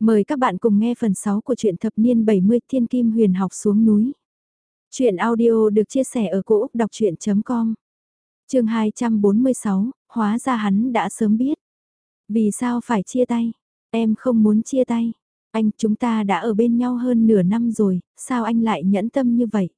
Mời các bạn cùng nghe phần 6 của truyện thập niên 70 Thiên Kim Huyền học xuống núi. Chuyện audio được chia sẻ ở cỗ đọc chuyện.com Trường 246, hóa ra hắn đã sớm biết. Vì sao phải chia tay? Em không muốn chia tay. Anh chúng ta đã ở bên nhau hơn nửa năm rồi, sao anh lại nhẫn tâm như vậy?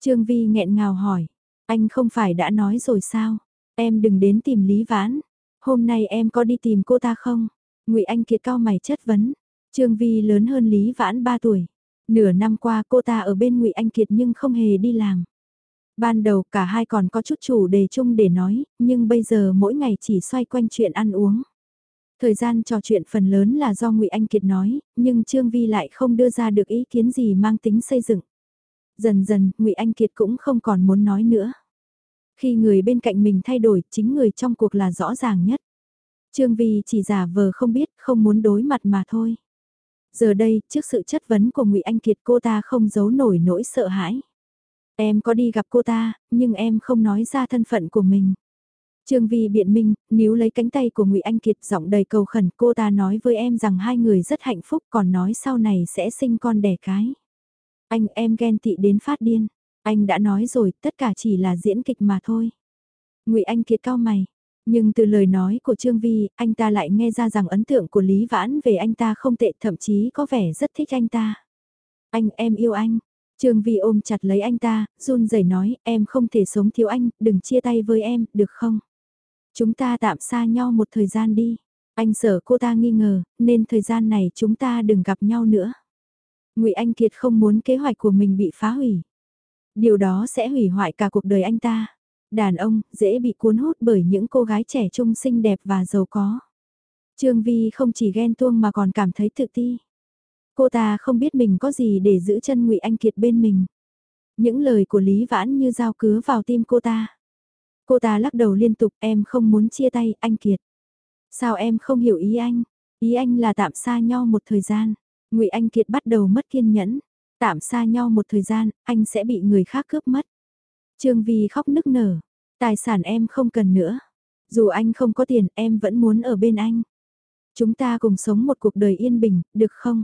Trương Vi nghẹn ngào hỏi, anh không phải đã nói rồi sao? Em đừng đến tìm Lý Vãn. Hôm nay em có đi tìm cô ta không? ngụy Anh Kiệt cao mày chất vấn. Trương Vi lớn hơn Lý Vãn 3 tuổi. Nửa năm qua cô ta ở bên ngụy Anh Kiệt nhưng không hề đi làm. Ban đầu cả hai còn có chút chủ đề chung để nói, nhưng bây giờ mỗi ngày chỉ xoay quanh chuyện ăn uống. Thời gian trò chuyện phần lớn là do ngụy Anh Kiệt nói, nhưng Trương Vi lại không đưa ra được ý kiến gì mang tính xây dựng. Dần dần, ngụy Anh Kiệt cũng không còn muốn nói nữa. Khi người bên cạnh mình thay đổi, chính người trong cuộc là rõ ràng nhất. Trương Vi chỉ giả vờ không biết, không muốn đối mặt mà thôi. Giờ đây, trước sự chất vấn của ngụy Anh Kiệt cô ta không giấu nổi nỗi sợ hãi. Em có đi gặp cô ta, nhưng em không nói ra thân phận của mình. Trương Vi biện minh, níu lấy cánh tay của ngụy Anh Kiệt giọng đầy cầu khẩn cô ta nói với em rằng hai người rất hạnh phúc còn nói sau này sẽ sinh con đẻ cái. Anh em ghen tị đến phát điên. Anh đã nói rồi tất cả chỉ là diễn kịch mà thôi. ngụy Anh Kiệt cao mày, nhưng từ lời nói của Trương Vi, anh ta lại nghe ra rằng ấn tượng của Lý Vãn về anh ta không tệ thậm chí có vẻ rất thích anh ta. Anh em yêu anh. Trương Vi ôm chặt lấy anh ta, run rẩy nói em không thể sống thiếu anh, đừng chia tay với em, được không? Chúng ta tạm xa nhau một thời gian đi. Anh sợ cô ta nghi ngờ, nên thời gian này chúng ta đừng gặp nhau nữa. Ngụy Anh Kiệt không muốn kế hoạch của mình bị phá hủy. Điều đó sẽ hủy hoại cả cuộc đời anh ta. Đàn ông dễ bị cuốn hút bởi những cô gái trẻ trung xinh đẹp và giàu có. Trương Vi không chỉ ghen tuông mà còn cảm thấy tự ti. Cô ta không biết mình có gì để giữ chân ngụy Anh Kiệt bên mình. Những lời của Lý Vãn như dao cứa vào tim cô ta. Cô ta lắc đầu liên tục em không muốn chia tay anh Kiệt. Sao em không hiểu ý anh? Ý anh là tạm xa nhau một thời gian. ngụy Anh Kiệt bắt đầu mất kiên nhẫn. Tạm xa nhau một thời gian, anh sẽ bị người khác cướp mất. Trương Vi khóc nức nở. Tài sản em không cần nữa. Dù anh không có tiền em vẫn muốn ở bên anh. Chúng ta cùng sống một cuộc đời yên bình, được không?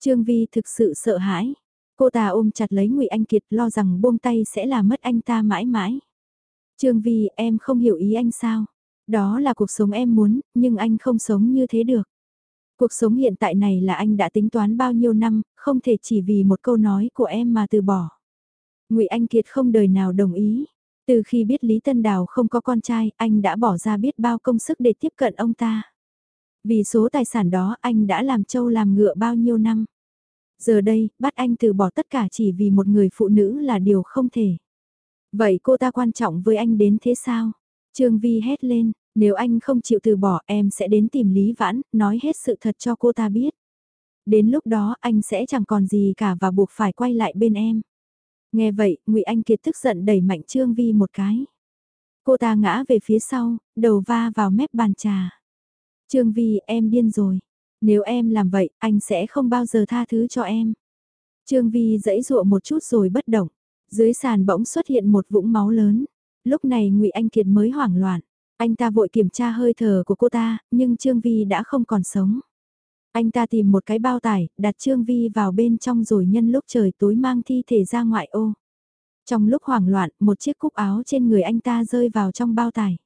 Trương Vi thực sự sợ hãi. Cô ta ôm chặt lấy Ngụy Anh Kiệt lo rằng buông tay sẽ là mất anh ta mãi mãi. Trương Vi em không hiểu ý anh sao? Đó là cuộc sống em muốn, nhưng anh không sống như thế được. Cuộc sống hiện tại này là anh đã tính toán bao nhiêu năm, không thể chỉ vì một câu nói của em mà từ bỏ. Ngụy Anh Kiệt không đời nào đồng ý. Từ khi biết Lý Tân Đào không có con trai, anh đã bỏ ra biết bao công sức để tiếp cận ông ta. Vì số tài sản đó anh đã làm trâu làm ngựa bao nhiêu năm. Giờ đây, bắt anh từ bỏ tất cả chỉ vì một người phụ nữ là điều không thể. Vậy cô ta quan trọng với anh đến thế sao? Trương Vi hét lên, nếu anh không chịu từ bỏ em sẽ đến tìm Lý Vãn, nói hết sự thật cho cô ta biết. Đến lúc đó anh sẽ chẳng còn gì cả và buộc phải quay lại bên em. Nghe vậy, ngụy Anh Kiệt tức giận đẩy mạnh Trương Vi một cái. Cô ta ngã về phía sau, đầu va vào mép bàn trà. Trương Vi, em điên rồi. Nếu em làm vậy, anh sẽ không bao giờ tha thứ cho em. Trương Vi dãy dụa một chút rồi bất động. Dưới sàn bỗng xuất hiện một vũng máu lớn. Lúc này ngụy Anh Kiệt mới hoảng loạn. Anh ta vội kiểm tra hơi thở của cô ta, nhưng Trương Vi đã không còn sống. Anh ta tìm một cái bao tải, đặt Trương Vi vào bên trong rồi nhân lúc trời tối mang thi thể ra ngoại ô. Trong lúc hoảng loạn, một chiếc cúc áo trên người anh ta rơi vào trong bao tải.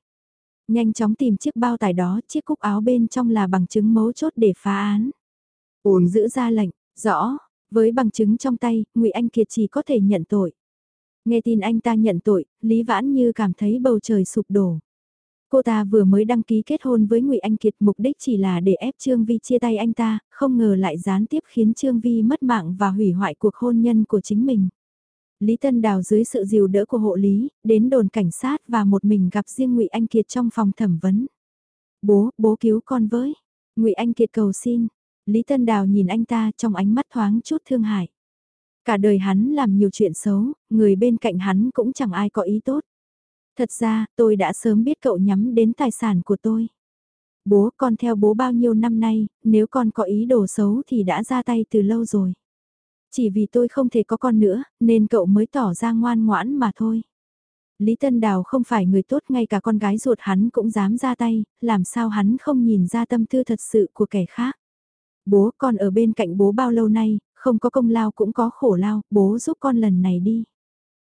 Nhanh chóng tìm chiếc bao tải đó, chiếc cúc áo bên trong là bằng chứng mấu chốt để phá án. Ổn giữ ra lệnh, rõ, với bằng chứng trong tay, ngụy Anh Kiệt chỉ có thể nhận tội. Nghe tin anh ta nhận tội, Lý Vãn Như cảm thấy bầu trời sụp đổ. Cô ta vừa mới đăng ký kết hôn với Ngụy Anh Kiệt mục đích chỉ là để ép Trương Vi chia tay anh ta, không ngờ lại gián tiếp khiến Trương Vi mất mạng và hủy hoại cuộc hôn nhân của chính mình. Lý Tân Đào dưới sự dìu đỡ của hộ lý, đến đồn cảnh sát và một mình gặp riêng Ngụy Anh Kiệt trong phòng thẩm vấn. Bố, bố cứu con với. Ngụy Anh Kiệt cầu xin. Lý Tân Đào nhìn anh ta trong ánh mắt thoáng chút thương hại. Cả đời hắn làm nhiều chuyện xấu, người bên cạnh hắn cũng chẳng ai có ý tốt. Thật ra, tôi đã sớm biết cậu nhắm đến tài sản của tôi. Bố, con theo bố bao nhiêu năm nay, nếu con có ý đồ xấu thì đã ra tay từ lâu rồi. Chỉ vì tôi không thể có con nữa, nên cậu mới tỏ ra ngoan ngoãn mà thôi. Lý Tân Đào không phải người tốt ngay cả con gái ruột hắn cũng dám ra tay, làm sao hắn không nhìn ra tâm tư thật sự của kẻ khác. Bố con ở bên cạnh bố bao lâu nay, không có công lao cũng có khổ lao, bố giúp con lần này đi.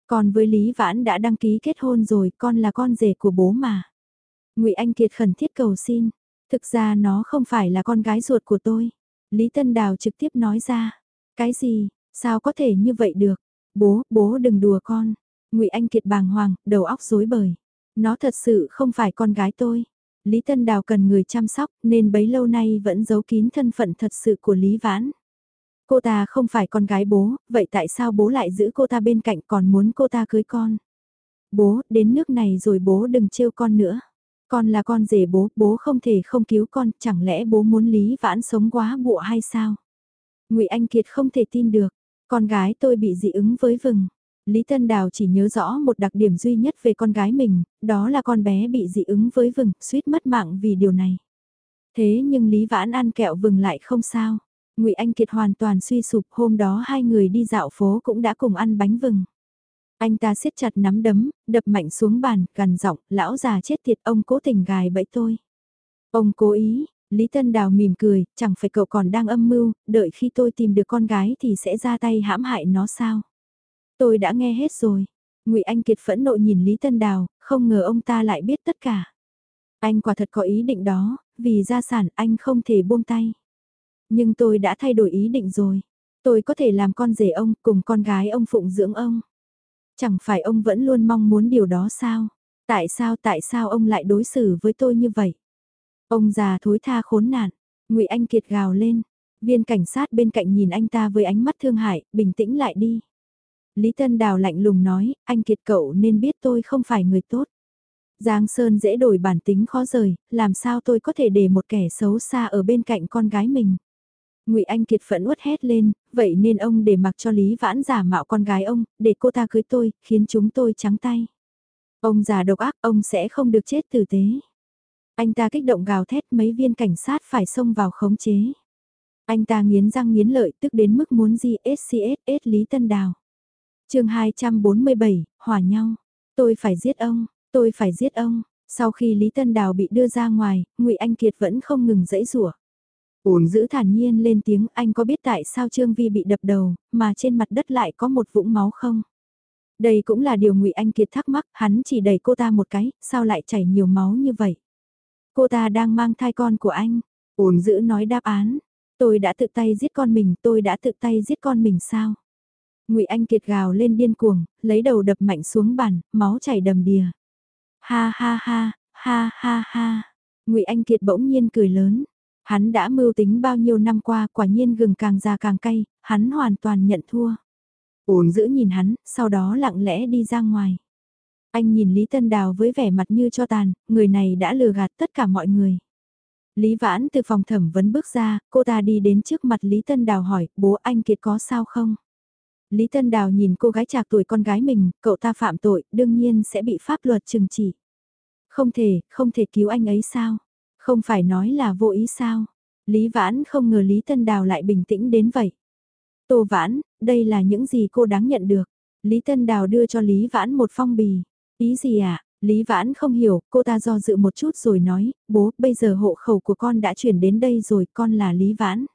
Con với Lý Vãn đã đăng ký kết hôn rồi, con là con rể của bố mà. ngụy Anh Kiệt khẩn thiết cầu xin, thực ra nó không phải là con gái ruột của tôi. Lý Tân Đào trực tiếp nói ra, cái gì, sao có thể như vậy được, bố, bố đừng đùa con. ngụy Anh Kiệt bàng hoàng, đầu óc rối bời. Nó thật sự không phải con gái tôi. Lý Tân Đào cần người chăm sóc nên bấy lâu nay vẫn giấu kín thân phận thật sự của Lý Vãn. Cô ta không phải con gái bố, vậy tại sao bố lại giữ cô ta bên cạnh còn muốn cô ta cưới con? Bố, đến nước này rồi bố đừng trêu con nữa. Con là con rể bố, bố không thể không cứu con, chẳng lẽ bố muốn Lý Vãn sống quá bụa hay sao? ngụy Anh Kiệt không thể tin được, con gái tôi bị dị ứng với vừng. Lý Tân Đào chỉ nhớ rõ một đặc điểm duy nhất về con gái mình, đó là con bé bị dị ứng với vừng, suýt mất mạng vì điều này. Thế nhưng Lý Vãn ăn kẹo vừng lại không sao. Ngụy Anh Kiệt hoàn toàn suy sụp, hôm đó hai người đi dạo phố cũng đã cùng ăn bánh vừng. Anh ta siết chặt nắm đấm, đập mạnh xuống bàn, gằn giọng, lão già chết tiệt ông cố tình gài bẫy tôi. Ông cố ý, Lý Tân Đào mỉm cười, chẳng phải cậu còn đang âm mưu, đợi khi tôi tìm được con gái thì sẽ ra tay hãm hại nó sao? Tôi đã nghe hết rồi. Ngụy Anh Kiệt phẫn nộ nhìn Lý Tân Đào, không ngờ ông ta lại biết tất cả. Anh quả thật có ý định đó, vì gia sản anh không thể buông tay. Nhưng tôi đã thay đổi ý định rồi. Tôi có thể làm con rể ông cùng con gái ông phụng dưỡng ông. Chẳng phải ông vẫn luôn mong muốn điều đó sao? Tại sao tại sao ông lại đối xử với tôi như vậy? Ông già thối tha khốn nạn. Ngụy Anh Kiệt gào lên. Viên cảnh sát bên cạnh nhìn anh ta với ánh mắt thương hại, bình tĩnh lại đi. Lý Tân Đào lạnh lùng nói, anh Kiệt cậu nên biết tôi không phải người tốt. Giang Sơn dễ đổi bản tính khó rời, làm sao tôi có thể để một kẻ xấu xa ở bên cạnh con gái mình. Ngụy Anh Kiệt phẫn uất hét lên, vậy nên ông để mặc cho Lý Vãn giả mạo con gái ông, để cô ta cưới tôi, khiến chúng tôi trắng tay. Ông già độc ác, ông sẽ không được chết tử tế. Anh ta kích động gào thét mấy viên cảnh sát phải xông vào khống chế. Anh ta nghiến răng nghiến lợi tức đến mức muốn gì SCSS Lý Tân Đào chương 247, hòa nhau. Tôi phải giết ông, tôi phải giết ông. Sau khi Lý Tân Đào bị đưa ra ngoài, ngụy Anh Kiệt vẫn không ngừng dãy rủa. Ổn giữ thản nhiên lên tiếng anh có biết tại sao Trương Vi bị đập đầu, mà trên mặt đất lại có một vũng máu không? Đây cũng là điều ngụy Anh Kiệt thắc mắc, hắn chỉ đẩy cô ta một cái, sao lại chảy nhiều máu như vậy? Cô ta đang mang thai con của anh. Ổn giữ nói đáp án. Tôi đã tự tay giết con mình, tôi đã tự tay giết con mình sao? Ngụy Anh Kiệt gào lên điên cuồng, lấy đầu đập mạnh xuống bàn, máu chảy đầm đìa. Ha ha ha, ha ha ha. Ngụy Anh Kiệt bỗng nhiên cười lớn. Hắn đã mưu tính bao nhiêu năm qua, quả nhiên gừng càng già càng cay, hắn hoàn toàn nhận thua. Ôn giữ nhìn hắn, sau đó lặng lẽ đi ra ngoài. Anh nhìn Lý Tân Đào với vẻ mặt như cho tàn, người này đã lừa gạt tất cả mọi người. Lý Vãn từ phòng thẩm vấn bước ra, cô ta đi đến trước mặt Lý Tân Đào hỏi, bố anh Kiệt có sao không? Lý Tân Đào nhìn cô gái trạc tuổi con gái mình, cậu ta phạm tội, đương nhiên sẽ bị pháp luật trừng trị. Không thể, không thể cứu anh ấy sao? Không phải nói là vô ý sao? Lý Vãn không ngờ Lý Tân Đào lại bình tĩnh đến vậy. Tô Vãn, đây là những gì cô đáng nhận được. Lý Tân Đào đưa cho Lý Vãn một phong bì. Ý gì ạ? À? Lý Vãn không hiểu, cô ta do dự một chút rồi nói, bố, bây giờ hộ khẩu của con đã chuyển đến đây rồi, con là Lý Vãn.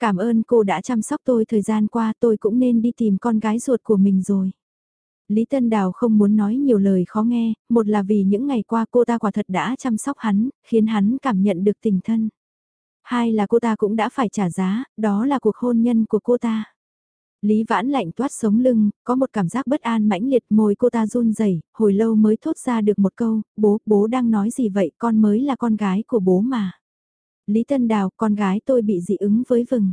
Cảm ơn cô đã chăm sóc tôi thời gian qua tôi cũng nên đi tìm con gái ruột của mình rồi. Lý Tân Đào không muốn nói nhiều lời khó nghe, một là vì những ngày qua cô ta quả thật đã chăm sóc hắn, khiến hắn cảm nhận được tình thân. Hai là cô ta cũng đã phải trả giá, đó là cuộc hôn nhân của cô ta. Lý Vãn lạnh toát sống lưng, có một cảm giác bất an mãnh liệt môi cô ta run rẩy, hồi lâu mới thốt ra được một câu, bố, bố đang nói gì vậy, con mới là con gái của bố mà. Lý Tân Đào, con gái tôi bị dị ứng với vừng.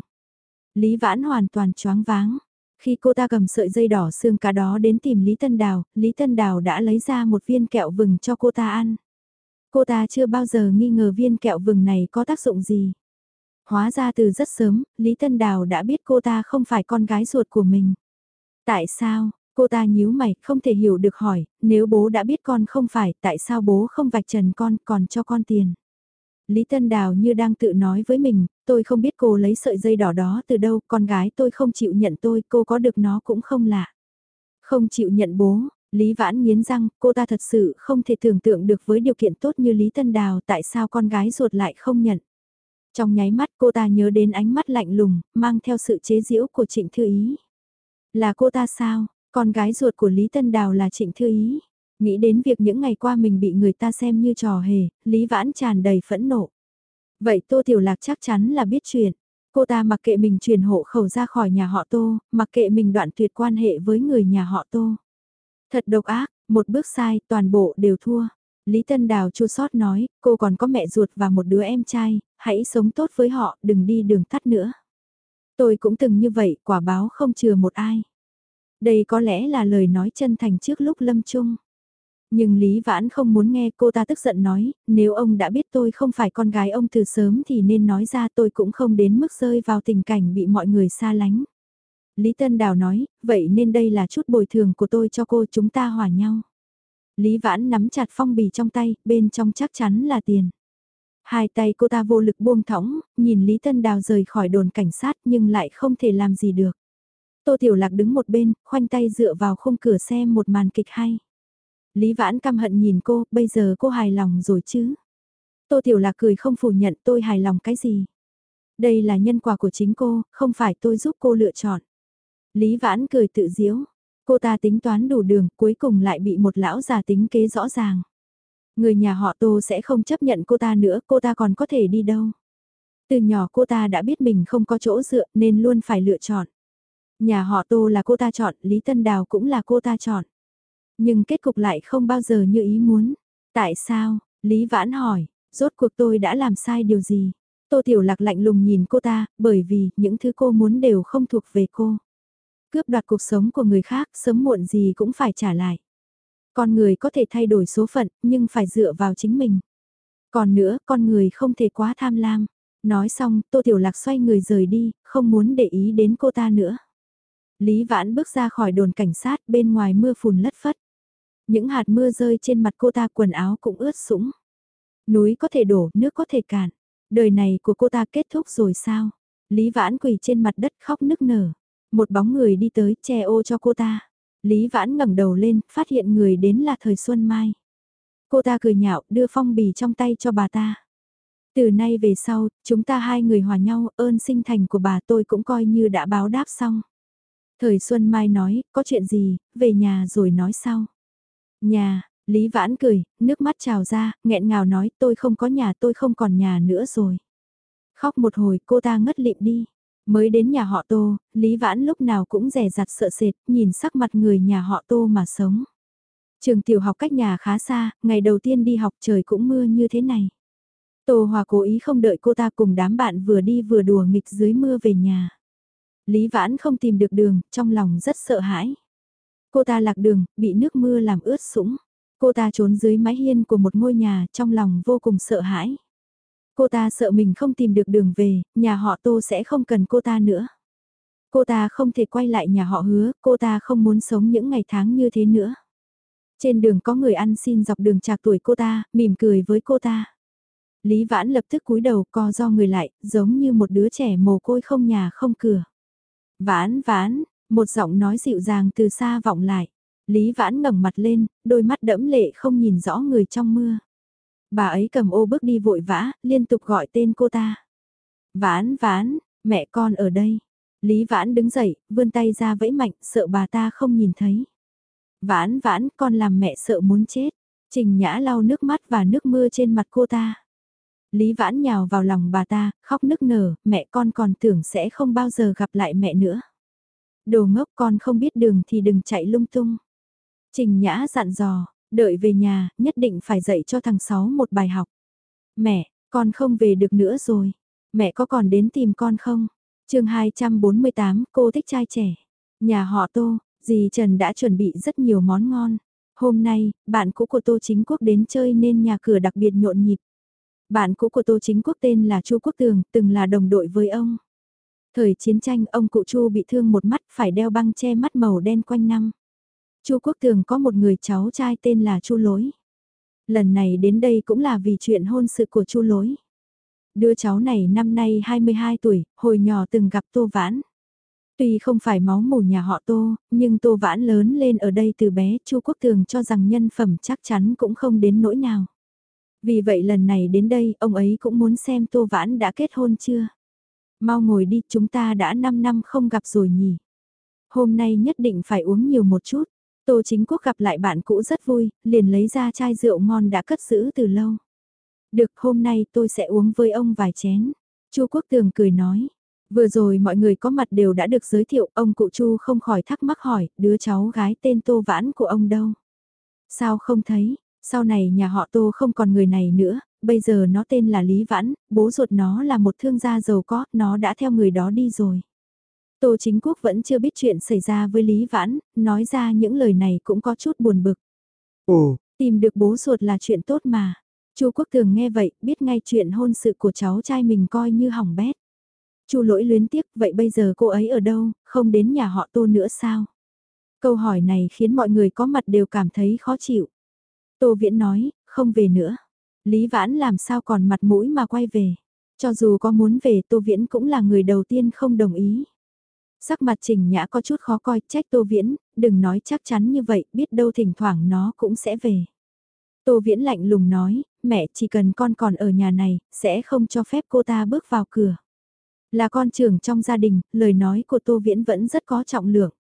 Lý Vãn hoàn toàn choáng váng. Khi cô ta cầm sợi dây đỏ xương cá đó đến tìm Lý Tân Đào, Lý Tân Đào đã lấy ra một viên kẹo vừng cho cô ta ăn. Cô ta chưa bao giờ nghi ngờ viên kẹo vừng này có tác dụng gì. Hóa ra từ rất sớm, Lý Tân Đào đã biết cô ta không phải con gái ruột của mình. Tại sao, cô ta nhíu mày, không thể hiểu được hỏi, nếu bố đã biết con không phải, tại sao bố không vạch trần con, còn cho con tiền. Lý Tân Đào như đang tự nói với mình, tôi không biết cô lấy sợi dây đỏ đó từ đâu, con gái tôi không chịu nhận tôi, cô có được nó cũng không lạ. Không chịu nhận bố, Lý Vãn nghiến răng, cô ta thật sự không thể tưởng tượng được với điều kiện tốt như Lý Tân Đào tại sao con gái ruột lại không nhận. Trong nháy mắt cô ta nhớ đến ánh mắt lạnh lùng, mang theo sự chế giễu của Trịnh Thư Ý. Là cô ta sao? Con gái ruột của Lý Tân Đào là Trịnh Thư Ý. Nghĩ đến việc những ngày qua mình bị người ta xem như trò hề, Lý Vãn tràn đầy phẫn nộ. Vậy Tô Tiểu Lạc chắc chắn là biết chuyện. Cô ta mặc kệ mình truyền hộ khẩu ra khỏi nhà họ Tô, mặc kệ mình đoạn tuyệt quan hệ với người nhà họ Tô. Thật độc ác, một bước sai, toàn bộ đều thua. Lý Tân Đào chua sót nói, cô còn có mẹ ruột và một đứa em trai, hãy sống tốt với họ, đừng đi đường tắt nữa. Tôi cũng từng như vậy, quả báo không chừa một ai. Đây có lẽ là lời nói chân thành trước lúc lâm chung. Nhưng Lý Vãn không muốn nghe cô ta tức giận nói, nếu ông đã biết tôi không phải con gái ông từ sớm thì nên nói ra tôi cũng không đến mức rơi vào tình cảnh bị mọi người xa lánh. Lý Tân Đào nói, vậy nên đây là chút bồi thường của tôi cho cô chúng ta hòa nhau. Lý Vãn nắm chặt phong bì trong tay, bên trong chắc chắn là tiền. Hai tay cô ta vô lực buông thõng, nhìn Lý Tân Đào rời khỏi đồn cảnh sát nhưng lại không thể làm gì được. Tô Tiểu Lạc đứng một bên, khoanh tay dựa vào khung cửa xem một màn kịch hay. Lý Vãn căm hận nhìn cô, bây giờ cô hài lòng rồi chứ? Tô Tiểu Lạc cười không phủ nhận tôi hài lòng cái gì? Đây là nhân quả của chính cô, không phải tôi giúp cô lựa chọn. Lý Vãn cười tự diễu. Cô ta tính toán đủ đường, cuối cùng lại bị một lão già tính kế rõ ràng. Người nhà họ Tô sẽ không chấp nhận cô ta nữa, cô ta còn có thể đi đâu. Từ nhỏ cô ta đã biết mình không có chỗ dựa nên luôn phải lựa chọn. Nhà họ Tô là cô ta chọn, Lý Tân Đào cũng là cô ta chọn. Nhưng kết cục lại không bao giờ như ý muốn. Tại sao? Lý Vãn hỏi, rốt cuộc tôi đã làm sai điều gì? Tô Tiểu Lạc lạnh lùng nhìn cô ta, bởi vì những thứ cô muốn đều không thuộc về cô. Cướp đoạt cuộc sống của người khác, sớm muộn gì cũng phải trả lại. Con người có thể thay đổi số phận, nhưng phải dựa vào chính mình. Còn nữa, con người không thể quá tham lam. Nói xong, Tô Tiểu Lạc xoay người rời đi, không muốn để ý đến cô ta nữa. Lý Vãn bước ra khỏi đồn cảnh sát bên ngoài mưa phùn lất phất. Những hạt mưa rơi trên mặt cô ta quần áo cũng ướt sũng. Núi có thể đổ, nước có thể cạn. Đời này của cô ta kết thúc rồi sao? Lý Vãn quỳ trên mặt đất khóc nức nở. Một bóng người đi tới che ô cho cô ta. Lý Vãn ngẩng đầu lên, phát hiện người đến là thời Xuân Mai. Cô ta cười nhạo, đưa phong bì trong tay cho bà ta. Từ nay về sau, chúng ta hai người hòa nhau, ơn sinh thành của bà tôi cũng coi như đã báo đáp xong. Thời Xuân Mai nói, có chuyện gì, về nhà rồi nói sau. Nhà, Lý Vãn cười, nước mắt trào ra, nghẹn ngào nói tôi không có nhà tôi không còn nhà nữa rồi. Khóc một hồi cô ta ngất lịm đi. Mới đến nhà họ Tô, Lý Vãn lúc nào cũng rẻ rặt sợ sệt, nhìn sắc mặt người nhà họ Tô mà sống. Trường tiểu học cách nhà khá xa, ngày đầu tiên đi học trời cũng mưa như thế này. Tô Hòa cố ý không đợi cô ta cùng đám bạn vừa đi vừa đùa nghịch dưới mưa về nhà. Lý Vãn không tìm được đường, trong lòng rất sợ hãi. Cô ta lạc đường, bị nước mưa làm ướt sũng. Cô ta trốn dưới mái hiên của một ngôi nhà, trong lòng vô cùng sợ hãi. Cô ta sợ mình không tìm được đường về, nhà họ Tô sẽ không cần cô ta nữa. Cô ta không thể quay lại nhà họ hứa, cô ta không muốn sống những ngày tháng như thế nữa. Trên đường có người ăn xin dọc đường trạc tuổi cô ta, mỉm cười với cô ta. Lý Vãn lập tức cúi đầu co do người lại, giống như một đứa trẻ mồ côi không nhà không cửa. Vãn vãn, một giọng nói dịu dàng từ xa vọng lại. Lý Vãn ngẩng mặt lên, đôi mắt đẫm lệ không nhìn rõ người trong mưa. Bà ấy cầm ô bước đi vội vã, liên tục gọi tên cô ta. Vãn vãn, mẹ con ở đây. Lý Vãn đứng dậy, vươn tay ra vẫy mạnh, sợ bà ta không nhìn thấy. Vãn vãn, con làm mẹ sợ muốn chết. Trình Nhã lau nước mắt và nước mưa trên mặt cô ta. Lý Vãn nhào vào lòng bà ta, khóc nức nở, mẹ con còn tưởng sẽ không bao giờ gặp lại mẹ nữa. Đồ ngốc con không biết đường thì đừng chạy lung tung. Trình Nhã dặn dò, đợi về nhà, nhất định phải dạy cho thằng Sáu một bài học. Mẹ, con không về được nữa rồi. Mẹ có còn đến tìm con không? chương 248, cô thích trai trẻ. Nhà họ Tô, dì Trần đã chuẩn bị rất nhiều món ngon. Hôm nay, bạn cũ của Tô Chính Quốc đến chơi nên nhà cửa đặc biệt nhộn nhịp. Bạn cũ của Tô Chính Quốc tên là Chu Quốc Tường, từng là đồng đội với ông. Thời chiến tranh ông cụ Chu bị thương một mắt phải đeo băng che mắt màu đen quanh năm. Chu Quốc Tường có một người cháu trai tên là Chu Lối. Lần này đến đây cũng là vì chuyện hôn sự của Chu Lối. Đứa cháu này năm nay 22 tuổi, hồi nhỏ từng gặp Tô Vãn. Tuy không phải máu mủ nhà họ Tô, nhưng Tô Vãn lớn lên ở đây từ bé, Chu Quốc Tường cho rằng nhân phẩm chắc chắn cũng không đến nỗi nào. Vì vậy lần này đến đây, ông ấy cũng muốn xem Tô Vãn đã kết hôn chưa. Mau ngồi đi, chúng ta đã 5 năm không gặp rồi nhỉ. Hôm nay nhất định phải uống nhiều một chút. Tô Chính Quốc gặp lại bạn cũ rất vui, liền lấy ra chai rượu ngon đã cất giữ từ lâu. Được, hôm nay tôi sẽ uống với ông vài chén. Chu Quốc Tường cười nói. Vừa rồi mọi người có mặt đều đã được giới thiệu, ông cụ Chu không khỏi thắc mắc hỏi, đứa cháu gái tên Tô Vãn của ông đâu? Sao không thấy, sau này nhà họ Tô không còn người này nữa, bây giờ nó tên là Lý Vãn, bố ruột nó là một thương gia giàu có, nó đã theo người đó đi rồi. Tô Chính Quốc vẫn chưa biết chuyện xảy ra với Lý Vãn, nói ra những lời này cũng có chút buồn bực. Ồ, tìm được bố ruột là chuyện tốt mà. Chu Quốc Thường nghe vậy, biết ngay chuyện hôn sự của cháu trai mình coi như hỏng bét. Chu lỗi luyến tiếc, vậy bây giờ cô ấy ở đâu, không đến nhà họ Tô nữa sao? Câu hỏi này khiến mọi người có mặt đều cảm thấy khó chịu. Tô Viễn nói, không về nữa. Lý Vãn làm sao còn mặt mũi mà quay về. Cho dù có muốn về Tô Viễn cũng là người đầu tiên không đồng ý. Sắc mặt Trình Nhã có chút khó coi, trách Tô Viễn, đừng nói chắc chắn như vậy, biết đâu thỉnh thoảng nó cũng sẽ về. Tô Viễn lạnh lùng nói, mẹ chỉ cần con còn ở nhà này, sẽ không cho phép cô ta bước vào cửa. Là con trưởng trong gia đình, lời nói của Tô Viễn vẫn rất có trọng lượng.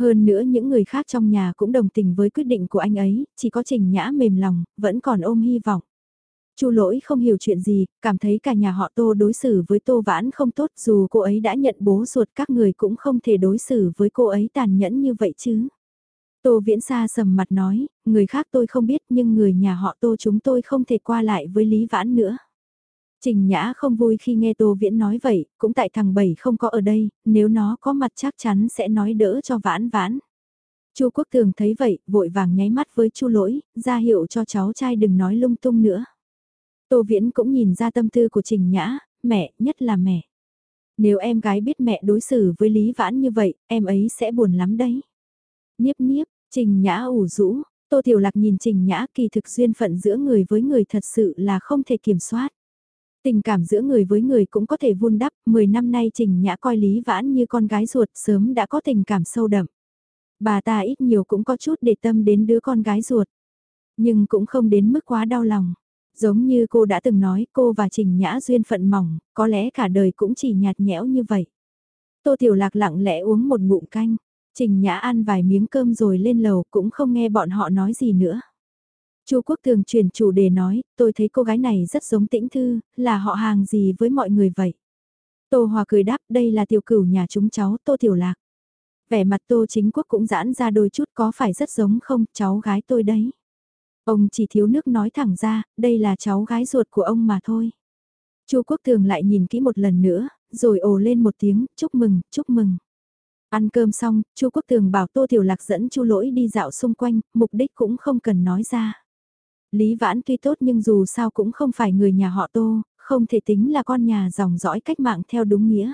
Hơn nữa những người khác trong nhà cũng đồng tình với quyết định của anh ấy, chỉ có Trình Nhã mềm lòng, vẫn còn ôm hy vọng. Chu lỗi không hiểu chuyện gì, cảm thấy cả nhà họ Tô đối xử với Tô Vãn không tốt dù cô ấy đã nhận bố ruột các người cũng không thể đối xử với cô ấy tàn nhẫn như vậy chứ. Tô Viễn Sa sầm mặt nói, người khác tôi không biết nhưng người nhà họ Tô chúng tôi không thể qua lại với Lý Vãn nữa. Trình Nhã không vui khi nghe Tô Viễn nói vậy, cũng tại thằng Bảy không có ở đây, nếu nó có mặt chắc chắn sẽ nói đỡ cho Vãn Vãn. Chu Quốc Tường thấy vậy, vội vàng nháy mắt với Chu Lỗi, ra hiệu cho cháu trai đừng nói lung tung nữa. Tô Viễn cũng nhìn ra tâm tư của Trình Nhã, mẹ, nhất là mẹ. Nếu em gái biết mẹ đối xử với Lý Vãn như vậy, em ấy sẽ buồn lắm đấy. Niếp niếp, Trình Nhã ủ rũ, Tô Tiểu Lạc nhìn Trình Nhã kỳ thực duyên phận giữa người với người thật sự là không thể kiểm soát. Tình cảm giữa người với người cũng có thể vun đắp, 10 năm nay Trình Nhã coi Lý Vãn như con gái ruột sớm đã có tình cảm sâu đậm. Bà ta ít nhiều cũng có chút để tâm đến đứa con gái ruột. Nhưng cũng không đến mức quá đau lòng. Giống như cô đã từng nói cô và Trình Nhã duyên phận mỏng, có lẽ cả đời cũng chỉ nhạt nhẽo như vậy. Tô Tiểu Lạc lặng lẽ uống một ngụm canh. Trình Nhã ăn vài miếng cơm rồi lên lầu cũng không nghe bọn họ nói gì nữa. Chu Quốc Thường chuyển chủ đề nói, tôi thấy cô gái này rất giống tĩnh thư, là họ hàng gì với mọi người vậy? Tô Hòa cười đáp, đây là tiểu cửu nhà chúng cháu, Tô Tiểu Lạc. Vẻ mặt Tô Chính Quốc cũng giãn ra đôi chút có phải rất giống không, cháu gái tôi đấy. Ông chỉ thiếu nước nói thẳng ra, đây là cháu gái ruột của ông mà thôi. Chu Quốc Thường lại nhìn kỹ một lần nữa, rồi ồ lên một tiếng, chúc mừng, chúc mừng. Ăn cơm xong, Chu Quốc Tường bảo Tô Tiểu Lạc dẫn Chu Lỗi đi dạo xung quanh, mục đích cũng không cần nói ra. Lý Vãn tuy tốt nhưng dù sao cũng không phải người nhà họ Tô, không thể tính là con nhà dòng dõi cách mạng theo đúng nghĩa.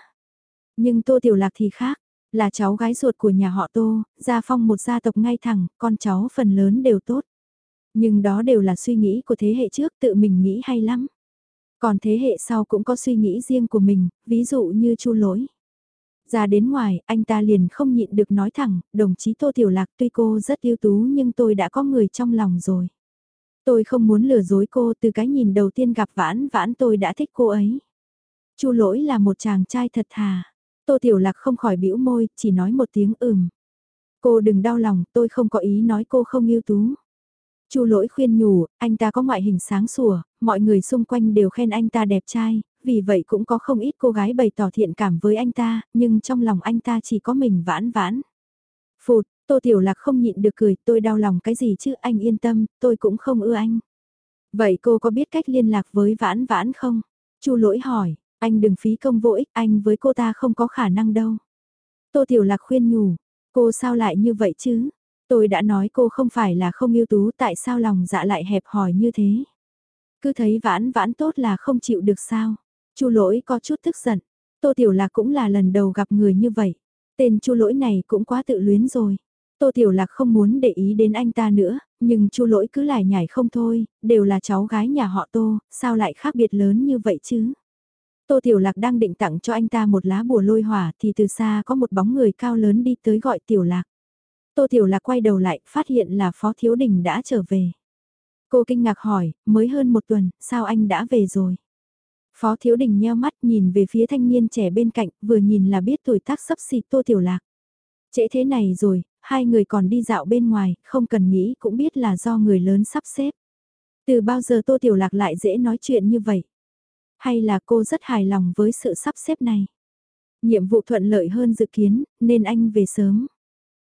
Nhưng Tô Tiểu Lạc thì khác, là cháu gái ruột của nhà họ Tô, gia phong một gia tộc ngay thẳng, con cháu phần lớn đều tốt. Nhưng đó đều là suy nghĩ của thế hệ trước tự mình nghĩ hay lắm. Còn thế hệ sau cũng có suy nghĩ riêng của mình, ví dụ như Chu Lỗi. Ra đến ngoài, anh ta liền không nhịn được nói thẳng, đồng chí Tô Tiểu Lạc tuy cô rất ưu tú nhưng tôi đã có người trong lòng rồi. Tôi không muốn lừa dối cô từ cái nhìn đầu tiên gặp vãn vãn tôi đã thích cô ấy. Chu lỗi là một chàng trai thật thà. Tô Tiểu Lạc không khỏi bĩu môi, chỉ nói một tiếng ừm. Cô đừng đau lòng, tôi không có ý nói cô không yêu tú. Chu lỗi khuyên nhủ, anh ta có ngoại hình sáng sủa, mọi người xung quanh đều khen anh ta đẹp trai, vì vậy cũng có không ít cô gái bày tỏ thiện cảm với anh ta, nhưng trong lòng anh ta chỉ có mình vãn vãn. Phụt, Tô Tiểu Lạc không nhịn được cười, tôi đau lòng cái gì chứ anh yên tâm, tôi cũng không ưa anh. Vậy cô có biết cách liên lạc với vãn vãn không? Chu lỗi hỏi, anh đừng phí công vô ích, anh với cô ta không có khả năng đâu. Tô Tiểu Lạc khuyên nhủ, cô sao lại như vậy chứ? Tôi đã nói cô không phải là không yêu tú tại sao lòng dạ lại hẹp hòi như thế? Cứ thấy vãn vãn tốt là không chịu được sao? Chu lỗi có chút tức giận. Tô Tiểu Lạc cũng là lần đầu gặp người như vậy. Tên chu lỗi này cũng quá tự luyến rồi. Tô Tiểu Lạc không muốn để ý đến anh ta nữa, nhưng chu lỗi cứ lại nhảy không thôi, đều là cháu gái nhà họ Tô, sao lại khác biệt lớn như vậy chứ? Tô Tiểu Lạc đang định tặng cho anh ta một lá bùa lôi hỏa thì từ xa có một bóng người cao lớn đi tới gọi Tiểu Lạc. Tô Tiểu Lạc quay đầu lại, phát hiện là Phó Thiếu Đình đã trở về. Cô kinh ngạc hỏi, mới hơn một tuần, sao anh đã về rồi? Phó Thiếu Đình nheo mắt nhìn về phía thanh niên trẻ bên cạnh, vừa nhìn là biết tuổi tác sắp xịt Tô Tiểu Lạc. Trễ thế này rồi, hai người còn đi dạo bên ngoài, không cần nghĩ cũng biết là do người lớn sắp xếp. Từ bao giờ Tô Tiểu Lạc lại dễ nói chuyện như vậy? Hay là cô rất hài lòng với sự sắp xếp này? Nhiệm vụ thuận lợi hơn dự kiến, nên anh về sớm.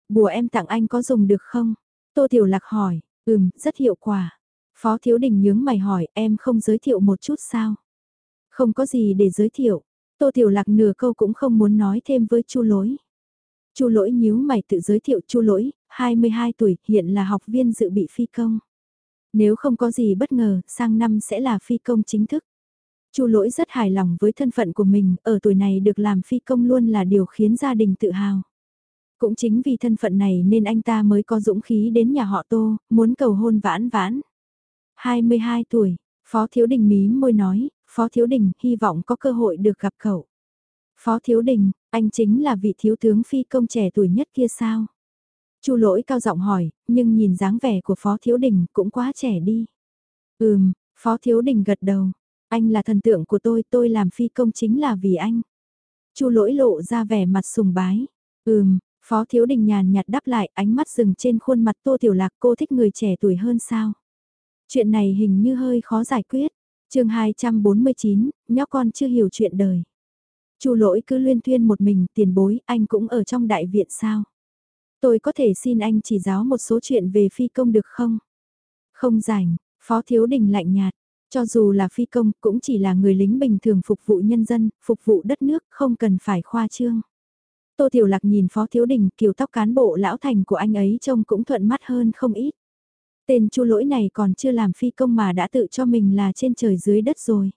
Bùa em tặng anh có dùng được không? Tô Tiểu Lạc hỏi, ừm, rất hiệu quả. Phó Thiếu Đình nhướng mày hỏi, em không giới thiệu một chút sao? Không có gì để giới thiệu. Tô Tiểu Lạc nửa câu cũng không muốn nói thêm với Chu Lỗi. Chu Lỗi nhíu mày tự giới thiệu Chu Lỗi, 22 tuổi, hiện là học viên dự bị phi công. Nếu không có gì bất ngờ, sang năm sẽ là phi công chính thức. Chu Lỗi rất hài lòng với thân phận của mình, ở tuổi này được làm phi công luôn là điều khiến gia đình tự hào. Cũng chính vì thân phận này nên anh ta mới có dũng khí đến nhà họ Tô, muốn cầu hôn vãn vãn. 22 tuổi, Phó Thiếu Đình mí môi nói, Phó Thiếu Đình hy vọng có cơ hội được gặp cậu. Phó Thiếu Đình, anh chính là vị thiếu tướng phi công trẻ tuổi nhất kia sao? Chu lỗi cao giọng hỏi, nhưng nhìn dáng vẻ của Phó Thiếu Đình cũng quá trẻ đi. Ừm, Phó Thiếu Đình gật đầu. Anh là thần tượng của tôi, tôi làm phi công chính là vì anh. Chu lỗi lộ ra vẻ mặt sùng bái. Ừm, Phó Thiếu Đình nhàn nhạt đáp lại ánh mắt dừng trên khuôn mặt Tô Tiểu Lạc cô thích người trẻ tuổi hơn sao. Chuyện này hình như hơi khó giải quyết. chương 249, nhóc con chưa hiểu chuyện đời. Chu lỗi cứ luyên thuyên một mình tiền bối anh cũng ở trong đại viện sao. Tôi có thể xin anh chỉ giáo một số chuyện về phi công được không? Không rảnh, Phó Thiếu Đình lạnh nhạt, cho dù là phi công cũng chỉ là người lính bình thường phục vụ nhân dân, phục vụ đất nước, không cần phải khoa trương. Tô Tiểu Lạc nhìn Phó Thiếu Đình, kiểu tóc cán bộ lão thành của anh ấy trông cũng thuận mắt hơn không ít. Tên chu lỗi này còn chưa làm phi công mà đã tự cho mình là trên trời dưới đất rồi.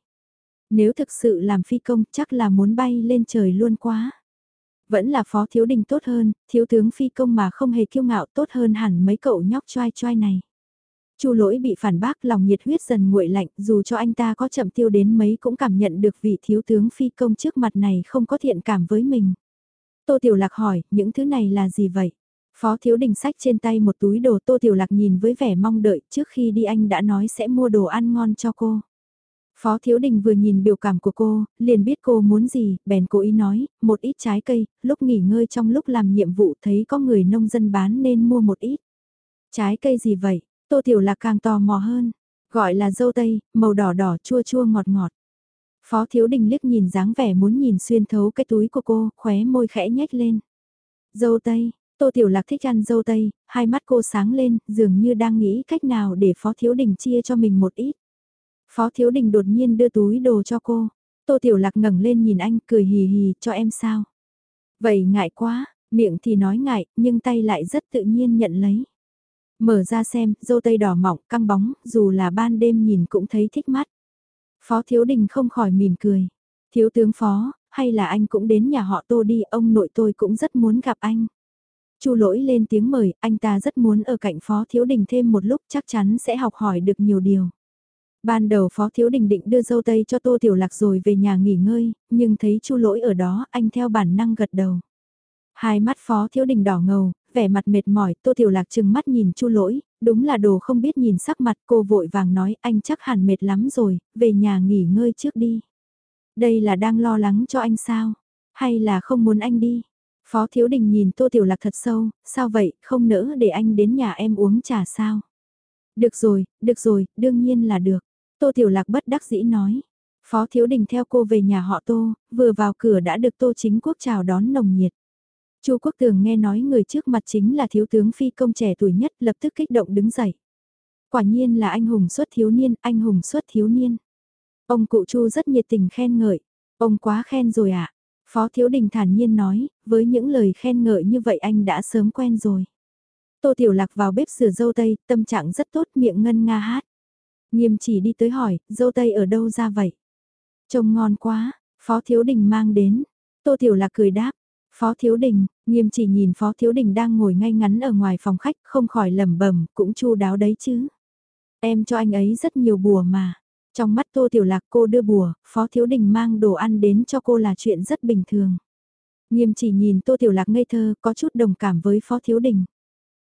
Nếu thực sự làm phi công chắc là muốn bay lên trời luôn quá. Vẫn là phó thiếu đình tốt hơn, thiếu tướng phi công mà không hề kiêu ngạo tốt hơn hẳn mấy cậu nhóc choai choai này. Chu lỗi bị phản bác lòng nhiệt huyết dần nguội lạnh dù cho anh ta có chậm tiêu đến mấy cũng cảm nhận được vị thiếu tướng phi công trước mặt này không có thiện cảm với mình. Tô Tiểu Lạc hỏi, những thứ này là gì vậy? Phó Thiếu Đình sách trên tay một túi đồ Tô Tiểu Lạc nhìn với vẻ mong đợi trước khi đi anh đã nói sẽ mua đồ ăn ngon cho cô. Phó Thiếu Đình vừa nhìn biểu cảm của cô, liền biết cô muốn gì, bèn cố ý nói, một ít trái cây, lúc nghỉ ngơi trong lúc làm nhiệm vụ thấy có người nông dân bán nên mua một ít. Trái cây gì vậy? Tô Tiểu Lạc càng tò mò hơn, gọi là dâu tây, màu đỏ đỏ chua chua ngọt ngọt. Phó Thiếu Đình liếc nhìn dáng vẻ muốn nhìn xuyên thấu cái túi của cô, khóe môi khẽ nhếch lên. Dâu tây, Tô Tiểu Lạc thích ăn dâu tây, hai mắt cô sáng lên, dường như đang nghĩ cách nào để Phó Thiếu Đình chia cho mình một ít. Phó Thiếu Đình đột nhiên đưa túi đồ cho cô. Tô Tiểu Lạc ngẩng lên nhìn anh cười hì hì cho em sao. Vậy ngại quá, miệng thì nói ngại, nhưng tay lại rất tự nhiên nhận lấy. Mở ra xem, dâu tây đỏ mọng căng bóng, dù là ban đêm nhìn cũng thấy thích mắt. Phó Thiếu Đình không khỏi mỉm cười. Thiếu tướng Phó, hay là anh cũng đến nhà họ Tô đi, ông nội tôi cũng rất muốn gặp anh. Chu lỗi lên tiếng mời, anh ta rất muốn ở cạnh Phó Thiếu Đình thêm một lúc chắc chắn sẽ học hỏi được nhiều điều. Ban đầu Phó Thiếu Đình định đưa dâu tây cho Tô Tiểu Lạc rồi về nhà nghỉ ngơi, nhưng thấy Chu lỗi ở đó, anh theo bản năng gật đầu. Hai mắt Phó Thiếu Đình đỏ ngầu, vẻ mặt mệt mỏi, Tô Tiểu Lạc chừng mắt nhìn Chu lỗi, đúng là đồ không biết nhìn sắc mặt cô vội vàng nói anh chắc hẳn mệt lắm rồi, về nhà nghỉ ngơi trước đi. Đây là đang lo lắng cho anh sao? Hay là không muốn anh đi? Phó Thiếu Đình nhìn Tô Tiểu Lạc thật sâu, sao vậy, không nỡ để anh đến nhà em uống trà sao? Được rồi, được rồi, đương nhiên là được. Tô Tiểu Lạc bất đắc dĩ nói. Phó Thiếu Đình theo cô về nhà họ Tô, vừa vào cửa đã được Tô Chính Quốc chào đón nồng nhiệt. Chu Quốc Tường nghe nói người trước mặt chính là thiếu tướng phi công trẻ tuổi nhất lập tức kích động đứng dậy. Quả nhiên là anh hùng xuất thiếu niên, anh hùng xuất thiếu niên. Ông cụ Chu rất nhiệt tình khen ngợi. Ông quá khen rồi ạ. À? Phó Thiếu Đình thản nhiên nói, với những lời khen ngợi như vậy anh đã sớm quen rồi. Tô Tiểu Lạc vào bếp sửa dâu tây, tâm trạng rất tốt miệng ngân nga hát. Nghiêm chỉ đi tới hỏi, dâu tây ở đâu ra vậy? Trông ngon quá, Phó Thiếu Đình mang đến. Tô Tiểu Lạc cười đáp, Phó Thiếu Đình, nghiêm chỉ nhìn Phó Thiếu Đình đang ngồi ngay ngắn ở ngoài phòng khách không khỏi lẩm bẩm cũng chu đáo đấy chứ. Em cho anh ấy rất nhiều bùa mà. Trong mắt Tô Tiểu Lạc cô đưa bùa, Phó Thiếu Đình mang đồ ăn đến cho cô là chuyện rất bình thường. Nghiêm chỉ nhìn Tô Tiểu Lạc ngây thơ có chút đồng cảm với Phó Thiếu Đình.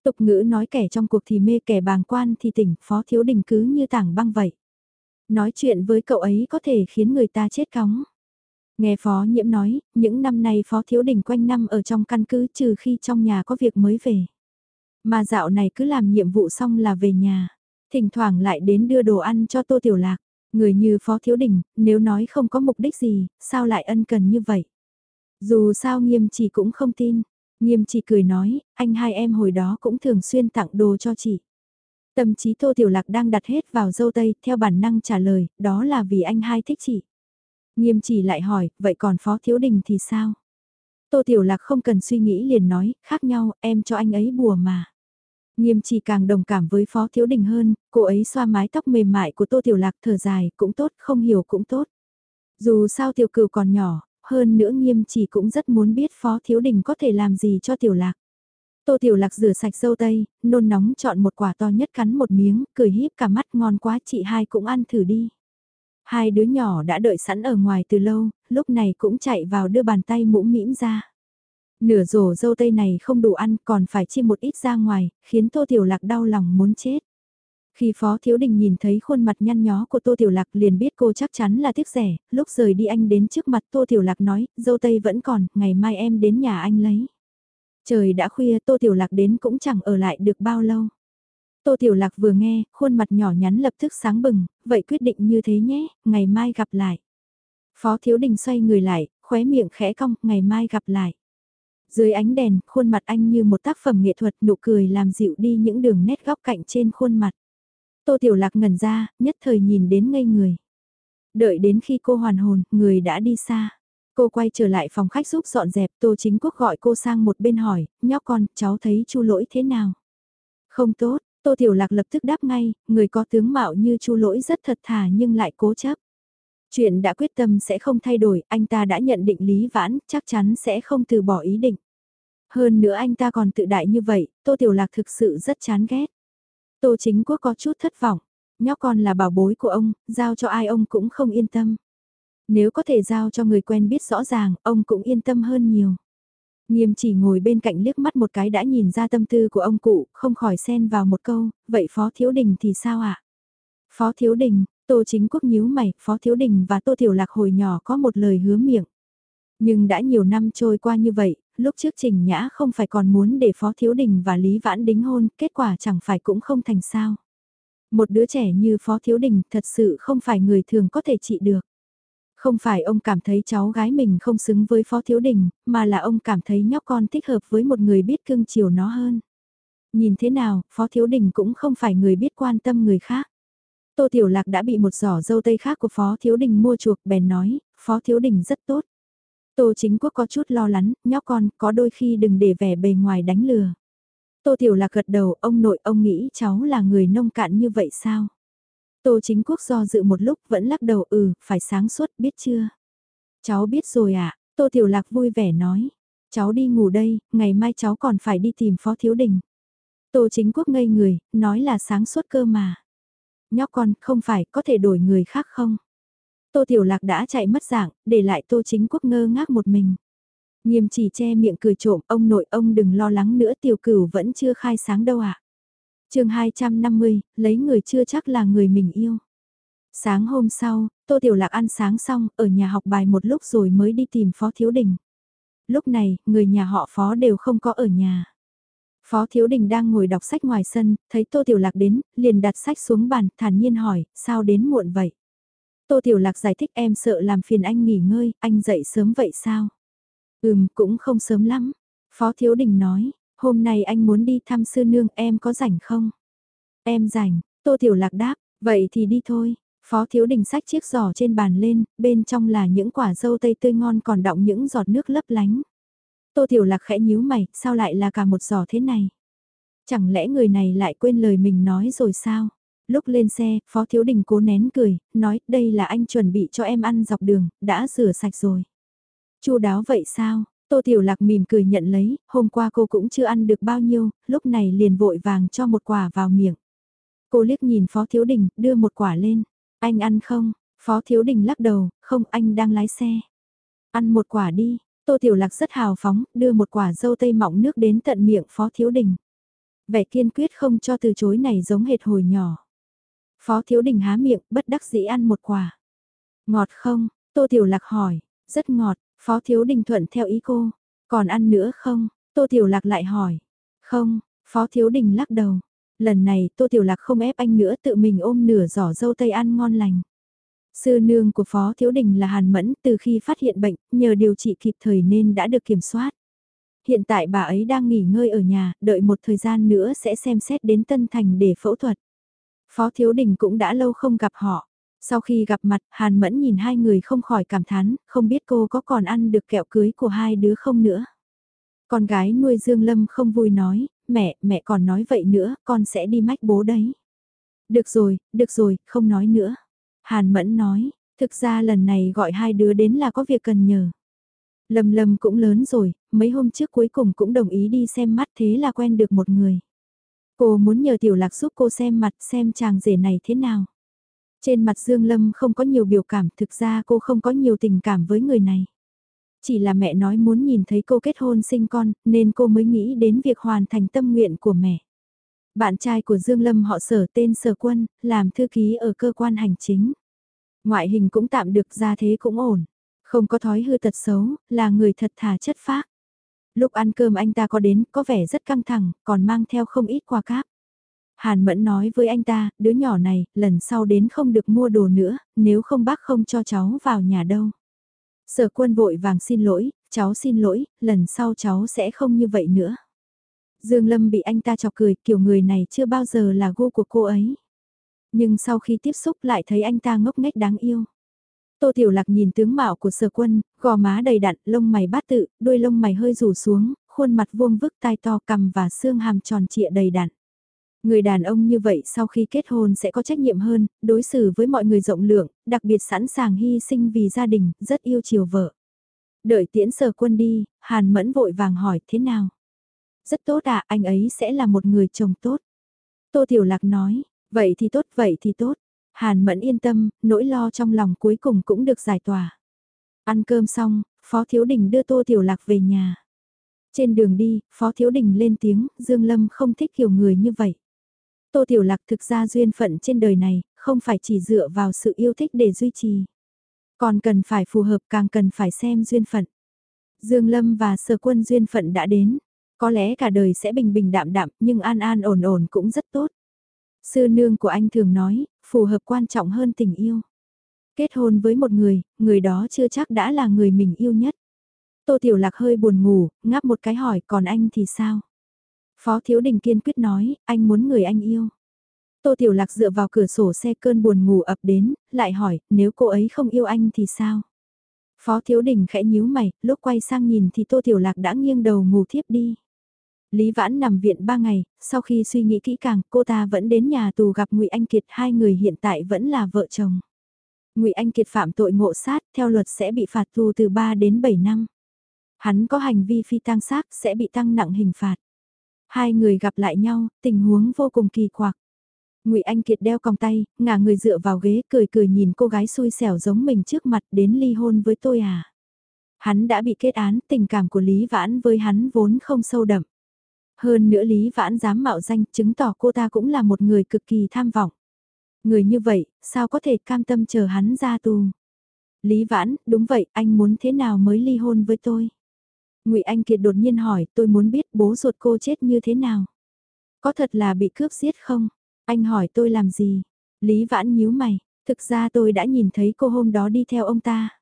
Tục ngữ nói kẻ trong cuộc thì mê kẻ bàng quan thì tỉnh, Phó Thiếu Đình cứ như tảng băng vậy. Nói chuyện với cậu ấy có thể khiến người ta chết cóng. Nghe Phó Nhiễm nói, những năm nay Phó Thiếu Đình quanh năm ở trong căn cứ trừ khi trong nhà có việc mới về. Mà dạo này cứ làm nhiệm vụ xong là về nhà. Thỉnh thoảng lại đến đưa đồ ăn cho Tô Tiểu Lạc. Người như Phó Thiếu Đình, nếu nói không có mục đích gì, sao lại ân cần như vậy? Dù sao nghiêm chỉ cũng không tin. Nghiêm chỉ cười nói, anh hai em hồi đó cũng thường xuyên tặng đồ cho chị. Tâm trí Tô Tiểu Lạc đang đặt hết vào dâu tây, theo bản năng trả lời, đó là vì anh hai thích chị. Nghiêm chỉ lại hỏi, vậy còn Phó Thiếu Đình thì sao? Tô Tiểu Lạc không cần suy nghĩ liền nói, khác nhau, em cho anh ấy bùa mà. Nghiêm chỉ càng đồng cảm với Phó Thiếu Đình hơn, cô ấy xoa mái tóc mềm mại của Tô Tiểu Lạc thở dài, cũng tốt, không hiểu cũng tốt. Dù sao tiểu cửu còn nhỏ, hơn nữa nghiêm chỉ cũng rất muốn biết Phó Thiếu Đình có thể làm gì cho Tiểu Lạc. Tô Tiểu Lạc rửa sạch dâu tây, nôn nóng chọn một quả to nhất cắn một miếng, cười híp cả mắt ngon quá chị hai cũng ăn thử đi. Hai đứa nhỏ đã đợi sẵn ở ngoài từ lâu, lúc này cũng chạy vào đưa bàn tay mũm mĩm ra. Nửa rổ dâu tây này không đủ ăn còn phải chia một ít ra ngoài, khiến Tô Tiểu Lạc đau lòng muốn chết. Khi Phó Thiếu Đình nhìn thấy khuôn mặt nhăn nhó của Tô Tiểu Lạc liền biết cô chắc chắn là tiếc rẻ, lúc rời đi anh đến trước mặt Tô Tiểu Lạc nói, dâu tây vẫn còn, ngày mai em đến nhà anh lấy. Trời đã khuya Tô Tiểu Lạc đến cũng chẳng ở lại được bao lâu. Tô Tiểu Lạc vừa nghe, khuôn mặt nhỏ nhắn lập tức sáng bừng, vậy quyết định như thế nhé, ngày mai gặp lại. Phó Thiếu Đình xoay người lại, khóe miệng khẽ cong, ngày mai gặp lại. Dưới ánh đèn, khuôn mặt anh như một tác phẩm nghệ thuật, nụ cười làm dịu đi những đường nét góc cạnh trên khuôn mặt. Tô Tiểu Lạc ngẩn ra, nhất thời nhìn đến ngây người. Đợi đến khi cô hoàn hồn, người đã đi xa. Cô quay trở lại phòng khách giúp dọn dẹp, Tô Chính Quốc gọi cô sang một bên hỏi, nhóc con, cháu thấy chu lỗi thế nào? Không tốt, Tô Tiểu Lạc lập tức đáp ngay, người có tướng mạo như chu lỗi rất thật thà nhưng lại cố chấp. Chuyện đã quyết tâm sẽ không thay đổi, anh ta đã nhận định Lý Vãn, chắc chắn sẽ không từ bỏ ý định. Hơn nữa anh ta còn tự đại như vậy, Tô Tiểu Lạc thực sự rất chán ghét. Tô Chính Quốc có chút thất vọng, nhóc con là bảo bối của ông, giao cho ai ông cũng không yên tâm. Nếu có thể giao cho người quen biết rõ ràng, ông cũng yên tâm hơn nhiều. Nghiêm chỉ ngồi bên cạnh liếc mắt một cái đã nhìn ra tâm tư của ông cụ, không khỏi xen vào một câu, vậy Phó Thiếu Đình thì sao ạ? Phó Thiếu Đình, Tô Chính Quốc nhíu mày, Phó Thiếu Đình và Tô Tiểu Lạc hồi nhỏ có một lời hứa miệng. Nhưng đã nhiều năm trôi qua như vậy, lúc trước Trình Nhã không phải còn muốn để Phó Thiếu Đình và Lý Vãn đính hôn, kết quả chẳng phải cũng không thành sao. Một đứa trẻ như Phó Thiếu Đình thật sự không phải người thường có thể trị được. Không phải ông cảm thấy cháu gái mình không xứng với Phó Thiếu Đình, mà là ông cảm thấy nhóc con thích hợp với một người biết cưng chiều nó hơn. Nhìn thế nào, Phó Thiếu Đình cũng không phải người biết quan tâm người khác. Tô Tiểu Lạc đã bị một giỏ dâu tây khác của Phó Thiếu Đình mua chuộc bèn nói, Phó Thiếu Đình rất tốt. Tô Chính Quốc có chút lo lắng, nhóc con, có đôi khi đừng để vẻ bề ngoài đánh lừa. Tô Tiểu Lạc gật đầu, ông nội ông nghĩ cháu là người nông cạn như vậy sao? Tô Chính Quốc do dự một lúc vẫn lắc đầu ừ, phải sáng suốt, biết chưa? Cháu biết rồi ạ, à? Tô Tiểu Lạc vui vẻ nói. Cháu đi ngủ đây, ngày mai cháu còn phải đi tìm Phó Thiếu Đình. Tô Chính Quốc ngây người, nói là sáng suốt cơ mà. Nhóc con, không phải, có thể đổi người khác không? Tô Tiểu Lạc đã chạy mất dạng, để lại Tô Chính Quốc ngơ ngác một mình. Nghiêm chỉ che miệng cười trộm, ông nội ông đừng lo lắng nữa tiểu cửu vẫn chưa khai sáng đâu ạ. À? chương 250, lấy người chưa chắc là người mình yêu. Sáng hôm sau, Tô Tiểu Lạc ăn sáng xong, ở nhà học bài một lúc rồi mới đi tìm Phó Thiếu Đình. Lúc này, người nhà họ Phó đều không có ở nhà. Phó Thiếu Đình đang ngồi đọc sách ngoài sân, thấy Tô Tiểu Lạc đến, liền đặt sách xuống bàn, thản nhiên hỏi, sao đến muộn vậy? Tô Tiểu Lạc giải thích em sợ làm phiền anh nghỉ ngơi, anh dậy sớm vậy sao? Ừm, cũng không sớm lắm. Phó Thiếu Đình nói, hôm nay anh muốn đi thăm sư nương em có rảnh không? Em rảnh, Tô Tiểu Lạc đáp, vậy thì đi thôi. Phó Thiếu Đình xách chiếc giỏ trên bàn lên, bên trong là những quả dâu tây tươi ngon còn đọng những giọt nước lấp lánh. Tô Tiểu Lạc khẽ nhíu mày, sao lại là cả một giỏ thế này? Chẳng lẽ người này lại quên lời mình nói rồi sao? Lúc lên xe, Phó Thiếu Đình cố nén cười, nói đây là anh chuẩn bị cho em ăn dọc đường, đã rửa sạch rồi. Chu đáo vậy sao? Tô Tiểu Lạc mỉm cười nhận lấy, hôm qua cô cũng chưa ăn được bao nhiêu, lúc này liền vội vàng cho một quả vào miệng. Cô liếc nhìn Phó Thiếu Đình, đưa một quả lên. Anh ăn không? Phó Thiếu Đình lắc đầu, không anh đang lái xe. Ăn một quả đi, Tô Tiểu Lạc rất hào phóng, đưa một quả dâu tây mọng nước đến tận miệng Phó Thiếu Đình. Vẻ kiên quyết không cho từ chối này giống hệt hồi nhỏ. Phó Thiếu Đình há miệng, bất đắc dĩ ăn một quả. Ngọt không? Tô Tiểu Lạc hỏi. Rất ngọt, Phó Thiếu Đình thuận theo ý cô. Còn ăn nữa không? Tô Tiểu Lạc lại hỏi. Không, Phó Thiếu Đình lắc đầu. Lần này Tô Tiểu Lạc không ép anh nữa tự mình ôm nửa giỏ dâu tây ăn ngon lành. Sư nương của Phó Thiếu Đình là Hàn Mẫn từ khi phát hiện bệnh, nhờ điều trị kịp thời nên đã được kiểm soát. Hiện tại bà ấy đang nghỉ ngơi ở nhà, đợi một thời gian nữa sẽ xem xét đến Tân Thành để phẫu thuật. Phó Thiếu Đình cũng đã lâu không gặp họ. Sau khi gặp mặt, Hàn Mẫn nhìn hai người không khỏi cảm thán, không biết cô có còn ăn được kẹo cưới của hai đứa không nữa. Con gái nuôi Dương Lâm không vui nói, mẹ, mẹ còn nói vậy nữa, con sẽ đi mách bố đấy. Được rồi, được rồi, không nói nữa. Hàn Mẫn nói, thực ra lần này gọi hai đứa đến là có việc cần nhờ. Lâm Lâm cũng lớn rồi, mấy hôm trước cuối cùng cũng đồng ý đi xem mắt thế là quen được một người. Cô muốn nhờ Tiểu Lạc giúp cô xem mặt xem chàng rể này thế nào. Trên mặt Dương Lâm không có nhiều biểu cảm, thực ra cô không có nhiều tình cảm với người này. Chỉ là mẹ nói muốn nhìn thấy cô kết hôn sinh con, nên cô mới nghĩ đến việc hoàn thành tâm nguyện của mẹ. Bạn trai của Dương Lâm họ sở tên Sở Quân, làm thư ký ở cơ quan hành chính. Ngoại hình cũng tạm được ra thế cũng ổn. Không có thói hư tật xấu, là người thật thà chất phác. Lúc ăn cơm anh ta có đến, có vẻ rất căng thẳng, còn mang theo không ít quà cáp. Hàn Mẫn nói với anh ta, đứa nhỏ này, lần sau đến không được mua đồ nữa, nếu không bác không cho cháu vào nhà đâu. Sở quân vội vàng xin lỗi, cháu xin lỗi, lần sau cháu sẽ không như vậy nữa. Dương Lâm bị anh ta chọc cười, kiểu người này chưa bao giờ là gu của cô ấy. Nhưng sau khi tiếp xúc lại thấy anh ta ngốc nghếch đáng yêu. Tô Tiểu Lạc nhìn tướng mạo của sở quân, gò má đầy đặn, lông mày bát tự, đuôi lông mày hơi rủ xuống, khuôn mặt vuông vức tai to cằm và xương hàm tròn trịa đầy đặn. Người đàn ông như vậy sau khi kết hôn sẽ có trách nhiệm hơn, đối xử với mọi người rộng lượng, đặc biệt sẵn sàng hy sinh vì gia đình, rất yêu chiều vợ. Đợi tiễn sở quân đi, Hàn Mẫn vội vàng hỏi thế nào? Rất tốt à, anh ấy sẽ là một người chồng tốt. Tô Tiểu Lạc nói, vậy thì tốt, vậy thì tốt. Hàn Mẫn yên tâm, nỗi lo trong lòng cuối cùng cũng được giải tỏa. Ăn cơm xong, Phó Thiếu Đình đưa Tô Tiểu Lạc về nhà. Trên đường đi, Phó Thiếu Đình lên tiếng, Dương Lâm không thích kiểu người như vậy. Tô Tiểu Lạc thực ra duyên phận trên đời này, không phải chỉ dựa vào sự yêu thích để duy trì. Còn cần phải phù hợp càng cần phải xem duyên phận. Dương Lâm và Sở Quân duyên phận đã đến. Có lẽ cả đời sẽ bình bình đạm đạm nhưng an an ổn ổn cũng rất tốt. Sư nương của anh thường nói, phù hợp quan trọng hơn tình yêu. Kết hôn với một người, người đó chưa chắc đã là người mình yêu nhất. Tô Tiểu Lạc hơi buồn ngủ, ngáp một cái hỏi còn anh thì sao? Phó Thiếu Đình kiên quyết nói, anh muốn người anh yêu. Tô Tiểu Lạc dựa vào cửa sổ xe cơn buồn ngủ ập đến, lại hỏi, nếu cô ấy không yêu anh thì sao? Phó Thiếu Đình khẽ nhíu mày, lúc quay sang nhìn thì Tô Tiểu Lạc đã nghiêng đầu ngủ thiếp đi. Lý Vãn nằm viện 3 ngày, sau khi suy nghĩ kỹ càng, cô ta vẫn đến nhà tù gặp Ngụy Anh Kiệt, hai người hiện tại vẫn là vợ chồng. Ngụy Anh Kiệt phạm tội ngộ sát, theo luật sẽ bị phạt tù từ 3 đến 7 năm. Hắn có hành vi phi tang xác sẽ bị tăng nặng hình phạt. Hai người gặp lại nhau, tình huống vô cùng kỳ quặc. Ngụy Anh Kiệt đeo còng tay, ngả người dựa vào ghế cười cười nhìn cô gái xui xẻo giống mình trước mặt đến ly hôn với tôi à. Hắn đã bị kết án, tình cảm của Lý Vãn với hắn vốn không sâu đậm. Hơn nữa Lý Vãn dám mạo danh chứng tỏ cô ta cũng là một người cực kỳ tham vọng. Người như vậy, sao có thể cam tâm chờ hắn ra tù? Lý Vãn, đúng vậy, anh muốn thế nào mới ly hôn với tôi? Ngụy Anh Kiệt đột nhiên hỏi, tôi muốn biết bố ruột cô chết như thế nào? Có thật là bị cướp giết không? Anh hỏi tôi làm gì? Lý Vãn nhíu mày, thực ra tôi đã nhìn thấy cô hôm đó đi theo ông ta.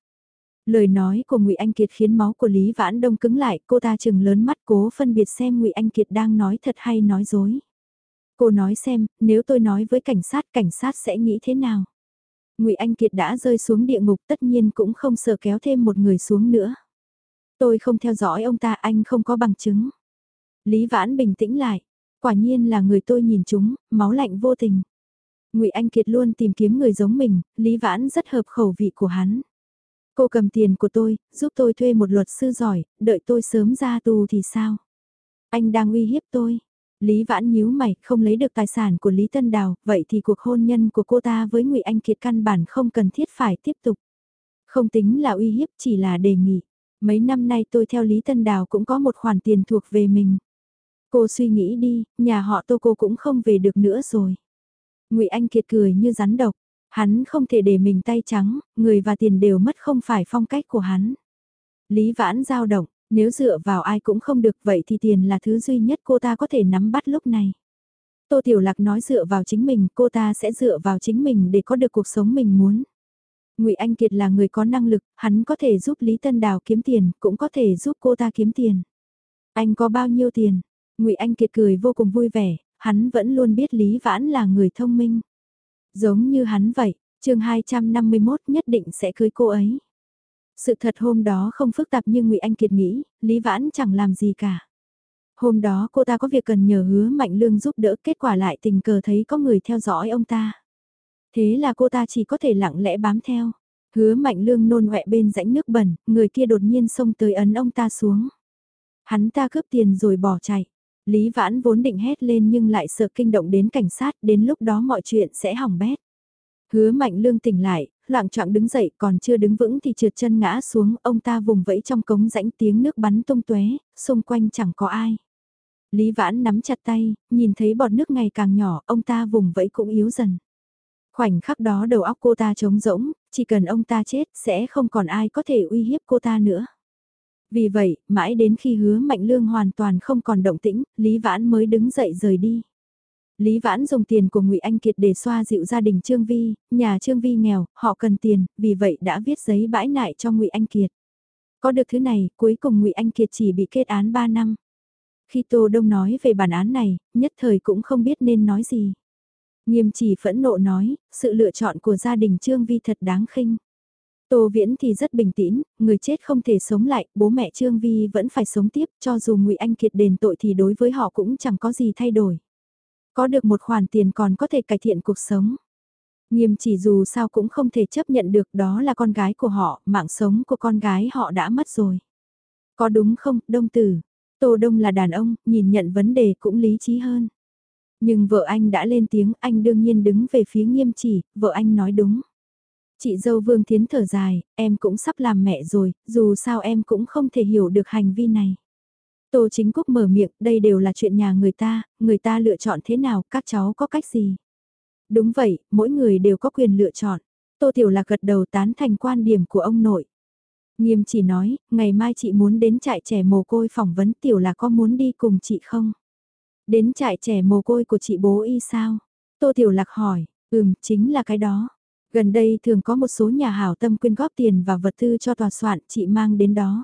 Lời nói của Ngụy Anh Kiệt khiến máu của Lý Vãn Đông cứng lại, cô ta chừng lớn mắt cố phân biệt xem Ngụy Anh Kiệt đang nói thật hay nói dối. Cô nói xem, nếu tôi nói với cảnh sát, cảnh sát sẽ nghĩ thế nào? Ngụy Anh Kiệt đã rơi xuống địa ngục tất nhiên cũng không sợ kéo thêm một người xuống nữa. Tôi không theo dõi ông ta, anh không có bằng chứng. Lý Vãn bình tĩnh lại, quả nhiên là người tôi nhìn chúng, máu lạnh vô tình. Ngụy Anh Kiệt luôn tìm kiếm người giống mình, Lý Vãn rất hợp khẩu vị của hắn. Cô cầm tiền của tôi, giúp tôi thuê một luật sư giỏi, đợi tôi sớm ra tù thì sao? Anh đang uy hiếp tôi. Lý Vãn nhíu mày, không lấy được tài sản của Lý Tân Đào, vậy thì cuộc hôn nhân của cô ta với Ngụy Anh Kiệt căn bản không cần thiết phải tiếp tục. Không tính là uy hiếp, chỉ là đề nghị. Mấy năm nay tôi theo Lý Tân Đào cũng có một khoản tiền thuộc về mình. Cô suy nghĩ đi, nhà họ Tô cô cũng không về được nữa rồi. Ngụy Anh Kiệt cười như rắn độc, hắn không thể để mình tay trắng, người và tiền đều mất không phải phong cách của hắn. Lý Vãn giao động, nếu dựa vào ai cũng không được vậy thì tiền là thứ duy nhất cô ta có thể nắm bắt lúc này. Tô Tiểu Lạc nói dựa vào chính mình, cô ta sẽ dựa vào chính mình để có được cuộc sống mình muốn. Ngụy Anh Kiệt là người có năng lực, hắn có thể giúp Lý Tân Đào kiếm tiền, cũng có thể giúp cô ta kiếm tiền. Anh có bao nhiêu tiền? Ngụy Anh Kiệt cười vô cùng vui vẻ, hắn vẫn luôn biết Lý Vãn là người thông minh. Giống như hắn vậy, chương 251 nhất định sẽ cưới cô ấy. Sự thật hôm đó không phức tạp như Ngụy Anh Kiệt nghĩ, Lý Vãn chẳng làm gì cả. Hôm đó cô ta có việc cần nhờ hứa Mạnh Lương giúp đỡ kết quả lại tình cờ thấy có người theo dõi ông ta. Thế là cô ta chỉ có thể lặng lẽ bám theo. Hứa Mạnh Lương nôn ọe bên rãnh nước bẩn, người kia đột nhiên xông tới ấn ông ta xuống. Hắn ta cướp tiền rồi bỏ chạy. Lý Vãn vốn định hét lên nhưng lại sợ kinh động đến cảnh sát, đến lúc đó mọi chuyện sẽ hỏng bét. Hứa Mạnh Lương tỉnh lại, loạn trọng đứng dậy còn chưa đứng vững thì trượt chân ngã xuống, ông ta vùng vẫy trong cống rãnh tiếng nước bắn tung tóe, xung quanh chẳng có ai. Lý Vãn nắm chặt tay, nhìn thấy bọt nước ngày càng nhỏ, ông ta vùng vẫy cũng yếu dần. Khoảnh khắc đó đầu óc cô ta trống rỗng, chỉ cần ông ta chết sẽ không còn ai có thể uy hiếp cô ta nữa. Vì vậy, mãi đến khi hứa Mạnh Lương hoàn toàn không còn động tĩnh, Lý Vãn mới đứng dậy rời đi. Lý Vãn dùng tiền của Ngụy Anh Kiệt để xoa dịu gia đình Trương Vi, nhà Trương Vi nghèo, họ cần tiền, vì vậy đã viết giấy bãi nại cho Ngụy Anh Kiệt. Có được thứ này, cuối cùng Ngụy Anh Kiệt chỉ bị kết án 3 năm. Khi Tô Đông nói về bản án này, nhất thời cũng không biết nên nói gì. Nghiêm chỉ phẫn nộ nói, sự lựa chọn của gia đình Trương Vi thật đáng khinh. Tô Viễn thì rất bình tĩnh, người chết không thể sống lại, bố mẹ Trương Vi vẫn phải sống tiếp, cho dù Ngụy Anh Kiệt đền tội thì đối với họ cũng chẳng có gì thay đổi. Có được một khoản tiền còn có thể cải thiện cuộc sống. Nghiêm chỉ dù sao cũng không thể chấp nhận được đó là con gái của họ, mạng sống của con gái họ đã mất rồi. Có đúng không, Đông Tử? Tô Đông là đàn ông, nhìn nhận vấn đề cũng lý trí hơn. Nhưng vợ anh đã lên tiếng, anh đương nhiên đứng về phía nghiêm chỉ, vợ anh nói đúng. Chị dâu Vương Thiến thở dài, em cũng sắp làm mẹ rồi, dù sao em cũng không thể hiểu được hành vi này. Tô Chính Quốc mở miệng, đây đều là chuyện nhà người ta, người ta lựa chọn thế nào, các cháu có cách gì? Đúng vậy, mỗi người đều có quyền lựa chọn. Tô Tiểu Lạc gật đầu tán thành quan điểm của ông nội. Nghiêm chỉ nói, ngày mai chị muốn đến trại trẻ mồ côi phỏng vấn Tiểu Lạc có muốn đi cùng chị không? Đến trại trẻ mồ côi của chị bố y sao? Tô Tiểu Lạc hỏi, ừm, chính là cái đó. Gần đây thường có một số nhà hảo tâm quyên góp tiền và vật tư cho tòa soạn chị mang đến đó.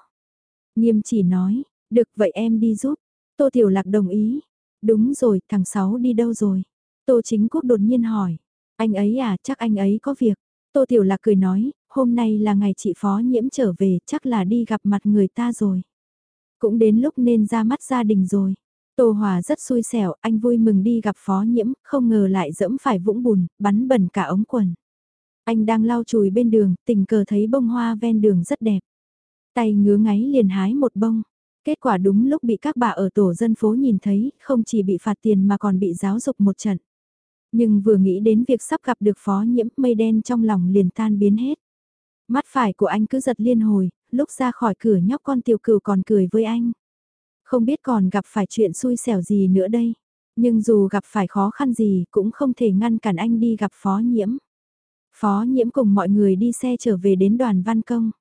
Nghiêm chỉ nói, được vậy em đi giúp. Tô Tiểu Lạc đồng ý. Đúng rồi, thằng Sáu đi đâu rồi? Tô Chính Quốc đột nhiên hỏi. Anh ấy à, chắc anh ấy có việc. Tô Tiểu Lạc cười nói, hôm nay là ngày chị phó nhiễm trở về, chắc là đi gặp mặt người ta rồi. Cũng đến lúc nên ra mắt gia đình rồi. Tô Hòa rất xui xẻo, anh vui mừng đi gặp phó nhiễm, không ngờ lại dẫm phải vũng bùn, bắn bẩn cả ống quần. Anh đang lau chùi bên đường, tình cờ thấy bông hoa ven đường rất đẹp. Tay ngứa ngáy liền hái một bông. Kết quả đúng lúc bị các bà ở tổ dân phố nhìn thấy, không chỉ bị phạt tiền mà còn bị giáo dục một trận. Nhưng vừa nghĩ đến việc sắp gặp được phó nhiễm mây đen trong lòng liền tan biến hết. Mắt phải của anh cứ giật liên hồi, lúc ra khỏi cửa nhóc con tiểu cừu còn cười với anh. Không biết còn gặp phải chuyện xui xẻo gì nữa đây. Nhưng dù gặp phải khó khăn gì cũng không thể ngăn cản anh đi gặp phó nhiễm. Phó nhiễm cùng mọi người đi xe trở về đến đoàn văn công.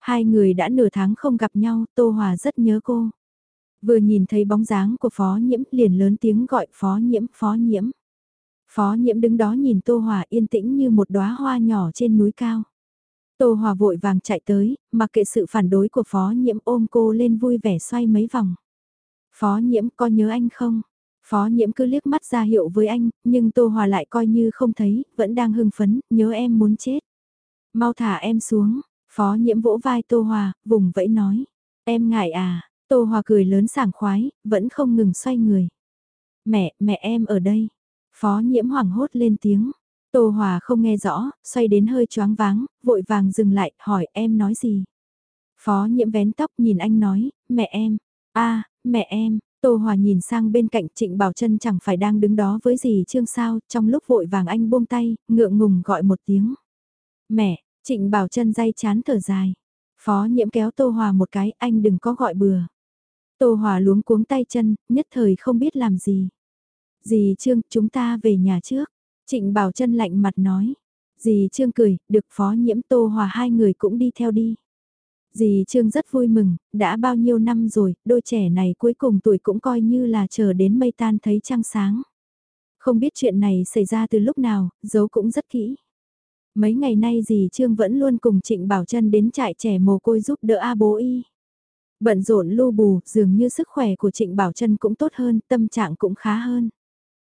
Hai người đã nửa tháng không gặp nhau, Tô Hòa rất nhớ cô. Vừa nhìn thấy bóng dáng của phó nhiễm liền lớn tiếng gọi phó nhiễm, phó nhiễm. Phó nhiễm đứng đó nhìn Tô Hòa yên tĩnh như một đóa hoa nhỏ trên núi cao. Tô Hòa vội vàng chạy tới, mặc kệ sự phản đối của phó nhiễm ôm cô lên vui vẻ xoay mấy vòng. Phó nhiễm có nhớ anh không? Phó nhiễm cứ liếc mắt ra hiệu với anh, nhưng Tô Hòa lại coi như không thấy, vẫn đang hưng phấn, nhớ em muốn chết. Mau thả em xuống, phó nhiễm vỗ vai Tô Hòa, vùng vẫy nói. Em ngại à, Tô Hòa cười lớn sảng khoái, vẫn không ngừng xoay người. Mẹ, mẹ em ở đây. Phó nhiễm hoảng hốt lên tiếng. Tô Hòa không nghe rõ, xoay đến hơi choáng váng, vội vàng dừng lại, hỏi em nói gì. Phó nhiễm vén tóc nhìn anh nói, mẹ em, a mẹ em, Tô Hòa nhìn sang bên cạnh Trịnh Bảo Trân chẳng phải đang đứng đó với gì Trương sao, trong lúc vội vàng anh buông tay, ngượng ngùng gọi một tiếng. Mẹ, Trịnh Bảo Trân day chán thở dài. Phó nhiễm kéo Tô Hòa một cái, anh đừng có gọi bừa. Tô Hòa luống cuống tay chân, nhất thời không biết làm gì. Dì Trương, chúng ta về nhà trước. Trịnh Bảo Trân lạnh mặt nói. Dì Trương cười, được phó nhiễm Tô Hòa hai người cũng đi theo đi. Dì Trương rất vui mừng, đã bao nhiêu năm rồi, đôi trẻ này cuối cùng tuổi cũng coi như là chờ đến mây tan thấy trăng sáng. Không biết chuyện này xảy ra từ lúc nào, giấu cũng rất kỹ. Mấy ngày nay dì Trương vẫn luôn cùng Trịnh Bảo Trân đến trại trẻ mồ côi giúp đỡ A bố y. Bận rộn lu bù, dường như sức khỏe của Trịnh Bảo Trân cũng tốt hơn, tâm trạng cũng khá hơn.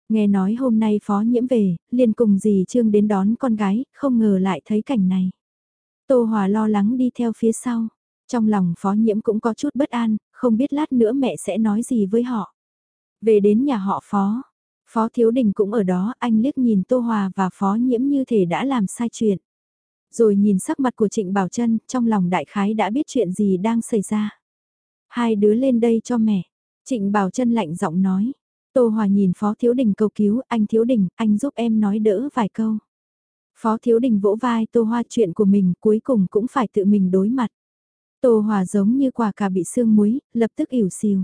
Nghe nói hôm nay phó nhiễm về, liền cùng dì Trương đến đón con gái, không ngờ lại thấy cảnh này. Tô Hòa lo lắng đi theo phía sau. Trong lòng phó nhiễm cũng có chút bất an, không biết lát nữa mẹ sẽ nói gì với họ. Về đến nhà họ phó, phó thiếu đình cũng ở đó, anh liếc nhìn Tô Hòa và phó nhiễm như thể đã làm sai chuyện. Rồi nhìn sắc mặt của Trịnh Bảo Trân, trong lòng đại khái đã biết chuyện gì đang xảy ra. Hai đứa lên đây cho mẹ. Trịnh Bảo Trân lạnh giọng nói. Tô Hòa nhìn Phó Thiếu Đình cầu cứu, anh Thiếu Đình, anh giúp em nói đỡ vài câu. Phó Thiếu Đình vỗ vai Tô Hoa chuyện của mình cuối cùng cũng phải tự mình đối mặt. Tô Hòa giống như quả cà bị sương muối, lập tức ỉu xìu.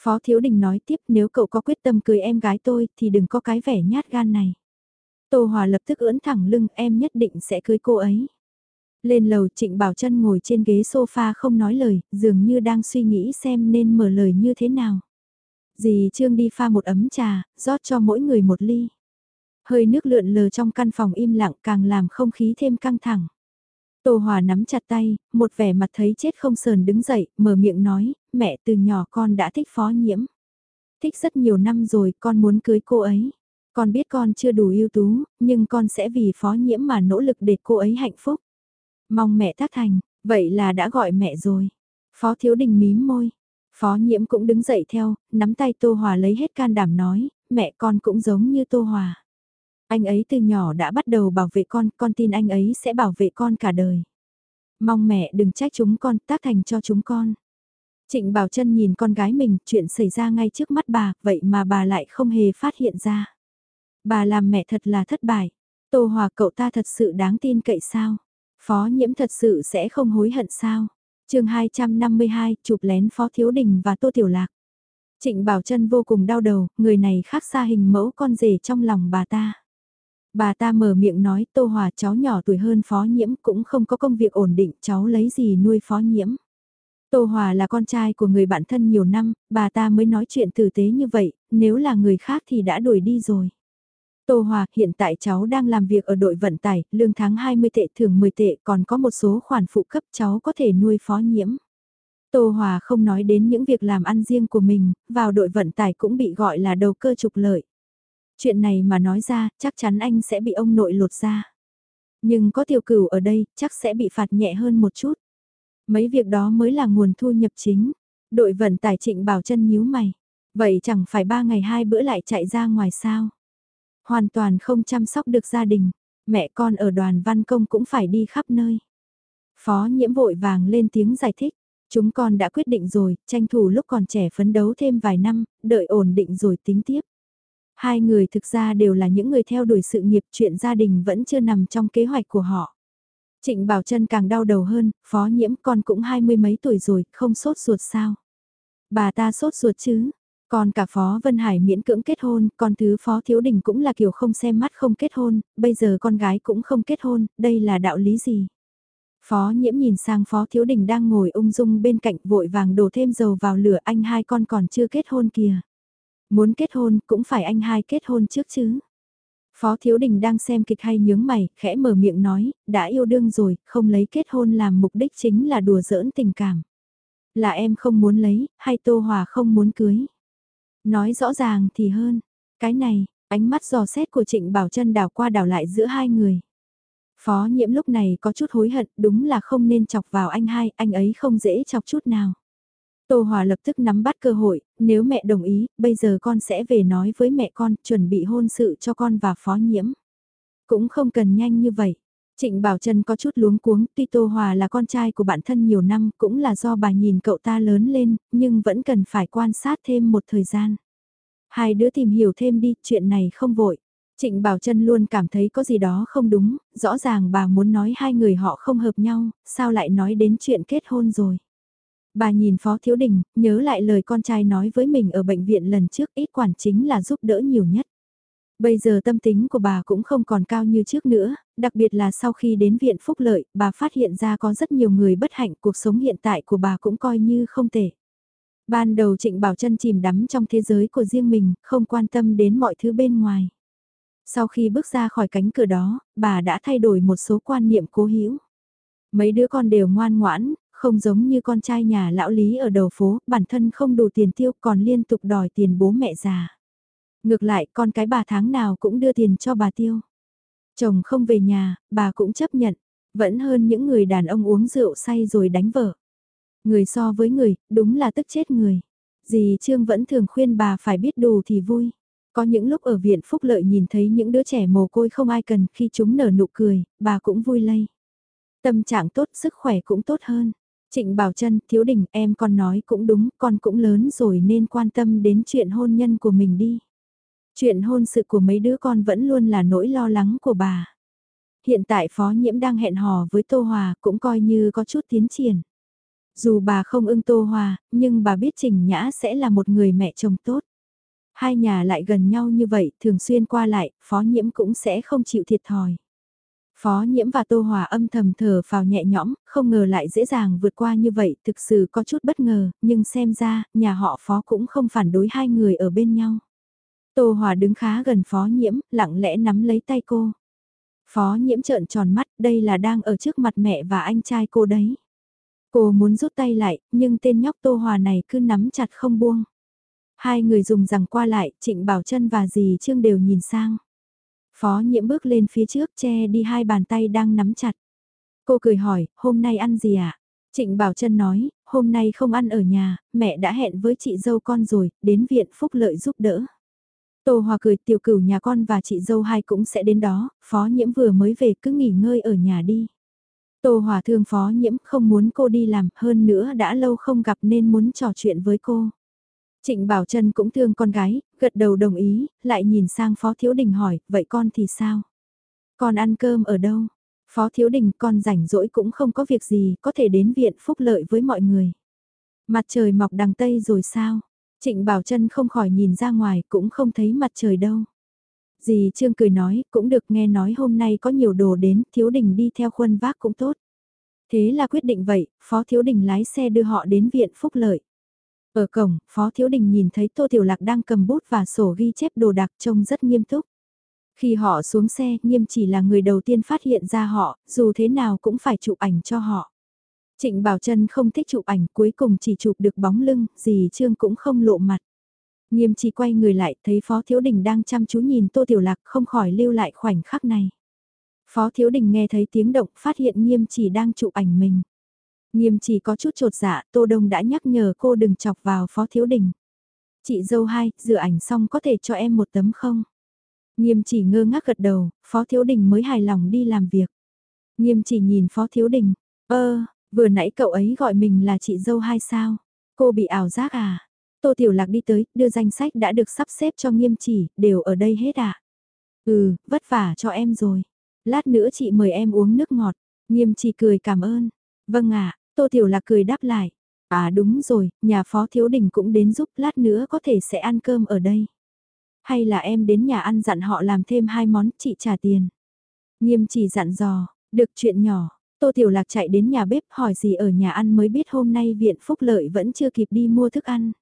Phó Thiếu Đình nói tiếp nếu cậu có quyết tâm cưới em gái tôi thì đừng có cái vẻ nhát gan này. Tô Hòa lập tức ưỡn thẳng lưng em nhất định sẽ cưới cô ấy. Lên lầu Trịnh Bảo Trân ngồi trên ghế sofa không nói lời, dường như đang suy nghĩ xem nên mở lời như thế nào. Dì Trương đi pha một ấm trà, rót cho mỗi người một ly. Hơi nước lượn lờ trong căn phòng im lặng càng làm không khí thêm căng thẳng. Tô Hòa nắm chặt tay, một vẻ mặt thấy chết không sờn đứng dậy, mở miệng nói, mẹ từ nhỏ con đã thích phó nhiễm. Thích rất nhiều năm rồi, con muốn cưới cô ấy. Con biết con chưa đủ ưu tú, nhưng con sẽ vì phó nhiễm mà nỗ lực để cô ấy hạnh phúc. Mong mẹ tác thành, vậy là đã gọi mẹ rồi. Phó Thiếu Đình mím môi. Phó Nhiễm cũng đứng dậy theo, nắm tay Tô Hòa lấy hết can đảm nói, mẹ con cũng giống như Tô Hòa. Anh ấy từ nhỏ đã bắt đầu bảo vệ con, con tin anh ấy sẽ bảo vệ con cả đời. Mong mẹ đừng trách chúng con, tác thành cho chúng con. Trịnh Bảo Trân nhìn con gái mình, chuyện xảy ra ngay trước mắt bà, vậy mà bà lại không hề phát hiện ra. Bà làm mẹ thật là thất bại. Tô Hòa cậu ta thật sự đáng tin cậy sao? Phó nhiễm thật sự sẽ không hối hận sao? chương 252, chụp lén Phó Thiếu Đình và Tô Tiểu Lạc. Trịnh Bảo Trân vô cùng đau đầu, người này khác xa hình mẫu con rể trong lòng bà ta. Bà ta mở miệng nói Tô Hòa cháu nhỏ tuổi hơn Phó Nhiễm cũng không có công việc ổn định cháu lấy gì nuôi Phó Nhiễm. Tô Hòa là con trai của người bạn thân nhiều năm, bà ta mới nói chuyện tử tế như vậy, nếu là người khác thì đã đuổi đi rồi. Tô Hòa, hiện tại cháu đang làm việc ở đội vận tải, lương tháng 20 tệ thưởng 10 tệ, còn có một số khoản phụ cấp cháu có thể nuôi phó nhiễm. Tô Hòa không nói đến những việc làm ăn riêng của mình, vào đội vận tải cũng bị gọi là đầu cơ trục lợi. Chuyện này mà nói ra, chắc chắn anh sẽ bị ông nội lột ra. Nhưng có tiểu cửu ở đây, chắc sẽ bị phạt nhẹ hơn một chút. Mấy việc đó mới là nguồn thu nhập chính. Đội vận tải trịnh bảo chân nhíu mày. Vậy chẳng phải ba ngày hai bữa lại chạy ra ngoài sao? Hoàn toàn không chăm sóc được gia đình, mẹ con ở đoàn văn công cũng phải đi khắp nơi. Phó nhiễm vội vàng lên tiếng giải thích, chúng con đã quyết định rồi, tranh thủ lúc còn trẻ phấn đấu thêm vài năm, đợi ổn định rồi tính tiếp. Hai người thực ra đều là những người theo đuổi sự nghiệp chuyện gia đình vẫn chưa nằm trong kế hoạch của họ. Trịnh Bảo Trân càng đau đầu hơn, phó nhiễm con cũng hai mươi mấy tuổi rồi, không sốt ruột sao. Bà ta sốt ruột chứ, còn cả Phó Vân Hải miễn cưỡng kết hôn, còn thứ Phó Thiếu Đình cũng là kiểu không xem mắt không kết hôn, bây giờ con gái cũng không kết hôn, đây là đạo lý gì? Phó Nhiễm nhìn sang Phó Thiếu Đình đang ngồi ung dung bên cạnh vội vàng đổ thêm dầu vào lửa anh hai con còn chưa kết hôn kìa. Muốn kết hôn cũng phải anh hai kết hôn trước chứ. Phó Thiếu Đình đang xem kịch hay nhướng mày, khẽ mở miệng nói, đã yêu đương rồi, không lấy kết hôn làm mục đích chính là đùa giỡn tình cảm. Là em không muốn lấy, hay Tô Hòa không muốn cưới. Nói rõ ràng thì hơn. Cái này, ánh mắt giò xét của Trịnh Bảo Trân đảo qua đảo lại giữa hai người. Phó nhiễm lúc này có chút hối hận, đúng là không nên chọc vào anh hai, anh ấy không dễ chọc chút nào. Tô Hòa lập tức nắm bắt cơ hội, nếu mẹ đồng ý, bây giờ con sẽ về nói với mẹ con, chuẩn bị hôn sự cho con và phó nhiễm. Cũng không cần nhanh như vậy. Trịnh Bảo Trân có chút luống cuống, tuy Tô Hòa là con trai của bạn thân nhiều năm, cũng là do bà nhìn cậu ta lớn lên, nhưng vẫn cần phải quan sát thêm một thời gian. Hai đứa tìm hiểu thêm đi, chuyện này không vội. Trịnh Bảo Trân luôn cảm thấy có gì đó không đúng, rõ ràng bà muốn nói hai người họ không hợp nhau, sao lại nói đến chuyện kết hôn rồi. Bà nhìn Phó Thiếu Đình, nhớ lại lời con trai nói với mình ở bệnh viện lần trước ít quản chính là giúp đỡ nhiều nhất. Bây giờ tâm tính của bà cũng không còn cao như trước nữa, đặc biệt là sau khi đến viện phúc lợi, bà phát hiện ra có rất nhiều người bất hạnh cuộc sống hiện tại của bà cũng coi như không tệ. Ban đầu Trịnh Bảo Trân chìm đắm trong thế giới của riêng mình, không quan tâm đến mọi thứ bên ngoài. Sau khi bước ra khỏi cánh cửa đó, bà đã thay đổi một số quan niệm cố hữu. Mấy đứa con đều ngoan ngoãn, không giống như con trai nhà lão lý ở đầu phố, bản thân không đủ tiền tiêu còn liên tục đòi tiền bố mẹ già. Ngược lại con cái bà tháng nào cũng đưa tiền cho bà tiêu. Chồng không về nhà, bà cũng chấp nhận, vẫn hơn những người đàn ông uống rượu say rồi đánh vợ. Người so với người, đúng là tức chết người. Dì Trương vẫn thường khuyên bà phải biết đủ thì vui. Có những lúc ở viện phúc lợi nhìn thấy những đứa trẻ mồ côi không ai cần khi chúng nở nụ cười, bà cũng vui lây. Tâm trạng tốt, sức khỏe cũng tốt hơn. Trịnh Bảo Trân, Thiếu Đình, em con nói cũng đúng, con cũng lớn rồi nên quan tâm đến chuyện hôn nhân của mình đi. Chuyện hôn sự của mấy đứa con vẫn luôn là nỗi lo lắng của bà. Hiện tại Phó Nhiễm đang hẹn hò với Tô Hòa cũng coi như có chút tiến triển. Dù bà không ưng Tô Hòa, nhưng bà biết Trình Nhã sẽ là một người mẹ chồng tốt. Hai nhà lại gần nhau như vậy, thường xuyên qua lại, Phó Nhiễm cũng sẽ không chịu thiệt thòi. Phó Nhiễm và Tô Hòa âm thầm thở vào nhẹ nhõm, không ngờ lại dễ dàng vượt qua như vậy, thực sự có chút bất ngờ, nhưng xem ra, nhà họ Phó cũng không phản đối hai người ở bên nhau. Tô Hòa đứng khá gần Phó Nhiễm, lặng lẽ nắm lấy tay cô. Phó Nhiễm trợn tròn mắt, đây là đang ở trước mặt mẹ và anh trai cô đấy. Cô muốn rút tay lại, nhưng tên nhóc Tô Hòa này cứ nắm chặt không buông. Hai người dùng rằng qua lại, Trịnh Bảo Trân và dì Trương đều nhìn sang. Phó Nhiễm bước lên phía trước che đi hai bàn tay đang nắm chặt. Cô cười hỏi, hôm nay ăn gì ạ? À? Trịnh Bảo Trân nói, hôm nay không ăn ở nhà, mẹ đã hẹn với chị dâu con rồi, đến viện phúc lợi giúp đỡ. Tô Hòa cười tiểu cửu nhà con và chị dâu hai cũng sẽ đến đó, phó nhiễm vừa mới về cứ nghỉ ngơi ở nhà đi. Tô Hòa thương phó nhiễm không muốn cô đi làm hơn nữa đã lâu không gặp nên muốn trò chuyện với cô. Trịnh Bảo Trân cũng thương con gái, gật đầu đồng ý, lại nhìn sang Phó Thiếu Đình hỏi, vậy con thì sao? Con ăn cơm ở đâu? Phó Thiếu Đình con rảnh rỗi cũng không có việc gì, có thể đến viện phúc lợi với mọi người. Mặt trời mọc đằng Tây rồi sao? Trịnh Bảo Trân không khỏi nhìn ra ngoài cũng không thấy mặt trời đâu. Dì Trương cười nói, cũng được nghe nói hôm nay có nhiều đồ đến, Thiếu Đình đi theo khuôn vác cũng tốt. Thế là quyết định vậy, Phó Thiếu Đình lái xe đưa họ đến viện phúc lợi. Ở cổng, Phó Thiếu Đình nhìn thấy Tô Tiểu Lạc đang cầm bút và sổ ghi chép đồ đạc trông rất nghiêm túc. Khi họ xuống xe, nghiêm chỉ là người đầu tiên phát hiện ra họ, dù thế nào cũng phải chụp ảnh cho họ. Trịnh Bảo Trân không thích chụp ảnh cuối cùng chỉ chụp được bóng lưng, gì Trương cũng không lộ mặt. Nghiêm chỉ quay người lại thấy Phó Thiếu Đình đang chăm chú nhìn Tô Tiểu Lạc không khỏi lưu lại khoảnh khắc này. Phó Thiếu Đình nghe thấy tiếng động phát hiện nghiêm chỉ đang chụp ảnh mình. Nghiêm chỉ có chút trột dạ, Tô Đông đã nhắc nhở cô đừng chọc vào Phó Thiếu Đình. Chị dâu hai, dự ảnh xong có thể cho em một tấm không? Nghiêm chỉ ngơ ngác gật đầu, Phó Thiếu Đình mới hài lòng đi làm việc. Nghiêm chỉ nhìn Phó Thiếu Đình, ơ, vừa nãy cậu ấy gọi mình là chị dâu hai sao? Cô bị ảo giác à? Tô Tiểu Lạc đi tới, đưa danh sách đã được sắp xếp cho nghiêm chỉ, đều ở đây hết à? Ừ, vất vả cho em rồi. Lát nữa chị mời em uống nước ngọt. Nghiêm chỉ cười cảm ơn. Vâng ạ, Tô Tiểu Lạc cười đáp lại. À đúng rồi, nhà phó thiếu đình cũng đến giúp lát nữa có thể sẽ ăn cơm ở đây. Hay là em đến nhà ăn dặn họ làm thêm hai món, chị trả tiền. Nghiêm chỉ dặn dò, được chuyện nhỏ, Tô Tiểu Lạc chạy đến nhà bếp hỏi gì ở nhà ăn mới biết hôm nay viện phúc lợi vẫn chưa kịp đi mua thức ăn.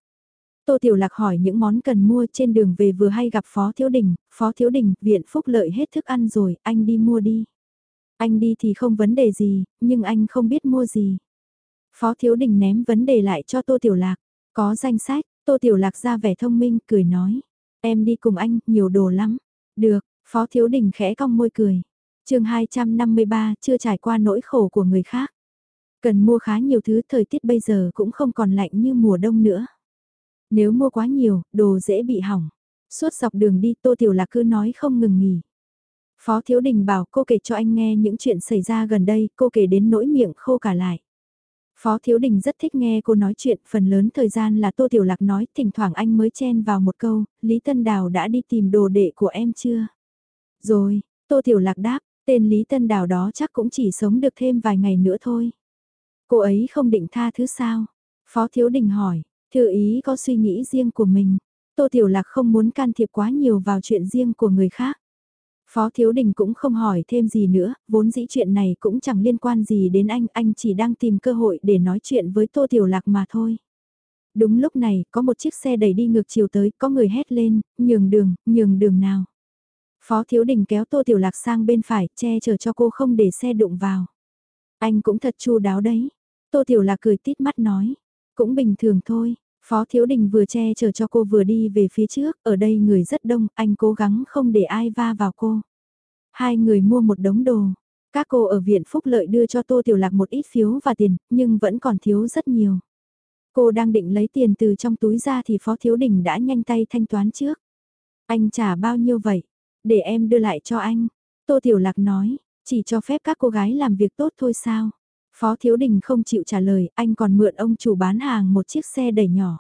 Tô Tiểu Lạc hỏi những món cần mua trên đường về vừa hay gặp Phó Thiếu Đình, Phó Thiếu Đình, viện phúc lợi hết thức ăn rồi, anh đi mua đi. Anh đi thì không vấn đề gì, nhưng anh không biết mua gì. Phó Thiếu Đình ném vấn đề lại cho Tô Tiểu Lạc. Có danh sách, Tô Tiểu Lạc ra vẻ thông minh, cười nói. Em đi cùng anh, nhiều đồ lắm. Được, Phó Thiếu Đình khẽ cong môi cười. chương 253 chưa trải qua nỗi khổ của người khác. Cần mua khá nhiều thứ thời tiết bây giờ cũng không còn lạnh như mùa đông nữa. Nếu mua quá nhiều, đồ dễ bị hỏng. Suốt dọc đường đi Tô Tiểu Lạc cứ nói không ngừng nghỉ. Phó Thiếu Đình bảo cô kể cho anh nghe những chuyện xảy ra gần đây, cô kể đến nỗi miệng khô cả lại. Phó Thiếu Đình rất thích nghe cô nói chuyện, phần lớn thời gian là Tô Tiểu Lạc nói, thỉnh thoảng anh mới chen vào một câu, Lý Tân Đào đã đi tìm đồ đệ của em chưa? Rồi, Tô Tiểu Lạc đáp, tên Lý Tân Đào đó chắc cũng chỉ sống được thêm vài ngày nữa thôi. Cô ấy không định tha thứ sao? Phó Thiếu Đình hỏi, thư ý có suy nghĩ riêng của mình. Tô Tiểu Lạc không muốn can thiệp quá nhiều vào chuyện riêng của người khác. Phó Thiếu Đình cũng không hỏi thêm gì nữa, vốn dĩ chuyện này cũng chẳng liên quan gì đến anh, anh chỉ đang tìm cơ hội để nói chuyện với Tô Tiểu Lạc mà thôi. Đúng lúc này, có một chiếc xe đẩy đi ngược chiều tới, có người hét lên, nhường đường, nhường đường nào. Phó Thiếu Đình kéo Tô Tiểu Lạc sang bên phải, che chở cho cô không để xe đụng vào. Anh cũng thật chu đáo đấy. Tô Tiểu Lạc cười tít mắt nói, cũng bình thường thôi. Phó Thiếu Đình vừa che chở cho cô vừa đi về phía trước, ở đây người rất đông, anh cố gắng không để ai va vào cô. Hai người mua một đống đồ. Các cô ở viện phúc lợi đưa cho Tô Tiểu Lạc một ít phiếu và tiền, nhưng vẫn còn thiếu rất nhiều. Cô đang định lấy tiền từ trong túi ra thì Phó Thiếu Đình đã nhanh tay thanh toán trước. Anh trả bao nhiêu vậy? Để em đưa lại cho anh. Tô Tiểu Lạc nói, chỉ cho phép các cô gái làm việc tốt thôi sao? Phó Thiếu Đình không chịu trả lời, anh còn mượn ông chủ bán hàng một chiếc xe đẩy nhỏ.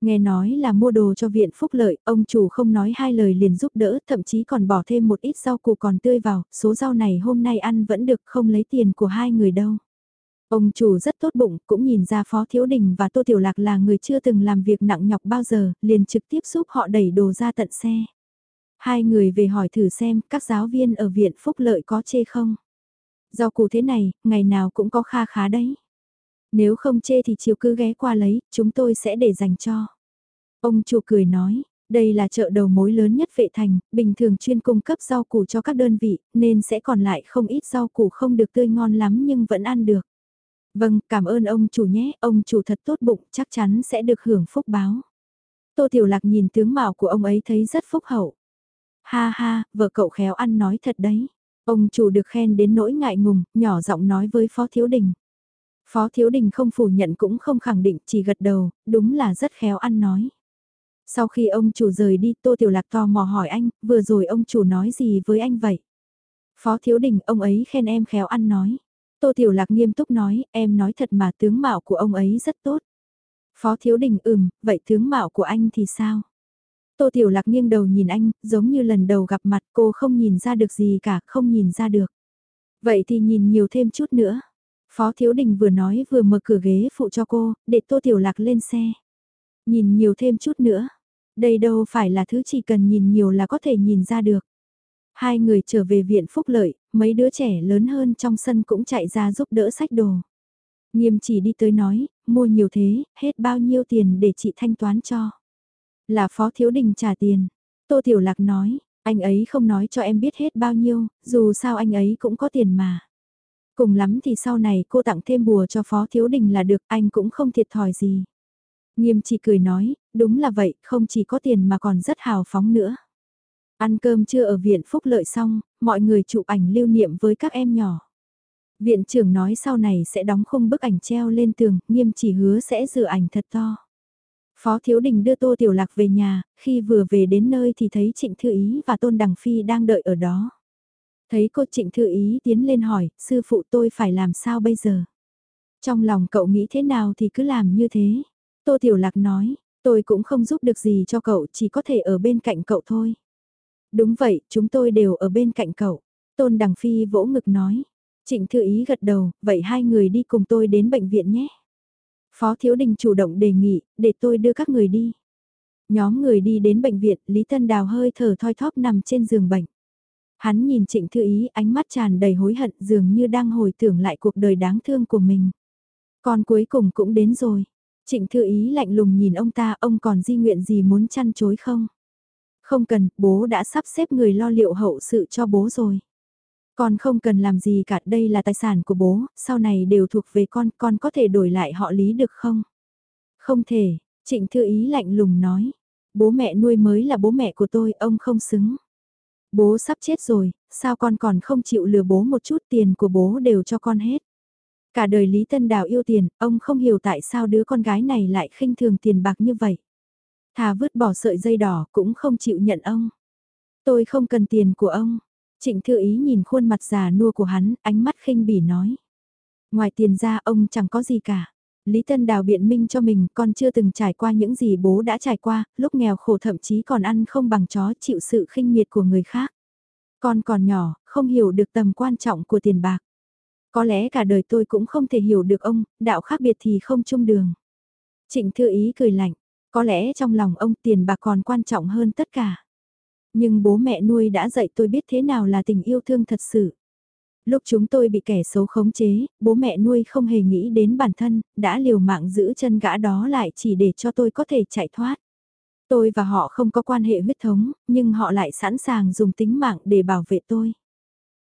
Nghe nói là mua đồ cho viện phúc lợi, ông chủ không nói hai lời liền giúp đỡ, thậm chí còn bỏ thêm một ít rau củ còn tươi vào, số rau này hôm nay ăn vẫn được không lấy tiền của hai người đâu. Ông chủ rất tốt bụng, cũng nhìn ra Phó Thiếu Đình và Tô Tiểu Lạc là người chưa từng làm việc nặng nhọc bao giờ, liền trực tiếp giúp họ đẩy đồ ra tận xe. Hai người về hỏi thử xem các giáo viên ở viện phúc lợi có chê không. Do củ thế này, ngày nào cũng có kha khá đấy. Nếu không chê thì chiều cứ ghé qua lấy, chúng tôi sẽ để dành cho. Ông chủ cười nói, đây là chợ đầu mối lớn nhất vệ thành, bình thường chuyên cung cấp rau củ cho các đơn vị, nên sẽ còn lại không ít rau củ không được tươi ngon lắm nhưng vẫn ăn được. Vâng, cảm ơn ông chủ nhé, ông chủ thật tốt bụng, chắc chắn sẽ được hưởng phúc báo. Tô Tiểu Lạc nhìn tướng mạo của ông ấy thấy rất phúc hậu. Ha ha, vợ cậu khéo ăn nói thật đấy. Ông chủ được khen đến nỗi ngại ngùng, nhỏ giọng nói với Phó Thiếu Đình. Phó Thiếu Đình không phủ nhận cũng không khẳng định, chỉ gật đầu, đúng là rất khéo ăn nói. Sau khi ông chủ rời đi, Tô Tiểu Lạc to mò hỏi anh, vừa rồi ông chủ nói gì với anh vậy? Phó Thiếu Đình, ông ấy khen em khéo ăn nói. Tô Tiểu Lạc nghiêm túc nói, em nói thật mà tướng mạo của ông ấy rất tốt. Phó Thiếu Đình ừm, vậy tướng mạo của anh thì sao? Tô Tiểu Lạc nghiêng đầu nhìn anh, giống như lần đầu gặp mặt cô không nhìn ra được gì cả, không nhìn ra được. Vậy thì nhìn nhiều thêm chút nữa. Phó Thiếu Đình vừa nói vừa mở cửa ghế phụ cho cô, để Tô Tiểu Lạc lên xe. Nhìn nhiều thêm chút nữa. Đây đâu phải là thứ chỉ cần nhìn nhiều là có thể nhìn ra được. Hai người trở về viện phúc lợi, mấy đứa trẻ lớn hơn trong sân cũng chạy ra giúp đỡ sách đồ. Nghiêm chỉ đi tới nói, mua nhiều thế, hết bao nhiêu tiền để chị thanh toán cho. Là Phó Thiếu Đình trả tiền. Tô Tiểu Lạc nói, anh ấy không nói cho em biết hết bao nhiêu, dù sao anh ấy cũng có tiền mà. Cùng lắm thì sau này cô tặng thêm bùa cho Phó Thiếu Đình là được, anh cũng không thiệt thòi gì. Nghiêm chỉ cười nói, đúng là vậy, không chỉ có tiền mà còn rất hào phóng nữa. Ăn cơm trưa ở viện phúc lợi xong, mọi người chụp ảnh lưu niệm với các em nhỏ. Viện trưởng nói sau này sẽ đóng khung bức ảnh treo lên tường, nghiêm chỉ hứa sẽ rửa ảnh thật to. Phó Thiếu Đình đưa Tô Tiểu Lạc về nhà, khi vừa về đến nơi thì thấy Trịnh Thư Ý và Tôn Đằng Phi đang đợi ở đó. Thấy cô Trịnh Thư Ý tiến lên hỏi, sư phụ tôi phải làm sao bây giờ? Trong lòng cậu nghĩ thế nào thì cứ làm như thế. Tô Tiểu Lạc nói, tôi cũng không giúp được gì cho cậu, chỉ có thể ở bên cạnh cậu thôi. Đúng vậy, chúng tôi đều ở bên cạnh cậu. Tôn Đằng Phi vỗ ngực nói. Trịnh Thư Ý gật đầu, vậy hai người đi cùng tôi đến bệnh viện nhé. Phó Thiếu Đình chủ động đề nghị, để tôi đưa các người đi. Nhóm người đi đến bệnh viện, Lý Tân Đào hơi thở thoi thóp nằm trên giường bệnh. Hắn nhìn Trịnh Thư Ý ánh mắt tràn đầy hối hận dường như đang hồi tưởng lại cuộc đời đáng thương của mình. Còn cuối cùng cũng đến rồi. Trịnh Thư Ý lạnh lùng nhìn ông ta, ông còn di nguyện gì muốn chăn chối không? Không cần, bố đã sắp xếp người lo liệu hậu sự cho bố rồi. Con không cần làm gì cả, đây là tài sản của bố, sau này đều thuộc về con, con có thể đổi lại họ lý được không? Không thể, Trịnh Thư Ý lạnh lùng nói. Bố mẹ nuôi mới là bố mẹ của tôi, ông không xứng. Bố sắp chết rồi, sao con còn không chịu lừa bố một chút tiền của bố đều cho con hết. Cả đời Lý Tân Đào yêu tiền, ông không hiểu tại sao đứa con gái này lại khinh thường tiền bạc như vậy. Thà vứt bỏ sợi dây đỏ cũng không chịu nhận ông. Tôi không cần tiền của ông. Trịnh Thư Ý nhìn khuôn mặt già nua của hắn, ánh mắt khinh bỉ nói. Ngoài tiền ra ông chẳng có gì cả. Lý Tân Đào biện minh cho mình con chưa từng trải qua những gì bố đã trải qua, lúc nghèo khổ thậm chí còn ăn không bằng chó chịu sự khinh miệt của người khác. Con còn nhỏ, không hiểu được tầm quan trọng của tiền bạc. Có lẽ cả đời tôi cũng không thể hiểu được ông, đạo khác biệt thì không chung đường. Trịnh Thư Ý cười lạnh, có lẽ trong lòng ông tiền bạc còn quan trọng hơn tất cả. Nhưng bố mẹ nuôi đã dạy tôi biết thế nào là tình yêu thương thật sự. Lúc chúng tôi bị kẻ xấu khống chế, bố mẹ nuôi không hề nghĩ đến bản thân, đã liều mạng giữ chân gã đó lại chỉ để cho tôi có thể chạy thoát. Tôi và họ không có quan hệ huyết thống, nhưng họ lại sẵn sàng dùng tính mạng để bảo vệ tôi.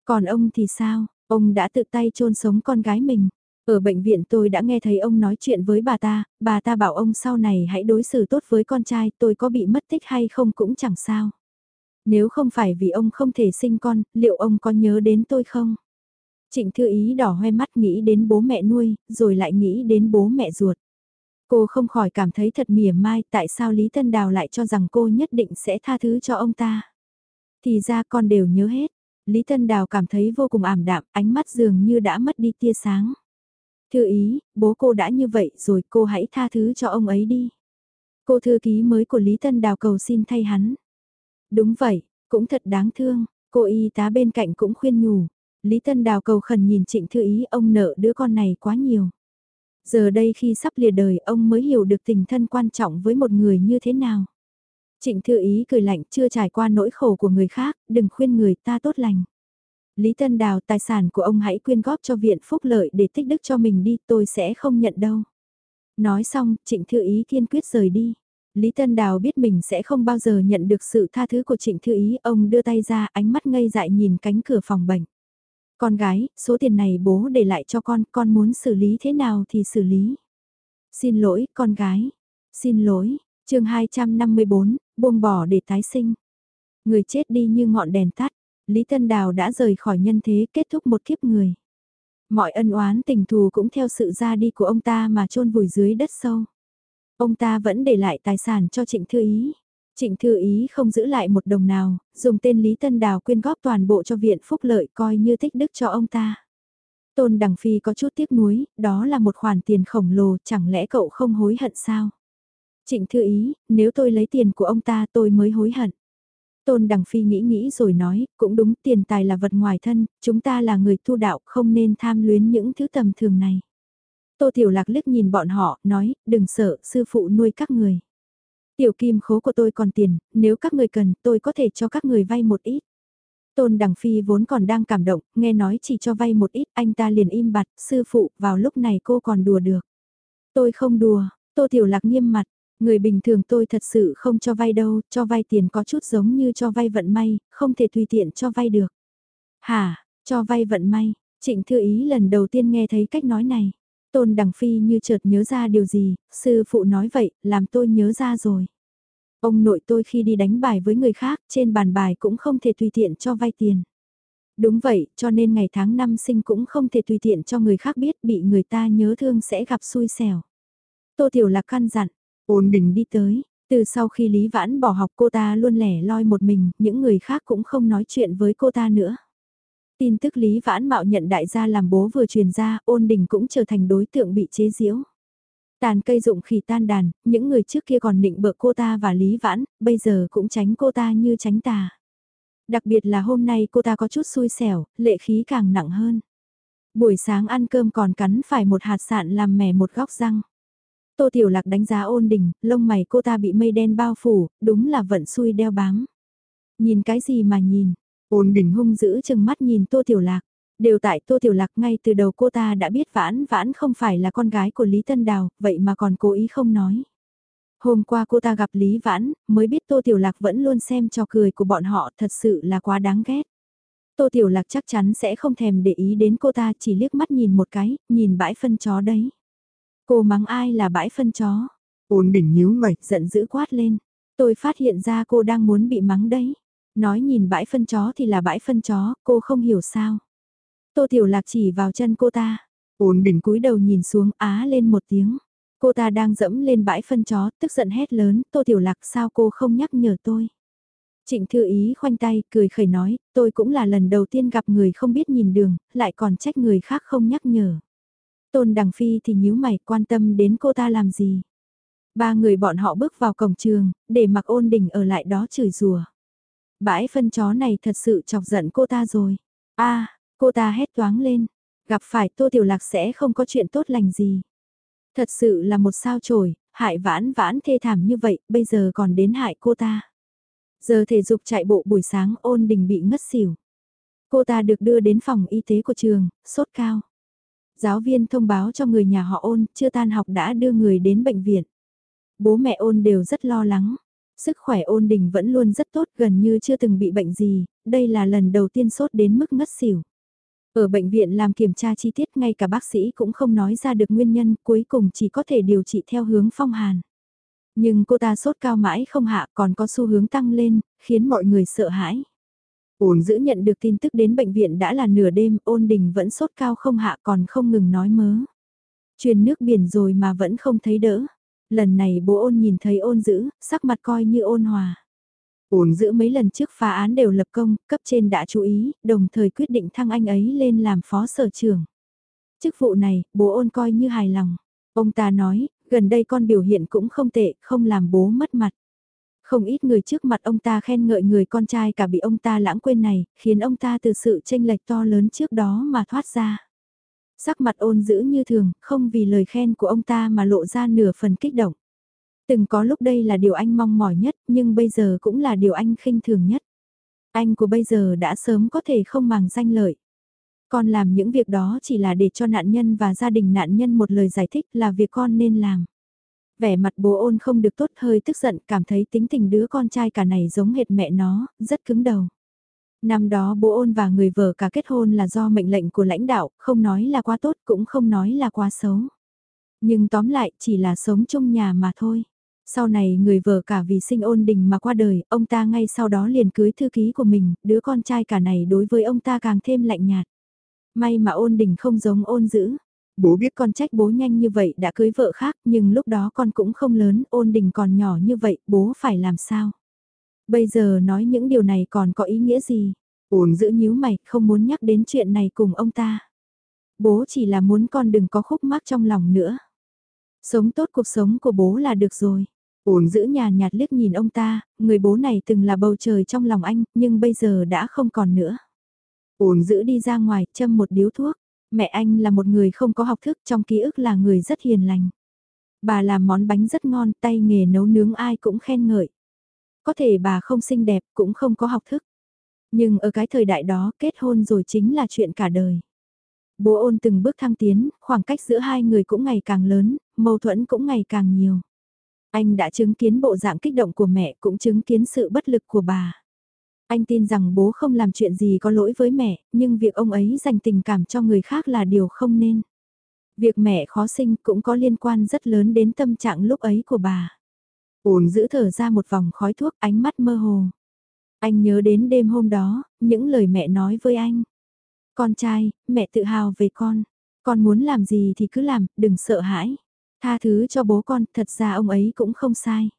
Còn ông thì sao, ông đã tự tay chôn sống con gái mình. Ở bệnh viện tôi đã nghe thấy ông nói chuyện với bà ta, bà ta bảo ông sau này hãy đối xử tốt với con trai, tôi có bị mất tích hay không cũng chẳng sao. Nếu không phải vì ông không thể sinh con, liệu ông có nhớ đến tôi không? Trịnh Thư Ý đỏ hoe mắt nghĩ đến bố mẹ nuôi, rồi lại nghĩ đến bố mẹ ruột. Cô không khỏi cảm thấy thật mỉa mai tại sao Lý Tân Đào lại cho rằng cô nhất định sẽ tha thứ cho ông ta. Thì ra con đều nhớ hết. Lý Tân Đào cảm thấy vô cùng ảm đạm, ánh mắt dường như đã mất đi tia sáng. Thư ý, bố cô đã như vậy rồi cô hãy tha thứ cho ông ấy đi. Cô thư ký mới của Lý Tân Đào cầu xin thay hắn. Đúng vậy, cũng thật đáng thương, cô y tá bên cạnh cũng khuyên nhủ. Lý Tân Đào cầu khẩn nhìn Trịnh Thư Ý ông nợ đứa con này quá nhiều. Giờ đây khi sắp lìa đời ông mới hiểu được tình thân quan trọng với một người như thế nào. Trịnh Thư Ý cười lạnh chưa trải qua nỗi khổ của người khác, đừng khuyên người ta tốt lành. Lý Tân Đào tài sản của ông hãy quyên góp cho viện phúc lợi để tích đức cho mình đi, tôi sẽ không nhận đâu. Nói xong, Trịnh Thư Ý kiên quyết rời đi. Lý Tân Đào biết mình sẽ không bao giờ nhận được sự tha thứ của Trịnh Thư Ý, ông đưa tay ra ánh mắt ngây dại nhìn cánh cửa phòng bệnh. Con gái, số tiền này bố để lại cho con, con muốn xử lý thế nào thì xử lý. Xin lỗi, con gái. Xin lỗi, chương 254, buông bỏ để tái sinh. Người chết đi như ngọn đèn tắt, Lý Tân Đào đã rời khỏi nhân thế kết thúc một kiếp người. Mọi ân oán tình thù cũng theo sự ra đi của ông ta mà chôn vùi dưới đất sâu. Ông ta vẫn để lại tài sản cho Trịnh Thư Ý. Trịnh Thư Ý không giữ lại một đồng nào, dùng tên Lý Tân Đào quyên góp toàn bộ cho viện phúc lợi coi như tích đức cho ông ta. Tôn Đằng Phi có chút tiếc nuối, đó là một khoản tiền khổng lồ, chẳng lẽ cậu không hối hận sao? Trịnh Thư Ý, nếu tôi lấy tiền của ông ta tôi mới hối hận. Tôn Đằng Phi nghĩ nghĩ rồi nói, cũng đúng tiền tài là vật ngoài thân, chúng ta là người tu đạo không nên tham luyến những thứ tầm thường này. Tô Tiểu Lạc liếc nhìn bọn họ, nói, đừng sợ, sư phụ nuôi các người. Tiểu kim khố của tôi còn tiền, nếu các người cần, tôi có thể cho các người vay một ít. Tôn Đằng Phi vốn còn đang cảm động, nghe nói chỉ cho vay một ít, anh ta liền im bặt, sư phụ, vào lúc này cô còn đùa được. Tôi không đùa, Tô Tiểu Lạc nghiêm mặt, người bình thường tôi thật sự không cho vay đâu, cho vay tiền có chút giống như cho vay vận may, không thể tùy tiện cho vay được. Hả, cho vay vận may, Trịnh Thư Ý lần đầu tiên nghe thấy cách nói này. Tôn Đằng Phi như chợt nhớ ra điều gì, sư phụ nói vậy, làm tôi nhớ ra rồi. Ông nội tôi khi đi đánh bài với người khác, trên bàn bài cũng không thể tùy tiện cho vay tiền. Đúng vậy, cho nên ngày tháng năm sinh cũng không thể tùy tiện cho người khác biết bị người ta nhớ thương sẽ gặp xui xẻo. Tô Tiểu Lạc căn dặn, ổn định đi tới, từ sau khi Lý Vãn bỏ học cô ta luôn lẻ loi một mình, những người khác cũng không nói chuyện với cô ta nữa. Tin tức Lý Vãn Mạo nhận đại gia làm bố vừa truyền ra, ôn đình cũng trở thành đối tượng bị chế giễu. Tàn cây dụng khỉ tan đàn, những người trước kia còn định bợ cô ta và Lý Vãn, bây giờ cũng tránh cô ta như tránh tà. Đặc biệt là hôm nay cô ta có chút xui xẻo, lệ khí càng nặng hơn. Buổi sáng ăn cơm còn cắn phải một hạt sạn làm mẻ một góc răng. Tô Tiểu Lạc đánh giá ôn đình, lông mày cô ta bị mây đen bao phủ, đúng là vận xui đeo bám. Nhìn cái gì mà nhìn, ôn đình hung dữ chừng mắt nhìn Tô Tiểu Lạc. Đều tại Tô Tiểu Lạc ngay từ đầu cô ta đã biết Vãn Vãn không phải là con gái của Lý Tân Đào, vậy mà còn cố ý không nói. Hôm qua cô ta gặp Lý Vãn, mới biết Tô Tiểu Lạc vẫn luôn xem trò cười của bọn họ thật sự là quá đáng ghét. Tô Tiểu Lạc chắc chắn sẽ không thèm để ý đến cô ta chỉ liếc mắt nhìn một cái, nhìn bãi phân chó đấy. Cô mắng ai là bãi phân chó? Ôn đỉnh nhíu mày, giận dữ quát lên. Tôi phát hiện ra cô đang muốn bị mắng đấy. Nói nhìn bãi phân chó thì là bãi phân chó, cô không hiểu sao. Tô Tiểu Lạc chỉ vào chân cô ta. Ôn đỉnh cúi đầu nhìn xuống á lên một tiếng. Cô ta đang dẫm lên bãi phân chó, tức giận hét lớn, Tô Tiểu Lạc sao cô không nhắc nhở tôi. Trịnh Thư Ý khoanh tay, cười khẩy nói, tôi cũng là lần đầu tiên gặp người không biết nhìn đường, lại còn trách người khác không nhắc nhở. Tôn Đằng Phi thì nhíu mày quan tâm đến cô ta làm gì. Ba người bọn họ bước vào cổng trường, để mặc ôn đỉnh ở lại đó chửi rùa. Bãi phân chó này thật sự chọc giận cô ta rồi. a Cô ta hét toáng lên, gặp phải Tô Tiểu Lạc sẽ không có chuyện tốt lành gì. Thật sự là một sao chổi, hại vãn vãn thê thảm như vậy, bây giờ còn đến hại cô ta. Giờ thể dục chạy bộ buổi sáng ôn đình bị ngất xỉu. Cô ta được đưa đến phòng y tế của trường, sốt cao. Giáo viên thông báo cho người nhà họ ôn, chưa tan học đã đưa người đến bệnh viện. Bố mẹ ôn đều rất lo lắng. Sức khỏe ôn đình vẫn luôn rất tốt gần như chưa từng bị bệnh gì, đây là lần đầu tiên sốt đến mức ngất xỉu. Ở bệnh viện làm kiểm tra chi tiết ngay cả bác sĩ cũng không nói ra được nguyên nhân cuối cùng chỉ có thể điều trị theo hướng phong hàn. Nhưng cô ta sốt cao mãi không hạ còn có xu hướng tăng lên, khiến mọi người sợ hãi. Ôn giữ nhận được tin tức đến bệnh viện đã là nửa đêm, ôn đình vẫn sốt cao không hạ còn không ngừng nói mớ. Truyền nước biển rồi mà vẫn không thấy đỡ. Lần này bố ôn nhìn thấy ôn giữ, sắc mặt coi như ôn hòa. Ôn giữ mấy lần trước phá án đều lập công, cấp trên đã chú ý, đồng thời quyết định thăng anh ấy lên làm phó sở trưởng. Chức vụ này, bố ôn coi như hài lòng. Ông ta nói, gần đây con biểu hiện cũng không tệ, không làm bố mất mặt. Không ít người trước mặt ông ta khen ngợi người con trai cả bị ông ta lãng quên này, khiến ông ta từ sự tranh lệch to lớn trước đó mà thoát ra. Sắc mặt ôn giữ như thường, không vì lời khen của ông ta mà lộ ra nửa phần kích động. Từng có lúc đây là điều anh mong mỏi nhất, nhưng bây giờ cũng là điều anh khinh thường nhất. Anh của bây giờ đã sớm có thể không màng danh lợi. Con làm những việc đó chỉ là để cho nạn nhân và gia đình nạn nhân một lời giải thích là việc con nên làm. Vẻ mặt bố ôn không được tốt hơi tức giận cảm thấy tính tình đứa con trai cả này giống hệt mẹ nó, rất cứng đầu. Năm đó bố ôn và người vợ cả kết hôn là do mệnh lệnh của lãnh đạo, không nói là quá tốt cũng không nói là quá xấu. Nhưng tóm lại chỉ là sống chung nhà mà thôi. Sau này người vợ cả vì sinh ôn đình mà qua đời, ông ta ngay sau đó liền cưới thư ký của mình, đứa con trai cả này đối với ông ta càng thêm lạnh nhạt. May mà ôn đình không giống ôn dữ. Bố biết con trách bố nhanh như vậy đã cưới vợ khác nhưng lúc đó con cũng không lớn, ôn đình còn nhỏ như vậy, bố phải làm sao? Bây giờ nói những điều này còn có ý nghĩa gì? Ôn giữ nhíu mày, không muốn nhắc đến chuyện này cùng ông ta. Bố chỉ là muốn con đừng có khúc mắc trong lòng nữa. Sống tốt cuộc sống của bố là được rồi. Ôn giữ nhà nhạt liếc nhìn ông ta, người bố này từng là bầu trời trong lòng anh, nhưng bây giờ đã không còn nữa. Ôn giữ đi ra ngoài, châm một điếu thuốc. Mẹ anh là một người không có học thức, trong ký ức là người rất hiền lành. Bà làm món bánh rất ngon, tay nghề nấu nướng ai cũng khen ngợi. Có thể bà không xinh đẹp, cũng không có học thức. Nhưng ở cái thời đại đó, kết hôn rồi chính là chuyện cả đời. Bố ôn từng bước thăng tiến, khoảng cách giữa hai người cũng ngày càng lớn, mâu thuẫn cũng ngày càng nhiều. Anh đã chứng kiến bộ dạng kích động của mẹ cũng chứng kiến sự bất lực của bà. Anh tin rằng bố không làm chuyện gì có lỗi với mẹ, nhưng việc ông ấy dành tình cảm cho người khác là điều không nên. Việc mẹ khó sinh cũng có liên quan rất lớn đến tâm trạng lúc ấy của bà. Ổn giữ thở ra một vòng khói thuốc ánh mắt mơ hồ. Anh nhớ đến đêm hôm đó, những lời mẹ nói với anh. Con trai, mẹ tự hào về con. Con muốn làm gì thì cứ làm, đừng sợ hãi. Tha thứ cho bố con, thật ra ông ấy cũng không sai.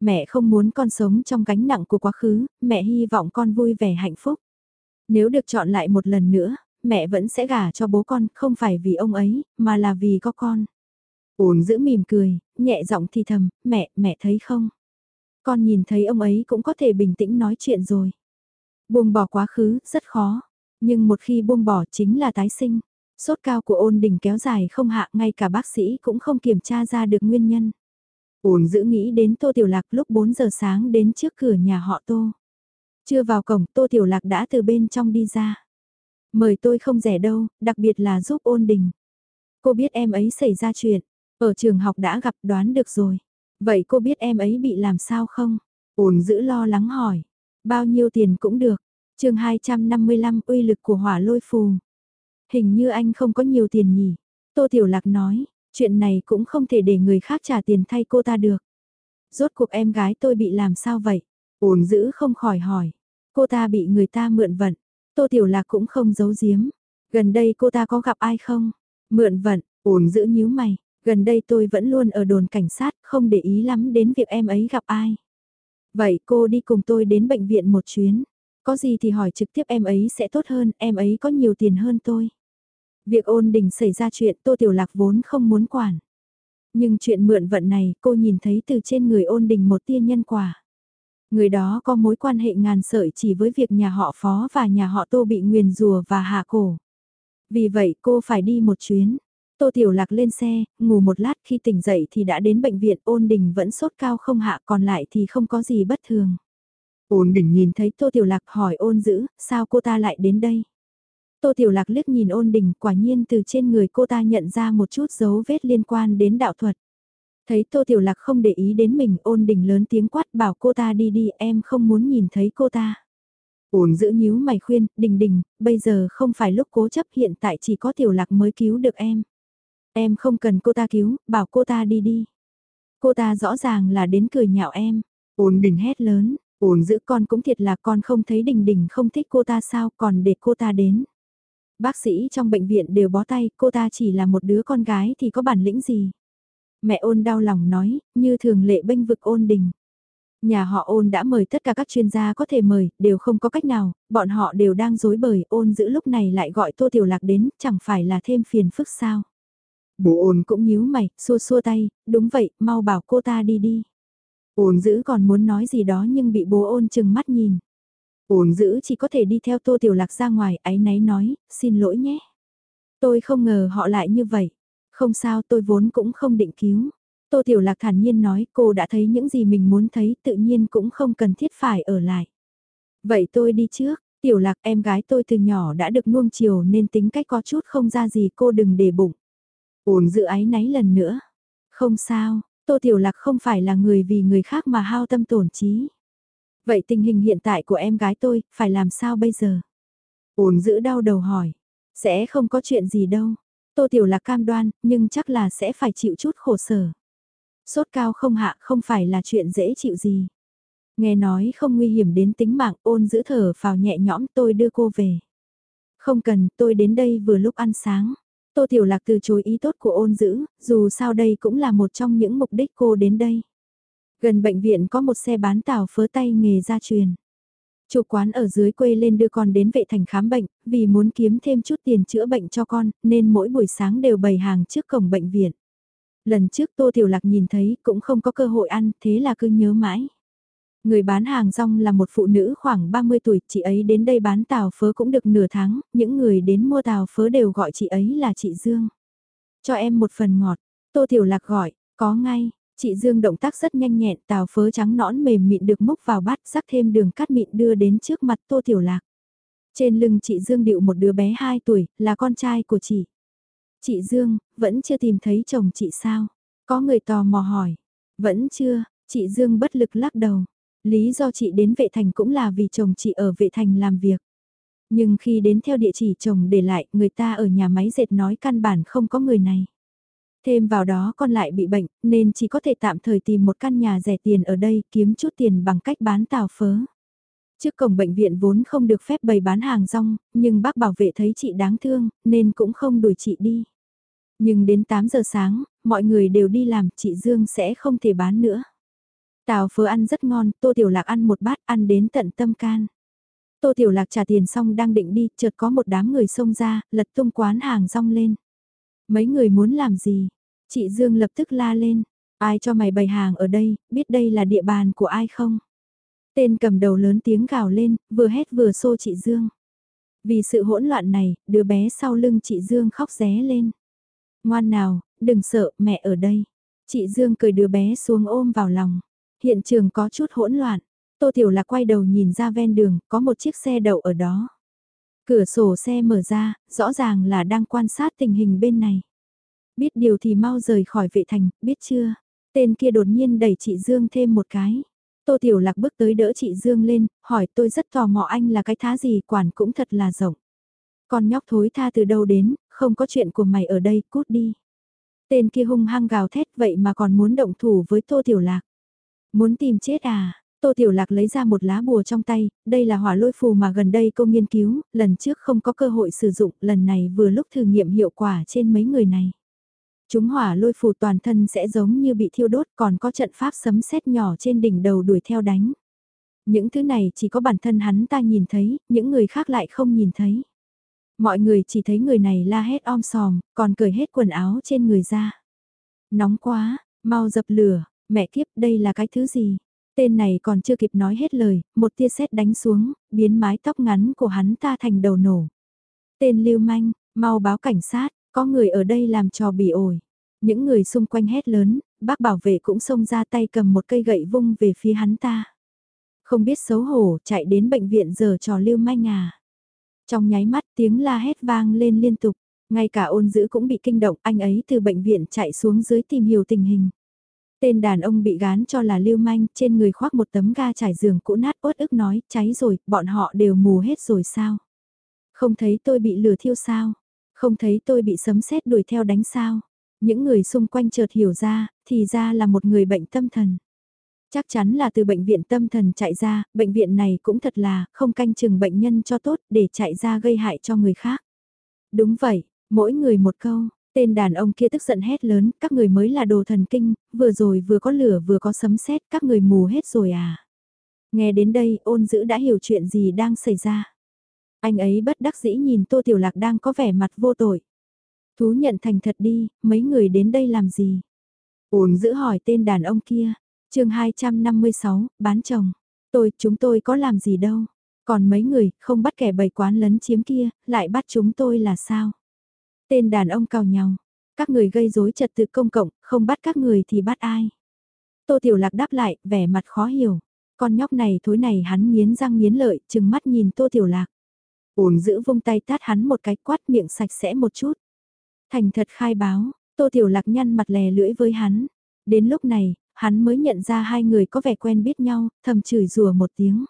Mẹ không muốn con sống trong gánh nặng của quá khứ, mẹ hy vọng con vui vẻ hạnh phúc. Nếu được chọn lại một lần nữa, mẹ vẫn sẽ gả cho bố con, không phải vì ông ấy, mà là vì có con. Ôn giữ mỉm cười, nhẹ giọng thì thầm, mẹ, mẹ thấy không? Con nhìn thấy ông ấy cũng có thể bình tĩnh nói chuyện rồi. Buông bỏ quá khứ, rất khó. Nhưng một khi buông bỏ chính là tái sinh. Sốt cao của ôn đình kéo dài không hạ ngay cả bác sĩ cũng không kiểm tra ra được nguyên nhân. Ôn giữ nghĩ đến Tô Tiểu Lạc lúc 4 giờ sáng đến trước cửa nhà họ Tô. Chưa vào cổng Tô Tiểu Lạc đã từ bên trong đi ra. Mời tôi không rẻ đâu, đặc biệt là giúp ôn đình. Cô biết em ấy xảy ra chuyện, ở trường học đã gặp đoán được rồi. Vậy cô biết em ấy bị làm sao không? Ổn giữ lo lắng hỏi. Bao nhiêu tiền cũng được. chương 255 uy lực của hỏa lôi phù. Hình như anh không có nhiều tiền nhỉ. Tô Tiểu Lạc nói, chuyện này cũng không thể để người khác trả tiền thay cô ta được. Rốt cuộc em gái tôi bị làm sao vậy? Ổn giữ không khỏi hỏi. Cô ta bị người ta mượn vận. Tô Tiểu Lạc cũng không giấu giếm. Gần đây cô ta có gặp ai không? Mượn vận, ổn giữ nhíu mày. Gần đây tôi vẫn luôn ở đồn cảnh sát, không để ý lắm đến việc em ấy gặp ai. Vậy cô đi cùng tôi đến bệnh viện một chuyến. Có gì thì hỏi trực tiếp em ấy sẽ tốt hơn, em ấy có nhiều tiền hơn tôi. Việc ôn đình xảy ra chuyện Tô Tiểu Lạc vốn không muốn quản. Nhưng chuyện mượn vận này cô nhìn thấy từ trên người ôn đình một tia nhân quả. Người đó có mối quan hệ ngàn sợi chỉ với việc nhà họ Phó và nhà họ Tô bị nguyền rùa và hạ cổ. Vì vậy cô phải đi một chuyến. Tô Tiểu Lạc lên xe, ngủ một lát khi tỉnh dậy thì đã đến bệnh viện ôn đình vẫn sốt cao không hạ còn lại thì không có gì bất thường. Ôn đình nhìn thấy Tô Tiểu Lạc hỏi ôn dữ, sao cô ta lại đến đây? Tô Tiểu Lạc liếc nhìn ôn đình quả nhiên từ trên người cô ta nhận ra một chút dấu vết liên quan đến đạo thuật. Thấy Tô Tiểu Lạc không để ý đến mình ôn đình lớn tiếng quát bảo cô ta đi đi em không muốn nhìn thấy cô ta. Ôn giữ nhíu mày khuyên, đình đình, bây giờ không phải lúc cố chấp hiện tại chỉ có Tiểu Lạc mới cứu được em. Em không cần cô ta cứu, bảo cô ta đi đi. Cô ta rõ ràng là đến cười nhạo em. Ôn đình hét lớn, ôn giữ con cũng thiệt là con không thấy đình đình không thích cô ta sao còn để cô ta đến. Bác sĩ trong bệnh viện đều bó tay, cô ta chỉ là một đứa con gái thì có bản lĩnh gì. Mẹ ôn đau lòng nói, như thường lệ bênh vực ôn đình. Nhà họ ôn đã mời tất cả các chuyên gia có thể mời, đều không có cách nào, bọn họ đều đang dối bời, ôn giữ lúc này lại gọi Tô Tiểu Lạc đến, chẳng phải là thêm phiền phức sao. Bố ôn cũng nhíu mày, xua xua tay, đúng vậy, mau bảo cô ta đi đi. Ôn giữ còn muốn nói gì đó nhưng bị bố ôn chừng mắt nhìn. Ôn giữ chỉ có thể đi theo tô tiểu lạc ra ngoài, ái náy nói, xin lỗi nhé. Tôi không ngờ họ lại như vậy. Không sao tôi vốn cũng không định cứu. Tô Tiểu Lạc thản nhiên nói cô đã thấy những gì mình muốn thấy tự nhiên cũng không cần thiết phải ở lại. Vậy tôi đi trước, Tiểu Lạc em gái tôi từ nhỏ đã được nuông chiều nên tính cách có chút không ra gì cô đừng để bụng. Ôn dự ái náy lần nữa. Không sao, Tô Tiểu Lạc không phải là người vì người khác mà hao tâm tổn trí. Vậy tình hình hiện tại của em gái tôi, phải làm sao bây giờ? Ôn giữ đau đầu hỏi. Sẽ không có chuyện gì đâu. Tô Tiểu Lạc cam đoan, nhưng chắc là sẽ phải chịu chút khổ sở. Sốt cao không hạ không phải là chuyện dễ chịu gì. Nghe nói không nguy hiểm đến tính mạng ôn giữ thở vào nhẹ nhõm tôi đưa cô về. Không cần, tôi đến đây vừa lúc ăn sáng. Tô Tiểu Lạc từ chối ý tốt của ôn dữ, dù sao đây cũng là một trong những mục đích cô đến đây. Gần bệnh viện có một xe bán tàu phớ tay nghề gia truyền. Chủ quán ở dưới quê lên đưa con đến vệ thành khám bệnh, vì muốn kiếm thêm chút tiền chữa bệnh cho con, nên mỗi buổi sáng đều bày hàng trước cổng bệnh viện. Lần trước Tô Tiểu Lạc nhìn thấy cũng không có cơ hội ăn, thế là cứ nhớ mãi. Người bán hàng rong là một phụ nữ khoảng 30 tuổi, chị ấy đến đây bán tàu phớ cũng được nửa tháng, những người đến mua tàu phớ đều gọi chị ấy là chị Dương. Cho em một phần ngọt, Tô Tiểu Lạc gọi, có ngay, chị Dương động tác rất nhanh nhẹn, tàu phớ trắng nõn mềm mịn được múc vào bát rắc thêm đường cắt mịn đưa đến trước mặt Tô Tiểu Lạc. Trên lưng chị Dương điệu một đứa bé 2 tuổi, là con trai của chị. Chị Dương, vẫn chưa tìm thấy chồng chị sao? Có người tò mò hỏi. Vẫn chưa, chị Dương bất lực lắc đầu. Lý do chị đến vệ thành cũng là vì chồng chị ở vệ thành làm việc. Nhưng khi đến theo địa chỉ chồng để lại, người ta ở nhà máy dệt nói căn bản không có người này. Thêm vào đó con lại bị bệnh, nên chỉ có thể tạm thời tìm một căn nhà rẻ tiền ở đây kiếm chút tiền bằng cách bán tàu phớ. Trước cổng bệnh viện vốn không được phép bày bán hàng rong, nhưng bác bảo vệ thấy chị đáng thương, nên cũng không đuổi chị đi. Nhưng đến 8 giờ sáng, mọi người đều đi làm, chị Dương sẽ không thể bán nữa. Tào phớ ăn rất ngon, Tô Tiểu Lạc ăn một bát ăn đến tận tâm can. Tô Tiểu Lạc trả tiền xong đang định đi, chợt có một đám người xông ra, lật tung quán hàng rong lên. Mấy người muốn làm gì? Chị Dương lập tức la lên. Ai cho mày bày hàng ở đây, biết đây là địa bàn của ai không? Tên cầm đầu lớn tiếng gào lên, vừa hét vừa xô chị Dương. Vì sự hỗn loạn này, đứa bé sau lưng chị Dương khóc ré lên. Ngoan nào, đừng sợ, mẹ ở đây. Chị Dương cười đứa bé xuống ôm vào lòng. Hiện trường có chút hỗn loạn. Tô Tiểu Lạc quay đầu nhìn ra ven đường, có một chiếc xe đậu ở đó. Cửa sổ xe mở ra, rõ ràng là đang quan sát tình hình bên này. Biết điều thì mau rời khỏi vệ thành, biết chưa? Tên kia đột nhiên đẩy chị Dương thêm một cái. Tô Tiểu Lạc bước tới đỡ chị Dương lên, hỏi tôi rất tò mò anh là cái thá gì quản cũng thật là rộng. Con nhóc thối tha từ đâu đến, không có chuyện của mày ở đây, cút đi. Tên kia hung hăng gào thét vậy mà còn muốn động thủ với Tô Tiểu Lạc. Muốn tìm chết à? Tô Tiểu Lạc lấy ra một lá bùa trong tay, đây là hỏa lôi phù mà gần đây cô nghiên cứu, lần trước không có cơ hội sử dụng, lần này vừa lúc thử nghiệm hiệu quả trên mấy người này. Chúng hỏa lôi phù toàn thân sẽ giống như bị thiêu đốt còn có trận pháp sấm sét nhỏ trên đỉnh đầu đuổi theo đánh. Những thứ này chỉ có bản thân hắn ta nhìn thấy, những người khác lại không nhìn thấy. Mọi người chỉ thấy người này la hét om sòm, còn cởi hết quần áo trên người ra. Nóng quá, mau dập lửa, mẹ kiếp đây là cái thứ gì? Tên này còn chưa kịp nói hết lời, một tia sét đánh xuống, biến mái tóc ngắn của hắn ta thành đầu nổ. Tên lưu manh, mau báo cảnh sát, Có người ở đây làm trò bỉ ổi. Những người xung quanh hét lớn, bác bảo vệ cũng xông ra tay cầm một cây gậy vung về phía hắn ta. Không biết xấu hổ, chạy đến bệnh viện giờ trò lưu manh à. Trong nháy mắt tiếng la hét vang lên liên tục, ngay cả ôn dữ cũng bị kinh động, anh ấy từ bệnh viện chạy xuống dưới tìm hiểu tình hình. Tên đàn ông bị gán cho là lưu manh, trên người khoác một tấm ga trải giường cũ nát ốt ức nói, cháy rồi, bọn họ đều mù hết rồi sao? Không thấy tôi bị lửa thiêu sao? Không thấy tôi bị sấm sét đuổi theo đánh sao? Những người xung quanh chợt hiểu ra, thì ra là một người bệnh tâm thần. Chắc chắn là từ bệnh viện tâm thần chạy ra, bệnh viện này cũng thật là không canh chừng bệnh nhân cho tốt để chạy ra gây hại cho người khác. Đúng vậy, mỗi người một câu, tên đàn ông kia tức giận hét lớn, các người mới là đồ thần kinh, vừa rồi vừa có lửa vừa có sấm sét, các người mù hết rồi à. Nghe đến đây ôn dữ đã hiểu chuyện gì đang xảy ra. Anh ấy bất đắc dĩ nhìn Tô Tiểu Lạc đang có vẻ mặt vô tội. Thú nhận thành thật đi, mấy người đến đây làm gì? Ôn dữ hỏi tên đàn ông kia. chương 256, bán chồng. Tôi, chúng tôi có làm gì đâu. Còn mấy người, không bắt kẻ bày quán lấn chiếm kia, lại bắt chúng tôi là sao? Tên đàn ông cào nhau. Các người gây rối trật tự công cộng, không bắt các người thì bắt ai? Tô Tiểu Lạc đáp lại, vẻ mặt khó hiểu. Con nhóc này thối này hắn nghiến răng nghiến lợi, chừng mắt nhìn Tô Tiểu Lạc. Ổn giữ vung tay tát hắn một cái quát miệng sạch sẽ một chút. Thành thật khai báo, Tô Tiểu Lạc nhăn mặt lè lưỡi với hắn. Đến lúc này, hắn mới nhận ra hai người có vẻ quen biết nhau, thầm chửi rủa một tiếng.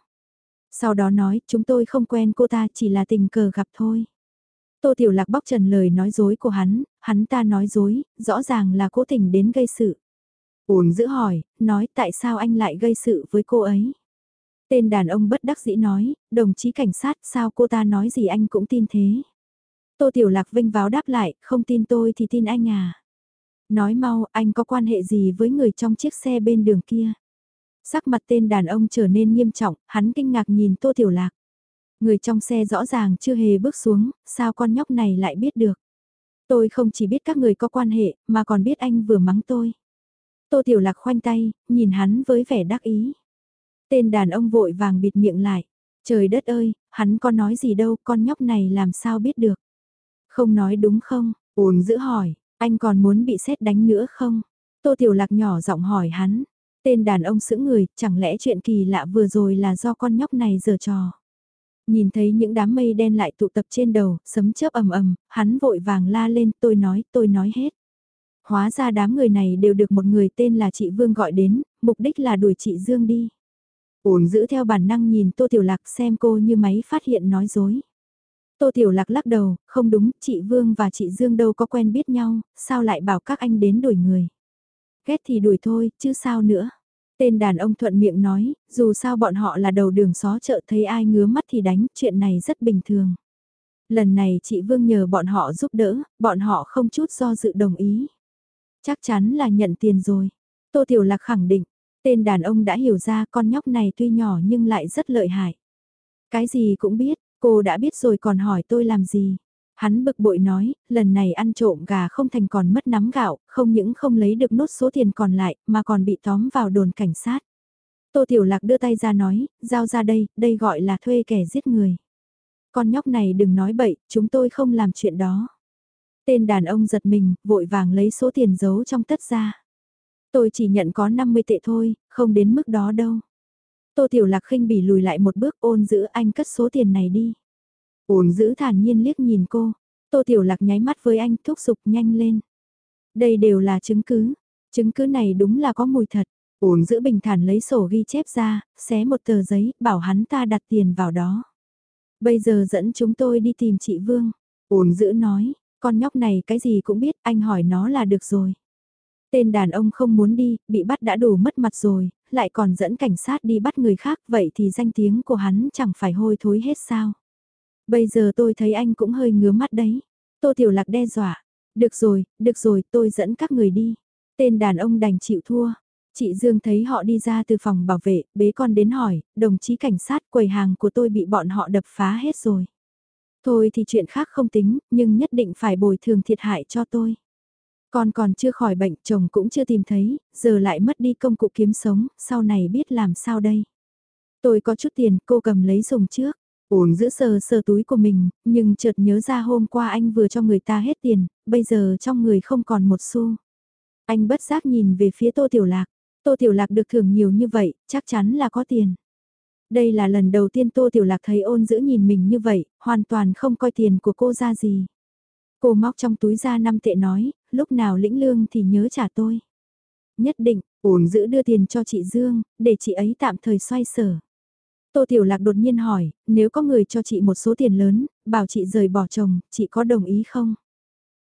Sau đó nói, chúng tôi không quen cô ta chỉ là tình cờ gặp thôi. Tô Tiểu Lạc bóc trần lời nói dối của hắn, hắn ta nói dối, rõ ràng là cố tình đến gây sự. Ổn giữ hỏi, nói tại sao anh lại gây sự với cô ấy? Tên đàn ông bất đắc dĩ nói, đồng chí cảnh sát sao cô ta nói gì anh cũng tin thế. Tô Tiểu Lạc vinh váo đáp lại, không tin tôi thì tin anh à. Nói mau, anh có quan hệ gì với người trong chiếc xe bên đường kia? Sắc mặt tên đàn ông trở nên nghiêm trọng, hắn kinh ngạc nhìn Tô Tiểu Lạc. Người trong xe rõ ràng chưa hề bước xuống, sao con nhóc này lại biết được? Tôi không chỉ biết các người có quan hệ, mà còn biết anh vừa mắng tôi. Tô Tiểu Lạc khoanh tay, nhìn hắn với vẻ đắc ý. Tên đàn ông vội vàng bịt miệng lại. Trời đất ơi, hắn có nói gì đâu, con nhóc này làm sao biết được. Không nói đúng không? ồn giữ hỏi, anh còn muốn bị xét đánh nữa không? Tô Tiểu Lạc nhỏ giọng hỏi hắn. Tên đàn ông sững người, chẳng lẽ chuyện kỳ lạ vừa rồi là do con nhóc này giở trò. Nhìn thấy những đám mây đen lại tụ tập trên đầu, sấm chớp ầm ầm, hắn vội vàng la lên, tôi nói, tôi nói hết. Hóa ra đám người này đều được một người tên là chị Vương gọi đến, mục đích là đuổi chị Dương đi. Ổn giữ theo bản năng nhìn Tô Tiểu Lạc xem cô như máy phát hiện nói dối. Tô Tiểu Lạc lắc đầu, không đúng, chị Vương và chị Dương đâu có quen biết nhau, sao lại bảo các anh đến đuổi người. Ghét thì đuổi thôi, chứ sao nữa. Tên đàn ông thuận miệng nói, dù sao bọn họ là đầu đường xó chợ thấy ai ngứa mắt thì đánh, chuyện này rất bình thường. Lần này chị Vương nhờ bọn họ giúp đỡ, bọn họ không chút do dự đồng ý. Chắc chắn là nhận tiền rồi. Tô Tiểu Lạc khẳng định, tên đàn ông đã hiểu ra con nhóc này tuy nhỏ nhưng lại rất lợi hại. Cái gì cũng biết, cô đã biết rồi còn hỏi tôi làm gì. Hắn bực bội nói, lần này ăn trộm gà không thành còn mất nắm gạo, không những không lấy được nốt số tiền còn lại, mà còn bị tóm vào đồn cảnh sát. Tô Tiểu Lạc đưa tay ra nói, giao ra đây, đây gọi là thuê kẻ giết người. Con nhóc này đừng nói bậy, chúng tôi không làm chuyện đó. Tên đàn ông giật mình, vội vàng lấy số tiền giấu trong tất ra. Tôi chỉ nhận có 50 tệ thôi, không đến mức đó đâu. Tô Tiểu Lạc khinh bỉ lùi lại một bước ôn giữ anh cất số tiền này đi. Ôn giữ thản nhiên liếc nhìn cô. Tô Tiểu Lạc nháy mắt với anh thúc giục nhanh lên. Đây đều là chứng cứ. Chứng cứ này đúng là có mùi thật. Ôn giữ bình thản lấy sổ ghi chép ra, xé một tờ giấy, bảo hắn ta đặt tiền vào đó. Bây giờ dẫn chúng tôi đi tìm chị Vương. Ôn giữ nói, con nhóc này cái gì cũng biết, anh hỏi nó là được rồi. Tên đàn ông không muốn đi, bị bắt đã đủ mất mặt rồi, lại còn dẫn cảnh sát đi bắt người khác, vậy thì danh tiếng của hắn chẳng phải hôi thối hết sao. Bây giờ tôi thấy anh cũng hơi ngứa mắt đấy. Tô Tiểu Lạc đe dọa. Được rồi, được rồi, tôi dẫn các người đi. Tên đàn ông đành chịu thua. Chị Dương thấy họ đi ra từ phòng bảo vệ, bế con đến hỏi, đồng chí cảnh sát quầy hàng của tôi bị bọn họ đập phá hết rồi. Thôi thì chuyện khác không tính, nhưng nhất định phải bồi thường thiệt hại cho tôi. Con còn chưa khỏi bệnh, chồng cũng chưa tìm thấy, giờ lại mất đi công cụ kiếm sống, sau này biết làm sao đây. Tôi có chút tiền, cô cầm lấy dùng trước. Uống giữ sờ sờ túi của mình, nhưng chợt nhớ ra hôm qua anh vừa cho người ta hết tiền, bây giờ trong người không còn một xu. Anh bất giác nhìn về phía Tô Tiểu Lạc. Tô Tiểu Lạc được thưởng nhiều như vậy, chắc chắn là có tiền. Đây là lần đầu tiên Tô Tiểu Lạc thấy ôn giữ nhìn mình như vậy, hoàn toàn không coi tiền của cô ra gì. Cô móc trong túi ra năm tệ nói, lúc nào lĩnh lương thì nhớ trả tôi. Nhất định, ổn giữ đưa tiền cho chị Dương, để chị ấy tạm thời xoay sở. Tô Tiểu Lạc đột nhiên hỏi, nếu có người cho chị một số tiền lớn, bảo chị rời bỏ chồng, chị có đồng ý không?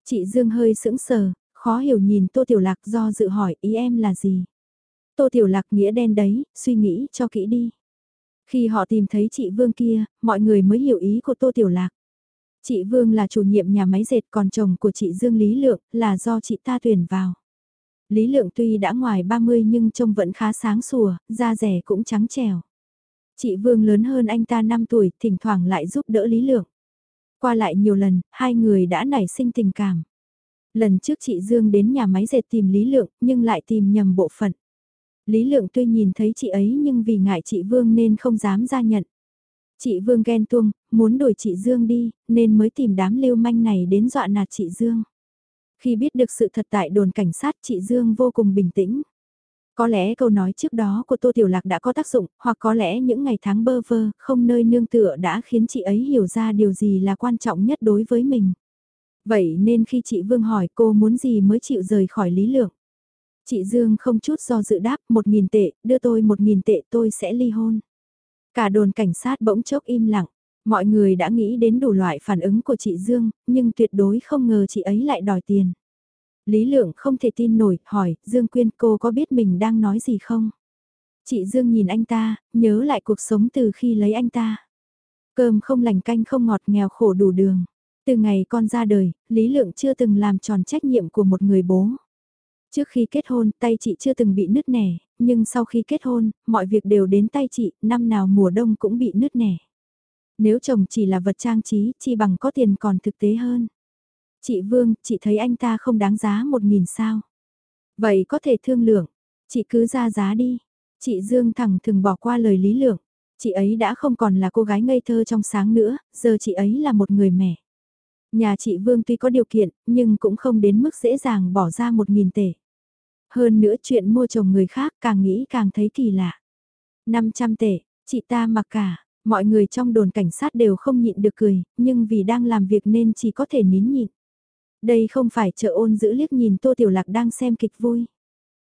Chị Dương hơi sững sờ, khó hiểu nhìn Tô Tiểu Lạc do dự hỏi ý em là gì? Tô Tiểu Lạc nghĩa đen đấy, suy nghĩ cho kỹ đi. Khi họ tìm thấy chị Vương kia, mọi người mới hiểu ý của Tô Tiểu Lạc. Chị Vương là chủ nhiệm nhà máy dệt còn chồng của chị Dương Lý Lượng là do chị ta tuyển vào. Lý Lượng tuy đã ngoài 30 nhưng trông vẫn khá sáng sủa, da rẻ cũng trắng trẻo. Chị Vương lớn hơn anh ta 5 tuổi, thỉnh thoảng lại giúp đỡ Lý Lượng. Qua lại nhiều lần, hai người đã nảy sinh tình cảm. Lần trước chị Dương đến nhà máy dệt tìm Lý Lượng, nhưng lại tìm nhầm bộ phận. Lý Lượng tuy nhìn thấy chị ấy nhưng vì ngại chị Vương nên không dám ra nhận. Chị Vương ghen tuông, muốn đuổi chị Dương đi, nên mới tìm đám lưu manh này đến dọa nạt chị Dương. Khi biết được sự thật tại đồn cảnh sát chị Dương vô cùng bình tĩnh. Có lẽ câu nói trước đó của Tô Tiểu Lạc đã có tác dụng, hoặc có lẽ những ngày tháng bơ vơ, không nơi nương tựa đã khiến chị ấy hiểu ra điều gì là quan trọng nhất đối với mình. Vậy nên khi chị Vương hỏi cô muốn gì mới chịu rời khỏi lý lượng. Chị Dương không chút do dự đáp, một nghìn tệ, đưa tôi một nghìn tệ tôi sẽ ly hôn. Cả đồn cảnh sát bỗng chốc im lặng, mọi người đã nghĩ đến đủ loại phản ứng của chị Dương, nhưng tuyệt đối không ngờ chị ấy lại đòi tiền. Lý Lượng không thể tin nổi, hỏi, Dương Quyên cô có biết mình đang nói gì không? Chị Dương nhìn anh ta, nhớ lại cuộc sống từ khi lấy anh ta. Cơm không lành canh không ngọt nghèo khổ đủ đường. Từ ngày con ra đời, Lý Lượng chưa từng làm tròn trách nhiệm của một người bố. Trước khi kết hôn, tay chị chưa từng bị nứt nẻ, nhưng sau khi kết hôn, mọi việc đều đến tay chị, năm nào mùa đông cũng bị nứt nẻ. Nếu chồng chỉ là vật trang trí, chi bằng có tiền còn thực tế hơn. Chị Vương, chị thấy anh ta không đáng giá một nghìn sao. Vậy có thể thương lượng, chị cứ ra giá đi. Chị Dương thẳng thừng bỏ qua lời lý lượng. Chị ấy đã không còn là cô gái ngây thơ trong sáng nữa, giờ chị ấy là một người mẹ. Nhà chị Vương tuy có điều kiện, nhưng cũng không đến mức dễ dàng bỏ ra một nghìn tệ. Hơn nữa chuyện mua chồng người khác càng nghĩ càng thấy kỳ lạ. 500 tệ, chị ta mặc cả, mọi người trong đồn cảnh sát đều không nhịn được cười, nhưng vì đang làm việc nên chỉ có thể nín nhịn. Đây không phải chợ ôn giữ liếc nhìn Tô Tiểu Lạc đang xem kịch vui.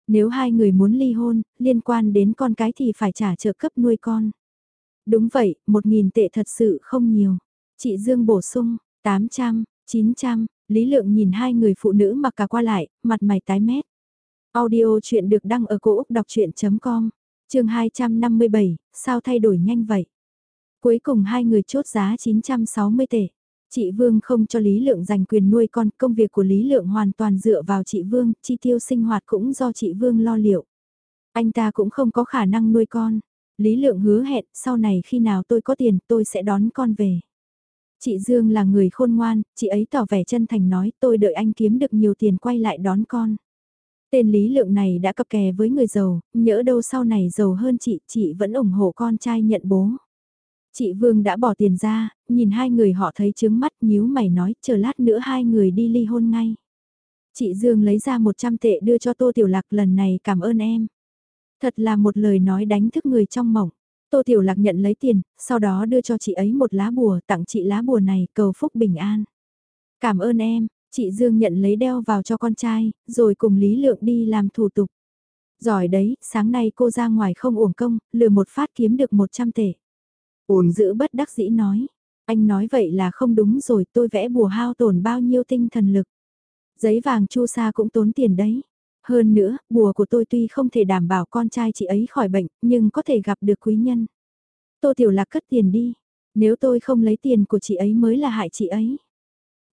Nếu hai người muốn ly hôn, liên quan đến con cái thì phải trả trợ cấp nuôi con. Đúng vậy, một nghìn tệ thật sự không nhiều. Chị Dương bổ sung, 800, 900, Lý Lượng nhìn hai người phụ nữ mặc cả qua lại, mặt mày tái mét. Audio chuyện được đăng ở cổ Úc đọc chuyện.com, trường 257, sao thay đổi nhanh vậy? Cuối cùng hai người chốt giá 960 tệ. Chị Vương không cho Lý Lượng giành quyền nuôi con, công việc của Lý Lượng hoàn toàn dựa vào chị Vương, chi tiêu sinh hoạt cũng do chị Vương lo liệu. Anh ta cũng không có khả năng nuôi con. Lý Lượng hứa hẹn, sau này khi nào tôi có tiền tôi sẽ đón con về. Chị Dương là người khôn ngoan, chị ấy tỏ vẻ chân thành nói tôi đợi anh kiếm được nhiều tiền quay lại đón con. Tên Lý Lượng này đã cặp kè với người giàu, nhỡ đâu sau này giàu hơn chị, chị vẫn ủng hộ con trai nhận bố. Chị Vương đã bỏ tiền ra, nhìn hai người họ thấy chướng mắt nhíu mày nói chờ lát nữa hai người đi ly hôn ngay. Chị Dương lấy ra 100 tệ đưa cho Tô Tiểu Lạc lần này cảm ơn em. Thật là một lời nói đánh thức người trong mộng. Tô Tiểu Lạc nhận lấy tiền, sau đó đưa cho chị ấy một lá bùa, tặng chị lá bùa này, cầu phúc bình an. Cảm ơn em, chị Dương nhận lấy đeo vào cho con trai, rồi cùng Lý Lượng đi làm thủ tục. Giỏi đấy, sáng nay cô ra ngoài không uổng công, lừa một phát kiếm được 100 tệ. Ổn giữ bất đắc dĩ nói, anh nói vậy là không đúng rồi tôi vẽ bùa hao tổn bao nhiêu tinh thần lực. Giấy vàng chu sa cũng tốn tiền đấy. Hơn nữa, bùa của tôi tuy không thể đảm bảo con trai chị ấy khỏi bệnh, nhưng có thể gặp được quý nhân. Tô Tiểu Lạc cất tiền đi, nếu tôi không lấy tiền của chị ấy mới là hại chị ấy.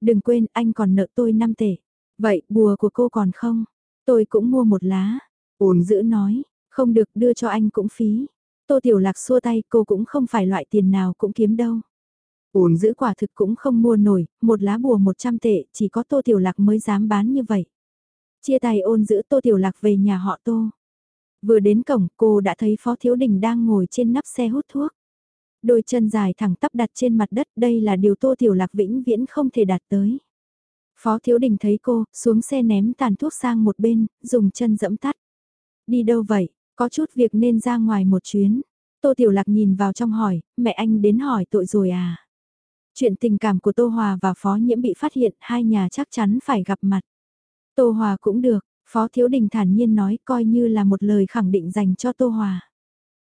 Đừng quên anh còn nợ tôi 5 tệ. Vậy bùa của cô còn không? Tôi cũng mua một lá. Ổn giữ nói, không được đưa cho anh cũng phí. Tô Tiểu Lạc xua tay cô cũng không phải loại tiền nào cũng kiếm đâu. Ôn giữ quả thực cũng không mua nổi, một lá bùa 100 tệ, chỉ có Tô Tiểu Lạc mới dám bán như vậy. Chia tay ôn giữ Tô Tiểu Lạc về nhà họ Tô. Vừa đến cổng cô đã thấy Phó Thiếu Đình đang ngồi trên nắp xe hút thuốc. Đôi chân dài thẳng tắp đặt trên mặt đất đây là điều Tô Tiểu Lạc vĩnh viễn không thể đạt tới. Phó Thiếu Đình thấy cô, xuống xe ném tàn thuốc sang một bên, dùng chân dẫm tắt. Đi đâu vậy, có chút việc nên ra ngoài một chuyến. Tô Tiểu Lạc nhìn vào trong hỏi, mẹ anh đến hỏi tội rồi à? Chuyện tình cảm của Tô Hòa và Phó Nhiễm bị phát hiện, hai nhà chắc chắn phải gặp mặt. Tô Hòa cũng được, Phó Thiếu Đình thản nhiên nói coi như là một lời khẳng định dành cho Tô Hòa.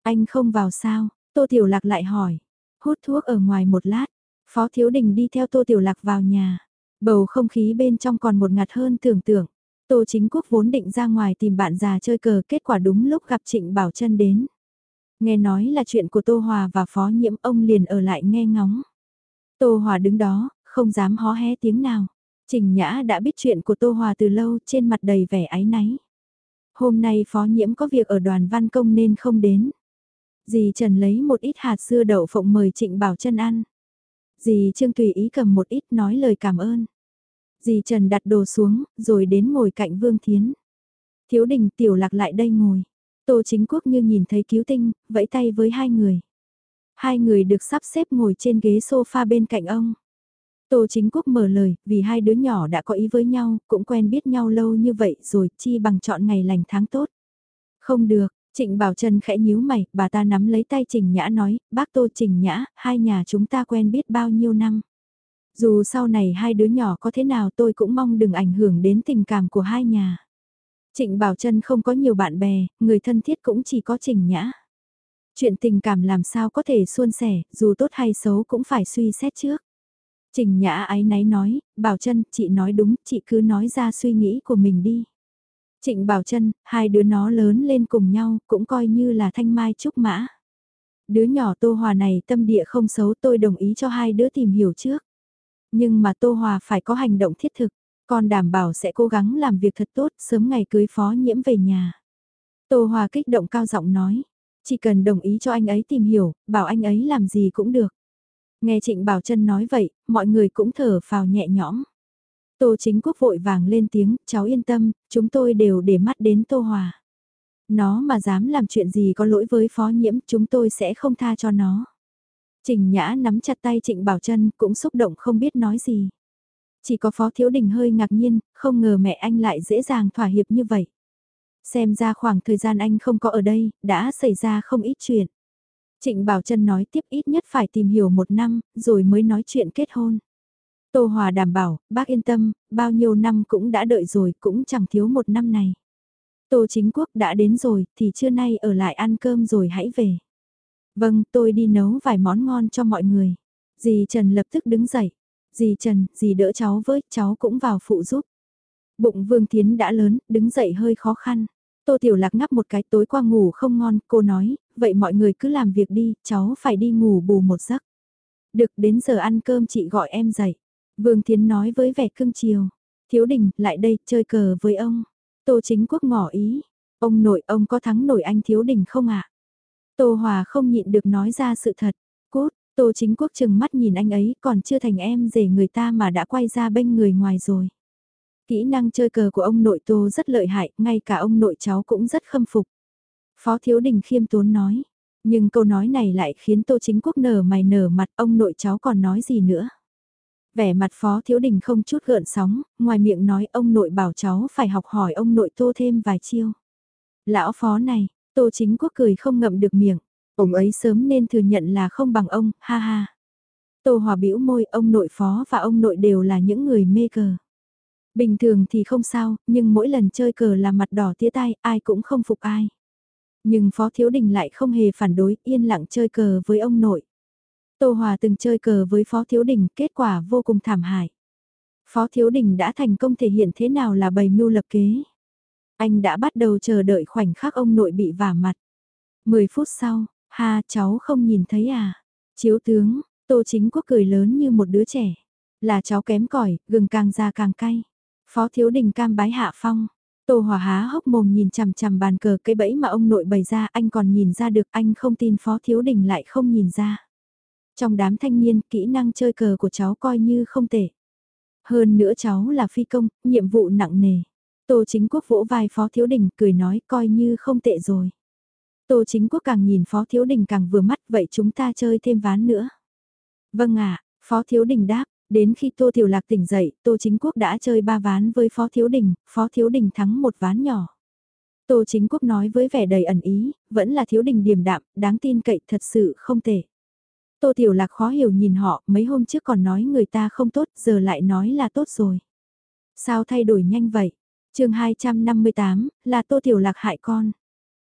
Anh không vào sao? Tô Tiểu Lạc lại hỏi. Hút thuốc ở ngoài một lát, Phó Thiếu Đình đi theo Tô Tiểu Lạc vào nhà. Bầu không khí bên trong còn một ngạt hơn tưởng tượng. Tô Chính Quốc vốn định ra ngoài tìm bạn già chơi cờ kết quả đúng lúc gặp Trịnh Bảo Trân đến. Nghe nói là chuyện của Tô Hòa và Phó Nhiễm ông liền ở lại nghe ngóng. Tô Hòa đứng đó, không dám hó hé tiếng nào. Trình Nhã đã biết chuyện của Tô Hòa từ lâu trên mặt đầy vẻ áy náy. Hôm nay Phó Nhiễm có việc ở đoàn văn công nên không đến. Dì Trần lấy một ít hạt dưa đậu phộng mời Trịnh Bảo Trân ăn. Dì Trương tùy ý cầm một ít nói lời cảm ơn. Dì Trần đặt đồ xuống, rồi đến ngồi cạnh Vương Thiến. Thiếu đình tiểu lạc lại đây ngồi. Tô chính quốc như nhìn thấy cứu tinh, vẫy tay với hai người. Hai người được sắp xếp ngồi trên ghế sofa bên cạnh ông. Tô chính quốc mở lời, vì hai đứa nhỏ đã có ý với nhau, cũng quen biết nhau lâu như vậy rồi, chi bằng chọn ngày lành tháng tốt. Không được, Trịnh Bảo Trần khẽ nhíu mày, bà ta nắm lấy tay Trình Nhã nói, bác Tô Trình Nhã, hai nhà chúng ta quen biết bao nhiêu năm. Dù sau này hai đứa nhỏ có thế nào tôi cũng mong đừng ảnh hưởng đến tình cảm của hai nhà. Trịnh Bảo Trân không có nhiều bạn bè, người thân thiết cũng chỉ có Trình Nhã. Chuyện tình cảm làm sao có thể suôn sẻ, dù tốt hay xấu cũng phải suy xét trước. Trình Nhã ái náy nói, Bảo Trân, chị nói đúng, chị cứ nói ra suy nghĩ của mình đi. Trịnh Bảo Trân, hai đứa nó lớn lên cùng nhau, cũng coi như là thanh mai trúc mã. Đứa nhỏ Tô Hòa này tâm địa không xấu tôi đồng ý cho hai đứa tìm hiểu trước. Nhưng mà Tô Hòa phải có hành động thiết thực, con đảm bảo sẽ cố gắng làm việc thật tốt, sớm ngày cưới phó nhiễm về nhà. Tô Hòa kích động cao giọng nói, chỉ cần đồng ý cho anh ấy tìm hiểu, bảo anh ấy làm gì cũng được. Nghe Trịnh Bảo Trân nói vậy, mọi người cũng thở phào nhẹ nhõm. Tô chính quốc vội vàng lên tiếng, cháu yên tâm, chúng tôi đều để mắt đến Tô Hòa. Nó mà dám làm chuyện gì có lỗi với phó nhiễm, chúng tôi sẽ không tha cho nó. Trình Nhã nắm chặt tay Trịnh Bảo Trân cũng xúc động không biết nói gì. Chỉ có Phó Thiếu Đình hơi ngạc nhiên, không ngờ mẹ anh lại dễ dàng thỏa hiệp như vậy. Xem ra khoảng thời gian anh không có ở đây, đã xảy ra không ít chuyện. Trịnh Bảo Trân nói tiếp ít nhất phải tìm hiểu một năm, rồi mới nói chuyện kết hôn. Tô Hòa đảm bảo, bác yên tâm, bao nhiêu năm cũng đã đợi rồi, cũng chẳng thiếu một năm này. Tô Chính Quốc đã đến rồi, thì trưa nay ở lại ăn cơm rồi hãy về. Vâng, tôi đi nấu vài món ngon cho mọi người. Dì Trần lập tức đứng dậy. Dì Trần, dì đỡ cháu với, cháu cũng vào phụ giúp. Bụng Vương Thiến đã lớn, đứng dậy hơi khó khăn. Tô Tiểu Lạc ngắp một cái tối qua ngủ không ngon, cô nói, vậy mọi người cứ làm việc đi, cháu phải đi ngủ bù một giấc. Được đến giờ ăn cơm chị gọi em dậy. Vương Thiến nói với vẻ cưng chiều. Thiếu đình, lại đây, chơi cờ với ông. Tô chính quốc ngỏ ý. Ông nội, ông có thắng nổi anh thiếu đình không ạ? Tô Hòa không nhịn được nói ra sự thật. Cốt, Tô chính quốc chừng mắt nhìn anh ấy còn chưa thành em rể người ta mà đã quay ra bên người ngoài rồi. Kỹ năng chơi cờ của ông nội Tô rất lợi hại, ngay cả ông nội cháu cũng rất khâm phục. Phó Thiếu Đình khiêm tốn nói. Nhưng câu nói này lại khiến Tô Chính Quốc nở mày nở mặt ông nội cháu còn nói gì nữa. Vẻ mặt Phó Thiếu Đình không chút gợn sóng, ngoài miệng nói ông nội bảo cháu phải học hỏi ông nội Tô thêm vài chiêu. Lão Phó này, Tô Chính Quốc cười không ngậm được miệng, ông ấy sớm nên thừa nhận là không bằng ông, ha ha. Tô Hòa bĩu môi, ông nội Phó và ông nội đều là những người mê cờ. Bình thường thì không sao, nhưng mỗi lần chơi cờ là mặt đỏ tía tai, ai cũng không phục ai. Nhưng Phó Thiếu Đình lại không hề phản đối, yên lặng chơi cờ với ông nội. Tô Hòa từng chơi cờ với Phó Thiếu Đình, kết quả vô cùng thảm hại. Phó Thiếu Đình đã thành công thể hiện thế nào là bày mưu lập kế. Anh đã bắt đầu chờ đợi khoảnh khắc ông nội bị vả mặt. Mười phút sau, ha cháu không nhìn thấy à. Chiếu tướng, Tô Chính Quốc cười lớn như một đứa trẻ. Là cháu kém cỏi gừng càng ra càng cay. Phó Thiếu Đình cam bái hạ phong. Tô Hòa há hốc mồm nhìn chằm chằm bàn cờ cây bẫy mà ông nội bày ra anh còn nhìn ra được anh không tin Phó Thiếu Đình lại không nhìn ra. Trong đám thanh niên, kỹ năng chơi cờ của cháu coi như không tệ. Hơn nữa cháu là phi công, nhiệm vụ nặng nề. Tô chính quốc vỗ vai Phó Thiếu Đình cười nói coi như không tệ rồi. Tô chính quốc càng nhìn Phó Thiếu Đình càng vừa mắt vậy chúng ta chơi thêm ván nữa. Vâng ạ, Phó Thiếu Đình đáp, đến khi Tô Tiểu Lạc tỉnh dậy, Tô Chính Quốc đã chơi ba ván với Phó Thiếu Đình, Phó Thiếu Đình thắng một ván nhỏ. Tô Chính Quốc nói với vẻ đầy ẩn ý, vẫn là Thiếu Đình điềm đạm, đáng tin cậy thật sự không tệ. Tô Tiểu Lạc khó hiểu nhìn họ, mấy hôm trước còn nói người ta không tốt, giờ lại nói là tốt rồi. Sao thay đổi nhanh vậy? Chương 258, là Tô Tiểu Lạc hại con.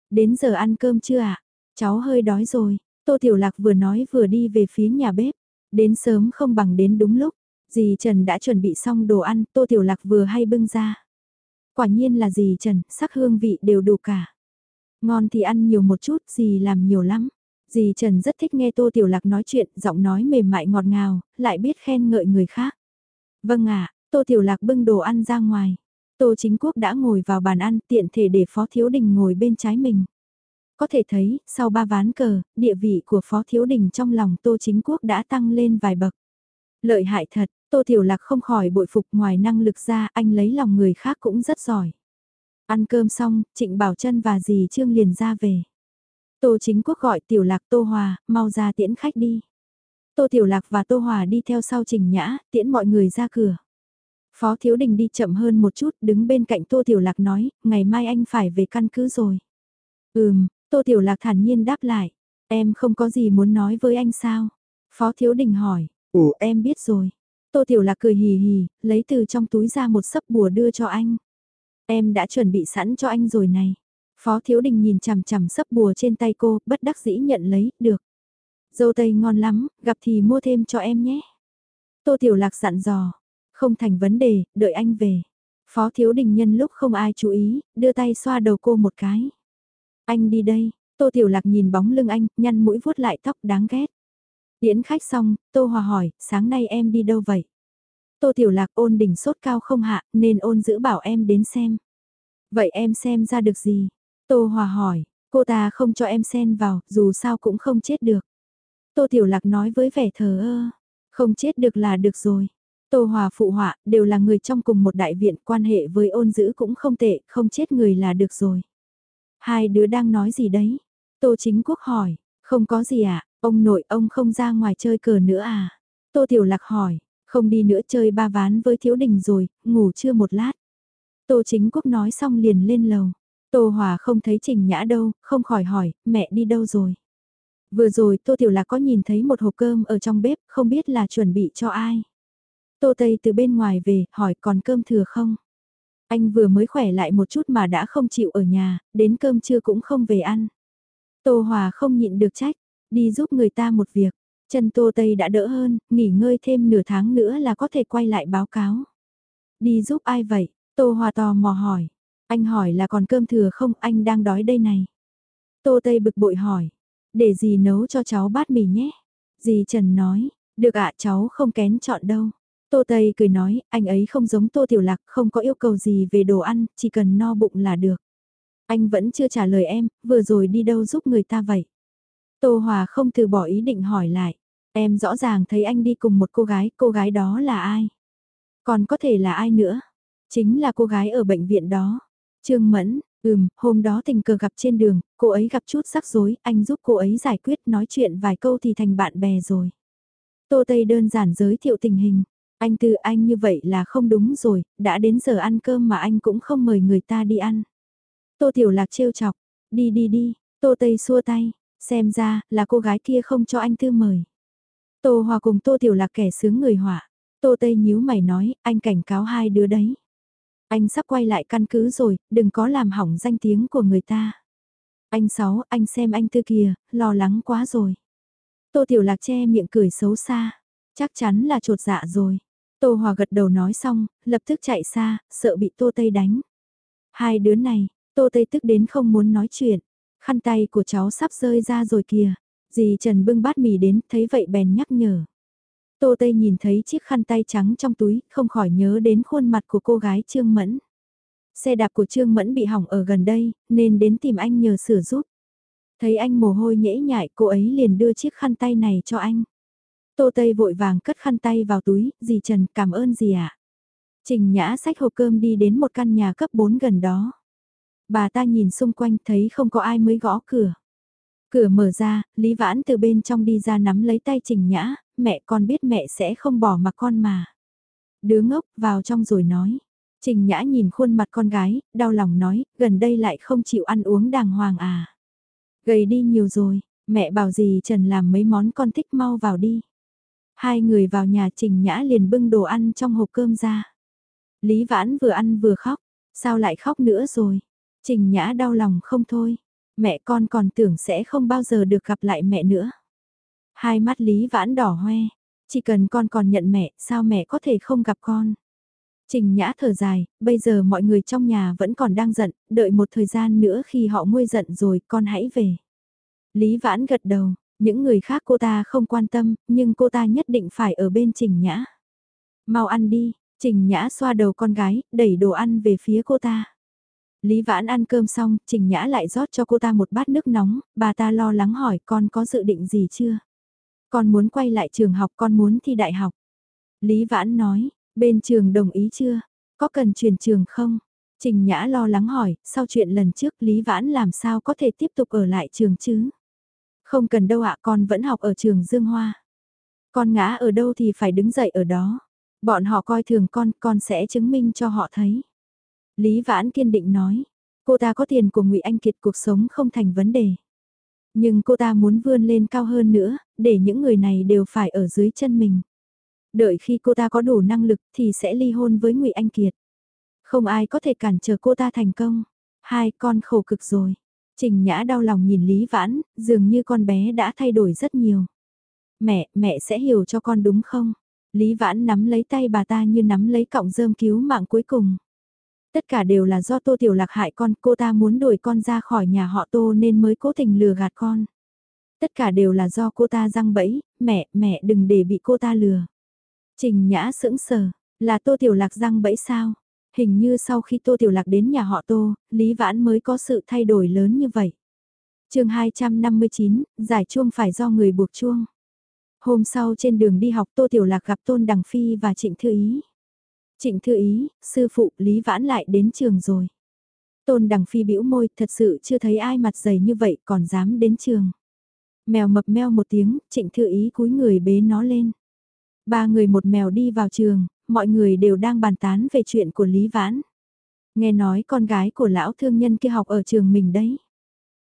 Đến giờ ăn cơm chưa ạ? Cháu hơi đói rồi. Tô Tiểu Lạc vừa nói vừa đi về phía nhà bếp. Đến sớm không bằng đến đúng lúc. Dì Trần đã chuẩn bị xong đồ ăn, Tô Tiểu Lạc vừa hay bưng ra. Quả nhiên là dì Trần, sắc hương vị đều đủ cả. Ngon thì ăn nhiều một chút, dì làm nhiều lắm. Dì Trần rất thích nghe Tô Tiểu Lạc nói chuyện, giọng nói mềm mại ngọt ngào, lại biết khen ngợi người khác. Vâng ạ, Tô Tiểu Lạc bưng đồ ăn ra ngoài. Tô Chính Quốc đã ngồi vào bàn ăn tiện thể để Phó Thiếu Đình ngồi bên trái mình. Có thể thấy, sau ba ván cờ, địa vị của Phó Thiếu Đình trong lòng Tô Chính Quốc đã tăng lên vài bậc. Lợi hại thật, Tô Tiểu Lạc không khỏi bội phục ngoài năng lực ra anh lấy lòng người khác cũng rất giỏi. Ăn cơm xong, Trịnh Bảo Trân và dì Trương liền ra về. Tô Chính Quốc gọi Tiểu Lạc Tô Hòa, mau ra tiễn khách đi. Tô Tiểu Lạc và Tô Hòa đi theo sau Trình Nhã, tiễn mọi người ra cửa. Phó Thiếu Đình đi chậm hơn một chút, đứng bên cạnh Tô Tiểu Lạc nói, ngày mai anh phải về căn cứ rồi. Ừm, Tô Tiểu Lạc thản nhiên đáp lại, em không có gì muốn nói với anh sao? Phó Thiếu Đình hỏi, ủa em biết rồi. Tô Tiểu Lạc cười hì hì, lấy từ trong túi ra một sấp bùa đưa cho anh. Em đã chuẩn bị sẵn cho anh rồi này. Phó Thiếu Đình nhìn chằm chằm sấp bùa trên tay cô, bất đắc dĩ nhận lấy, được. Dâu tây ngon lắm, gặp thì mua thêm cho em nhé. Tô Tiểu Lạc dặn dò, không thành vấn đề, đợi anh về. Phó Thiếu Đình nhân lúc không ai chú ý, đưa tay xoa đầu cô một cái. Anh đi đây, Tô Tiểu Lạc nhìn bóng lưng anh, nhăn mũi vuốt lại tóc đáng ghét. Điễn khách xong, Tô Hòa hỏi, sáng nay em đi đâu vậy? Tô Tiểu Lạc ôn đỉnh sốt cao không hạ, nên ôn giữ bảo em đến xem. Vậy em xem ra được gì? Tô Hòa hỏi, cô ta không cho em xen vào, dù sao cũng không chết được. Tô Tiểu Lạc nói với vẻ thờ ơ, không chết được là được rồi. Tô Hòa phụ họa, đều là người trong cùng một đại viện, quan hệ với ôn dữ cũng không tệ, không chết người là được rồi. Hai đứa đang nói gì đấy? Tô Chính Quốc hỏi, không có gì ạ, à? ông nội ông không ra ngoài chơi cờ nữa à? Tô Tiểu Lạc hỏi, không đi nữa chơi ba ván với thiếu đình rồi, ngủ chưa một lát. Tô Chính Quốc nói xong liền lên lầu. Tô Hòa không thấy Trình Nhã đâu, không khỏi hỏi, mẹ đi đâu rồi? Vừa rồi Tô Tiểu Lạc có nhìn thấy một hộp cơm ở trong bếp, không biết là chuẩn bị cho ai. Tô Tây từ bên ngoài về, hỏi còn cơm thừa không? Anh vừa mới khỏe lại một chút mà đã không chịu ở nhà, đến cơm trưa cũng không về ăn. Tô Hòa không nhịn được trách, đi giúp người ta một việc. Chân Tô Tây đã đỡ hơn, nghỉ ngơi thêm nửa tháng nữa là có thể quay lại báo cáo. Đi giúp ai vậy? Tô Hòa tò mò hỏi. Anh hỏi là còn cơm thừa không, anh đang đói đây này. Tô Tây bực bội hỏi. Để gì nấu cho cháu bát mì nhé. Dì Trần nói, được ạ cháu không kén chọn đâu. Tô Tây cười nói, anh ấy không giống Tô Tiểu Lạc, không có yêu cầu gì về đồ ăn, chỉ cần no bụng là được. Anh vẫn chưa trả lời em, vừa rồi đi đâu giúp người ta vậy? Tô Hòa không từ bỏ ý định hỏi lại. Em rõ ràng thấy anh đi cùng một cô gái, cô gái đó là ai? Còn có thể là ai nữa? Chính là cô gái ở bệnh viện đó. Trương Mẫn, ừm, hôm đó tình cờ gặp trên đường, cô ấy gặp chút rắc rối, anh giúp cô ấy giải quyết nói chuyện vài câu thì thành bạn bè rồi. Tô Tây đơn giản giới thiệu tình hình. Anh Tư anh như vậy là không đúng rồi, đã đến giờ ăn cơm mà anh cũng không mời người ta đi ăn. Tô Tiểu Lạc trêu chọc, đi đi đi, Tô Tây xua tay, xem ra là cô gái kia không cho anh Tư mời. Tô Hòa cùng Tô Tiểu Lạc kẻ sướng người họa. Tô Tây nhíu mày nói, anh cảnh cáo hai đứa đấy. Anh sắp quay lại căn cứ rồi, đừng có làm hỏng danh tiếng của người ta. Anh Sáu, anh xem anh Tư kìa, lo lắng quá rồi. Tô Tiểu Lạc che miệng cười xấu xa. Chắc chắn là trột dạ rồi. Tô Hòa gật đầu nói xong, lập tức chạy xa, sợ bị Tô Tây đánh. Hai đứa này, Tô Tây tức đến không muốn nói chuyện. Khăn tay của cháu sắp rơi ra rồi kìa. Dì Trần bưng bát mì đến, thấy vậy bèn nhắc nhở. Tô Tây nhìn thấy chiếc khăn tay trắng trong túi, không khỏi nhớ đến khuôn mặt của cô gái Trương Mẫn. Xe đạp của Trương Mẫn bị hỏng ở gần đây, nên đến tìm anh nhờ sửa giúp. Thấy anh mồ hôi nhễ nhại, cô ấy liền đưa chiếc khăn tay này cho anh. Tô Tây vội vàng cất khăn tay vào túi, dì Trần cảm ơn dì ạ. Trình Nhã xách hộp cơm đi đến một căn nhà cấp 4 gần đó. Bà ta nhìn xung quanh thấy không có ai mới gõ cửa. Cửa mở ra, Lý Vãn từ bên trong đi ra nắm lấy tay Trình Nhã, mẹ con biết mẹ sẽ không bỏ mặc con mà. Đứa ngốc vào trong rồi nói. Trình Nhã nhìn khuôn mặt con gái, đau lòng nói, gần đây lại không chịu ăn uống đàng hoàng à. Gầy đi nhiều rồi, mẹ bảo gì Trần làm mấy món con thích mau vào đi. Hai người vào nhà Trình Nhã liền bưng đồ ăn trong hộp cơm ra. Lý Vãn vừa ăn vừa khóc, sao lại khóc nữa rồi? Trình Nhã đau lòng không thôi, mẹ con còn tưởng sẽ không bao giờ được gặp lại mẹ nữa. Hai mắt Lý Vãn đỏ hoe, chỉ cần con còn nhận mẹ, sao mẹ có thể không gặp con? Trình Nhã thở dài, bây giờ mọi người trong nhà vẫn còn đang giận, đợi một thời gian nữa khi họ nguôi giận rồi con hãy về. Lý Vãn gật đầu, những người khác cô ta không quan tâm, nhưng cô ta nhất định phải ở bên Trình Nhã. Mau ăn đi, Trình Nhã xoa đầu con gái, đẩy đồ ăn về phía cô ta. Lý Vãn ăn cơm xong, Trình Nhã lại rót cho cô ta một bát nước nóng, bà ta lo lắng hỏi con có dự định gì chưa? Con muốn quay lại trường học, con muốn thi đại học. Lý Vãn nói, bên trường đồng ý chưa? Có cần chuyển trường không? Trình Nhã lo lắng hỏi, sau chuyện lần trước Lý Vãn làm sao có thể tiếp tục ở lại trường chứ? Không cần đâu ạ con vẫn học ở trường Dương Hoa. Con ngã ở đâu thì phải đứng dậy ở đó. Bọn họ coi thường con, con sẽ chứng minh cho họ thấy. Lý Vãn kiên định nói, cô ta có tiền của ngụy Anh Kiệt cuộc sống không thành vấn đề. Nhưng cô ta muốn vươn lên cao hơn nữa, để những người này đều phải ở dưới chân mình. Đợi khi cô ta có đủ năng lực thì sẽ ly hôn với ngụy Anh Kiệt. Không ai có thể cản trở cô ta thành công. Hai con khổ cực rồi. Trình Nhã đau lòng nhìn Lý Vãn, dường như con bé đã thay đổi rất nhiều. Mẹ, mẹ sẽ hiểu cho con đúng không? Lý Vãn nắm lấy tay bà ta như nắm lấy cọng rơm cứu mạng cuối cùng. Tất cả đều là do Tô Tiểu Lạc hại con, cô ta muốn đuổi con ra khỏi nhà họ Tô nên mới cố tình lừa gạt con. Tất cả đều là do cô ta răng bẫy, mẹ, mẹ đừng để bị cô ta lừa. Trình Nhã sững sờ, là Tô Tiểu Lạc răng bẫy sao? Hình như sau khi Tô Tiểu Lạc đến nhà họ Tô, Lý Vãn mới có sự thay đổi lớn như vậy. chương 259, giải chuông phải do người buộc chuông. Hôm sau trên đường đi học Tô Tiểu Lạc gặp Tôn Đằng Phi và Trịnh Thư Ý. Trịnh Thư Ý, sư phụ Lý Vãn lại đến trường rồi. Tôn Đằng Phi bĩu môi, thật sự chưa thấy ai mặt dày như vậy còn dám đến trường. Mèo mập meo một tiếng, Trịnh Thư Ý cúi người bế nó lên. Ba người một mèo đi vào trường, mọi người đều đang bàn tán về chuyện của Lý Vãn. Nghe nói con gái của lão thương nhân kia học ở trường mình đấy.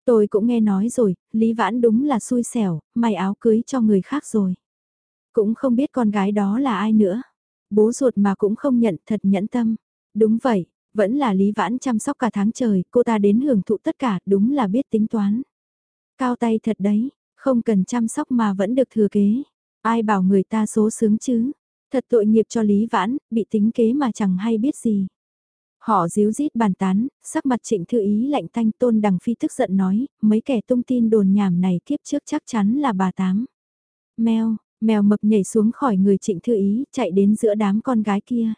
Tôi cũng nghe nói rồi, Lý Vãn đúng là xui xẻo, may áo cưới cho người khác rồi. Cũng không biết con gái đó là ai nữa. Bố ruột mà cũng không nhận thật nhẫn tâm. Đúng vậy, vẫn là Lý Vãn chăm sóc cả tháng trời, cô ta đến hưởng thụ tất cả, đúng là biết tính toán. Cao tay thật đấy, không cần chăm sóc mà vẫn được thừa kế. Ai bảo người ta số sướng chứ? Thật tội nghiệp cho Lý Vãn, bị tính kế mà chẳng hay biết gì. Họ díu dít bàn tán, sắc mặt trịnh thư ý lạnh thanh tôn đằng phi tức giận nói, mấy kẻ tung tin đồn nhảm này kiếp trước chắc chắn là bà Tám. Mèo, mèo mập nhảy xuống khỏi người trịnh thư ý, chạy đến giữa đám con gái kia.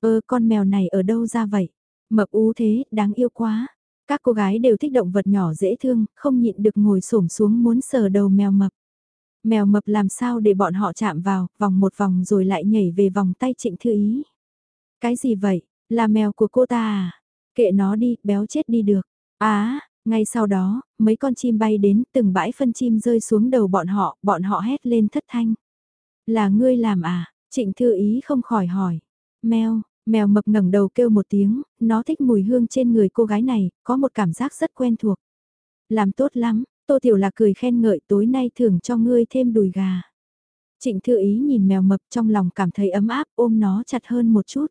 Ơ con mèo này ở đâu ra vậy? Mập ú thế, đáng yêu quá. Các cô gái đều thích động vật nhỏ dễ thương, không nhịn được ngồi xổm xuống muốn sờ đầu mèo mập. Mèo mập làm sao để bọn họ chạm vào, vòng một vòng rồi lại nhảy về vòng tay trịnh thư ý. Cái gì vậy, là mèo của cô ta à? Kệ nó đi, béo chết đi được. Á, ngay sau đó, mấy con chim bay đến, từng bãi phân chim rơi xuống đầu bọn họ, bọn họ hét lên thất thanh. Là ngươi làm à? Trịnh thư ý không khỏi hỏi. Mèo, mèo mập ngẩng đầu kêu một tiếng, nó thích mùi hương trên người cô gái này, có một cảm giác rất quen thuộc. Làm tốt lắm, Tô Tiểu Lạc cười khen ngợi tối nay thưởng cho ngươi thêm đùi gà. Trịnh Thư Ý nhìn mèo mập trong lòng cảm thấy ấm áp ôm nó chặt hơn một chút.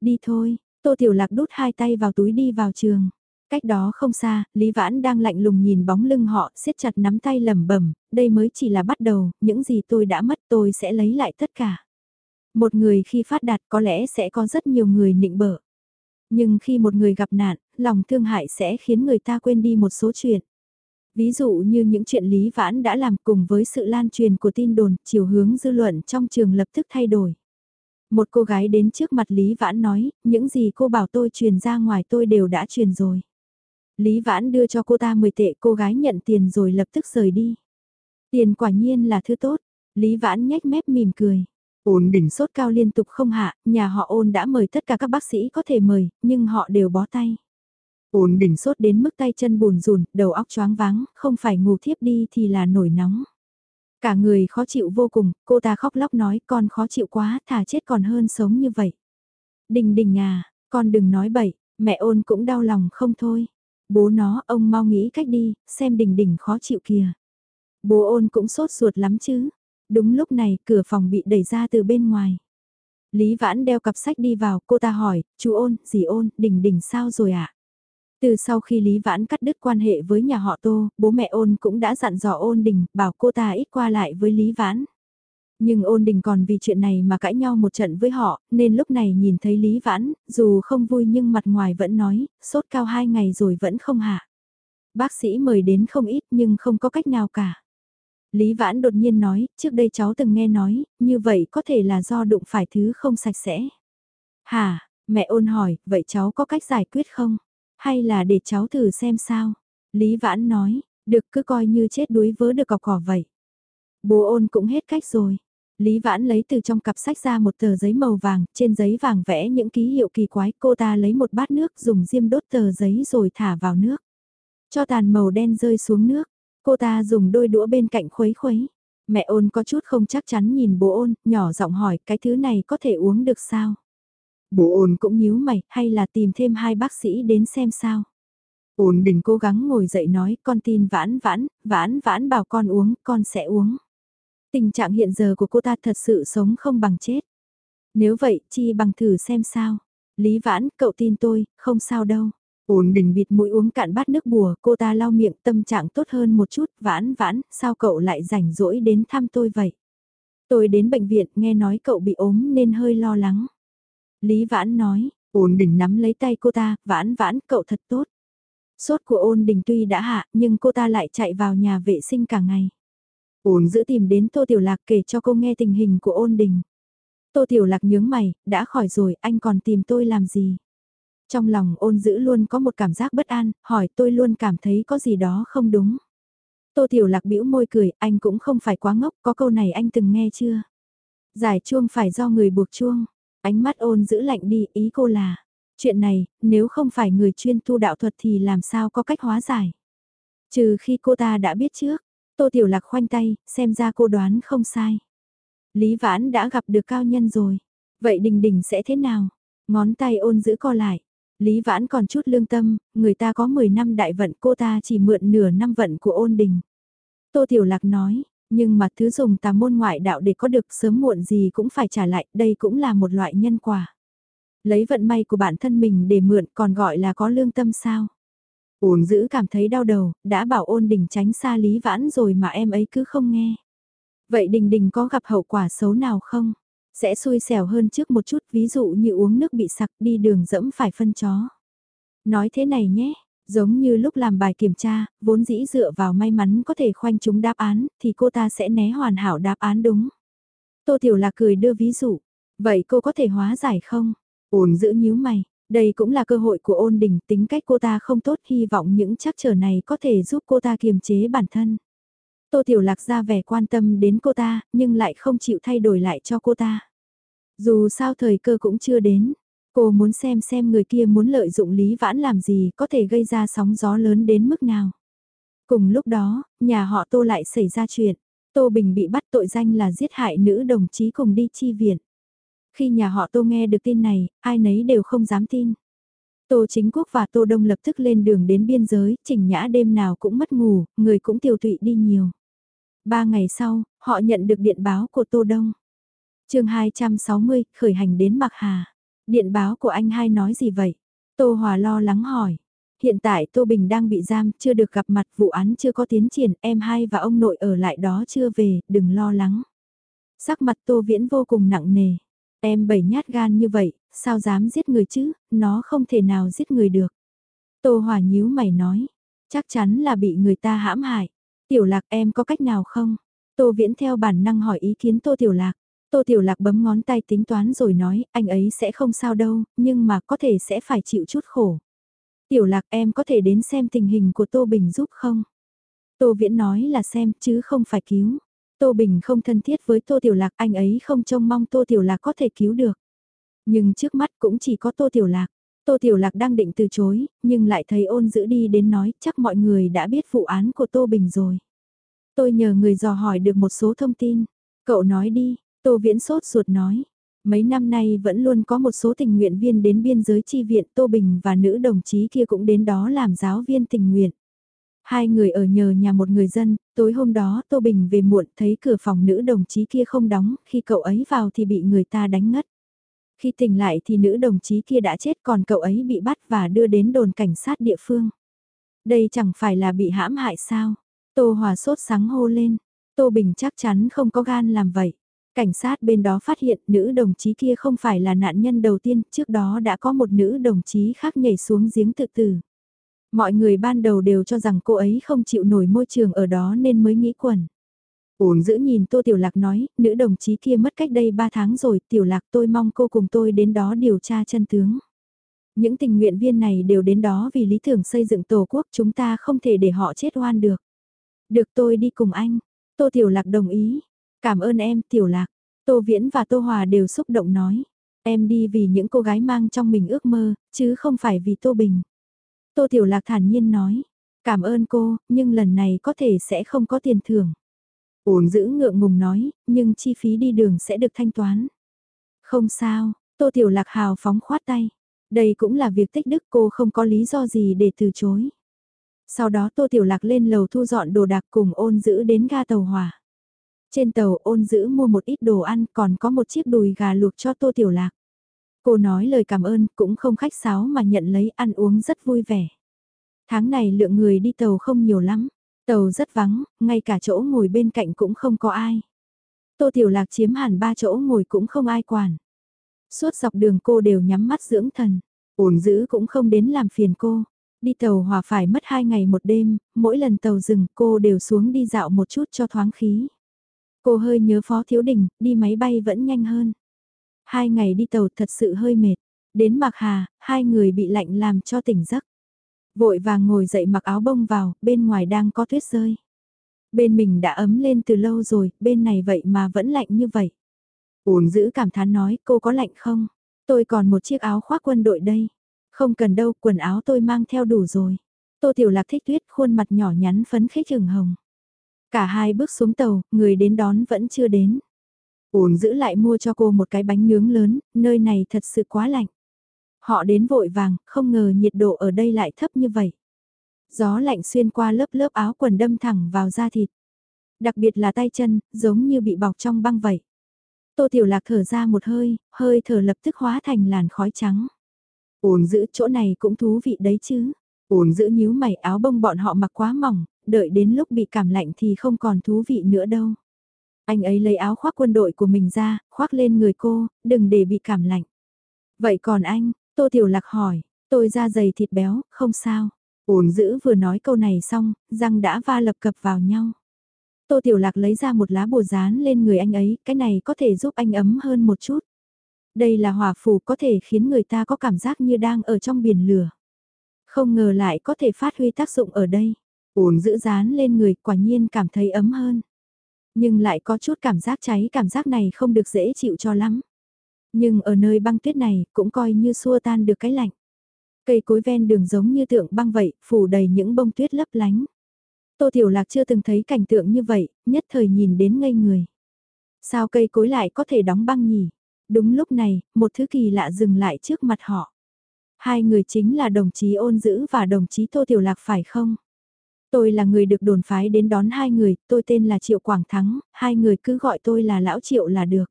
Đi thôi, Tô Tiểu Lạc đút hai tay vào túi đi vào trường. Cách đó không xa, Lý Vãn đang lạnh lùng nhìn bóng lưng họ, siết chặt nắm tay lẩm bẩm, đây mới chỉ là bắt đầu, những gì tôi đã mất tôi sẽ lấy lại tất cả. Một người khi phát đạt có lẽ sẽ có rất nhiều người nịnh bợ. Nhưng khi một người gặp nạn, lòng thương hại sẽ khiến người ta quên đi một số chuyện. Ví dụ như những chuyện Lý Vãn đã làm cùng với sự lan truyền của tin đồn, chiều hướng dư luận trong trường lập tức thay đổi. Một cô gái đến trước mặt Lý Vãn nói, những gì cô bảo tôi truyền ra ngoài tôi đều đã truyền rồi. Lý Vãn đưa cho cô ta 10 tệ cô gái nhận tiền rồi lập tức rời đi. Tiền quả nhiên là thứ tốt, Lý Vãn nhếch mép mỉm cười. Ôn đỉnh sốt cao liên tục không hạ, nhà họ ôn đã mời tất cả các bác sĩ có thể mời, nhưng họ đều bó tay. Ôn đỉnh sốt đến mức tay chân bùn rùn, đầu óc choáng váng, không phải ngủ thiếp đi thì là nổi nóng. Cả người khó chịu vô cùng, cô ta khóc lóc nói con khó chịu quá, thà chết còn hơn sống như vậy. Đình đình à, con đừng nói bậy, mẹ ôn cũng đau lòng không thôi. Bố nó, ông mau nghĩ cách đi, xem đình đình khó chịu kìa. Bố ôn cũng sốt ruột lắm chứ. Đúng lúc này, cửa phòng bị đẩy ra từ bên ngoài. Lý Vãn đeo cặp sách đi vào, cô ta hỏi, chú ôn, dì ôn, đình đình sao rồi ạ? À? Từ sau khi Lý Vãn cắt đứt quan hệ với nhà họ Tô, bố mẹ ôn cũng đã dặn dò ôn đình, bảo cô ta ít qua lại với Lý Vãn. Nhưng ôn đình còn vì chuyện này mà cãi nhau một trận với họ, nên lúc này nhìn thấy Lý Vãn, dù không vui nhưng mặt ngoài vẫn nói, sốt cao hai ngày rồi vẫn không hạ. Bác sĩ mời đến không ít nhưng không có cách nào cả. Lý Vãn đột nhiên nói, trước đây cháu từng nghe nói, như vậy có thể là do đụng phải thứ không sạch sẽ. Hà, mẹ ôn hỏi, vậy cháu có cách giải quyết không? Hay là để cháu thử xem sao? Lý Vãn nói, được cứ coi như chết đuối vớ được cọc cỏ vậy. Bố ôn cũng hết cách rồi. Lý Vãn lấy từ trong cặp sách ra một tờ giấy màu vàng, trên giấy vàng vẽ những ký hiệu kỳ quái. Cô ta lấy một bát nước dùng diêm đốt tờ giấy rồi thả vào nước. Cho tàn màu đen rơi xuống nước. Cô ta dùng đôi đũa bên cạnh khuấy khuấy. Mẹ ôn có chút không chắc chắn nhìn bố ôn, nhỏ giọng hỏi cái thứ này có thể uống được sao? Bố ôn cũng nhíu mày, hay là tìm thêm hai bác sĩ đến xem sao? Ôn đình cố gắng ngồi dậy nói, con tin vãn vãn, vãn vãn bảo con uống, con sẽ uống. Tình trạng hiện giờ của cô ta thật sự sống không bằng chết. Nếu vậy, chi bằng thử xem sao. Lý vãn, cậu tin tôi, không sao đâu. Ôn đình bịt mũi uống cạn bát nước bùa, cô ta lau miệng tâm trạng tốt hơn một chút, vãn vãn, sao cậu lại rảnh rỗi đến thăm tôi vậy? Tôi đến bệnh viện nghe nói cậu bị ốm nên hơi lo lắng. Lý Vãn nói, ôn đình nắm lấy tay cô ta, Vãn Vãn, cậu thật tốt. Sốt của ôn đình tuy đã hạ, nhưng cô ta lại chạy vào nhà vệ sinh cả ngày. Ôn giữ tìm đến Tô Tiểu Lạc kể cho cô nghe tình hình của ôn đình. Tô Tiểu Lạc nhướng mày, đã khỏi rồi, anh còn tìm tôi làm gì? Trong lòng ôn giữ luôn có một cảm giác bất an, hỏi tôi luôn cảm thấy có gì đó không đúng. Tô Tiểu Lạc bĩu môi cười, anh cũng không phải quá ngốc, có câu này anh từng nghe chưa? Giải chuông phải do người buộc chuông. Ánh mắt ôn giữ lạnh đi, ý cô là, chuyện này, nếu không phải người chuyên tu đạo thuật thì làm sao có cách hóa giải. Trừ khi cô ta đã biết trước, Tô Tiểu Lạc khoanh tay, xem ra cô đoán không sai. Lý Vãn đã gặp được cao nhân rồi. Vậy Đình Đình sẽ thế nào? Ngón tay ôn giữ co lại. Lý Vãn còn chút lương tâm, người ta có 10 năm đại vận cô ta chỉ mượn nửa năm vận của ôn đình. Tô Tiểu Lạc nói, nhưng mà thứ dùng tà môn ngoại đạo để có được sớm muộn gì cũng phải trả lại, đây cũng là một loại nhân quả. Lấy vận may của bản thân mình để mượn còn gọi là có lương tâm sao? Ôn giữ cảm thấy đau đầu, đã bảo ôn đình tránh xa Lý Vãn rồi mà em ấy cứ không nghe. Vậy đình đình có gặp hậu quả xấu nào không? Sẽ xui xẻo hơn trước một chút ví dụ như uống nước bị sặc đi đường dẫm phải phân chó. Nói thế này nhé, Giống như lúc làm bài kiểm tra, vốn dĩ dựa vào may mắn có thể khoanh chúng đáp án, thì cô ta sẽ né hoàn hảo đáp án đúng. Tô Tiểu Lạc cười đưa ví dụ. Vậy cô có thể hóa giải không? Ổn giữ nhíu mày. Đây cũng là cơ hội của ôn đình, tính cách cô ta không tốt, hy vọng những chắc trở này có thể giúp cô ta kiềm chế bản thân. Tô Tiểu Lạc ra vẻ quan tâm đến cô ta, nhưng lại không chịu thay đổi lại cho cô ta. Dù sao thời cơ cũng chưa đến, Cô muốn xem xem người kia muốn lợi dụng Lý Vãn làm gì có thể gây ra sóng gió lớn đến mức nào. Cùng lúc đó, nhà họ Tô lại xảy ra chuyện. Tô Bình bị bắt tội danh là giết hại nữ đồng chí cùng đi chi viện. Khi nhà họ Tô nghe được tin này, ai nấy đều không dám tin. Tô Chính Quốc và Tô Đông lập tức lên đường đến biên giới, chỉnh nhã đêm nào cũng mất ngủ, người cũng tiêu tụy đi nhiều. Ba ngày sau, họ nhận được điện báo của Tô Đông. chương 260, khởi hành đến Mạc Hà. Điện báo của anh hai nói gì vậy? Tô Hòa lo lắng hỏi. Hiện tại Tô Bình đang bị giam, chưa được gặp mặt, vụ án chưa có tiến triển, em hai và ông nội ở lại đó chưa về, đừng lo lắng. Sắc mặt Tô Viễn vô cùng nặng nề. Em bảy nhát gan như vậy, sao dám giết người chứ, nó không thể nào giết người được. Tô Hòa nhíu mày nói, chắc chắn là bị người ta hãm hại. Tiểu lạc em có cách nào không? Tô Viễn theo bản năng hỏi ý kiến Tô Tiểu Lạc. Tô Tiểu Lạc bấm ngón tay tính toán rồi nói, anh ấy sẽ không sao đâu, nhưng mà có thể sẽ phải chịu chút khổ. Tiểu Lạc em có thể đến xem tình hình của Tô Bình giúp không? Tô Viễn nói là xem chứ không phải cứu. Tô Bình không thân thiết với Tô Tiểu Lạc, anh ấy không trông mong Tô Tiểu Lạc có thể cứu được. Nhưng trước mắt cũng chỉ có Tô Tiểu Lạc. Tô Tiểu Lạc đang định từ chối, nhưng lại thấy ôn giữ đi đến nói chắc mọi người đã biết vụ án của Tô Bình rồi. Tôi nhờ người dò hỏi được một số thông tin. Cậu nói đi, Tô Viễn sốt ruột nói. Mấy năm nay vẫn luôn có một số tình nguyện viên đến biên giới chi viện Tô Bình và nữ đồng chí kia cũng đến đó làm giáo viên tình nguyện. Hai người ở nhờ nhà một người dân, tối hôm đó Tô Bình về muộn thấy cửa phòng nữ đồng chí kia không đóng, khi cậu ấy vào thì bị người ta đánh ngất. Khi tỉnh lại thì nữ đồng chí kia đã chết còn cậu ấy bị bắt và đưa đến đồn cảnh sát địa phương. Đây chẳng phải là bị hãm hại sao? Tô Hòa sốt sáng hô lên. Tô Bình chắc chắn không có gan làm vậy. Cảnh sát bên đó phát hiện nữ đồng chí kia không phải là nạn nhân đầu tiên, trước đó đã có một nữ đồng chí khác nhảy xuống giếng tự tử. Mọi người ban đầu đều cho rằng cô ấy không chịu nổi môi trường ở đó nên mới nghĩ quẩn. Ổn giữ nhìn Tô Tiểu Lạc nói, nữ đồng chí kia mất cách đây 3 tháng rồi, Tiểu Lạc tôi mong cô cùng tôi đến đó điều tra chân tướng. Những tình nguyện viên này đều đến đó vì lý tưởng xây dựng Tổ quốc chúng ta không thể để họ chết oan được. Được tôi đi cùng anh. Tô Tiểu Lạc đồng ý. Cảm ơn em Tiểu Lạc. Tô Viễn và Tô Hòa đều xúc động nói. Em đi vì những cô gái mang trong mình ước mơ, chứ không phải vì Tô Bình. Tô Tiểu Lạc thản nhiên nói. Cảm ơn cô, nhưng lần này có thể sẽ không có tiền thưởng. Ổn giữ ngượng ngùng nói, nhưng chi phí đi đường sẽ được thanh toán. Không sao, Tô Tiểu Lạc hào phóng khoát tay. Đây cũng là việc tích đức cô không có lý do gì để từ chối. Sau đó Tô Tiểu Lạc lên lầu thu dọn đồ đạc cùng ôn giữ đến ga tàu hỏa. Trên tàu ôn giữ mua một ít đồ ăn còn có một chiếc đùi gà luộc cho Tô Tiểu Lạc. Cô nói lời cảm ơn cũng không khách sáo mà nhận lấy ăn uống rất vui vẻ. Tháng này lượng người đi tàu không nhiều lắm. Tàu rất vắng, ngay cả chỗ ngồi bên cạnh cũng không có ai. Tô Tiểu Lạc chiếm hẳn ba chỗ ngồi cũng không ai quản. Suốt dọc đường cô đều nhắm mắt dưỡng thần. Ổn giữ cũng không đến làm phiền cô. Đi tàu hòa phải mất hai ngày một đêm, mỗi lần tàu dừng cô đều xuống đi dạo một chút cho thoáng khí. Cô hơi nhớ Phó Thiếu Đình, đi máy bay vẫn nhanh hơn. Hai ngày đi tàu thật sự hơi mệt. Đến Mạc Hà, hai người bị lạnh làm cho tỉnh giấc. Vội vàng ngồi dậy mặc áo bông vào, bên ngoài đang có tuyết rơi. Bên mình đã ấm lên từ lâu rồi, bên này vậy mà vẫn lạnh như vậy. Uồn giữ cảm thán nói, cô có lạnh không? Tôi còn một chiếc áo khoác quân đội đây. Không cần đâu, quần áo tôi mang theo đủ rồi. Tô Tiểu Lạc thích tuyết, khuôn mặt nhỏ nhắn phấn khích ửng hồng. Cả hai bước xuống tàu, người đến đón vẫn chưa đến. uồn giữ lại mua cho cô một cái bánh nướng lớn, nơi này thật sự quá lạnh. Họ đến vội vàng, không ngờ nhiệt độ ở đây lại thấp như vậy. Gió lạnh xuyên qua lớp lớp áo quần đâm thẳng vào da thịt. Đặc biệt là tay chân, giống như bị bọc trong băng vậy. Tô Tiểu Lạc thở ra một hơi, hơi thở lập tức hóa thành làn khói trắng. Ổn giữ chỗ này cũng thú vị đấy chứ. Ổn giữ nhíu mày áo bông bọn họ mặc quá mỏng, đợi đến lúc bị cảm lạnh thì không còn thú vị nữa đâu. Anh ấy lấy áo khoác quân đội của mình ra, khoác lên người cô, đừng để bị cảm lạnh. Vậy còn anh, Tô Tiểu Lạc hỏi, tôi da dày thịt béo, không sao. Ổn giữ vừa nói câu này xong, răng đã va lập cập vào nhau. Tô Tiểu Lạc lấy ra một lá bùa dán lên người anh ấy, cái này có thể giúp anh ấm hơn một chút. Đây là hỏa phù có thể khiến người ta có cảm giác như đang ở trong biển lửa. Không ngờ lại có thể phát huy tác dụng ở đây. Ổn giữ dán lên người quả nhiên cảm thấy ấm hơn. Nhưng lại có chút cảm giác cháy cảm giác này không được dễ chịu cho lắm. Nhưng ở nơi băng tuyết này cũng coi như xua tan được cái lạnh. Cây cối ven đường giống như tượng băng vậy, phủ đầy những bông tuyết lấp lánh. Tô Tiểu Lạc chưa từng thấy cảnh tượng như vậy, nhất thời nhìn đến ngây người. Sao cây cối lại có thể đóng băng nhỉ? Đúng lúc này, một thứ kỳ lạ dừng lại trước mặt họ. Hai người chính là đồng chí ôn dữ và đồng chí Tô Tiểu Lạc phải không? Tôi là người được đồn phái đến đón hai người, tôi tên là Triệu Quảng Thắng, hai người cứ gọi tôi là Lão Triệu là được.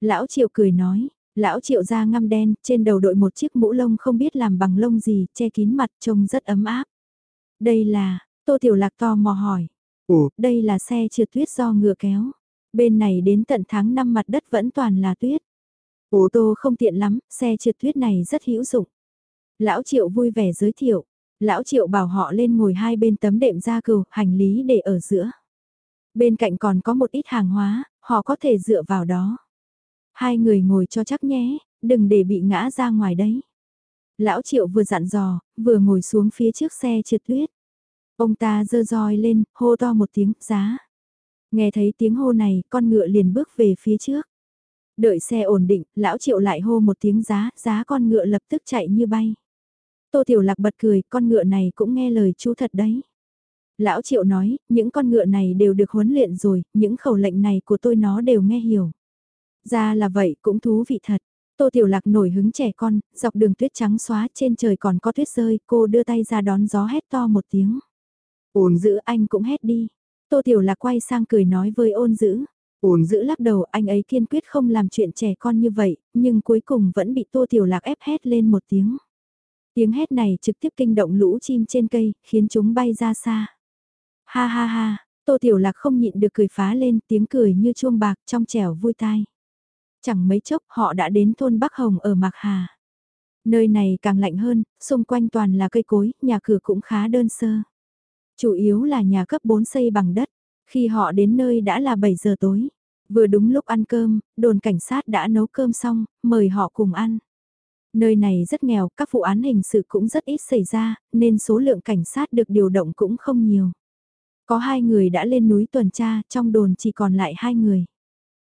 Lão Triệu cười nói, Lão Triệu da ngăm đen, trên đầu đội một chiếc mũ lông không biết làm bằng lông gì, che kín mặt trông rất ấm áp. Đây là, Tô Tiểu Lạc to mò hỏi. Ủa, đây là xe trượt tuyết do ngựa kéo. Bên này đến tận tháng 5 mặt đất vẫn toàn là tuyết. Ô tô không tiện lắm, xe trượt tuyết này rất hữu dụng. Lão Triệu vui vẻ giới thiệu. Lão Triệu bảo họ lên ngồi hai bên tấm đệm da cừu, hành lý để ở giữa. Bên cạnh còn có một ít hàng hóa, họ có thể dựa vào đó. Hai người ngồi cho chắc nhé, đừng để bị ngã ra ngoài đấy. Lão Triệu vừa dặn dò, vừa ngồi xuống phía trước xe trượt tuyết. Ông ta dơ roi lên, hô to một tiếng, giá. Nghe thấy tiếng hô này, con ngựa liền bước về phía trước. Đợi xe ổn định, lão triệu lại hô một tiếng giá, giá con ngựa lập tức chạy như bay. Tô Tiểu Lạc bật cười, con ngựa này cũng nghe lời chú thật đấy. Lão Triệu nói, những con ngựa này đều được huấn luyện rồi, những khẩu lệnh này của tôi nó đều nghe hiểu. Ra là vậy, cũng thú vị thật. Tô Tiểu Lạc nổi hứng trẻ con, dọc đường tuyết trắng xóa trên trời còn có tuyết rơi, cô đưa tay ra đón gió hét to một tiếng. Ôn giữ anh cũng hét đi. Tô Tiểu Lạc quay sang cười nói với ôn giữ. Ôn giữ lắc đầu anh ấy kiên quyết không làm chuyện trẻ con như vậy, nhưng cuối cùng vẫn bị Tô Tiểu Lạc ép hét lên một tiếng. Tiếng hét này trực tiếp kinh động lũ chim trên cây, khiến chúng bay ra xa. Ha ha ha, Tô Tiểu Lạc không nhịn được cười phá lên tiếng cười như chuông bạc trong trẻo vui tai. Chẳng mấy chốc họ đã đến thôn Bắc Hồng ở Mạc Hà. Nơi này càng lạnh hơn, xung quanh toàn là cây cối, nhà cửa cũng khá đơn sơ. Chủ yếu là nhà cấp 4 xây bằng đất. Khi họ đến nơi đã là 7 giờ tối. Vừa đúng lúc ăn cơm, đồn cảnh sát đã nấu cơm xong, mời họ cùng ăn. Nơi này rất nghèo, các vụ án hình sự cũng rất ít xảy ra, nên số lượng cảnh sát được điều động cũng không nhiều. Có hai người đã lên núi tuần tra, trong đồn chỉ còn lại hai người.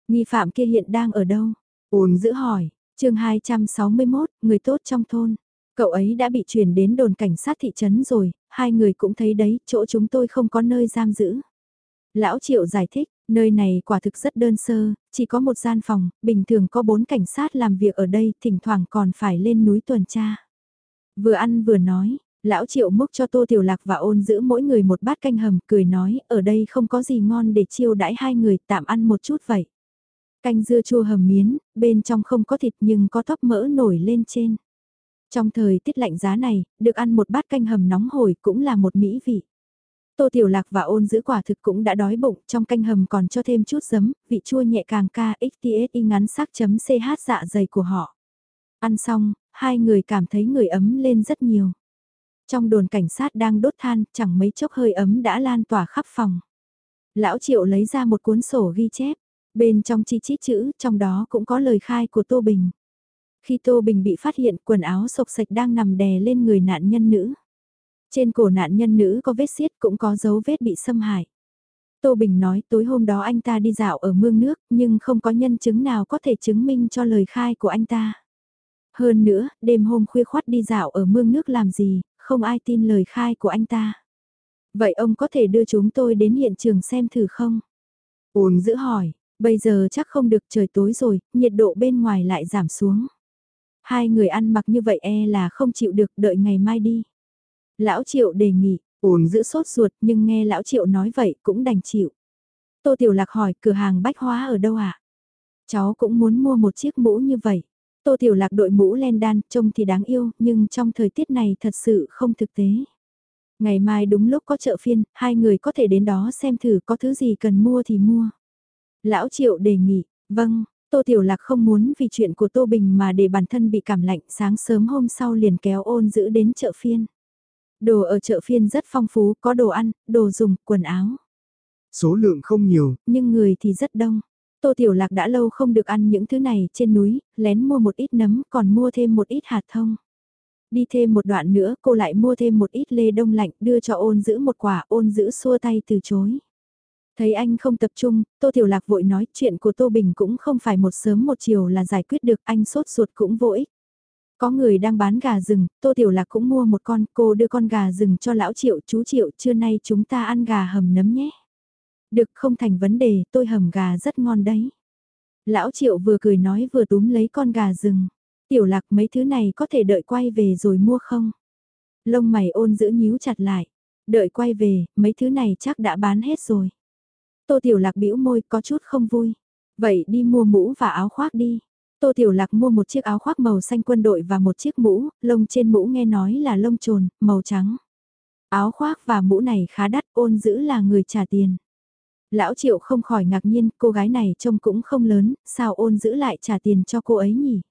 Nghi phạm kia hiện đang ở đâu? Ôn giữ hỏi, chương 261, người tốt trong thôn. Cậu ấy đã bị chuyển đến đồn cảnh sát thị trấn rồi, hai người cũng thấy đấy, chỗ chúng tôi không có nơi giam giữ. Lão Triệu giải thích, nơi này quả thực rất đơn sơ, chỉ có một gian phòng, bình thường có bốn cảnh sát làm việc ở đây, thỉnh thoảng còn phải lên núi tuần tra. Vừa ăn vừa nói, lão Triệu múc cho Tô Tiểu Lạc và ôn giữ mỗi người một bát canh hầm, cười nói, ở đây không có gì ngon để chiêu đãi hai người, tạm ăn một chút vậy. Canh dưa chua hầm miến, bên trong không có thịt nhưng có tóp mỡ nổi lên trên. Trong thời tiết lạnh giá này, được ăn một bát canh hầm nóng hổi cũng là một mỹ vị. Tô Tiểu Lạc và ôn giữ quả thực cũng đã đói bụng, trong canh hầm còn cho thêm chút giấm, vị chua nhẹ càng ca xtsi ngắn sắc chấm ch dạ dày của họ. Ăn xong, hai người cảm thấy người ấm lên rất nhiều. Trong đồn cảnh sát đang đốt than, chẳng mấy chốc hơi ấm đã lan tỏa khắp phòng. Lão Triệu lấy ra một cuốn sổ ghi chép, bên trong chi chít chữ, trong đó cũng có lời khai của Tô Bình. Khi Tô Bình bị phát hiện quần áo sộc sạch đang nằm đè lên người nạn nhân nữ. Trên cổ nạn nhân nữ có vết xiết cũng có dấu vết bị xâm hại. Tô Bình nói tối hôm đó anh ta đi dạo ở mương nước nhưng không có nhân chứng nào có thể chứng minh cho lời khai của anh ta. Hơn nữa, đêm hôm khuya khoát đi dạo ở mương nước làm gì, không ai tin lời khai của anh ta. Vậy ông có thể đưa chúng tôi đến hiện trường xem thử không? Ôn giữ hỏi, bây giờ chắc không được trời tối rồi, nhiệt độ bên ngoài lại giảm xuống. Hai người ăn mặc như vậy e là không chịu được đợi ngày mai đi. Lão Triệu đề nghị, ổn giữ sốt ruột nhưng nghe Lão Triệu nói vậy cũng đành chịu. Tô Tiểu Lạc hỏi cửa hàng bách hóa ở đâu ạ? À? Cháu cũng muốn mua một chiếc mũ như vậy. Tô Tiểu Lạc đội mũ len đan trông thì đáng yêu nhưng trong thời tiết này thật sự không thực tế. Ngày mai đúng lúc có chợ phiên, hai người có thể đến đó xem thử có thứ gì cần mua thì mua. Lão Triệu đề nghị, vâng, Tô Tiểu Lạc không muốn vì chuyện của Tô Bình mà để bản thân bị cảm lạnh sáng sớm hôm sau liền kéo ôn giữ đến chợ phiên. Đồ ở chợ phiên rất phong phú, có đồ ăn, đồ dùng, quần áo. Số lượng không nhiều, nhưng người thì rất đông. Tô Tiểu Lạc đã lâu không được ăn những thứ này trên núi, lén mua một ít nấm còn mua thêm một ít hạt thông. Đi thêm một đoạn nữa cô lại mua thêm một ít lê đông lạnh đưa cho ôn giữ một quả ôn giữ xua tay từ chối. Thấy anh không tập trung, Tô Tiểu Lạc vội nói chuyện của Tô Bình cũng không phải một sớm một chiều là giải quyết được anh sốt ruột cũng vô ích. Có người đang bán gà rừng, Tô Tiểu Lạc cũng mua một con, cô đưa con gà rừng cho lão Triệu, chú Triệu, trưa nay chúng ta ăn gà hầm nấm nhé. Được không thành vấn đề, tôi hầm gà rất ngon đấy. Lão Triệu vừa cười nói vừa túm lấy con gà rừng. Tiểu Lạc mấy thứ này có thể đợi quay về rồi mua không? Lông mày ôn giữ nhíu chặt lại. Đợi quay về, mấy thứ này chắc đã bán hết rồi. Tô Tiểu Lạc bĩu môi có chút không vui. Vậy đi mua mũ và áo khoác đi. Tô Tiểu Lạc mua một chiếc áo khoác màu xanh quân đội và một chiếc mũ, lông trên mũ nghe nói là lông trồn, màu trắng. Áo khoác và mũ này khá đắt, ôn giữ là người trả tiền. Lão Triệu không khỏi ngạc nhiên, cô gái này trông cũng không lớn, sao ôn giữ lại trả tiền cho cô ấy nhỉ?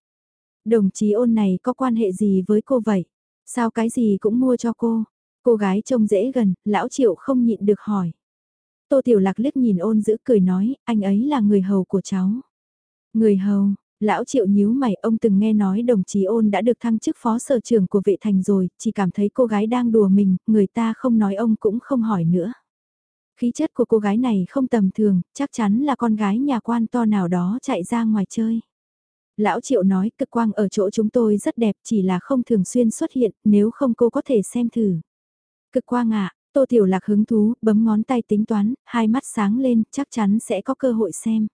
Đồng chí ôn này có quan hệ gì với cô vậy? Sao cái gì cũng mua cho cô? Cô gái trông dễ gần, lão Triệu không nhịn được hỏi. Tô Tiểu Lạc liếc nhìn ôn giữ cười nói, anh ấy là người hầu của cháu. Người hầu, lão triệu nhíu mày ông từng nghe nói đồng chí ôn đã được thăng chức phó sở trưởng của vệ thành rồi, chỉ cảm thấy cô gái đang đùa mình, người ta không nói ông cũng không hỏi nữa. Khí chất của cô gái này không tầm thường, chắc chắn là con gái nhà quan to nào đó chạy ra ngoài chơi. Lão Triệu nói cực quang ở chỗ chúng tôi rất đẹp chỉ là không thường xuyên xuất hiện, nếu không cô có thể xem thử. Cực quang ạ, Tô Tiểu Lạc hứng thú, bấm ngón tay tính toán, hai mắt sáng lên, chắc chắn sẽ có cơ hội xem.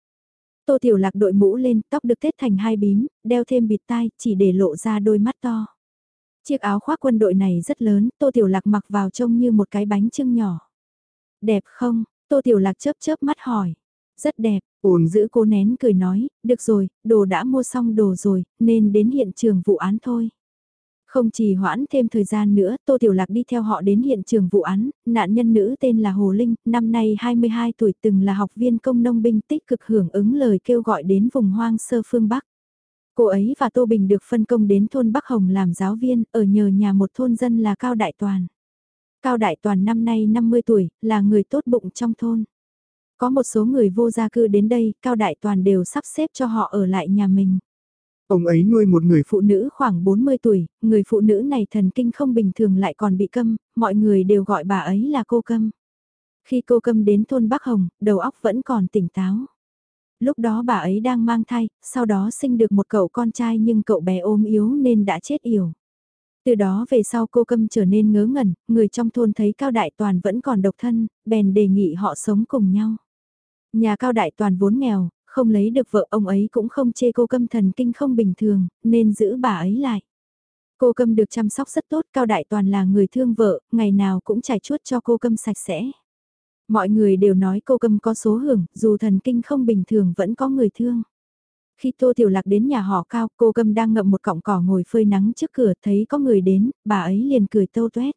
Tô Tiểu Lạc đội mũ lên, tóc được thết thành hai bím, đeo thêm bịt tai, chỉ để lộ ra đôi mắt to. Chiếc áo khoác quân đội này rất lớn, Tô Tiểu Lạc mặc vào trông như một cái bánh trưng nhỏ. Đẹp không? Tô Tiểu Lạc chớp chớp mắt hỏi. Rất đẹp, ổn giữ cô nén cười nói, được rồi, đồ đã mua xong đồ rồi, nên đến hiện trường vụ án thôi. Không chỉ hoãn thêm thời gian nữa, Tô Tiểu Lạc đi theo họ đến hiện trường vụ án, nạn nhân nữ tên là Hồ Linh, năm nay 22 tuổi từng là học viên công nông binh tích cực hưởng ứng lời kêu gọi đến vùng hoang sơ phương Bắc. Cô ấy và Tô Bình được phân công đến thôn Bắc Hồng làm giáo viên, ở nhờ nhà một thôn dân là Cao Đại Toàn. Cao Đại Toàn năm nay 50 tuổi, là người tốt bụng trong thôn. Có một số người vô gia cư đến đây, Cao Đại Toàn đều sắp xếp cho họ ở lại nhà mình. Ông ấy nuôi một người phụ nữ khoảng 40 tuổi, người phụ nữ này thần kinh không bình thường lại còn bị câm, mọi người đều gọi bà ấy là cô câm. Khi cô câm đến thôn Bắc Hồng, đầu óc vẫn còn tỉnh táo. Lúc đó bà ấy đang mang thai, sau đó sinh được một cậu con trai nhưng cậu bé ốm yếu nên đã chết yểu. Từ đó về sau cô câm trở nên ngớ ngẩn, người trong thôn thấy Cao Đại Toàn vẫn còn độc thân, bèn đề nghị họ sống cùng nhau. Nhà Cao Đại Toàn vốn nghèo, không lấy được vợ ông ấy cũng không chê cô câm thần kinh không bình thường, nên giữ bà ấy lại. Cô câm được chăm sóc rất tốt, Cao Đại Toàn là người thương vợ, ngày nào cũng trải chuốt cho cô câm sạch sẽ. Mọi người đều nói cô câm có số hưởng, dù thần kinh không bình thường vẫn có người thương. Khi Tô Tiểu Lạc đến nhà họ Cao, cô câm đang ngậm một cọng cỏ ngồi phơi nắng trước cửa, thấy có người đến, bà ấy liền cười tâu tuét.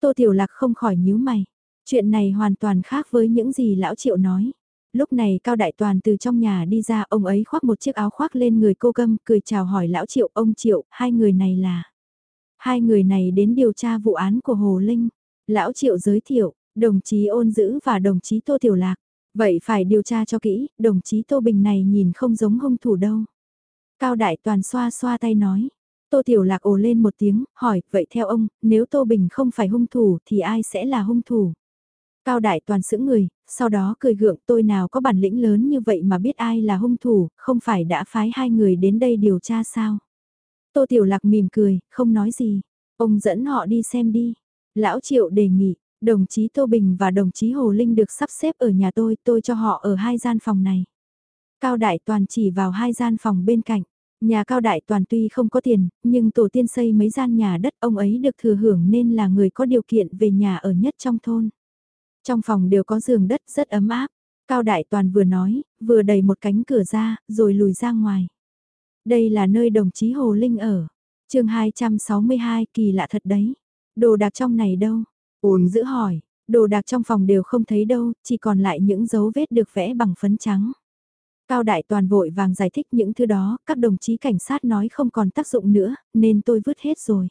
Tô Tiểu Lạc không khỏi nhíu mày. Chuyện này hoàn toàn khác với những gì lão Triệu nói. Lúc này Cao Đại Toàn từ trong nhà đi ra, ông ấy khoác một chiếc áo khoác lên người cô câm, cười chào hỏi lão Triệu, ông Triệu, hai người này là... Hai người này đến điều tra vụ án của Hồ Linh. Lão Triệu giới thiệu, đồng chí ôn dữ và đồng chí Tô Tiểu Lạc. Vậy phải điều tra cho kỹ, đồng chí Tô Bình này nhìn không giống hung thủ đâu. Cao Đại Toàn xoa xoa tay nói. Tô Tiểu Lạc ồ lên một tiếng, hỏi, vậy theo ông, nếu Tô Bình không phải hung thủ thì ai sẽ là hung thủ? Cao Đại Toàn sững người, sau đó cười gượng tôi nào có bản lĩnh lớn như vậy mà biết ai là hung thủ, không phải đã phái hai người đến đây điều tra sao? Tô Tiểu Lạc mỉm cười, không nói gì. Ông dẫn họ đi xem đi. Lão Triệu đề nghị, đồng chí Tô Bình và đồng chí Hồ Linh được sắp xếp ở nhà tôi, tôi cho họ ở hai gian phòng này. Cao Đại Toàn chỉ vào hai gian phòng bên cạnh. Nhà Cao Đại Toàn tuy không có tiền, nhưng tổ tiên xây mấy gian nhà đất ông ấy được thừa hưởng nên là người có điều kiện về nhà ở nhất trong thôn. Trong phòng đều có giường đất rất ấm áp. Cao Đại Toàn vừa nói, vừa đẩy một cánh cửa ra, rồi lùi ra ngoài. Đây là nơi đồng chí Hồ Linh ở. chương 262 kỳ lạ thật đấy. Đồ đạc trong này đâu? Ôn giữ hỏi, đồ đạc trong phòng đều không thấy đâu, chỉ còn lại những dấu vết được vẽ bằng phấn trắng. Cao Đại Toàn vội vàng giải thích những thứ đó, các đồng chí cảnh sát nói không còn tác dụng nữa, nên tôi vứt hết rồi.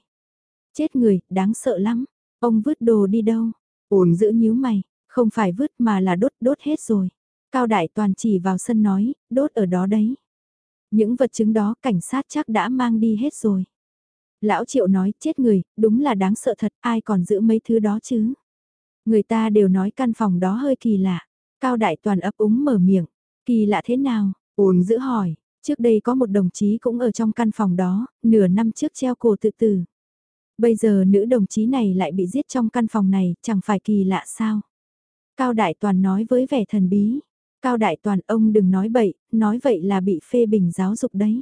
Chết người, đáng sợ lắm. Ông vứt đồ đi đâu? Ôn giữ nhíu mày, không phải vứt mà là đốt đốt hết rồi. Cao Đại Toàn chỉ vào sân nói, đốt ở đó đấy. Những vật chứng đó cảnh sát chắc đã mang đi hết rồi. Lão Triệu nói, chết người, đúng là đáng sợ thật, ai còn giữ mấy thứ đó chứ. Người ta đều nói căn phòng đó hơi kỳ lạ. Cao Đại Toàn ấp úng mở miệng. Kỳ lạ thế nào? Ôn giữ hỏi. Trước đây có một đồng chí cũng ở trong căn phòng đó, nửa năm trước treo cổ tự tử. Bây giờ nữ đồng chí này lại bị giết trong căn phòng này, chẳng phải kỳ lạ sao? Cao Đại Toàn nói với vẻ thần bí. Cao Đại Toàn ông đừng nói bậy, nói vậy là bị phê bình giáo dục đấy.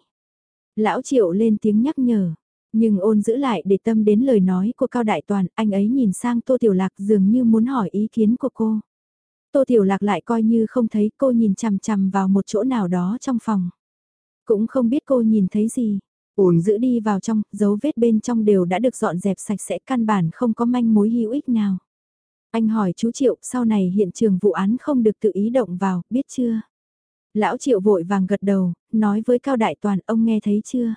Lão Triệu lên tiếng nhắc nhở, nhưng ôn giữ lại để tâm đến lời nói của Cao Đại Toàn, anh ấy nhìn sang Tô Tiểu Lạc dường như muốn hỏi ý kiến của cô. Tô Tiểu Lạc lại coi như không thấy cô nhìn chằm chằm vào một chỗ nào đó trong phòng. Cũng không biết cô nhìn thấy gì. Ôn giữ đi vào trong, dấu vết bên trong đều đã được dọn dẹp sạch sẽ căn bản không có manh mối hữu ích nào. Anh hỏi chú Triệu, sau này hiện trường vụ án không được tự ý động vào, biết chưa? Lão Triệu vội vàng gật đầu, nói với Cao Đại Toàn, ông nghe thấy chưa?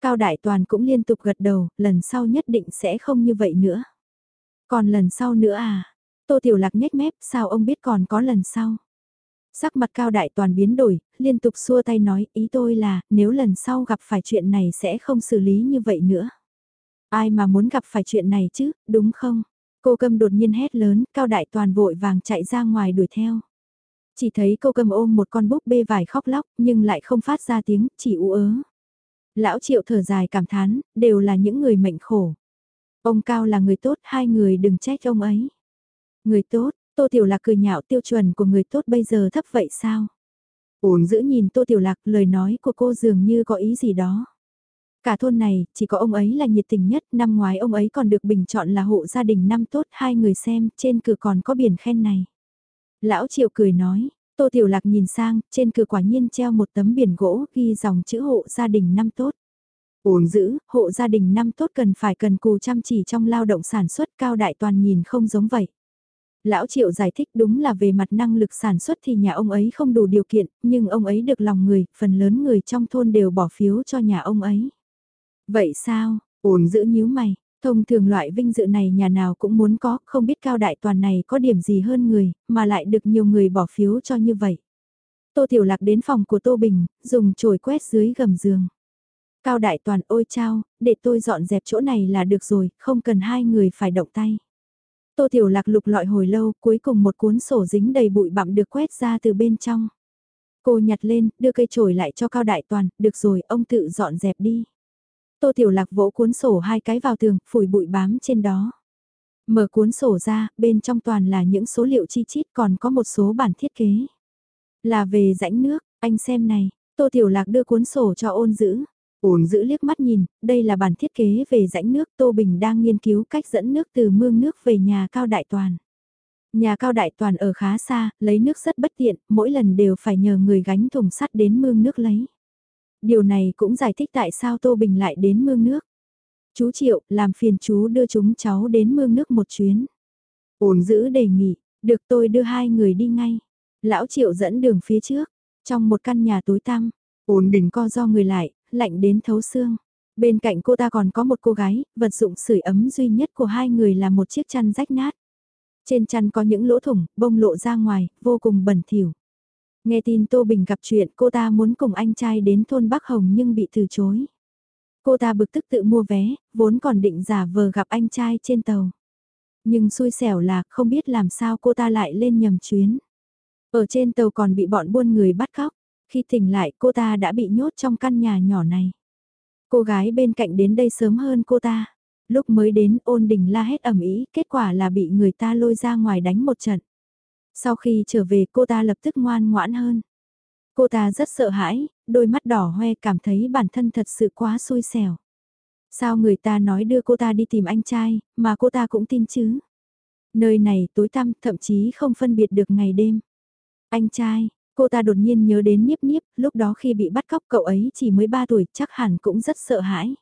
Cao Đại Toàn cũng liên tục gật đầu, lần sau nhất định sẽ không như vậy nữa. Còn lần sau nữa à? Tô Tiểu Lạc nhếch mép, sao ông biết còn có lần sau? Sắc mặt Cao Đại Toàn biến đổi, liên tục xua tay nói, ý tôi là, nếu lần sau gặp phải chuyện này sẽ không xử lý như vậy nữa. Ai mà muốn gặp phải chuyện này chứ, đúng không? Cô câm đột nhiên hét lớn, cao đại toàn vội vàng chạy ra ngoài đuổi theo. Chỉ thấy cô cầm ôm một con búp bê vải khóc lóc nhưng lại không phát ra tiếng, chỉ ú ớ. Lão triệu thở dài cảm thán, đều là những người mệnh khổ. Ông Cao là người tốt, hai người đừng trách ông ấy. Người tốt, Tô Tiểu Lạc cười nhạo tiêu chuẩn của người tốt bây giờ thấp vậy sao? Ổn giữ nhìn Tô Tiểu Lạc lời nói của cô dường như có ý gì đó. Cả thôn này, chỉ có ông ấy là nhiệt tình nhất, năm ngoái ông ấy còn được bình chọn là hộ gia đình năm tốt, hai người xem, trên cửa còn có biển khen này. Lão Triệu cười nói, Tô Tiểu Lạc nhìn sang, trên cửa quả nhiên treo một tấm biển gỗ ghi dòng chữ hộ gia đình năm tốt. Ổn giữ, hộ gia đình năm tốt cần phải cần cù chăm chỉ trong lao động sản xuất cao đại toàn nhìn không giống vậy. Lão Triệu giải thích đúng là về mặt năng lực sản xuất thì nhà ông ấy không đủ điều kiện, nhưng ông ấy được lòng người, phần lớn người trong thôn đều bỏ phiếu cho nhà ông ấy. Vậy sao, ổn giữ nhíu mày, thông thường loại vinh dự này nhà nào cũng muốn có, không biết cao đại toàn này có điểm gì hơn người, mà lại được nhiều người bỏ phiếu cho như vậy. Tô Tiểu Lạc đến phòng của Tô Bình, dùng chổi quét dưới gầm giường. Cao đại toàn ôi chao, để tôi dọn dẹp chỗ này là được rồi, không cần hai người phải động tay. Tô Tiểu Lạc lục lọi hồi lâu, cuối cùng một cuốn sổ dính đầy bụi bặm được quét ra từ bên trong. Cô nhặt lên, đưa cây chổi lại cho Cao Đại Toàn, được rồi, ông tự dọn dẹp đi. Tô Tiểu Lạc vỗ cuốn sổ hai cái vào tường, phủi bụi bám trên đó. Mở cuốn sổ ra, bên trong toàn là những số liệu chi chít còn có một số bản thiết kế. Là về rãnh nước, anh xem này, Tô Tiểu Lạc đưa cuốn sổ cho ôn giữ. Ổn giữ liếc mắt nhìn, đây là bản thiết kế về rãnh nước Tô Bình đang nghiên cứu cách dẫn nước từ mương nước về nhà Cao Đại Toàn. Nhà Cao Đại Toàn ở khá xa, lấy nước rất bất tiện, mỗi lần đều phải nhờ người gánh thùng sắt đến mương nước lấy. Điều này cũng giải thích tại sao Tô Bình lại đến mương nước. Chú Triệu, làm phiền chú đưa chúng cháu đến mương nước một chuyến. Ổn giữ đề nghị, được tôi đưa hai người đi ngay. Lão Triệu dẫn đường phía trước, trong một căn nhà tối tăm, ổn đỉnh co do người lại, lạnh đến thấu xương. Bên cạnh cô ta còn có một cô gái, vật dụng sưởi ấm duy nhất của hai người là một chiếc chăn rách nát. Trên chăn có những lỗ thủng, bông lộ ra ngoài, vô cùng bẩn thỉu. Nghe tin Tô Bình gặp chuyện cô ta muốn cùng anh trai đến thôn Bắc Hồng nhưng bị từ chối. Cô ta bực tức tự mua vé, vốn còn định giả vờ gặp anh trai trên tàu. Nhưng xui xẻo là không biết làm sao cô ta lại lên nhầm chuyến. Ở trên tàu còn bị bọn buôn người bắt cóc. Khi tỉnh lại cô ta đã bị nhốt trong căn nhà nhỏ này. Cô gái bên cạnh đến đây sớm hơn cô ta. Lúc mới đến ôn đình la hét ẩm ý, kết quả là bị người ta lôi ra ngoài đánh một trận. Sau khi trở về cô ta lập tức ngoan ngoãn hơn. Cô ta rất sợ hãi, đôi mắt đỏ hoe cảm thấy bản thân thật sự quá xui xẻo. Sao người ta nói đưa cô ta đi tìm anh trai, mà cô ta cũng tin chứ? Nơi này tối tăm, thậm chí không phân biệt được ngày đêm. Anh trai, cô ta đột nhiên nhớ đến Niếp Niếp, lúc đó khi bị bắt cóc cậu ấy chỉ mới 3 tuổi, chắc hẳn cũng rất sợ hãi.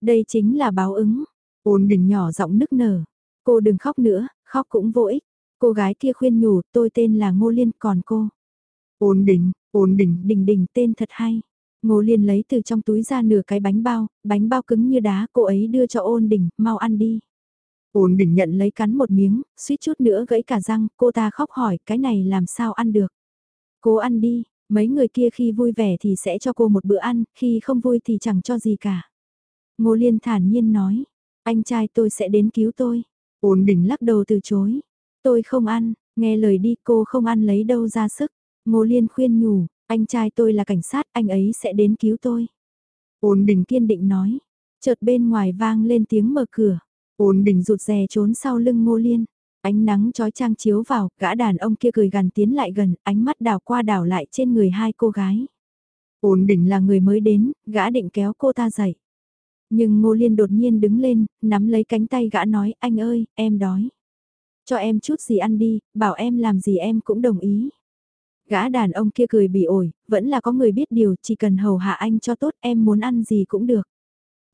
Đây chính là báo ứng. Ôn đỉnh nhỏ giọng nức nở. Cô đừng khóc nữa, khóc cũng vô ích. Cô gái kia khuyên nhủ, tôi tên là Ngô Liên, còn cô. Ôn đình, ôn đình, đình đình, tên thật hay. Ngô Liên lấy từ trong túi ra nửa cái bánh bao, bánh bao cứng như đá, cô ấy đưa cho ôn đình, mau ăn đi. Ôn đình nhận lấy cắn một miếng, suýt chút nữa gãy cả răng, cô ta khóc hỏi, cái này làm sao ăn được cố ăn đi, mấy người kia khi vui vẻ thì sẽ cho cô một bữa ăn, khi không vui thì chẳng cho gì cả. Ngô Liên thản nhiên nói, anh trai tôi sẽ đến cứu tôi. Ôn đình lắc đầu từ chối. Tôi không ăn, nghe lời đi cô không ăn lấy đâu ra sức. Ngô Liên khuyên nhủ, anh trai tôi là cảnh sát, anh ấy sẽ đến cứu tôi. Ôn đình kiên định nói, chợt bên ngoài vang lên tiếng mở cửa. Ôn đình rụt rè trốn sau lưng Ngô Liên. Ánh nắng trói trang chiếu vào, gã đàn ông kia cười gần tiến lại gần, ánh mắt đảo qua đảo lại trên người hai cô gái. Ôn định là người mới đến, gã định kéo cô ta dậy. Nhưng Ngô Liên đột nhiên đứng lên, nắm lấy cánh tay gã nói, anh ơi, em đói. Cho em chút gì ăn đi, bảo em làm gì em cũng đồng ý. Gã đàn ông kia cười bị ổi, vẫn là có người biết điều, chỉ cần hầu hạ anh cho tốt em muốn ăn gì cũng được.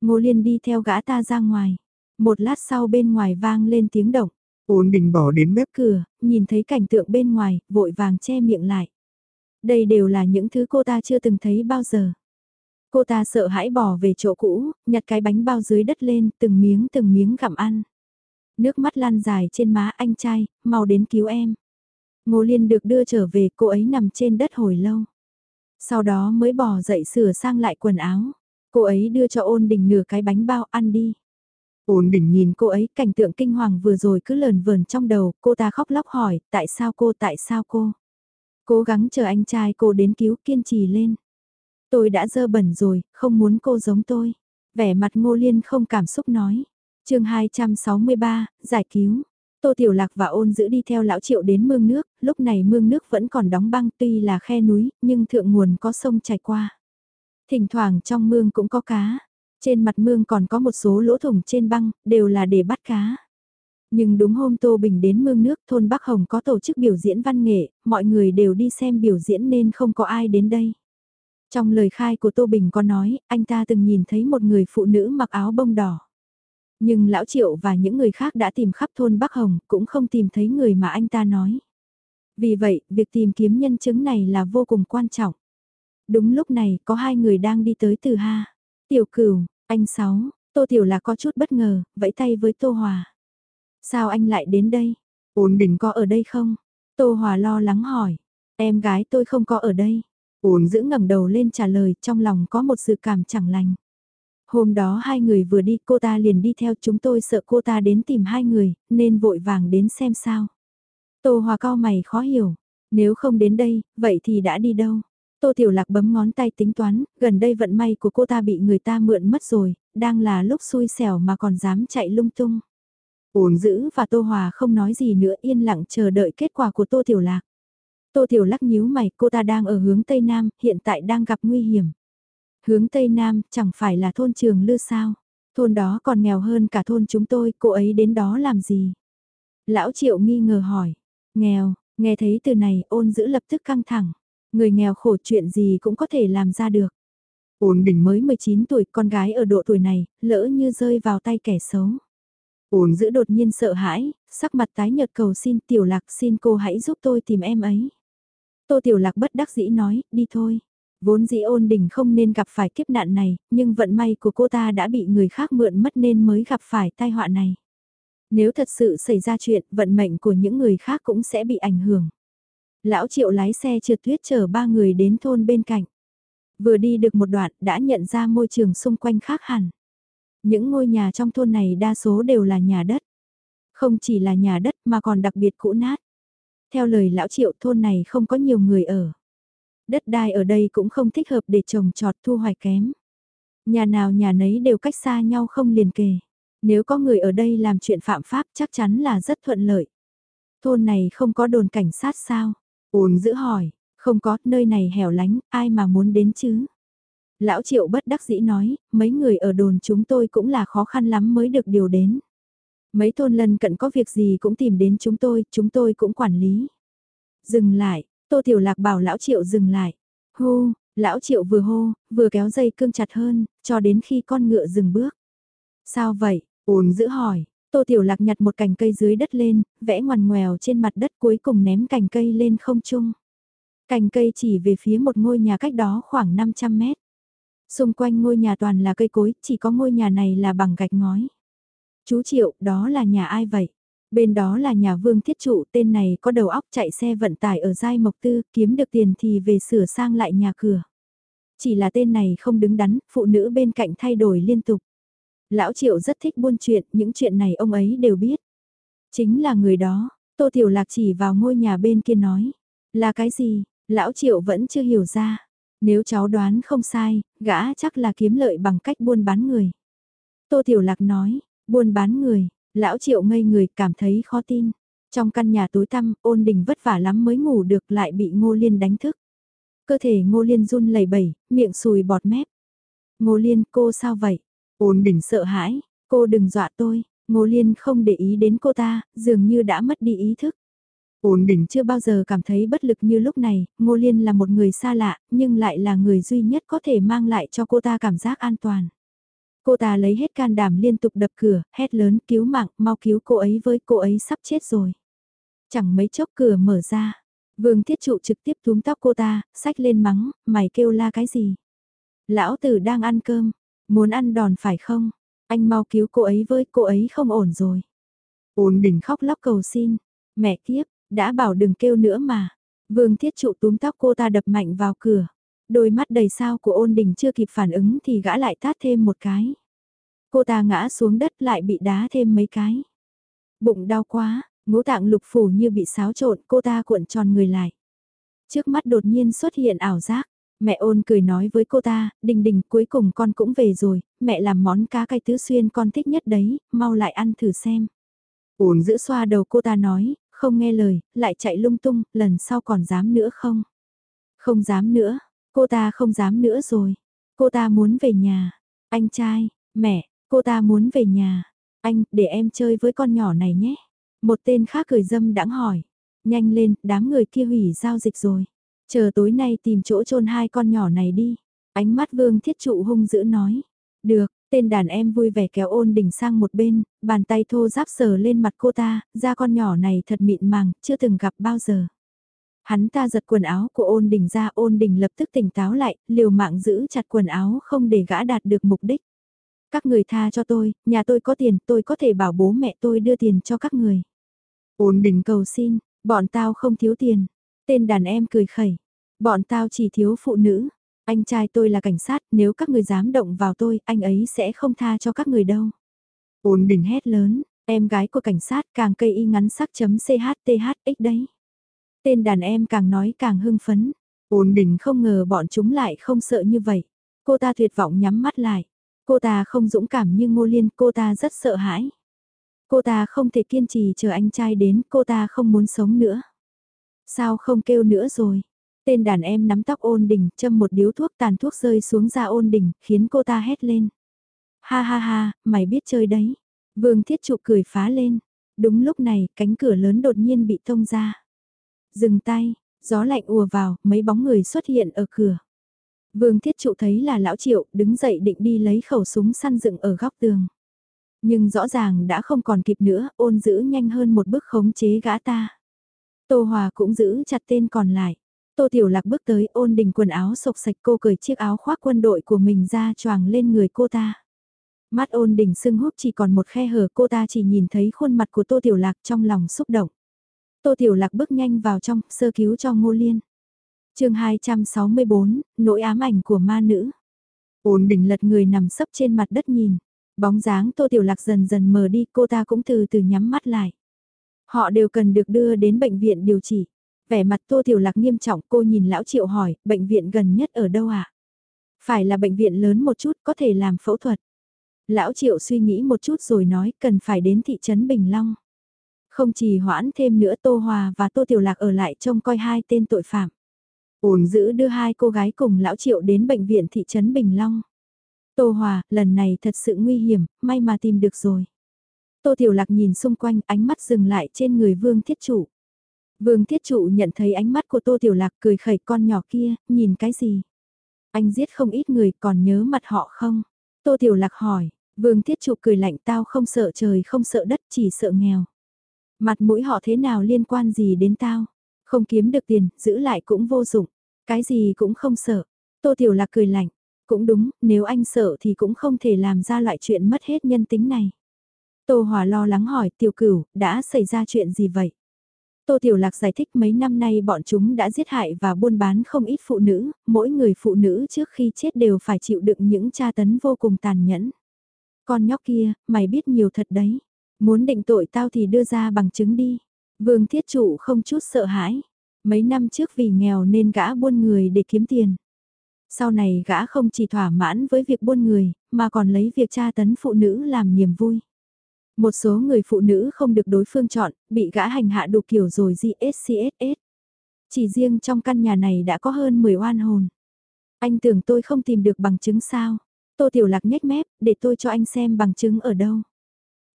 Ngô Liên đi theo gã ta ra ngoài. Một lát sau bên ngoài vang lên tiếng động. Ôn đình bỏ đến mép cửa, nhìn thấy cảnh tượng bên ngoài, vội vàng che miệng lại. Đây đều là những thứ cô ta chưa từng thấy bao giờ. Cô ta sợ hãi bỏ về chỗ cũ, nhặt cái bánh bao dưới đất lên, từng miếng từng miếng gặm ăn. Nước mắt lan dài trên má anh trai, mau đến cứu em. Ngô Liên được đưa trở về, cô ấy nằm trên đất hồi lâu. Sau đó mới bỏ dậy sửa sang lại quần áo. Cô ấy đưa cho ôn đình nửa cái bánh bao ăn đi. Ôn đỉnh nhìn cô ấy, cảnh tượng kinh hoàng vừa rồi cứ lờn vờn trong đầu, cô ta khóc lóc hỏi, tại sao cô, tại sao cô? Cố gắng chờ anh trai cô đến cứu kiên trì lên. Tôi đã dơ bẩn rồi, không muốn cô giống tôi. Vẻ mặt ngô liên không cảm xúc nói. chương 263, giải cứu. Tô Tiểu Lạc và ôn giữ đi theo lão triệu đến mương nước, lúc này mương nước vẫn còn đóng băng tuy là khe núi, nhưng thượng nguồn có sông chảy qua. Thỉnh thoảng trong mương cũng có cá, trên mặt mương còn có một số lỗ thủng trên băng, đều là để bắt cá. Nhưng đúng hôm Tô Bình đến mương nước thôn Bắc Hồng có tổ chức biểu diễn văn nghệ, mọi người đều đi xem biểu diễn nên không có ai đến đây. Trong lời khai của Tô Bình có nói, anh ta từng nhìn thấy một người phụ nữ mặc áo bông đỏ. Nhưng Lão Triệu và những người khác đã tìm khắp thôn Bắc Hồng cũng không tìm thấy người mà anh ta nói. Vì vậy, việc tìm kiếm nhân chứng này là vô cùng quan trọng. Đúng lúc này, có hai người đang đi tới từ Ha. Tiểu cửu, anh Sáu, Tô Tiểu là có chút bất ngờ, vẫy tay với Tô Hòa. Sao anh lại đến đây? Ôn bình có ở đây không? Tô Hòa lo lắng hỏi. Em gái tôi không có ở đây. Ôn giữ ngẩng đầu lên trả lời trong lòng có một sự cảm chẳng lành. Hôm đó hai người vừa đi cô ta liền đi theo chúng tôi sợ cô ta đến tìm hai người nên vội vàng đến xem sao. Tô Hòa cao mày khó hiểu. Nếu không đến đây, vậy thì đã đi đâu? Tô Tiểu Lạc bấm ngón tay tính toán, gần đây vận may của cô ta bị người ta mượn mất rồi, đang là lúc xui xẻo mà còn dám chạy lung tung. Ôn giữ và Tô Hòa không nói gì nữa yên lặng chờ đợi kết quả của Tô Tiểu Lạc. Tô Tiểu Lắc nhíu mày, cô ta đang ở hướng Tây Nam, hiện tại đang gặp nguy hiểm. Hướng Tây Nam, chẳng phải là thôn trường lư sao? Thôn đó còn nghèo hơn cả thôn chúng tôi, cô ấy đến đó làm gì? Lão Triệu nghi ngờ hỏi. Nghèo, nghe thấy từ này ôn giữ lập tức căng thẳng. Người nghèo khổ chuyện gì cũng có thể làm ra được. Ôn đỉnh mới 19 tuổi, con gái ở độ tuổi này, lỡ như rơi vào tay kẻ xấu. Ôn giữ đột nhiên sợ hãi, sắc mặt tái nhợt cầu xin tiểu lạc xin cô hãy giúp tôi tìm em ấy. Tô tiểu lạc bất đắc dĩ nói, đi thôi. Vốn dĩ ôn đỉnh không nên gặp phải kiếp nạn này, nhưng vận may của cô ta đã bị người khác mượn mất nên mới gặp phải tai họa này. Nếu thật sự xảy ra chuyện, vận mệnh của những người khác cũng sẽ bị ảnh hưởng. Lão triệu lái xe trượt tuyết chở ba người đến thôn bên cạnh. Vừa đi được một đoạn, đã nhận ra môi trường xung quanh khác hẳn. Những ngôi nhà trong thôn này đa số đều là nhà đất. Không chỉ là nhà đất mà còn đặc biệt cũ nát. Theo lời lão triệu, thôn này không có nhiều người ở. Đất đai ở đây cũng không thích hợp để trồng trọt thu hoạch kém. Nhà nào nhà nấy đều cách xa nhau không liền kề. Nếu có người ở đây làm chuyện phạm pháp chắc chắn là rất thuận lợi. Thôn này không có đồn cảnh sát sao? Ôn giữ hỏi, không có, nơi này hẻo lánh, ai mà muốn đến chứ? Lão Triệu bất đắc dĩ nói, mấy người ở đồn chúng tôi cũng là khó khăn lắm mới được điều đến. Mấy thôn lân cận có việc gì cũng tìm đến chúng tôi, chúng tôi cũng quản lý. Dừng lại, Tô Tiểu Lạc bảo Lão Triệu dừng lại. Hô, Lão Triệu vừa hô, vừa kéo dây cương chặt hơn, cho đến khi con ngựa dừng bước. Sao vậy? Ôn giữ hỏi, Tô Tiểu Lạc nhặt một cành cây dưới đất lên, vẽ ngoằn ngoèo trên mặt đất cuối cùng ném cành cây lên không trung. Cành cây chỉ về phía một ngôi nhà cách đó khoảng 500 mét. Xung quanh ngôi nhà toàn là cây cối, chỉ có ngôi nhà này là bằng gạch ngói. Chú Triệu, đó là nhà ai vậy? Bên đó là nhà Vương Thiết Trụ, tên này có đầu óc chạy xe vận tải ở Giai Mộc Tư, kiếm được tiền thì về sửa sang lại nhà cửa. Chỉ là tên này không đứng đắn, phụ nữ bên cạnh thay đổi liên tục. Lão Triệu rất thích buôn chuyện, những chuyện này ông ấy đều biết. Chính là người đó, Tô Tiểu Lạc chỉ vào ngôi nhà bên kia nói. Là cái gì, Lão Triệu vẫn chưa hiểu ra. Nếu cháu đoán không sai, gã chắc là kiếm lợi bằng cách buôn bán người. Tô Tiểu Lạc nói, buôn bán người, Lão Triệu ngây người cảm thấy khó tin. Trong căn nhà tối tăm, ôn đình vất vả lắm mới ngủ được lại bị Ngô Liên đánh thức. Cơ thể Ngô Liên run lẩy bẩy, miệng sùi bọt mép. Ngô Liên cô sao vậy? Ôn đình sợ hãi, cô đừng dọa tôi, Ngô Liên không để ý đến cô ta, dường như đã mất đi ý thức. Ôn đình chưa bao giờ cảm thấy bất lực như lúc này, Ngô Liên là một người xa lạ, nhưng lại là người duy nhất có thể mang lại cho cô ta cảm giác an toàn. Cô ta lấy hết can đảm liên tục đập cửa, hét lớn cứu mạng, mau cứu cô ấy với cô ấy sắp chết rồi. Chẳng mấy chốc cửa mở ra, Vương Thiết Trụ trực tiếp túm tóc cô ta, sách lên mắng, mày kêu la cái gì? Lão tử đang ăn cơm, Muốn ăn đòn phải không? Anh mau cứu cô ấy với cô ấy không ổn rồi. Ôn đình khóc lóc cầu xin. Mẹ kiếp, đã bảo đừng kêu nữa mà. Vương thiết trụ túm tóc cô ta đập mạnh vào cửa. Đôi mắt đầy sao của ôn đình chưa kịp phản ứng thì gã lại tát thêm một cái. Cô ta ngã xuống đất lại bị đá thêm mấy cái. Bụng đau quá, ngũ tạng lục phủ như bị xáo trộn, cô ta cuộn tròn người lại. Trước mắt đột nhiên xuất hiện ảo giác, mẹ ôn cười nói với cô ta, đình đình cuối cùng con cũng về rồi, mẹ làm món cá cay tứ xuyên con thích nhất đấy, mau lại ăn thử xem. Ôn giữ xoa đầu cô ta nói, không nghe lời, lại chạy lung tung, lần sau còn dám nữa không? Không dám nữa, cô ta không dám nữa rồi. Cô ta muốn về nhà. Anh trai, mẹ, cô ta muốn về nhà. Anh, để em chơi với con nhỏ này nhé. Một tên khác cười dâm đãng hỏi. Nhanh lên, đám người kia hủy giao dịch rồi. Chờ tối nay tìm chỗ chôn hai con nhỏ này đi. Ánh mắt vương thiết trụ hung dữ nói. Được, tên đàn em vui vẻ kéo ôn đỉnh sang một bên, bàn tay thô giáp sờ lên mặt cô ta, da con nhỏ này thật mịn màng, chưa từng gặp bao giờ. Hắn ta giật quần áo của ôn đỉnh ra ôn đỉnh lập tức tỉnh táo lại, liều mạng giữ chặt quần áo không để gã đạt được mục đích. Các người tha cho tôi, nhà tôi có tiền, tôi có thể bảo bố mẹ tôi đưa tiền cho các người. Ôn đỉnh cầu xin, bọn tao không thiếu tiền. Tên đàn em cười khẩy. Bọn tao chỉ thiếu phụ nữ. Anh trai tôi là cảnh sát, nếu các người dám động vào tôi, anh ấy sẽ không tha cho các người đâu. Ôn Đình hét lớn, em gái của cảnh sát càng cây y ngắn sắc chấm chthx đấy. Tên đàn em càng nói càng hưng phấn. Ôn Đình không ngờ bọn chúng lại không sợ như vậy. Cô ta tuyệt vọng nhắm mắt lại. Cô ta không dũng cảm như Ngô Liên, cô ta rất sợ hãi. Cô ta không thể kiên trì chờ anh trai đến, cô ta không muốn sống nữa. Sao không kêu nữa rồi? Tên đàn em nắm tóc ôn đỉnh, châm một điếu thuốc tàn thuốc rơi xuống da ôn đỉnh, khiến cô ta hét lên. Ha ha ha, mày biết chơi đấy. Vương thiết trụ cười phá lên. Đúng lúc này, cánh cửa lớn đột nhiên bị thông ra. Dừng tay, gió lạnh ùa vào, mấy bóng người xuất hiện ở cửa. Vương Thiết Trụ thấy là Lão Triệu, đứng dậy định đi lấy khẩu súng săn dựng ở góc tường. Nhưng rõ ràng đã không còn kịp nữa, ôn giữ nhanh hơn một bước khống chế gã ta. Tô Hòa cũng giữ chặt tên còn lại. Tô Tiểu Lạc bước tới ôn đình quần áo sộc sạch cô cởi chiếc áo khoác quân đội của mình ra choàng lên người cô ta. Mắt ôn đình sưng húp chỉ còn một khe hở cô ta chỉ nhìn thấy khuôn mặt của Tô Tiểu Lạc trong lòng xúc động. Tô Tiểu Lạc bước nhanh vào trong, sơ cứu cho Ngô Liên. chương 264, nỗi ám ảnh của ma nữ. Ôn đỉnh lật người nằm sấp trên mặt đất nhìn. Bóng dáng Tô Tiểu Lạc dần dần mờ đi, cô ta cũng từ từ nhắm mắt lại. Họ đều cần được đưa đến bệnh viện điều trị. Vẻ mặt Tô Tiểu Lạc nghiêm trọng cô nhìn Lão Triệu hỏi, bệnh viện gần nhất ở đâu ạ? À? Phải là bệnh viện lớn một chút có thể làm phẫu thuật. Lão Triệu suy nghĩ một chút rồi nói cần phải đến thị trấn Bình Long. Không chỉ hoãn thêm nữa Tô Hòa và Tô Tiểu Lạc ở lại trông coi hai tên tội phạm. Ổn giữ đưa hai cô gái cùng Lão Triệu đến bệnh viện thị trấn Bình Long. Tô Hòa, lần này thật sự nguy hiểm, may mà tìm được rồi. Tô Tiểu Lạc nhìn xung quanh, ánh mắt dừng lại trên người Vương Thiết Trụ. Vương Thiết Trụ nhận thấy ánh mắt của Tô Tiểu Lạc cười khẩy con nhỏ kia, nhìn cái gì? Anh giết không ít người còn nhớ mặt họ không? Tô Tiểu Lạc hỏi, Vương Thiết Trụ cười lạnh tao không sợ trời không sợ đất chỉ sợ nghèo. Mặt mũi họ thế nào liên quan gì đến tao? Không kiếm được tiền, giữ lại cũng vô dụng. Cái gì cũng không sợ. Tô Tiểu Lạc cười lạnh. Cũng đúng, nếu anh sợ thì cũng không thể làm ra loại chuyện mất hết nhân tính này. Tô Hòa lo lắng hỏi Tiểu Cửu, đã xảy ra chuyện gì vậy? Tô Tiểu Lạc giải thích mấy năm nay bọn chúng đã giết hại và buôn bán không ít phụ nữ, mỗi người phụ nữ trước khi chết đều phải chịu đựng những tra tấn vô cùng tàn nhẫn. Con nhóc kia, mày biết nhiều thật đấy. Muốn định tội tao thì đưa ra bằng chứng đi. Vương Thiết Trụ không chút sợ hãi. Mấy năm trước vì nghèo nên gã buôn người để kiếm tiền. Sau này gã không chỉ thỏa mãn với việc buôn người, mà còn lấy việc tra tấn phụ nữ làm niềm vui. Một số người phụ nữ không được đối phương chọn, bị gã hành hạ đủ kiểu rồi GSCSS. Chỉ riêng trong căn nhà này đã có hơn 10 oan hồn. Anh tưởng tôi không tìm được bằng chứng sao? Tô Tiểu Lạc nhếch mép, để tôi cho anh xem bằng chứng ở đâu.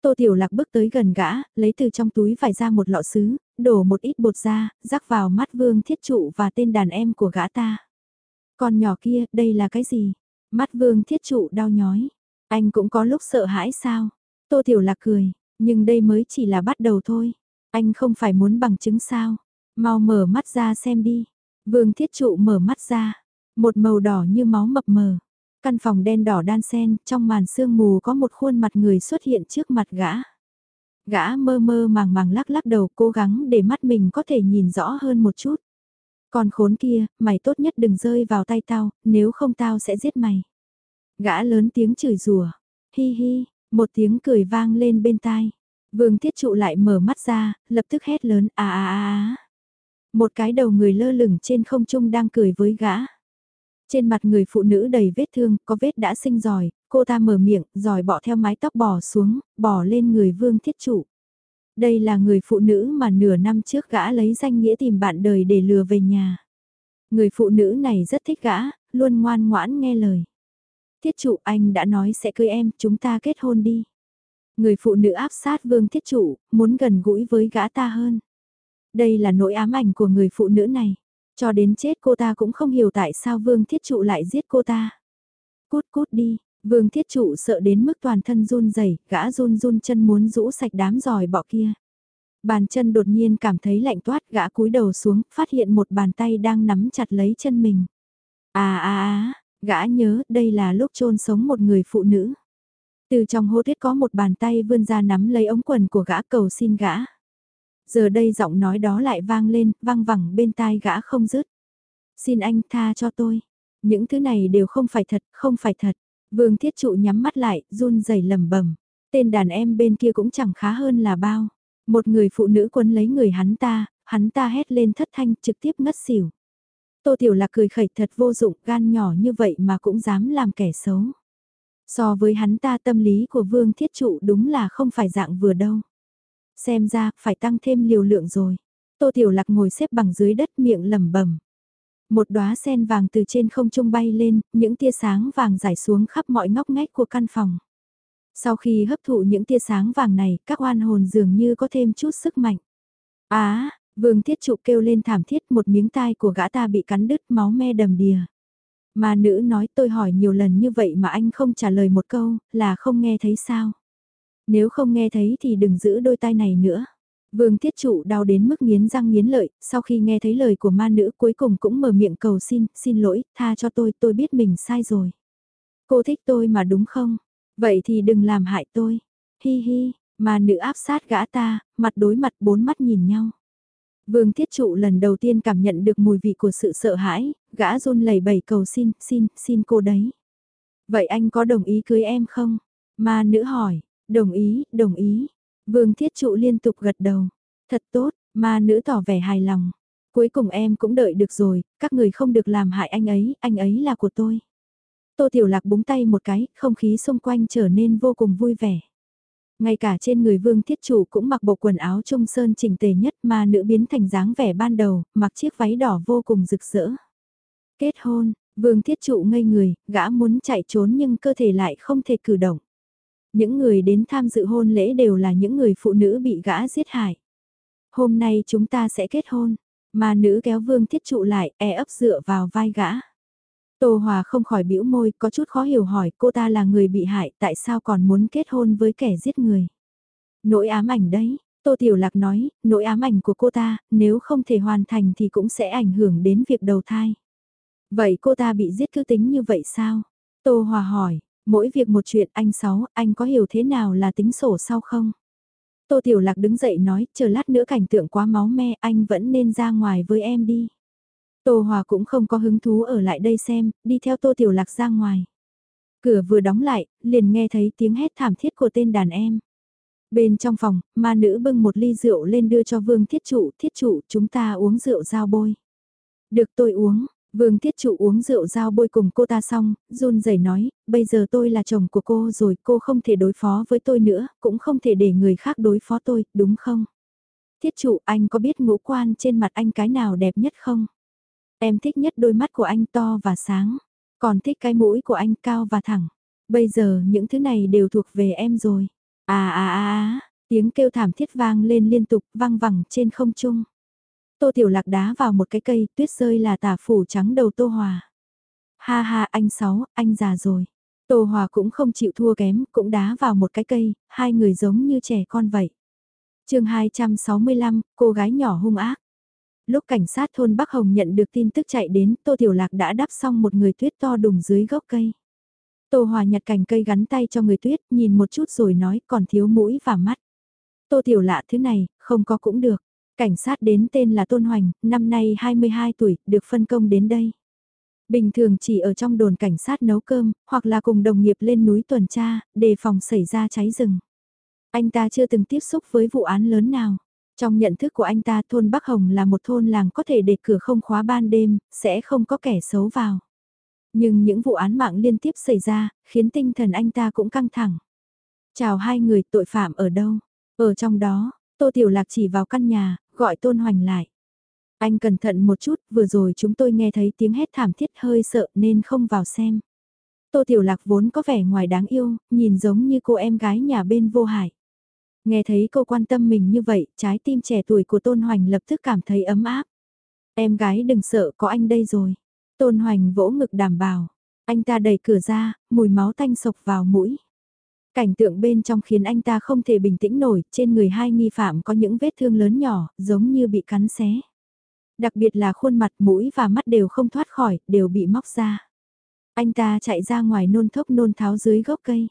Tô Tiểu Lạc bước tới gần gã, lấy từ trong túi vải ra một lọ sứ, đổ một ít bột ra, rắc vào mắt Vương Thiết Trụ và tên đàn em của gã ta. Con nhỏ kia, đây là cái gì? Mắt Vương Thiết Trụ đau nhói. Anh cũng có lúc sợ hãi sao? Tô Tiểu Lạc cười, nhưng đây mới chỉ là bắt đầu thôi. Anh không phải muốn bằng chứng sao? Mau mở mắt ra xem đi. Vương Thiết Trụ mở mắt ra. Một màu đỏ như máu mập mờ. Căn phòng đen đỏ đan sen, trong màn sương mù có một khuôn mặt người xuất hiện trước mặt gã. Gã mơ mơ màng màng lắc lắc đầu cố gắng để mắt mình có thể nhìn rõ hơn một chút. Còn khốn kia, mày tốt nhất đừng rơi vào tay tao, nếu không tao sẽ giết mày. Gã lớn tiếng chửi rủa hi hi, một tiếng cười vang lên bên tai. Vương Thiết Trụ lại mở mắt ra, lập tức hét lớn à à à à. Một cái đầu người lơ lửng trên không trung đang cười với gã. Trên mặt người phụ nữ đầy vết thương, có vết đã sinh giỏi, cô ta mở miệng, giỏi bỏ theo mái tóc bò xuống, bò lên người Vương Thiết Trụ. Đây là người phụ nữ mà nửa năm trước gã lấy danh nghĩa tìm bạn đời để lừa về nhà. Người phụ nữ này rất thích gã, luôn ngoan ngoãn nghe lời. Thiết trụ anh đã nói sẽ cưới em, chúng ta kết hôn đi. Người phụ nữ áp sát vương thiết trụ, muốn gần gũi với gã ta hơn. Đây là nỗi ám ảnh của người phụ nữ này. Cho đến chết cô ta cũng không hiểu tại sao vương thiết trụ lại giết cô ta. Cút cút đi, vương thiết trụ sợ đến mức toàn thân run rẩy gã run run chân muốn rũ sạch đám giòi bọ kia. Bàn chân đột nhiên cảm thấy lạnh toát gã cúi đầu xuống, phát hiện một bàn tay đang nắm chặt lấy chân mình. À à à, gã nhớ đây là lúc chôn sống một người phụ nữ. Từ trong hố tuyết có một bàn tay vươn ra nắm lấy ống quần của gã cầu xin gã. Giờ đây giọng nói đó lại vang lên, vang vẳng bên tai gã không dứt. Xin anh tha cho tôi. Những thứ này đều không phải thật, không phải thật. Vương Thiết Trụ nhắm mắt lại, run rẩy lầm bẩm. Tên đàn em bên kia cũng chẳng khá hơn là bao. Một người phụ nữ quấn lấy người hắn ta, hắn ta hét lên thất thanh trực tiếp ngất xỉu. Tô Tiểu Lạc cười khẩy thật vô dụng, gan nhỏ như vậy mà cũng dám làm kẻ xấu. So với hắn ta tâm lý của Vương Thiết Trụ đúng là không phải dạng vừa đâu. Xem ra, phải tăng thêm liều lượng rồi. Tô Tiểu Lạc ngồi xếp bằng dưới đất miệng lẩm bẩm. Một đóa sen vàng từ trên không trung bay lên, những tia sáng vàng rải xuống khắp mọi ngóc ngách của căn phòng. Sau khi hấp thụ những tia sáng vàng này, các oan hồn dường như có thêm chút sức mạnh. Á, vương thiết trụ kêu lên thảm thiết một miếng tai của gã ta bị cắn đứt máu me đầm đìa. Mà nữ nói tôi hỏi nhiều lần như vậy mà anh không trả lời một câu, là không nghe thấy sao. Nếu không nghe thấy thì đừng giữ đôi tai này nữa. Vương Thiết Trụ đau đến mức nghiến răng nghiến lợi, sau khi nghe thấy lời của ma nữ cuối cùng cũng mở miệng cầu xin, xin lỗi, tha cho tôi, tôi biết mình sai rồi. Cô thích tôi mà đúng không? Vậy thì đừng làm hại tôi. Hi hi, Ma nữ áp sát gã ta, mặt đối mặt bốn mắt nhìn nhau. Vương Thiết Trụ lần đầu tiên cảm nhận được mùi vị của sự sợ hãi, gã run lẩy bẩy cầu xin, xin, xin cô đấy. Vậy anh có đồng ý cưới em không? Ma nữ hỏi, đồng ý, đồng ý. Vương Thiết Trụ liên tục gật đầu. Thật tốt, ma nữ tỏ vẻ hài lòng. Cuối cùng em cũng đợi được rồi, các người không được làm hại anh ấy, anh ấy là của tôi. Tô Tiểu Lạc búng tay một cái, không khí xung quanh trở nên vô cùng vui vẻ. Ngay cả trên người vương thiết chủ cũng mặc bộ quần áo trung sơn chỉnh tề nhất mà nữ biến thành dáng vẻ ban đầu, mặc chiếc váy đỏ vô cùng rực rỡ. Kết hôn, vương thiết trụ ngây người, gã muốn chạy trốn nhưng cơ thể lại không thể cử động. Những người đến tham dự hôn lễ đều là những người phụ nữ bị gã giết hại. Hôm nay chúng ta sẽ kết hôn, mà nữ kéo vương thiết trụ lại, e ấp dựa vào vai gã. Tô Hòa không khỏi bĩu môi, có chút khó hiểu hỏi cô ta là người bị hại, tại sao còn muốn kết hôn với kẻ giết người. Nỗi ám ảnh đấy, Tô Tiểu Lạc nói, nỗi ám ảnh của cô ta, nếu không thể hoàn thành thì cũng sẽ ảnh hưởng đến việc đầu thai. Vậy cô ta bị giết cứ tính như vậy sao? Tô Hòa hỏi, mỗi việc một chuyện anh Sáu, anh có hiểu thế nào là tính sổ sau không? Tô Tiểu Lạc đứng dậy nói, chờ lát nữa cảnh tượng quá máu me, anh vẫn nên ra ngoài với em đi. Tô Hòa cũng không có hứng thú ở lại đây xem, đi theo Tô Tiểu Lạc ra ngoài. Cửa vừa đóng lại, liền nghe thấy tiếng hét thảm thiết của tên đàn em. Bên trong phòng, ma nữ bưng một ly rượu lên đưa cho Vương Thiết Trụ, Thiết Trụ chúng ta uống rượu giao bôi. Được tôi uống, Vương Thiết Trụ uống rượu giao bôi cùng cô ta xong, run rẩy nói, bây giờ tôi là chồng của cô rồi, cô không thể đối phó với tôi nữa, cũng không thể để người khác đối phó tôi, đúng không? Thiết Trụ anh có biết ngũ quan trên mặt anh cái nào đẹp nhất không? Em thích nhất đôi mắt của anh to và sáng, còn thích cái mũi của anh cao và thẳng. Bây giờ những thứ này đều thuộc về em rồi. À à à à, tiếng kêu thảm thiết vang lên liên tục vang vẳng trên không trung. Tô Tiểu Lạc đá vào một cái cây, tuyết rơi là tả phủ trắng đầu Tô Hòa. Ha ha anh Sáu, anh già rồi. Tô Hòa cũng không chịu thua kém, cũng đá vào một cái cây, hai người giống như trẻ con vậy. chương 265, cô gái nhỏ hung ác. Lúc cảnh sát thôn Bắc Hồng nhận được tin tức chạy đến, Tô Tiểu Lạc đã đắp xong một người tuyết to đùng dưới gốc cây. Tô Hòa nhặt cành cây gắn tay cho người tuyết, nhìn một chút rồi nói còn thiếu mũi và mắt. Tô Tiểu Lạ thứ này, không có cũng được. Cảnh sát đến tên là Tôn Hoành, năm nay 22 tuổi, được phân công đến đây. Bình thường chỉ ở trong đồn cảnh sát nấu cơm, hoặc là cùng đồng nghiệp lên núi tuần tra, đề phòng xảy ra cháy rừng. Anh ta chưa từng tiếp xúc với vụ án lớn nào. Trong nhận thức của anh ta thôn Bắc Hồng là một thôn làng có thể để cửa không khóa ban đêm, sẽ không có kẻ xấu vào. Nhưng những vụ án mạng liên tiếp xảy ra, khiến tinh thần anh ta cũng căng thẳng. Chào hai người tội phạm ở đâu? Ở trong đó, Tô Tiểu Lạc chỉ vào căn nhà, gọi Tôn Hoành lại. Anh cẩn thận một chút, vừa rồi chúng tôi nghe thấy tiếng hét thảm thiết hơi sợ nên không vào xem. Tô Tiểu Lạc vốn có vẻ ngoài đáng yêu, nhìn giống như cô em gái nhà bên vô hải. Nghe thấy cô quan tâm mình như vậy, trái tim trẻ tuổi của Tôn Hoành lập tức cảm thấy ấm áp. Em gái đừng sợ có anh đây rồi. Tôn Hoành vỗ ngực đảm bảo. Anh ta đẩy cửa ra, mùi máu tanh sộc vào mũi. Cảnh tượng bên trong khiến anh ta không thể bình tĩnh nổi, trên người hai nghi phạm có những vết thương lớn nhỏ, giống như bị cắn xé. Đặc biệt là khuôn mặt mũi và mắt đều không thoát khỏi, đều bị móc ra. Anh ta chạy ra ngoài nôn thốc nôn tháo dưới gốc cây.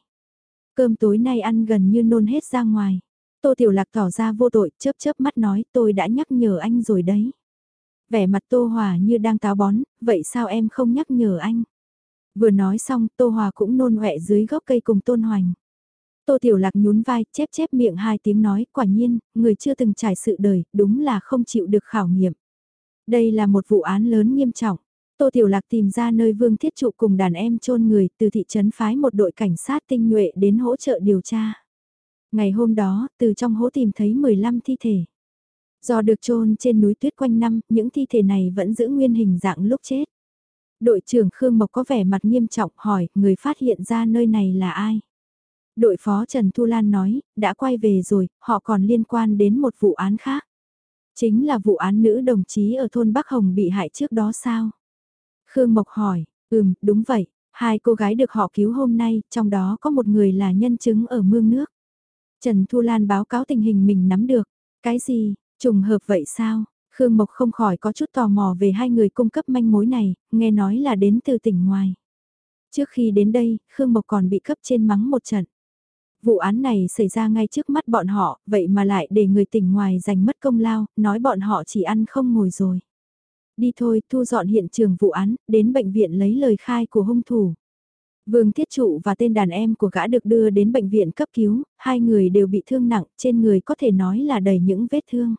Cơm tối nay ăn gần như nôn hết ra ngoài. Tô Tiểu Lạc tỏ ra vô tội, chớp chớp mắt nói tôi đã nhắc nhở anh rồi đấy. Vẻ mặt Tô Hòa như đang táo bón, vậy sao em không nhắc nhở anh? Vừa nói xong Tô Hòa cũng nôn ọe dưới gốc cây cùng Tôn Hoành. Tô Tiểu Lạc nhún vai, chép chép miệng hai tiếng nói, quả nhiên, người chưa từng trải sự đời, đúng là không chịu được khảo nghiệm. Đây là một vụ án lớn nghiêm trọng. Tô Tiểu Lạc tìm ra nơi Vương Thiết Trụ cùng đàn em chôn người từ thị trấn phái một đội cảnh sát tinh nhuệ đến hỗ trợ điều tra. Ngày hôm đó, từ trong hố tìm thấy 15 thi thể. Do được chôn trên núi tuyết quanh năm, những thi thể này vẫn giữ nguyên hình dạng lúc chết. Đội trưởng Khương Mộc có vẻ mặt nghiêm trọng hỏi, người phát hiện ra nơi này là ai? Đội phó Trần Thu Lan nói, đã quay về rồi, họ còn liên quan đến một vụ án khác. Chính là vụ án nữ đồng chí ở thôn Bắc Hồng bị hại trước đó sao? Khương Mộc hỏi, ừm, đúng vậy, hai cô gái được họ cứu hôm nay, trong đó có một người là nhân chứng ở mương nước. Trần Thu Lan báo cáo tình hình mình nắm được. Cái gì, trùng hợp vậy sao? Khương Mộc không khỏi có chút tò mò về hai người cung cấp manh mối này, nghe nói là đến từ tỉnh ngoài. Trước khi đến đây, Khương Mộc còn bị cấp trên mắng một trận. Vụ án này xảy ra ngay trước mắt bọn họ, vậy mà lại để người tỉnh ngoài giành mất công lao, nói bọn họ chỉ ăn không ngồi rồi. Đi thôi, thu dọn hiện trường vụ án, đến bệnh viện lấy lời khai của hung thủ. Vương Thiết Trụ và tên đàn em của gã được đưa đến bệnh viện cấp cứu, hai người đều bị thương nặng, trên người có thể nói là đầy những vết thương.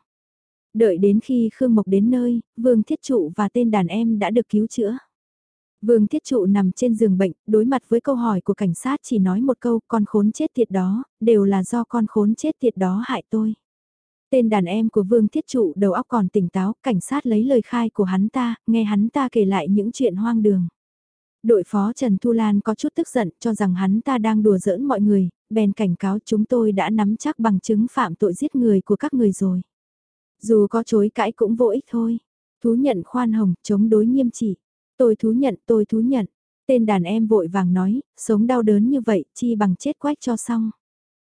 Đợi đến khi Khương Mộc đến nơi, Vương Thiết Trụ và tên đàn em đã được cứu chữa. Vương Thiết Trụ nằm trên giường bệnh, đối mặt với câu hỏi của cảnh sát chỉ nói một câu, con khốn chết tiệt đó, đều là do con khốn chết tiệt đó hại tôi. Tên đàn em của Vương Thiết Trụ đầu óc còn tỉnh táo, cảnh sát lấy lời khai của hắn ta, nghe hắn ta kể lại những chuyện hoang đường. Đội phó Trần Thu Lan có chút tức giận cho rằng hắn ta đang đùa giỡn mọi người, bèn cảnh cáo chúng tôi đã nắm chắc bằng chứng phạm tội giết người của các người rồi. Dù có chối cãi cũng vô ích thôi. Thú nhận khoan hồng, chống đối nghiêm trị. Tôi thú nhận, tôi thú nhận. Tên đàn em vội vàng nói, sống đau đớn như vậy, chi bằng chết quách cho xong.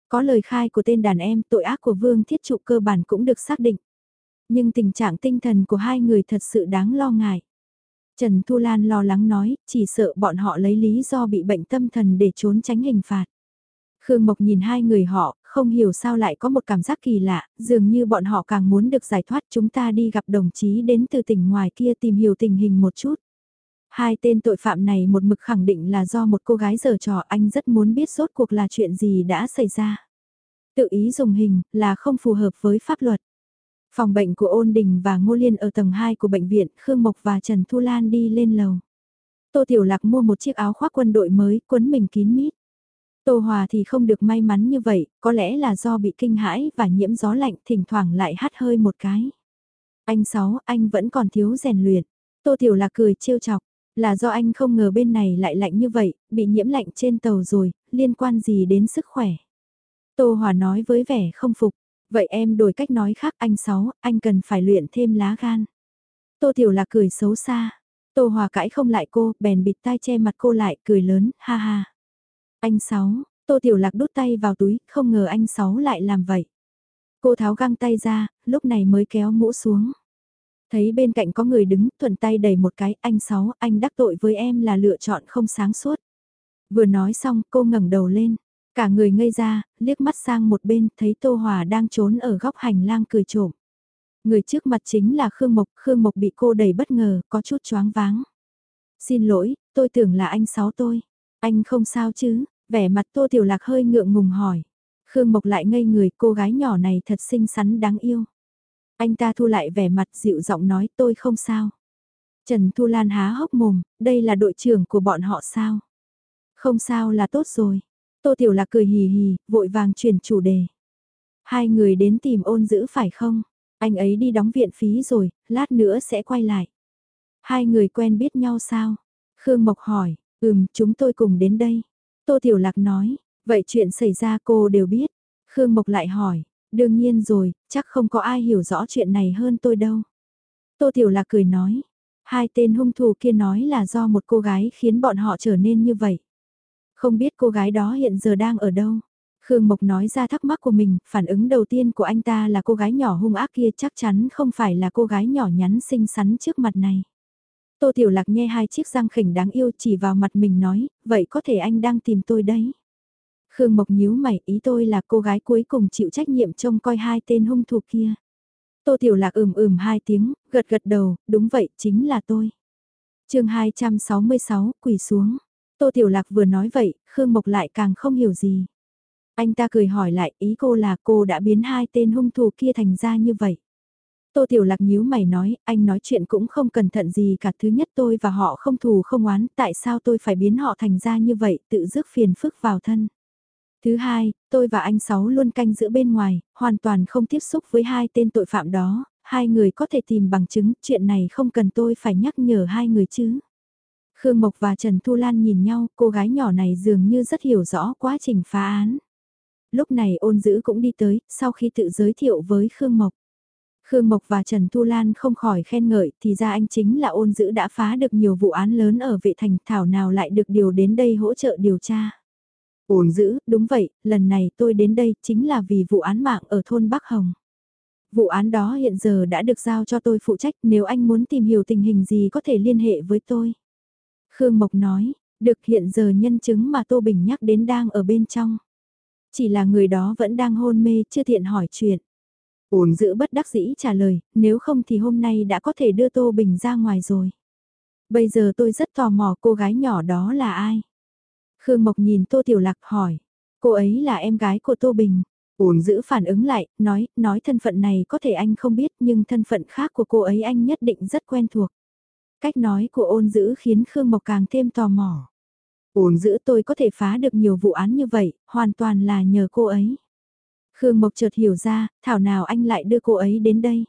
Có lời khai của tên đàn em, tội ác của Vương Thiết Trụ cơ bản cũng được xác định. Nhưng tình trạng tinh thần của hai người thật sự đáng lo ngại. Trần Thu Lan lo lắng nói, chỉ sợ bọn họ lấy lý do bị bệnh tâm thần để trốn tránh hình phạt. Khương Mộc nhìn hai người họ, không hiểu sao lại có một cảm giác kỳ lạ, dường như bọn họ càng muốn được giải thoát chúng ta đi gặp đồng chí đến từ tỉnh ngoài kia tìm hiểu tình hình một chút. Hai tên tội phạm này một mực khẳng định là do một cô gái giở trò anh rất muốn biết rốt cuộc là chuyện gì đã xảy ra. Tự ý dùng hình là không phù hợp với pháp luật. Phòng bệnh của Ôn Đình và Ngô Liên ở tầng 2 của bệnh viện, Khương Mộc và Trần Thu Lan đi lên lầu. Tô Tiểu Lạc mua một chiếc áo khoác quân đội mới, quấn mình kín mít. Tô Hòa thì không được may mắn như vậy, có lẽ là do bị kinh hãi và nhiễm gió lạnh thỉnh thoảng lại hắt hơi một cái. Anh Sáu, anh vẫn còn thiếu rèn luyện. Tô Tiểu Lạc cười trêu chọc, là do anh không ngờ bên này lại lạnh như vậy, bị nhiễm lạnh trên tàu rồi, liên quan gì đến sức khỏe. Tô Hòa nói với vẻ không phục, vậy em đổi cách nói khác anh Sáu, anh cần phải luyện thêm lá gan. Tô Tiểu Lạc cười xấu xa, Tô Hòa cãi không lại cô, bèn bịt tai che mặt cô lại, cười lớn, ha ha. Anh Sáu, Tô Tiểu Lạc đút tay vào túi, không ngờ anh Sáu lại làm vậy. Cô tháo găng tay ra, lúc này mới kéo mũ xuống. Thấy bên cạnh có người đứng, thuận tay đẩy một cái, anh Sáu, anh đắc tội với em là lựa chọn không sáng suốt. Vừa nói xong, cô ngẩng đầu lên. Cả người ngây ra, liếc mắt sang một bên, thấy Tô Hòa đang trốn ở góc hành lang cười trộm. Người trước mặt chính là Khương Mộc, Khương Mộc bị cô đẩy bất ngờ, có chút choáng váng. Xin lỗi, tôi tưởng là anh Sáu tôi. Anh không sao chứ, vẻ mặt Tô Tiểu Lạc hơi ngượng ngùng hỏi. Khương Mộc lại ngây người cô gái nhỏ này thật xinh xắn đáng yêu. Anh ta thu lại vẻ mặt dịu giọng nói tôi không sao. Trần Thu Lan há hốc mồm, đây là đội trưởng của bọn họ sao? Không sao là tốt rồi. Tô Tiểu Lạc cười hì hì, vội vàng chuyển chủ đề. Hai người đến tìm ôn giữ phải không? Anh ấy đi đóng viện phí rồi, lát nữa sẽ quay lại. Hai người quen biết nhau sao? Khương Mộc hỏi, ừm, chúng tôi cùng đến đây. Tô Tiểu Lạc nói, vậy chuyện xảy ra cô đều biết. Khương Mộc lại hỏi, đương nhiên rồi, chắc không có ai hiểu rõ chuyện này hơn tôi đâu. Tô Tiểu Lạc cười nói, hai tên hung thủ kia nói là do một cô gái khiến bọn họ trở nên như vậy. Không biết cô gái đó hiện giờ đang ở đâu. Khương Mộc nói ra thắc mắc của mình, phản ứng đầu tiên của anh ta là cô gái nhỏ hung ác kia chắc chắn không phải là cô gái nhỏ nhắn xinh xắn trước mặt này. Tô Tiểu Lạc nghe hai chiếc răng khỉnh đáng yêu chỉ vào mặt mình nói, vậy có thể anh đang tìm tôi đấy. Khương Mộc nhíu mày, ý tôi là cô gái cuối cùng chịu trách nhiệm trông coi hai tên hung thủ kia. Tô Tiểu Lạc ừm ừm hai tiếng, gật gật đầu, đúng vậy, chính là tôi. chương 266, quỳ xuống. Tô Tiểu Lạc vừa nói vậy, Khương Mộc lại càng không hiểu gì. Anh ta cười hỏi lại, ý cô là cô đã biến hai tên hung thủ kia thành ra như vậy. Tô Tiểu Lạc nhíu mày nói, anh nói chuyện cũng không cẩn thận gì cả. Thứ nhất tôi và họ không thù không oán, tại sao tôi phải biến họ thành ra như vậy, tự rước phiền phức vào thân. Thứ hai, tôi và anh Sáu luôn canh giữa bên ngoài, hoàn toàn không tiếp xúc với hai tên tội phạm đó, hai người có thể tìm bằng chứng, chuyện này không cần tôi phải nhắc nhở hai người chứ. Khương Mộc và Trần Thu Lan nhìn nhau, cô gái nhỏ này dường như rất hiểu rõ quá trình phá án. Lúc này ôn dữ cũng đi tới, sau khi tự giới thiệu với Khương Mộc. Khương Mộc và Trần Thu Lan không khỏi khen ngợi, thì ra anh chính là ôn dữ đã phá được nhiều vụ án lớn ở vệ thành, thảo nào lại được điều đến đây hỗ trợ điều tra. Ôn dữ, đúng vậy, lần này tôi đến đây chính là vì vụ án mạng ở thôn Bắc Hồng. Vụ án đó hiện giờ đã được giao cho tôi phụ trách, nếu anh muốn tìm hiểu tình hình gì có thể liên hệ với tôi. Khương Mộc nói, được hiện giờ nhân chứng mà Tô Bình nhắc đến đang ở bên trong. Chỉ là người đó vẫn đang hôn mê, chưa tiện hỏi chuyện. Ổn giữ bất đắc dĩ trả lời, nếu không thì hôm nay đã có thể đưa Tô Bình ra ngoài rồi. Bây giờ tôi rất tò mò cô gái nhỏ đó là ai? Khương Mộc nhìn Tô Tiểu Lạc hỏi. Cô ấy là em gái của Tô Bình. Uồn giữ phản ứng lại, nói, nói thân phận này có thể anh không biết nhưng thân phận khác của cô ấy anh nhất định rất quen thuộc. Cách nói của ôn giữ khiến Khương Mộc càng thêm tò mò. Ôn giữ tôi có thể phá được nhiều vụ án như vậy, hoàn toàn là nhờ cô ấy. Khương Mộc chợt hiểu ra, thảo nào anh lại đưa cô ấy đến đây.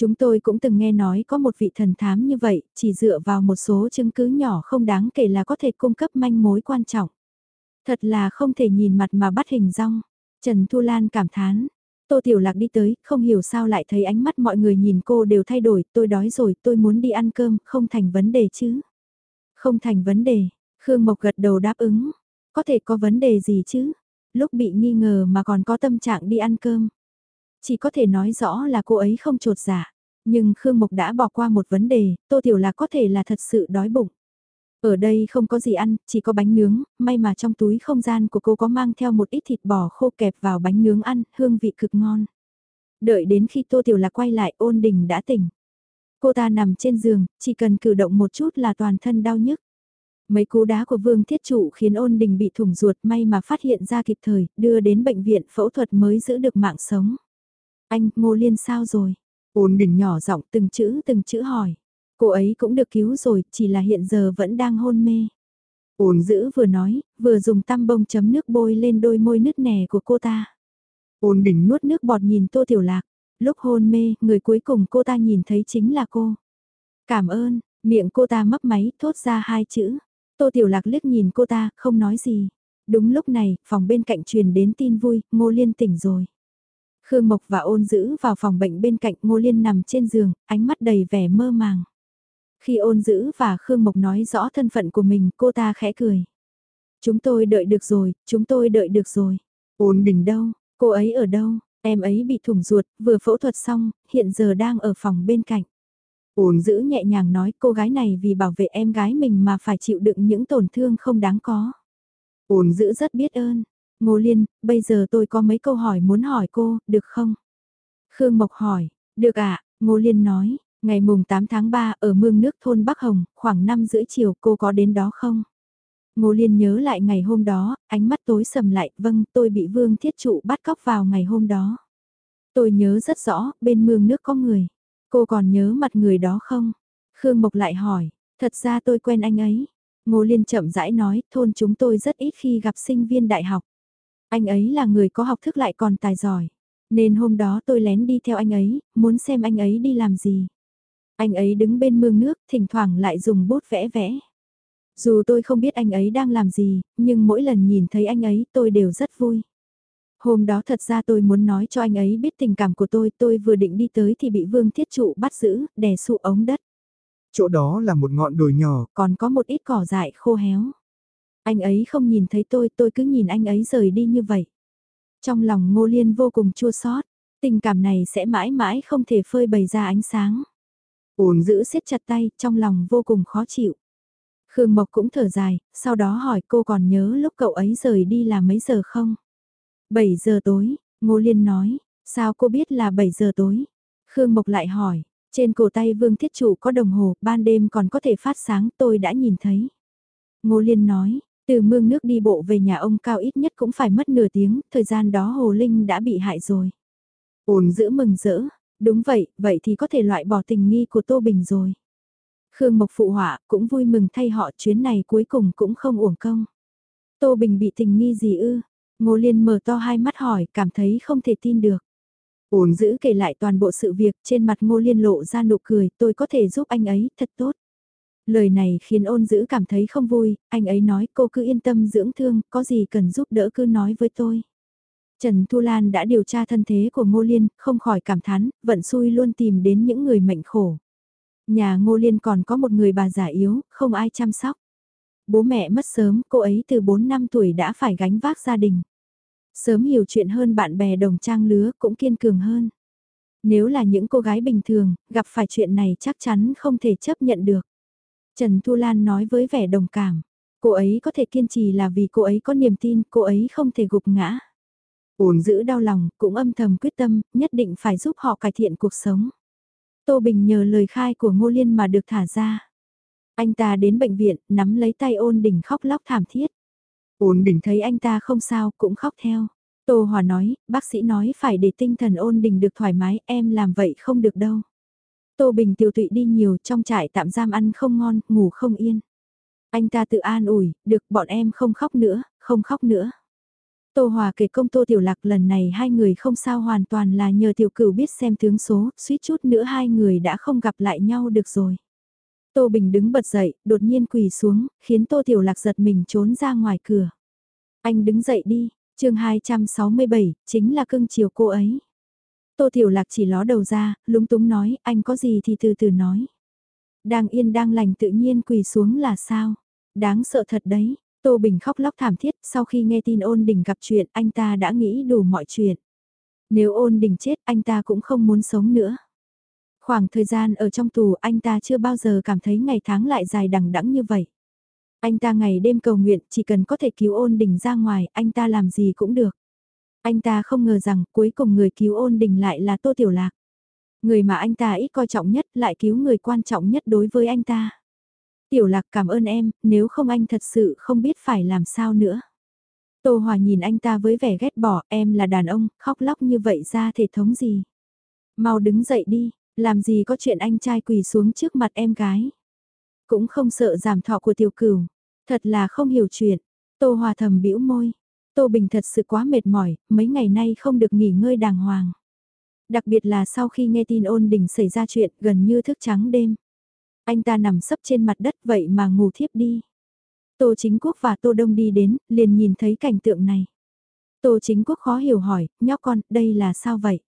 Chúng tôi cũng từng nghe nói có một vị thần thám như vậy, chỉ dựa vào một số chứng cứ nhỏ không đáng kể là có thể cung cấp manh mối quan trọng. Thật là không thể nhìn mặt mà bắt hình rong. Trần Thu Lan cảm thán. Tô Tiểu Lạc đi tới, không hiểu sao lại thấy ánh mắt mọi người nhìn cô đều thay đổi, tôi đói rồi, tôi muốn đi ăn cơm, không thành vấn đề chứ. Không thành vấn đề, Khương Mộc gật đầu đáp ứng. Có thể có vấn đề gì chứ? Lúc bị nghi ngờ mà còn có tâm trạng đi ăn cơm. Chỉ có thể nói rõ là cô ấy không trột giả. Nhưng Khương Mộc đã bỏ qua một vấn đề, Tô Tiểu Lạc có thể là thật sự đói bụng. Ở đây không có gì ăn, chỉ có bánh nướng, may mà trong túi không gian của cô có mang theo một ít thịt bò khô kẹp vào bánh nướng ăn, hương vị cực ngon. Đợi đến khi Tô Tiểu Lạc quay lại ôn đình đã tỉnh. Cô ta nằm trên giường, chỉ cần cử động một chút là toàn thân đau nhức. Mấy cú đá của Vương Thiết Trụ khiến ôn đình bị thủng ruột may mà phát hiện ra kịp thời, đưa đến bệnh viện phẫu thuật mới giữ được mạng sống. Anh, Ngô Liên sao rồi? Ôn đình nhỏ giọng từng chữ từng chữ hỏi. Cô ấy cũng được cứu rồi, chỉ là hiện giờ vẫn đang hôn mê. Ôn dữ vừa nói, vừa dùng tăm bông chấm nước bôi lên đôi môi nứt nẻ của cô ta. Ôn đình nuốt nước bọt nhìn tô tiểu lạc. Lúc hôn mê, người cuối cùng cô ta nhìn thấy chính là cô. Cảm ơn, miệng cô ta mấp máy thốt ra hai chữ. Tô Tiểu Lạc liếc nhìn cô ta, không nói gì. Đúng lúc này, phòng bên cạnh truyền đến tin vui, Ngô Liên tỉnh rồi. Khương Mộc và ôn giữ vào phòng bệnh bên cạnh Ngô Liên nằm trên giường, ánh mắt đầy vẻ mơ màng. Khi ôn giữ và Khương Mộc nói rõ thân phận của mình, cô ta khẽ cười. Chúng tôi đợi được rồi, chúng tôi đợi được rồi. Ôn đình đâu, cô ấy ở đâu, em ấy bị thủng ruột, vừa phẫu thuật xong, hiện giờ đang ở phòng bên cạnh. Ôn giữ nhẹ nhàng nói cô gái này vì bảo vệ em gái mình mà phải chịu đựng những tổn thương không đáng có. Ôn giữ rất biết ơn. Ngô Liên, bây giờ tôi có mấy câu hỏi muốn hỏi cô, được không? Khương Mộc hỏi, được ạ, à? Ngô Liên nói, Ngày mùng 8 tháng 3 ở mương nước thôn Bắc Hồng, khoảng 5 rưỡi chiều cô có đến đó không? Ngô Liên nhớ lại ngày hôm đó, ánh mắt tối sầm lại, vâng, tôi bị Vương Thiết Trụ bắt cóc vào ngày hôm đó. Tôi nhớ rất rõ, bên mương nước có người. Cô còn nhớ mặt người đó không? Khương Mộc lại hỏi, thật ra tôi quen anh ấy. Ngô Liên chậm rãi nói, thôn chúng tôi rất ít khi gặp sinh viên đại học. Anh ấy là người có học thức lại còn tài giỏi. Nên hôm đó tôi lén đi theo anh ấy, muốn xem anh ấy đi làm gì. Anh ấy đứng bên mương nước, thỉnh thoảng lại dùng bút vẽ vẽ. Dù tôi không biết anh ấy đang làm gì, nhưng mỗi lần nhìn thấy anh ấy tôi đều rất vui. Hôm đó thật ra tôi muốn nói cho anh ấy biết tình cảm của tôi, tôi vừa định đi tới thì bị Vương Thiết Trụ bắt giữ, đè sụ ống đất. Chỗ đó là một ngọn đồi nhỏ, còn có một ít cỏ dại khô héo. Anh ấy không nhìn thấy tôi, tôi cứ nhìn anh ấy rời đi như vậy. Trong lòng Ngô Liên vô cùng chua xót, tình cảm này sẽ mãi mãi không thể phơi bày ra ánh sáng. Ôn giữ siết chặt tay, trong lòng vô cùng khó chịu. Khương Mộc cũng thở dài, sau đó hỏi cô còn nhớ lúc cậu ấy rời đi là mấy giờ không? 7 giờ tối, Ngô Liên nói, sao cô biết là 7 giờ tối? Khương Mộc lại hỏi, trên cổ tay Vương Thiết Chủ có đồng hồ, ban đêm còn có thể phát sáng tôi đã nhìn thấy. Ngô Liên nói, từ mương nước đi bộ về nhà ông Cao ít nhất cũng phải mất nửa tiếng, thời gian đó Hồ Linh đã bị hại rồi. Ổn giữ mừng rỡ, đúng vậy, vậy thì có thể loại bỏ tình nghi của Tô Bình rồi. Khương Mộc phụ họa cũng vui mừng thay họ chuyến này cuối cùng cũng không uổng công. Tô Bình bị tình nghi gì ư? Ngô Liên mở to hai mắt hỏi, cảm thấy không thể tin được. Ổn giữ kể lại toàn bộ sự việc, trên mặt Ngô Liên lộ ra nụ cười, tôi có thể giúp anh ấy, thật tốt. Lời này khiến ôn giữ cảm thấy không vui, anh ấy nói cô cứ yên tâm dưỡng thương, có gì cần giúp đỡ cứ nói với tôi. Trần Thu Lan đã điều tra thân thế của Ngô Liên, không khỏi cảm thán, vận xui luôn tìm đến những người mệnh khổ. Nhà Ngô Liên còn có một người bà già yếu, không ai chăm sóc. Bố mẹ mất sớm, cô ấy từ 4 năm tuổi đã phải gánh vác gia đình. Sớm hiểu chuyện hơn bạn bè đồng trang lứa cũng kiên cường hơn. Nếu là những cô gái bình thường, gặp phải chuyện này chắc chắn không thể chấp nhận được. Trần Thu Lan nói với vẻ đồng cảm. Cô ấy có thể kiên trì là vì cô ấy có niềm tin, cô ấy không thể gục ngã. Ổn giữ đau lòng, cũng âm thầm quyết tâm, nhất định phải giúp họ cải thiện cuộc sống. Tô Bình nhờ lời khai của Ngô Liên mà được thả ra. Anh ta đến bệnh viện, nắm lấy tay ôn đỉnh khóc lóc thảm thiết. Ôn đỉnh thấy anh ta không sao, cũng khóc theo. Tô Hòa nói, bác sĩ nói phải để tinh thần ôn đỉnh được thoải mái, em làm vậy không được đâu. Tô Bình tiêu tụy đi nhiều trong trại tạm giam ăn không ngon, ngủ không yên. Anh ta tự an ủi, được bọn em không khóc nữa, không khóc nữa. Tô Hòa kể công Tô Tiểu Lạc lần này hai người không sao hoàn toàn là nhờ Tiểu Cửu biết xem tướng số, suýt chút nữa hai người đã không gặp lại nhau được rồi. Tô Bình đứng bật dậy, đột nhiên quỳ xuống, khiến Tô Tiểu Lạc giật mình trốn ra ngoài cửa. Anh đứng dậy đi, chương 267, chính là cưng chiều cô ấy. Tô Tiểu Lạc chỉ ló đầu ra, lúng túng nói, anh có gì thì từ từ nói. Đang yên đang lành tự nhiên quỳ xuống là sao? Đáng sợ thật đấy, Tô Bình khóc lóc thảm thiết, sau khi nghe tin ôn đình gặp chuyện anh ta đã nghĩ đủ mọi chuyện. Nếu ôn đình chết anh ta cũng không muốn sống nữa. Khoảng thời gian ở trong tù anh ta chưa bao giờ cảm thấy ngày tháng lại dài đằng đẵng như vậy. Anh ta ngày đêm cầu nguyện chỉ cần có thể cứu ôn đình ra ngoài anh ta làm gì cũng được. Anh ta không ngờ rằng cuối cùng người cứu ôn đình lại là Tô Tiểu Lạc. Người mà anh ta ít coi trọng nhất lại cứu người quan trọng nhất đối với anh ta. Tiểu lạc cảm ơn em, nếu không anh thật sự không biết phải làm sao nữa. Tô Hòa nhìn anh ta với vẻ ghét bỏ, em là đàn ông, khóc lóc như vậy ra thể thống gì. Mau đứng dậy đi, làm gì có chuyện anh trai quỳ xuống trước mặt em gái. Cũng không sợ giảm thọ của tiểu cửu, thật là không hiểu chuyện. Tô Hòa thầm bĩu môi, Tô Bình thật sự quá mệt mỏi, mấy ngày nay không được nghỉ ngơi đàng hoàng. Đặc biệt là sau khi nghe tin ôn đình xảy ra chuyện gần như thức trắng đêm. Anh ta nằm sấp trên mặt đất vậy mà ngủ thiếp đi. Tô Chính Quốc và Tô Đông đi đến, liền nhìn thấy cảnh tượng này. Tô Chính Quốc khó hiểu hỏi, nhóc con, đây là sao vậy?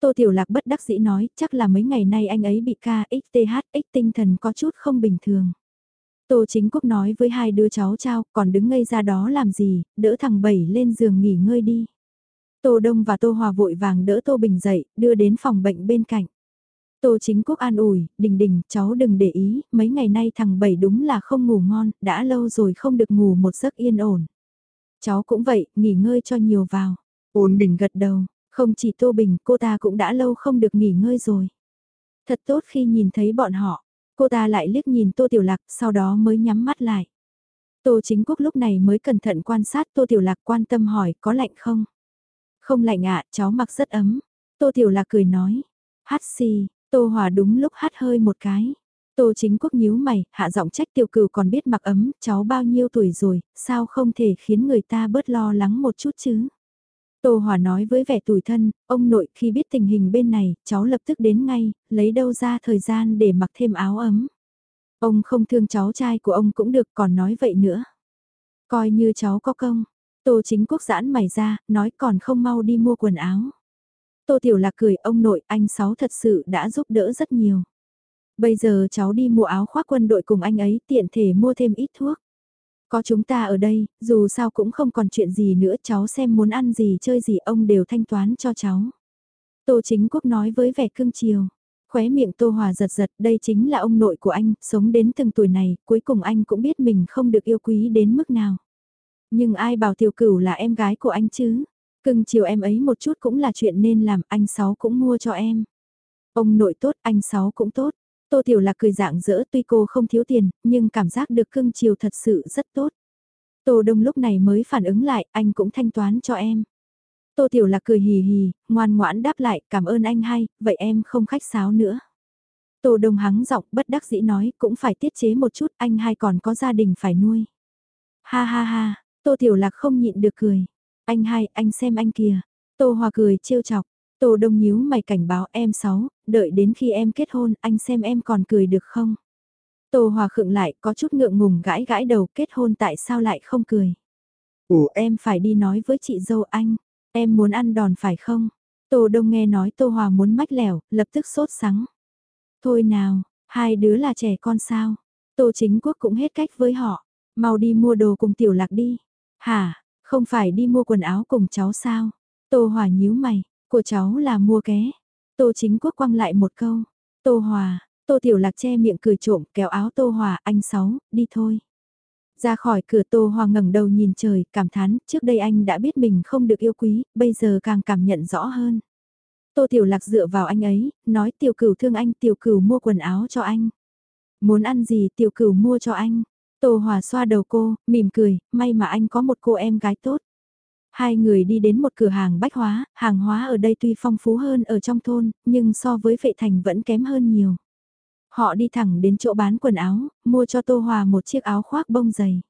Tô Tiểu Lạc bất đắc dĩ nói, chắc là mấy ngày nay anh ấy bị KXTHX tinh thần có chút không bình thường. Tô Chính Quốc nói với hai đứa cháu trao, còn đứng ngây ra đó làm gì, đỡ thằng Bảy lên giường nghỉ ngơi đi. Tô Đông và Tô Hòa vội vàng đỡ Tô Bình dậy, đưa đến phòng bệnh bên cạnh. Tô chính quốc an ủi, đình đình, cháu đừng để ý, mấy ngày nay thằng Bảy đúng là không ngủ ngon, đã lâu rồi không được ngủ một giấc yên ổn. Cháu cũng vậy, nghỉ ngơi cho nhiều vào. Ôn đình gật đầu, không chỉ Tô Bình, cô ta cũng đã lâu không được nghỉ ngơi rồi. Thật tốt khi nhìn thấy bọn họ. Cô ta lại liếc nhìn Tô Tiểu Lạc, sau đó mới nhắm mắt lại. Tô Chính Quốc lúc này mới cẩn thận quan sát Tô Tiểu Lạc quan tâm hỏi có lạnh không? Không lạnh ạ, cháu mặc rất ấm. Tô Tiểu Lạc cười nói. Hát xì, Tô Hòa đúng lúc hát hơi một cái. Tô Chính Quốc nhíu mày, hạ giọng trách Tiểu Cửu còn biết mặc ấm, cháu bao nhiêu tuổi rồi, sao không thể khiến người ta bớt lo lắng một chút chứ? Tô Hòa nói với vẻ tủi thân, ông nội khi biết tình hình bên này, cháu lập tức đến ngay, lấy đâu ra thời gian để mặc thêm áo ấm. Ông không thương cháu trai của ông cũng được còn nói vậy nữa. Coi như cháu có công. Tô chính quốc giãn mày ra, nói còn không mau đi mua quần áo. Tô Tiểu Lạc cười ông nội anh Sáu thật sự đã giúp đỡ rất nhiều. Bây giờ cháu đi mua áo khoác quân đội cùng anh ấy tiện thể mua thêm ít thuốc. Có chúng ta ở đây, dù sao cũng không còn chuyện gì nữa cháu xem muốn ăn gì chơi gì ông đều thanh toán cho cháu. Tô Chính Quốc nói với vẻ cưng chiều. Khóe miệng Tô Hòa giật giật, đây chính là ông nội của anh, sống đến từng tuổi này, cuối cùng anh cũng biết mình không được yêu quý đến mức nào. Nhưng ai bảo tiểu cửu là em gái của anh chứ? Cưng chiều em ấy một chút cũng là chuyện nên làm, anh Sáu cũng mua cho em. Ông nội tốt, anh Sáu cũng tốt. Tô Tiểu Lạc cười dạng dỡ tuy cô không thiếu tiền, nhưng cảm giác được cưng chiều thật sự rất tốt. Tô Đông lúc này mới phản ứng lại, anh cũng thanh toán cho em. Tô Tiểu Lạc cười hì hì, ngoan ngoãn đáp lại, cảm ơn anh hay, vậy em không khách sáo nữa. Tô Đông hắng giọng bất đắc dĩ nói, cũng phải tiết chế một chút, anh hai còn có gia đình phải nuôi. Ha ha ha, Tô Tiểu Lạc không nhịn được cười. Anh hai, anh xem anh kìa. Tô Hòa cười trêu chọc. Tô Đông nhíu mày cảnh báo em sáu, đợi đến khi em kết hôn, anh xem em còn cười được không? Tô Hòa khựng lại, có chút ngượng ngùng gãi gãi đầu, kết hôn tại sao lại không cười? Ủa em phải đi nói với chị dâu anh, em muốn ăn đòn phải không? Tô Đông nghe nói Tô Hòa muốn mách lẻo, lập tức sốt sắng. Thôi nào, hai đứa là trẻ con sao? Tô Chính Quốc cũng hết cách với họ, mau đi mua đồ cùng Tiểu Lạc đi. Hả, không phải đi mua quần áo cùng cháu sao? Tô Hòa nhíu mày, của cháu là mua ké. Tô Chính Quốc quăng lại một câu. Tô Hòa, Tô Tiểu Lạc che miệng cười trộm kéo áo Tô Hòa anh Sáu, đi thôi. Ra khỏi cửa Tô Hòa ngẩng đầu nhìn trời, cảm thán, trước đây anh đã biết mình không được yêu quý, bây giờ càng cảm nhận rõ hơn. Tô Tiểu Lạc dựa vào anh ấy, nói tiểu cửu thương anh, tiểu cửu mua quần áo cho anh. Muốn ăn gì tiểu cửu mua cho anh. Tô Hòa xoa đầu cô, mỉm cười, may mà anh có một cô em gái tốt. Hai người đi đến một cửa hàng bách hóa, hàng hóa ở đây tuy phong phú hơn ở trong thôn, nhưng so với vệ thành vẫn kém hơn nhiều. Họ đi thẳng đến chỗ bán quần áo, mua cho Tô Hòa một chiếc áo khoác bông dày.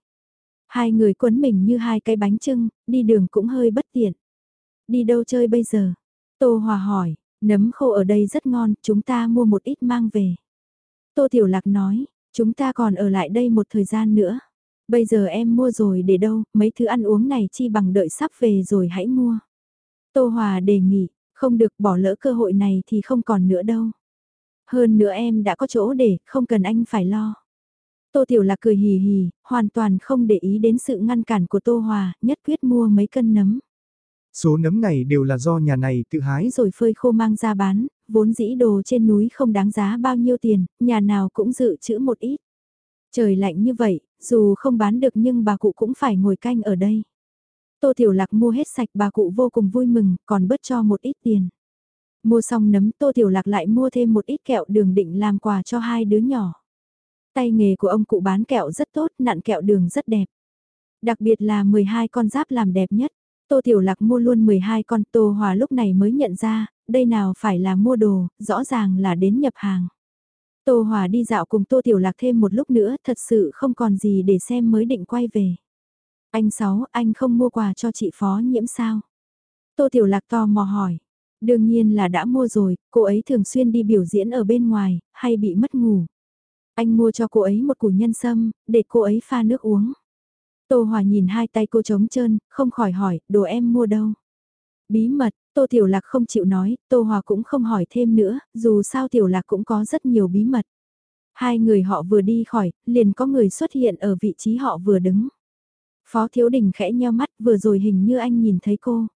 Hai người quấn mình như hai cái bánh trưng, đi đường cũng hơi bất tiện. Đi đâu chơi bây giờ? Tô Hòa hỏi, nấm khô ở đây rất ngon, chúng ta mua một ít mang về. Tô Tiểu Lạc nói, chúng ta còn ở lại đây một thời gian nữa. Bây giờ em mua rồi để đâu, mấy thứ ăn uống này chi bằng đợi sắp về rồi hãy mua. Tô Hòa đề nghị, không được bỏ lỡ cơ hội này thì không còn nữa đâu. Hơn nữa em đã có chỗ để, không cần anh phải lo. Tô Tiểu Lạc cười hì hì, hoàn toàn không để ý đến sự ngăn cản của Tô Hòa, nhất quyết mua mấy cân nấm. Số nấm này đều là do nhà này tự hái rồi phơi khô mang ra bán, vốn dĩ đồ trên núi không đáng giá bao nhiêu tiền, nhà nào cũng dự trữ một ít. Trời lạnh như vậy, dù không bán được nhưng bà cụ cũng phải ngồi canh ở đây. Tô Tiểu Lạc mua hết sạch bà cụ vô cùng vui mừng, còn bớt cho một ít tiền. Mua xong nấm Tô Tiểu Lạc lại mua thêm một ít kẹo đường định làm quà cho hai đứa nhỏ. Tay nghề của ông cụ bán kẹo rất tốt, nặn kẹo đường rất đẹp. Đặc biệt là 12 con giáp làm đẹp nhất. Tô Tiểu Lạc mua luôn 12 con Tô Hòa lúc này mới nhận ra, đây nào phải là mua đồ, rõ ràng là đến nhập hàng. Tô Hòa đi dạo cùng Tô Tiểu Lạc thêm một lúc nữa, thật sự không còn gì để xem mới định quay về. Anh Sáu, anh không mua quà cho chị Phó nhiễm sao? Tô Tiểu Lạc to mò hỏi. Đương nhiên là đã mua rồi, cô ấy thường xuyên đi biểu diễn ở bên ngoài, hay bị mất ngủ. Anh mua cho cô ấy một củ nhân sâm, để cô ấy pha nước uống. Tô Hòa nhìn hai tay cô trống trơn, không khỏi hỏi, đồ em mua đâu? Bí mật, Tô Tiểu Lạc không chịu nói, Tô Hòa cũng không hỏi thêm nữa, dù sao Tiểu Lạc cũng có rất nhiều bí mật. Hai người họ vừa đi khỏi, liền có người xuất hiện ở vị trí họ vừa đứng. Phó Thiếu Đình khẽ nheo mắt vừa rồi hình như anh nhìn thấy cô.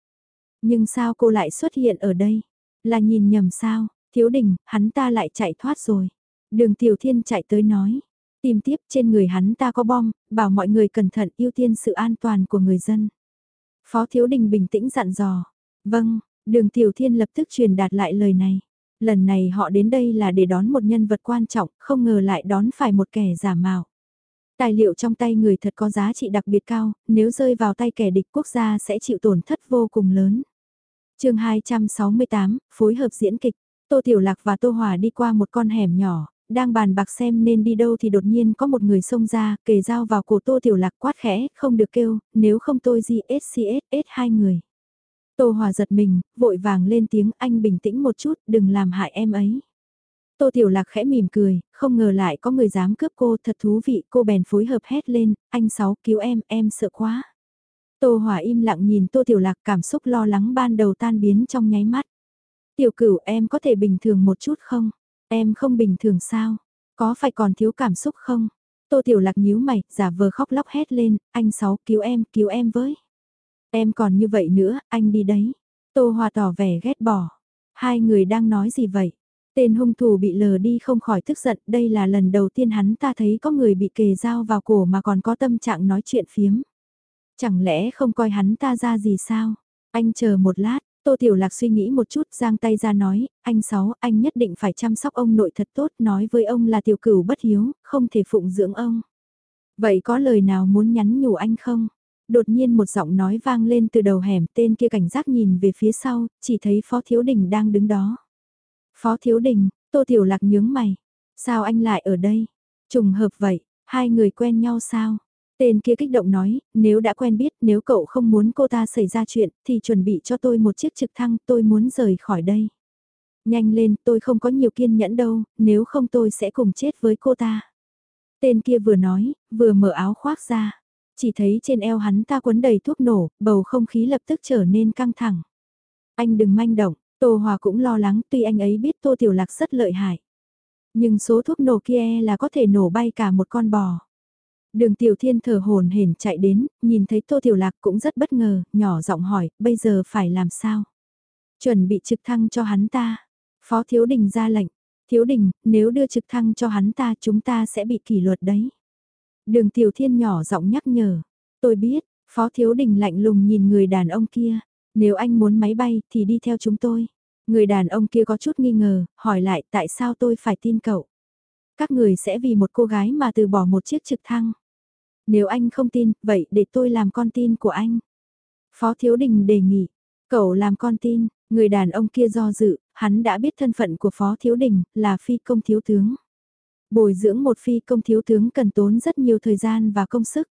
Nhưng sao cô lại xuất hiện ở đây? Là nhìn nhầm sao? Thiếu Đình, hắn ta lại chạy thoát rồi. Đường Tiểu Thiên chạy tới nói. Tìm tiếp trên người hắn ta có bom, bảo mọi người cẩn thận ưu tiên sự an toàn của người dân. Phó Thiếu Đình bình tĩnh dặn dò. Vâng, đường Tiểu Thiên lập tức truyền đạt lại lời này. Lần này họ đến đây là để đón một nhân vật quan trọng, không ngờ lại đón phải một kẻ giả mạo. Tài liệu trong tay người thật có giá trị đặc biệt cao, nếu rơi vào tay kẻ địch quốc gia sẽ chịu tổn thất vô cùng lớn. chương 268, phối hợp diễn kịch, Tô Tiểu Lạc và Tô Hòa đi qua một con hẻm nhỏ, đang bàn bạc xem nên đi đâu thì đột nhiên có một người xông ra, kề dao vào cổ Tô Tiểu Lạc quát khẽ, không được kêu, nếu không tôi gì SCS hai người. Tô Hòa giật mình, vội vàng lên tiếng anh bình tĩnh một chút, đừng làm hại em ấy. Tô Tiểu Lạc khẽ mỉm cười, không ngờ lại có người dám cướp cô, thật thú vị, cô bèn phối hợp hét lên, anh Sáu cứu em, em sợ quá. Tô Hòa im lặng nhìn Tô Tiểu Lạc cảm xúc lo lắng ban đầu tan biến trong nháy mắt. Tiểu cửu em có thể bình thường một chút không? Em không bình thường sao? Có phải còn thiếu cảm xúc không? Tô Tiểu Lạc nhíu mày, giả vờ khóc lóc hét lên, anh Sáu cứu em, cứu em với. Em còn như vậy nữa, anh đi đấy. Tô Hòa tỏ vẻ ghét bỏ. Hai người đang nói gì vậy? Tên hung thủ bị lờ đi không khỏi tức giận, đây là lần đầu tiên hắn ta thấy có người bị kề dao vào cổ mà còn có tâm trạng nói chuyện phiếm. Chẳng lẽ không coi hắn ta ra gì sao? Anh chờ một lát, Tô Tiểu Lạc suy nghĩ một chút giang tay ra nói, anh Sáu, anh nhất định phải chăm sóc ông nội thật tốt, nói với ông là tiểu cửu bất hiếu, không thể phụng dưỡng ông. Vậy có lời nào muốn nhắn nhủ anh không? Đột nhiên một giọng nói vang lên từ đầu hẻm tên kia cảnh giác nhìn về phía sau, chỉ thấy Phó Thiếu Đình đang đứng đó. Phó Thiếu Đình, Tô Tiểu Lạc nhướng mày. Sao anh lại ở đây? Trùng hợp vậy, hai người quen nhau sao? Tên kia kích động nói, nếu đã quen biết, nếu cậu không muốn cô ta xảy ra chuyện, thì chuẩn bị cho tôi một chiếc trực thăng, tôi muốn rời khỏi đây. Nhanh lên, tôi không có nhiều kiên nhẫn đâu, nếu không tôi sẽ cùng chết với cô ta. Tên kia vừa nói, vừa mở áo khoác ra. Chỉ thấy trên eo hắn ta quấn đầy thuốc nổ, bầu không khí lập tức trở nên căng thẳng. Anh đừng manh động, Tô Hòa cũng lo lắng tuy anh ấy biết Tô Tiểu Lạc rất lợi hại. Nhưng số thuốc nổ kia là có thể nổ bay cả một con bò. Đường Tiểu Thiên thở hồn hển chạy đến, nhìn thấy Tô Tiểu Lạc cũng rất bất ngờ, nhỏ giọng hỏi, bây giờ phải làm sao? Chuẩn bị trực thăng cho hắn ta. Phó Thiếu Đình ra lệnh, Thiếu Đình, nếu đưa trực thăng cho hắn ta chúng ta sẽ bị kỷ luật đấy. Đường Tiểu Thiên nhỏ giọng nhắc nhở, tôi biết, Phó Thiếu Đình lạnh lùng nhìn người đàn ông kia, nếu anh muốn máy bay thì đi theo chúng tôi. Người đàn ông kia có chút nghi ngờ, hỏi lại tại sao tôi phải tin cậu. Các người sẽ vì một cô gái mà từ bỏ một chiếc trực thăng. Nếu anh không tin, vậy để tôi làm con tin của anh. Phó Thiếu Đình đề nghị, cậu làm con tin, người đàn ông kia do dự, hắn đã biết thân phận của Phó Thiếu Đình, là phi công thiếu tướng. Bồi dưỡng một phi công thiếu tướng cần tốn rất nhiều thời gian và công sức.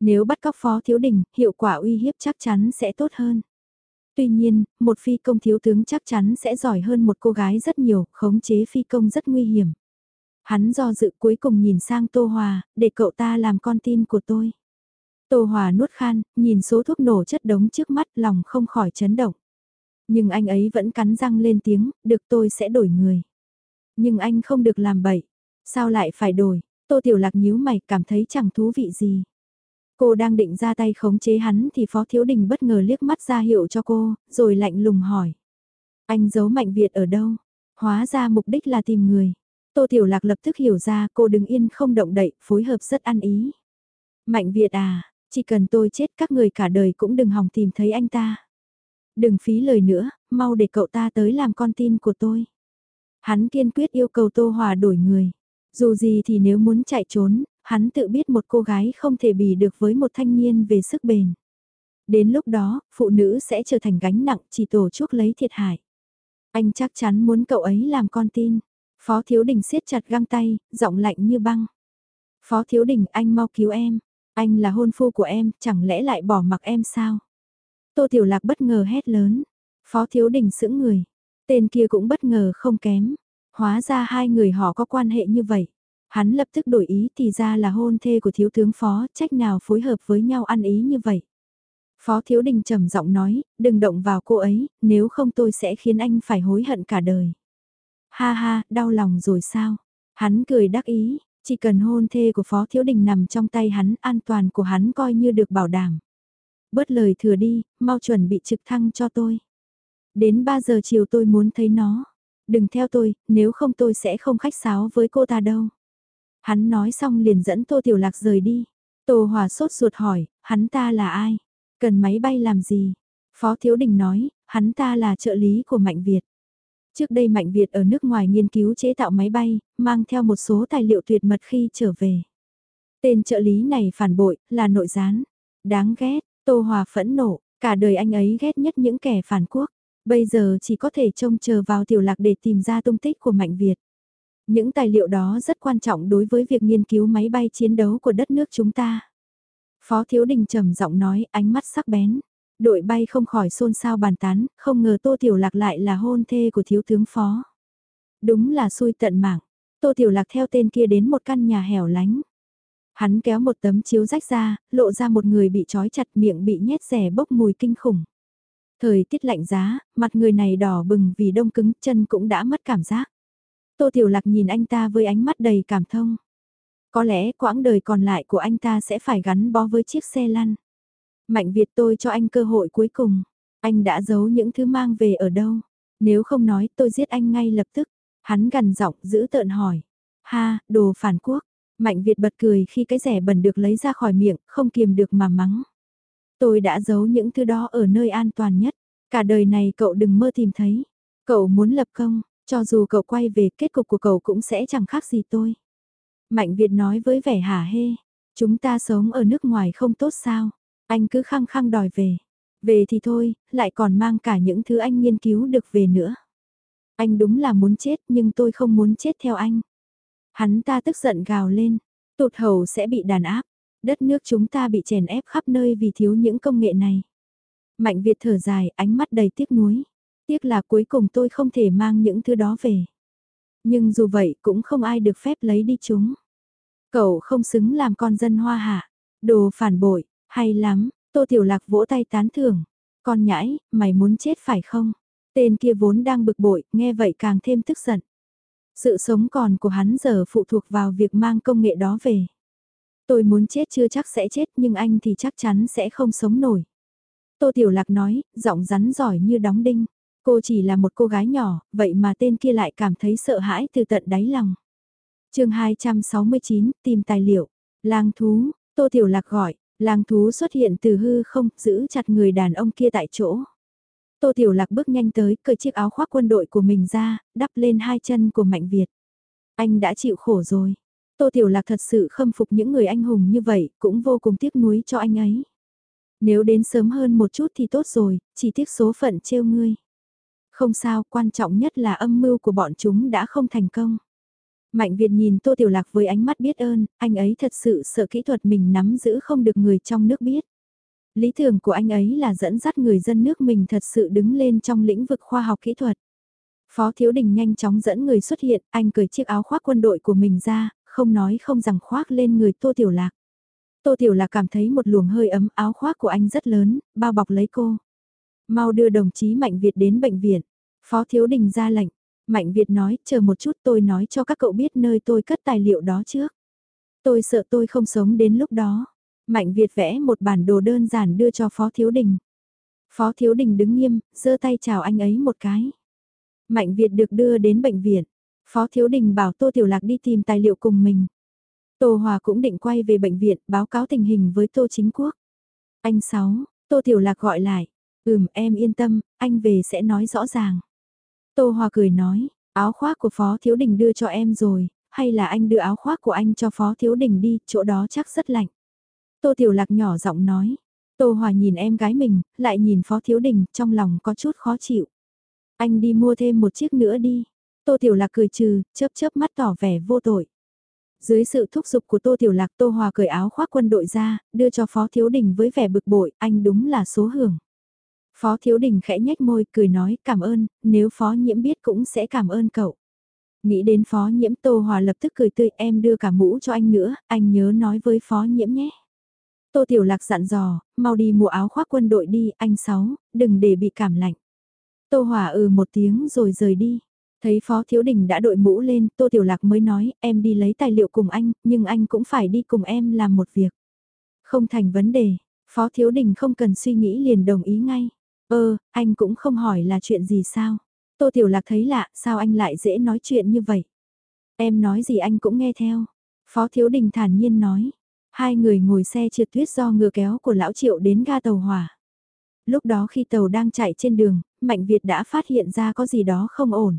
Nếu bắt cóc Phó Thiếu Đình, hiệu quả uy hiếp chắc chắn sẽ tốt hơn. Tuy nhiên, một phi công thiếu tướng chắc chắn sẽ giỏi hơn một cô gái rất nhiều, khống chế phi công rất nguy hiểm. Hắn do dự cuối cùng nhìn sang Tô Hòa, để cậu ta làm con tin của tôi. Tô Hòa nuốt khan, nhìn số thuốc nổ chất đống trước mắt lòng không khỏi chấn động. Nhưng anh ấy vẫn cắn răng lên tiếng, được tôi sẽ đổi người. Nhưng anh không được làm bậy. Sao lại phải đổi? Tô Tiểu Lạc nhíu mày cảm thấy chẳng thú vị gì. Cô đang định ra tay khống chế hắn thì Phó Thiếu Đình bất ngờ liếc mắt ra hiệu cho cô, rồi lạnh lùng hỏi. Anh giấu Mạnh Việt ở đâu? Hóa ra mục đích là tìm người. Tô Tiểu Lạc lập tức hiểu ra cô đứng yên không động đậy, phối hợp rất ăn ý. Mạnh Việt à, chỉ cần tôi chết các người cả đời cũng đừng hòng tìm thấy anh ta. Đừng phí lời nữa, mau để cậu ta tới làm con tin của tôi. Hắn kiên quyết yêu cầu Tô Hòa đổi người. Dù gì thì nếu muốn chạy trốn, hắn tự biết một cô gái không thể bì được với một thanh niên về sức bền. Đến lúc đó, phụ nữ sẽ trở thành gánh nặng chỉ tổ chuốc lấy thiệt hại. Anh chắc chắn muốn cậu ấy làm con tin. Phó Thiếu Đình siết chặt găng tay, giọng lạnh như băng. Phó Thiếu Đình anh mau cứu em. Anh là hôn phu của em, chẳng lẽ lại bỏ mặc em sao? Tô Tiểu Lạc bất ngờ hét lớn. Phó Thiếu Đình sững người. Tên kia cũng bất ngờ không kém. Hóa ra hai người họ có quan hệ như vậy. Hắn lập tức đổi ý thì ra là hôn thê của thiếu tướng phó, trách nào phối hợp với nhau ăn ý như vậy. Phó Thiếu Đình trầm giọng nói, đừng động vào cô ấy, nếu không tôi sẽ khiến anh phải hối hận cả đời. Ha ha, đau lòng rồi sao? Hắn cười đắc ý, chỉ cần hôn thê của Phó Thiếu Đình nằm trong tay hắn, an toàn của hắn coi như được bảo đảm. Bớt lời thừa đi, mau chuẩn bị trực thăng cho tôi. Đến 3 giờ chiều tôi muốn thấy nó. Đừng theo tôi, nếu không tôi sẽ không khách sáo với cô ta đâu. Hắn nói xong liền dẫn Tô Tiểu Lạc rời đi. Tô Hòa sốt ruột hỏi, hắn ta là ai? Cần máy bay làm gì? Phó Thiếu Đình nói, hắn ta là trợ lý của Mạnh Việt. Trước đây Mạnh Việt ở nước ngoài nghiên cứu chế tạo máy bay, mang theo một số tài liệu tuyệt mật khi trở về. Tên trợ lý này phản bội, là nội gián. Đáng ghét, Tô Hòa phẫn nộ, cả đời anh ấy ghét nhất những kẻ phản quốc. Bây giờ chỉ có thể trông chờ vào tiểu lạc để tìm ra tung tích của Mạnh Việt. Những tài liệu đó rất quan trọng đối với việc nghiên cứu máy bay chiến đấu của đất nước chúng ta. Phó Thiếu Đình trầm giọng nói ánh mắt sắc bén. Đội bay không khỏi xôn xao bàn tán, không ngờ Tô Tiểu Lạc lại là hôn thê của thiếu tướng phó. Đúng là xui tận mạng. Tô Tiểu Lạc theo tên kia đến một căn nhà hẻo lánh. Hắn kéo một tấm chiếu rách ra, lộ ra một người bị trói chặt miệng bị nhét rẻ bốc mùi kinh khủng. Thời tiết lạnh giá, mặt người này đỏ bừng vì đông cứng, chân cũng đã mất cảm giác. Tô Tiểu Lạc nhìn anh ta với ánh mắt đầy cảm thông. Có lẽ quãng đời còn lại của anh ta sẽ phải gắn bó với chiếc xe lăn. Mạnh Việt tôi cho anh cơ hội cuối cùng. Anh đã giấu những thứ mang về ở đâu? Nếu không nói tôi giết anh ngay lập tức. Hắn gần giọng giữ tợn hỏi. Ha, đồ phản quốc. Mạnh Việt bật cười khi cái rẻ bẩn được lấy ra khỏi miệng, không kiềm được mà mắng. Tôi đã giấu những thứ đó ở nơi an toàn nhất. Cả đời này cậu đừng mơ tìm thấy. Cậu muốn lập công, cho dù cậu quay về kết cục của cậu cũng sẽ chẳng khác gì tôi. Mạnh Việt nói với vẻ hả hê. Chúng ta sống ở nước ngoài không tốt sao. Anh cứ khăng khăng đòi về. Về thì thôi, lại còn mang cả những thứ anh nghiên cứu được về nữa. Anh đúng là muốn chết nhưng tôi không muốn chết theo anh. Hắn ta tức giận gào lên. Tụt hầu sẽ bị đàn áp. Đất nước chúng ta bị chèn ép khắp nơi vì thiếu những công nghệ này. Mạnh Việt thở dài, ánh mắt đầy tiếc nuối. Tiếc là cuối cùng tôi không thể mang những thứ đó về. Nhưng dù vậy cũng không ai được phép lấy đi chúng. Cậu không xứng làm con dân hoa hạ. Đồ phản bội, hay lắm, Tô Tiểu Lạc vỗ tay tán thưởng. Con nhãi, mày muốn chết phải không? Tên kia vốn đang bực bội, nghe vậy càng thêm tức giận. Sự sống còn của hắn giờ phụ thuộc vào việc mang công nghệ đó về. Tôi muốn chết chưa chắc sẽ chết nhưng anh thì chắc chắn sẽ không sống nổi. Tô Tiểu Lạc nói, giọng rắn giỏi như đóng đinh. Cô chỉ là một cô gái nhỏ, vậy mà tên kia lại cảm thấy sợ hãi từ tận đáy lòng. chương 269, tìm tài liệu. Lang thú, Tô Tiểu Lạc gọi, lang thú xuất hiện từ hư không, giữ chặt người đàn ông kia tại chỗ. Tô Tiểu Lạc bước nhanh tới, cởi chiếc áo khoác quân đội của mình ra, đắp lên hai chân của Mạnh Việt. Anh đã chịu khổ rồi. Tô Tiểu Lạc thật sự khâm phục những người anh hùng như vậy, cũng vô cùng tiếc nuối cho anh ấy. Nếu đến sớm hơn một chút thì tốt rồi, chỉ tiếc số phận trêu ngươi. Không sao, quan trọng nhất là âm mưu của bọn chúng đã không thành công. Mạnh Việt nhìn Tô Tiểu Lạc với ánh mắt biết ơn, anh ấy thật sự sợ kỹ thuật mình nắm giữ không được người trong nước biết. Lý tưởng của anh ấy là dẫn dắt người dân nước mình thật sự đứng lên trong lĩnh vực khoa học kỹ thuật. Phó Thiếu Đình nhanh chóng dẫn người xuất hiện, anh cởi chiếc áo khoác quân đội của mình ra, không nói không rằng khoác lên người Tô Tiểu Lạc. Tô Tiểu Lạc cảm thấy một luồng hơi ấm áo khoác của anh rất lớn, bao bọc lấy cô. Mau đưa đồng chí Mạnh Việt đến bệnh viện. Phó Thiếu Đình ra lệnh. Mạnh Việt nói, chờ một chút tôi nói cho các cậu biết nơi tôi cất tài liệu đó trước. Tôi sợ tôi không sống đến lúc đó. Mạnh Việt vẽ một bản đồ đơn giản đưa cho Phó Thiếu Đình. Phó Thiếu Đình đứng nghiêm, giơ tay chào anh ấy một cái. Mạnh Việt được đưa đến bệnh viện. Phó Thiếu Đình bảo Tô Tiểu Lạc đi tìm tài liệu cùng mình. Tô Hòa cũng định quay về bệnh viện báo cáo tình hình với Tô Chính Quốc. Anh Sáu, Tô Tiểu Lạc gọi lại. Ừm em yên tâm, anh về sẽ nói rõ ràng. Tô Hòa cười nói, áo khoác của Phó Thiếu Đình đưa cho em rồi, hay là anh đưa áo khoác của anh cho Phó Thiếu Đình đi, chỗ đó chắc rất lạnh. Tô Tiểu Lạc nhỏ giọng nói. Tô Hòa nhìn em gái mình, lại nhìn Phó Thiếu Đình, trong lòng có chút khó chịu. Anh đi mua thêm một chiếc nữa đi. Tô Tiểu Lạc cười trừ, chớp chớp mắt tỏ vẻ vô tội. Dưới sự thúc giục của Tô Tiểu Lạc Tô Hòa cởi áo khoác quân đội ra, đưa cho Phó Thiếu Đình với vẻ bực bội, anh đúng là số hưởng. Phó Thiếu Đình khẽ nhếch môi, cười nói cảm ơn, nếu Phó Nhiễm biết cũng sẽ cảm ơn cậu. Nghĩ đến Phó Nhiễm Tô Hòa lập tức cười tươi em đưa cả mũ cho anh nữa, anh nhớ nói với Phó Nhiễm nhé. Tô Tiểu Lạc dặn dò, mau đi mua áo khoác quân đội đi, anh Sáu, đừng để bị cảm lạnh. Tô Hòa ừ một tiếng rồi rời đi. Thấy Phó Thiếu Đình đã đội mũ lên, Tô Tiểu Lạc mới nói, em đi lấy tài liệu cùng anh, nhưng anh cũng phải đi cùng em làm một việc. Không thành vấn đề, Phó Thiếu Đình không cần suy nghĩ liền đồng ý ngay. Ơ, anh cũng không hỏi là chuyện gì sao. Tô Tiểu Lạc thấy lạ, sao anh lại dễ nói chuyện như vậy? Em nói gì anh cũng nghe theo. Phó Thiếu Đình thản nhiên nói. Hai người ngồi xe trượt tuyết do ngựa kéo của lão triệu đến ga tàu hỏa. Lúc đó khi tàu đang chạy trên đường, Mạnh Việt đã phát hiện ra có gì đó không ổn.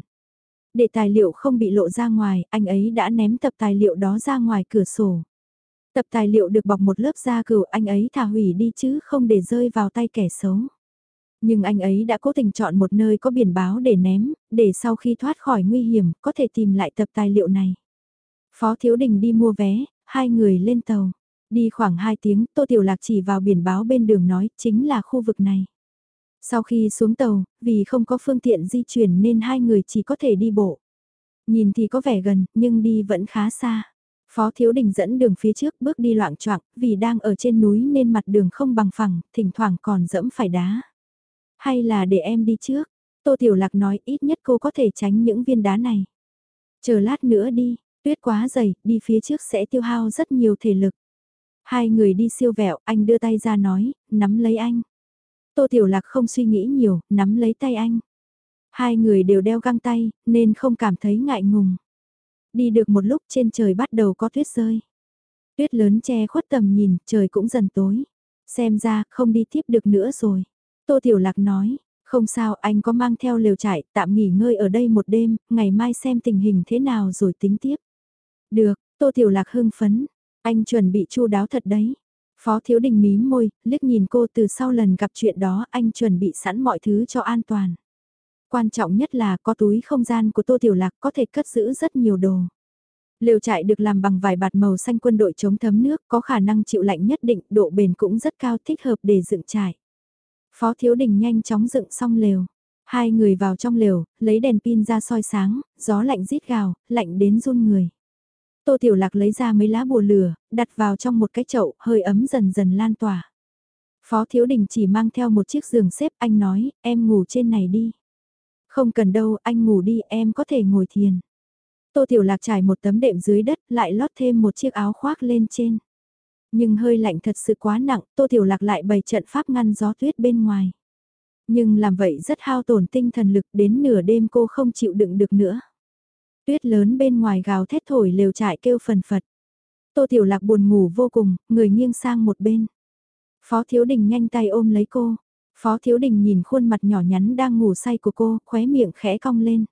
Để tài liệu không bị lộ ra ngoài, anh ấy đã ném tập tài liệu đó ra ngoài cửa sổ. Tập tài liệu được bọc một lớp da cừu anh ấy thả hủy đi chứ không để rơi vào tay kẻ xấu. Nhưng anh ấy đã cố tình chọn một nơi có biển báo để ném, để sau khi thoát khỏi nguy hiểm có thể tìm lại tập tài liệu này. Phó Thiếu Đình đi mua vé, hai người lên tàu. Đi khoảng 2 tiếng, Tô Tiểu Lạc chỉ vào biển báo bên đường nói chính là khu vực này. Sau khi xuống tàu, vì không có phương tiện di chuyển nên hai người chỉ có thể đi bộ. Nhìn thì có vẻ gần, nhưng đi vẫn khá xa. Phó Thiếu Đình dẫn đường phía trước bước đi loạn choạng vì đang ở trên núi nên mặt đường không bằng phẳng, thỉnh thoảng còn dẫm phải đá. Hay là để em đi trước? Tô Tiểu Lạc nói ít nhất cô có thể tránh những viên đá này. Chờ lát nữa đi, tuyết quá dày, đi phía trước sẽ tiêu hao rất nhiều thể lực. Hai người đi siêu vẹo, anh đưa tay ra nói, nắm lấy anh. Tô Tiểu Lạc không suy nghĩ nhiều, nắm lấy tay anh. Hai người đều đeo găng tay, nên không cảm thấy ngại ngùng. Đi được một lúc trên trời bắt đầu có tuyết rơi. Tuyết lớn che khuất tầm nhìn, trời cũng dần tối. Xem ra, không đi tiếp được nữa rồi. Tô Tiểu Lạc nói, không sao anh có mang theo lều trại, tạm nghỉ ngơi ở đây một đêm, ngày mai xem tình hình thế nào rồi tính tiếp. Được, Tô Tiểu Lạc hưng phấn, anh chuẩn bị chu đáo thật đấy. Phó Thiếu Đình mím môi, liếc nhìn cô từ sau lần gặp chuyện đó anh chuẩn bị sẵn mọi thứ cho an toàn. Quan trọng nhất là có túi không gian của Tô Tiểu Lạc có thể cất giữ rất nhiều đồ. Lều trại được làm bằng vải bạt màu xanh quân đội chống thấm nước, có khả năng chịu lạnh nhất định, độ bền cũng rất cao thích hợp để dựng trại. Phó Thiếu Đình nhanh chóng dựng xong lều. Hai người vào trong lều, lấy đèn pin ra soi sáng, gió lạnh rít gào, lạnh đến run người. Tô Tiểu Lạc lấy ra mấy lá bùa lửa, đặt vào trong một cái chậu, hơi ấm dần dần lan tỏa. Phó Thiếu Đình chỉ mang theo một chiếc giường xếp, anh nói, em ngủ trên này đi. Không cần đâu, anh ngủ đi, em có thể ngồi thiền. Tô Tiểu Lạc trải một tấm đệm dưới đất, lại lót thêm một chiếc áo khoác lên trên. Nhưng hơi lạnh thật sự quá nặng, Tô Tiểu Lạc lại bày trận pháp ngăn gió tuyết bên ngoài. Nhưng làm vậy rất hao tổn tinh thần lực, đến nửa đêm cô không chịu đựng được nữa. Tuyết lớn bên ngoài gào thét thổi lều trại kêu phần phật. Tô Tiểu Lạc buồn ngủ vô cùng, người nghiêng sang một bên. Phó Thiếu Đình nhanh tay ôm lấy cô. Phó Thiếu Đình nhìn khuôn mặt nhỏ nhắn đang ngủ say của cô, khóe miệng khẽ cong lên.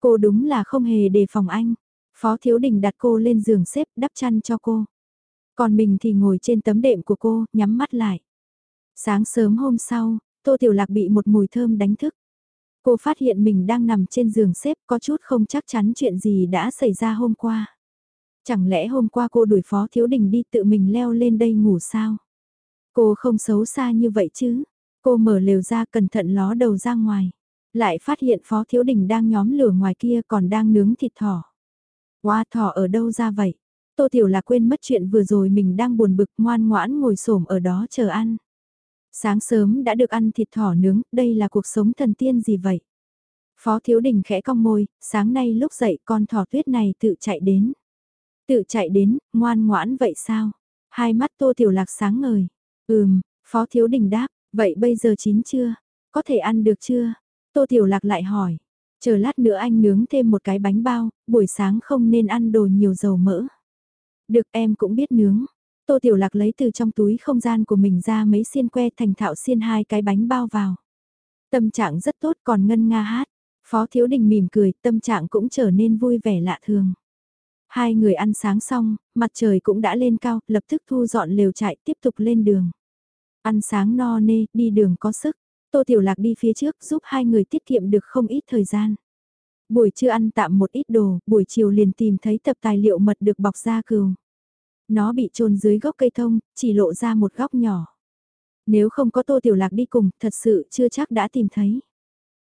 Cô đúng là không hề đề phòng anh. Phó Thiếu Đình đặt cô lên giường xếp đắp chăn cho cô. Còn mình thì ngồi trên tấm đệm của cô, nhắm mắt lại. Sáng sớm hôm sau, Tô Tiểu Lạc bị một mùi thơm đánh thức. Cô phát hiện mình đang nằm trên giường xếp, có chút không chắc chắn chuyện gì đã xảy ra hôm qua. Chẳng lẽ hôm qua cô đuổi Phó Thiếu Đình đi tự mình leo lên đây ngủ sao? Cô không xấu xa như vậy chứ? Cô mở lều ra cẩn thận ló đầu ra ngoài. Lại phát hiện Phó Thiếu Đình đang nhóm lửa ngoài kia còn đang nướng thịt thỏ. Qua thỏ ở đâu ra vậy? Tô Tiểu là quên mất chuyện vừa rồi mình đang buồn bực, ngoan ngoãn ngồi xổm ở đó chờ ăn. Sáng sớm đã được ăn thịt thỏ nướng, đây là cuộc sống thần tiên gì vậy? Phó Thiếu Đình khẽ cong môi, sáng nay lúc dậy con thỏ tuyết này tự chạy đến. Tự chạy đến, ngoan ngoãn vậy sao? Hai mắt Tô Tiểu Lạc sáng ngời. Ừm, Phó Thiếu Đình đáp, vậy bây giờ chín chưa? Có thể ăn được chưa? Tô Tiểu Lạc lại hỏi. Chờ lát nữa anh nướng thêm một cái bánh bao, buổi sáng không nên ăn đồ nhiều dầu mỡ. Được em cũng biết nướng. Tô Tiểu Lạc lấy từ trong túi không gian của mình ra mấy xiên que thành thạo xiên hai cái bánh bao vào. Tâm trạng rất tốt còn ngân nga hát. Phó Thiếu Đình mỉm cười, tâm trạng cũng trở nên vui vẻ lạ thường. Hai người ăn sáng xong, mặt trời cũng đã lên cao, lập tức thu dọn lều trại tiếp tục lên đường. Ăn sáng no nê, đi đường có sức. Tô Tiểu Lạc đi phía trước giúp hai người tiết kiệm được không ít thời gian. Buổi trưa ăn tạm một ít đồ, buổi chiều liền tìm thấy tập tài liệu mật được bọc ra cừu. Nó bị trôn dưới gốc cây thông, chỉ lộ ra một góc nhỏ. Nếu không có Tô Tiểu Lạc đi cùng, thật sự chưa chắc đã tìm thấy.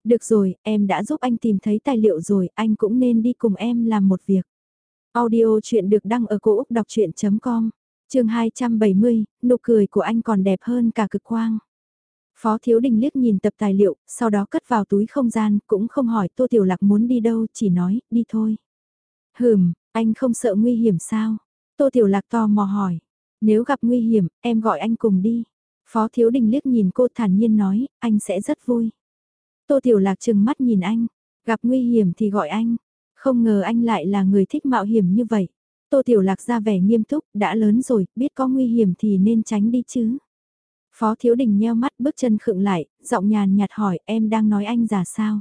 Được rồi, em đã giúp anh tìm thấy tài liệu rồi, anh cũng nên đi cùng em làm một việc. Audio chuyện được đăng ở cổ Úc đọc chuyện.com, trường 270, nụ cười của anh còn đẹp hơn cả cực quang. Phó Thiếu Đình liếc nhìn tập tài liệu, sau đó cất vào túi không gian, cũng không hỏi Tô Tiểu Lạc muốn đi đâu, chỉ nói, đi thôi. Hừm, anh không sợ nguy hiểm sao? Tô Tiểu Lạc to mò hỏi. Nếu gặp nguy hiểm, em gọi anh cùng đi. Phó Thiếu Đình liếc nhìn cô thản nhiên nói, anh sẽ rất vui. Tô Tiểu Lạc chừng mắt nhìn anh, gặp nguy hiểm thì gọi anh. Không ngờ anh lại là người thích mạo hiểm như vậy. Tô Tiểu Lạc ra vẻ nghiêm túc, đã lớn rồi, biết có nguy hiểm thì nên tránh đi chứ. Phó Thiếu Đình nheo mắt bước chân khựng lại, giọng nhàn nhạt hỏi em đang nói anh già sao.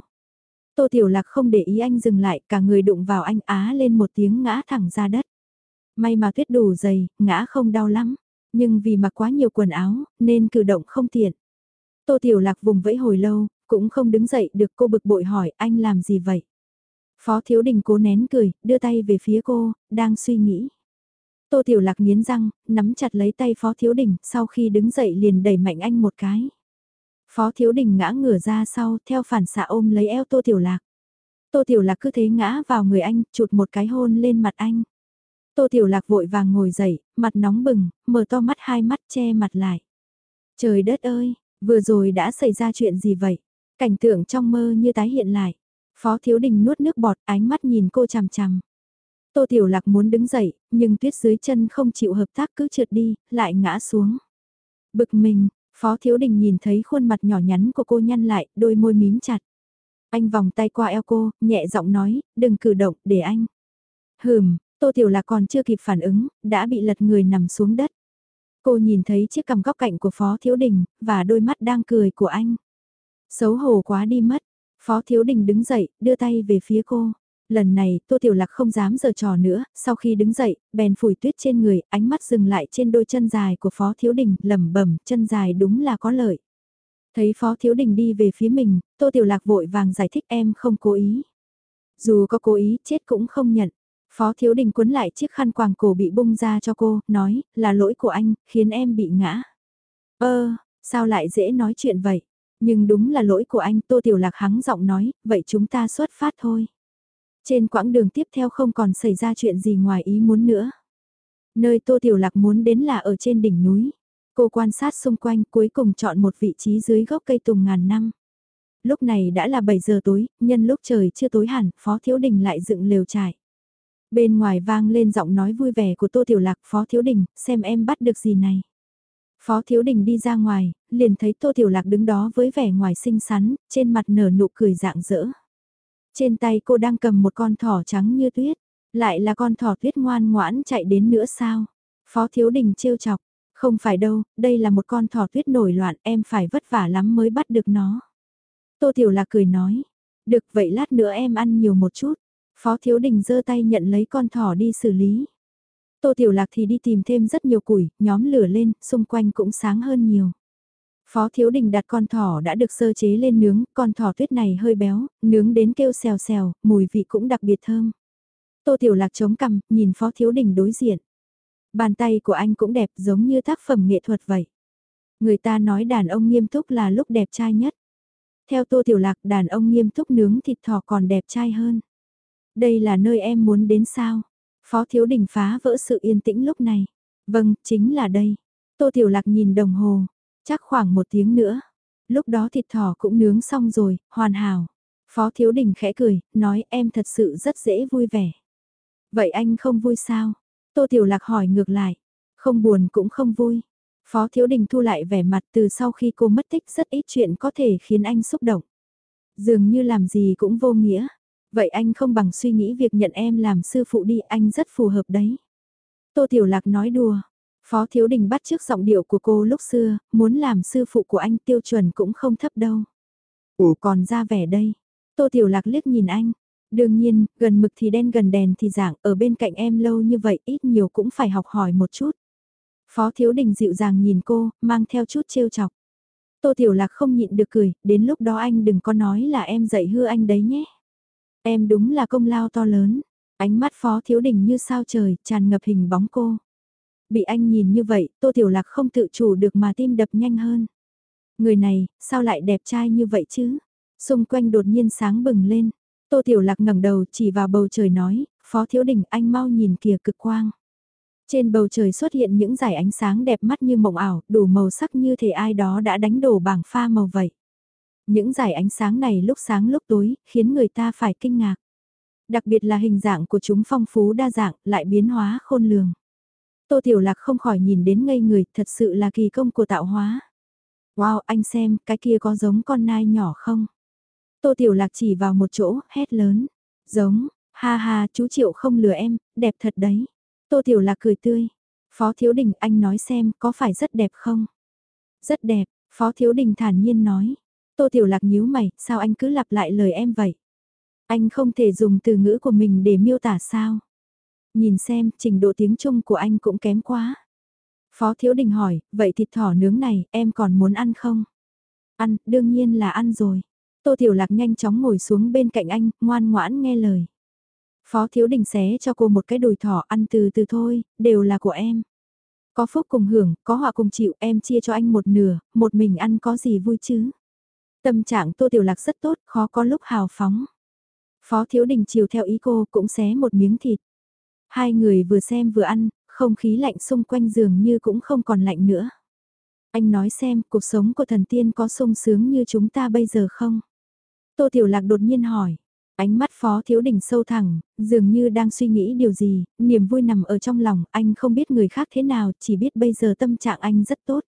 Tô Tiểu Lạc không để ý anh dừng lại, cả người đụng vào anh á lên một tiếng ngã thẳng ra đất. May mà tuyết đủ dày, ngã không đau lắm, nhưng vì mặc quá nhiều quần áo, nên cử động không tiện. Tô Tiểu Lạc vùng vẫy hồi lâu, cũng không đứng dậy được cô bực bội hỏi anh làm gì vậy. Phó Thiếu Đình cố nén cười, đưa tay về phía cô, đang suy nghĩ. Tô Tiểu Lạc nghiến răng, nắm chặt lấy tay Phó Thiếu Đình, sau khi đứng dậy liền đẩy mạnh anh một cái. Phó Thiếu Đình ngã ngửa ra sau, theo phản xạ ôm lấy eo Tô Tiểu Lạc. Tô Tiểu Lạc cứ thế ngã vào người anh, chụt một cái hôn lên mặt anh. Tô Tiểu Lạc vội vàng ngồi dậy, mặt nóng bừng, mở to mắt hai mắt che mặt lại. Trời đất ơi, vừa rồi đã xảy ra chuyện gì vậy? Cảnh tượng trong mơ như tái hiện lại. Phó Thiếu Đình nuốt nước bọt, ánh mắt nhìn cô chằm chằm. Tô Tiểu Lạc muốn đứng dậy, nhưng tuyết dưới chân không chịu hợp tác cứ trượt đi, lại ngã xuống. Bực mình, Phó Thiếu Đình nhìn thấy khuôn mặt nhỏ nhắn của cô nhăn lại, đôi môi mím chặt. Anh vòng tay qua eo cô, nhẹ giọng nói, đừng cử động, để anh. Hừm, Tô Tiểu Lạc còn chưa kịp phản ứng, đã bị lật người nằm xuống đất. Cô nhìn thấy chiếc cằm góc cạnh của Phó Thiếu Đình, và đôi mắt đang cười của anh. Xấu hổ quá đi mất. Phó Thiếu Đình đứng dậy, đưa tay về phía cô. Lần này, Tô Tiểu Lạc không dám giở trò nữa, sau khi đứng dậy, bèn phủi tuyết trên người, ánh mắt dừng lại trên đôi chân dài của Phó Thiếu Đình, lẩm bẩm, chân dài đúng là có lợi. Thấy Phó Thiếu Đình đi về phía mình, Tô Tiểu Lạc vội vàng giải thích em không cố ý. Dù có cố ý, chết cũng không nhận. Phó Thiếu Đình cuốn lại chiếc khăn quàng cổ bị bung ra cho cô, nói, là lỗi của anh, khiến em bị ngã. Ơ, sao lại dễ nói chuyện vậy? Nhưng đúng là lỗi của anh, Tô Tiểu Lạc hắng giọng nói, vậy chúng ta xuất phát thôi. Trên quãng đường tiếp theo không còn xảy ra chuyện gì ngoài ý muốn nữa. Nơi Tô Tiểu Lạc muốn đến là ở trên đỉnh núi. Cô quan sát xung quanh cuối cùng chọn một vị trí dưới gốc cây tùng ngàn năm. Lúc này đã là 7 giờ tối, nhân lúc trời chưa tối hẳn, Phó Thiếu Đình lại dựng lều trại. Bên ngoài vang lên giọng nói vui vẻ của Tô Tiểu Lạc Phó Thiếu Đình, xem em bắt được gì này. Phó Thiếu Đình đi ra ngoài, liền thấy Tô Tiểu Lạc đứng đó với vẻ ngoài xinh xắn, trên mặt nở nụ cười dạng dỡ. Trên tay cô đang cầm một con thỏ trắng như tuyết, lại là con thỏ tuyết ngoan ngoãn chạy đến nữa sao? Phó Thiếu Đình trêu chọc, không phải đâu, đây là một con thỏ tuyết nổi loạn, em phải vất vả lắm mới bắt được nó. Tô Tiểu Lạc cười nói, được vậy lát nữa em ăn nhiều một chút. Phó Thiếu Đình giơ tay nhận lấy con thỏ đi xử lý. Tô Tiểu Lạc thì đi tìm thêm rất nhiều củi, nhóm lửa lên, xung quanh cũng sáng hơn nhiều. Phó Thiếu Đình đặt con thỏ đã được sơ chế lên nướng, con thỏ tuyết này hơi béo, nướng đến kêu xèo xèo, mùi vị cũng đặc biệt thơm. Tô Tiểu Lạc chống cằm, nhìn Phó Thiếu Đình đối diện. Bàn tay của anh cũng đẹp giống như tác phẩm nghệ thuật vậy. Người ta nói đàn ông nghiêm túc là lúc đẹp trai nhất. Theo Tô Tiểu Lạc đàn ông nghiêm túc nướng thịt thỏ còn đẹp trai hơn. Đây là nơi em muốn đến sao? Phó Thiếu Đình phá vỡ sự yên tĩnh lúc này. Vâng, chính là đây. Tô Tiểu Lạc nhìn đồng hồ. Chắc khoảng một tiếng nữa. Lúc đó thịt thỏ cũng nướng xong rồi, hoàn hảo. Phó Thiếu Đình khẽ cười, nói em thật sự rất dễ vui vẻ. Vậy anh không vui sao? Tô Tiểu Lạc hỏi ngược lại. Không buồn cũng không vui. Phó Thiếu Đình thu lại vẻ mặt từ sau khi cô mất tích rất ít chuyện có thể khiến anh xúc động. Dường như làm gì cũng vô nghĩa. Vậy anh không bằng suy nghĩ việc nhận em làm sư phụ đi, anh rất phù hợp đấy. Tô Tiểu Lạc nói đùa. Phó Thiếu Đình bắt trước giọng điệu của cô lúc xưa, muốn làm sư phụ của anh tiêu chuẩn cũng không thấp đâu. Ủa còn ra vẻ đây. Tô Tiểu Lạc liếc nhìn anh. Đương nhiên, gần mực thì đen gần đèn thì dạng, ở bên cạnh em lâu như vậy ít nhiều cũng phải học hỏi một chút. Phó Thiếu Đình dịu dàng nhìn cô, mang theo chút trêu chọc. Tô Tiểu Lạc không nhịn được cười, đến lúc đó anh đừng có nói là em dạy hư anh đấy nhé. Em đúng là công lao to lớn. Ánh mắt Phó Thiếu Đình như sao trời, tràn ngập hình bóng cô. Bị anh nhìn như vậy, Tô Tiểu Lạc không tự chủ được mà tim đập nhanh hơn. Người này, sao lại đẹp trai như vậy chứ? Xung quanh đột nhiên sáng bừng lên. Tô Tiểu Lạc ngẩng đầu chỉ vào bầu trời nói, Phó Thiếu Đình anh mau nhìn kìa cực quang. Trên bầu trời xuất hiện những dải ánh sáng đẹp mắt như mộng ảo, đủ màu sắc như thể ai đó đã đánh đổ bảng pha màu vậy. Những dải ánh sáng này lúc sáng lúc tối, khiến người ta phải kinh ngạc. Đặc biệt là hình dạng của chúng phong phú đa dạng, lại biến hóa khôn lường. Tô Tiểu Lạc không khỏi nhìn đến ngây người, thật sự là kỳ công của tạo hóa. Wow, anh xem, cái kia có giống con nai nhỏ không? Tô Tiểu Lạc chỉ vào một chỗ, hét lớn. Giống, ha ha, chú Triệu không lừa em, đẹp thật đấy. Tô Tiểu Lạc cười tươi. Phó Thiếu Đình, anh nói xem, có phải rất đẹp không? Rất đẹp, Phó Thiếu Đình thản nhiên nói. Tô Tiểu Lạc nhíu mày, sao anh cứ lặp lại lời em vậy? Anh không thể dùng từ ngữ của mình để miêu tả sao? Nhìn xem, trình độ tiếng Trung của anh cũng kém quá. Phó Thiếu Đình hỏi, vậy thịt thỏ nướng này, em còn muốn ăn không? Ăn, đương nhiên là ăn rồi. Tô Tiểu Lạc nhanh chóng ngồi xuống bên cạnh anh, ngoan ngoãn nghe lời. Phó Thiếu Đình xé cho cô một cái đùi thỏ ăn từ từ thôi, đều là của em. Có phúc cùng hưởng, có họa cùng chịu, em chia cho anh một nửa, một mình ăn có gì vui chứ. Tâm trạng Tô Tiểu Lạc rất tốt, khó có lúc hào phóng. Phó Thiếu Đình chiều theo ý cô cũng xé một miếng thịt. Hai người vừa xem vừa ăn, không khí lạnh xung quanh giường như cũng không còn lạnh nữa. Anh nói xem, cuộc sống của thần tiên có sung sướng như chúng ta bây giờ không? Tô Tiểu Lạc đột nhiên hỏi. Ánh mắt phó thiếu đình sâu thẳng, dường như đang suy nghĩ điều gì, niềm vui nằm ở trong lòng, anh không biết người khác thế nào, chỉ biết bây giờ tâm trạng anh rất tốt.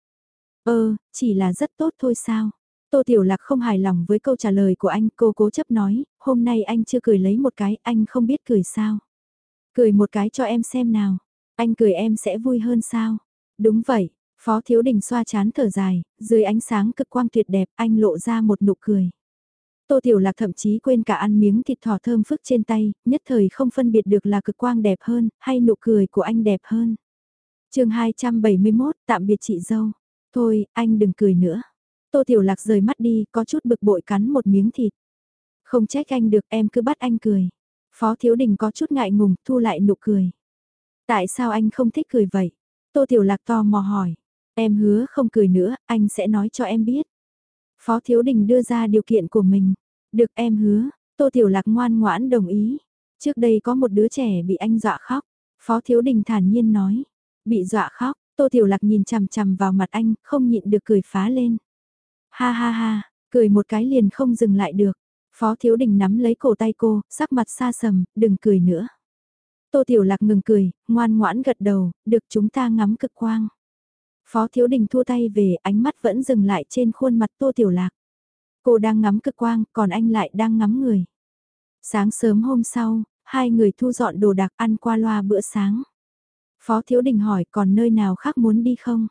Ơ, chỉ là rất tốt thôi sao? Tô Tiểu Lạc không hài lòng với câu trả lời của anh, cô cố chấp nói, hôm nay anh chưa cười lấy một cái, anh không biết cười sao. Cười một cái cho em xem nào, anh cười em sẽ vui hơn sao? Đúng vậy, Phó Thiếu Đình xoa chán thở dài, dưới ánh sáng cực quang tuyệt đẹp, anh lộ ra một nụ cười. Tô Tiểu Lạc thậm chí quên cả ăn miếng thịt thỏ thơm phức trên tay, nhất thời không phân biệt được là cực quang đẹp hơn, hay nụ cười của anh đẹp hơn. chương 271, tạm biệt chị dâu. Thôi, anh đừng cười nữa. Tô Tiểu Lạc rời mắt đi, có chút bực bội cắn một miếng thịt. Không trách anh được, em cứ bắt anh cười. Phó Thiếu Đình có chút ngại ngùng, thu lại nụ cười. Tại sao anh không thích cười vậy? Tô Tiểu Lạc to mò hỏi. Em hứa không cười nữa, anh sẽ nói cho em biết. Phó Thiếu Đình đưa ra điều kiện của mình. Được em hứa, Tô Tiểu Lạc ngoan ngoãn đồng ý. Trước đây có một đứa trẻ bị anh dọa khóc. Phó Thiếu Đình thản nhiên nói. Bị dọa khóc, Tô Tiểu Lạc nhìn chằm chằm vào mặt anh, không nhịn được cười phá lên. Ha ha ha, cười một cái liền không dừng lại được. Phó Thiếu Đình nắm lấy cổ tay cô, sắc mặt xa sầm, đừng cười nữa. Tô Tiểu Lạc ngừng cười, ngoan ngoãn gật đầu, được chúng ta ngắm cực quang. Phó Thiếu Đình thua tay về, ánh mắt vẫn dừng lại trên khuôn mặt Tô Tiểu Lạc. Cô đang ngắm cực quang, còn anh lại đang ngắm người. Sáng sớm hôm sau, hai người thu dọn đồ đạc ăn qua loa bữa sáng. Phó Thiếu Đình hỏi còn nơi nào khác muốn đi không?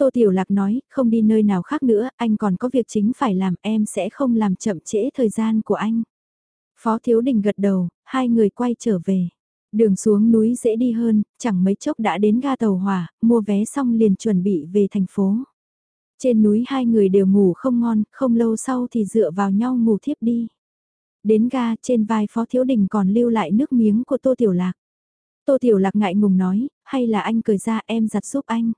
Tô Tiểu Lạc nói, không đi nơi nào khác nữa, anh còn có việc chính phải làm, em sẽ không làm chậm trễ thời gian của anh. Phó Thiếu Đình gật đầu, hai người quay trở về. Đường xuống núi dễ đi hơn, chẳng mấy chốc đã đến ga tàu hỏa, mua vé xong liền chuẩn bị về thành phố. Trên núi hai người đều ngủ không ngon, không lâu sau thì dựa vào nhau ngủ thiếp đi. Đến ga trên vai Phó Thiếu Đình còn lưu lại nước miếng của Tô Tiểu Lạc. Tô Tiểu Lạc ngại ngùng nói, hay là anh cười ra em giặt giúp anh.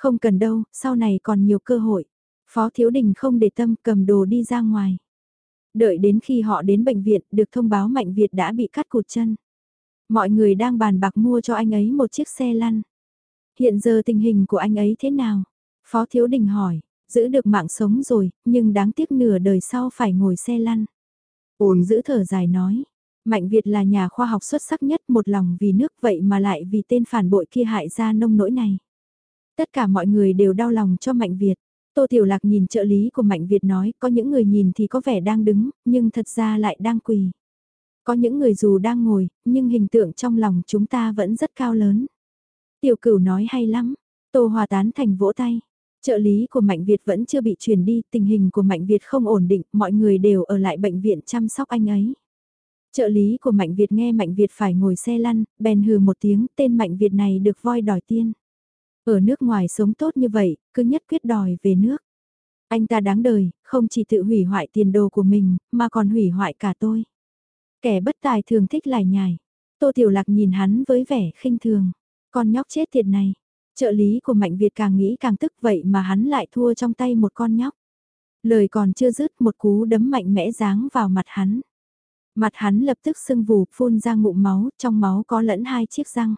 Không cần đâu, sau này còn nhiều cơ hội. Phó Thiếu Đình không để tâm cầm đồ đi ra ngoài. Đợi đến khi họ đến bệnh viện được thông báo Mạnh Việt đã bị cắt cụt chân. Mọi người đang bàn bạc mua cho anh ấy một chiếc xe lăn. Hiện giờ tình hình của anh ấy thế nào? Phó Thiếu Đình hỏi, giữ được mạng sống rồi, nhưng đáng tiếc nửa đời sau phải ngồi xe lăn. Ôn giữ thở dài nói, Mạnh Việt là nhà khoa học xuất sắc nhất một lòng vì nước vậy mà lại vì tên phản bội kia hại ra nông nỗi này. Tất cả mọi người đều đau lòng cho Mạnh Việt. Tô Tiểu Lạc nhìn trợ lý của Mạnh Việt nói, có những người nhìn thì có vẻ đang đứng, nhưng thật ra lại đang quỳ. Có những người dù đang ngồi, nhưng hình tượng trong lòng chúng ta vẫn rất cao lớn. Tiểu cửu nói hay lắm, Tô Hòa tán thành vỗ tay. Trợ lý của Mạnh Việt vẫn chưa bị chuyển đi, tình hình của Mạnh Việt không ổn định, mọi người đều ở lại bệnh viện chăm sóc anh ấy. Trợ lý của Mạnh Việt nghe Mạnh Việt phải ngồi xe lăn, bèn hừ một tiếng, tên Mạnh Việt này được voi đòi tiên. Ở nước ngoài sống tốt như vậy, cứ nhất quyết đòi về nước. Anh ta đáng đời, không chỉ tự hủy hoại tiền đồ của mình, mà còn hủy hoại cả tôi. Kẻ bất tài thường thích lải nhải. Tô Tiểu Lạc nhìn hắn với vẻ khinh thường. Con nhóc chết tiệt này. Trợ lý của Mạnh Việt càng nghĩ càng tức vậy mà hắn lại thua trong tay một con nhóc. Lời còn chưa dứt một cú đấm mạnh mẽ giáng vào mặt hắn. Mặt hắn lập tức sưng vù phun ra ngụm máu, trong máu có lẫn hai chiếc răng.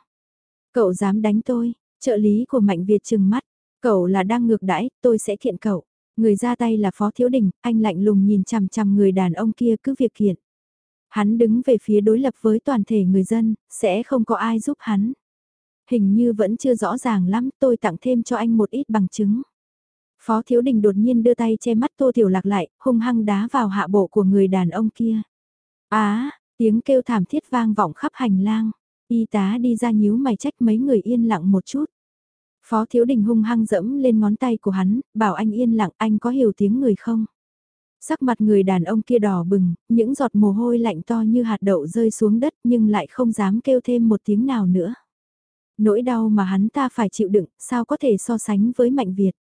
Cậu dám đánh tôi, trợ lý của Mạnh Việt trừng mắt. Cậu là đang ngược đãi, tôi sẽ kiện cậu. Người ra tay là Phó Thiếu Đình, anh lạnh lùng nhìn chằm chằm người đàn ông kia cứ việc kiện. Hắn đứng về phía đối lập với toàn thể người dân, sẽ không có ai giúp hắn. Hình như vẫn chưa rõ ràng lắm, tôi tặng thêm cho anh một ít bằng chứng. Phó Thiếu Đình đột nhiên đưa tay che mắt Tô Tiểu Lạc lại, hung hăng đá vào hạ bộ của người đàn ông kia. Á, tiếng kêu thảm thiết vang vọng khắp hành lang. Y tá đi ra nhíu mày trách mấy người yên lặng một chút. Phó Thiếu Đình hung hăng dẫm lên ngón tay của hắn, bảo anh yên lặng anh có hiểu tiếng người không? Sắc mặt người đàn ông kia đỏ bừng, những giọt mồ hôi lạnh to như hạt đậu rơi xuống đất nhưng lại không dám kêu thêm một tiếng nào nữa. Nỗi đau mà hắn ta phải chịu đựng, sao có thể so sánh với Mạnh Việt.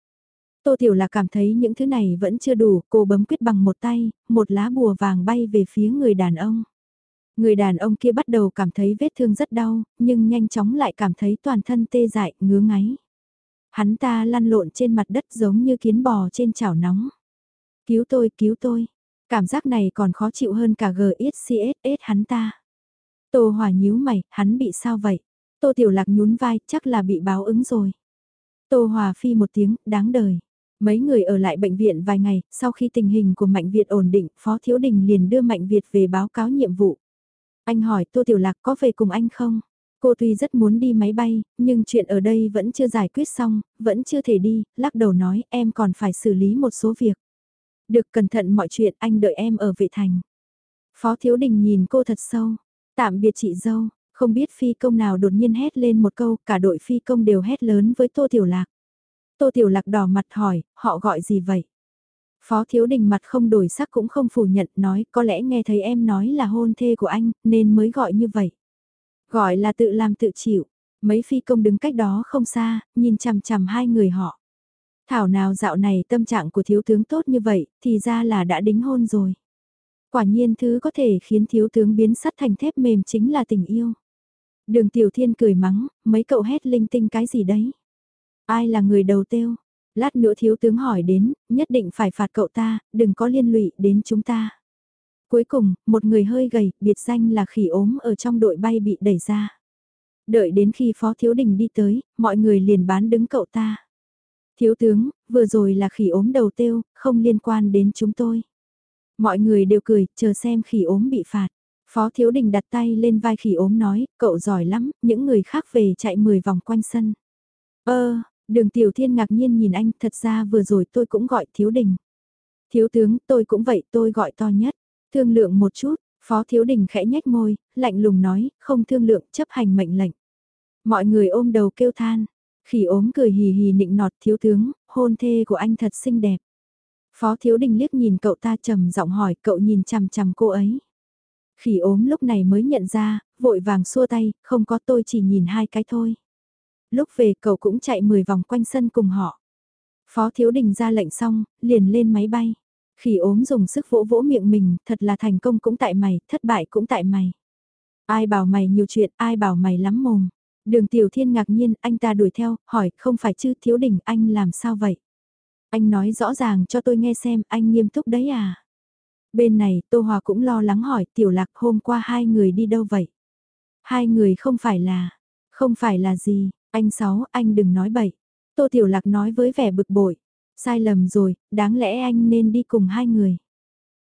Tô Tiểu là cảm thấy những thứ này vẫn chưa đủ, cô bấm quyết bằng một tay, một lá bùa vàng bay về phía người đàn ông. Người đàn ông kia bắt đầu cảm thấy vết thương rất đau, nhưng nhanh chóng lại cảm thấy toàn thân tê dại, ngứa ngáy. Hắn ta lăn lộn trên mặt đất giống như kiến bò trên chảo nóng. Cứu tôi, cứu tôi. Cảm giác này còn khó chịu hơn cả GXCSS hắn ta. Tô Hòa nhíu mày, hắn bị sao vậy? Tô Tiểu Lạc nhún vai, chắc là bị báo ứng rồi. Tô Hòa phi một tiếng, đáng đời. Mấy người ở lại bệnh viện vài ngày, sau khi tình hình của Mạnh Việt ổn định, Phó Thiếu Đình liền đưa Mạnh Việt về báo cáo nhiệm vụ. Anh hỏi Tô Tiểu Lạc có về cùng anh không? Cô tuy rất muốn đi máy bay, nhưng chuyện ở đây vẫn chưa giải quyết xong, vẫn chưa thể đi, lắc đầu nói em còn phải xử lý một số việc. Được cẩn thận mọi chuyện anh đợi em ở vệ thành. Phó Thiếu Đình nhìn cô thật sâu. Tạm biệt chị dâu, không biết phi công nào đột nhiên hét lên một câu, cả đội phi công đều hét lớn với Tô Tiểu Lạc. Tô Tiểu Lạc đỏ mặt hỏi, họ gọi gì vậy? Phó Thiếu Đình mặt không đổi sắc cũng không phủ nhận, nói có lẽ nghe thấy em nói là hôn thê của anh, nên mới gọi như vậy. Gọi là tự làm tự chịu, mấy phi công đứng cách đó không xa, nhìn chằm chằm hai người họ. Thảo nào dạo này tâm trạng của thiếu tướng tốt như vậy, thì ra là đã đính hôn rồi. Quả nhiên thứ có thể khiến thiếu tướng biến sắt thành thép mềm chính là tình yêu. Đường Tiểu Thiên cười mắng, mấy cậu hét linh tinh cái gì đấy? Ai là người đầu tiêu? Lát nữa thiếu tướng hỏi đến, nhất định phải phạt cậu ta, đừng có liên lụy đến chúng ta. Cuối cùng, một người hơi gầy, biệt danh là khỉ ốm ở trong đội bay bị đẩy ra. Đợi đến khi Phó Thiếu Đình đi tới, mọi người liền bán đứng cậu ta. Thiếu tướng, vừa rồi là khỉ ốm đầu tiêu, không liên quan đến chúng tôi. Mọi người đều cười, chờ xem khỉ ốm bị phạt. Phó Thiếu Đình đặt tay lên vai khỉ ốm nói, cậu giỏi lắm, những người khác về chạy 10 vòng quanh sân. Ơ, đường Tiểu Thiên ngạc nhiên nhìn anh, thật ra vừa rồi tôi cũng gọi Thiếu Đình. Thiếu tướng, tôi cũng vậy, tôi gọi to nhất. Thương lượng một chút, Phó Thiếu Đình khẽ nhếch môi, lạnh lùng nói, không thương lượng, chấp hành mệnh lệnh. Mọi người ôm đầu kêu than, khỉ ốm cười hì hì nịnh nọt thiếu tướng, hôn thê của anh thật xinh đẹp. Phó Thiếu Đình liếc nhìn cậu ta trầm giọng hỏi cậu nhìn chằm chằm cô ấy. Khỉ ốm lúc này mới nhận ra, vội vàng xua tay, không có tôi chỉ nhìn hai cái thôi. Lúc về cậu cũng chạy 10 vòng quanh sân cùng họ. Phó Thiếu Đình ra lệnh xong, liền lên máy bay. Khỉ ốm dùng sức vỗ vỗ miệng mình, thật là thành công cũng tại mày, thất bại cũng tại mày. Ai bảo mày nhiều chuyện, ai bảo mày lắm mồm. Đường Tiểu Thiên ngạc nhiên, anh ta đuổi theo, hỏi, không phải chứ, Thiếu Đình, anh làm sao vậy? Anh nói rõ ràng cho tôi nghe xem, anh nghiêm túc đấy à? Bên này, Tô Hòa cũng lo lắng hỏi, Tiểu Lạc hôm qua hai người đi đâu vậy? Hai người không phải là, không phải là gì, anh Sáu, anh đừng nói bậy. Tô Tiểu Lạc nói với vẻ bực bội, sai lầm rồi, đáng lẽ anh nên đi cùng hai người.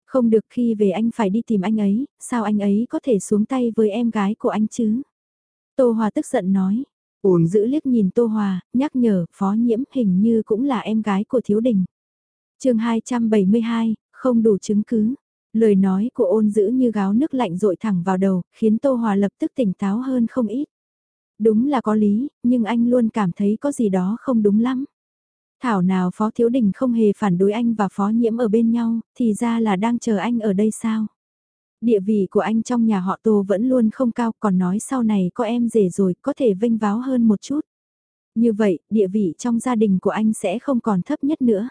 Không được khi về anh phải đi tìm anh ấy, sao anh ấy có thể xuống tay với em gái của anh chứ? Tô Hòa tức giận nói, ổn giữ liếc nhìn Tô Hòa, nhắc nhở, phó nhiễm hình như cũng là em gái của thiếu đình. chương 272, không đủ chứng cứ. Lời nói của ôn giữ như gáo nước lạnh rội thẳng vào đầu, khiến Tô Hòa lập tức tỉnh táo hơn không ít. Đúng là có lý, nhưng anh luôn cảm thấy có gì đó không đúng lắm. Thảo nào Phó Thiếu Đình không hề phản đối anh và Phó Nhiễm ở bên nhau, thì ra là đang chờ anh ở đây sao? Địa vị của anh trong nhà họ Tô vẫn luôn không cao, còn nói sau này có em rể rồi, có thể vinh váo hơn một chút. Như vậy, địa vị trong gia đình của anh sẽ không còn thấp nhất nữa.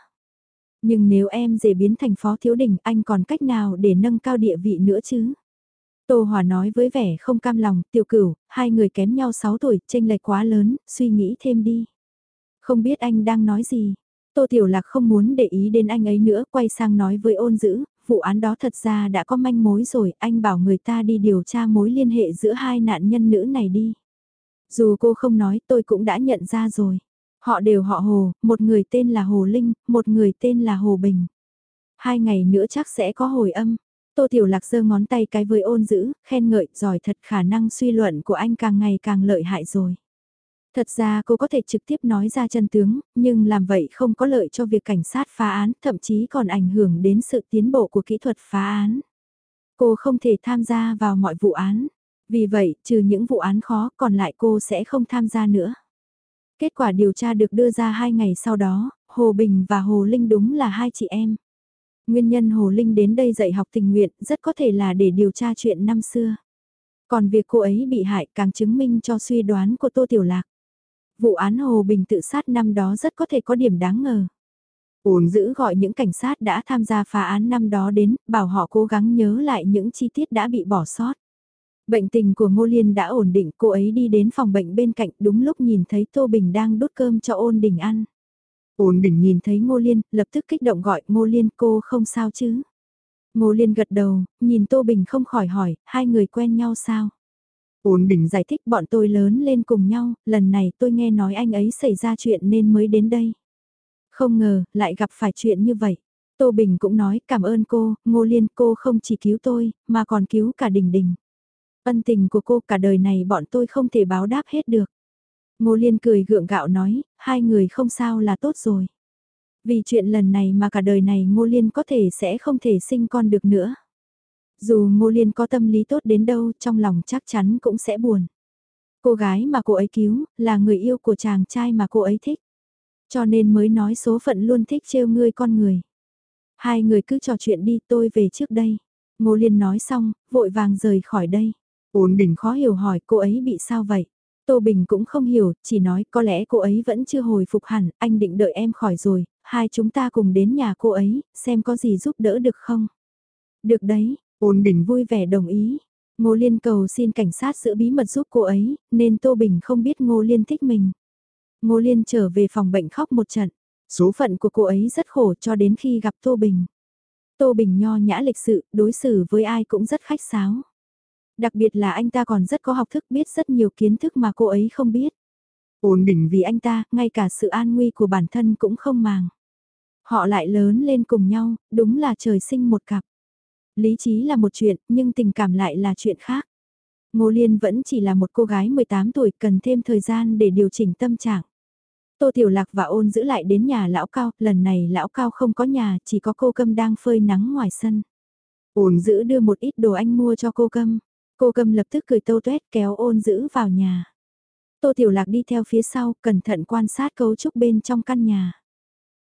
Nhưng nếu em rể biến thành phó thiếu đình anh còn cách nào để nâng cao địa vị nữa chứ? Tô Hòa nói với vẻ không cam lòng, tiểu cửu, hai người kém nhau 6 tuổi, tranh lệch quá lớn, suy nghĩ thêm đi. Không biết anh đang nói gì. Tô Tiểu Lạc không muốn để ý đến anh ấy nữa, quay sang nói với ôn dữ, vụ án đó thật ra đã có manh mối rồi, anh bảo người ta đi điều tra mối liên hệ giữa hai nạn nhân nữ này đi. Dù cô không nói tôi cũng đã nhận ra rồi. Họ đều họ Hồ, một người tên là Hồ Linh, một người tên là Hồ Bình. Hai ngày nữa chắc sẽ có hồi âm. Tô Tiểu Lạc giơ ngón tay cái với ôn dữ, khen ngợi, giỏi thật khả năng suy luận của anh càng ngày càng lợi hại rồi. Thật ra cô có thể trực tiếp nói ra chân tướng, nhưng làm vậy không có lợi cho việc cảnh sát phá án, thậm chí còn ảnh hưởng đến sự tiến bộ của kỹ thuật phá án. Cô không thể tham gia vào mọi vụ án. Vì vậy, trừ những vụ án khó, còn lại cô sẽ không tham gia nữa. Kết quả điều tra được đưa ra hai ngày sau đó, Hồ Bình và Hồ Linh đúng là hai chị em. Nguyên nhân Hồ Linh đến đây dạy học tình nguyện rất có thể là để điều tra chuyện năm xưa. Còn việc cô ấy bị hại càng chứng minh cho suy đoán của Tô Tiểu Lạc. Vụ án Hồ Bình tự sát năm đó rất có thể có điểm đáng ngờ. Uồn giữ gọi những cảnh sát đã tham gia phá án năm đó đến, bảo họ cố gắng nhớ lại những chi tiết đã bị bỏ sót. Bệnh tình của Ngô Liên đã ổn định, cô ấy đi đến phòng bệnh bên cạnh đúng lúc nhìn thấy Tô Bình đang đút cơm cho ôn đình ăn. Ôn Bình nhìn thấy Ngô Liên, lập tức kích động gọi Ngô Liên cô không sao chứ. Ngô Liên gật đầu, nhìn Tô Bình không khỏi hỏi, hai người quen nhau sao? Ôn Bình giải thích bọn tôi lớn lên cùng nhau, lần này tôi nghe nói anh ấy xảy ra chuyện nên mới đến đây. Không ngờ, lại gặp phải chuyện như vậy. Tô Bình cũng nói cảm ơn cô, Ngô Liên cô không chỉ cứu tôi, mà còn cứu cả Đình Đình. Ân tình của cô cả đời này bọn tôi không thể báo đáp hết được. Ngô Liên cười gượng gạo nói, hai người không sao là tốt rồi. Vì chuyện lần này mà cả đời này Ngô Liên có thể sẽ không thể sinh con được nữa. Dù Ngô Liên có tâm lý tốt đến đâu trong lòng chắc chắn cũng sẽ buồn. Cô gái mà cô ấy cứu là người yêu của chàng trai mà cô ấy thích. Cho nên mới nói số phận luôn thích trêu ngươi con người. Hai người cứ trò chuyện đi tôi về trước đây. Ngô Liên nói xong, vội vàng rời khỏi đây. Ôn Bình khó hiểu hỏi cô ấy bị sao vậy? Tô Bình cũng không hiểu, chỉ nói có lẽ cô ấy vẫn chưa hồi phục hẳn, anh định đợi em khỏi rồi, hai chúng ta cùng đến nhà cô ấy, xem có gì giúp đỡ được không? Được đấy, ôn Bình vui vẻ đồng ý. Ngô Liên cầu xin cảnh sát giữ bí mật giúp cô ấy, nên Tô Bình không biết Ngô Liên thích mình. Ngô Liên trở về phòng bệnh khóc một trận. Số phận của cô ấy rất khổ cho đến khi gặp Tô Bình. Tô Bình nho nhã lịch sự, đối xử với ai cũng rất khách sáo. Đặc biệt là anh ta còn rất có học thức biết rất nhiều kiến thức mà cô ấy không biết. Ổn định vì anh ta, ngay cả sự an nguy của bản thân cũng không màng. Họ lại lớn lên cùng nhau, đúng là trời sinh một cặp. Lý trí là một chuyện, nhưng tình cảm lại là chuyện khác. Ngô Liên vẫn chỉ là một cô gái 18 tuổi cần thêm thời gian để điều chỉnh tâm trạng. Tô Tiểu Lạc và ôn giữ lại đến nhà lão cao, lần này lão cao không có nhà, chỉ có cô câm đang phơi nắng ngoài sân. Ôn giữ đưa một ít đồ anh mua cho cô câm. Cô cầm lập tức cười tâu tuét kéo ôn giữ vào nhà. Tô Tiểu Lạc đi theo phía sau, cẩn thận quan sát cấu trúc bên trong căn nhà.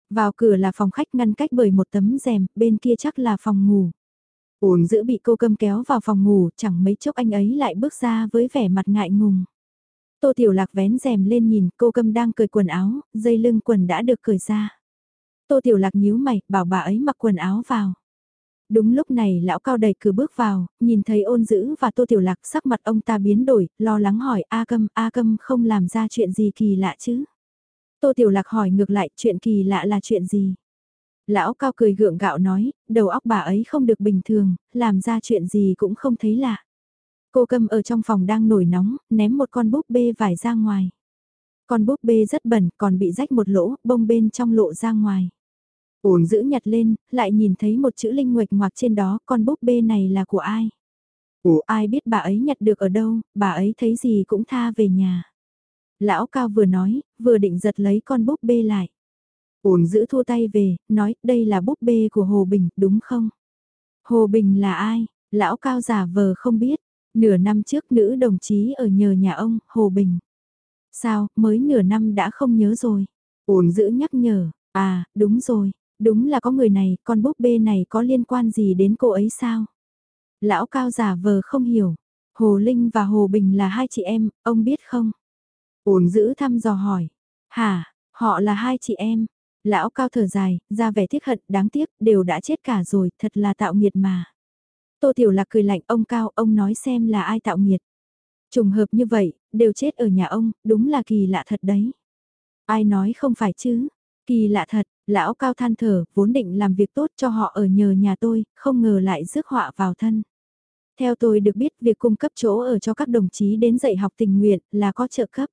Vào cửa là phòng khách ngăn cách bởi một tấm rèm, bên kia chắc là phòng ngủ. Ôn giữ bị cô cầm kéo vào phòng ngủ, chẳng mấy chốc anh ấy lại bước ra với vẻ mặt ngại ngùng. Tô Tiểu Lạc vén rèm lên nhìn cô cầm đang cởi quần áo, dây lưng quần đã được cởi ra. Tô Tiểu Lạc nhíu mày, bảo bà ấy mặc quần áo vào. Đúng lúc này lão cao đẩy cửa bước vào, nhìn thấy ôn dữ và tô tiểu lạc sắc mặt ông ta biến đổi, lo lắng hỏi A câm, A câm không làm ra chuyện gì kỳ lạ chứ. Tô tiểu lạc hỏi ngược lại chuyện kỳ lạ là chuyện gì. Lão cao cười gượng gạo nói, đầu óc bà ấy không được bình thường, làm ra chuyện gì cũng không thấy lạ. Cô câm ở trong phòng đang nổi nóng, ném một con búp bê vải ra ngoài. Con búp bê rất bẩn, còn bị rách một lỗ, bông bên trong lộ ra ngoài. Ổn giữ nhặt lên, lại nhìn thấy một chữ linh nguệch ngoạc trên đó, con búp bê này là của ai? Ủa ai biết bà ấy nhặt được ở đâu, bà ấy thấy gì cũng tha về nhà. Lão Cao vừa nói, vừa định giật lấy con búp bê lại. Ổn giữ thua tay về, nói đây là búp bê của Hồ Bình, đúng không? Hồ Bình là ai? Lão Cao giả vờ không biết. Nửa năm trước nữ đồng chí ở nhờ nhà ông, Hồ Bình. Sao, mới nửa năm đã không nhớ rồi. Ổn giữ nhắc nhở, à, đúng rồi. Đúng là có người này, con búp bê này có liên quan gì đến cô ấy sao? Lão cao giả vờ không hiểu. Hồ Linh và Hồ Bình là hai chị em, ông biết không? Ổn giữ thăm dò hỏi. Hả, họ là hai chị em. Lão cao thở dài, ra vẻ tiếc hận, đáng tiếc, đều đã chết cả rồi, thật là tạo nghiệt mà. Tô Tiểu Lạc cười lạnh, ông cao, ông nói xem là ai tạo nghiệt. Trùng hợp như vậy, đều chết ở nhà ông, đúng là kỳ lạ thật đấy. Ai nói không phải chứ, kỳ lạ thật, Lão cao than thở, vốn định làm việc tốt cho họ ở nhờ nhà tôi, không ngờ lại rước họa vào thân. Theo tôi được biết việc cung cấp chỗ ở cho các đồng chí đến dạy học tình nguyện là có trợ cấp.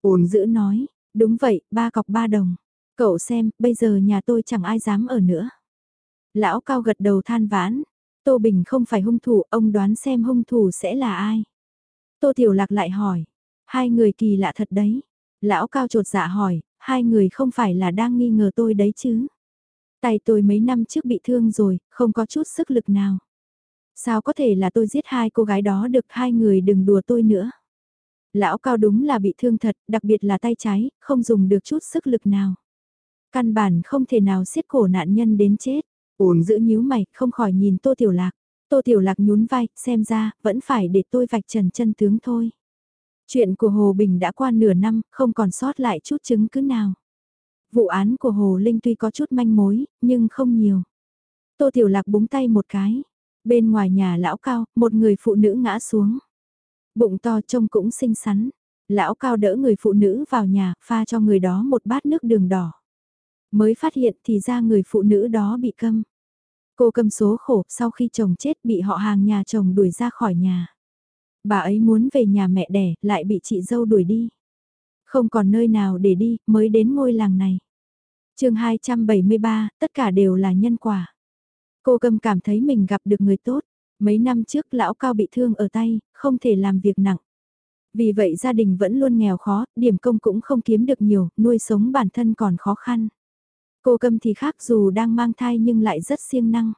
Ôn giữ nói, đúng vậy, ba cọc ba đồng. Cậu xem, bây giờ nhà tôi chẳng ai dám ở nữa. Lão cao gật đầu than vãn. Tô Bình không phải hung thủ, ông đoán xem hung thủ sẽ là ai. Tô Tiểu Lạc lại hỏi. Hai người kỳ lạ thật đấy. Lão cao trột dạ hỏi, hai người không phải là đang nghi ngờ tôi đấy chứ. Tay tôi mấy năm trước bị thương rồi, không có chút sức lực nào. Sao có thể là tôi giết hai cô gái đó được hai người đừng đùa tôi nữa. Lão cao đúng là bị thương thật, đặc biệt là tay trái, không dùng được chút sức lực nào. Căn bản không thể nào siết cổ nạn nhân đến chết. Ổn giữ nhíu mày, không khỏi nhìn Tô Tiểu Lạc. Tô Tiểu Lạc nhún vai, xem ra, vẫn phải để tôi vạch trần chân tướng thôi. Chuyện của Hồ Bình đã qua nửa năm, không còn sót lại chút chứng cứ nào. Vụ án của Hồ Linh tuy có chút manh mối, nhưng không nhiều. Tô Tiểu Lạc búng tay một cái. Bên ngoài nhà lão cao, một người phụ nữ ngã xuống. Bụng to trông cũng xinh xắn. Lão cao đỡ người phụ nữ vào nhà, pha cho người đó một bát nước đường đỏ. Mới phát hiện thì ra người phụ nữ đó bị câm. Cô câm số khổ sau khi chồng chết bị họ hàng nhà chồng đuổi ra khỏi nhà. Bà ấy muốn về nhà mẹ đẻ lại bị chị dâu đuổi đi. Không còn nơi nào để đi mới đến ngôi làng này. chương 273, tất cả đều là nhân quả. Cô cầm cảm thấy mình gặp được người tốt. Mấy năm trước lão cao bị thương ở tay, không thể làm việc nặng. Vì vậy gia đình vẫn luôn nghèo khó, điểm công cũng không kiếm được nhiều, nuôi sống bản thân còn khó khăn. Cô cầm thì khác dù đang mang thai nhưng lại rất siêng năng.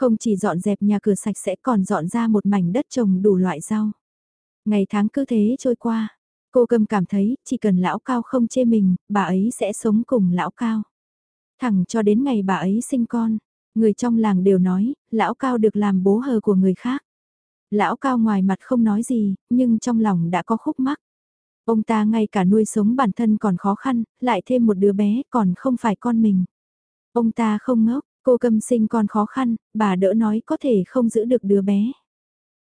Không chỉ dọn dẹp nhà cửa sạch sẽ còn dọn ra một mảnh đất trồng đủ loại rau. Ngày tháng cứ thế trôi qua, cô cầm cảm thấy chỉ cần lão cao không chê mình, bà ấy sẽ sống cùng lão cao. Thẳng cho đến ngày bà ấy sinh con, người trong làng đều nói, lão cao được làm bố hờ của người khác. Lão cao ngoài mặt không nói gì, nhưng trong lòng đã có khúc mắc. Ông ta ngay cả nuôi sống bản thân còn khó khăn, lại thêm một đứa bé còn không phải con mình. Ông ta không ngốc, cô câm sinh còn khó khăn, bà đỡ nói có thể không giữ được đứa bé.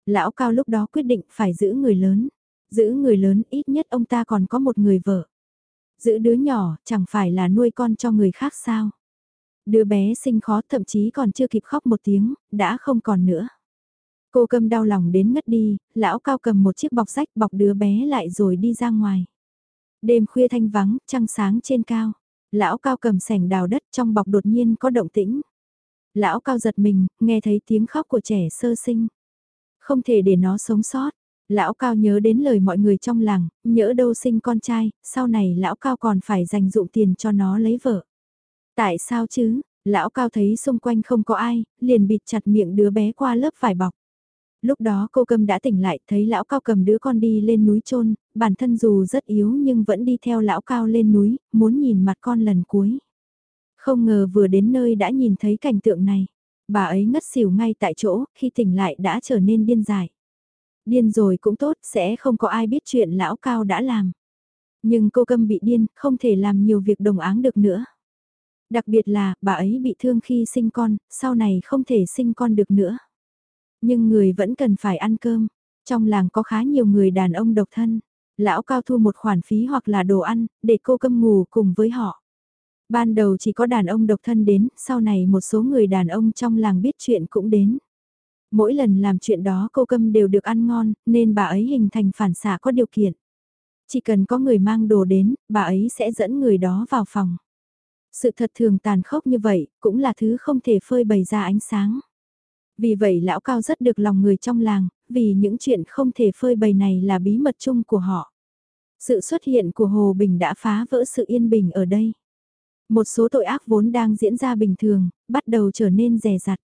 Lão cao lúc đó quyết định phải giữ người lớn. Giữ người lớn ít nhất ông ta còn có một người vợ. Giữ đứa nhỏ chẳng phải là nuôi con cho người khác sao. Đứa bé sinh khó thậm chí còn chưa kịp khóc một tiếng, đã không còn nữa. Cô câm đau lòng đến ngất đi, lão cao cầm một chiếc bọc sách bọc đứa bé lại rồi đi ra ngoài. Đêm khuya thanh vắng, trăng sáng trên cao. Lão cao cầm sẻng đào đất trong bọc đột nhiên có động tĩnh. Lão cao giật mình, nghe thấy tiếng khóc của trẻ sơ sinh. Không thể để nó sống sót. Lão cao nhớ đến lời mọi người trong làng, nhỡ đâu sinh con trai, sau này lão cao còn phải dành dụng tiền cho nó lấy vợ. Tại sao chứ, lão cao thấy xung quanh không có ai, liền bịt chặt miệng đứa bé qua lớp vải bọc. Lúc đó cô cầm đã tỉnh lại, thấy lão cao cầm đứa con đi lên núi trôn, bản thân dù rất yếu nhưng vẫn đi theo lão cao lên núi, muốn nhìn mặt con lần cuối. Không ngờ vừa đến nơi đã nhìn thấy cảnh tượng này. Bà ấy ngất xỉu ngay tại chỗ, khi tỉnh lại đã trở nên điên dại. Điên rồi cũng tốt, sẽ không có ai biết chuyện lão cao đã làm. Nhưng cô câm bị điên, không thể làm nhiều việc đồng áng được nữa. Đặc biệt là, bà ấy bị thương khi sinh con, sau này không thể sinh con được nữa. Nhưng người vẫn cần phải ăn cơm. Trong làng có khá nhiều người đàn ông độc thân. Lão cao thu một khoản phí hoặc là đồ ăn, để cô câm ngủ cùng với họ. Ban đầu chỉ có đàn ông độc thân đến, sau này một số người đàn ông trong làng biết chuyện cũng đến. Mỗi lần làm chuyện đó cô câm đều được ăn ngon, nên bà ấy hình thành phản xạ có điều kiện. Chỉ cần có người mang đồ đến, bà ấy sẽ dẫn người đó vào phòng. Sự thật thường tàn khốc như vậy, cũng là thứ không thể phơi bày ra ánh sáng. Vì vậy lão cao rất được lòng người trong làng, vì những chuyện không thể phơi bày này là bí mật chung của họ. Sự xuất hiện của Hồ Bình đã phá vỡ sự yên bình ở đây. Một số tội ác vốn đang diễn ra bình thường, bắt đầu trở nên rè rặt.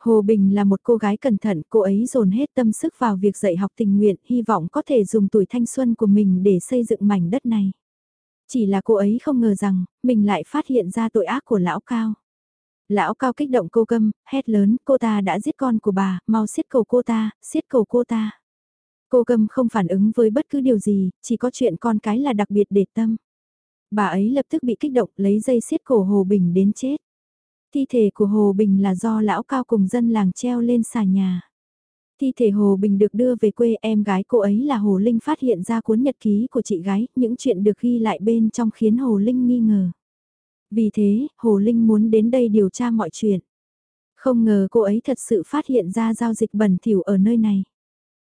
Hồ Bình là một cô gái cẩn thận, cô ấy dồn hết tâm sức vào việc dạy học tình nguyện, hy vọng có thể dùng tuổi thanh xuân của mình để xây dựng mảnh đất này. Chỉ là cô ấy không ngờ rằng, mình lại phát hiện ra tội ác của lão cao. Lão cao kích động cô câm, hét lớn, cô ta đã giết con của bà, mau siết cầu cô ta, siết cầu cô ta. Cô câm không phản ứng với bất cứ điều gì, chỉ có chuyện con cái là đặc biệt để tâm. Bà ấy lập tức bị kích động lấy dây siết cổ Hồ Bình đến chết. Thi thể của Hồ Bình là do lão cao cùng dân làng treo lên xà nhà. Thi thể Hồ Bình được đưa về quê em gái cô ấy là Hồ Linh phát hiện ra cuốn nhật ký của chị gái, những chuyện được ghi lại bên trong khiến Hồ Linh nghi ngờ. Vì thế, Hồ Linh muốn đến đây điều tra mọi chuyện. Không ngờ cô ấy thật sự phát hiện ra giao dịch bẩn thỉu ở nơi này.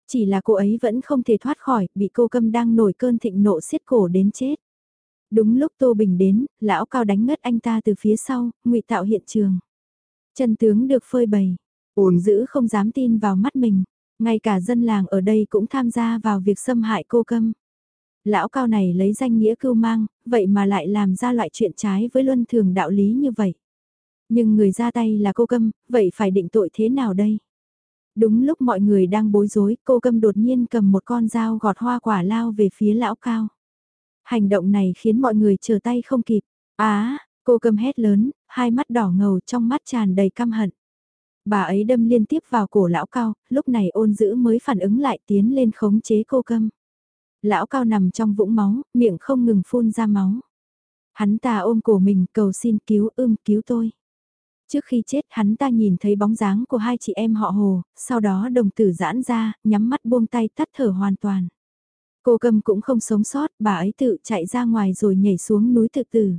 Chỉ là cô ấy vẫn không thể thoát khỏi, bị cô câm đang nổi cơn thịnh nộ xiết cổ đến chết. Đúng lúc Tô Bình đến, lão cao đánh ngất anh ta từ phía sau, ngụy tạo hiện trường. Chân tướng được phơi bày, ổn giữ không dám tin vào mắt mình, ngay cả dân làng ở đây cũng tham gia vào việc xâm hại cô câm. Lão cao này lấy danh nghĩa cưu mang, vậy mà lại làm ra loại chuyện trái với luân thường đạo lý như vậy. Nhưng người ra tay là cô câm, vậy phải định tội thế nào đây? Đúng lúc mọi người đang bối rối, cô câm đột nhiên cầm một con dao gọt hoa quả lao về phía lão cao. Hành động này khiến mọi người trở tay không kịp. Á, cô câm hét lớn, hai mắt đỏ ngầu trong mắt tràn đầy căm hận. Bà ấy đâm liên tiếp vào cổ lão cao, lúc này ôn dữ mới phản ứng lại tiến lên khống chế cô câm. Lão cao nằm trong vũng máu, miệng không ngừng phun ra máu. Hắn ta ôm cổ mình cầu xin cứu ưm cứu tôi. Trước khi chết hắn ta nhìn thấy bóng dáng của hai chị em họ hồ, sau đó đồng tử giãn ra, nhắm mắt buông tay tắt thở hoàn toàn. Cô cầm cũng không sống sót, bà ấy tự chạy ra ngoài rồi nhảy xuống núi tự tử.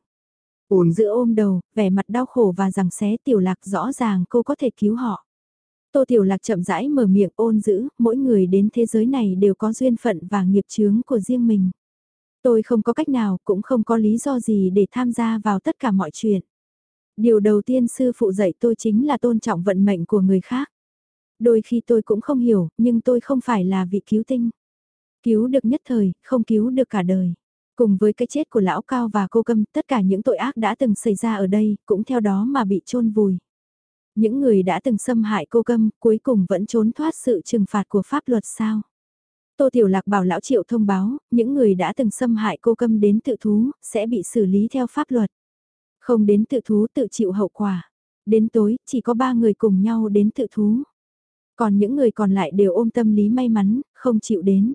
Ổn giữa ôm đầu, vẻ mặt đau khổ và rằng xé tiểu lạc rõ ràng cô có thể cứu họ. Tô Tiểu Lạc chậm rãi mở miệng ôn giữ, mỗi người đến thế giới này đều có duyên phận và nghiệp chướng của riêng mình. Tôi không có cách nào, cũng không có lý do gì để tham gia vào tất cả mọi chuyện. Điều đầu tiên sư phụ dạy tôi chính là tôn trọng vận mệnh của người khác. Đôi khi tôi cũng không hiểu, nhưng tôi không phải là vị cứu tinh. Cứu được nhất thời, không cứu được cả đời. Cùng với cái chết của lão cao và cô câm, tất cả những tội ác đã từng xảy ra ở đây, cũng theo đó mà bị chôn vùi. Những người đã từng xâm hại cô câm, cuối cùng vẫn trốn thoát sự trừng phạt của pháp luật sao? Tô Tiểu Lạc bảo lão triệu thông báo, những người đã từng xâm hại cô câm đến tự thú, sẽ bị xử lý theo pháp luật. Không đến tự thú tự chịu hậu quả. Đến tối, chỉ có ba người cùng nhau đến tự thú. Còn những người còn lại đều ôm tâm lý may mắn, không chịu đến.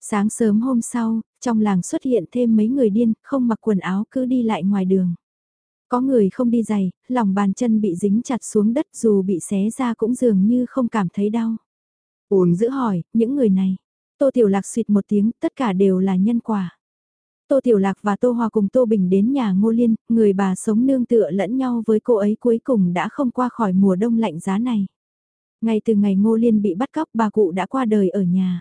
Sáng sớm hôm sau, trong làng xuất hiện thêm mấy người điên, không mặc quần áo cứ đi lại ngoài đường. Có người không đi giày, lòng bàn chân bị dính chặt xuống đất dù bị xé ra cũng dường như không cảm thấy đau. Ôn giữ hỏi, những người này. Tô Tiểu Lạc suyệt một tiếng, tất cả đều là nhân quả. Tô Tiểu Lạc và Tô Hòa cùng Tô Bình đến nhà Ngô Liên, người bà sống nương tựa lẫn nhau với cô ấy cuối cùng đã không qua khỏi mùa đông lạnh giá này. Ngay từ ngày Ngô Liên bị bắt cóc bà cụ đã qua đời ở nhà.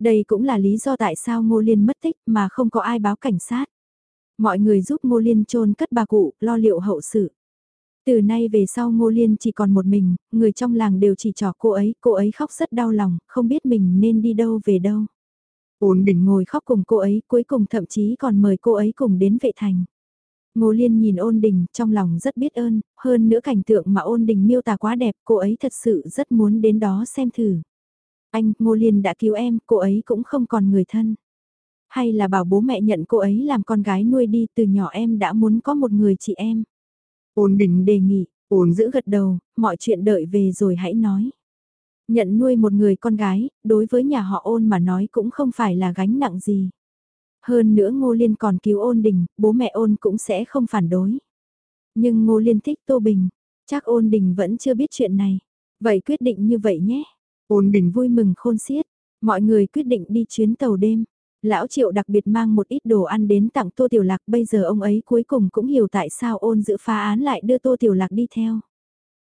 Đây cũng là lý do tại sao Ngô Liên mất tích mà không có ai báo cảnh sát. Mọi người giúp Ngô Liên chôn cất bà cụ, lo liệu hậu sự. Từ nay về sau Ngô Liên chỉ còn một mình, người trong làng đều chỉ trỏ cô ấy, cô ấy khóc rất đau lòng, không biết mình nên đi đâu về đâu. Ôn đỉnh ngồi khóc cùng cô ấy, cuối cùng thậm chí còn mời cô ấy cùng đến vệ thành. Ngô Liên nhìn ôn đình, trong lòng rất biết ơn, hơn nữa cảnh tượng mà ôn đình miêu tả quá đẹp, cô ấy thật sự rất muốn đến đó xem thử. Anh, Ngô Liên đã cứu em, cô ấy cũng không còn người thân. Hay là bảo bố mẹ nhận cô ấy làm con gái nuôi đi, từ nhỏ em đã muốn có một người chị em. Ôn đình đề nghị, ôn giữ gật đầu, mọi chuyện đợi về rồi hãy nói. Nhận nuôi một người con gái, đối với nhà họ ôn mà nói cũng không phải là gánh nặng gì. Hơn nữa Ngô Liên còn cứu ôn đình, bố mẹ ôn cũng sẽ không phản đối. Nhưng Ngô Liên thích Tô Bình, chắc ôn đình vẫn chưa biết chuyện này. Vậy quyết định như vậy nhé. Ôn đình vui mừng khôn xiết, mọi người quyết định đi chuyến tàu đêm. Lão Triệu đặc biệt mang một ít đồ ăn đến tặng Tô Tiểu Lạc bây giờ ông ấy cuối cùng cũng hiểu tại sao ôn dự phá án lại đưa Tô Tiểu Lạc đi theo.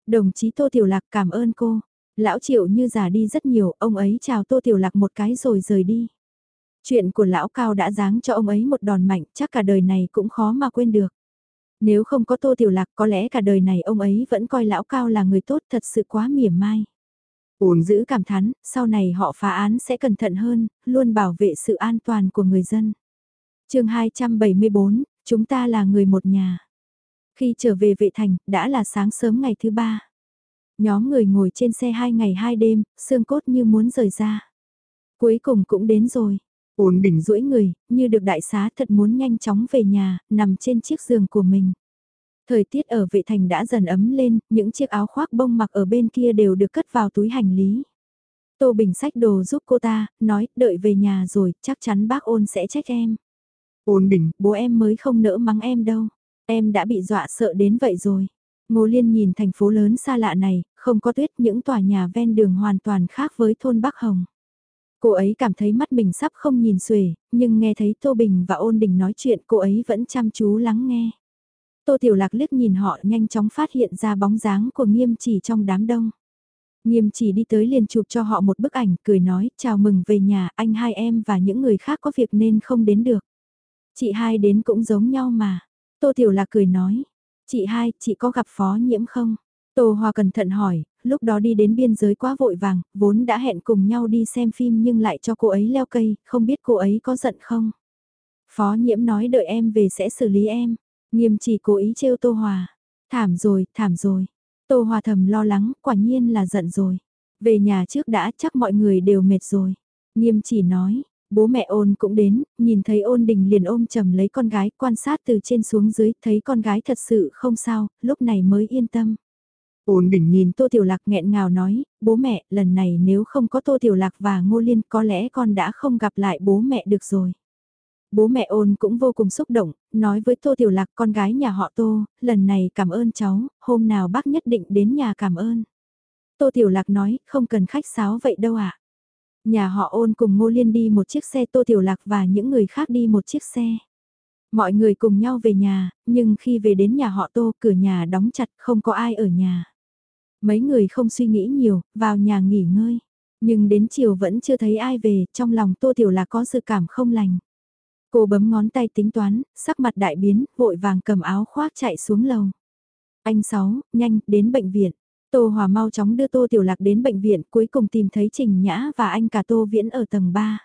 Đồng chí Tô Tiểu Lạc cảm ơn cô. Lão Triệu như già đi rất nhiều, ông ấy chào Tô Tiểu Lạc một cái rồi rời đi. Chuyện của lão Cao đã giáng cho ông ấy một đòn mạnh, chắc cả đời này cũng khó mà quên được. Nếu không có Tô Tiểu Lạc có lẽ cả đời này ông ấy vẫn coi lão Cao là người tốt thật sự quá mỉa mai. Ổn giữ cảm thán, sau này họ phá án sẽ cẩn thận hơn, luôn bảo vệ sự an toàn của người dân. chương 274, chúng ta là người một nhà. Khi trở về vệ thành, đã là sáng sớm ngày thứ ba. Nhóm người ngồi trên xe hai ngày hai đêm, xương cốt như muốn rời ra. Cuối cùng cũng đến rồi. Ổn đỉnh duỗi người, như được đại xá thật muốn nhanh chóng về nhà, nằm trên chiếc giường của mình. Thời tiết ở vệ thành đã dần ấm lên, những chiếc áo khoác bông mặc ở bên kia đều được cất vào túi hành lý. Tô Bình sách đồ giúp cô ta, nói, đợi về nhà rồi, chắc chắn bác ôn sẽ trách em. Ôn Bình, bố em mới không nỡ mắng em đâu. Em đã bị dọa sợ đến vậy rồi. Ngô Liên nhìn thành phố lớn xa lạ này, không có tuyết những tòa nhà ven đường hoàn toàn khác với thôn Bắc Hồng. Cô ấy cảm thấy mắt mình sắp không nhìn xuể, nhưng nghe thấy Tô Bình và Ôn Đình nói chuyện cô ấy vẫn chăm chú lắng nghe. Tô Tiểu Lạc liếc nhìn họ nhanh chóng phát hiện ra bóng dáng của nghiêm chỉ trong đám đông. Nghiêm chỉ đi tới liền chụp cho họ một bức ảnh, cười nói, chào mừng về nhà, anh hai em và những người khác có việc nên không đến được. Chị hai đến cũng giống nhau mà. Tô Tiểu Lạc cười nói, chị hai, chị có gặp phó nhiễm không? Tô Hoa cẩn thận hỏi, lúc đó đi đến biên giới quá vội vàng, vốn đã hẹn cùng nhau đi xem phim nhưng lại cho cô ấy leo cây, không biết cô ấy có giận không? Phó nhiễm nói đợi em về sẽ xử lý em. Nghiêm chỉ cố ý trêu Tô Hòa. Thảm rồi, thảm rồi. Tô Hòa thầm lo lắng, quả nhiên là giận rồi. Về nhà trước đã chắc mọi người đều mệt rồi. Nghiêm chỉ nói, bố mẹ ôn cũng đến, nhìn thấy ôn đình liền ôm chầm lấy con gái quan sát từ trên xuống dưới, thấy con gái thật sự không sao, lúc này mới yên tâm. Ôn đình nhìn Tô Tiểu Lạc nghẹn ngào nói, bố mẹ, lần này nếu không có Tô Tiểu Lạc và Ngô Liên có lẽ con đã không gặp lại bố mẹ được rồi. Bố mẹ ôn cũng vô cùng xúc động, nói với Tô Tiểu Lạc con gái nhà họ Tô, lần này cảm ơn cháu, hôm nào bác nhất định đến nhà cảm ơn. Tô Tiểu Lạc nói, không cần khách sáo vậy đâu ạ. À. Nhà họ ôn cùng Ngô Liên đi một chiếc xe Tô Tiểu Lạc và những người khác đi một chiếc xe. Mọi người cùng nhau về nhà, nhưng khi về đến nhà họ Tô, cửa nhà đóng chặt, không có ai ở nhà. Mấy người không suy nghĩ nhiều, vào nhà nghỉ ngơi. Nhưng đến chiều vẫn chưa thấy ai về, trong lòng Tô Tiểu Lạc có sự cảm không lành. Cô bấm ngón tay tính toán, sắc mặt đại biến, vội vàng cầm áo khoác chạy xuống lầu. Anh Sáu, nhanh, đến bệnh viện. Tô Hòa mau chóng đưa Tô Tiểu Lạc đến bệnh viện, cuối cùng tìm thấy Trình Nhã và anh cả Tô Viễn ở tầng 3.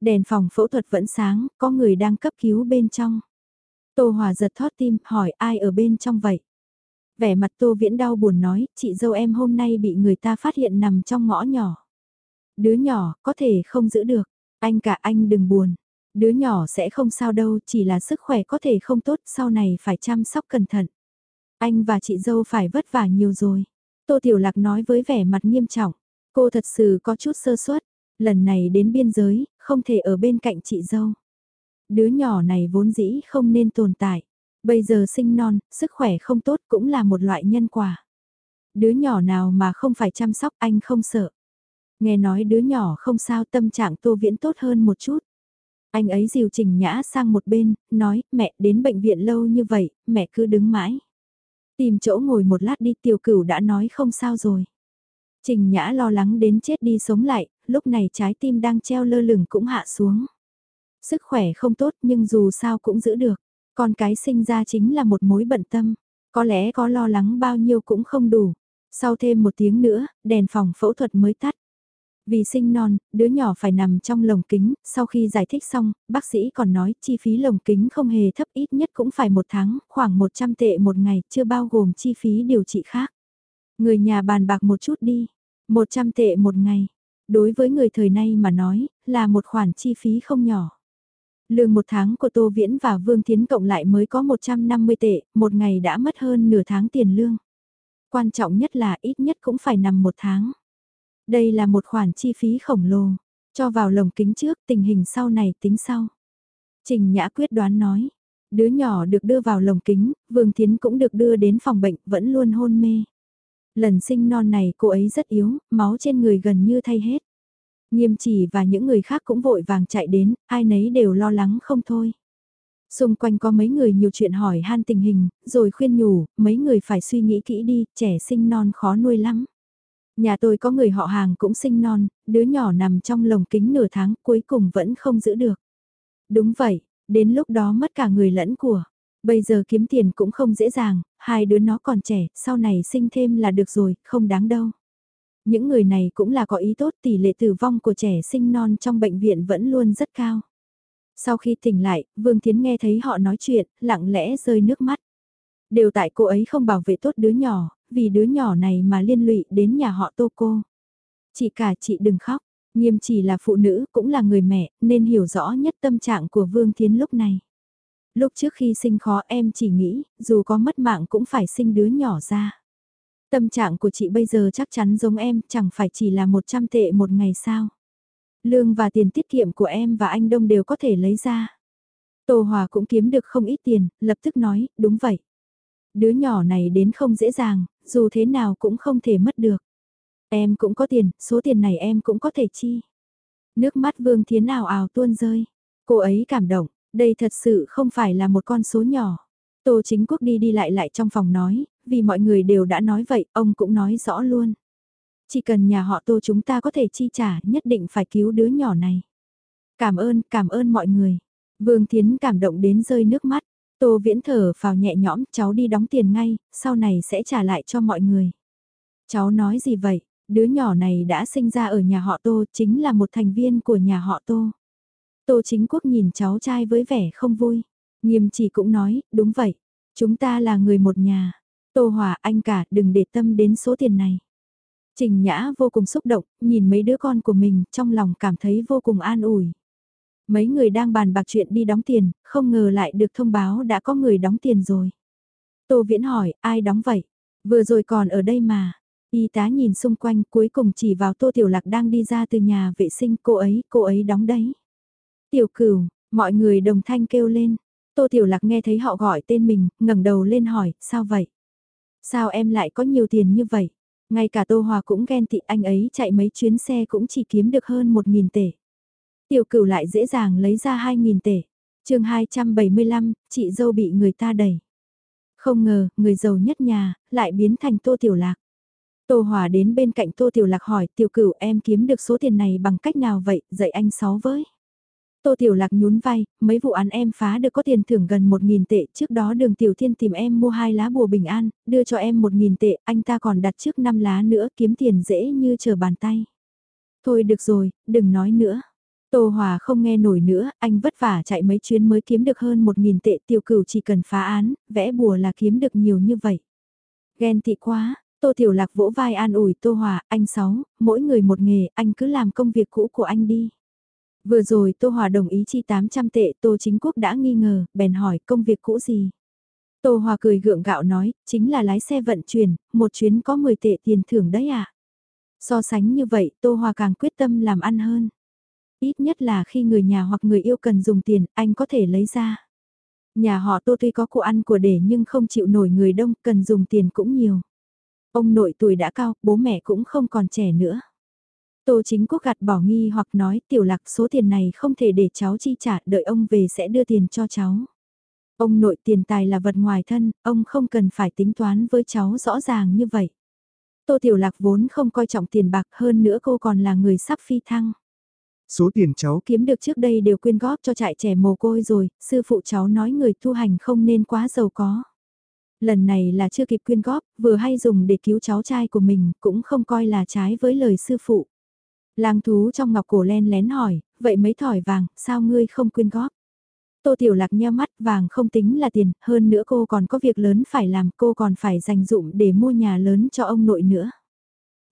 Đèn phòng phẫu thuật vẫn sáng, có người đang cấp cứu bên trong. Tô Hòa giật thót tim, hỏi ai ở bên trong vậy? Vẻ mặt Tô Viễn đau buồn nói, chị dâu em hôm nay bị người ta phát hiện nằm trong ngõ nhỏ. Đứa nhỏ, có thể không giữ được. Anh cả anh đừng buồn. Đứa nhỏ sẽ không sao đâu, chỉ là sức khỏe có thể không tốt, sau này phải chăm sóc cẩn thận. Anh và chị dâu phải vất vả nhiều rồi. Tô Tiểu Lạc nói với vẻ mặt nghiêm trọng. Cô thật sự có chút sơ suất. Lần này đến biên giới, không thể ở bên cạnh chị dâu. Đứa nhỏ này vốn dĩ không nên tồn tại. Bây giờ sinh non, sức khỏe không tốt cũng là một loại nhân quả. Đứa nhỏ nào mà không phải chăm sóc anh không sợ. Nghe nói đứa nhỏ không sao tâm trạng Tô Viễn tốt hơn một chút. Anh ấy dìu Trình Nhã sang một bên, nói, mẹ đến bệnh viện lâu như vậy, mẹ cứ đứng mãi. Tìm chỗ ngồi một lát đi tiểu cửu đã nói không sao rồi. Trình Nhã lo lắng đến chết đi sống lại, lúc này trái tim đang treo lơ lửng cũng hạ xuống. Sức khỏe không tốt nhưng dù sao cũng giữ được. Con cái sinh ra chính là một mối bận tâm. Có lẽ có lo lắng bao nhiêu cũng không đủ. Sau thêm một tiếng nữa, đèn phòng phẫu thuật mới tắt. Vì sinh non, đứa nhỏ phải nằm trong lồng kính, sau khi giải thích xong, bác sĩ còn nói chi phí lồng kính không hề thấp ít nhất cũng phải một tháng, khoảng 100 tệ một ngày, chưa bao gồm chi phí điều trị khác. Người nhà bàn bạc một chút đi, 100 tệ một ngày, đối với người thời nay mà nói, là một khoản chi phí không nhỏ. Lương một tháng của Tô Viễn và Vương Thiến cộng lại mới có 150 tệ, một ngày đã mất hơn nửa tháng tiền lương. Quan trọng nhất là ít nhất cũng phải nằm một tháng. Đây là một khoản chi phí khổng lồ, cho vào lồng kính trước tình hình sau này tính sau. Trình Nhã quyết đoán nói, đứa nhỏ được đưa vào lồng kính, Vương Thiến cũng được đưa đến phòng bệnh, vẫn luôn hôn mê. Lần sinh non này cô ấy rất yếu, máu trên người gần như thay hết. Nghiêm chỉ và những người khác cũng vội vàng chạy đến, ai nấy đều lo lắng không thôi. Xung quanh có mấy người nhiều chuyện hỏi han tình hình, rồi khuyên nhủ, mấy người phải suy nghĩ kỹ đi, trẻ sinh non khó nuôi lắm. Nhà tôi có người họ hàng cũng sinh non, đứa nhỏ nằm trong lồng kính nửa tháng cuối cùng vẫn không giữ được. Đúng vậy, đến lúc đó mất cả người lẫn của. Bây giờ kiếm tiền cũng không dễ dàng, hai đứa nó còn trẻ, sau này sinh thêm là được rồi, không đáng đâu. Những người này cũng là có ý tốt tỷ lệ tử vong của trẻ sinh non trong bệnh viện vẫn luôn rất cao. Sau khi tỉnh lại, Vương Thiến nghe thấy họ nói chuyện, lặng lẽ rơi nước mắt. Đều tại cô ấy không bảo vệ tốt đứa nhỏ, vì đứa nhỏ này mà liên lụy đến nhà họ tô cô. Chị cả chị đừng khóc, nghiêm chỉ là phụ nữ cũng là người mẹ nên hiểu rõ nhất tâm trạng của Vương Thiến lúc này. Lúc trước khi sinh khó em chỉ nghĩ dù có mất mạng cũng phải sinh đứa nhỏ ra. Tâm trạng của chị bây giờ chắc chắn giống em chẳng phải chỉ là 100 tệ một ngày sao. Lương và tiền tiết kiệm của em và anh Đông đều có thể lấy ra. Tô Hòa cũng kiếm được không ít tiền, lập tức nói, đúng vậy. Đứa nhỏ này đến không dễ dàng, dù thế nào cũng không thể mất được. Em cũng có tiền, số tiền này em cũng có thể chi. Nước mắt Vương Thiến ảo ảo tuôn rơi. Cô ấy cảm động, đây thật sự không phải là một con số nhỏ. Tô chính quốc đi đi lại lại trong phòng nói, vì mọi người đều đã nói vậy, ông cũng nói rõ luôn. Chỉ cần nhà họ tô chúng ta có thể chi trả, nhất định phải cứu đứa nhỏ này. Cảm ơn, cảm ơn mọi người. Vương Thiến cảm động đến rơi nước mắt. Tô Viễn thở vào nhẹ nhõm, cháu đi đóng tiền ngay, sau này sẽ trả lại cho mọi người. Cháu nói gì vậy, đứa nhỏ này đã sinh ra ở nhà họ Tô, chính là một thành viên của nhà họ Tô. Tô chính quốc nhìn cháu trai với vẻ không vui. Nghiêm chỉ cũng nói, đúng vậy, chúng ta là người một nhà. Tô Hòa anh cả đừng để tâm đến số tiền này. Trình Nhã vô cùng xúc động, nhìn mấy đứa con của mình, trong lòng cảm thấy vô cùng an ủi. Mấy người đang bàn bạc chuyện đi đóng tiền, không ngờ lại được thông báo đã có người đóng tiền rồi. Tô Viễn hỏi, ai đóng vậy? Vừa rồi còn ở đây mà. Y tá nhìn xung quanh cuối cùng chỉ vào Tô Tiểu Lạc đang đi ra từ nhà vệ sinh cô ấy, cô ấy đóng đấy. Tiểu cửu, mọi người đồng thanh kêu lên. Tô Tiểu Lạc nghe thấy họ gọi tên mình, ngẩng đầu lên hỏi, sao vậy? Sao em lại có nhiều tiền như vậy? Ngay cả Tô Hòa cũng ghen tị anh ấy chạy mấy chuyến xe cũng chỉ kiếm được hơn 1.000 tệ. Tiểu cửu lại dễ dàng lấy ra 2.000 tệ. chương 275, chị dâu bị người ta đẩy. Không ngờ, người giàu nhất nhà, lại biến thành Tô Tiểu Lạc. Tô Hòa đến bên cạnh Tô Tiểu Lạc hỏi, tiểu cửu em kiếm được số tiền này bằng cách nào vậy, dạy anh sáu với. Tô Tiểu Lạc nhún vai, mấy vụ án em phá được có tiền thưởng gần 1.000 tệ, trước đó đường Tiểu Thiên tìm em mua hai lá bùa bình an, đưa cho em 1.000 tệ, anh ta còn đặt trước 5 lá nữa, kiếm tiền dễ như chờ bàn tay. Thôi được rồi, đừng nói nữa. Tô Hòa không nghe nổi nữa, anh vất vả chạy mấy chuyến mới kiếm được hơn 1.000 tệ tiểu cửu chỉ cần phá án, vẽ bùa là kiếm được nhiều như vậy. Ghen tị quá, Tô Tiểu Lạc vỗ vai an ủi Tô Hòa, anh Sáu, mỗi người một nghề, anh cứ làm công việc cũ của anh đi. Vừa rồi Tô Hòa đồng ý chi 800 tệ, Tô Chính Quốc đã nghi ngờ, bèn hỏi công việc cũ gì. Tô Hòa cười gượng gạo nói, chính là lái xe vận chuyển, một chuyến có 10 tệ tiền thưởng đấy à. So sánh như vậy, Tô Hòa càng quyết tâm làm ăn hơn. Ít nhất là khi người nhà hoặc người yêu cần dùng tiền, anh có thể lấy ra. Nhà họ Tô tuy có của ăn của để nhưng không chịu nổi người đông, cần dùng tiền cũng nhiều. Ông nội tuổi đã cao, bố mẹ cũng không còn trẻ nữa. Tô chính quốc gạt bỏ nghi hoặc nói tiểu lạc số tiền này không thể để cháu chi trả, đợi ông về sẽ đưa tiền cho cháu. Ông nội tiền tài là vật ngoài thân, ông không cần phải tính toán với cháu rõ ràng như vậy. Tô Tiểu Lạc vốn không coi trọng tiền bạc hơn nữa cô còn là người sắp phi thăng. Số tiền cháu kiếm được trước đây đều quyên góp cho trại trẻ mồ côi rồi, sư phụ cháu nói người tu hành không nên quá giàu có. Lần này là chưa kịp quyên góp, vừa hay dùng để cứu cháu trai của mình, cũng không coi là trái với lời sư phụ. Lang thú trong ngọc cổ len lén hỏi, vậy mấy thỏi vàng, sao ngươi không quyên góp? Tô Tiểu Lạc nheo mắt vàng không tính là tiền, hơn nữa cô còn có việc lớn phải làm, cô còn phải dành dụng để mua nhà lớn cho ông nội nữa.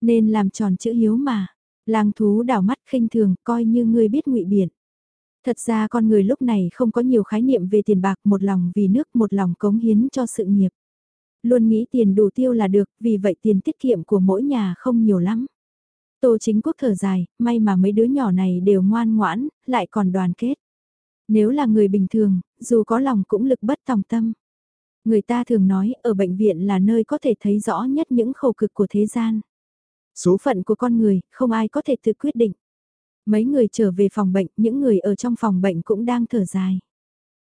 Nên làm tròn chữ hiếu mà. Lang thú đảo mắt khinh thường, coi như ngươi biết ngụy biện. Thật ra con người lúc này không có nhiều khái niệm về tiền bạc, một lòng vì nước, một lòng cống hiến cho sự nghiệp. Luôn nghĩ tiền đủ tiêu là được, vì vậy tiền tiết kiệm của mỗi nhà không nhiều lắm. Tô chính quốc thở dài, may mà mấy đứa nhỏ này đều ngoan ngoãn, lại còn đoàn kết. Nếu là người bình thường, dù có lòng cũng lực bất tòng tâm. Người ta thường nói ở bệnh viện là nơi có thể thấy rõ nhất những khổ cực của thế gian. Số phận của con người, không ai có thể tự quyết định. Mấy người trở về phòng bệnh, những người ở trong phòng bệnh cũng đang thở dài.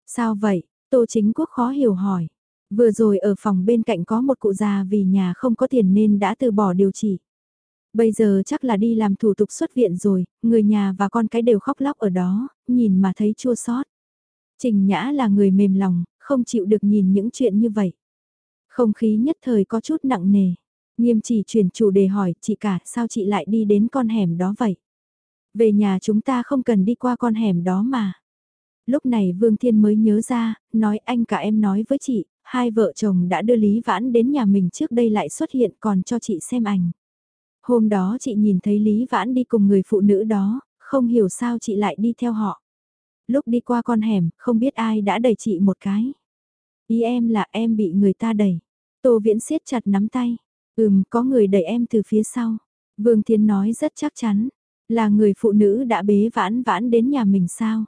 Sao vậy? Tô chính quốc khó hiểu hỏi. Vừa rồi ở phòng bên cạnh có một cụ già vì nhà không có tiền nên đã từ bỏ điều trị. Bây giờ chắc là đi làm thủ tục xuất viện rồi, người nhà và con cái đều khóc lóc ở đó, nhìn mà thấy chua xót. Trình Nhã là người mềm lòng, không chịu được nhìn những chuyện như vậy. Không khí nhất thời có chút nặng nề. Nghiêm chỉ chuyển chủ đề hỏi, chị cả, sao chị lại đi đến con hẻm đó vậy? Về nhà chúng ta không cần đi qua con hẻm đó mà. Lúc này Vương Thiên mới nhớ ra, nói anh cả em nói với chị, hai vợ chồng đã đưa Lý Vãn đến nhà mình trước đây lại xuất hiện còn cho chị xem ảnh. Hôm đó chị nhìn thấy Lý Vãn đi cùng người phụ nữ đó, không hiểu sao chị lại đi theo họ. Lúc đi qua con hẻm, không biết ai đã đẩy chị một cái. Ý em là em bị người ta đẩy. Tô Viễn siết chặt nắm tay. Ừm, có người đẩy em từ phía sau. Vương Thiên nói rất chắc chắn. Là người phụ nữ đã bế vãn vãn đến nhà mình sao?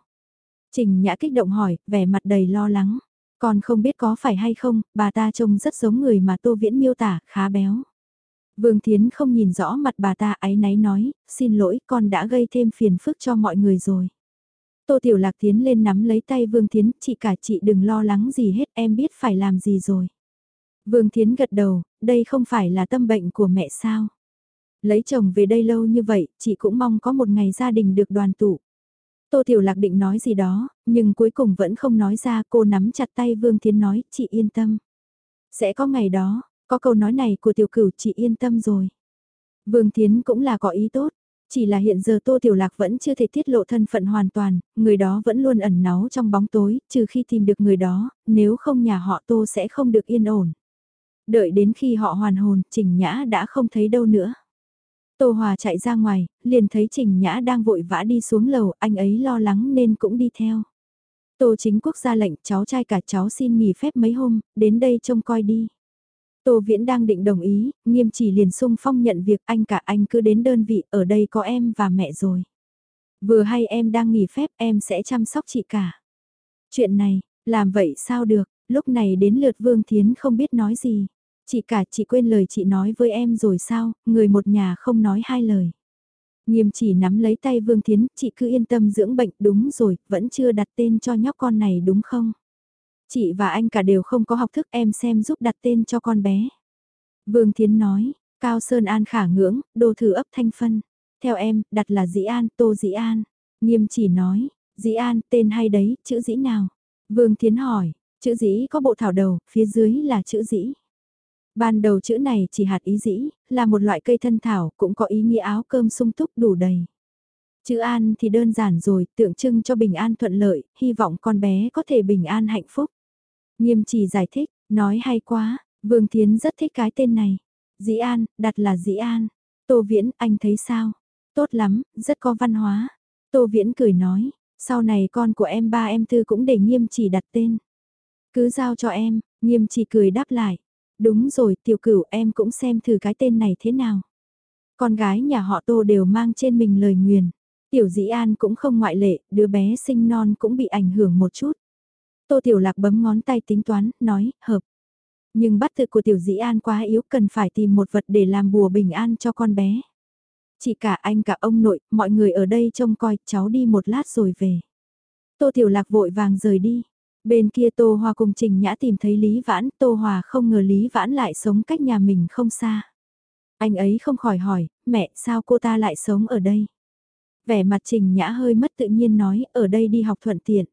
Trình Nhã kích động hỏi, vẻ mặt đầy lo lắng. Còn không biết có phải hay không, bà ta trông rất giống người mà Tô Viễn miêu tả, khá béo. Vương Thiến không nhìn rõ mặt bà ta áy náy nói, xin lỗi con đã gây thêm phiền phức cho mọi người rồi. Tô Tiểu Lạc tiến lên nắm lấy tay Vương Thiến, chị cả chị đừng lo lắng gì hết em biết phải làm gì rồi. Vương Thiến gật đầu, đây không phải là tâm bệnh của mẹ sao. Lấy chồng về đây lâu như vậy, chị cũng mong có một ngày gia đình được đoàn tụ. Tô Tiểu Lạc định nói gì đó, nhưng cuối cùng vẫn không nói ra cô nắm chặt tay Vương Thiến nói, chị yên tâm. Sẽ có ngày đó, có câu nói này của tiểu cửu chị yên tâm rồi. Vương Thiến cũng là có ý tốt, chỉ là hiện giờ Tô Tiểu Lạc vẫn chưa thể tiết lộ thân phận hoàn toàn, người đó vẫn luôn ẩn náu trong bóng tối, trừ khi tìm được người đó, nếu không nhà họ Tô sẽ không được yên ổn. Đợi đến khi họ hoàn hồn, Trình Nhã đã không thấy đâu nữa. Tô Hòa chạy ra ngoài, liền thấy Trình Nhã đang vội vã đi xuống lầu, anh ấy lo lắng nên cũng đi theo. Tô chính quốc ra lệnh cháu trai cả cháu xin nghỉ phép mấy hôm, đến đây trông coi đi. Tô Viễn đang định đồng ý, nghiêm chỉ liền sung phong nhận việc anh cả anh cứ đến đơn vị, ở đây có em và mẹ rồi. Vừa hay em đang nghỉ phép em sẽ chăm sóc chị cả. Chuyện này, làm vậy sao được, lúc này đến lượt Vương Thiến không biết nói gì. Chị cả chị quên lời chị nói với em rồi sao, người một nhà không nói hai lời. Nghiêm chỉ nắm lấy tay Vương Thiến, chị cứ yên tâm dưỡng bệnh đúng rồi, vẫn chưa đặt tên cho nhóc con này đúng không? Chị và anh cả đều không có học thức em xem giúp đặt tên cho con bé. Vương Thiến nói, Cao Sơn An khả ngưỡng, đô thử ấp thanh phân. Theo em, đặt là Dĩ An, Tô Dĩ An. Nghiêm chỉ nói, Dĩ An, tên hay đấy, chữ Dĩ nào? Vương Thiến hỏi, chữ Dĩ có bộ thảo đầu, phía dưới là chữ Dĩ. Ban đầu chữ này chỉ hạt ý dĩ, là một loại cây thân thảo, cũng có ý nghĩa áo cơm sung túc đủ đầy. Chữ an thì đơn giản rồi, tượng trưng cho bình an thuận lợi, hy vọng con bé có thể bình an hạnh phúc. Nghiêm chỉ giải thích, nói hay quá, Vương Thiến rất thích cái tên này. Dĩ An, đặt là Dĩ An. Tô Viễn, anh thấy sao? Tốt lắm, rất có văn hóa. Tô Viễn cười nói, sau này con của em ba em tư cũng để nghiêm chỉ đặt tên. Cứ giao cho em, nghiêm chỉ cười đáp lại. Đúng rồi, tiểu cửu em cũng xem thử cái tên này thế nào. Con gái nhà họ Tô đều mang trên mình lời nguyền. Tiểu Dĩ An cũng không ngoại lệ, đứa bé sinh non cũng bị ảnh hưởng một chút. Tô Tiểu Lạc bấm ngón tay tính toán, nói, hợp. Nhưng bắt tự của Tiểu Dĩ An quá yếu cần phải tìm một vật để làm bùa bình an cho con bé. Chị cả anh cả ông nội, mọi người ở đây trông coi, cháu đi một lát rồi về. Tô Tiểu Lạc vội vàng rời đi. Bên kia Tô Hòa cùng Trình Nhã tìm thấy Lý Vãn, Tô Hòa không ngờ Lý Vãn lại sống cách nhà mình không xa. Anh ấy không khỏi hỏi, mẹ sao cô ta lại sống ở đây? Vẻ mặt Trình Nhã hơi mất tự nhiên nói, ở đây đi học thuận tiện.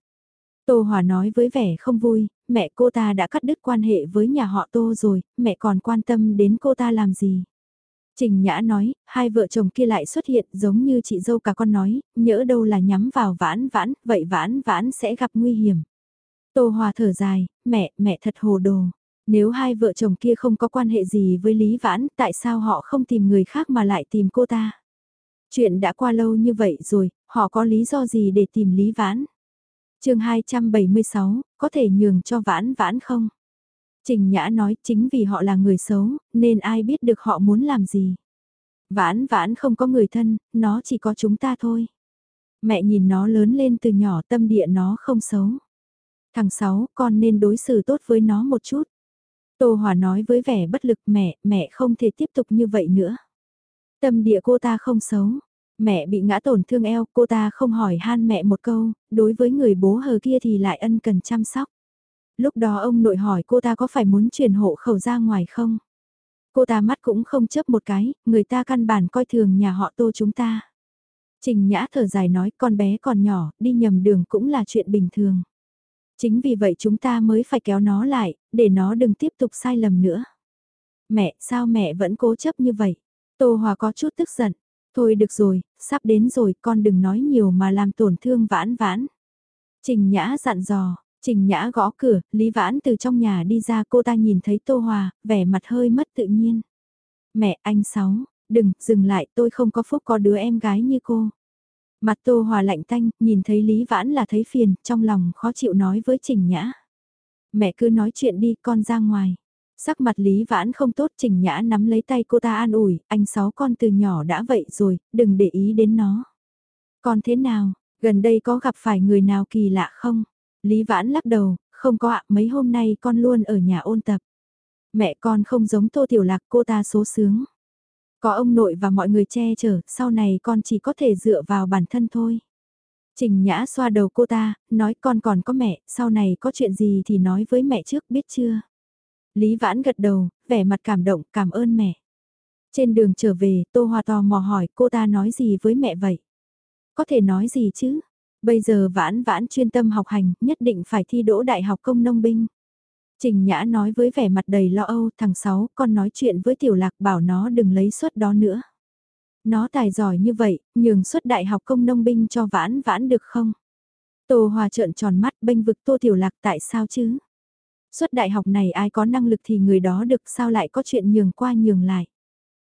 Tô Hòa nói với vẻ không vui, mẹ cô ta đã cắt đứt quan hệ với nhà họ Tô rồi, mẹ còn quan tâm đến cô ta làm gì? Trình Nhã nói, hai vợ chồng kia lại xuất hiện giống như chị dâu cả con nói, nhỡ đâu là nhắm vào vãn vãn, vậy vãn vãn sẽ gặp nguy hiểm. Tô Hòa thở dài, mẹ, mẹ thật hồ đồ. Nếu hai vợ chồng kia không có quan hệ gì với Lý Vãn, tại sao họ không tìm người khác mà lại tìm cô ta? Chuyện đã qua lâu như vậy rồi, họ có lý do gì để tìm Lý Vãn? chương 276, có thể nhường cho Vãn Vãn không? Trình Nhã nói chính vì họ là người xấu, nên ai biết được họ muốn làm gì. Vãn Vãn không có người thân, nó chỉ có chúng ta thôi. Mẹ nhìn nó lớn lên từ nhỏ tâm địa nó không xấu. Thằng Sáu, con nên đối xử tốt với nó một chút. Tô Hòa nói với vẻ bất lực mẹ, mẹ không thể tiếp tục như vậy nữa. Tâm địa cô ta không xấu. Mẹ bị ngã tổn thương eo, cô ta không hỏi han mẹ một câu, đối với người bố hờ kia thì lại ân cần chăm sóc. Lúc đó ông nội hỏi cô ta có phải muốn chuyển hộ khẩu ra ngoài không? Cô ta mắt cũng không chấp một cái, người ta căn bản coi thường nhà họ tô chúng ta. Trình Nhã thở dài nói con bé còn nhỏ, đi nhầm đường cũng là chuyện bình thường. Chính vì vậy chúng ta mới phải kéo nó lại, để nó đừng tiếp tục sai lầm nữa. Mẹ, sao mẹ vẫn cố chấp như vậy? Tô Hòa có chút tức giận. Thôi được rồi, sắp đến rồi, con đừng nói nhiều mà làm tổn thương vãn vãn. Trình Nhã dặn dò, Trình Nhã gõ cửa, Lý Vãn từ trong nhà đi ra cô ta nhìn thấy Tô Hòa, vẻ mặt hơi mất tự nhiên. Mẹ, anh Sáu, đừng, dừng lại, tôi không có phúc có đứa em gái như cô. Mặt Tô Hòa lạnh tanh, nhìn thấy Lý Vãn là thấy phiền, trong lòng khó chịu nói với Trình Nhã. Mẹ cứ nói chuyện đi, con ra ngoài. Sắc mặt Lý Vãn không tốt, Trình Nhã nắm lấy tay cô ta an ủi, anh sáu con từ nhỏ đã vậy rồi, đừng để ý đến nó. Con thế nào, gần đây có gặp phải người nào kỳ lạ không? Lý Vãn lắc đầu, không có ạ, mấy hôm nay con luôn ở nhà ôn tập. Mẹ con không giống Tô Tiểu Lạc cô ta số sướng. Có ông nội và mọi người che chở, sau này con chỉ có thể dựa vào bản thân thôi. Trình Nhã xoa đầu cô ta, nói con còn có mẹ, sau này có chuyện gì thì nói với mẹ trước biết chưa. Lý Vãn gật đầu, vẻ mặt cảm động, cảm ơn mẹ. Trên đường trở về, Tô Hòa tò mò hỏi cô ta nói gì với mẹ vậy? Có thể nói gì chứ? Bây giờ Vãn Vãn chuyên tâm học hành, nhất định phải thi đỗ đại học công nông binh. Trình Nhã nói với vẻ mặt đầy lo âu, thằng Sáu, con nói chuyện với Tiểu Lạc bảo nó đừng lấy suất đó nữa. Nó tài giỏi như vậy, nhường suất đại học công nông binh cho vãn vãn được không? Tô Hòa trợn tròn mắt bênh vực Tô Tiểu Lạc tại sao chứ? Suất đại học này ai có năng lực thì người đó được sao lại có chuyện nhường qua nhường lại?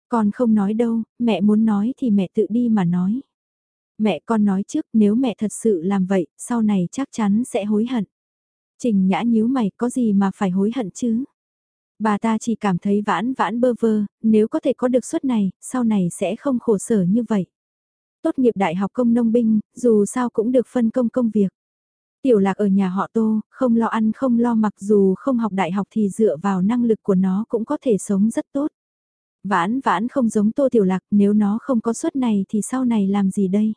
Con không nói đâu, mẹ muốn nói thì mẹ tự đi mà nói. Mẹ con nói trước nếu mẹ thật sự làm vậy, sau này chắc chắn sẽ hối hận. Trình nhã nhíu mày có gì mà phải hối hận chứ? Bà ta chỉ cảm thấy vãn vãn bơ vơ, nếu có thể có được suất này, sau này sẽ không khổ sở như vậy. Tốt nghiệp đại học công nông binh, dù sao cũng được phân công công việc. Tiểu lạc ở nhà họ tô, không lo ăn không lo mặc dù không học đại học thì dựa vào năng lực của nó cũng có thể sống rất tốt. Vãn vãn không giống tô tiểu lạc nếu nó không có suất này thì sau này làm gì đây?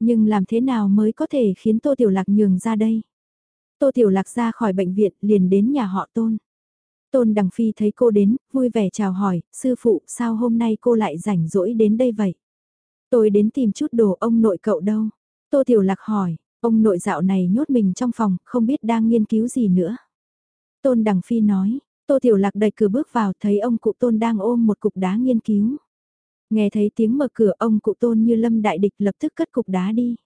Nhưng làm thế nào mới có thể khiến tô tiểu lạc nhường ra đây? Tô tiểu lạc ra khỏi bệnh viện liền đến nhà họ tôn. Tôn Đằng Phi thấy cô đến, vui vẻ chào hỏi, sư phụ sao hôm nay cô lại rảnh rỗi đến đây vậy? Tôi đến tìm chút đồ ông nội cậu đâu? Tô Tiểu Lạc hỏi, ông nội dạo này nhốt mình trong phòng, không biết đang nghiên cứu gì nữa. Tôn Đằng Phi nói, Tô Tiểu Lạc đẩy cửa bước vào thấy ông cụ Tôn đang ôm một cục đá nghiên cứu. Nghe thấy tiếng mở cửa ông cụ Tôn như lâm đại địch lập tức cất cục đá đi.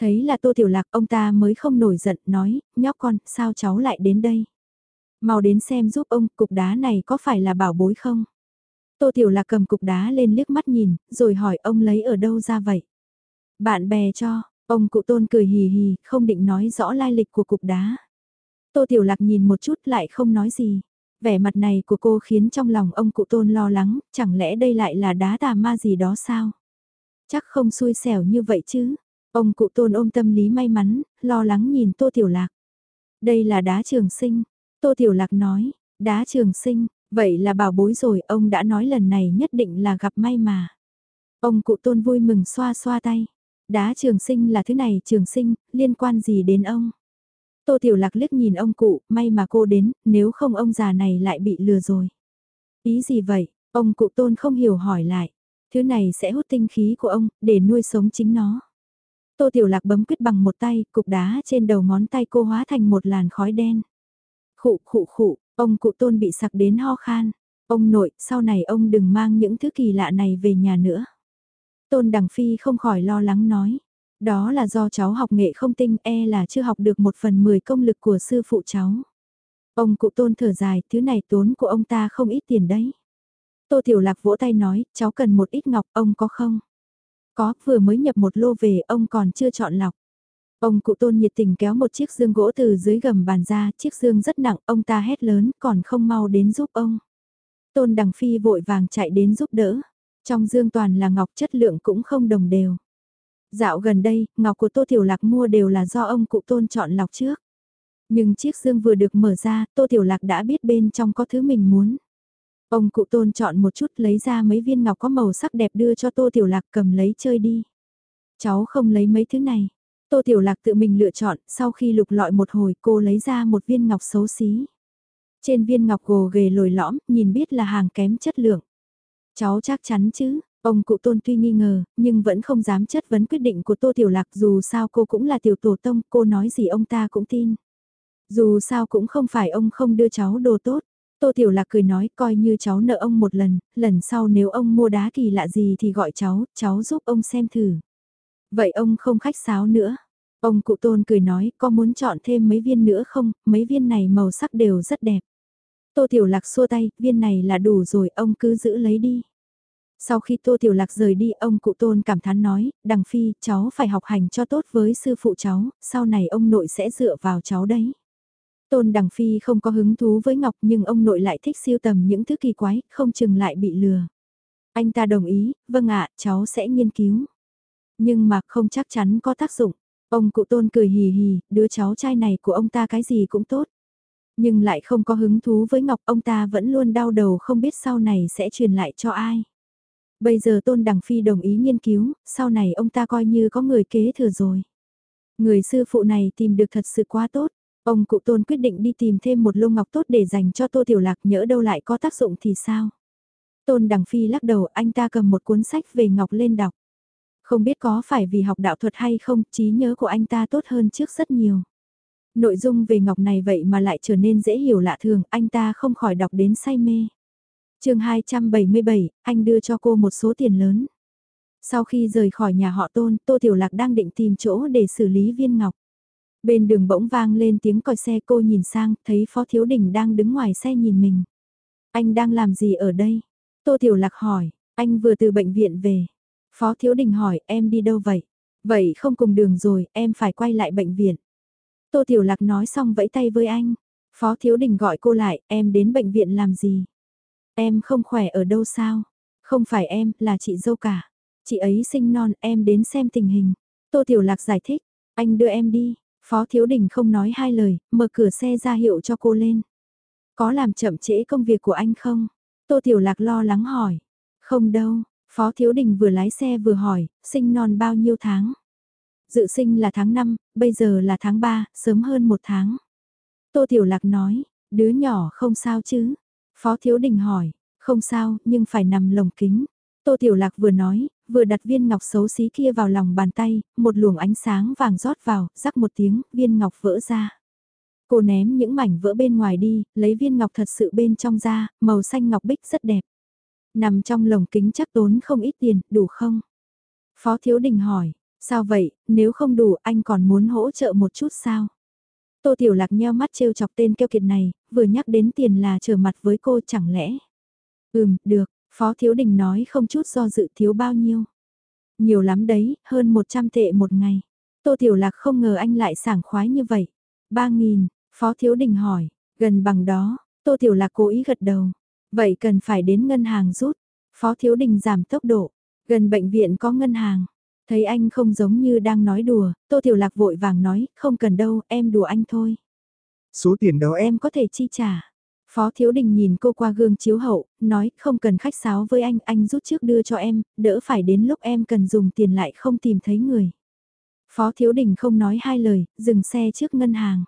Thấy là Tô Tiểu Lạc ông ta mới không nổi giận nói, nhóc con, sao cháu lại đến đây? Mau đến xem giúp ông, cục đá này có phải là bảo bối không? Tô Tiểu Lạc cầm cục đá lên liếc mắt nhìn, rồi hỏi ông lấy ở đâu ra vậy? Bạn bè cho, ông cụ tôn cười hì hì, không định nói rõ lai lịch của cục đá. Tô Tiểu Lạc nhìn một chút lại không nói gì. Vẻ mặt này của cô khiến trong lòng ông cụ tôn lo lắng, chẳng lẽ đây lại là đá tà ma gì đó sao? Chắc không xui xẻo như vậy chứ. Ông cụ tôn ôm tâm lý may mắn, lo lắng nhìn Tô Tiểu Lạc. Đây là đá trường sinh, Tô Tiểu Lạc nói, đá trường sinh, vậy là bảo bối rồi, ông đã nói lần này nhất định là gặp may mà. Ông cụ tôn vui mừng xoa xoa tay. Đá trường sinh là thứ này trường sinh, liên quan gì đến ông? Tô Tiểu Lạc liếc nhìn ông cụ, may mà cô đến, nếu không ông già này lại bị lừa rồi. Ý gì vậy? Ông cụ tôn không hiểu hỏi lại. Thứ này sẽ hút tinh khí của ông, để nuôi sống chính nó. Tô Tiểu Lạc bấm quyết bằng một tay, cục đá trên đầu ngón tay cô hóa thành một làn khói đen. Khụ khụ khụ, ông cụ tôn bị sặc đến ho khan. Ông nội, sau này ông đừng mang những thứ kỳ lạ này về nhà nữa. Tôn Đằng Phi không khỏi lo lắng nói. Đó là do cháu học nghệ không tinh e là chưa học được một phần mười công lực của sư phụ cháu. Ông cụ tôn thở dài, thứ này tốn của ông ta không ít tiền đấy. Tô Tiểu Lạc vỗ tay nói, cháu cần một ít ngọc, ông có không? Có, vừa mới nhập một lô về, ông còn chưa chọn lọc. Ông cụ tôn nhiệt tình kéo một chiếc dương gỗ từ dưới gầm bàn ra, chiếc dương rất nặng, ông ta hét lớn, còn không mau đến giúp ông. Tôn Đằng Phi vội vàng chạy đến giúp đỡ. Trong dương toàn là ngọc chất lượng cũng không đồng đều. Dạo gần đây, ngọc của Tô Tiểu Lạc mua đều là do ông cụ tôn chọn lọc trước. Nhưng chiếc dương vừa được mở ra, Tô Tiểu Lạc đã biết bên trong có thứ mình muốn. Ông cụ tôn chọn một chút lấy ra mấy viên ngọc có màu sắc đẹp đưa cho Tô Tiểu Lạc cầm lấy chơi đi. Cháu không lấy mấy thứ này. Tô Tiểu Lạc tự mình lựa chọn, sau khi lục lọi một hồi cô lấy ra một viên ngọc xấu xí. Trên viên ngọc gồ ghề lồi lõm, nhìn biết là hàng kém chất lượng. Cháu chắc chắn chứ, ông cụ tôn tuy nghi ngờ, nhưng vẫn không dám chất vấn quyết định của Tô Tiểu Lạc dù sao cô cũng là tiểu tổ tông, cô nói gì ông ta cũng tin. Dù sao cũng không phải ông không đưa cháu đồ tốt. Tô Tiểu Lạc cười nói coi như cháu nợ ông một lần, lần sau nếu ông mua đá kỳ lạ gì thì gọi cháu, cháu giúp ông xem thử. Vậy ông không khách sáo nữa. Ông cụ tôn cười nói, có muốn chọn thêm mấy viên nữa không, mấy viên này màu sắc đều rất đẹp. Tô Tiểu Lạc xua tay, viên này là đủ rồi, ông cứ giữ lấy đi. Sau khi Tô Tiểu Lạc rời đi, ông cụ tôn cảm thán nói, đằng phi, cháu phải học hành cho tốt với sư phụ cháu, sau này ông nội sẽ dựa vào cháu đấy. Tôn Đằng Phi không có hứng thú với Ngọc nhưng ông nội lại thích siêu tầm những thứ kỳ quái, không chừng lại bị lừa. Anh ta đồng ý, vâng ạ, cháu sẽ nghiên cứu. Nhưng mà không chắc chắn có tác dụng. Ông cụ tôn cười hì hì, đứa cháu trai này của ông ta cái gì cũng tốt. Nhưng lại không có hứng thú với Ngọc, ông ta vẫn luôn đau đầu không biết sau này sẽ truyền lại cho ai. Bây giờ Tôn Đằng Phi đồng ý nghiên cứu, sau này ông ta coi như có người kế thừa rồi. Người sư phụ này tìm được thật sự quá tốt. Ông cụ Tôn quyết định đi tìm thêm một lô ngọc tốt để dành cho Tô Tiểu Lạc nhỡ đâu lại có tác dụng thì sao? Tôn Đằng Phi lắc đầu anh ta cầm một cuốn sách về ngọc lên đọc. Không biết có phải vì học đạo thuật hay không, trí nhớ của anh ta tốt hơn trước rất nhiều. Nội dung về ngọc này vậy mà lại trở nên dễ hiểu lạ thường, anh ta không khỏi đọc đến say mê. chương 277, anh đưa cho cô một số tiền lớn. Sau khi rời khỏi nhà họ Tôn, Tô Tiểu Lạc đang định tìm chỗ để xử lý viên ngọc. Bên đường bỗng vang lên tiếng còi xe cô nhìn sang, thấy Phó Thiếu Đình đang đứng ngoài xe nhìn mình. Anh đang làm gì ở đây? Tô Tiểu Lạc hỏi, Anh vừa từ bệnh viện về. Phó Thiếu Đình hỏi em đi đâu vậy? Vậy không cùng đường rồi, em phải quay lại bệnh viện. Tô Tiểu Lạc nói xong vẫy tay với anh. Phó Thiếu Đình gọi cô lại, em đến bệnh viện làm gì? Em không khỏe ở đâu sao? Không phải em, là chị dâu cả. Chị ấy sinh non, em đến xem tình hình. Tô Tiểu Lạc giải thích, anh đưa em đi. Phó Thiếu Đình không nói hai lời, mở cửa xe ra hiệu cho cô lên. Có làm chậm trễ công việc của anh không? Tô Tiểu Lạc lo lắng hỏi. Không đâu, Phó Thiếu Đình vừa lái xe vừa hỏi, sinh non bao nhiêu tháng? Dự sinh là tháng 5, bây giờ là tháng 3, sớm hơn một tháng. Tô Tiểu Lạc nói, đứa nhỏ không sao chứ? Phó Thiếu Đình hỏi, không sao, nhưng phải nằm lồng kính. Tô Tiểu Lạc vừa nói, vừa đặt viên ngọc xấu xí kia vào lòng bàn tay, một luồng ánh sáng vàng rót vào, rắc một tiếng, viên ngọc vỡ ra. Cô ném những mảnh vỡ bên ngoài đi, lấy viên ngọc thật sự bên trong ra, màu xanh ngọc bích rất đẹp. Nằm trong lồng kính chắc tốn không ít tiền, đủ không? Phó Thiếu Đình hỏi, sao vậy, nếu không đủ anh còn muốn hỗ trợ một chút sao? Tô Tiểu Lạc nheo mắt trêu chọc tên keo kiệt này, vừa nhắc đến tiền là trở mặt với cô chẳng lẽ? Ừm, được, Phó Thiếu Đình nói không chút do dự thiếu bao nhiêu. Nhiều lắm đấy, hơn 100 tệ một ngày. Tô Tiểu Lạc không ngờ anh lại sảng khoái như vậy. 3.000, Phó Thiếu Đình hỏi, gần bằng đó, Tô Tiểu Lạc cố ý gật đầu. Vậy cần phải đến ngân hàng rút. Phó Thiếu Đình giảm tốc độ, gần bệnh viện có ngân hàng. Thấy anh không giống như đang nói đùa, Tô Tiểu Lạc vội vàng nói, không cần đâu, em đùa anh thôi. Số tiền đó em có thể chi trả. Phó Thiếu Đình nhìn cô qua gương chiếu hậu, nói không cần khách sáo với anh, anh rút trước đưa cho em, đỡ phải đến lúc em cần dùng tiền lại không tìm thấy người. Phó Thiếu Đình không nói hai lời, dừng xe trước ngân hàng.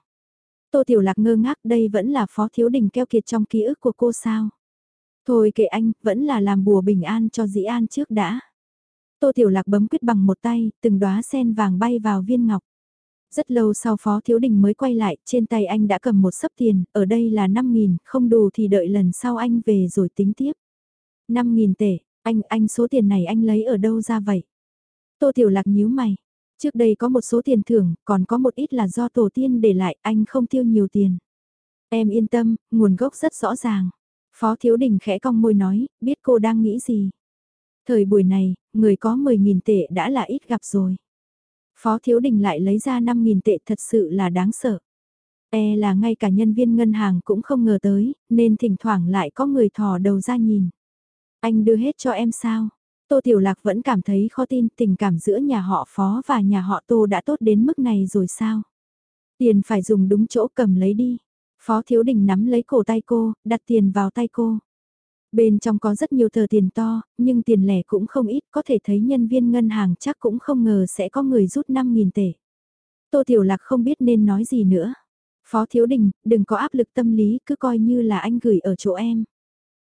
Tô Tiểu Lạc ngơ ngác đây vẫn là Phó Thiếu Đình keo kiệt trong ký ức của cô sao. Thôi kệ anh, vẫn là làm bùa bình an cho dĩ an trước đã. Tô Tiểu Lạc bấm quyết bằng một tay, từng đóa sen vàng bay vào viên ngọc. Rất lâu sau Phó Thiếu Đình mới quay lại, trên tay anh đã cầm một sấp tiền, ở đây là 5.000, không đủ thì đợi lần sau anh về rồi tính tiếp. 5.000 tệ, anh, anh số tiền này anh lấy ở đâu ra vậy? Tô Tiểu Lạc nhíu mày. Trước đây có một số tiền thưởng, còn có một ít là do tổ tiên để lại, anh không tiêu nhiều tiền. Em yên tâm, nguồn gốc rất rõ ràng. Phó Thiếu Đình khẽ cong môi nói, biết cô đang nghĩ gì. Thời buổi này, người có 10.000 tệ đã là ít gặp rồi. Phó Thiếu Đình lại lấy ra 5.000 tệ thật sự là đáng sợ. E là ngay cả nhân viên ngân hàng cũng không ngờ tới, nên thỉnh thoảng lại có người thò đầu ra nhìn. Anh đưa hết cho em sao? Tô Tiểu Lạc vẫn cảm thấy khó tin tình cảm giữa nhà họ Phó và nhà họ Tô đã tốt đến mức này rồi sao? Tiền phải dùng đúng chỗ cầm lấy đi. Phó Thiếu Đình nắm lấy cổ tay cô, đặt tiền vào tay cô. Bên trong có rất nhiều tờ tiền to, nhưng tiền lẻ cũng không ít, có thể thấy nhân viên ngân hàng chắc cũng không ngờ sẽ có người rút 5.000 tệ. Tô Tiểu Lạc không biết nên nói gì nữa. Phó Thiếu Đình, đừng có áp lực tâm lý, cứ coi như là anh gửi ở chỗ em.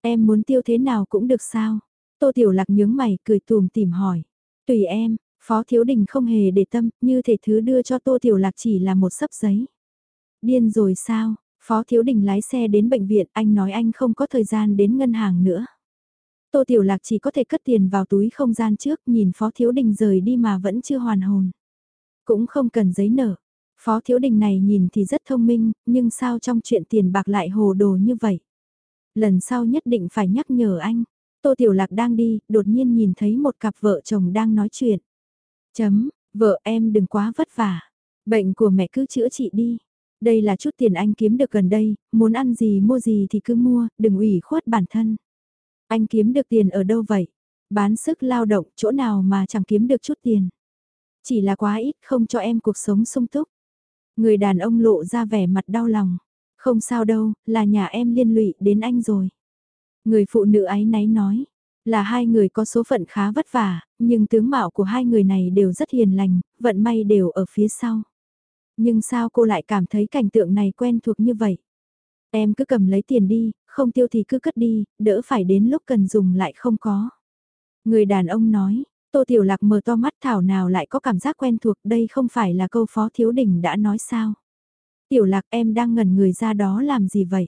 Em muốn tiêu thế nào cũng được sao? Tô Tiểu Lạc nhướng mày, cười tùm tìm hỏi. Tùy em, Phó Thiếu Đình không hề để tâm, như thể thứ đưa cho Tô Tiểu Lạc chỉ là một sấp giấy. Điên rồi sao? Phó Thiếu Đình lái xe đến bệnh viện, anh nói anh không có thời gian đến ngân hàng nữa. Tô Tiểu Lạc chỉ có thể cất tiền vào túi không gian trước, nhìn Phó Thiếu Đình rời đi mà vẫn chưa hoàn hồn. Cũng không cần giấy nợ. Phó Thiếu Đình này nhìn thì rất thông minh, nhưng sao trong chuyện tiền bạc lại hồ đồ như vậy? Lần sau nhất định phải nhắc nhở anh. Tô Tiểu Lạc đang đi, đột nhiên nhìn thấy một cặp vợ chồng đang nói chuyện. Chấm, vợ em đừng quá vất vả. Bệnh của mẹ cứ chữa trị đi. Đây là chút tiền anh kiếm được gần đây, muốn ăn gì mua gì thì cứ mua, đừng ủy khuất bản thân. Anh kiếm được tiền ở đâu vậy? Bán sức lao động, chỗ nào mà chẳng kiếm được chút tiền. Chỉ là quá ít, không cho em cuộc sống sung túc. Người đàn ông lộ ra vẻ mặt đau lòng. Không sao đâu, là nhà em liên lụy đến anh rồi. Người phụ nữ ấy náy nói, là hai người có số phận khá vất vả, nhưng tướng mạo của hai người này đều rất hiền lành, vận may đều ở phía sau. Nhưng sao cô lại cảm thấy cảnh tượng này quen thuộc như vậy? Em cứ cầm lấy tiền đi, không tiêu thì cứ cất đi, đỡ phải đến lúc cần dùng lại không có. Người đàn ông nói, Tô Tiểu Lạc mở to mắt thảo nào lại có cảm giác quen thuộc đây không phải là câu Phó Thiếu Đình đã nói sao. Tiểu Lạc em đang ngẩn người ra đó làm gì vậy?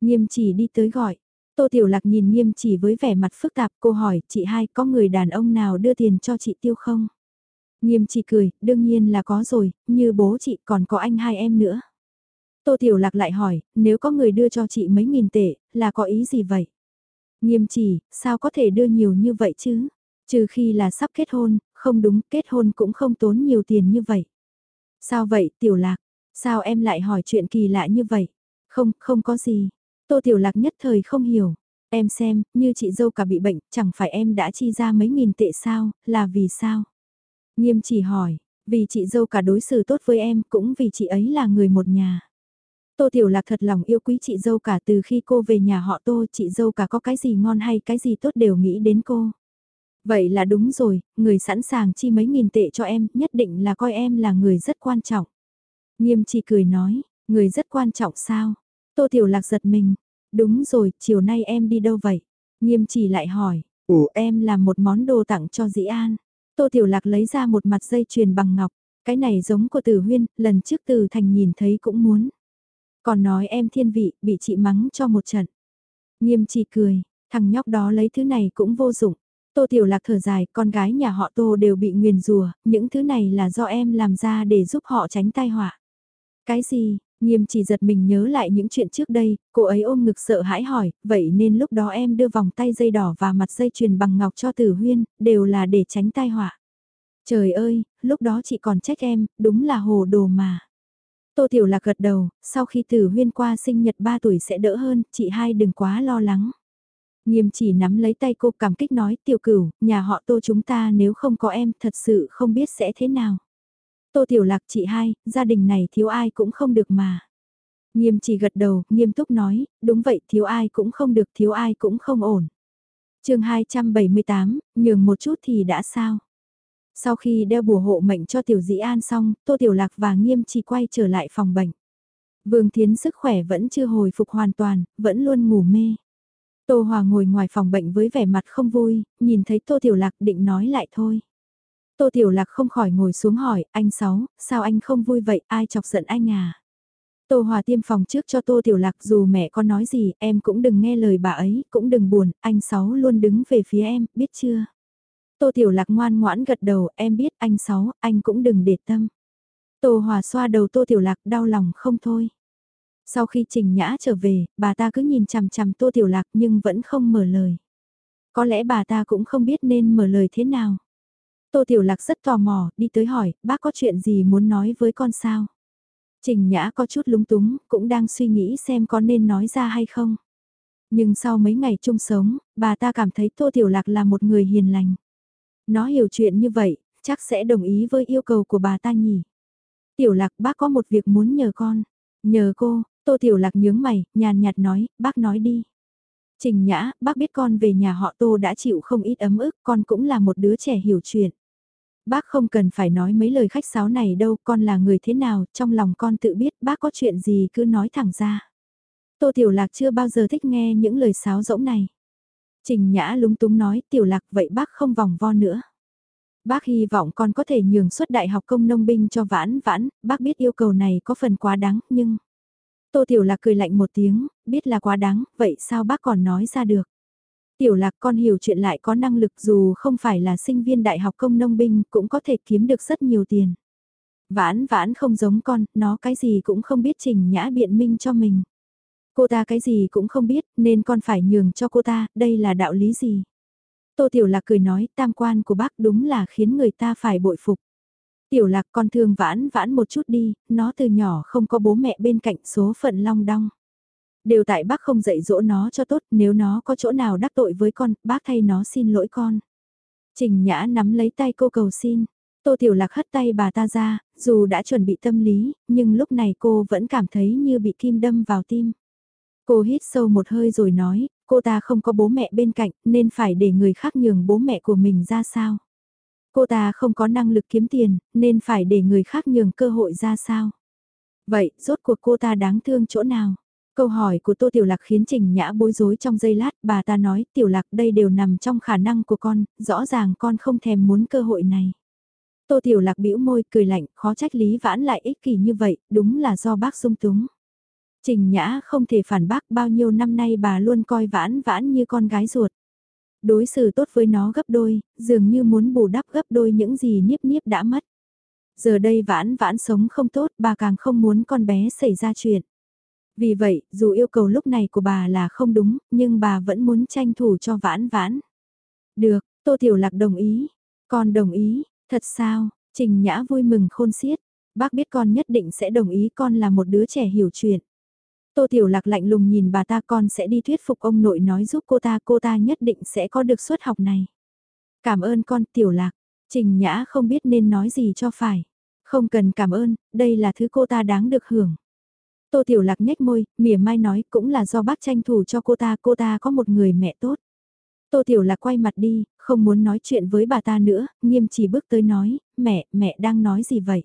Nghiêm chỉ đi tới gọi. Tô Tiểu Lạc nhìn nghiêm chỉ với vẻ mặt phức tạp cô hỏi chị hai có người đàn ông nào đưa tiền cho chị tiêu không? Nghiêm chỉ cười, đương nhiên là có rồi, như bố chị còn có anh hai em nữa. Tô Tiểu Lạc lại hỏi, nếu có người đưa cho chị mấy nghìn tệ, là có ý gì vậy? Nghiêm chỉ, sao có thể đưa nhiều như vậy chứ? Trừ khi là sắp kết hôn, không đúng, kết hôn cũng không tốn nhiều tiền như vậy. Sao vậy, tiểu lạc? Sao em lại hỏi chuyện kỳ lạ như vậy? Không, không có gì. Tô tiểu lạc nhất thời không hiểu. Em xem, như chị dâu cả bị bệnh, chẳng phải em đã chi ra mấy nghìn tệ sao, là vì sao? Nghiêm chỉ hỏi, vì chị dâu cả đối xử tốt với em, cũng vì chị ấy là người một nhà. Tô Tiểu Lạc thật lòng yêu quý chị dâu cả từ khi cô về nhà họ Tô, chị dâu cả có cái gì ngon hay cái gì tốt đều nghĩ đến cô. Vậy là đúng rồi, người sẵn sàng chi mấy nghìn tệ cho em, nhất định là coi em là người rất quan trọng. Nghiêm chỉ cười nói, người rất quan trọng sao? Tô Tiểu Lạc giật mình, đúng rồi, chiều nay em đi đâu vậy? Nghiêm chỉ lại hỏi, ủa em làm một món đồ tặng cho Dĩ An. Tô Tiểu Lạc lấy ra một mặt dây chuyền bằng ngọc, cái này giống của Tử Huyên, lần trước Từ Thành nhìn thấy cũng muốn. Còn nói em thiên vị, bị chị mắng cho một trận. Nghiêm chỉ cười, thằng nhóc đó lấy thứ này cũng vô dụng. Tô Tiểu Lạc thở dài, con gái nhà họ Tô đều bị nguyền rùa, những thứ này là do em làm ra để giúp họ tránh tai họa. Cái gì? Nghiêm chỉ giật mình nhớ lại những chuyện trước đây, cô ấy ôm ngực sợ hãi hỏi, vậy nên lúc đó em đưa vòng tay dây đỏ và mặt dây chuyền bằng ngọc cho tử huyên, đều là để tránh tai họa. Trời ơi, lúc đó chị còn trách em, đúng là hồ đồ mà. Tô Tiểu Lạc gật đầu, sau khi tử huyên qua sinh nhật 3 tuổi sẽ đỡ hơn, chị hai đừng quá lo lắng. Nghiêm chỉ nắm lấy tay cô cảm kích nói tiểu cửu, nhà họ tô chúng ta nếu không có em thật sự không biết sẽ thế nào. Tô tiểu lạc chị hai, gia đình này thiếu ai cũng không được mà. Nghiêm chỉ gật đầu, nghiêm túc nói, đúng vậy thiếu ai cũng không được thiếu ai cũng không ổn. chương 278, nhường một chút thì đã sao? Sau khi đeo bùa hộ mệnh cho tiểu dĩ an xong, tô tiểu lạc và nghiêm chỉ quay trở lại phòng bệnh. Vương Thiến sức khỏe vẫn chưa hồi phục hoàn toàn, vẫn luôn ngủ mê. Tô Hòa ngồi ngoài phòng bệnh với vẻ mặt không vui, nhìn thấy Tô Tiểu Lạc định nói lại thôi. Tô Tiểu Lạc không khỏi ngồi xuống hỏi, anh Sáu, sao anh không vui vậy, ai chọc giận anh à? Tô Hòa tiêm phòng trước cho Tô Tiểu Lạc dù mẹ có nói gì, em cũng đừng nghe lời bà ấy, cũng đừng buồn, anh Sáu luôn đứng về phía em, biết chưa? Tô Tiểu Lạc ngoan ngoãn gật đầu, em biết anh Sáu, anh cũng đừng để tâm. Tô Hòa xoa đầu Tô Tiểu Lạc đau lòng không thôi. Sau khi Trình Nhã trở về, bà ta cứ nhìn chằm chằm Tô Tiểu Lạc nhưng vẫn không mở lời. Có lẽ bà ta cũng không biết nên mở lời thế nào. Tô Tiểu Lạc rất tò mò, đi tới hỏi, bác có chuyện gì muốn nói với con sao? Trình Nhã có chút lúng túng, cũng đang suy nghĩ xem có nên nói ra hay không. Nhưng sau mấy ngày chung sống, bà ta cảm thấy Tô Tiểu Lạc là một người hiền lành. Nó hiểu chuyện như vậy, chắc sẽ đồng ý với yêu cầu của bà ta nhỉ. Tiểu Lạc bác có một việc muốn nhờ con. Nhờ cô, Tô Tiểu Lạc nhướng mày, nhàn nhạt nói, bác nói đi. Trình Nhã, bác biết con về nhà họ Tô đã chịu không ít ấm ức, con cũng là một đứa trẻ hiểu chuyện. Bác không cần phải nói mấy lời khách sáo này đâu, con là người thế nào, trong lòng con tự biết bác có chuyện gì cứ nói thẳng ra. Tô Tiểu Lạc chưa bao giờ thích nghe những lời sáo rỗng này. Trình Nhã lúng túng nói, Tiểu Lạc vậy bác không vòng vo nữa. Bác hy vọng con có thể nhường suất đại học công nông binh cho vãn vãn, bác biết yêu cầu này có phần quá đáng, nhưng... Tô Tiểu Lạc cười lạnh một tiếng, biết là quá đáng, vậy sao bác còn nói ra được? Tiểu Lạc con hiểu chuyện lại có năng lực dù không phải là sinh viên đại học công nông binh cũng có thể kiếm được rất nhiều tiền. Vãn vãn không giống con, nó cái gì cũng không biết trình nhã biện minh cho mình. Cô ta cái gì cũng không biết nên con phải nhường cho cô ta, đây là đạo lý gì? Tô Tiểu Lạc cười nói tam quan của bác đúng là khiến người ta phải bội phục. Tiểu lạc con thương vãn vãn một chút đi, nó từ nhỏ không có bố mẹ bên cạnh số phận long đong. Đều tại bác không dạy dỗ nó cho tốt, nếu nó có chỗ nào đắc tội với con, bác thay nó xin lỗi con. Trình Nhã nắm lấy tay cô cầu xin. Tô Tiểu Lạc hất tay bà ta ra, dù đã chuẩn bị tâm lý, nhưng lúc này cô vẫn cảm thấy như bị kim đâm vào tim. Cô hít sâu một hơi rồi nói, cô ta không có bố mẹ bên cạnh nên phải để người khác nhường bố mẹ của mình ra sao. Cô ta không có năng lực kiếm tiền, nên phải để người khác nhường cơ hội ra sao. Vậy, rốt cuộc cô ta đáng thương chỗ nào? Câu hỏi của Tô Tiểu Lạc khiến Trình Nhã bối rối trong giây lát, bà ta nói, Tiểu Lạc đây đều nằm trong khả năng của con, rõ ràng con không thèm muốn cơ hội này. Tô Tiểu Lạc bĩu môi cười lạnh, khó trách Lý Vãn lại ích kỷ như vậy, đúng là do bác sung túng. Trình Nhã không thể phản bác bao nhiêu năm nay bà luôn coi Vãn Vãn như con gái ruột đối xử tốt với nó gấp đôi, dường như muốn bù đắp gấp đôi những gì niếp niếp đã mất. Giờ đây vãn vãn sống không tốt, bà càng không muốn con bé xảy ra chuyện. Vì vậy, dù yêu cầu lúc này của bà là không đúng, nhưng bà vẫn muốn tranh thủ cho vãn vãn. Được, Tô Tiểu Lạc đồng ý. Con đồng ý, thật sao, Trình Nhã vui mừng khôn xiết. Bác biết con nhất định sẽ đồng ý con là một đứa trẻ hiểu chuyện. Tô Tiểu Lạc lạnh lùng nhìn bà ta con sẽ đi thuyết phục ông nội nói giúp cô ta, cô ta nhất định sẽ có được suất học này. Cảm ơn con Tiểu Lạc, Trình Nhã không biết nên nói gì cho phải. Không cần cảm ơn, đây là thứ cô ta đáng được hưởng. Tô Tiểu Lạc nhếch môi, mỉa mai nói cũng là do bác tranh thủ cho cô ta, cô ta có một người mẹ tốt. Tô Tiểu Lạc quay mặt đi, không muốn nói chuyện với bà ta nữa, nghiêm chỉ bước tới nói, mẹ, mẹ đang nói gì vậy?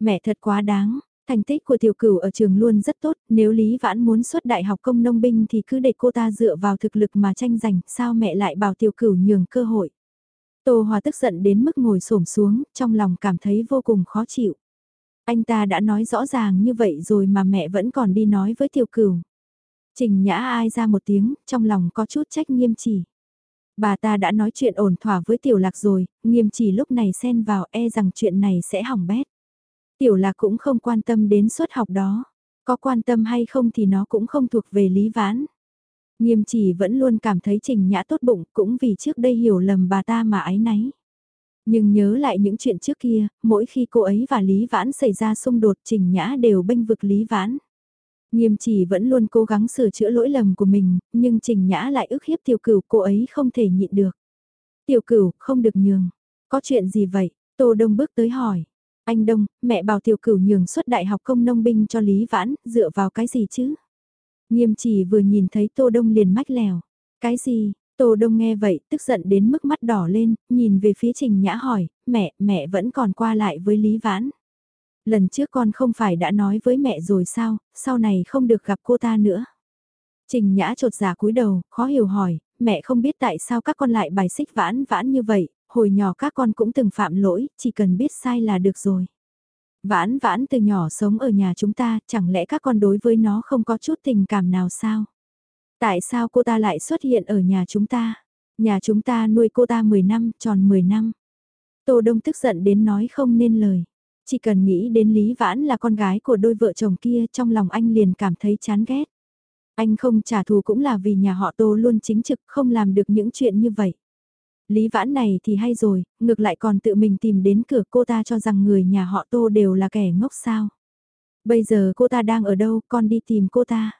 Mẹ thật quá đáng, thành tích của tiểu cửu ở trường luôn rất tốt, nếu Lý Vãn muốn xuất đại học công nông binh thì cứ để cô ta dựa vào thực lực mà tranh giành, sao mẹ lại bảo tiểu cửu nhường cơ hội? Tô Hòa tức giận đến mức ngồi xổm xuống, trong lòng cảm thấy vô cùng khó chịu. Anh ta đã nói rõ ràng như vậy rồi mà mẹ vẫn còn đi nói với tiểu cửu. Trình nhã ai ra một tiếng, trong lòng có chút trách nghiêm chỉ. Bà ta đã nói chuyện ổn thỏa với tiểu lạc rồi, nghiêm chỉ lúc này xen vào e rằng chuyện này sẽ hỏng bét. Tiểu lạc cũng không quan tâm đến suất học đó. Có quan tâm hay không thì nó cũng không thuộc về lý vãn. Nghiêm chỉ vẫn luôn cảm thấy trình nhã tốt bụng cũng vì trước đây hiểu lầm bà ta mà ái náy. Nhưng nhớ lại những chuyện trước kia, mỗi khi cô ấy và Lý Vãn xảy ra xung đột trình nhã đều bênh vực Lý Vãn. Nghiêm chỉ vẫn luôn cố gắng sửa chữa lỗi lầm của mình, nhưng trình nhã lại ức hiếp tiểu cửu cô ấy không thể nhịn được. Tiểu cửu, không được nhường. Có chuyện gì vậy? Tô Đông bước tới hỏi. Anh Đông, mẹ bảo tiểu cửu nhường xuất đại học công nông binh cho Lý Vãn, dựa vào cái gì chứ? Nghiêm chỉ vừa nhìn thấy Tô Đông liền mách lèo. Cái gì? Tô Đông nghe vậy, tức giận đến mức mắt đỏ lên, nhìn về phía Trình Nhã hỏi, mẹ, mẹ vẫn còn qua lại với Lý Vãn. Lần trước con không phải đã nói với mẹ rồi sao, sau này không được gặp cô ta nữa. Trình Nhã trột giả cúi đầu, khó hiểu hỏi, mẹ không biết tại sao các con lại bài xích vãn vãn như vậy, hồi nhỏ các con cũng từng phạm lỗi, chỉ cần biết sai là được rồi. Vãn vãn từ nhỏ sống ở nhà chúng ta, chẳng lẽ các con đối với nó không có chút tình cảm nào sao? Tại sao cô ta lại xuất hiện ở nhà chúng ta? Nhà chúng ta nuôi cô ta 10 năm, tròn 10 năm. Tô Đông tức giận đến nói không nên lời. Chỉ cần nghĩ đến Lý Vãn là con gái của đôi vợ chồng kia trong lòng anh liền cảm thấy chán ghét. Anh không trả thù cũng là vì nhà họ Tô luôn chính trực không làm được những chuyện như vậy. Lý Vãn này thì hay rồi, ngược lại còn tự mình tìm đến cửa cô ta cho rằng người nhà họ Tô đều là kẻ ngốc sao. Bây giờ cô ta đang ở đâu, con đi tìm cô ta.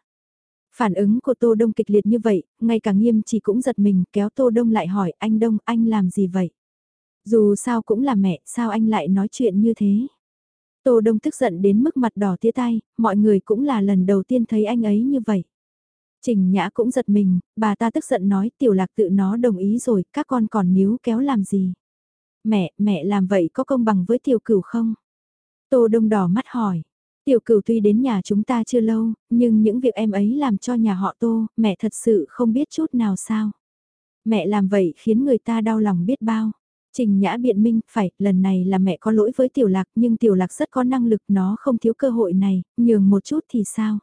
Phản ứng của Tô Đông kịch liệt như vậy, ngay cả nghiêm chỉ cũng giật mình kéo Tô Đông lại hỏi anh Đông anh làm gì vậy? Dù sao cũng là mẹ, sao anh lại nói chuyện như thế? Tô Đông tức giận đến mức mặt đỏ tía tay, mọi người cũng là lần đầu tiên thấy anh ấy như vậy. Trình Nhã cũng giật mình, bà ta tức giận nói tiểu lạc tự nó đồng ý rồi, các con còn níu kéo làm gì? Mẹ, mẹ làm vậy có công bằng với tiểu cửu không? Tô Đông đỏ mắt hỏi. Tiểu cửu tuy đến nhà chúng ta chưa lâu, nhưng những việc em ấy làm cho nhà họ Tô, mẹ thật sự không biết chút nào sao. Mẹ làm vậy khiến người ta đau lòng biết bao. Trình Nhã biện minh, phải, lần này là mẹ có lỗi với Tiểu Lạc nhưng Tiểu Lạc rất có năng lực nó không thiếu cơ hội này, nhường một chút thì sao?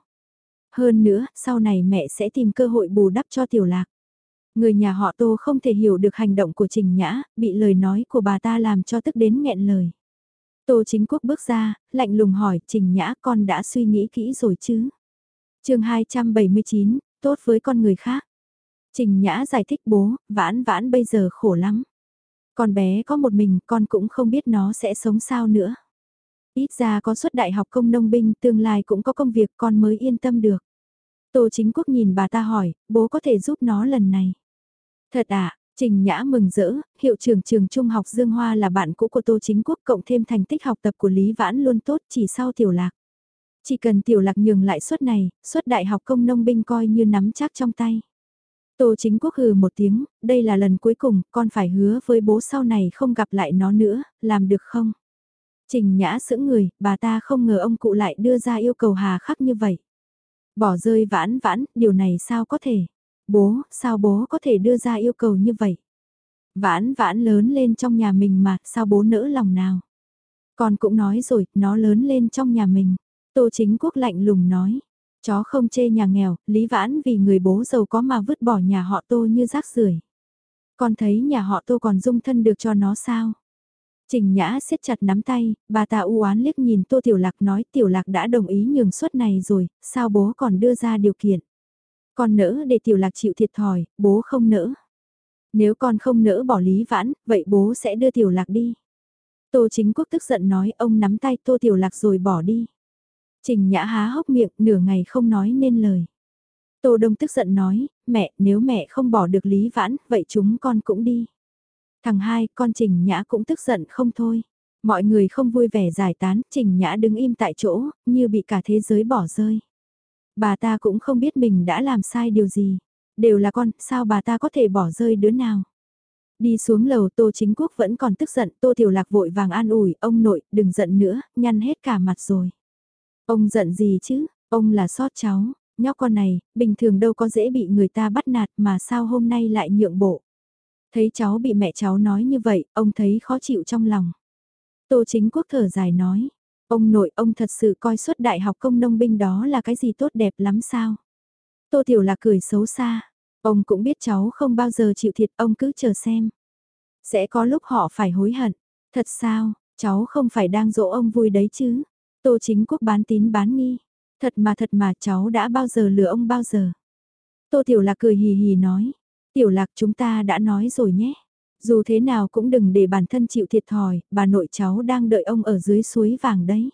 Hơn nữa, sau này mẹ sẽ tìm cơ hội bù đắp cho Tiểu Lạc. Người nhà họ Tô không thể hiểu được hành động của Trình Nhã, bị lời nói của bà ta làm cho tức đến nghẹn lời. Tô Chính Quốc bước ra, lạnh lùng hỏi Trình Nhã con đã suy nghĩ kỹ rồi chứ? chương 279, tốt với con người khác. Trình Nhã giải thích bố, vãn vãn bây giờ khổ lắm. Con bé có một mình, con cũng không biết nó sẽ sống sao nữa. Ít ra có suất đại học công nông binh, tương lai cũng có công việc con mới yên tâm được. Tô chính quốc nhìn bà ta hỏi, bố có thể giúp nó lần này. Thật à, Trình Nhã mừng rỡ, hiệu trưởng trường trung học Dương Hoa là bạn cũ của Tô Chính Quốc cộng thêm thành tích học tập của Lý Vãn luôn tốt chỉ sau tiểu lạc. Chỉ cần tiểu lạc nhường lại suất này, suất đại học công nông binh coi như nắm chắc trong tay. Tô chính quốc hừ một tiếng, đây là lần cuối cùng, con phải hứa với bố sau này không gặp lại nó nữa, làm được không? Trình nhã sững người, bà ta không ngờ ông cụ lại đưa ra yêu cầu hà khắc như vậy. Bỏ rơi vãn vãn, điều này sao có thể? Bố, sao bố có thể đưa ra yêu cầu như vậy? Vãn vãn lớn lên trong nhà mình mà, sao bố nỡ lòng nào? Con cũng nói rồi, nó lớn lên trong nhà mình. Tô chính quốc lạnh lùng nói. Chó không chê nhà nghèo, Lý Vãn vì người bố giàu có mà vứt bỏ nhà họ Tô như rác rưởi. Con thấy nhà họ Tô còn dung thân được cho nó sao? Trình Nhã siết chặt nắm tay, bà ta u oán liếc nhìn Tô Tiểu Lạc nói Tiểu Lạc đã đồng ý nhường suất này rồi, sao bố còn đưa ra điều kiện. Con nỡ để Tiểu Lạc chịu thiệt thòi, bố không nỡ. Nếu con không nỡ bỏ Lý Vãn, vậy bố sẽ đưa Tiểu Lạc đi. Tô Chính Quốc tức giận nói ông nắm tay Tô Tiểu Lạc rồi bỏ đi. Trình Nhã há hốc miệng nửa ngày không nói nên lời. Tô Đông tức giận nói, mẹ, nếu mẹ không bỏ được Lý Vãn, vậy chúng con cũng đi. Thằng hai, con Trình Nhã cũng tức giận không thôi. Mọi người không vui vẻ giải tán, Trình Nhã đứng im tại chỗ, như bị cả thế giới bỏ rơi. Bà ta cũng không biết mình đã làm sai điều gì. Đều là con, sao bà ta có thể bỏ rơi đứa nào. Đi xuống lầu Tô Chính Quốc vẫn còn tức giận, Tô Tiểu Lạc vội vàng an ủi, ông nội, đừng giận nữa, nhăn hết cả mặt rồi. Ông giận gì chứ, ông là sót cháu, nhóc con này, bình thường đâu có dễ bị người ta bắt nạt mà sao hôm nay lại nhượng bộ. Thấy cháu bị mẹ cháu nói như vậy, ông thấy khó chịu trong lòng. Tô chính quốc thở dài nói, ông nội ông thật sự coi suất đại học công nông binh đó là cái gì tốt đẹp lắm sao. Tô Tiểu là cười xấu xa, ông cũng biết cháu không bao giờ chịu thiệt ông cứ chờ xem. Sẽ có lúc họ phải hối hận, thật sao, cháu không phải đang dỗ ông vui đấy chứ. Tô chính quốc bán tín bán nghi, thật mà thật mà cháu đã bao giờ lừa ông bao giờ. Tô Tiểu là cười hì hì nói, Tiểu lạc chúng ta đã nói rồi nhé. Dù thế nào cũng đừng để bản thân chịu thiệt thòi, bà nội cháu đang đợi ông ở dưới suối vàng đấy.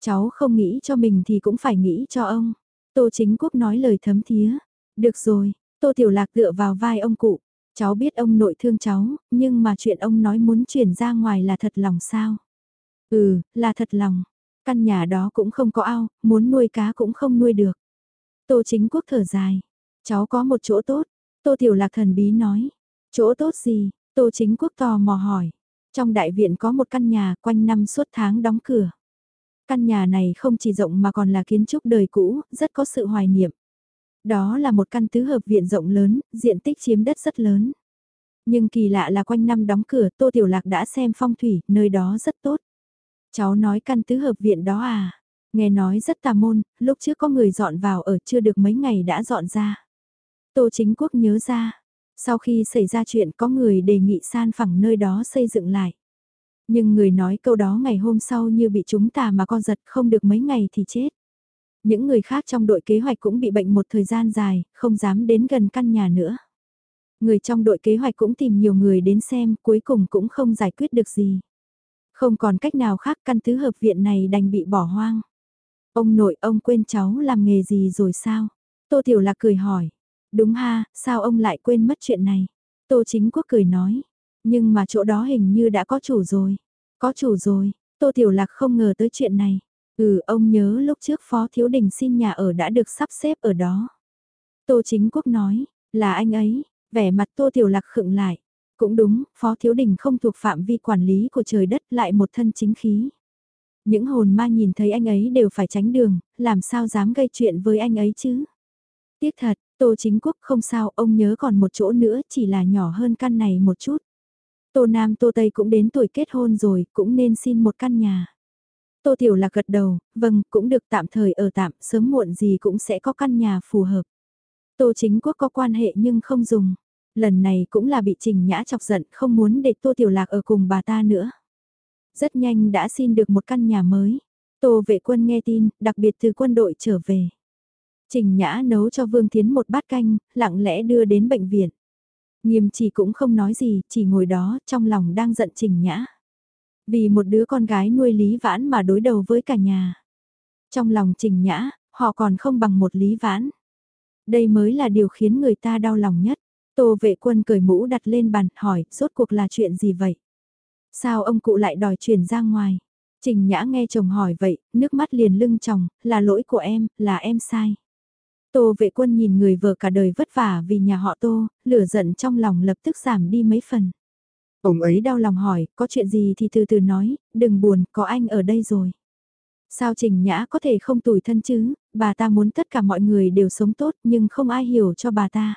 Cháu không nghĩ cho mình thì cũng phải nghĩ cho ông. Tô chính quốc nói lời thấm thía. Được rồi, tô tiểu lạc tựa vào vai ông cụ. Cháu biết ông nội thương cháu, nhưng mà chuyện ông nói muốn chuyển ra ngoài là thật lòng sao? Ừ, là thật lòng. Căn nhà đó cũng không có ao, muốn nuôi cá cũng không nuôi được. Tô chính quốc thở dài. Cháu có một chỗ tốt, Tô Tiểu Lạc thần bí nói, chỗ tốt gì, Tô Chính Quốc tò mò hỏi. Trong đại viện có một căn nhà quanh năm suốt tháng đóng cửa. Căn nhà này không chỉ rộng mà còn là kiến trúc đời cũ, rất có sự hoài niệm. Đó là một căn tứ hợp viện rộng lớn, diện tích chiếm đất rất lớn. Nhưng kỳ lạ là quanh năm đóng cửa, Tô Tiểu Lạc đã xem phong thủy, nơi đó rất tốt. Cháu nói căn tứ hợp viện đó à? Nghe nói rất tà môn, lúc trước có người dọn vào ở chưa được mấy ngày đã dọn ra. Tô Chính Quốc nhớ ra, sau khi xảy ra chuyện có người đề nghị san phẳng nơi đó xây dựng lại. Nhưng người nói câu đó ngày hôm sau như bị chúng tà mà con giật không được mấy ngày thì chết. Những người khác trong đội kế hoạch cũng bị bệnh một thời gian dài, không dám đến gần căn nhà nữa. Người trong đội kế hoạch cũng tìm nhiều người đến xem, cuối cùng cũng không giải quyết được gì. Không còn cách nào khác căn tứ hợp viện này đành bị bỏ hoang. Ông nội ông quên cháu làm nghề gì rồi sao? Tô Tiểu Lạc cười hỏi. Đúng ha, sao ông lại quên mất chuyện này? Tô Chính Quốc cười nói. Nhưng mà chỗ đó hình như đã có chủ rồi. Có chủ rồi, Tô Tiểu Lạc không ngờ tới chuyện này. Ừ, ông nhớ lúc trước Phó Thiếu Đình xin nhà ở đã được sắp xếp ở đó. Tô Chính Quốc nói, là anh ấy, vẻ mặt Tô Tiểu Lạc khựng lại. Cũng đúng, Phó Thiếu Đình không thuộc phạm vi quản lý của trời đất lại một thân chính khí. Những hồn ma nhìn thấy anh ấy đều phải tránh đường, làm sao dám gây chuyện với anh ấy chứ? Tiếc thật, Tô chính quốc không sao, ông nhớ còn một chỗ nữa, chỉ là nhỏ hơn căn này một chút. Tô Nam Tô Tây cũng đến tuổi kết hôn rồi, cũng nên xin một căn nhà. Tô Tiểu là gật đầu, vâng, cũng được tạm thời ở tạm, sớm muộn gì cũng sẽ có căn nhà phù hợp. Tô chính quốc có quan hệ nhưng không dùng. Lần này cũng là bị Trình Nhã chọc giận, không muốn để Tô Tiểu Lạc ở cùng bà ta nữa. Rất nhanh đã xin được một căn nhà mới. Tô vệ quân nghe tin, đặc biệt từ quân đội trở về. Trình Nhã nấu cho Vương Thiến một bát canh, lặng lẽ đưa đến bệnh viện. Nghiêm chỉ cũng không nói gì, chỉ ngồi đó, trong lòng đang giận Trình Nhã. Vì một đứa con gái nuôi Lý Vãn mà đối đầu với cả nhà. Trong lòng Trình Nhã, họ còn không bằng một Lý Vãn. Đây mới là điều khiến người ta đau lòng nhất. Tô vệ quân cởi mũ đặt lên bàn, hỏi, rốt cuộc là chuyện gì vậy? Sao ông cụ lại đòi chuyển ra ngoài? Trình Nhã nghe chồng hỏi vậy, nước mắt liền lưng chồng, là lỗi của em, là em sai. Tô vệ quân nhìn người vợ cả đời vất vả vì nhà họ Tô, lửa giận trong lòng lập tức giảm đi mấy phần. Ông ấy đau lòng hỏi, có chuyện gì thì từ từ nói, đừng buồn, có anh ở đây rồi. Sao Trình Nhã có thể không tủi thân chứ, bà ta muốn tất cả mọi người đều sống tốt nhưng không ai hiểu cho bà ta.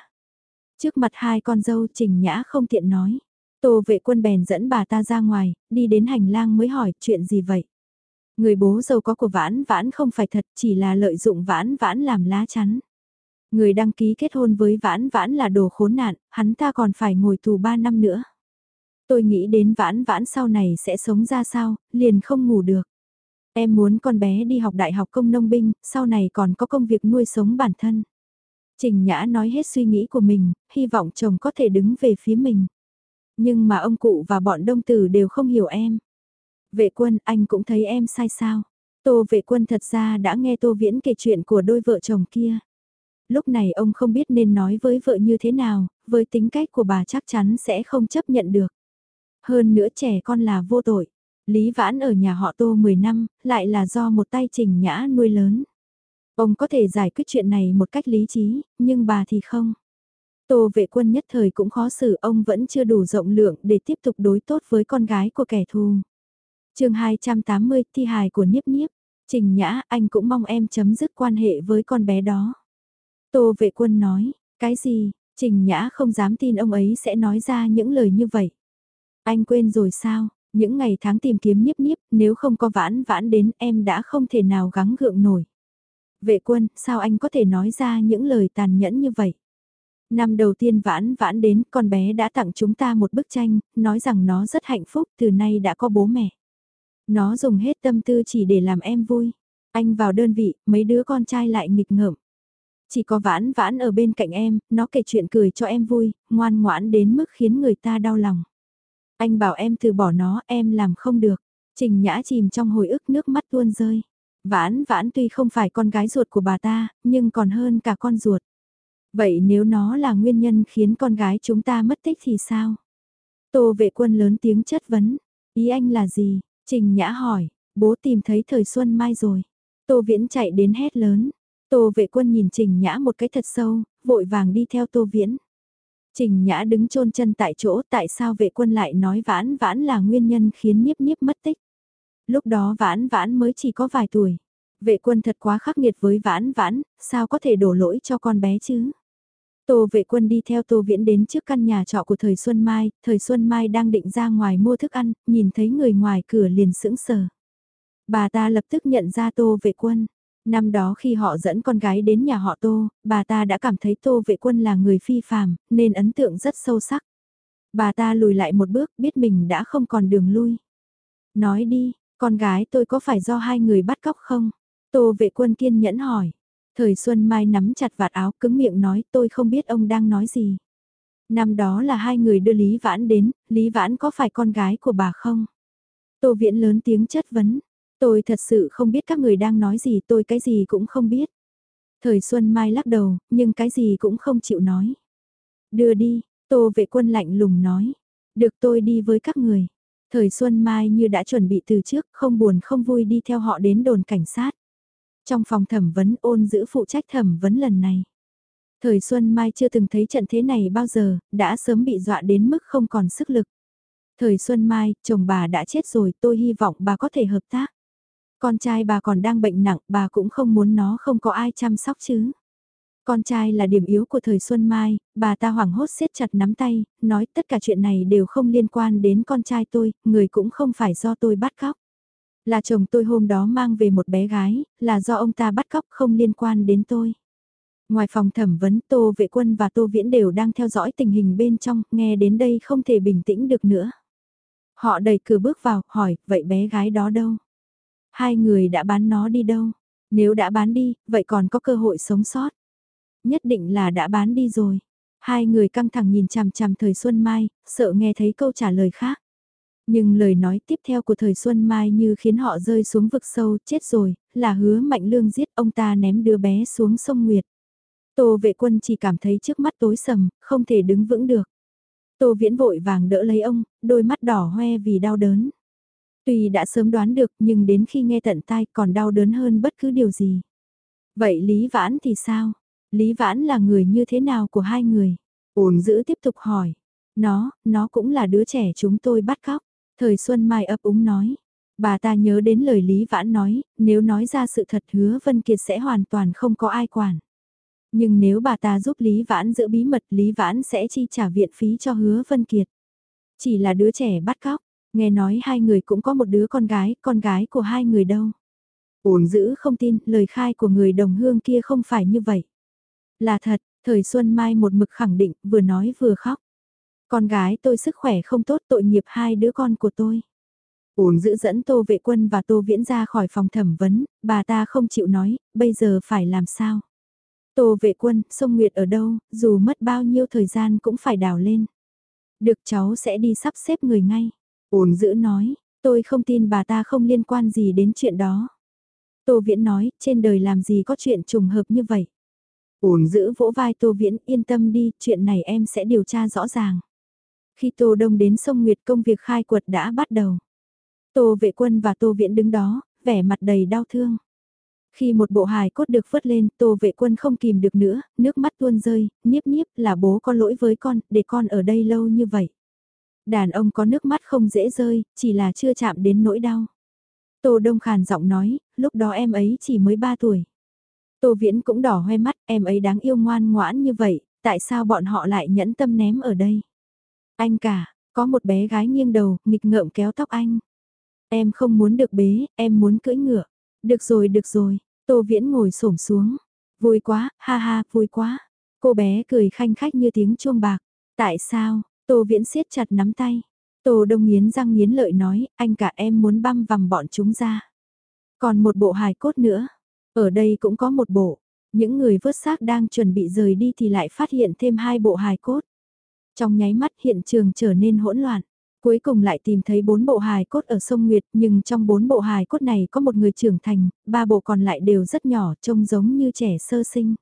Trước mặt hai con dâu Trình Nhã không tiện nói. Tô vệ quân bèn dẫn bà ta ra ngoài, đi đến hành lang mới hỏi chuyện gì vậy. Người bố giàu có của vãn vãn không phải thật chỉ là lợi dụng vãn vãn làm lá chắn. Người đăng ký kết hôn với vãn vãn là đồ khốn nạn, hắn ta còn phải ngồi tù 3 năm nữa. Tôi nghĩ đến vãn vãn sau này sẽ sống ra sao, liền không ngủ được. Em muốn con bé đi học đại học công nông binh, sau này còn có công việc nuôi sống bản thân. Trình Nhã nói hết suy nghĩ của mình, hy vọng chồng có thể đứng về phía mình. Nhưng mà ông cụ và bọn đông tử đều không hiểu em. Vệ quân, anh cũng thấy em sai sao. Tô vệ quân thật ra đã nghe Tô Viễn kể chuyện của đôi vợ chồng kia. Lúc này ông không biết nên nói với vợ như thế nào, với tính cách của bà chắc chắn sẽ không chấp nhận được. Hơn nữa trẻ con là vô tội. Lý Vãn ở nhà họ Tô 10 năm, lại là do một tay trình nhã nuôi lớn. Ông có thể giải quyết chuyện này một cách lý trí, nhưng bà thì không. Tô vệ quân nhất thời cũng khó xử ông vẫn chưa đủ rộng lượng để tiếp tục đối tốt với con gái của kẻ thù chương 280 thi hài của Niếp Niếp. Trình Nhã anh cũng mong em chấm dứt quan hệ với con bé đó. Tô vệ quân nói, cái gì, Trình Nhã không dám tin ông ấy sẽ nói ra những lời như vậy. Anh quên rồi sao, những ngày tháng tìm kiếm Niếp Niếp nếu không có vãn vãn đến em đã không thể nào gắng gượng nổi. Vệ quân, sao anh có thể nói ra những lời tàn nhẫn như vậy? Năm đầu tiên vãn vãn đến, con bé đã tặng chúng ta một bức tranh, nói rằng nó rất hạnh phúc, từ nay đã có bố mẹ. Nó dùng hết tâm tư chỉ để làm em vui. Anh vào đơn vị, mấy đứa con trai lại nghịch ngợm. Chỉ có vãn vãn ở bên cạnh em, nó kể chuyện cười cho em vui, ngoan ngoãn đến mức khiến người ta đau lòng. Anh bảo em từ bỏ nó, em làm không được. Trình Nhã chìm trong hồi ức nước mắt tuôn rơi. Vãn vãn tuy không phải con gái ruột của bà ta, nhưng còn hơn cả con ruột. Vậy nếu nó là nguyên nhân khiến con gái chúng ta mất tích thì sao? Tô vệ quân lớn tiếng chất vấn. Ý anh là gì? Trình Nhã hỏi, bố tìm thấy thời xuân mai rồi. Tô Viễn chạy đến hét lớn. Tô vệ quân nhìn Trình Nhã một cái thật sâu, vội vàng đi theo Tô Viễn. Trình Nhã đứng chôn chân tại chỗ tại sao vệ quân lại nói vãn vãn là nguyên nhân khiến Niếp Niếp mất tích. Lúc đó vãn vãn mới chỉ có vài tuổi. Vệ quân thật quá khắc nghiệt với vãn vãn, sao có thể đổ lỗi cho con bé chứ? Tô vệ quân đi theo Tô Viễn đến trước căn nhà trọ của thời Xuân Mai, thời Xuân Mai đang định ra ngoài mua thức ăn, nhìn thấy người ngoài cửa liền sững sờ. Bà ta lập tức nhận ra Tô vệ quân. Năm đó khi họ dẫn con gái đến nhà họ Tô, bà ta đã cảm thấy Tô vệ quân là người phi phàm, nên ấn tượng rất sâu sắc. Bà ta lùi lại một bước biết mình đã không còn đường lui. Nói đi, con gái tôi có phải do hai người bắt cóc không? Tô vệ quân kiên nhẫn hỏi. Thời Xuân Mai nắm chặt vạt áo cứng miệng nói tôi không biết ông đang nói gì. Năm đó là hai người đưa Lý Vãn đến, Lý Vãn có phải con gái của bà không? Tô Viễn lớn tiếng chất vấn. Tôi thật sự không biết các người đang nói gì tôi cái gì cũng không biết. Thời Xuân Mai lắc đầu, nhưng cái gì cũng không chịu nói. Đưa đi, Tô vệ quân lạnh lùng nói. Được tôi đi với các người. Thời Xuân Mai như đã chuẩn bị từ trước, không buồn không vui đi theo họ đến đồn cảnh sát. Trong phòng thẩm vấn ôn giữ phụ trách thẩm vấn lần này. Thời Xuân Mai chưa từng thấy trận thế này bao giờ, đã sớm bị dọa đến mức không còn sức lực. Thời Xuân Mai, chồng bà đã chết rồi, tôi hy vọng bà có thể hợp tác. Con trai bà còn đang bệnh nặng, bà cũng không muốn nó không có ai chăm sóc chứ. Con trai là điểm yếu của thời Xuân Mai, bà ta hoảng hốt siết chặt nắm tay, nói tất cả chuyện này đều không liên quan đến con trai tôi, người cũng không phải do tôi bắt cóc. Là chồng tôi hôm đó mang về một bé gái, là do ông ta bắt cóc không liên quan đến tôi. Ngoài phòng thẩm vấn Tô Vệ Quân và Tô Viễn đều đang theo dõi tình hình bên trong, nghe đến đây không thể bình tĩnh được nữa. Họ đẩy cửa bước vào, hỏi, vậy bé gái đó đâu? Hai người đã bán nó đi đâu? Nếu đã bán đi, vậy còn có cơ hội sống sót? Nhất định là đã bán đi rồi. Hai người căng thẳng nhìn chằm chằm thời Xuân Mai, sợ nghe thấy câu trả lời khác. Nhưng lời nói tiếp theo của thời Xuân Mai như khiến họ rơi xuống vực sâu, chết rồi, là hứa mạnh lương giết ông ta ném đứa bé xuống sông Nguyệt. Tô vệ quân chỉ cảm thấy trước mắt tối sầm, không thể đứng vững được. Tô viễn vội vàng đỡ lấy ông, đôi mắt đỏ hoe vì đau đớn. Tuy đã sớm đoán được nhưng đến khi nghe tận tai còn đau đớn hơn bất cứ điều gì. Vậy Lý Vãn thì sao? Lý Vãn là người như thế nào của hai người? Ổn giữ tiếp tục hỏi. Nó, nó cũng là đứa trẻ chúng tôi bắt cóc. Thời Xuân Mai ấp úng nói. Bà ta nhớ đến lời Lý Vãn nói, nếu nói ra sự thật hứa Vân Kiệt sẽ hoàn toàn không có ai quản. Nhưng nếu bà ta giúp Lý Vãn giữ bí mật Lý Vãn sẽ chi trả viện phí cho hứa Vân Kiệt. Chỉ là đứa trẻ bắt cóc, nghe nói hai người cũng có một đứa con gái, con gái của hai người đâu. Ổn giữ không tin, lời khai của người đồng hương kia không phải như vậy. Là thật, thời Xuân Mai một mực khẳng định, vừa nói vừa khóc. Con gái tôi sức khỏe không tốt tội nghiệp hai đứa con của tôi. Uống giữ dẫn Tô Vệ Quân và Tô Viễn ra khỏi phòng thẩm vấn, bà ta không chịu nói, bây giờ phải làm sao? Tô Vệ Quân, sông Nguyệt ở đâu, dù mất bao nhiêu thời gian cũng phải đào lên. Được cháu sẽ đi sắp xếp người ngay. Uống giữ nói, tôi không tin bà ta không liên quan gì đến chuyện đó. Tô Viễn nói, trên đời làm gì có chuyện trùng hợp như vậy. Ổn giữ vỗ vai Tô Viễn, yên tâm đi, chuyện này em sẽ điều tra rõ ràng. Khi Tô Đông đến sông Nguyệt công việc khai quật đã bắt đầu. Tô vệ quân và Tô Viễn đứng đó, vẻ mặt đầy đau thương. Khi một bộ hài cốt được vớt lên, Tô vệ quân không kìm được nữa, nước mắt tuôn rơi, niếp niếp là bố có lỗi với con, để con ở đây lâu như vậy. Đàn ông có nước mắt không dễ rơi, chỉ là chưa chạm đến nỗi đau. Tô Đông khàn giọng nói, lúc đó em ấy chỉ mới 3 tuổi. Tô Viễn cũng đỏ hoe mắt, em ấy đáng yêu ngoan ngoãn như vậy, tại sao bọn họ lại nhẫn tâm ném ở đây? Anh cả, có một bé gái nghiêng đầu, nghịch ngợm kéo tóc anh. Em không muốn được bế, em muốn cưỡi ngựa. Được rồi, được rồi, Tô Viễn ngồi xổm xuống. Vui quá, ha ha, vui quá. Cô bé cười khanh khách như tiếng chuông bạc. Tại sao? Tô Viễn siết chặt nắm tay. Tô Đông nghiến răng nghiến lợi nói, anh cả em muốn băm vằm bọn chúng ra. Còn một bộ hài cốt nữa. Ở đây cũng có một bộ. Những người vớt xác đang chuẩn bị rời đi thì lại phát hiện thêm hai bộ hài cốt. Trong nháy mắt hiện trường trở nên hỗn loạn. Cuối cùng lại tìm thấy bốn bộ hài cốt ở sông Nguyệt, nhưng trong bốn bộ hài cốt này có một người trưởng thành, ba bộ còn lại đều rất nhỏ, trông giống như trẻ sơ sinh.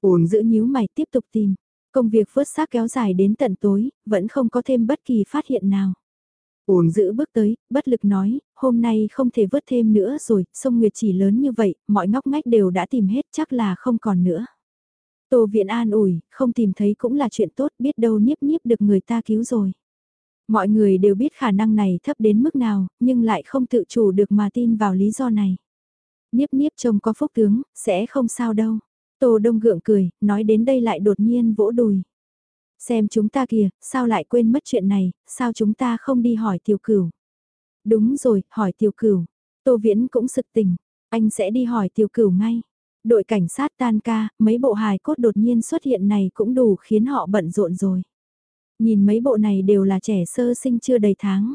Ổn giữ nhíu mày tiếp tục tìm. Công việc vớt xác kéo dài đến tận tối, vẫn không có thêm bất kỳ phát hiện nào. Ổn giữ bước tới, bất lực nói, hôm nay không thể vớt thêm nữa rồi, sông Nguyệt chỉ lớn như vậy, mọi ngóc ngách đều đã tìm hết chắc là không còn nữa. Tô viện an ủi, không tìm thấy cũng là chuyện tốt, biết đâu nhiếp nhiếp được người ta cứu rồi. Mọi người đều biết khả năng này thấp đến mức nào, nhưng lại không tự chủ được mà tin vào lý do này. Niếp niếp trông có phúc tướng, sẽ không sao đâu. Tô Đông gượng cười, nói đến đây lại đột nhiên vỗ đùi. Xem chúng ta kìa, sao lại quên mất chuyện này, sao chúng ta không đi hỏi tiểu cửu. Đúng rồi, hỏi tiểu cửu. Tô Viễn cũng sực tỉnh, anh sẽ đi hỏi tiểu cửu ngay. Đội cảnh sát tan ca, mấy bộ hài cốt đột nhiên xuất hiện này cũng đủ khiến họ bận rộn rồi. Nhìn mấy bộ này đều là trẻ sơ sinh chưa đầy tháng.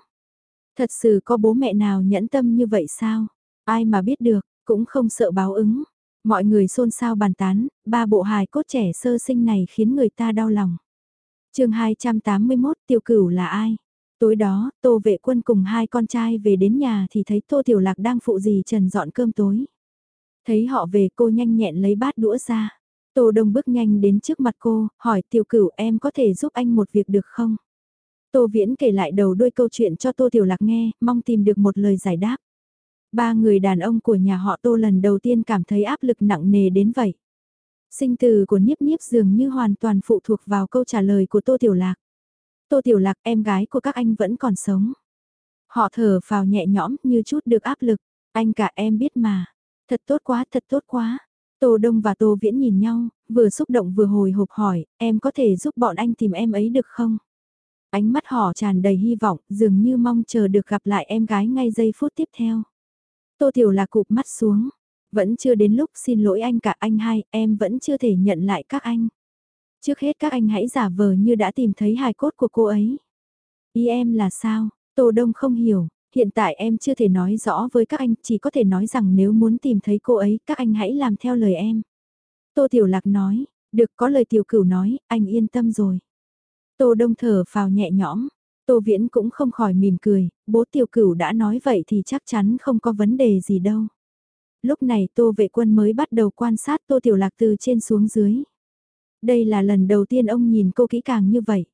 Thật sự có bố mẹ nào nhẫn tâm như vậy sao? Ai mà biết được, cũng không sợ báo ứng. Mọi người xôn xao bàn tán, ba bộ hài cốt trẻ sơ sinh này khiến người ta đau lòng. chương 281 tiêu cửu là ai? Tối đó, Tô Vệ Quân cùng hai con trai về đến nhà thì thấy Tô Tiểu Lạc đang phụ gì trần dọn cơm tối. Thấy họ về cô nhanh nhẹn lấy bát đũa ra. Tô Đông bước nhanh đến trước mặt cô, hỏi tiểu cửu em có thể giúp anh một việc được không? Tô Viễn kể lại đầu đuôi câu chuyện cho Tô Tiểu Lạc nghe, mong tìm được một lời giải đáp. Ba người đàn ông của nhà họ Tô lần đầu tiên cảm thấy áp lực nặng nề đến vậy. Sinh từ của Niếp Niếp dường như hoàn toàn phụ thuộc vào câu trả lời của Tô Tiểu Lạc. Tô Tiểu Lạc em gái của các anh vẫn còn sống. Họ thở vào nhẹ nhõm như chút được áp lực. Anh cả em biết mà. Thật tốt quá, thật tốt quá. Tô Đông và Tô Viễn nhìn nhau, vừa xúc động vừa hồi hộp hỏi, em có thể giúp bọn anh tìm em ấy được không? Ánh mắt họ tràn đầy hy vọng, dường như mong chờ được gặp lại em gái ngay giây phút tiếp theo. Tô Tiểu là cụp mắt xuống, vẫn chưa đến lúc xin lỗi anh cả anh hai, em vẫn chưa thể nhận lại các anh. Trước hết các anh hãy giả vờ như đã tìm thấy hài cốt của cô ấy. Ý em là sao? Tô Đông không hiểu, Hiện tại em chưa thể nói rõ với các anh, chỉ có thể nói rằng nếu muốn tìm thấy cô ấy, các anh hãy làm theo lời em. Tô Tiểu Lạc nói, được có lời tiểu cửu nói, anh yên tâm rồi. Tô Đông thở phào nhẹ nhõm, Tô Viễn cũng không khỏi mỉm cười, bố tiểu cửu đã nói vậy thì chắc chắn không có vấn đề gì đâu. Lúc này Tô Vệ Quân mới bắt đầu quan sát Tô Tiểu Lạc từ trên xuống dưới. Đây là lần đầu tiên ông nhìn cô kỹ càng như vậy.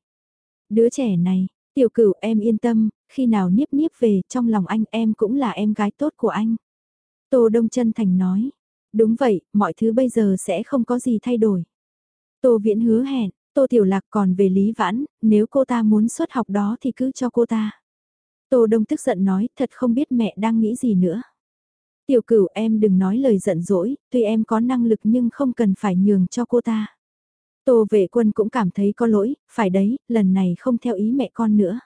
Đứa trẻ này, tiểu cửu em yên tâm, khi nào niếp niếp về trong lòng anh em cũng là em gái tốt của anh. Tô Đông chân thành nói, đúng vậy, mọi thứ bây giờ sẽ không có gì thay đổi. Tô Viễn hứa hẹn, Tô Tiểu Lạc còn về Lý Vãn, nếu cô ta muốn xuất học đó thì cứ cho cô ta. Tô Đông tức giận nói, thật không biết mẹ đang nghĩ gì nữa. Tiểu cửu em đừng nói lời giận dỗi, tuy em có năng lực nhưng không cần phải nhường cho cô ta. Tô vệ quân cũng cảm thấy có lỗi, phải đấy, lần này không theo ý mẹ con nữa.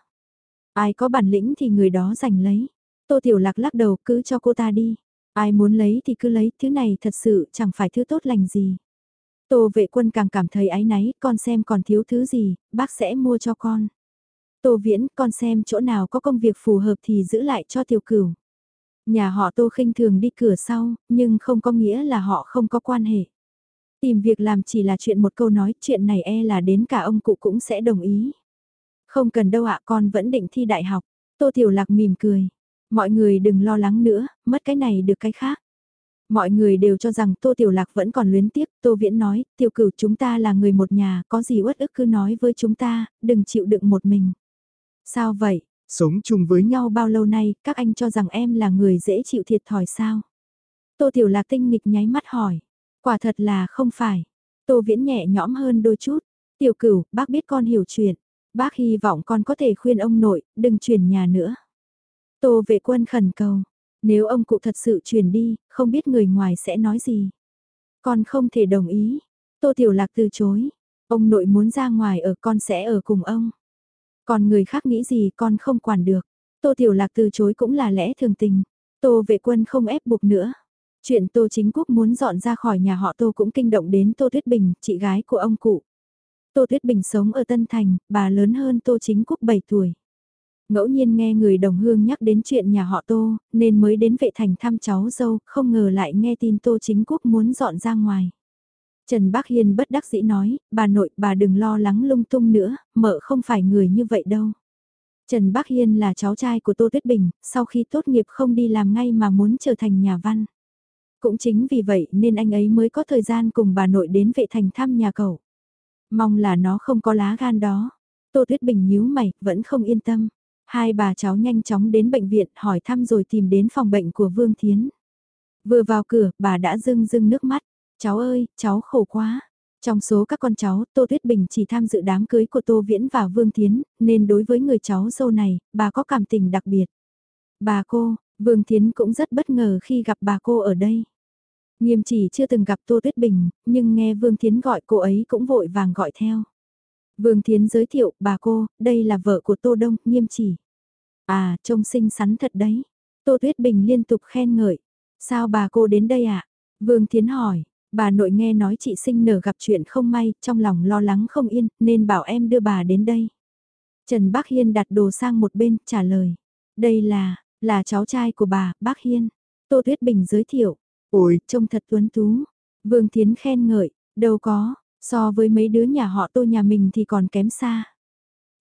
Ai có bản lĩnh thì người đó giành lấy. Tô Tiểu Lạc lắc đầu cứ cho cô ta đi. Ai muốn lấy thì cứ lấy, thứ này thật sự chẳng phải thứ tốt lành gì. Tô vệ quân càng cảm thấy ái náy, con xem còn thiếu thứ gì, bác sẽ mua cho con. Tô Viễn, con xem chỗ nào có công việc phù hợp thì giữ lại cho tiểu cửu. Nhà họ Tô khinh thường đi cửa sau, nhưng không có nghĩa là họ không có quan hệ. Tìm việc làm chỉ là chuyện một câu nói, chuyện này e là đến cả ông cụ cũng sẽ đồng ý. Không cần đâu ạ, con vẫn định thi đại học. Tô Tiểu Lạc mỉm cười. Mọi người đừng lo lắng nữa, mất cái này được cái khác. Mọi người đều cho rằng Tô Tiểu Lạc vẫn còn luyến tiếc, Tô Viễn nói, tiểu cửu chúng ta là người một nhà, có gì uất ức cứ nói với chúng ta, đừng chịu đựng một mình. Sao vậy? Sống chung với nhau bao lâu nay, các anh cho rằng em là người dễ chịu thiệt thòi sao? Tô Tiểu Lạc tinh nghịch nháy mắt hỏi. Quả thật là không phải. Tô Viễn nhẹ nhõm hơn đôi chút. Tiểu cửu, bác biết con hiểu chuyện. Bác hy vọng con có thể khuyên ông nội, đừng chuyển nhà nữa. Tô vệ quân khẩn cầu. Nếu ông cụ thật sự chuyển đi, không biết người ngoài sẽ nói gì. Con không thể đồng ý. Tô Tiểu Lạc từ chối. Ông nội muốn ra ngoài ở con sẽ ở cùng ông. Còn người khác nghĩ gì con không quản được. Tô Tiểu Lạc từ chối cũng là lẽ thường tình. Tô vệ quân không ép buộc nữa. Chuyện Tô Chính Quốc muốn dọn ra khỏi nhà họ Tô cũng kinh động đến Tô Tuyết Bình, chị gái của ông cụ. Tô Tuyết Bình sống ở Tân Thành, bà lớn hơn Tô Chính Quốc 7 tuổi. Ngẫu nhiên nghe người đồng hương nhắc đến chuyện nhà họ Tô, nên mới đến vệ thành thăm cháu dâu, không ngờ lại nghe tin Tô Chính Quốc muốn dọn ra ngoài. Trần Bác Hiên bất đắc dĩ nói, bà nội bà đừng lo lắng lung tung nữa, mợ không phải người như vậy đâu. Trần Bác Hiên là cháu trai của Tô Tuyết Bình, sau khi tốt nghiệp không đi làm ngay mà muốn trở thành nhà văn. Cũng chính vì vậy nên anh ấy mới có thời gian cùng bà nội đến vệ thành thăm nhà cậu. Mong là nó không có lá gan đó. Tô Tuyết Bình nhíu mày, vẫn không yên tâm. Hai bà cháu nhanh chóng đến bệnh viện hỏi thăm rồi tìm đến phòng bệnh của Vương Thiến. Vừa vào cửa, bà đã rưng rưng nước mắt. Cháu ơi, cháu khổ quá. Trong số các con cháu, Tô Tuyết Bình chỉ tham dự đám cưới của Tô Viễn và Vương Thiến, nên đối với người cháu dâu này, bà có cảm tình đặc biệt. Bà cô, Vương Thiến cũng rất bất ngờ khi gặp bà cô ở đây. Nghiêm chỉ chưa từng gặp Tô Tuyết Bình, nhưng nghe Vương Thiến gọi cô ấy cũng vội vàng gọi theo. Vương Thiến giới thiệu, bà cô, đây là vợ của Tô Đông, nghiêm chỉ. À, trông xinh xắn thật đấy. Tô Tuyết Bình liên tục khen ngợi. Sao bà cô đến đây ạ? À? Vương Thiến hỏi, bà nội nghe nói chị sinh nở gặp chuyện không may, trong lòng lo lắng không yên, nên bảo em đưa bà đến đây. Trần Bác Hiên đặt đồ sang một bên, trả lời. Đây là, là cháu trai của bà, Bác Hiên. Tô Tuyết Bình giới thiệu. Ôi, trông thật tuấn tú. Vương Thiến khen ngợi, đâu có, so với mấy đứa nhà họ tô nhà mình thì còn kém xa.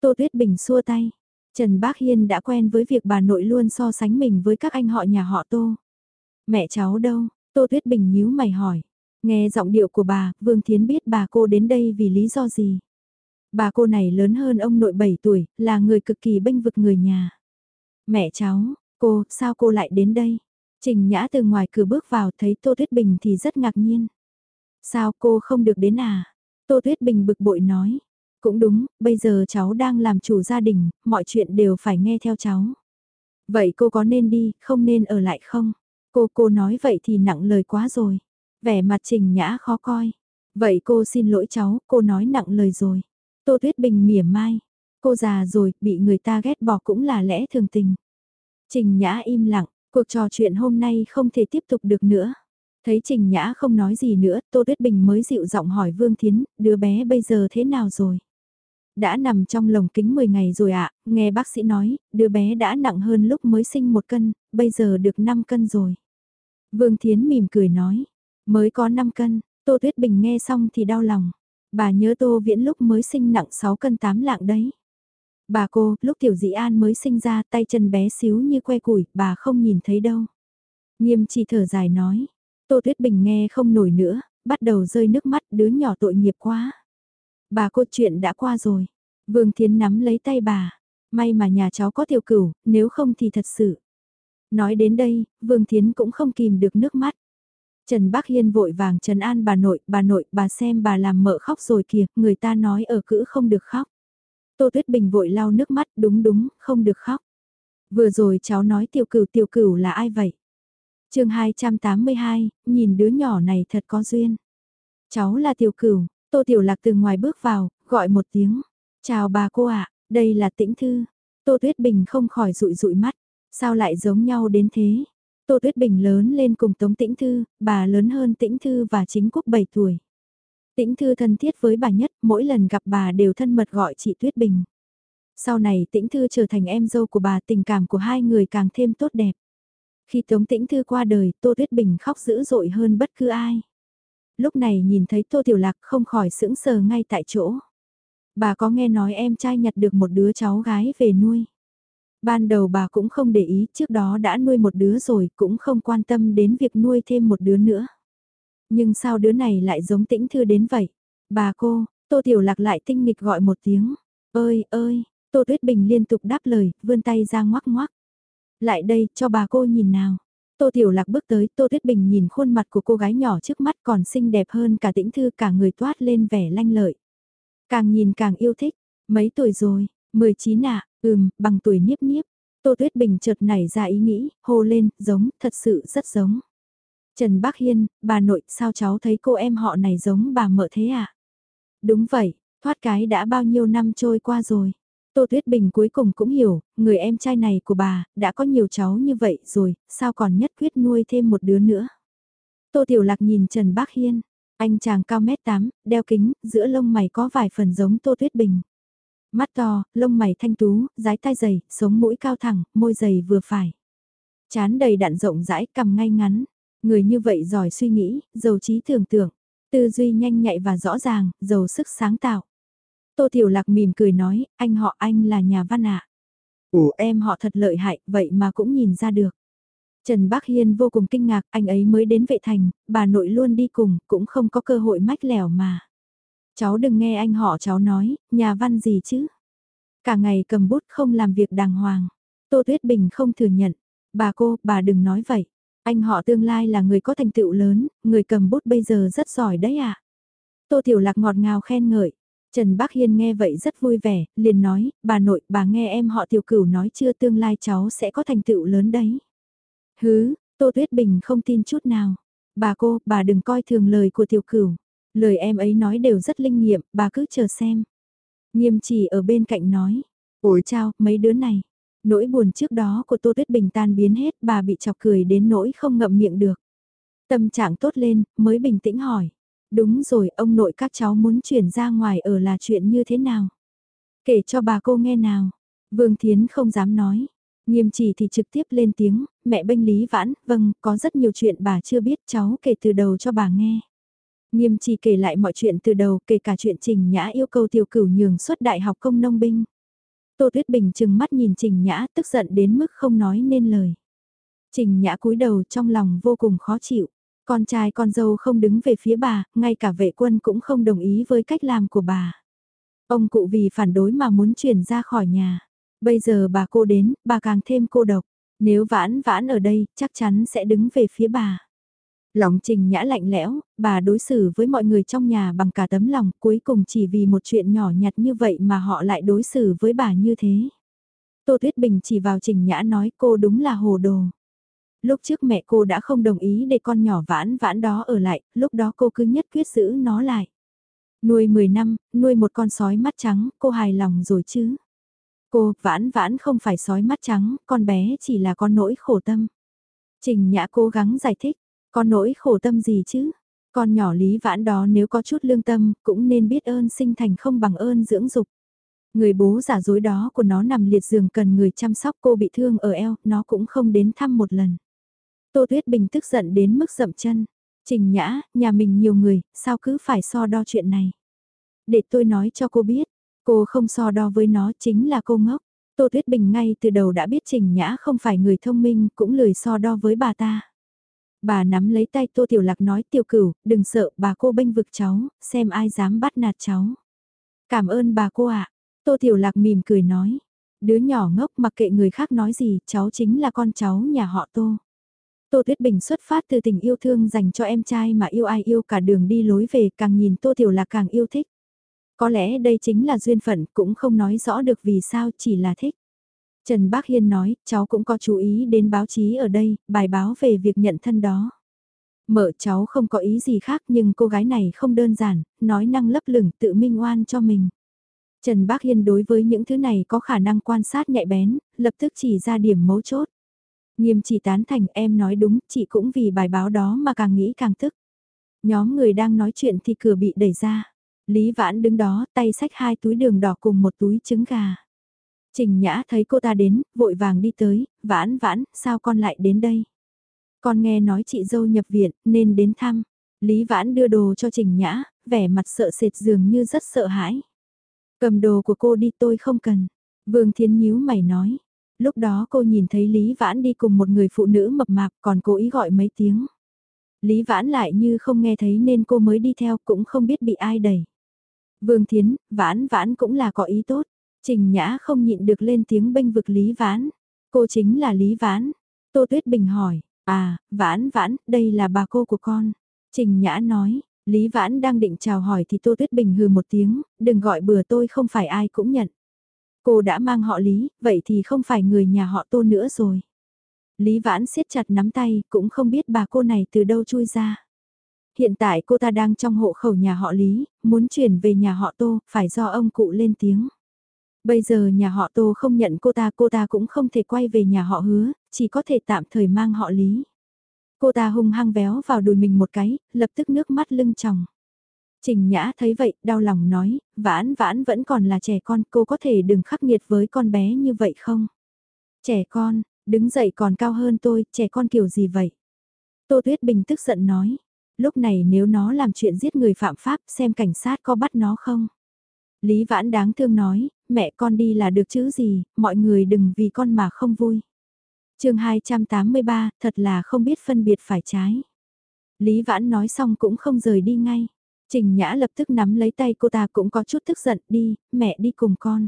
Tô Tuyết Bình xua tay. Trần Bác Hiên đã quen với việc bà nội luôn so sánh mình với các anh họ nhà họ Tô. Mẹ cháu đâu? Tô Tuyết Bình nhíu mày hỏi. Nghe giọng điệu của bà, Vương Thiến biết bà cô đến đây vì lý do gì. Bà cô này lớn hơn ông nội 7 tuổi, là người cực kỳ bênh vực người nhà. Mẹ cháu, cô, sao cô lại đến đây? Trình Nhã từ ngoài cửa bước vào thấy Tô Tuyết Bình thì rất ngạc nhiên. Sao cô không được đến à? Tô Tuyết Bình bực bội nói. Cũng đúng, bây giờ cháu đang làm chủ gia đình, mọi chuyện đều phải nghe theo cháu. Vậy cô có nên đi, không nên ở lại không? Cô cô nói vậy thì nặng lời quá rồi. Vẻ mặt Trình Nhã khó coi. Vậy cô xin lỗi cháu, cô nói nặng lời rồi. Tô Tuyết Bình mỉa mai. Cô già rồi, bị người ta ghét bỏ cũng là lẽ thường tình. Trình Nhã im lặng, Cuộc trò chuyện hôm nay không thể tiếp tục được nữa. Thấy Trình Nhã không nói gì nữa, Tô Tuyết Bình mới dịu giọng hỏi Vương Thiến, đứa bé bây giờ thế nào rồi? Đã nằm trong lồng kính 10 ngày rồi ạ, nghe bác sĩ nói, đứa bé đã nặng hơn lúc mới sinh một cân, bây giờ được 5 cân rồi. Vương Thiến mỉm cười nói, mới có 5 cân, Tô Tuyết Bình nghe xong thì đau lòng. Bà nhớ Tô Viễn lúc mới sinh nặng 6 cân 8 lạng đấy. Bà cô, lúc Tiểu Dĩ An mới sinh ra tay chân bé xíu như que củi, bà không nhìn thấy đâu. Nghiêm chỉ thở dài nói. Tô Tuyết Bình nghe không nổi nữa, bắt đầu rơi nước mắt đứa nhỏ tội nghiệp quá. Bà cô chuyện đã qua rồi. Vương Thiến nắm lấy tay bà. May mà nhà cháu có tiểu cửu, nếu không thì thật sự. Nói đến đây, Vương Thiến cũng không kìm được nước mắt. Trần Bác Hiên vội vàng trần an bà nội, bà nội, bà xem bà làm mợ khóc rồi kìa, người ta nói ở cữ không được khóc. Tô Tuyết Bình vội lau nước mắt, đúng đúng, không được khóc. Vừa rồi cháu nói tiểu cửu tiểu cửu là ai vậy? chương 282, nhìn đứa nhỏ này thật có duyên. Cháu là tiểu cửu, Tô Tiểu Lạc từ ngoài bước vào, gọi một tiếng. Chào bà cô ạ, đây là tĩnh thư. Tô Tuyết Bình không khỏi rụi rụi mắt. Sao lại giống nhau đến thế? Tô Tuyết Bình lớn lên cùng Tống Tĩnh Thư, bà lớn hơn Tĩnh Thư và chính quốc 7 tuổi. Tĩnh Thư thân thiết với bà nhất, mỗi lần gặp bà đều thân mật gọi chị Tuyết Bình. Sau này tĩnh thư trở thành em dâu của bà tình cảm của hai người càng thêm tốt đẹp. Khi Tống Tĩnh Thư qua đời, Tô Tuyết Bình khóc dữ dội hơn bất cứ ai. Lúc này nhìn thấy Tô Tiểu Lạc không khỏi sững sờ ngay tại chỗ. Bà có nghe nói em trai nhặt được một đứa cháu gái về nuôi. Ban đầu bà cũng không để ý, trước đó đã nuôi một đứa rồi, cũng không quan tâm đến việc nuôi thêm một đứa nữa. Nhưng sao đứa này lại giống tĩnh thư đến vậy? Bà cô, Tô Tiểu Lạc lại tinh nghịch gọi một tiếng. Ơi, ơi, Tô Tuyết Bình liên tục đáp lời, vươn tay ra ngoắc ngoắc. Lại đây, cho bà cô nhìn nào. Tô Tiểu Lạc bước tới, Tô Tuyết Bình nhìn khuôn mặt của cô gái nhỏ trước mắt còn xinh đẹp hơn cả tĩnh thư cả người toát lên vẻ lanh lợi. Càng nhìn càng yêu thích, mấy tuổi rồi, 19 ạ, à, ừm, bằng tuổi niếp niếp. Tô Tuyết Bình chợt nảy ra ý nghĩ, hô lên, giống, thật sự rất giống. Trần Bác Hiên, bà nội, sao cháu thấy cô em họ này giống bà mợ thế à? Đúng vậy, thoát cái đã bao nhiêu năm trôi qua rồi. Tô Tuyết Bình cuối cùng cũng hiểu, người em trai này của bà, đã có nhiều cháu như vậy rồi, sao còn nhất quyết nuôi thêm một đứa nữa. Tô Tiểu Lạc nhìn Trần Bác Hiên, anh chàng cao mét 8, đeo kính, giữa lông mày có vài phần giống Tô Tuyết Bình. Mắt to, lông mày thanh tú, dái tai dày, sống mũi cao thẳng, môi dày vừa phải. Chán đầy đạn rộng rãi, cầm ngay ngắn. Người như vậy giỏi suy nghĩ, giàu trí tưởng tượng, tư duy nhanh nhạy và rõ ràng, giàu sức sáng tạo. Tô Tiểu Lạc mỉm cười nói, anh họ anh là nhà văn ạ. À. Ủa em họ thật lợi hại, vậy mà cũng nhìn ra được. Trần Bác Hiên vô cùng kinh ngạc, anh ấy mới đến vệ thành, bà nội luôn đi cùng, cũng không có cơ hội mách lẻo mà. Cháu đừng nghe anh họ cháu nói, nhà văn gì chứ. Cả ngày cầm bút không làm việc đàng hoàng. Tô Tuyết Bình không thừa nhận. Bà cô, bà đừng nói vậy. Anh họ tương lai là người có thành tựu lớn, người cầm bút bây giờ rất giỏi đấy ạ. À? Tô Tiểu Lạc ngọt ngào khen ngợi. Trần Bác Hiên nghe vậy rất vui vẻ, liền nói, bà nội, bà nghe em họ tiểu cửu nói chưa tương lai cháu sẽ có thành tựu lớn đấy. Hứ, Tô Tuyết Bình không tin chút nào. Bà cô, bà đừng coi thường lời của tiểu cửu. Lời em ấy nói đều rất linh nghiệm, bà cứ chờ xem. Nghiêm chỉ ở bên cạnh nói, ôi chao, mấy đứa này. Nỗi buồn trước đó của Tô Tuyết Bình tan biến hết, bà bị chọc cười đến nỗi không ngậm miệng được. Tâm trạng tốt lên, mới bình tĩnh hỏi. Đúng rồi, ông nội các cháu muốn chuyển ra ngoài ở là chuyện như thế nào? Kể cho bà cô nghe nào. Vương Thiến không dám nói. Nghiêm trì thì trực tiếp lên tiếng, mẹ bênh Lý Vãn, vâng, có rất nhiều chuyện bà chưa biết cháu kể từ đầu cho bà nghe. Nghiêm trì kể lại mọi chuyện từ đầu, kể cả chuyện Trình Nhã yêu cầu tiểu cửu nhường xuất đại học công nông binh. Tô Tuyết Bình chừng mắt nhìn Trình Nhã tức giận đến mức không nói nên lời. Trình Nhã cúi đầu trong lòng vô cùng khó chịu. Con trai con dâu không đứng về phía bà, ngay cả vệ quân cũng không đồng ý với cách làm của bà. Ông cụ vì phản đối mà muốn chuyển ra khỏi nhà. Bây giờ bà cô đến, bà càng thêm cô độc. Nếu vãn vãn ở đây, chắc chắn sẽ đứng về phía bà. Lòng trình nhã lạnh lẽo, bà đối xử với mọi người trong nhà bằng cả tấm lòng cuối cùng chỉ vì một chuyện nhỏ nhặt như vậy mà họ lại đối xử với bà như thế. Tô Tuyết Bình chỉ vào trình nhã nói cô đúng là hồ đồ. Lúc trước mẹ cô đã không đồng ý để con nhỏ vãn vãn đó ở lại, lúc đó cô cứ nhất quyết giữ nó lại. Nuôi 10 năm, nuôi một con sói mắt trắng, cô hài lòng rồi chứ. Cô, vãn vãn không phải sói mắt trắng, con bé chỉ là con nỗi khổ tâm. Trình Nhã cố gắng giải thích, con nỗi khổ tâm gì chứ? Con nhỏ lý vãn đó nếu có chút lương tâm, cũng nên biết ơn sinh thành không bằng ơn dưỡng dục. Người bố giả dối đó của nó nằm liệt giường cần người chăm sóc cô bị thương ở eo, nó cũng không đến thăm một lần. Tô Tuyết Bình tức giận đến mức dậm chân. Trình Nhã, nhà mình nhiều người, sao cứ phải so đo chuyện này? Để tôi nói cho cô biết, cô không so đo với nó chính là cô ngốc. Tô Tuyết Bình ngay từ đầu đã biết Trình Nhã không phải người thông minh, cũng lười so đo với bà ta. Bà nắm lấy tay Tô Tiểu Lạc nói tiểu cửu, đừng sợ bà cô bênh vực cháu, xem ai dám bắt nạt cháu. Cảm ơn bà cô ạ. Tô Tiểu Lạc mỉm cười nói. Đứa nhỏ ngốc mặc kệ người khác nói gì, cháu chính là con cháu nhà họ Tô. Tô Tuyết Bình xuất phát từ tình yêu thương dành cho em trai mà yêu ai yêu cả đường đi lối về càng nhìn Tô Tiểu Lạc càng yêu thích. Có lẽ đây chính là duyên phận cũng không nói rõ được vì sao chỉ là thích. Trần Bác Hiên nói, cháu cũng có chú ý đến báo chí ở đây, bài báo về việc nhận thân đó. Mở cháu không có ý gì khác nhưng cô gái này không đơn giản, nói năng lấp lửng tự minh oan cho mình. Trần Bác Hiên đối với những thứ này có khả năng quan sát nhạy bén, lập tức chỉ ra điểm mấu chốt. Nghiêm chỉ tán thành em nói đúng, chị cũng vì bài báo đó mà càng nghĩ càng tức. Nhóm người đang nói chuyện thì cửa bị đẩy ra. Lý Vãn đứng đó, tay xách hai túi đường đỏ cùng một túi trứng gà. Trình Nhã thấy cô ta đến, vội vàng đi tới, vãn vãn, sao con lại đến đây? Con nghe nói chị dâu nhập viện, nên đến thăm. Lý Vãn đưa đồ cho Trình Nhã, vẻ mặt sợ sệt dường như rất sợ hãi. Cầm đồ của cô đi tôi không cần. Vương Thiên nhíu mày nói. Lúc đó cô nhìn thấy Lý Vãn đi cùng một người phụ nữ mập mạp còn cố ý gọi mấy tiếng. Lý Vãn lại như không nghe thấy nên cô mới đi theo cũng không biết bị ai đẩy. Vương Thiến, Vãn Vãn cũng là có ý tốt. Trình Nhã không nhịn được lên tiếng bênh vực Lý Vãn. Cô chính là Lý Vãn. Tô Tuyết Bình hỏi, à, Vãn Vãn, đây là bà cô của con. Trình Nhã nói, Lý Vãn đang định chào hỏi thì Tô Tuyết Bình hừ một tiếng, đừng gọi bừa tôi không phải ai cũng nhận. Cô đã mang họ Lý, vậy thì không phải người nhà họ Tô nữa rồi. Lý Vãn siết chặt nắm tay, cũng không biết bà cô này từ đâu chui ra. Hiện tại cô ta đang trong hộ khẩu nhà họ Lý, muốn chuyển về nhà họ Tô, phải do ông cụ lên tiếng. Bây giờ nhà họ Tô không nhận cô ta, cô ta cũng không thể quay về nhà họ hứa, chỉ có thể tạm thời mang họ Lý. Cô ta hung hăng véo vào đùi mình một cái, lập tức nước mắt lưng tròng. Trình Nhã thấy vậy, đau lòng nói, vãn vãn vẫn còn là trẻ con, cô có thể đừng khắc nghiệt với con bé như vậy không? Trẻ con, đứng dậy còn cao hơn tôi, trẻ con kiểu gì vậy? Tô Tuyết Bình tức giận nói, lúc này nếu nó làm chuyện giết người phạm pháp xem cảnh sát có bắt nó không? Lý Vãn đáng thương nói, mẹ con đi là được chứ gì, mọi người đừng vì con mà không vui. chương 283, thật là không biết phân biệt phải trái. Lý Vãn nói xong cũng không rời đi ngay. Trình Nhã lập tức nắm lấy tay cô ta cũng có chút tức giận đi, mẹ đi cùng con.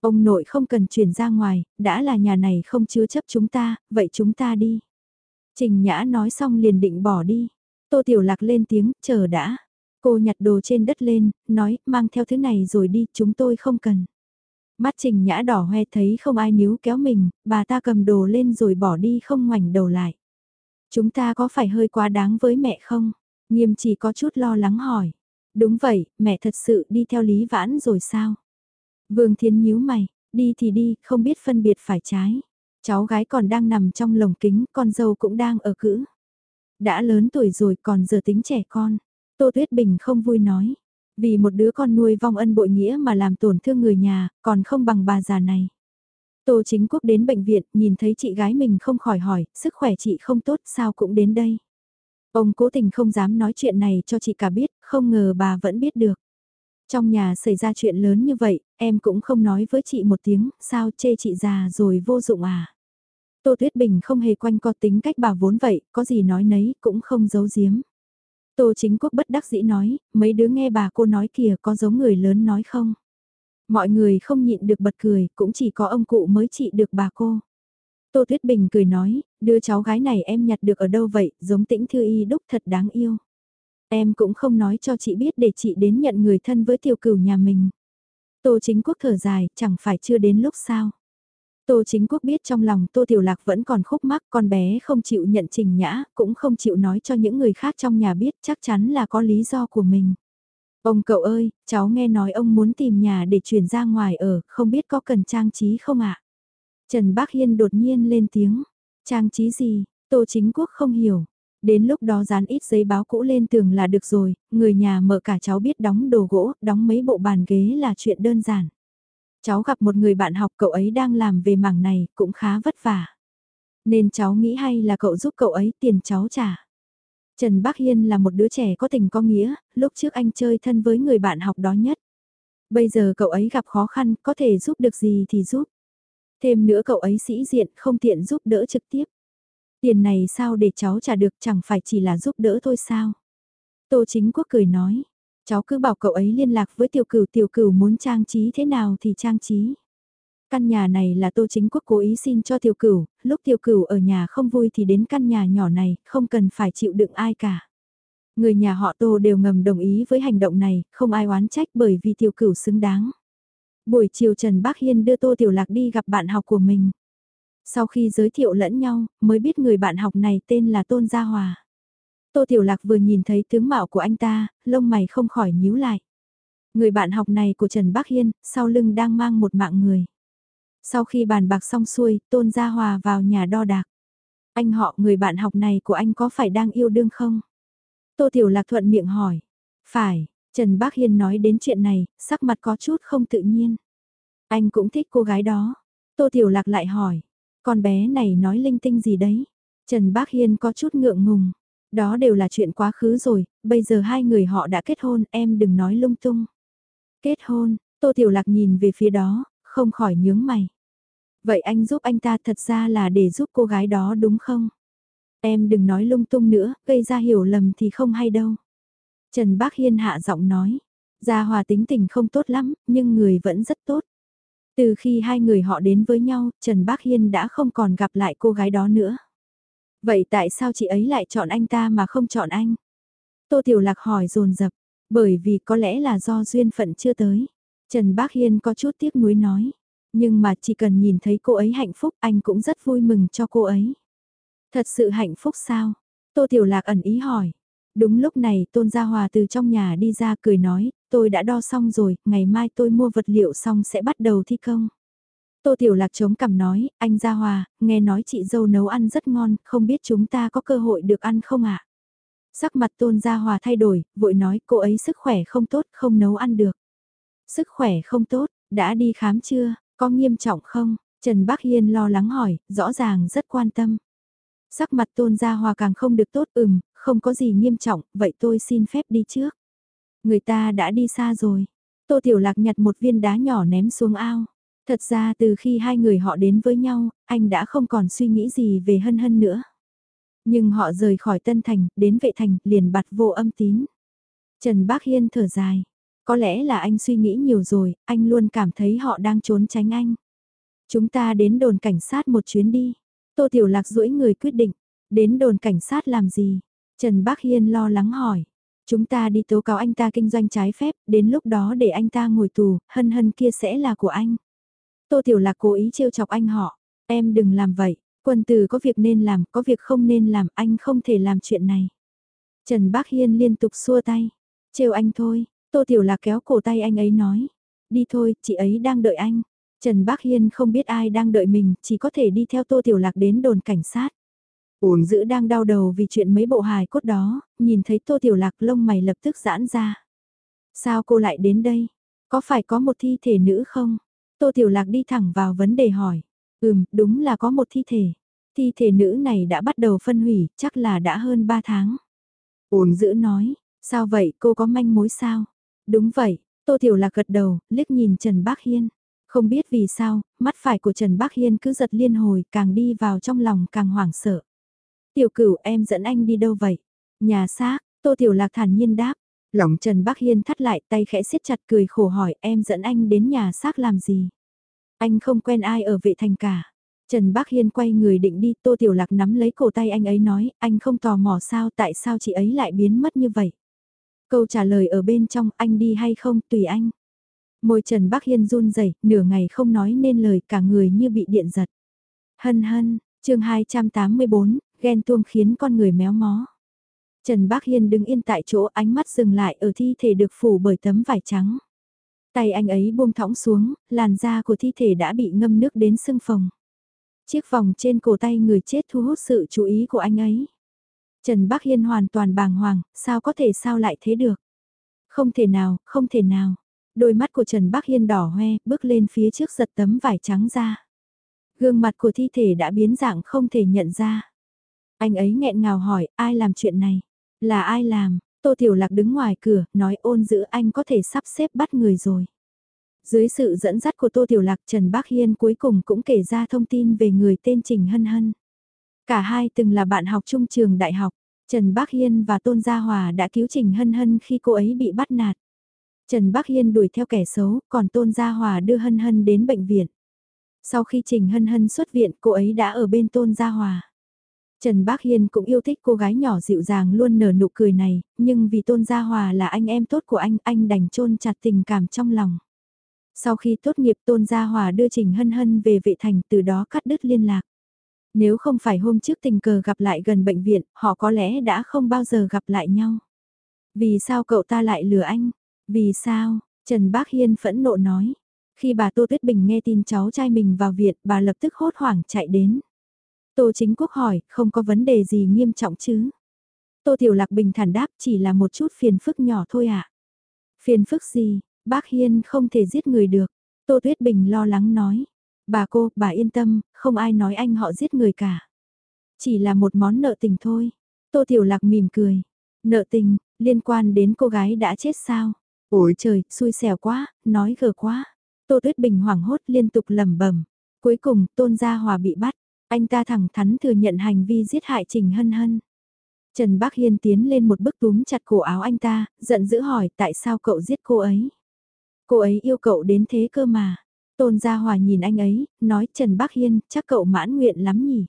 Ông nội không cần chuyển ra ngoài, đã là nhà này không chứa chấp chúng ta, vậy chúng ta đi. Trình Nhã nói xong liền định bỏ đi. Tô Tiểu Lạc lên tiếng, chờ đã. Cô nhặt đồ trên đất lên, nói, mang theo thứ này rồi đi, chúng tôi không cần. Mắt Trình Nhã đỏ hoe thấy không ai níu kéo mình, bà ta cầm đồ lên rồi bỏ đi không ngoảnh đầu lại. Chúng ta có phải hơi quá đáng với mẹ không? Nghiêm chỉ có chút lo lắng hỏi. Đúng vậy, mẹ thật sự đi theo Lý Vãn rồi sao? Vương thiên nhíu mày, đi thì đi, không biết phân biệt phải trái. Cháu gái còn đang nằm trong lồng kính, con dâu cũng đang ở cữ. Đã lớn tuổi rồi còn giờ tính trẻ con. Tô Tuyết Bình không vui nói. Vì một đứa con nuôi vong ân bội nghĩa mà làm tổn thương người nhà, còn không bằng bà già này. Tô chính quốc đến bệnh viện, nhìn thấy chị gái mình không khỏi hỏi, sức khỏe chị không tốt sao cũng đến đây. Ông cố tình không dám nói chuyện này cho chị cả biết, không ngờ bà vẫn biết được. Trong nhà xảy ra chuyện lớn như vậy, em cũng không nói với chị một tiếng, sao chê chị già rồi vô dụng à. Tô Tuyết Bình không hề quanh co tính cách bà vốn vậy, có gì nói nấy cũng không giấu giếm. Tô chính quốc bất đắc dĩ nói, mấy đứa nghe bà cô nói kìa có giống người lớn nói không. Mọi người không nhịn được bật cười, cũng chỉ có ông cụ mới trị được bà cô. Tô Tuyết Bình cười nói, đứa cháu gái này em nhặt được ở đâu vậy, giống tĩnh thư y đúc thật đáng yêu. Em cũng không nói cho chị biết để chị đến nhận người thân với tiểu cửu nhà mình. Tô chính quốc thở dài, chẳng phải chưa đến lúc sao. Tô chính quốc biết trong lòng Tô Tiểu Lạc vẫn còn khúc mắc con bé không chịu nhận trình nhã, cũng không chịu nói cho những người khác trong nhà biết chắc chắn là có lý do của mình. Ông cậu ơi, cháu nghe nói ông muốn tìm nhà để chuyển ra ngoài ở, không biết có cần trang trí không ạ? Trần Bác Hiên đột nhiên lên tiếng, trang trí gì, Tô Chính Quốc không hiểu. Đến lúc đó dán ít giấy báo cũ lên tường là được rồi, người nhà mở cả cháu biết đóng đồ gỗ, đóng mấy bộ bàn ghế là chuyện đơn giản. Cháu gặp một người bạn học cậu ấy đang làm về mảng này, cũng khá vất vả. Nên cháu nghĩ hay là cậu giúp cậu ấy tiền cháu trả. Trần Bác Hiên là một đứa trẻ có tình có nghĩa, lúc trước anh chơi thân với người bạn học đó nhất. Bây giờ cậu ấy gặp khó khăn, có thể giúp được gì thì giúp. Thêm nữa cậu ấy sĩ diện, không tiện giúp đỡ trực tiếp. Tiền này sao để cháu trả được chẳng phải chỉ là giúp đỡ thôi sao? Tô Chính Quốc cười nói, cháu cứ bảo cậu ấy liên lạc với tiểu cửu tiểu cửu muốn trang trí thế nào thì trang trí. Căn nhà này là Tô Chính Quốc cố ý xin cho tiểu cửu, lúc tiểu cửu ở nhà không vui thì đến căn nhà nhỏ này, không cần phải chịu đựng ai cả. Người nhà họ Tô đều ngầm đồng ý với hành động này, không ai oán trách bởi vì tiểu cửu xứng đáng. Buổi chiều Trần Bác Hiên đưa Tô Tiểu Lạc đi gặp bạn học của mình. Sau khi giới thiệu lẫn nhau, mới biết người bạn học này tên là Tôn Gia Hòa. Tô Tiểu Lạc vừa nhìn thấy tướng mạo của anh ta, lông mày không khỏi nhíu lại. Người bạn học này của Trần Bắc Hiên, sau lưng đang mang một mạng người. Sau khi bàn bạc xong xuôi, Tôn Gia Hòa vào nhà đo đạc. Anh họ người bạn học này của anh có phải đang yêu đương không? Tô Tiểu Lạc thuận miệng hỏi. Phải, Trần Bác Hiên nói đến chuyện này, sắc mặt có chút không tự nhiên. Anh cũng thích cô gái đó. Tô Tiểu Lạc lại hỏi, con bé này nói linh tinh gì đấy? Trần Bác Hiên có chút ngượng ngùng. Đó đều là chuyện quá khứ rồi, bây giờ hai người họ đã kết hôn, em đừng nói lung tung. Kết hôn, Tô Tiểu Lạc nhìn về phía đó, không khỏi nhướng mày. Vậy anh giúp anh ta thật ra là để giúp cô gái đó đúng không? Em đừng nói lung tung nữa, gây ra hiểu lầm thì không hay đâu. Trần Bác Hiên hạ giọng nói, Gia Hòa tính tình không tốt lắm, nhưng người vẫn rất tốt. Từ khi hai người họ đến với nhau, Trần Bác Hiên đã không còn gặp lại cô gái đó nữa. Vậy tại sao chị ấy lại chọn anh ta mà không chọn anh? Tô Tiểu Lạc hỏi dồn dập bởi vì có lẽ là do duyên phận chưa tới. Trần Bác Hiên có chút tiếc nuối nói, nhưng mà chỉ cần nhìn thấy cô ấy hạnh phúc anh cũng rất vui mừng cho cô ấy. Thật sự hạnh phúc sao? Tô Tiểu Lạc ẩn ý hỏi. Đúng lúc này Tôn Gia Hòa từ trong nhà đi ra cười nói, tôi đã đo xong rồi, ngày mai tôi mua vật liệu xong sẽ bắt đầu thi công. Tô Tiểu Lạc chống cằm nói, anh Gia Hòa, nghe nói chị dâu nấu ăn rất ngon, không biết chúng ta có cơ hội được ăn không ạ? Sắc mặt Tôn Gia Hòa thay đổi, vội nói cô ấy sức khỏe không tốt, không nấu ăn được. Sức khỏe không tốt, đã đi khám chưa, có nghiêm trọng không? Trần Bắc Hiên lo lắng hỏi, rõ ràng rất quan tâm. Sắc mặt Tôn Gia Hòa càng không được tốt, ừm, không có gì nghiêm trọng, vậy tôi xin phép đi trước. Người ta đã đi xa rồi. Tô Tiểu Lạc nhặt một viên đá nhỏ ném xuống ao. Thật ra từ khi hai người họ đến với nhau, anh đã không còn suy nghĩ gì về hân hân nữa. Nhưng họ rời khỏi Tân Thành, đến Vệ Thành, liền bặt vô âm tín. Trần Bác Hiên thở dài. Có lẽ là anh suy nghĩ nhiều rồi, anh luôn cảm thấy họ đang trốn tránh anh. Chúng ta đến đồn cảnh sát một chuyến đi. Tô Tiểu Lạc duỗi người quyết định. Đến đồn cảnh sát làm gì? Trần Bác Hiên lo lắng hỏi. Chúng ta đi tố cáo anh ta kinh doanh trái phép, đến lúc đó để anh ta ngồi tù, hân hân kia sẽ là của anh. Tô Tiểu Lạc cố ý trêu chọc anh họ. Em đừng làm vậy, quân tử có việc nên làm, có việc không nên làm, anh không thể làm chuyện này. Trần Bác Hiên liên tục xua tay. Trêu anh thôi, Tô Tiểu Lạc kéo cổ tay anh ấy nói. Đi thôi, chị ấy đang đợi anh. Trần Bác Hiên không biết ai đang đợi mình, chỉ có thể đi theo Tô Tiểu Lạc đến đồn cảnh sát. Uồn dữ đang đau đầu vì chuyện mấy bộ hài cốt đó, nhìn thấy Tô Tiểu Lạc lông mày lập tức giãn ra. Sao cô lại đến đây? Có phải có một thi thể nữ không? Tô Tiểu Lạc đi thẳng vào vấn đề hỏi. Ừm, đúng là có một thi thể. Thi thể nữ này đã bắt đầu phân hủy, chắc là đã hơn 3 tháng. Ôn dữ nói, sao vậy cô có manh mối sao? Đúng vậy, Tô Tiểu Lạc gật đầu, liếc nhìn Trần Bác Hiên. Không biết vì sao, mắt phải của Trần Bác Hiên cứ giật liên hồi, càng đi vào trong lòng càng hoảng sợ. Tiểu cửu em dẫn anh đi đâu vậy? Nhà xác, Tô Tiểu Lạc thản nhiên đáp. Lòng Trần Bắc Hiên thắt lại tay khẽ siết chặt cười khổ hỏi em dẫn anh đến nhà xác làm gì? Anh không quen ai ở vệ thành cả. Trần Bắc Hiên quay người định đi Tô Tiểu Lạc nắm lấy cổ tay anh ấy nói anh không tò mò sao tại sao chị ấy lại biến mất như vậy. Câu trả lời ở bên trong anh đi hay không tùy anh. Môi Trần Bắc Hiên run rẩy nửa ngày không nói nên lời cả người như bị điện giật. Hân hân, chương 284, ghen tuông khiến con người méo mó. Trần Bác Hiên đứng yên tại chỗ ánh mắt dừng lại ở thi thể được phủ bởi tấm vải trắng. Tay anh ấy buông thõng xuống, làn da của thi thể đã bị ngâm nước đến sưng phồng. Chiếc vòng trên cổ tay người chết thu hút sự chú ý của anh ấy. Trần Bác Hiên hoàn toàn bàng hoàng, sao có thể sao lại thế được? Không thể nào, không thể nào. Đôi mắt của Trần Bác Hiên đỏ hoe, bước lên phía trước giật tấm vải trắng ra. Gương mặt của thi thể đã biến dạng không thể nhận ra. Anh ấy nghẹn ngào hỏi, ai làm chuyện này? Là ai làm? Tô Tiểu Lạc đứng ngoài cửa, nói ôn giữ anh có thể sắp xếp bắt người rồi. Dưới sự dẫn dắt của Tô Tiểu Lạc Trần Bác Hiên cuối cùng cũng kể ra thông tin về người tên Trình Hân Hân. Cả hai từng là bạn học chung trường đại học, Trần Bác Hiên và Tôn Gia Hòa đã cứu Trình Hân Hân khi cô ấy bị bắt nạt. Trần Bác Hiên đuổi theo kẻ xấu, còn Tôn Gia Hòa đưa Hân Hân đến bệnh viện. Sau khi Trình Hân Hân xuất viện, cô ấy đã ở bên Tôn Gia Hòa. Trần Bác Hiên cũng yêu thích cô gái nhỏ dịu dàng luôn nở nụ cười này, nhưng vì Tôn Gia Hòa là anh em tốt của anh, anh đành chôn chặt tình cảm trong lòng. Sau khi tốt nghiệp Tôn Gia Hòa đưa Trình Hân Hân về vệ thành từ đó cắt đứt liên lạc. Nếu không phải hôm trước tình cờ gặp lại gần bệnh viện, họ có lẽ đã không bao giờ gặp lại nhau. Vì sao cậu ta lại lừa anh? Vì sao? Trần Bác Hiên phẫn nộ nói. Khi bà Tô Tuyết Bình nghe tin cháu trai mình vào viện, bà lập tức hốt hoảng chạy đến. Tô Chính Quốc hỏi, không có vấn đề gì nghiêm trọng chứ? Tô Tiểu Lạc bình thản đáp chỉ là một chút phiền phức nhỏ thôi ạ. À? Phiền phức gì, bác Hiên không thể giết người được. Tô Tuyết Bình lo lắng nói. Bà cô, bà yên tâm, không ai nói anh họ giết người cả. Chỉ là một món nợ tình thôi. Tô Tiểu Lạc mỉm cười. Nợ tình, liên quan đến cô gái đã chết sao? Ôi trời, xui xẻo quá, nói gờ quá. Tô Tuyết Bình hoảng hốt liên tục lẩm bẩm. Cuối cùng, Tôn Gia Hòa bị bắt. Anh ta thẳng thắn thừa nhận hành vi giết hại Trình Hân Hân. Trần Bác Hiên tiến lên một bước túm chặt cổ áo anh ta, giận dữ hỏi tại sao cậu giết cô ấy. Cô ấy yêu cậu đến thế cơ mà. Tôn Gia Hòa nhìn anh ấy, nói Trần Bác Hiên, chắc cậu mãn nguyện lắm nhỉ.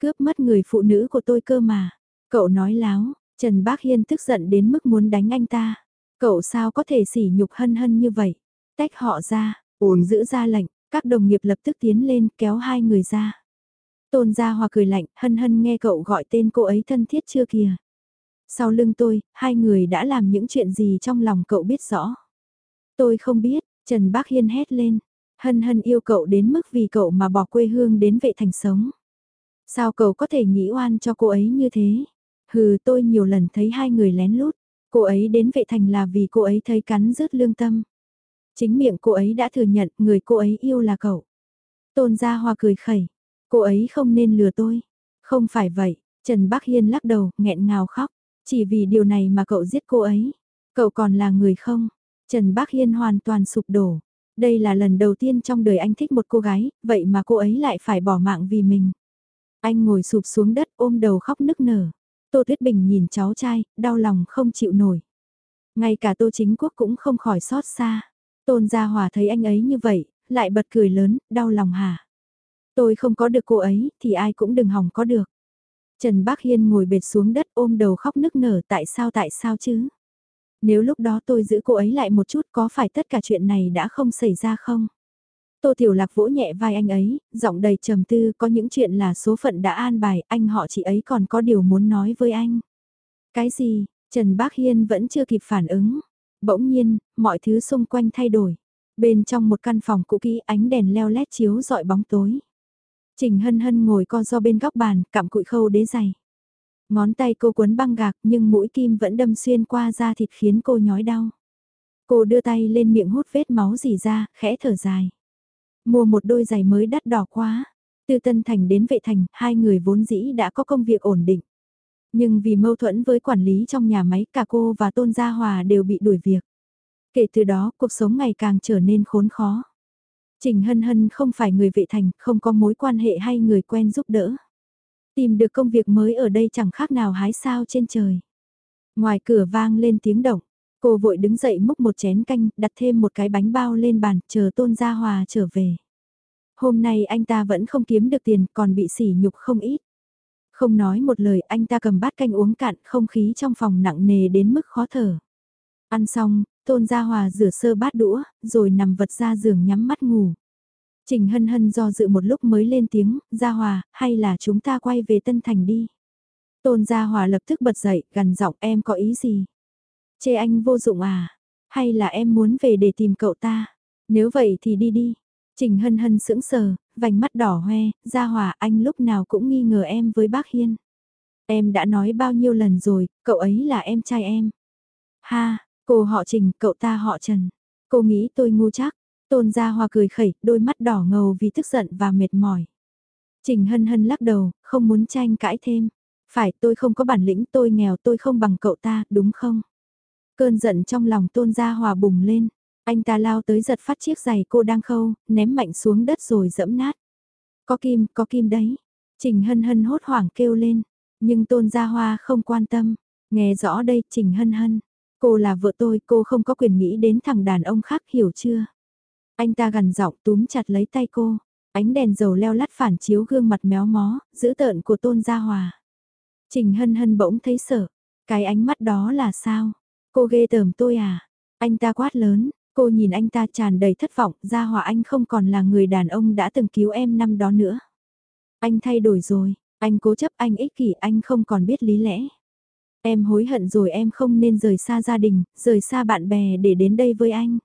Cướp mất người phụ nữ của tôi cơ mà. Cậu nói láo, Trần Bác Hiên tức giận đến mức muốn đánh anh ta. Cậu sao có thể sỉ nhục hân hân như vậy? Tách họ ra, ổn giữ ra lệnh, các đồng nghiệp lập tức tiến lên kéo hai người ra. Tôn Gia Hòa cười lạnh, hân hân nghe cậu gọi tên cô ấy thân thiết chưa kìa. Sau lưng tôi, hai người đã làm những chuyện gì trong lòng cậu biết rõ. Tôi không biết, Trần Bác Hiên hét lên. Hân hân yêu cậu đến mức vì cậu mà bỏ quê hương đến vệ thành sống. Sao cậu có thể nghĩ oan cho cô ấy như thế? Hừ tôi nhiều lần thấy hai người lén lút. Cô ấy đến vệ thành là vì cô ấy thấy cắn rứt lương tâm. Chính miệng cô ấy đã thừa nhận người cô ấy yêu là cậu. Tôn Gia Hoa cười khẩy. Cô ấy không nên lừa tôi. Không phải vậy, Trần Bắc Hiên lắc đầu, nghẹn ngào khóc. Chỉ vì điều này mà cậu giết cô ấy. Cậu còn là người không? Trần Bắc Hiên hoàn toàn sụp đổ. Đây là lần đầu tiên trong đời anh thích một cô gái, vậy mà cô ấy lại phải bỏ mạng vì mình. Anh ngồi sụp xuống đất ôm đầu khóc nức nở. Tô Tuyết Bình nhìn cháu trai, đau lòng không chịu nổi. Ngay cả Tô Chính Quốc cũng không khỏi xót xa. Tôn Gia Hòa thấy anh ấy như vậy, lại bật cười lớn, đau lòng hả? Tôi không có được cô ấy, thì ai cũng đừng hòng có được. Trần Bác Hiên ngồi bệt xuống đất ôm đầu khóc nức nở tại sao tại sao chứ? Nếu lúc đó tôi giữ cô ấy lại một chút có phải tất cả chuyện này đã không xảy ra không? Tô Tiểu Lạc vỗ nhẹ vai anh ấy, giọng đầy trầm tư có những chuyện là số phận đã an bài, anh họ chị ấy còn có điều muốn nói với anh. Cái gì? Trần Bác Hiên vẫn chưa kịp phản ứng. Bỗng nhiên, mọi thứ xung quanh thay đổi. Bên trong một căn phòng cũ kỹ ánh đèn leo lét chiếu dọi bóng tối. Trình hân hân ngồi co do bên góc bàn, cặm cụi khâu đế giày. Ngón tay cô quấn băng gạc nhưng mũi kim vẫn đâm xuyên qua da thịt khiến cô nhói đau. Cô đưa tay lên miệng hút vết máu dì ra, khẽ thở dài. Mua một đôi giày mới đắt đỏ quá. Từ Tân Thành đến Vệ Thành, hai người vốn dĩ đã có công việc ổn định. Nhưng vì mâu thuẫn với quản lý trong nhà máy cả cô và Tôn Gia Hòa đều bị đuổi việc. Kể từ đó cuộc sống ngày càng trở nên khốn khó. Trình Hân Hân không phải người vệ thành, không có mối quan hệ hay người quen giúp đỡ. Tìm được công việc mới ở đây chẳng khác nào hái sao trên trời. Ngoài cửa vang lên tiếng động, cô vội đứng dậy múc một chén canh, đặt thêm một cái bánh bao lên bàn, chờ Tôn Gia Hòa trở về. Hôm nay anh ta vẫn không kiếm được tiền, còn bị sỉ nhục không ít. Không nói một lời, anh ta cầm bát canh uống cạn, không khí trong phòng nặng nề đến mức khó thở. Ăn xong, Tôn Gia Hòa rửa sơ bát đũa, rồi nằm vật ra giường nhắm mắt ngủ. Trình hân hân do dự một lúc mới lên tiếng, Gia Hòa, hay là chúng ta quay về Tân Thành đi. Tôn Gia Hòa lập tức bật dậy, gần giọng em có ý gì? Chê anh vô dụng à? Hay là em muốn về để tìm cậu ta? Nếu vậy thì đi đi. Trình hân hân sững sờ, vành mắt đỏ hoe, Gia Hòa anh lúc nào cũng nghi ngờ em với bác Hiên. Em đã nói bao nhiêu lần rồi, cậu ấy là em trai em. Ha, Cô họ Trình, cậu ta họ Trần. Cô nghĩ tôi ngu chắc. Tôn Gia hòa cười khẩy, đôi mắt đỏ ngầu vì tức giận và mệt mỏi. Trình hân hân lắc đầu, không muốn tranh cãi thêm. Phải tôi không có bản lĩnh tôi nghèo tôi không bằng cậu ta, đúng không? Cơn giận trong lòng Tôn Gia Hòa bùng lên. Anh ta lao tới giật phát chiếc giày cô đang khâu, ném mạnh xuống đất rồi dẫm nát. Có kim, có kim đấy. Trình hân hân hốt hoảng kêu lên. Nhưng Tôn Gia Hoa không quan tâm. Nghe rõ đây, Trình hân hân. Cô là vợ tôi, cô không có quyền nghĩ đến thằng đàn ông khác hiểu chưa? Anh ta gần giọng túm chặt lấy tay cô. Ánh đèn dầu leo lắt phản chiếu gương mặt méo mó, giữ tợn của Tôn Gia Hòa. Trình hân hân bỗng thấy sợ. Cái ánh mắt đó là sao? Cô ghê tởm tôi à? Anh ta quát lớn, cô nhìn anh ta tràn đầy thất vọng, Gia Hòa anh không còn là người đàn ông đã từng cứu em năm đó nữa. Anh thay đổi rồi, anh cố chấp anh ích kỷ anh không còn biết lý lẽ. Em hối hận rồi em không nên rời xa gia đình, rời xa bạn bè để đến đây với anh.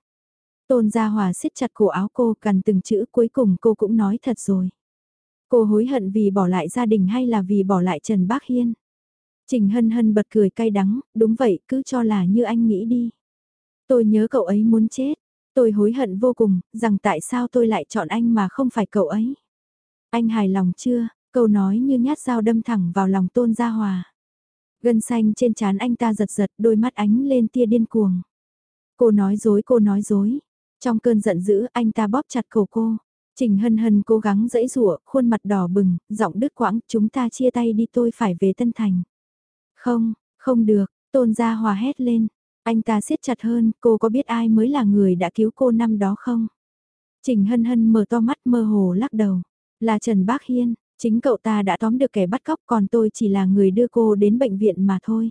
Tôn Gia Hòa siết chặt cổ áo cô cần từng chữ cuối cùng cô cũng nói thật rồi. Cô hối hận vì bỏ lại gia đình hay là vì bỏ lại Trần Bác Hiên? Trình hân hân bật cười cay đắng, đúng vậy cứ cho là như anh nghĩ đi. Tôi nhớ cậu ấy muốn chết, Tôi hối hận vô cùng, rằng tại sao tôi lại chọn anh mà không phải cậu ấy. Anh hài lòng chưa, câu nói như nhát dao đâm thẳng vào lòng tôn gia hòa. Gân xanh trên trán anh ta giật giật đôi mắt ánh lên tia điên cuồng. Cô nói dối cô nói dối. Trong cơn giận dữ anh ta bóp chặt cổ cô. Trình hân hân cố gắng dẫy rủa khuôn mặt đỏ bừng, giọng đứt quãng, chúng ta chia tay đi tôi phải về Tân Thành. Không, không được, tôn gia hòa hét lên. Anh ta siết chặt hơn, cô có biết ai mới là người đã cứu cô năm đó không? Trình hân hân mở to mắt mơ hồ lắc đầu. Là Trần Bác Hiên, chính cậu ta đã tóm được kẻ bắt cóc còn tôi chỉ là người đưa cô đến bệnh viện mà thôi.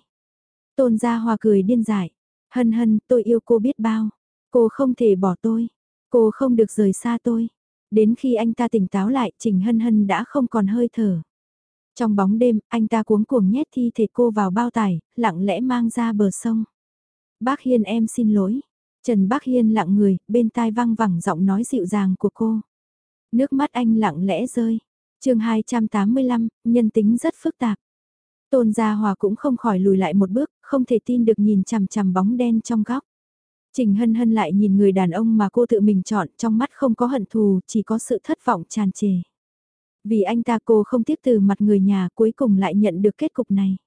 Tôn gia hòa cười điên dại. Hân hân, tôi yêu cô biết bao. Cô không thể bỏ tôi. Cô không được rời xa tôi. Đến khi anh ta tỉnh táo lại, Trình Hân Hân đã không còn hơi thở. Trong bóng đêm, anh ta cuống cuồng nhét thi thể cô vào bao tải, lặng lẽ mang ra bờ sông. Bác Hiên em xin lỗi. Trần Bác Hiên lặng người, bên tai vang vẳng giọng nói dịu dàng của cô. Nước mắt anh lặng lẽ rơi chương 285, nhân tính rất phức tạp. Tôn Gia Hòa cũng không khỏi lùi lại một bước, không thể tin được nhìn chằm chằm bóng đen trong góc. Trình Hân Hân lại nhìn người đàn ông mà cô tự mình chọn trong mắt không có hận thù, chỉ có sự thất vọng tràn trề. Vì anh ta cô không tiếp từ mặt người nhà cuối cùng lại nhận được kết cục này.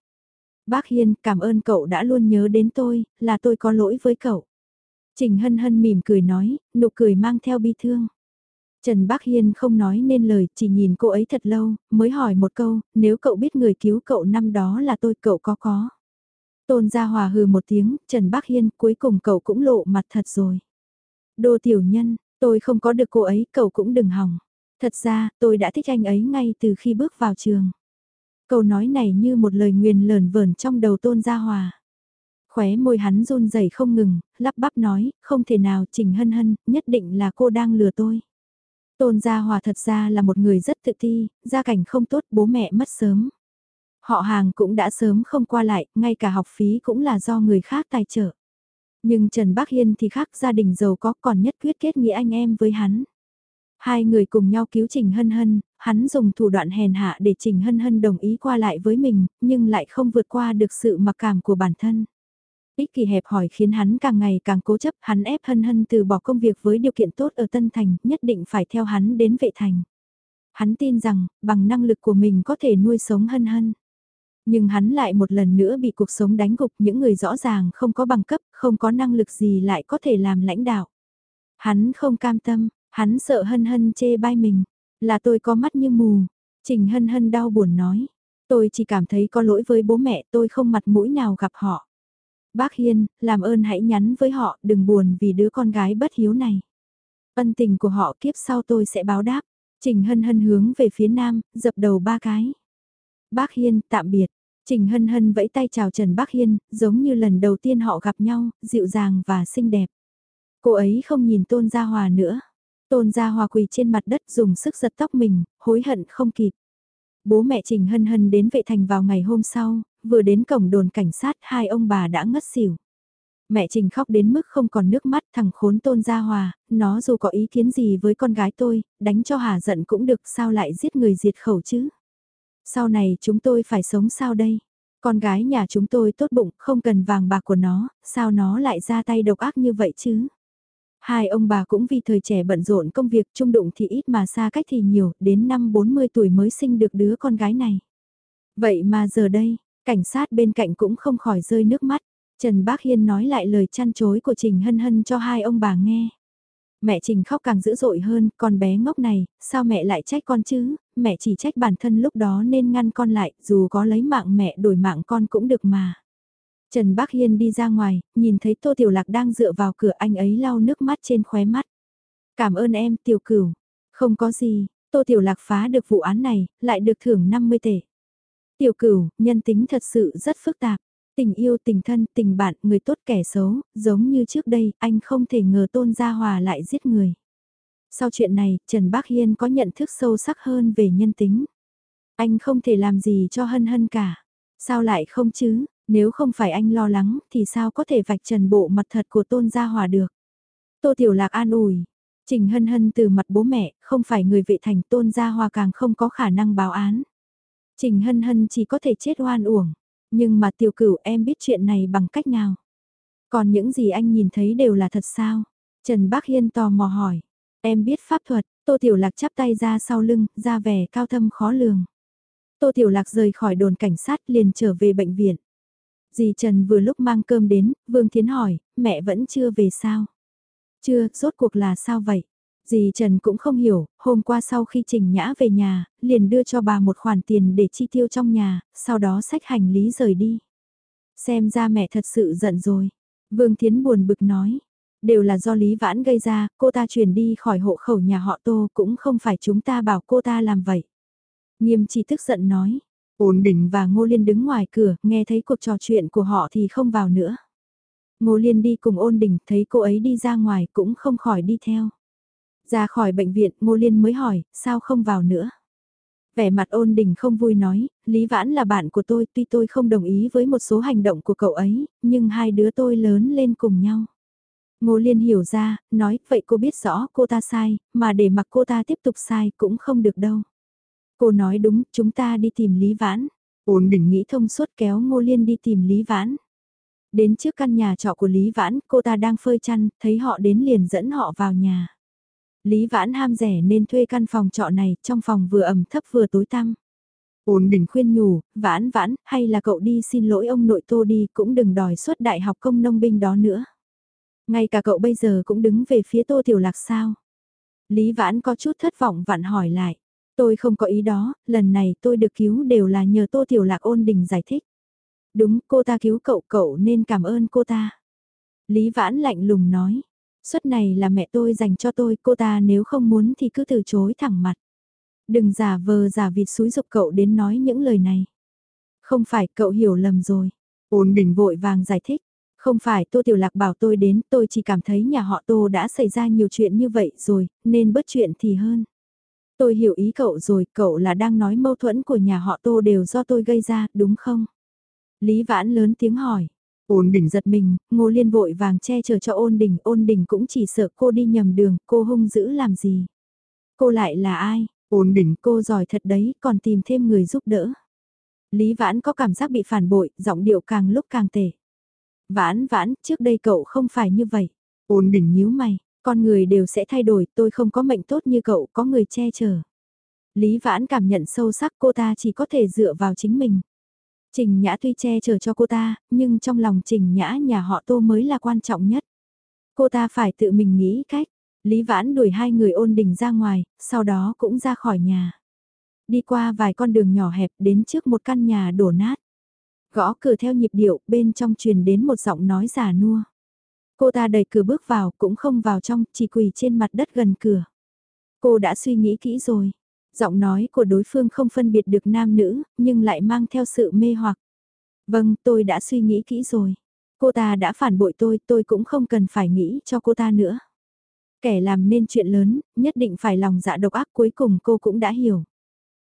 Bác Hiên, cảm ơn cậu đã luôn nhớ đến tôi, là tôi có lỗi với cậu. Trình Hân Hân mỉm cười nói, nụ cười mang theo bi thương. Trần Bác Hiên không nói nên lời, chỉ nhìn cô ấy thật lâu, mới hỏi một câu, nếu cậu biết người cứu cậu năm đó là tôi cậu có có. Tôn Gia Hòa hừ một tiếng, Trần Bác Hiên, cuối cùng cậu cũng lộ mặt thật rồi. Đô tiểu nhân, tôi không có được cô ấy, cậu cũng đừng hỏng. Thật ra, tôi đã thích anh ấy ngay từ khi bước vào trường. Câu nói này như một lời nguyền lờn vờn trong đầu Tôn Gia Hòa. Khóe môi hắn run rẩy không ngừng, lắp bắp nói, không thể nào Trình Hân Hân, nhất định là cô đang lừa tôi. Tôn Gia Hòa thật ra là một người rất tự ti, gia cảnh không tốt bố mẹ mất sớm. Họ hàng cũng đã sớm không qua lại, ngay cả học phí cũng là do người khác tài trợ. Nhưng Trần Bác Hiên thì khác gia đình giàu có còn nhất quyết kết nghĩa anh em với hắn. Hai người cùng nhau cứu Trình Hân Hân, hắn dùng thủ đoạn hèn hạ để Trình Hân Hân đồng ý qua lại với mình, nhưng lại không vượt qua được sự mặc cảm của bản thân. Ích kỳ hẹp hỏi khiến hắn càng ngày càng cố chấp, hắn ép Hân Hân từ bỏ công việc với điều kiện tốt ở Tân Thành, nhất định phải theo hắn đến vệ thành. Hắn tin rằng, bằng năng lực của mình có thể nuôi sống Hân Hân. Nhưng hắn lại một lần nữa bị cuộc sống đánh gục những người rõ ràng không có bằng cấp, không có năng lực gì lại có thể làm lãnh đạo. Hắn không cam tâm, hắn sợ hân hân chê bai mình, là tôi có mắt như mù. Trình hân hân đau buồn nói, tôi chỉ cảm thấy có lỗi với bố mẹ tôi không mặt mũi nào gặp họ. Bác Hiên, làm ơn hãy nhắn với họ đừng buồn vì đứa con gái bất hiếu này. Ân tình của họ kiếp sau tôi sẽ báo đáp. Trình hân hân hướng về phía nam, dập đầu ba cái. Bác Hiên, tạm biệt. Trình Hân Hân vẫy tay chào Trần Bác Hiên, giống như lần đầu tiên họ gặp nhau, dịu dàng và xinh đẹp. Cô ấy không nhìn Tôn Gia Hòa nữa. Tôn Gia Hòa quỳ trên mặt đất dùng sức giật tóc mình, hối hận không kịp. Bố mẹ Trình Hân Hân đến vệ thành vào ngày hôm sau, vừa đến cổng đồn cảnh sát hai ông bà đã ngất xỉu. Mẹ Trình khóc đến mức không còn nước mắt thằng khốn Tôn Gia Hòa, nó dù có ý kiến gì với con gái tôi, đánh cho hà giận cũng được sao lại giết người diệt khẩu chứ. Sau này chúng tôi phải sống sao đây? Con gái nhà chúng tôi tốt bụng, không cần vàng bạc của nó, sao nó lại ra tay độc ác như vậy chứ? Hai ông bà cũng vì thời trẻ bận rộn công việc trung đụng thì ít mà xa cách thì nhiều, đến năm 40 tuổi mới sinh được đứa con gái này. Vậy mà giờ đây, cảnh sát bên cạnh cũng không khỏi rơi nước mắt. Trần Bác Hiên nói lại lời chăn chối của Trình Hân Hân cho hai ông bà nghe. Mẹ Trình khóc càng dữ dội hơn, con bé ngốc này, sao mẹ lại trách con chứ, mẹ chỉ trách bản thân lúc đó nên ngăn con lại, dù có lấy mạng mẹ đổi mạng con cũng được mà. Trần Bác Hiên đi ra ngoài, nhìn thấy Tô Tiểu Lạc đang dựa vào cửa anh ấy lau nước mắt trên khóe mắt. Cảm ơn em, Tiểu Cửu. Không có gì, Tô Tiểu Lạc phá được vụ án này, lại được thưởng 50 tệ. Tiểu Cửu, nhân tính thật sự rất phức tạp. Tình yêu, tình thân, tình bạn, người tốt kẻ xấu, giống như trước đây, anh không thể ngờ Tôn Gia Hòa lại giết người. Sau chuyện này, Trần Bác Hiên có nhận thức sâu sắc hơn về nhân tính. Anh không thể làm gì cho hân hân cả. Sao lại không chứ, nếu không phải anh lo lắng thì sao có thể vạch trần bộ mặt thật của Tôn Gia Hòa được. Tô Tiểu Lạc an ủi. Trình hân hân từ mặt bố mẹ, không phải người vệ thành Tôn Gia Hòa càng không có khả năng báo án. Trình hân hân chỉ có thể chết oan uổng. Nhưng mà tiểu cửu em biết chuyện này bằng cách nào? Còn những gì anh nhìn thấy đều là thật sao? Trần Bác Hiên tò mò hỏi. Em biết pháp thuật, Tô Tiểu Lạc chắp tay ra sau lưng, ra vẻ cao thâm khó lường. Tô Tiểu Lạc rời khỏi đồn cảnh sát liền trở về bệnh viện. Dì Trần vừa lúc mang cơm đến, Vương Thiến hỏi, mẹ vẫn chưa về sao? Chưa, rốt cuộc là sao vậy? Dì Trần cũng không hiểu, hôm qua sau khi Trình Nhã về nhà, liền đưa cho bà một khoản tiền để chi tiêu trong nhà, sau đó xách hành lý rời đi. Xem ra mẹ thật sự giận rồi. Vương Thiến buồn bực nói. Đều là do Lý Vãn gây ra, cô ta chuyển đi khỏi hộ khẩu nhà họ Tô cũng không phải chúng ta bảo cô ta làm vậy. Nghiêm chỉ tức giận nói. Ôn đỉnh và Ngô Liên đứng ngoài cửa, nghe thấy cuộc trò chuyện của họ thì không vào nữa. Ngô Liên đi cùng ôn đình, thấy cô ấy đi ra ngoài cũng không khỏi đi theo. Ra khỏi bệnh viện, Ngô Liên mới hỏi, sao không vào nữa? Vẻ mặt ôn đình không vui nói, Lý Vãn là bạn của tôi, tuy tôi không đồng ý với một số hành động của cậu ấy, nhưng hai đứa tôi lớn lên cùng nhau. Ngô Liên hiểu ra, nói, vậy cô biết rõ cô ta sai, mà để mặc cô ta tiếp tục sai cũng không được đâu. Cô nói đúng, chúng ta đi tìm Lý Vãn. Ôn đình nghĩ thông suốt kéo Ngô Liên đi tìm Lý Vãn. Đến trước căn nhà trọ của Lý Vãn, cô ta đang phơi chăn, thấy họ đến liền dẫn họ vào nhà. Lý Vãn ham rẻ nên thuê căn phòng trọ này, trong phòng vừa ẩm thấp vừa tối tăm. Ôn đình khuyên nhủ, vãn vãn, hay là cậu đi xin lỗi ông nội tô đi, cũng đừng đòi suất đại học công nông binh đó nữa. Ngay cả cậu bây giờ cũng đứng về phía tô tiểu lạc sao. Lý vãn có chút thất vọng vặn hỏi lại. Tôi không có ý đó, lần này tôi được cứu đều là nhờ tô tiểu lạc ôn đình giải thích. Đúng, cô ta cứu cậu, cậu nên cảm ơn cô ta. Lý vãn lạnh lùng nói. Suất này là mẹ tôi dành cho tôi, cô ta nếu không muốn thì cứ từ chối thẳng mặt. Đừng giả vờ giả vịt xúi dục cậu đến nói những lời này. Không phải cậu hiểu lầm rồi. Ôn đình vội vàng giải thích. Không phải Tô Tiểu Lạc bảo tôi đến, tôi chỉ cảm thấy nhà họ Tô đã xảy ra nhiều chuyện như vậy rồi, nên bớt chuyện thì hơn. Tôi hiểu ý cậu rồi, cậu là đang nói mâu thuẫn của nhà họ Tô đều do tôi gây ra, đúng không? Lý Vãn lớn tiếng hỏi. Ôn đỉnh giật mình, ngô liên vội vàng che chở cho ôn đỉnh, ôn đỉnh cũng chỉ sợ cô đi nhầm đường, cô hung dữ làm gì. Cô lại là ai? Ôn đỉnh cô giỏi thật đấy, còn tìm thêm người giúp đỡ. Lý Vãn có cảm giác bị phản bội, giọng điệu càng lúc càng tệ. Vãn vãn, trước đây cậu không phải như vậy. Ôn đỉnh nhíu mày, con người đều sẽ thay đổi, tôi không có mệnh tốt như cậu, có người che chở. Lý Vãn cảm nhận sâu sắc cô ta chỉ có thể dựa vào chính mình. Trình Nhã tuy che chở cho cô ta, nhưng trong lòng Trình Nhã nhà họ Tô mới là quan trọng nhất. Cô ta phải tự mình nghĩ cách. Lý Vãn đuổi hai người ôn đình ra ngoài, sau đó cũng ra khỏi nhà. Đi qua vài con đường nhỏ hẹp đến trước một căn nhà đổ nát. Gõ cửa theo nhịp điệu, bên trong truyền đến một giọng nói giả nua. Cô ta đẩy cửa bước vào, cũng không vào trong, chỉ quỳ trên mặt đất gần cửa. Cô đã suy nghĩ kỹ rồi. Giọng nói của đối phương không phân biệt được nam nữ, nhưng lại mang theo sự mê hoặc. Vâng, tôi đã suy nghĩ kỹ rồi. Cô ta đã phản bội tôi, tôi cũng không cần phải nghĩ cho cô ta nữa. Kẻ làm nên chuyện lớn, nhất định phải lòng dạ độc ác cuối cùng cô cũng đã hiểu.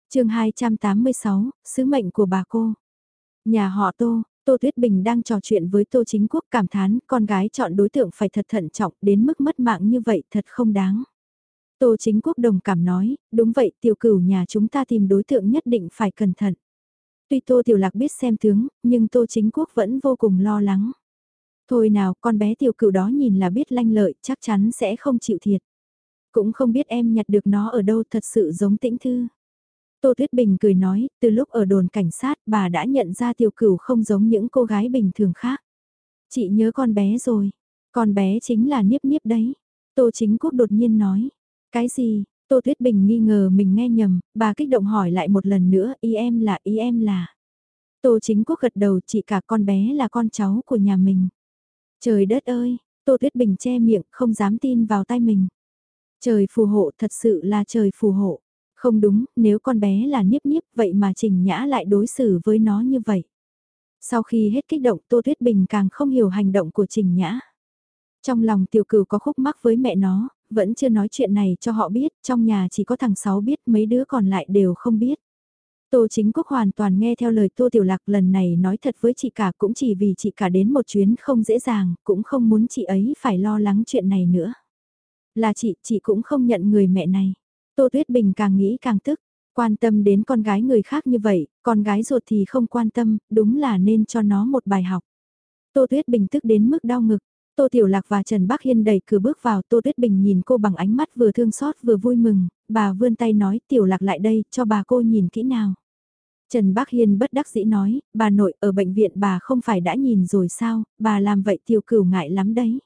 chương 286, sứ mệnh của bà cô. Nhà họ Tô, Tô Tuyết Bình đang trò chuyện với Tô Chính Quốc cảm thán con gái chọn đối tượng phải thật thận trọng đến mức mất mạng như vậy thật không đáng. Tô Chính Quốc đồng cảm nói, đúng vậy tiểu cửu nhà chúng ta tìm đối tượng nhất định phải cẩn thận. Tuy Tô Tiểu Lạc biết xem tướng, nhưng Tô Chính Quốc vẫn vô cùng lo lắng. Thôi nào, con bé tiểu cửu đó nhìn là biết lanh lợi, chắc chắn sẽ không chịu thiệt. Cũng không biết em nhặt được nó ở đâu thật sự giống tĩnh thư. Tô Tuyết Bình cười nói, từ lúc ở đồn cảnh sát bà đã nhận ra tiểu cửu không giống những cô gái bình thường khác. Chị nhớ con bé rồi, con bé chính là Niếp Niếp đấy. Tô Chính Quốc đột nhiên nói, cái gì, Tô Tuyết Bình nghi ngờ mình nghe nhầm, bà kích động hỏi lại một lần nữa, ý em là, ý em là. Tô Chính Quốc gật đầu chị cả con bé là con cháu của nhà mình. Trời đất ơi, Tô Tuyết Bình che miệng không dám tin vào tay mình. Trời phù hộ thật sự là trời phù hộ. Không đúng, nếu con bé là nhiếp nhiếp vậy mà Trình Nhã lại đối xử với nó như vậy. Sau khi hết kích động Tô Tuyết Bình càng không hiểu hành động của Trình Nhã. Trong lòng tiểu cửu có khúc mắc với mẹ nó, vẫn chưa nói chuyện này cho họ biết, trong nhà chỉ có thằng Sáu biết, mấy đứa còn lại đều không biết. Tô Chính Quốc hoàn toàn nghe theo lời Tô Tiểu Lạc lần này nói thật với chị cả cũng chỉ vì chị cả đến một chuyến không dễ dàng, cũng không muốn chị ấy phải lo lắng chuyện này nữa. Là chị, chị cũng không nhận người mẹ này. Tô Tuyết Bình càng nghĩ càng tức, quan tâm đến con gái người khác như vậy, con gái ruột thì không quan tâm, đúng là nên cho nó một bài học. Tô Tuyết Bình tức đến mức đau ngực, Tô Tiểu Lạc và Trần Bắc Hiên đẩy cửa bước vào, Tô Tuyết Bình nhìn cô bằng ánh mắt vừa thương xót vừa vui mừng, bà vươn tay nói Tiểu Lạc lại đây, cho bà cô nhìn kỹ nào. Trần Bắc Hiên bất đắc dĩ nói, bà nội ở bệnh viện bà không phải đã nhìn rồi sao, bà làm vậy tiểu cửu ngại lắm đấy.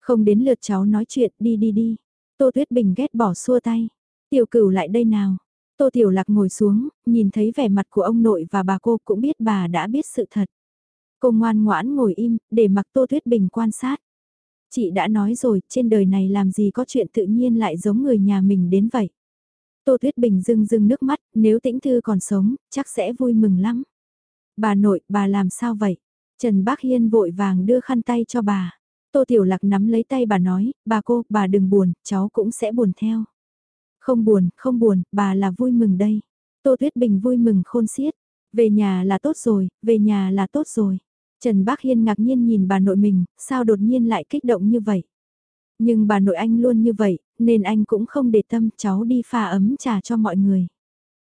Không đến lượt cháu nói chuyện, đi đi đi. Tô Tuyết Bình ghét bỏ xua tay. Tiểu cửu lại đây nào. Tô Tiểu Lạc ngồi xuống, nhìn thấy vẻ mặt của ông nội và bà cô cũng biết bà đã biết sự thật. Cô ngoan ngoãn ngồi im, để mặc Tô Tuyết Bình quan sát. Chị đã nói rồi, trên đời này làm gì có chuyện tự nhiên lại giống người nhà mình đến vậy. Tô Tuyết Bình rưng rưng nước mắt, nếu tĩnh thư còn sống, chắc sẽ vui mừng lắm. Bà nội, bà làm sao vậy? Trần Bác Hiên vội vàng đưa khăn tay cho bà. Tô Tiểu Lạc nắm lấy tay bà nói, bà cô, bà đừng buồn, cháu cũng sẽ buồn theo. Không buồn, không buồn, bà là vui mừng đây. Tô Tuyết Bình vui mừng khôn xiết. Về nhà là tốt rồi, về nhà là tốt rồi. Trần Bác Hiên ngạc nhiên nhìn bà nội mình, sao đột nhiên lại kích động như vậy. Nhưng bà nội anh luôn như vậy, nên anh cũng không để tâm cháu đi pha ấm trà cho mọi người.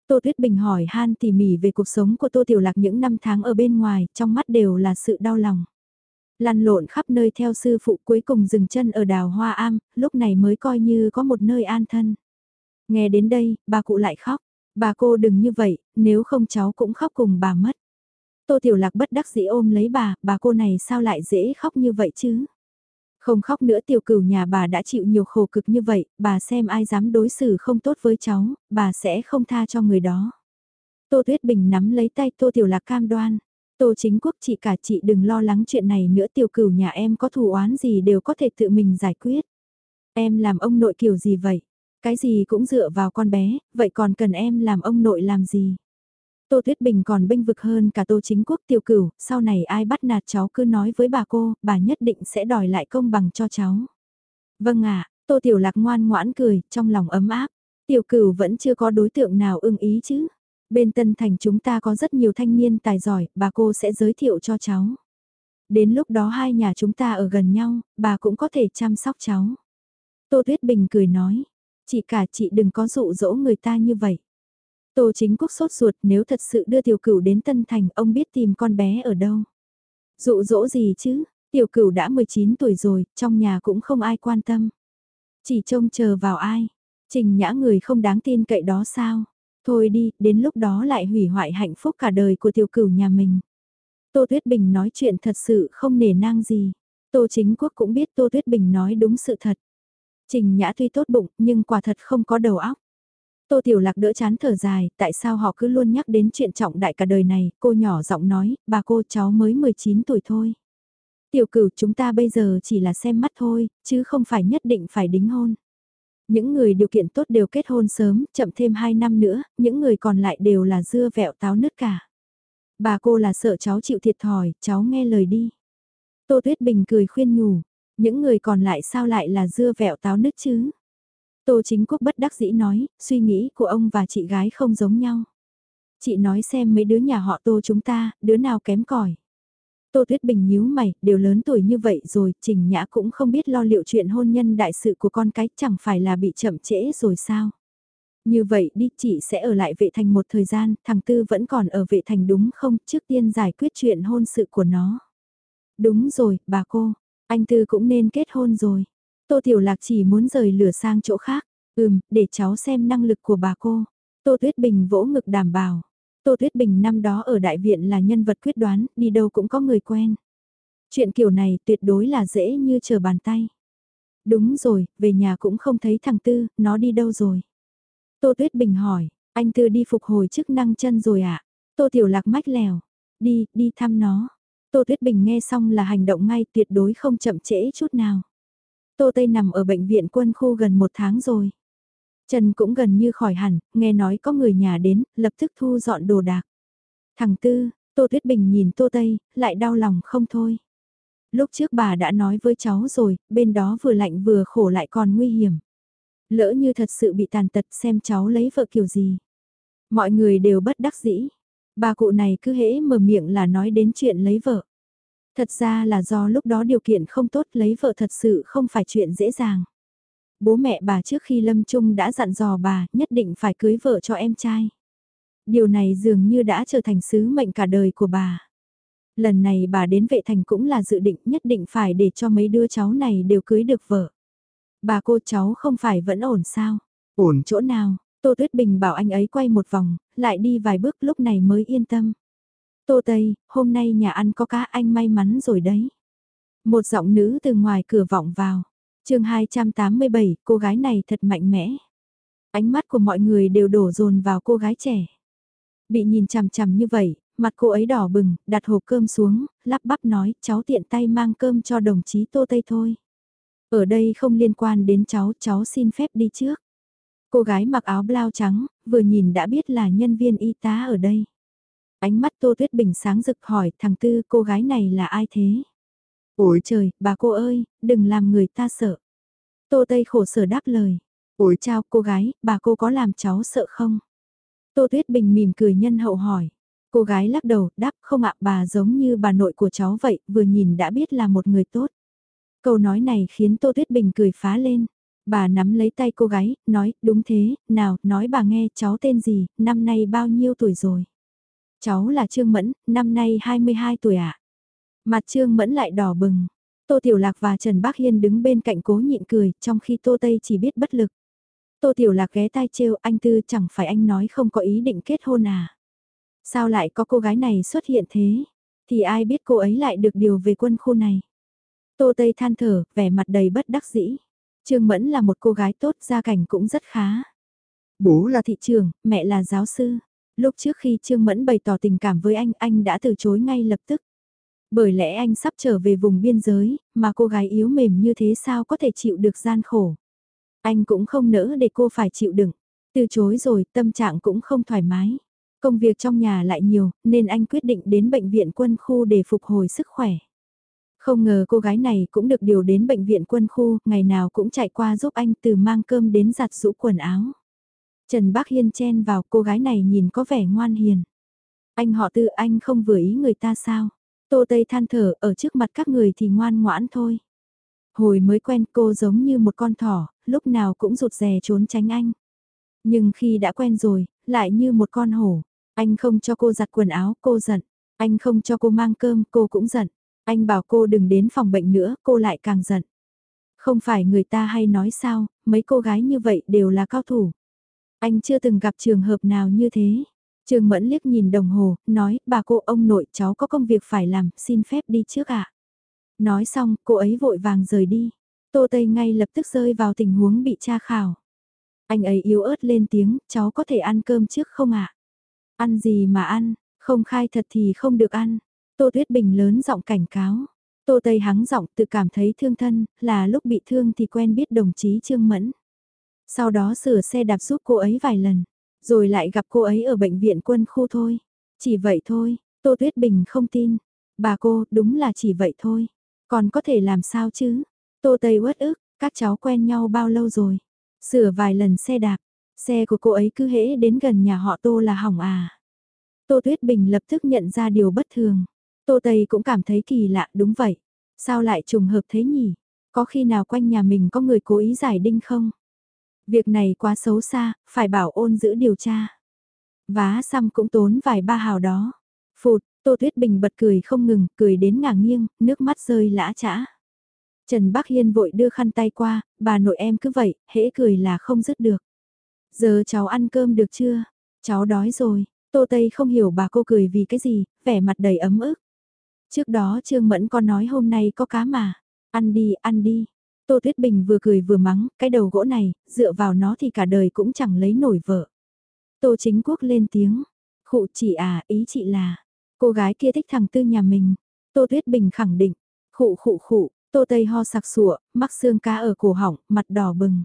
Tô Tuyết Bình hỏi han tỉ mỉ về cuộc sống của Tô Tiểu Lạc những năm tháng ở bên ngoài, trong mắt đều là sự đau lòng. Lăn lộn khắp nơi theo sư phụ cuối cùng dừng chân ở đào Hoa Am, lúc này mới coi như có một nơi an thân. Nghe đến đây, bà cụ lại khóc. Bà cô đừng như vậy, nếu không cháu cũng khóc cùng bà mất. Tô Tiểu Lạc bất đắc dĩ ôm lấy bà, bà cô này sao lại dễ khóc như vậy chứ? Không khóc nữa tiểu cửu nhà bà đã chịu nhiều khổ cực như vậy, bà xem ai dám đối xử không tốt với cháu, bà sẽ không tha cho người đó. Tô Tuyết Bình nắm lấy tay Tô Tiểu Lạc cam đoan. Tô chính quốc chị cả chị đừng lo lắng chuyện này nữa tiểu cửu nhà em có thù oán gì đều có thể tự mình giải quyết. Em làm ông nội kiểu gì vậy? Cái gì cũng dựa vào con bé, vậy còn cần em làm ông nội làm gì? Tô Tuyết Bình còn bênh vực hơn cả Tô Chính Quốc tiêu cửu, sau này ai bắt nạt cháu cứ nói với bà cô, bà nhất định sẽ đòi lại công bằng cho cháu. Vâng ạ, Tô Tiểu Lạc ngoan ngoãn cười, trong lòng ấm áp. Tiểu cửu vẫn chưa có đối tượng nào ưng ý chứ. Bên Tân Thành chúng ta có rất nhiều thanh niên tài giỏi, bà cô sẽ giới thiệu cho cháu. Đến lúc đó hai nhà chúng ta ở gần nhau, bà cũng có thể chăm sóc cháu. Tô Tuyết Bình cười nói, chị cả chị đừng có dụ dỗ người ta như vậy. Tô chính quốc sốt ruột nếu thật sự đưa tiểu cửu đến Tân Thành ông biết tìm con bé ở đâu. Dụ dỗ gì chứ, tiểu cửu đã 19 tuổi rồi, trong nhà cũng không ai quan tâm. Chỉ trông chờ vào ai, trình nhã người không đáng tin cậy đó sao. Thôi đi, đến lúc đó lại hủy hoại hạnh phúc cả đời của tiểu cửu nhà mình. Tô Tuyết Bình nói chuyện thật sự không nể nang gì. Tô Chính Quốc cũng biết Tô Tuyết Bình nói đúng sự thật. Trình Nhã tuy tốt bụng nhưng quả thật không có đầu óc. Tô Tiểu Lạc đỡ chán thở dài, tại sao họ cứ luôn nhắc đến chuyện trọng đại cả đời này, cô nhỏ giọng nói, bà cô cháu mới 19 tuổi thôi. Tiểu cửu chúng ta bây giờ chỉ là xem mắt thôi, chứ không phải nhất định phải đính hôn. Những người điều kiện tốt đều kết hôn sớm, chậm thêm 2 năm nữa, những người còn lại đều là dưa vẹo táo nứt cả. Bà cô là sợ cháu chịu thiệt thòi, cháu nghe lời đi. Tô Tuyết Bình cười khuyên nhủ, những người còn lại sao lại là dưa vẹo táo nứt chứ? Tô chính quốc bất đắc dĩ nói, suy nghĩ của ông và chị gái không giống nhau. Chị nói xem mấy đứa nhà họ tô chúng ta, đứa nào kém cỏi. Tô Tuyết Bình nhíu mày, đều lớn tuổi như vậy rồi, Trình Nhã cũng không biết lo liệu chuyện hôn nhân đại sự của con cái chẳng phải là bị chậm trễ rồi sao. Như vậy đi chị sẽ ở lại vệ thành một thời gian, thằng Tư vẫn còn ở vệ thành đúng không, trước tiên giải quyết chuyện hôn sự của nó. Đúng rồi, bà cô, anh Tư cũng nên kết hôn rồi. Tô Tiểu Lạc chỉ muốn rời lửa sang chỗ khác. Ừm, để cháu xem năng lực của bà cô. Tô Tuyết Bình vỗ ngực đảm bảo. Tô Tuyết Bình năm đó ở đại viện là nhân vật quyết đoán, đi đâu cũng có người quen. Chuyện kiểu này tuyệt đối là dễ như chờ bàn tay. Đúng rồi, về nhà cũng không thấy thằng Tư, nó đi đâu rồi? Tô Tuyết Bình hỏi, anh Tư đi phục hồi chức năng chân rồi ạ? À? Tô Tiểu Lạc mách lèo, đi, đi thăm nó. Tô Tuyết Bình nghe xong là hành động ngay tuyệt đối không chậm trễ chút nào. Tô Tây nằm ở bệnh viện quân khu gần một tháng rồi. Trần cũng gần như khỏi hẳn, nghe nói có người nhà đến, lập tức thu dọn đồ đạc. Thằng Tư, Tô Tuyết Bình nhìn Tô Tây, lại đau lòng không thôi. Lúc trước bà đã nói với cháu rồi, bên đó vừa lạnh vừa khổ lại còn nguy hiểm. Lỡ như thật sự bị tàn tật xem cháu lấy vợ kiểu gì. Mọi người đều bất đắc dĩ. Bà cụ này cứ hễ mở miệng là nói đến chuyện lấy vợ. Thật ra là do lúc đó điều kiện không tốt lấy vợ thật sự không phải chuyện dễ dàng. Bố mẹ bà trước khi lâm chung đã dặn dò bà nhất định phải cưới vợ cho em trai. Điều này dường như đã trở thành sứ mệnh cả đời của bà. Lần này bà đến vệ thành cũng là dự định nhất định phải để cho mấy đứa cháu này đều cưới được vợ. Bà cô cháu không phải vẫn ổn sao? Ổn. Chỗ nào? Tô Tuyết Bình bảo anh ấy quay một vòng, lại đi vài bước lúc này mới yên tâm. Tô Tây, hôm nay nhà ăn có cá anh may mắn rồi đấy. Một giọng nữ từ ngoài cửa vọng vào. chương 287, cô gái này thật mạnh mẽ. Ánh mắt của mọi người đều đổ dồn vào cô gái trẻ. Bị nhìn chằm chằm như vậy, mặt cô ấy đỏ bừng, đặt hộp cơm xuống, lắp bắp nói, cháu tiện tay mang cơm cho đồng chí Tô Tây thôi. Ở đây không liên quan đến cháu, cháu xin phép đi trước. Cô gái mặc áo blau trắng, vừa nhìn đã biết là nhân viên y tá ở đây. Ánh mắt Tô Tuyết Bình sáng rực hỏi thằng Tư cô gái này là ai thế? Ôi trời, bà cô ơi, đừng làm người ta sợ. Tô Tây khổ sở đáp lời. Ôi chào cô gái, bà cô có làm cháu sợ không? Tô Tuyết Bình mỉm cười nhân hậu hỏi. Cô gái lắc đầu, đáp không ạ bà giống như bà nội của cháu vậy, vừa nhìn đã biết là một người tốt. Câu nói này khiến Tô Tuyết Bình cười phá lên. Bà nắm lấy tay cô gái, nói, đúng thế, nào, nói bà nghe cháu tên gì, năm nay bao nhiêu tuổi rồi. Cháu là Trương Mẫn, năm nay 22 tuổi ạ. À? Mặt Trương Mẫn lại đỏ bừng. Tô Tiểu Lạc và Trần Bác Hiên đứng bên cạnh cố nhịn cười, trong khi Tô Tây chỉ biết bất lực. Tô Tiểu Lạc ghé tai trêu anh Tư chẳng phải anh nói không có ý định kết hôn à. Sao lại có cô gái này xuất hiện thế? Thì ai biết cô ấy lại được điều về quân khu này? Tô Tây than thở, vẻ mặt đầy bất đắc dĩ. Trương Mẫn là một cô gái tốt, gia cảnh cũng rất khá. Bố là thị trường, mẹ là giáo sư. Lúc trước khi Trương Mẫn bày tỏ tình cảm với anh, anh đã từ chối ngay lập tức. Bởi lẽ anh sắp trở về vùng biên giới, mà cô gái yếu mềm như thế sao có thể chịu được gian khổ. Anh cũng không nỡ để cô phải chịu đựng. Từ chối rồi, tâm trạng cũng không thoải mái. Công việc trong nhà lại nhiều, nên anh quyết định đến bệnh viện quân khu để phục hồi sức khỏe. Không ngờ cô gái này cũng được điều đến bệnh viện quân khu, ngày nào cũng chạy qua giúp anh từ mang cơm đến giặt rũ quần áo. Trần Bác Hiên chen vào cô gái này nhìn có vẻ ngoan hiền. Anh họ tư anh không vừa ý người ta sao? Tô Tây than thở ở trước mặt các người thì ngoan ngoãn thôi. Hồi mới quen cô giống như một con thỏ, lúc nào cũng rụt rè trốn tránh anh. Nhưng khi đã quen rồi, lại như một con hổ. Anh không cho cô giặt quần áo, cô giận. Anh không cho cô mang cơm, cô cũng giận. Anh bảo cô đừng đến phòng bệnh nữa, cô lại càng giận. Không phải người ta hay nói sao, mấy cô gái như vậy đều là cao thủ. Anh chưa từng gặp trường hợp nào như thế. Trường Mẫn liếc nhìn đồng hồ, nói, bà cô ông nội cháu có công việc phải làm, xin phép đi trước ạ. Nói xong, cô ấy vội vàng rời đi. Tô Tây ngay lập tức rơi vào tình huống bị tra khảo. Anh ấy yếu ớt lên tiếng, cháu có thể ăn cơm trước không ạ? Ăn gì mà ăn, không khai thật thì không được ăn. Tô Tuyết Bình lớn giọng cảnh cáo. Tô Tây hắng giọng tự cảm thấy thương thân, là lúc bị thương thì quen biết đồng chí Trương Mẫn. Sau đó sửa xe đạp giúp cô ấy vài lần, rồi lại gặp cô ấy ở bệnh viện quân khu thôi. Chỉ vậy thôi, Tô Tuyết Bình không tin. Bà cô, đúng là chỉ vậy thôi. Còn có thể làm sao chứ? Tô Tây uất ức, các cháu quen nhau bao lâu rồi? Sửa vài lần xe đạp, xe của cô ấy cứ hễ đến gần nhà họ Tô là hỏng à. Tô Tuyết Bình lập tức nhận ra điều bất thường. Tô Tây cũng cảm thấy kỳ lạ, đúng vậy. Sao lại trùng hợp thế nhỉ? Có khi nào quanh nhà mình có người cố ý giải đinh không? Việc này quá xấu xa, phải bảo ôn giữ điều tra. Vá xăm cũng tốn vài ba hào đó. Phụt, Tô Tuyết Bình bật cười không ngừng, cười đến ngả nghiêng, nước mắt rơi lã chã. Trần Bắc Hiên vội đưa khăn tay qua, bà nội em cứ vậy, hễ cười là không dứt được. Giờ cháu ăn cơm được chưa? Cháu đói rồi, Tô Tây không hiểu bà cô cười vì cái gì, vẻ mặt đầy ấm ức. Trước đó Trương Mẫn có nói hôm nay có cá mà. Ăn đi, ăn đi. Tô Tuyết Bình vừa cười vừa mắng, cái đầu gỗ này, dựa vào nó thì cả đời cũng chẳng lấy nổi vợ. Tô Chính Quốc lên tiếng. Khụ chị à, ý chị là, cô gái kia thích thằng tư nhà mình. Tô Tuyết Bình khẳng định. Khụ khụ khụ, Tô Tây ho sặc sụa, mắc xương cá ở cổ họng, mặt đỏ bừng.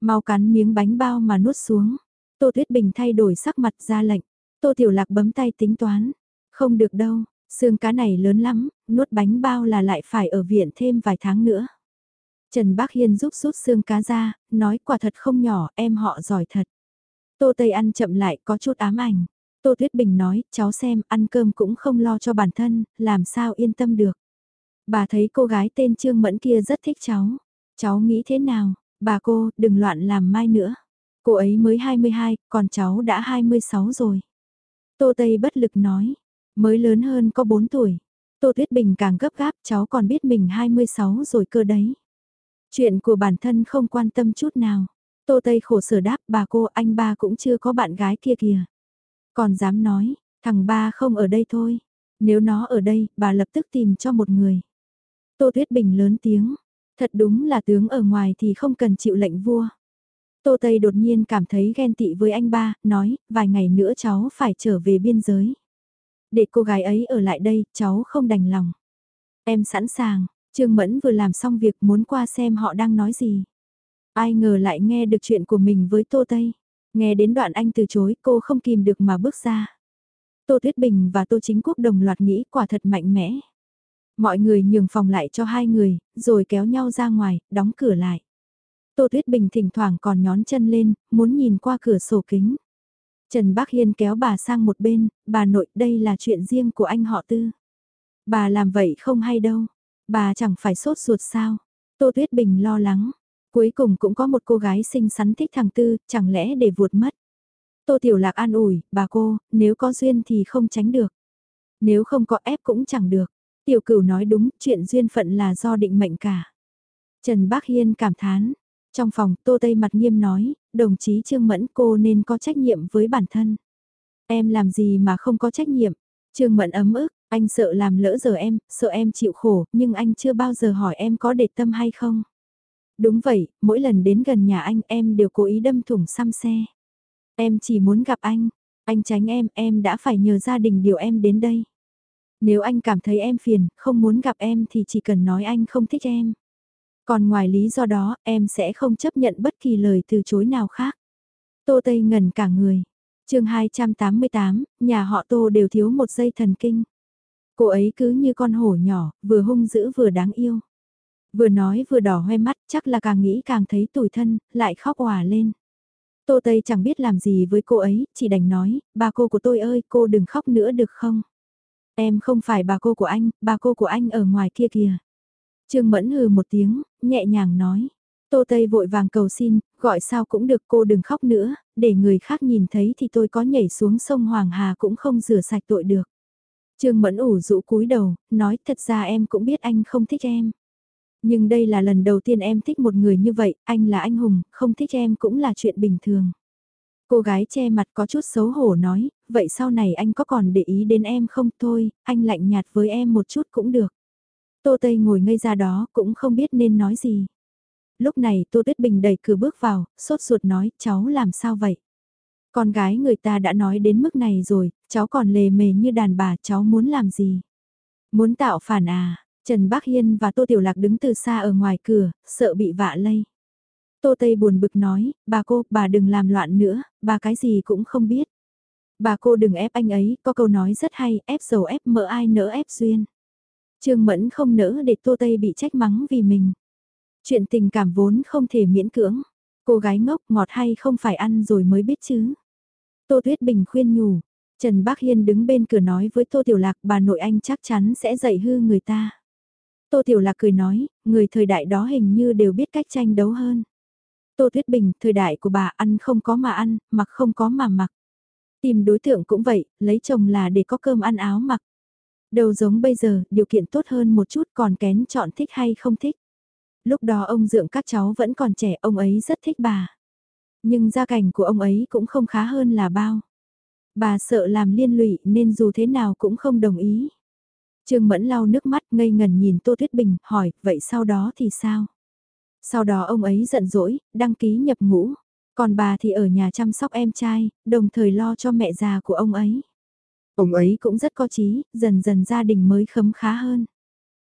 Mau cắn miếng bánh bao mà nuốt xuống. Tô Tuyết Bình thay đổi sắc mặt ra lệnh. Tô Tiểu Lạc bấm tay tính toán. Không được đâu, xương cá này lớn lắm, nuốt bánh bao là lại phải ở viện thêm vài tháng nữa. Trần Bác Hiên giúp rút xương cá ra, nói quả thật không nhỏ, em họ giỏi thật. Tô Tây ăn chậm lại có chút ám ảnh. Tô Tuyết Bình nói, cháu xem, ăn cơm cũng không lo cho bản thân, làm sao yên tâm được. Bà thấy cô gái tên Trương Mẫn kia rất thích cháu. Cháu nghĩ thế nào, bà cô, đừng loạn làm mai nữa. Cô ấy mới 22, còn cháu đã 26 rồi. Tô Tây bất lực nói, mới lớn hơn có 4 tuổi. Tô Tuyết Bình càng gấp gáp cháu còn biết mình 26 rồi cơ đấy. Chuyện của bản thân không quan tâm chút nào. Tô Tây khổ sở đáp bà cô anh ba cũng chưa có bạn gái kia kìa. Còn dám nói, thằng ba không ở đây thôi. Nếu nó ở đây, bà lập tức tìm cho một người. Tô Tuyết Bình lớn tiếng. Thật đúng là tướng ở ngoài thì không cần chịu lệnh vua. Tô Tây đột nhiên cảm thấy ghen tị với anh ba, nói, vài ngày nữa cháu phải trở về biên giới. Để cô gái ấy ở lại đây, cháu không đành lòng. Em sẵn sàng, Trương Mẫn vừa làm xong việc muốn qua xem họ đang nói gì. Ai ngờ lại nghe được chuyện của mình với Tô Tây. Nghe đến đoạn anh từ chối cô không kìm được mà bước ra. Tô Tuyết Bình và Tô Chính Quốc đồng loạt nghĩ quả thật mạnh mẽ. Mọi người nhường phòng lại cho hai người, rồi kéo nhau ra ngoài, đóng cửa lại. Tô Tuyết Bình thỉnh thoảng còn nhón chân lên, muốn nhìn qua cửa sổ kính. Trần Bác Hiên kéo bà sang một bên, bà nội đây là chuyện riêng của anh họ tư. Bà làm vậy không hay đâu, bà chẳng phải sốt ruột sao. Tô Tuyết Bình lo lắng, cuối cùng cũng có một cô gái xinh xắn thích thằng Tư, chẳng lẽ để vuột mất. Tô Tiểu Lạc an ủi, bà cô, nếu có duyên thì không tránh được. Nếu không có ép cũng chẳng được. Tiểu cửu nói đúng, chuyện duyên phận là do định mệnh cả. Trần Bác Hiên cảm thán. Trong phòng, Tô Tây mặt nghiêm nói, đồng chí Trương Mẫn cô nên có trách nhiệm với bản thân. Em làm gì mà không có trách nhiệm? Trương Mẫn ấm ức, anh sợ làm lỡ giờ em, sợ em chịu khổ, nhưng anh chưa bao giờ hỏi em có để tâm hay không. Đúng vậy, mỗi lần đến gần nhà anh em đều cố ý đâm thủng xăm xe. Em chỉ muốn gặp anh, anh tránh em, em đã phải nhờ gia đình điều em đến đây. Nếu anh cảm thấy em phiền, không muốn gặp em thì chỉ cần nói anh không thích em. Còn ngoài lý do đó, em sẽ không chấp nhận bất kỳ lời từ chối nào khác. Tô Tây ngẩn cả người. chương 288, nhà họ Tô đều thiếu một dây thần kinh. Cô ấy cứ như con hổ nhỏ, vừa hung dữ vừa đáng yêu. Vừa nói vừa đỏ hoe mắt, chắc là càng nghĩ càng thấy tủi thân, lại khóc òa lên. Tô Tây chẳng biết làm gì với cô ấy, chỉ đành nói, bà cô của tôi ơi, cô đừng khóc nữa được không? Em không phải bà cô của anh, bà cô của anh ở ngoài kia kìa. Trương Mẫn hừ một tiếng, nhẹ nhàng nói. Tô Tây vội vàng cầu xin, gọi sao cũng được cô đừng khóc nữa, để người khác nhìn thấy thì tôi có nhảy xuống sông Hoàng Hà cũng không rửa sạch tội được. Trương Mẫn ủ rũ cúi đầu, nói thật ra em cũng biết anh không thích em. Nhưng đây là lần đầu tiên em thích một người như vậy, anh là anh hùng, không thích em cũng là chuyện bình thường. Cô gái che mặt có chút xấu hổ nói, vậy sau này anh có còn để ý đến em không thôi, anh lạnh nhạt với em một chút cũng được. Tô Tây ngồi ngây ra đó cũng không biết nên nói gì. Lúc này Tô Tuyết Bình đẩy cửa bước vào, sốt ruột nói, cháu làm sao vậy? Con gái người ta đã nói đến mức này rồi, cháu còn lề mề như đàn bà, cháu muốn làm gì? Muốn tạo phản à? Trần Bác Hiên và Tô Tiểu Lạc đứng từ xa ở ngoài cửa, sợ bị vạ lây. Tô Tây buồn bực nói, bà cô, bà đừng làm loạn nữa, bà cái gì cũng không biết. Bà cô đừng ép anh ấy, có câu nói rất hay, ép dầu ép mỡ ai nỡ ép duyên. Trương Mẫn không nỡ để Tô Tây bị trách mắng vì mình. Chuyện tình cảm vốn không thể miễn cưỡng. Cô gái ngốc ngọt hay không phải ăn rồi mới biết chứ. Tô Tuyết Bình khuyên nhủ. Trần Bác Hiên đứng bên cửa nói với Tô Tiểu Lạc bà nội anh chắc chắn sẽ dạy hư người ta. Tô Tiểu Lạc cười nói, người thời đại đó hình như đều biết cách tranh đấu hơn. Tô Tuyết Bình, thời đại của bà ăn không có mà ăn, mặc không có mà mặc. Tìm đối tượng cũng vậy, lấy chồng là để có cơm ăn áo mặc. Đầu giống bây giờ, điều kiện tốt hơn một chút còn kén chọn thích hay không thích. Lúc đó ông dưỡng các cháu vẫn còn trẻ, ông ấy rất thích bà. Nhưng gia cảnh của ông ấy cũng không khá hơn là bao. Bà sợ làm liên lụy nên dù thế nào cũng không đồng ý. Trương Mẫn lau nước mắt ngây ngần nhìn Tô Tuyết Bình, hỏi, vậy sau đó thì sao? Sau đó ông ấy giận dỗi, đăng ký nhập ngũ. Còn bà thì ở nhà chăm sóc em trai, đồng thời lo cho mẹ già của ông ấy. Ông ấy cũng rất có trí, dần dần gia đình mới khấm khá hơn.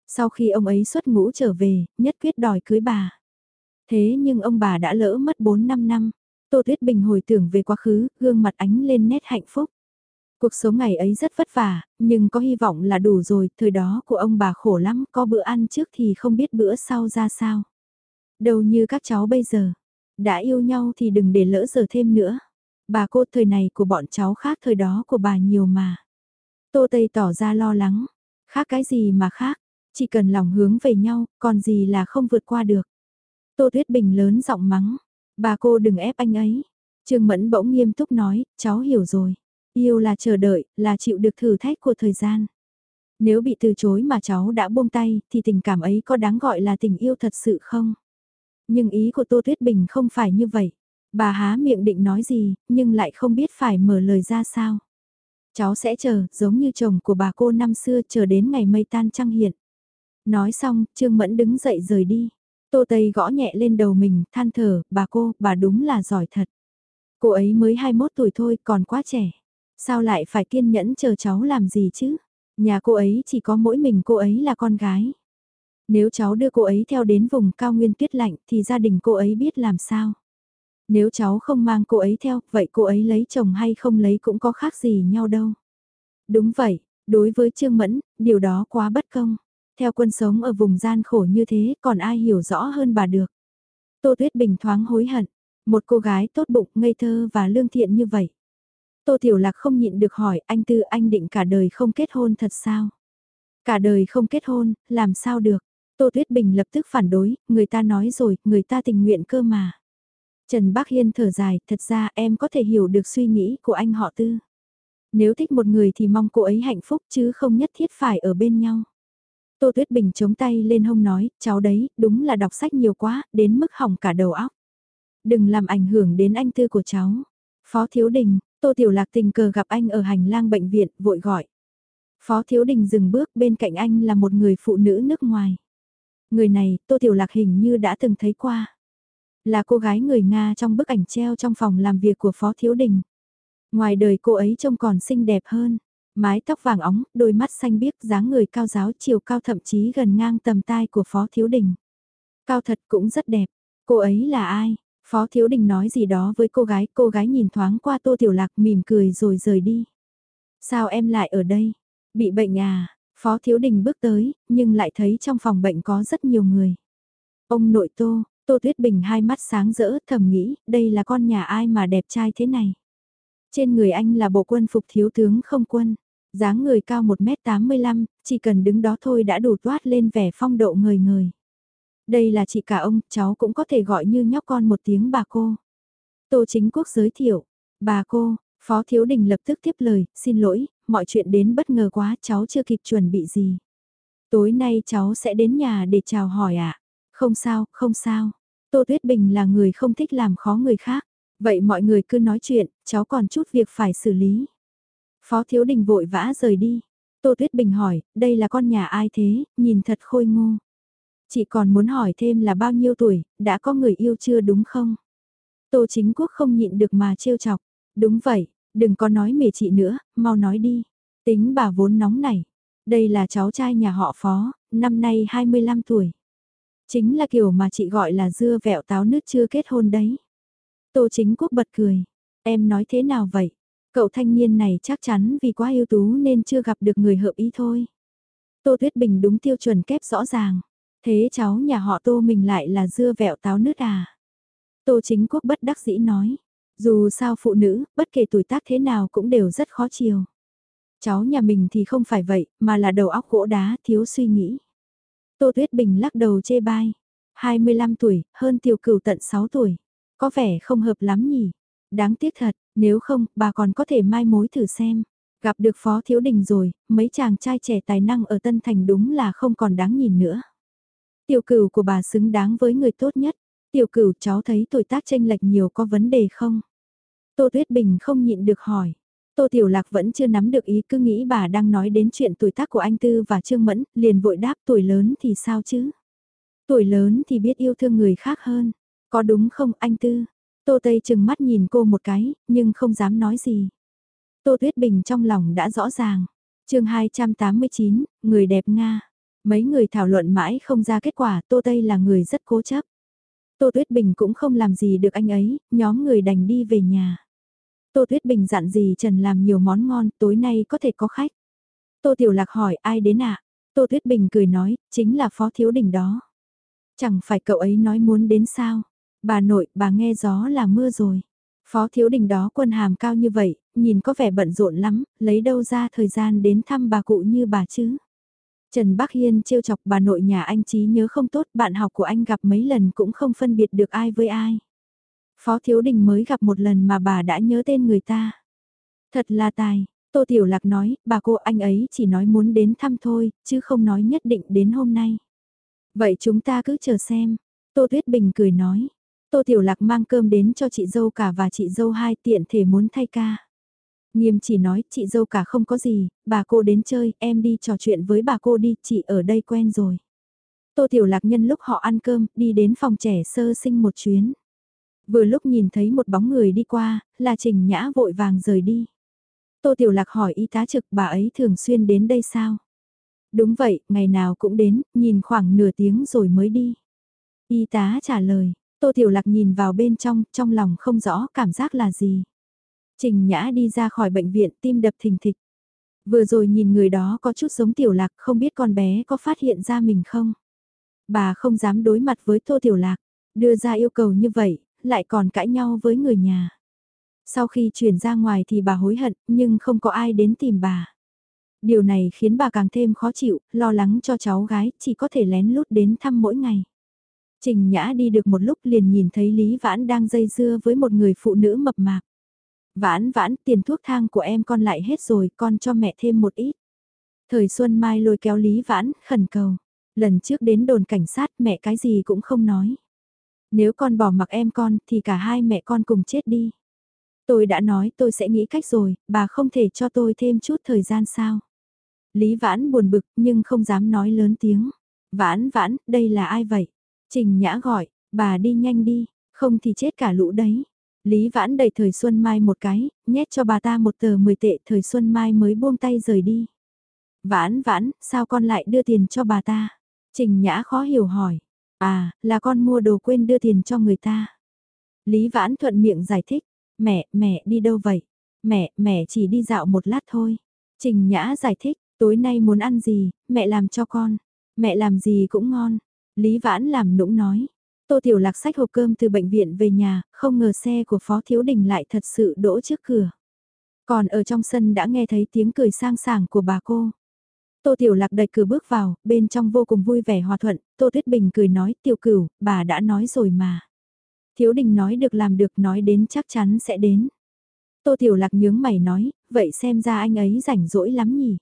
Sau khi ông ấy xuất ngũ trở về, nhất quyết đòi cưới bà. Thế nhưng ông bà đã lỡ mất 4-5 năm. Tô Tuyết Bình hồi tưởng về quá khứ, gương mặt ánh lên nét hạnh phúc. Cuộc sống ngày ấy rất vất vả, nhưng có hy vọng là đủ rồi, thời đó của ông bà khổ lắm, có bữa ăn trước thì không biết bữa sau ra sao. Đâu như các cháu bây giờ, đã yêu nhau thì đừng để lỡ giờ thêm nữa. Bà cô thời này của bọn cháu khác thời đó của bà nhiều mà. Tô Tây tỏ ra lo lắng, khác cái gì mà khác, chỉ cần lòng hướng về nhau, còn gì là không vượt qua được. Tô Tuyết Bình lớn giọng mắng, bà cô đừng ép anh ấy. Trương Mẫn bỗng nghiêm túc nói, cháu hiểu rồi. Yêu là chờ đợi, là chịu được thử thách của thời gian. Nếu bị từ chối mà cháu đã buông tay thì tình cảm ấy có đáng gọi là tình yêu thật sự không? Nhưng ý của Tô Tuyết Bình không phải như vậy. Bà há miệng định nói gì, nhưng lại không biết phải mở lời ra sao. Cháu sẽ chờ, giống như chồng của bà cô năm xưa chờ đến ngày mây tan trăng hiện. Nói xong, Trương Mẫn đứng dậy rời đi. Tô Tây gõ nhẹ lên đầu mình, than thở, bà cô, bà đúng là giỏi thật. Cô ấy mới 21 tuổi thôi, còn quá trẻ. Sao lại phải kiên nhẫn chờ cháu làm gì chứ? Nhà cô ấy chỉ có mỗi mình cô ấy là con gái. Nếu cháu đưa cô ấy theo đến vùng cao nguyên tuyết lạnh thì gia đình cô ấy biết làm sao. Nếu cháu không mang cô ấy theo, vậy cô ấy lấy chồng hay không lấy cũng có khác gì nhau đâu. Đúng vậy, đối với Trương Mẫn, điều đó quá bất công. Theo quân sống ở vùng gian khổ như thế, còn ai hiểu rõ hơn bà được. Tô Tuyết Bình thoáng hối hận, một cô gái tốt bụng, ngây thơ và lương thiện như vậy. Tô Tiểu Lạc không nhịn được hỏi anh Tư anh định cả đời không kết hôn thật sao? Cả đời không kết hôn, làm sao được? Tô Tuyết Bình lập tức phản đối, người ta nói rồi, người ta tình nguyện cơ mà. Trần Bác Hiên thở dài, thật ra em có thể hiểu được suy nghĩ của anh họ Tư. Nếu thích một người thì mong cô ấy hạnh phúc chứ không nhất thiết phải ở bên nhau. Tô Tuyết Bình chống tay lên hông nói, cháu đấy, đúng là đọc sách nhiều quá, đến mức hỏng cả đầu óc. Đừng làm ảnh hưởng đến anh Tư của cháu. Phó Thiếu Đình, Tô Tiểu Lạc tình cờ gặp anh ở hành lang bệnh viện, vội gọi. Phó Thiếu Đình dừng bước bên cạnh anh là một người phụ nữ nước ngoài. Người này, Tô Tiểu Lạc hình như đã từng thấy qua. Là cô gái người Nga trong bức ảnh treo trong phòng làm việc của Phó Thiếu Đình. Ngoài đời cô ấy trông còn xinh đẹp hơn. Mái tóc vàng óng, đôi mắt xanh biếc, dáng người cao giáo chiều cao thậm chí gần ngang tầm tai của Phó Thiếu Đình. Cao thật cũng rất đẹp. Cô ấy là ai? Phó Thiếu Đình nói gì đó với cô gái, cô gái nhìn thoáng qua Tô Tiểu Lạc mỉm cười rồi rời đi. Sao em lại ở đây? Bị bệnh à? Phó Thiếu Đình bước tới, nhưng lại thấy trong phòng bệnh có rất nhiều người. Ông nội Tô, Tô Tuyết Bình hai mắt sáng rỡ thầm nghĩ, đây là con nhà ai mà đẹp trai thế này. Trên người anh là bộ quân phục thiếu tướng không quân, dáng người cao 1m85, chỉ cần đứng đó thôi đã đủ toát lên vẻ phong độ người người. Đây là chị cả ông, cháu cũng có thể gọi như nhóc con một tiếng bà cô. Tô chính quốc giới thiệu, bà cô, Phó Thiếu Đình lập tức tiếp lời, xin lỗi, mọi chuyện đến bất ngờ quá cháu chưa kịp chuẩn bị gì. Tối nay cháu sẽ đến nhà để chào hỏi ạ. À? Không sao, không sao. Tô Tuyết Bình là người không thích làm khó người khác. Vậy mọi người cứ nói chuyện, cháu còn chút việc phải xử lý. Phó Thiếu Đình vội vã rời đi. Tô Tuyết Bình hỏi, đây là con nhà ai thế, nhìn thật khôi ngô. Chị còn muốn hỏi thêm là bao nhiêu tuổi, đã có người yêu chưa đúng không? Tô Chính Quốc không nhịn được mà trêu chọc. Đúng vậy, đừng có nói mề chị nữa, mau nói đi. Tính bà vốn nóng này. Đây là cháu trai nhà họ Phó, năm nay 25 tuổi. Chính là kiểu mà chị gọi là dưa vẹo táo nước chưa kết hôn đấy. Tô chính quốc bật cười. Em nói thế nào vậy? Cậu thanh niên này chắc chắn vì quá ưu tú nên chưa gặp được người hợp ý thôi. Tô Tuyết Bình đúng tiêu chuẩn kép rõ ràng. Thế cháu nhà họ Tô mình lại là dưa vẹo táo nứt à? Tô chính quốc bất đắc dĩ nói. Dù sao phụ nữ, bất kể tuổi tác thế nào cũng đều rất khó chiều. Cháu nhà mình thì không phải vậy, mà là đầu óc gỗ đá, thiếu suy nghĩ. Tô Tuyết Bình lắc đầu chê bai. 25 tuổi, hơn tiểu cửu tận 6 tuổi. Có vẻ không hợp lắm nhỉ. Đáng tiếc thật, nếu không, bà còn có thể mai mối thử xem. Gặp được Phó Thiếu Đình rồi, mấy chàng trai trẻ tài năng ở Tân Thành đúng là không còn đáng nhìn nữa. Tiểu cửu của bà xứng đáng với người tốt nhất. Tiểu cửu cháu thấy tuổi tác tranh lệch nhiều có vấn đề không? Tô Tuyết Bình không nhịn được hỏi. Tô Tiểu Lạc vẫn chưa nắm được ý cứ nghĩ bà đang nói đến chuyện tuổi tác của anh Tư và Trương Mẫn, liền vội đáp tuổi lớn thì sao chứ? Tuổi lớn thì biết yêu thương người khác hơn. Có đúng không anh Tư? Tô Tây chừng mắt nhìn cô một cái, nhưng không dám nói gì. Tô Tuyết Bình trong lòng đã rõ ràng. chương 289, người đẹp Nga. Mấy người thảo luận mãi không ra kết quả, Tô Tây là người rất cố chấp. Tô Tuyết Bình cũng không làm gì được anh ấy, nhóm người đành đi về nhà. Tô Tuyết Bình dặn gì Trần làm nhiều món ngon, tối nay có thể có khách. Tô Tiểu Lạc hỏi ai đến ạ? À? Tô Tuyết Bình cười nói, chính là Phó Thiếu Đình đó. Chẳng phải cậu ấy nói muốn đến sao? Bà nội, bà nghe gió là mưa rồi. Phó Thiếu Đình đó quân hàm cao như vậy, nhìn có vẻ bận rộn lắm, lấy đâu ra thời gian đến thăm bà cụ như bà chứ? Trần Bắc Hiên trêu chọc bà nội nhà anh trí nhớ không tốt, bạn học của anh gặp mấy lần cũng không phân biệt được ai với ai. Phó Thiếu Đình mới gặp một lần mà bà đã nhớ tên người ta. Thật là tài, Tô Tiểu Lạc nói, bà cô anh ấy chỉ nói muốn đến thăm thôi, chứ không nói nhất định đến hôm nay. Vậy chúng ta cứ chờ xem. Tô Tuyết Bình cười nói. Tô Tiểu Lạc mang cơm đến cho chị dâu cả và chị dâu hai tiện thể muốn thay ca. Nghiêm chỉ nói, chị dâu cả không có gì, bà cô đến chơi, em đi trò chuyện với bà cô đi, chị ở đây quen rồi. Tô Tiểu Lạc nhân lúc họ ăn cơm, đi đến phòng trẻ sơ sinh một chuyến. Vừa lúc nhìn thấy một bóng người đi qua, là Trình Nhã vội vàng rời đi. Tô Tiểu Lạc hỏi y tá trực bà ấy thường xuyên đến đây sao? Đúng vậy, ngày nào cũng đến, nhìn khoảng nửa tiếng rồi mới đi. Y tá trả lời, Tô Tiểu Lạc nhìn vào bên trong, trong lòng không rõ cảm giác là gì. Trình Nhã đi ra khỏi bệnh viện tim đập thình thịch. Vừa rồi nhìn người đó có chút giống Tiểu Lạc không biết con bé có phát hiện ra mình không. Bà không dám đối mặt với Tô Tiểu Lạc, đưa ra yêu cầu như vậy, lại còn cãi nhau với người nhà. Sau khi chuyển ra ngoài thì bà hối hận, nhưng không có ai đến tìm bà. Điều này khiến bà càng thêm khó chịu, lo lắng cho cháu gái, chỉ có thể lén lút đến thăm mỗi ngày. Trình Nhã đi được một lúc liền nhìn thấy Lý Vãn đang dây dưa với một người phụ nữ mập mạp. Vãn vãn, tiền thuốc thang của em con lại hết rồi, con cho mẹ thêm một ít. Thời Xuân Mai lôi kéo Lý Vãn, khẩn cầu. Lần trước đến đồn cảnh sát mẹ cái gì cũng không nói. Nếu con bỏ mặc em con thì cả hai mẹ con cùng chết đi. Tôi đã nói tôi sẽ nghĩ cách rồi, bà không thể cho tôi thêm chút thời gian sao. Lý Vãn buồn bực nhưng không dám nói lớn tiếng. Vãn vãn, đây là ai vậy? Trình Nhã gọi, bà đi nhanh đi, không thì chết cả lũ đấy. Lý Vãn đẩy thời Xuân Mai một cái, nhét cho bà ta một tờ 10 tệ thời Xuân Mai mới buông tay rời đi. Vãn vãn, sao con lại đưa tiền cho bà ta? Trình Nhã khó hiểu hỏi. À, là con mua đồ quên đưa tiền cho người ta. Lý Vãn thuận miệng giải thích. Mẹ, mẹ đi đâu vậy? Mẹ, mẹ chỉ đi dạo một lát thôi. Trình Nhã giải thích, tối nay muốn ăn gì, mẹ làm cho con. Mẹ làm gì cũng ngon. Lý Vãn làm nũng nói. Tô Tiểu Lạc sách hộp cơm từ bệnh viện về nhà, không ngờ xe của Phó Thiếu Đình lại thật sự đỗ trước cửa. Còn ở trong sân đã nghe thấy tiếng cười sang sảng của bà cô. Tô Tiểu Lạc đẩy cửa bước vào, bên trong vô cùng vui vẻ hòa thuận, Tô Thuyết Bình cười nói, tiểu cửu, bà đã nói rồi mà. Thiếu đình nói được làm được nói đến chắc chắn sẽ đến. Tô Tiểu Lạc nhướng mày nói, vậy xem ra anh ấy rảnh rỗi lắm nhỉ.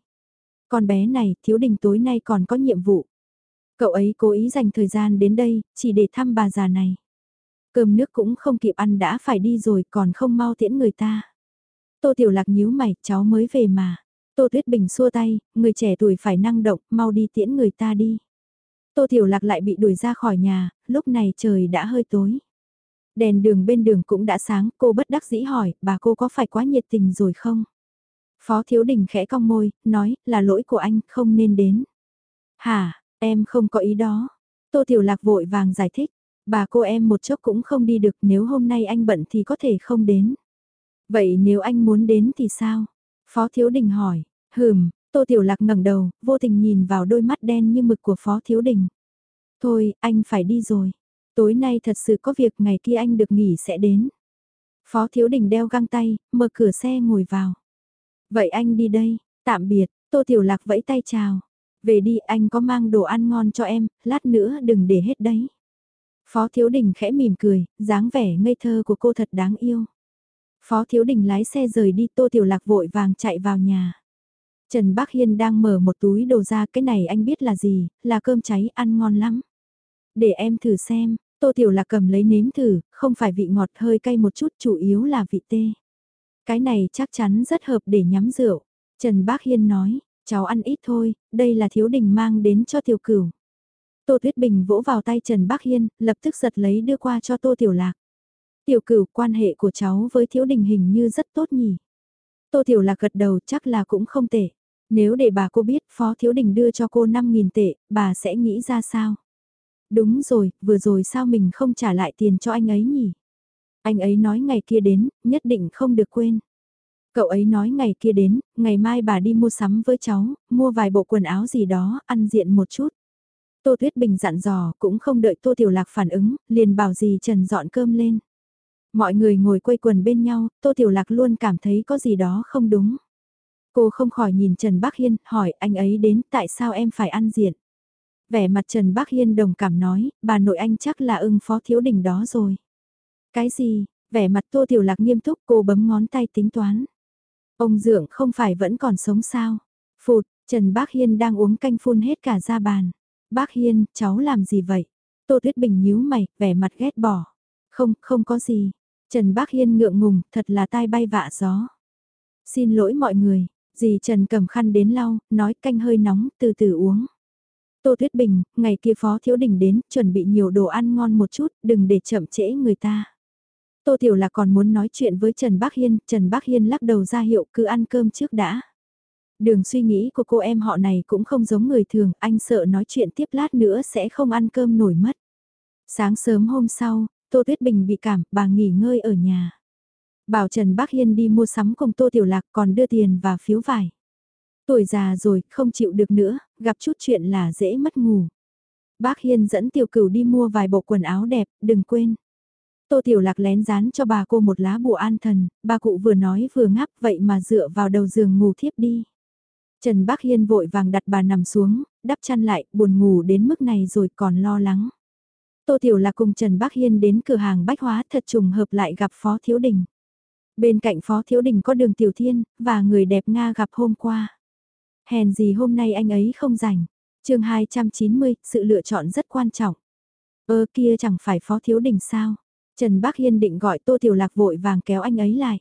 Con bé này, thiếu đình tối nay còn có nhiệm vụ. Cậu ấy cố ý dành thời gian đến đây, chỉ để thăm bà già này. Cơm nước cũng không kịp ăn đã phải đi rồi còn không mau tiễn người ta. Tô Tiểu Lạc nhíu mày, cháu mới về mà. Tô Tuyết Bình xua tay, người trẻ tuổi phải năng động, mau đi tiễn người ta đi. Tô Tiểu Lạc lại bị đuổi ra khỏi nhà, lúc này trời đã hơi tối. Đèn đường bên đường cũng đã sáng, cô bất đắc dĩ hỏi, bà cô có phải quá nhiệt tình rồi không? Phó Thiếu Đình khẽ cong môi, nói, là lỗi của anh, không nên đến. Hả, em không có ý đó. Tô Tiểu Lạc vội vàng giải thích, bà cô em một chốc cũng không đi được nếu hôm nay anh bận thì có thể không đến. Vậy nếu anh muốn đến thì sao? Phó Thiếu Đình hỏi, hừm, Tô Tiểu Lạc ngẩng đầu, vô tình nhìn vào đôi mắt đen như mực của Phó Thiếu Đình. Thôi, anh phải đi rồi. Tối nay thật sự có việc ngày kia anh được nghỉ sẽ đến. Phó Thiếu Đình đeo găng tay, mở cửa xe ngồi vào. Vậy anh đi đây, tạm biệt, Tô Tiểu Lạc vẫy tay chào. Về đi anh có mang đồ ăn ngon cho em, lát nữa đừng để hết đấy. Phó Thiếu Đình khẽ mỉm cười, dáng vẻ ngây thơ của cô thật đáng yêu. Phó Thiếu Đình lái xe rời đi Tô Tiểu Lạc vội vàng chạy vào nhà. Trần Bác Hiên đang mở một túi đồ ra cái này anh biết là gì, là cơm cháy ăn ngon lắm. Để em thử xem, Tô Tiểu Lạc cầm lấy nếm thử, không phải vị ngọt hơi cay một chút chủ yếu là vị tê. Cái này chắc chắn rất hợp để nhắm rượu. Trần Bác Hiên nói, cháu ăn ít thôi, đây là thiếu đình mang đến cho tiểu cửu. Tô Tuyết Bình vỗ vào tay Trần Bác Hiên, lập tức giật lấy đưa qua cho Tô Tiểu Lạc. Tiểu cửu quan hệ của cháu với thiếu đình hình như rất tốt nhỉ. Tô Tiểu Lạc gật đầu chắc là cũng không tệ. Nếu để bà cô biết Phó Thiếu Đình đưa cho cô 5.000 tệ, bà sẽ nghĩ ra sao? Đúng rồi, vừa rồi sao mình không trả lại tiền cho anh ấy nhỉ? Anh ấy nói ngày kia đến, nhất định không được quên. Cậu ấy nói ngày kia đến, ngày mai bà đi mua sắm với cháu, mua vài bộ quần áo gì đó, ăn diện một chút. Tô Tuyết Bình dặn dò, cũng không đợi Tô Tiểu Lạc phản ứng, liền bảo gì Trần dọn cơm lên. Mọi người ngồi quây quần bên nhau, Tô Tiểu Lạc luôn cảm thấy có gì đó không đúng. Cô không khỏi nhìn Trần Bắc Hiên, hỏi anh ấy đến tại sao em phải ăn diện. Vẻ mặt Trần Bắc Hiên đồng cảm nói, bà nội anh chắc là ưng phó thiếu đình đó rồi. Cái gì, vẻ mặt Tô Tiểu Lạc nghiêm túc cô bấm ngón tay tính toán. Ông Dượng không phải vẫn còn sống sao? Phụt, Trần Bác Hiên đang uống canh phun hết cả ra bàn. Bác Hiên, cháu làm gì vậy? Tô Tuyết Bình nhíu mày, vẻ mặt ghét bỏ. Không, không có gì. Trần Bác Hiên ngượng ngùng, thật là tai bay vạ gió. Xin lỗi mọi người, dì Trần cầm khăn đến lau, nói canh hơi nóng, từ từ uống. Tô Tuyết Bình, ngày kia Phó Thiếu Đình đến, chuẩn bị nhiều đồ ăn ngon một chút, đừng để chậm trễ người ta. Tô Tiểu là còn muốn nói chuyện với Trần Bác Hiên, Trần Bác Hiên lắc đầu ra hiệu cứ ăn cơm trước đã. Đường suy nghĩ của cô em họ này cũng không giống người thường, anh sợ nói chuyện tiếp lát nữa sẽ không ăn cơm nổi mất. Sáng sớm hôm sau, Tô Tuyết Bình bị cảm, bà nghỉ ngơi ở nhà. Bảo Trần Bác Hiên đi mua sắm cùng Tô Tiểu Lạc còn đưa tiền và phiếu vải. Tuổi già rồi, không chịu được nữa, gặp chút chuyện là dễ mất ngủ. Bác Hiên dẫn Tiểu Cửu đi mua vài bộ quần áo đẹp, đừng quên. Tô Tiểu Lạc lén dán cho bà cô một lá bùa an thần, bà cụ vừa nói vừa ngáp vậy mà dựa vào đầu giường ngủ thiếp đi. Trần Bác Hiên vội vàng đặt bà nằm xuống, đắp chăn lại, buồn ngủ đến mức này rồi còn lo lắng. Tô Tiểu Lạc cùng Trần Bác Hiên đến cửa hàng bách hóa thật trùng hợp lại gặp Phó Thiếu Đình. Bên cạnh Phó Thiếu Đình có đường Tiểu Thiên, và người đẹp Nga gặp hôm qua. Hèn gì hôm nay anh ấy không rảnh. chương 290, sự lựa chọn rất quan trọng. Ơ kia chẳng phải Phó Thiếu Đình sao? Trần Bác Hiên định gọi Tô Tiểu Lạc vội vàng kéo anh ấy lại.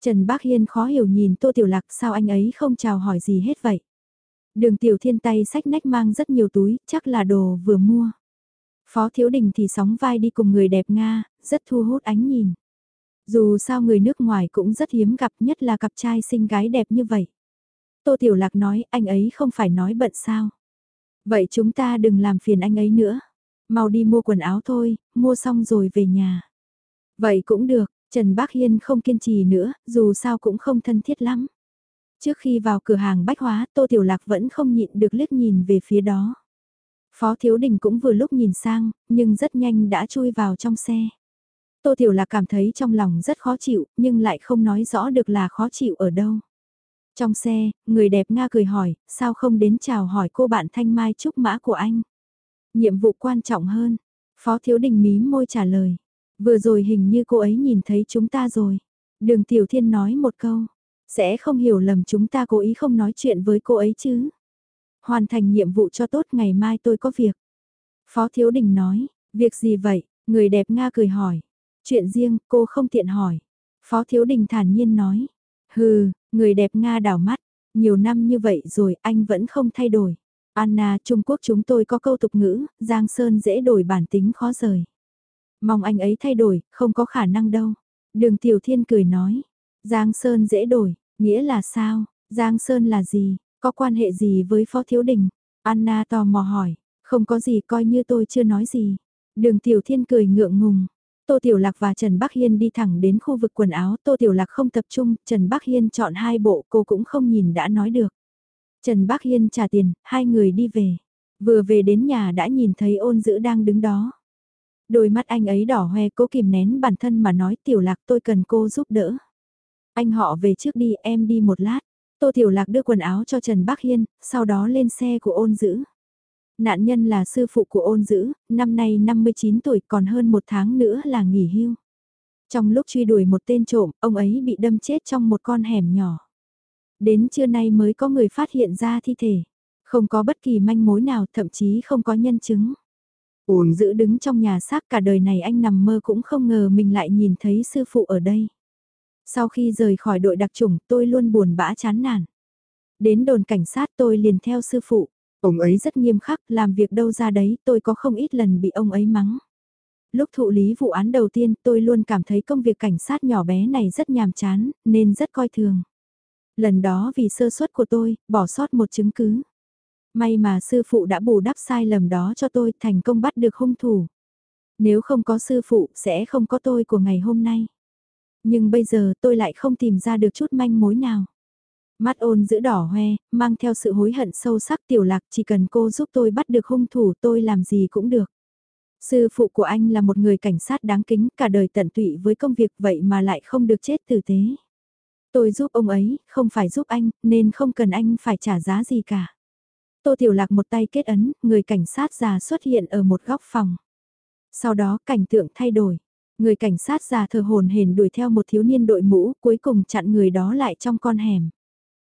Trần Bác Hiên khó hiểu nhìn Tô Tiểu Lạc sao anh ấy không chào hỏi gì hết vậy. Đường Tiểu Thiên tay sách nách mang rất nhiều túi, chắc là đồ vừa mua. Phó Thiếu Đình thì sóng vai đi cùng người đẹp Nga, rất thu hút ánh nhìn. Dù sao người nước ngoài cũng rất hiếm gặp nhất là cặp trai xinh gái đẹp như vậy. Tô Tiểu Lạc nói anh ấy không phải nói bận sao. Vậy chúng ta đừng làm phiền anh ấy nữa. Mau đi mua quần áo thôi, mua xong rồi về nhà. Vậy cũng được, Trần Bác Hiên không kiên trì nữa, dù sao cũng không thân thiết lắm. Trước khi vào cửa hàng bách hóa, Tô Tiểu Lạc vẫn không nhịn được liếc nhìn về phía đó. Phó Thiếu Đình cũng vừa lúc nhìn sang, nhưng rất nhanh đã chui vào trong xe. Tô Tiểu Lạc cảm thấy trong lòng rất khó chịu, nhưng lại không nói rõ được là khó chịu ở đâu. Trong xe, người đẹp Nga cười hỏi, sao không đến chào hỏi cô bạn Thanh Mai Trúc Mã của anh? Nhiệm vụ quan trọng hơn. Phó Thiếu Đình mím môi trả lời. Vừa rồi hình như cô ấy nhìn thấy chúng ta rồi. Đường Tiểu Thiên nói một câu. Sẽ không hiểu lầm chúng ta cố ý không nói chuyện với cô ấy chứ. Hoàn thành nhiệm vụ cho tốt ngày mai tôi có việc. Phó Thiếu Đình nói, việc gì vậy? Người đẹp Nga cười hỏi. Chuyện riêng, cô không tiện hỏi. Phó Thiếu Đình thản nhiên nói. Hừ, người đẹp Nga đảo mắt. Nhiều năm như vậy rồi anh vẫn không thay đổi. Anna, Trung Quốc chúng tôi có câu tục ngữ, Giang Sơn dễ đổi bản tính khó rời. Mong anh ấy thay đổi, không có khả năng đâu. Đường Tiểu Thiên cười nói. Giang Sơn dễ đổi, nghĩa là sao? Giang Sơn là gì? Có quan hệ gì với Phó Thiếu Đình? Anna tò mò hỏi. Không có gì coi như tôi chưa nói gì. Đường Tiểu Thiên cười ngượng ngùng. Tô Tiểu Lạc và Trần Bắc Hiên đi thẳng đến khu vực quần áo. Tô Tiểu Lạc không tập trung, Trần Bắc Hiên chọn hai bộ cô cũng không nhìn đã nói được. Trần Bắc Hiên trả tiền, hai người đi về. Vừa về đến nhà đã nhìn thấy ôn dữ đang đứng đó. Đôi mắt anh ấy đỏ hoe cố kìm nén bản thân mà nói Tiểu Lạc tôi cần cô giúp đỡ. Anh họ về trước đi em đi một lát. Tô Tiểu Lạc đưa quần áo cho Trần Bắc Hiên, sau đó lên xe của ôn dữ. Nạn nhân là sư phụ của ôn dữ, năm nay 59 tuổi còn hơn một tháng nữa là nghỉ hưu. Trong lúc truy đuổi một tên trộm, ông ấy bị đâm chết trong một con hẻm nhỏ. Đến trưa nay mới có người phát hiện ra thi thể. Không có bất kỳ manh mối nào, thậm chí không có nhân chứng. Uồn giữ đứng trong nhà xác cả đời này anh nằm mơ cũng không ngờ mình lại nhìn thấy sư phụ ở đây. Sau khi rời khỏi đội đặc chủng tôi luôn buồn bã chán nản. Đến đồn cảnh sát tôi liền theo sư phụ. Ông ấy rất nghiêm khắc, làm việc đâu ra đấy, tôi có không ít lần bị ông ấy mắng. Lúc thụ lý vụ án đầu tiên tôi luôn cảm thấy công việc cảnh sát nhỏ bé này rất nhàm chán, nên rất coi thường. Lần đó vì sơ suất của tôi, bỏ sót một chứng cứ. May mà sư phụ đã bù đắp sai lầm đó cho tôi thành công bắt được hung thủ. Nếu không có sư phụ sẽ không có tôi của ngày hôm nay. Nhưng bây giờ tôi lại không tìm ra được chút manh mối nào. Mắt ôn giữ đỏ hoe, mang theo sự hối hận sâu sắc tiểu lạc chỉ cần cô giúp tôi bắt được hung thủ tôi làm gì cũng được. Sư phụ của anh là một người cảnh sát đáng kính cả đời tận tụy với công việc vậy mà lại không được chết tử tế. Tôi giúp ông ấy, không phải giúp anh, nên không cần anh phải trả giá gì cả. Tô Tiểu Lạc một tay kết ấn, người cảnh sát già xuất hiện ở một góc phòng. Sau đó cảnh tượng thay đổi. Người cảnh sát già thờ hồn hển đuổi theo một thiếu niên đội mũ, cuối cùng chặn người đó lại trong con hẻm.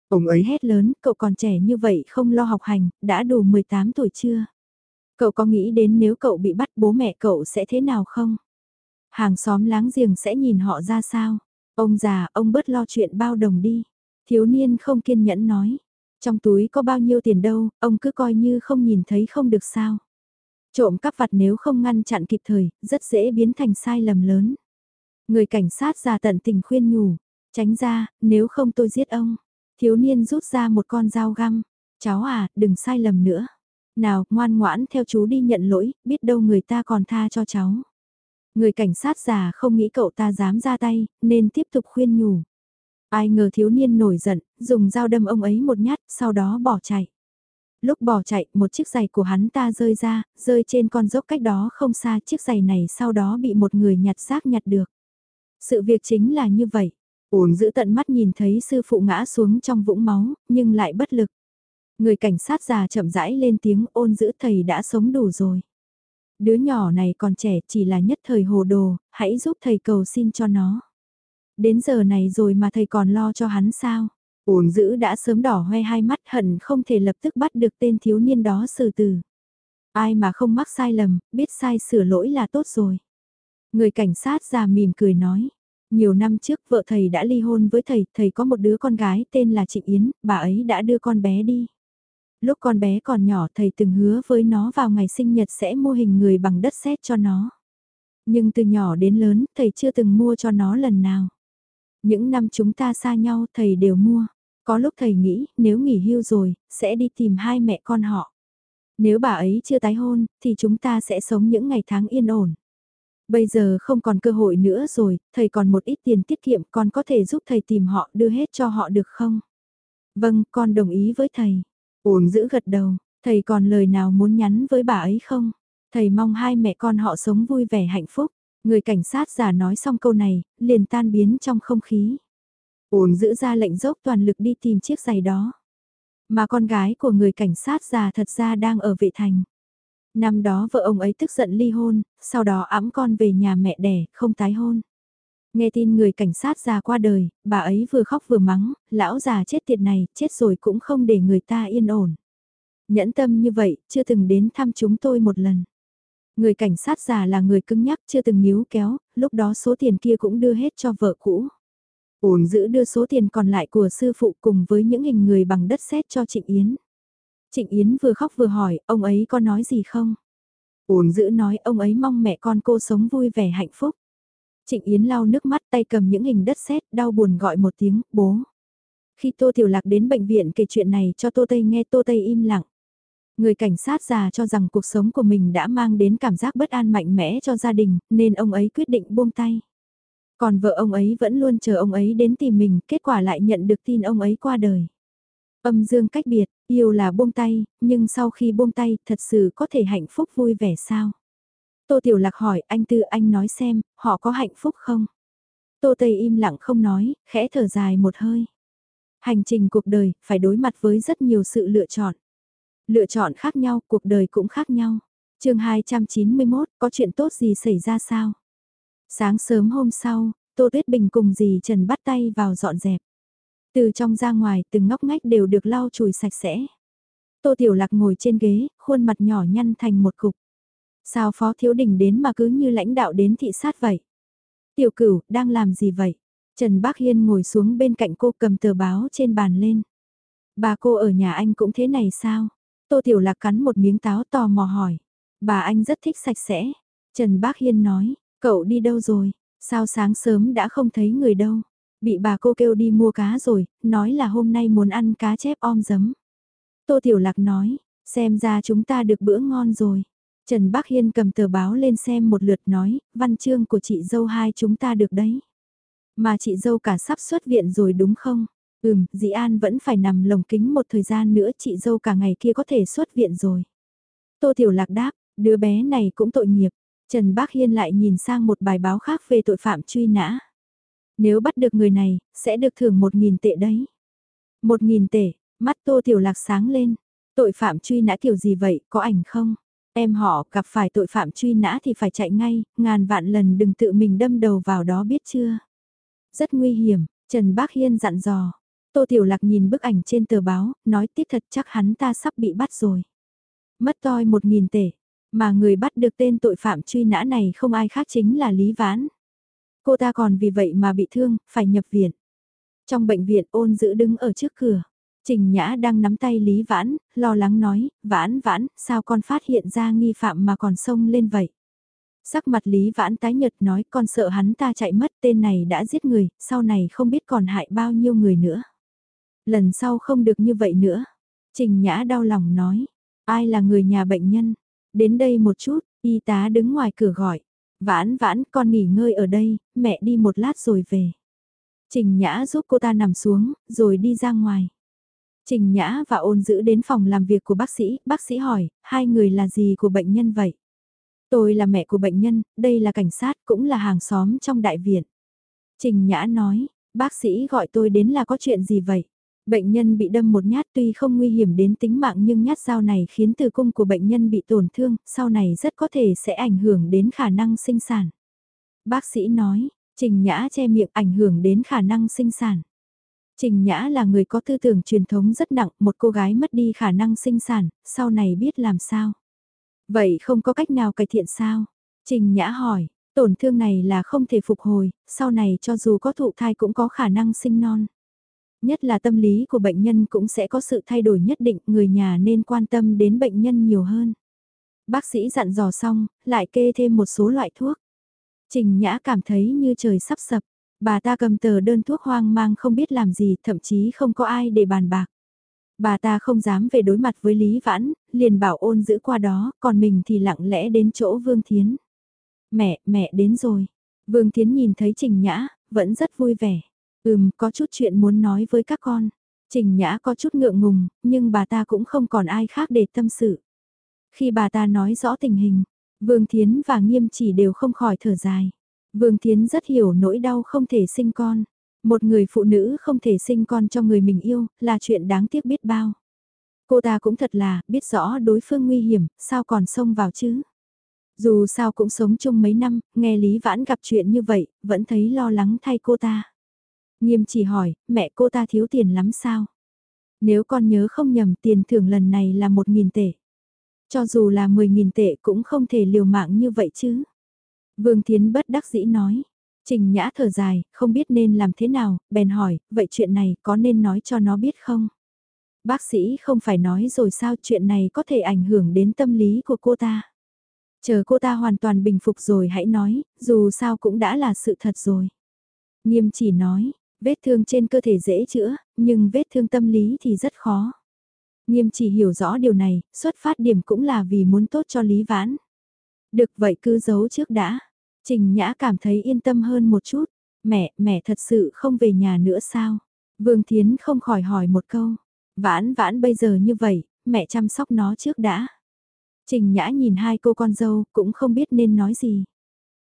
Ông ấy hét lớn, cậu còn trẻ như vậy không lo học hành, đã đủ 18 tuổi chưa? Cậu có nghĩ đến nếu cậu bị bắt bố mẹ cậu sẽ thế nào không? Hàng xóm láng giềng sẽ nhìn họ ra sao? Ông già, ông bớt lo chuyện bao đồng đi. Thiếu niên không kiên nhẫn nói. Trong túi có bao nhiêu tiền đâu, ông cứ coi như không nhìn thấy không được sao. Trộm cắp vặt nếu không ngăn chặn kịp thời, rất dễ biến thành sai lầm lớn. Người cảnh sát già tận tình khuyên nhủ, tránh ra, nếu không tôi giết ông. Thiếu niên rút ra một con dao găm, cháu à, đừng sai lầm nữa. Nào, ngoan ngoãn theo chú đi nhận lỗi, biết đâu người ta còn tha cho cháu. Người cảnh sát già không nghĩ cậu ta dám ra tay, nên tiếp tục khuyên nhủ. Ai ngờ thiếu niên nổi giận, dùng dao đâm ông ấy một nhát, sau đó bỏ chạy. Lúc bỏ chạy, một chiếc giày của hắn ta rơi ra, rơi trên con dốc cách đó không xa chiếc giày này sau đó bị một người nhặt xác nhặt được. Sự việc chính là như vậy. Ổn giữ tận mắt nhìn thấy sư phụ ngã xuống trong vũng máu, nhưng lại bất lực. Người cảnh sát già chậm rãi lên tiếng ôn giữ thầy đã sống đủ rồi. Đứa nhỏ này còn trẻ chỉ là nhất thời hồ đồ, hãy giúp thầy cầu xin cho nó. Đến giờ này rồi mà thầy còn lo cho hắn sao? Ổn dữ đã sớm đỏ hoe hai mắt hận không thể lập tức bắt được tên thiếu niên đó xử tử. Ai mà không mắc sai lầm, biết sai sửa lỗi là tốt rồi. Người cảnh sát già mỉm cười nói. Nhiều năm trước vợ thầy đã ly hôn với thầy, thầy có một đứa con gái tên là Trịnh Yến, bà ấy đã đưa con bé đi. Lúc con bé còn nhỏ thầy từng hứa với nó vào ngày sinh nhật sẽ mua hình người bằng đất sét cho nó. Nhưng từ nhỏ đến lớn thầy chưa từng mua cho nó lần nào. Những năm chúng ta xa nhau thầy đều mua. Có lúc thầy nghĩ nếu nghỉ hưu rồi, sẽ đi tìm hai mẹ con họ. Nếu bà ấy chưa tái hôn, thì chúng ta sẽ sống những ngày tháng yên ổn. Bây giờ không còn cơ hội nữa rồi, thầy còn một ít tiền tiết kiệm con có thể giúp thầy tìm họ đưa hết cho họ được không? Vâng, con đồng ý với thầy. Ổn giữ gật đầu, thầy còn lời nào muốn nhắn với bà ấy không? Thầy mong hai mẹ con họ sống vui vẻ hạnh phúc. Người cảnh sát giả nói xong câu này, liền tan biến trong không khí. Ổn giữ ra lệnh dốc toàn lực đi tìm chiếc giày đó. Mà con gái của người cảnh sát già thật ra đang ở vệ thành. Năm đó vợ ông ấy tức giận ly hôn, sau đó ẵm con về nhà mẹ đẻ, không tái hôn. Nghe tin người cảnh sát già qua đời, bà ấy vừa khóc vừa mắng, lão già chết tiệt này, chết rồi cũng không để người ta yên ổn. Nhẫn tâm như vậy, chưa từng đến thăm chúng tôi một lần. Người cảnh sát già là người cứng nhắc, chưa từng níu kéo, lúc đó số tiền kia cũng đưa hết cho vợ cũ. Ổn giữ đưa số tiền còn lại của sư phụ cùng với những hình người bằng đất sét cho Trịnh Yến. Trịnh Yến vừa khóc vừa hỏi, ông ấy có nói gì không? Ổn giữ nói ông ấy mong mẹ con cô sống vui vẻ hạnh phúc. Trịnh Yến lau nước mắt tay cầm những hình đất sét đau buồn gọi một tiếng, bố. Khi Tô Tiểu Lạc đến bệnh viện kể chuyện này cho Tô Tây nghe Tô Tây im lặng. Người cảnh sát già cho rằng cuộc sống của mình đã mang đến cảm giác bất an mạnh mẽ cho gia đình, nên ông ấy quyết định buông tay. Còn vợ ông ấy vẫn luôn chờ ông ấy đến tìm mình, kết quả lại nhận được tin ông ấy qua đời. Âm dương cách biệt, yêu là buông tay, nhưng sau khi buông tay, thật sự có thể hạnh phúc vui vẻ sao? Tô Tiểu Lạc hỏi anh Tư anh nói xem, họ có hạnh phúc không? Tô Tây im lặng không nói, khẽ thở dài một hơi. Hành trình cuộc đời, phải đối mặt với rất nhiều sự lựa chọn. Lựa chọn khác nhau, cuộc đời cũng khác nhau. chương 291, có chuyện tốt gì xảy ra sao? Sáng sớm hôm sau, Tô Tuyết Bình cùng dì Trần bắt tay vào dọn dẹp. Từ trong ra ngoài, từng ngóc ngách đều được lau chùi sạch sẽ. Tô Tiểu Lạc ngồi trên ghế, khuôn mặt nhỏ nhăn thành một cục. Sao Phó Thiếu Đình đến mà cứ như lãnh đạo đến thị sát vậy? Tiểu cửu, đang làm gì vậy? Trần Bác Hiên ngồi xuống bên cạnh cô cầm tờ báo trên bàn lên. Bà cô ở nhà anh cũng thế này sao? Tô Tiểu Lạc cắn một miếng táo tò mò hỏi. Bà anh rất thích sạch sẽ. Trần Bác Hiên nói, cậu đi đâu rồi? Sao sáng sớm đã không thấy người đâu? Bị bà cô kêu đi mua cá rồi, nói là hôm nay muốn ăn cá chép om giấm. Tô Tiểu Lạc nói, xem ra chúng ta được bữa ngon rồi. Trần Bác Hiên cầm tờ báo lên xem một lượt nói, văn chương của chị dâu hai chúng ta được đấy. Mà chị dâu cả sắp xuất viện rồi đúng không? Ừm, dĩ An vẫn phải nằm lồng kính một thời gian nữa chị dâu cả ngày kia có thể xuất viện rồi. Tô Tiểu Lạc đáp, đứa bé này cũng tội nghiệp. Trần Bác Hiên lại nhìn sang một bài báo khác về tội phạm truy nã. Nếu bắt được người này, sẽ được thưởng một nghìn tệ đấy. Một nghìn tệ, mắt Tô Tiểu Lạc sáng lên. Tội phạm truy nã kiểu gì vậy, có ảnh không? Em họ gặp phải tội phạm truy nã thì phải chạy ngay, ngàn vạn lần đừng tự mình đâm đầu vào đó biết chưa. Rất nguy hiểm, Trần Bác Hiên dặn dò. Tô Tiểu Lạc nhìn bức ảnh trên tờ báo, nói tiếp thật chắc hắn ta sắp bị bắt rồi. Mất toi một nghìn tể, mà người bắt được tên tội phạm truy nã này không ai khác chính là Lý Vãn. Cô ta còn vì vậy mà bị thương, phải nhập viện. Trong bệnh viện ôn giữ đứng ở trước cửa. Trình Nhã đang nắm tay Lý Vãn, lo lắng nói, Vãn Vãn, sao con phát hiện ra nghi phạm mà còn xông lên vậy? Sắc mặt Lý Vãn tái nhật nói con sợ hắn ta chạy mất tên này đã giết người, sau này không biết còn hại bao nhiêu người nữa. Lần sau không được như vậy nữa. Trình Nhã đau lòng nói, ai là người nhà bệnh nhân? Đến đây một chút, y tá đứng ngoài cửa gọi. Vãn vãn, con nghỉ ngơi ở đây, mẹ đi một lát rồi về. Trình Nhã giúp cô ta nằm xuống, rồi đi ra ngoài. Trình Nhã và ôn giữ đến phòng làm việc của bác sĩ, bác sĩ hỏi, hai người là gì của bệnh nhân vậy? Tôi là mẹ của bệnh nhân, đây là cảnh sát, cũng là hàng xóm trong đại viện. Trình Nhã nói, bác sĩ gọi tôi đến là có chuyện gì vậy? Bệnh nhân bị đâm một nhát tuy không nguy hiểm đến tính mạng nhưng nhát dao này khiến tử cung của bệnh nhân bị tổn thương, sau này rất có thể sẽ ảnh hưởng đến khả năng sinh sản. Bác sĩ nói, Trình Nhã che miệng ảnh hưởng đến khả năng sinh sản. Trình Nhã là người có tư tưởng truyền thống rất nặng, một cô gái mất đi khả năng sinh sản, sau này biết làm sao. Vậy không có cách nào cải thiện sao? Trình Nhã hỏi, tổn thương này là không thể phục hồi, sau này cho dù có thụ thai cũng có khả năng sinh non. Nhất là tâm lý của bệnh nhân cũng sẽ có sự thay đổi nhất định, người nhà nên quan tâm đến bệnh nhân nhiều hơn. Bác sĩ dặn dò xong, lại kê thêm một số loại thuốc. Trình Nhã cảm thấy như trời sắp sập, bà ta cầm tờ đơn thuốc hoang mang không biết làm gì, thậm chí không có ai để bàn bạc. Bà ta không dám về đối mặt với Lý Vãn, liền bảo ôn giữ qua đó, còn mình thì lặng lẽ đến chỗ Vương Thiến. Mẹ, mẹ đến rồi. Vương Thiến nhìn thấy Trình Nhã, vẫn rất vui vẻ. Ừm, có chút chuyện muốn nói với các con. Trình Nhã có chút ngượng ngùng, nhưng bà ta cũng không còn ai khác để tâm sự. Khi bà ta nói rõ tình hình, Vương Thiến và Nghiêm chỉ đều không khỏi thở dài. Vương Thiến rất hiểu nỗi đau không thể sinh con. Một người phụ nữ không thể sinh con cho người mình yêu là chuyện đáng tiếc biết bao. Cô ta cũng thật là biết rõ đối phương nguy hiểm, sao còn xông vào chứ. Dù sao cũng sống chung mấy năm, nghe Lý Vãn gặp chuyện như vậy, vẫn thấy lo lắng thay cô ta. Nghiêm chỉ hỏi, mẹ cô ta thiếu tiền lắm sao? Nếu con nhớ không nhầm tiền thưởng lần này là một nghìn tệ. Cho dù là 10.000 tệ cũng không thể liều mạng như vậy chứ. Vương Thiến bất đắc dĩ nói. Trình Nhã thở dài, không biết nên làm thế nào, bèn hỏi, vậy chuyện này có nên nói cho nó biết không? Bác sĩ không phải nói rồi sao chuyện này có thể ảnh hưởng đến tâm lý của cô ta. Chờ cô ta hoàn toàn bình phục rồi hãy nói, dù sao cũng đã là sự thật rồi. Nghiêm chỉ nói, vết thương trên cơ thể dễ chữa, nhưng vết thương tâm lý thì rất khó. Nghiêm chỉ hiểu rõ điều này, xuất phát điểm cũng là vì muốn tốt cho Lý Vãn. Được vậy cứ giấu trước đã. Trình Nhã cảm thấy yên tâm hơn một chút. Mẹ, mẹ thật sự không về nhà nữa sao? Vương Thiến không khỏi hỏi một câu. Vãn vãn bây giờ như vậy, mẹ chăm sóc nó trước đã. Trình Nhã nhìn hai cô con dâu cũng không biết nên nói gì.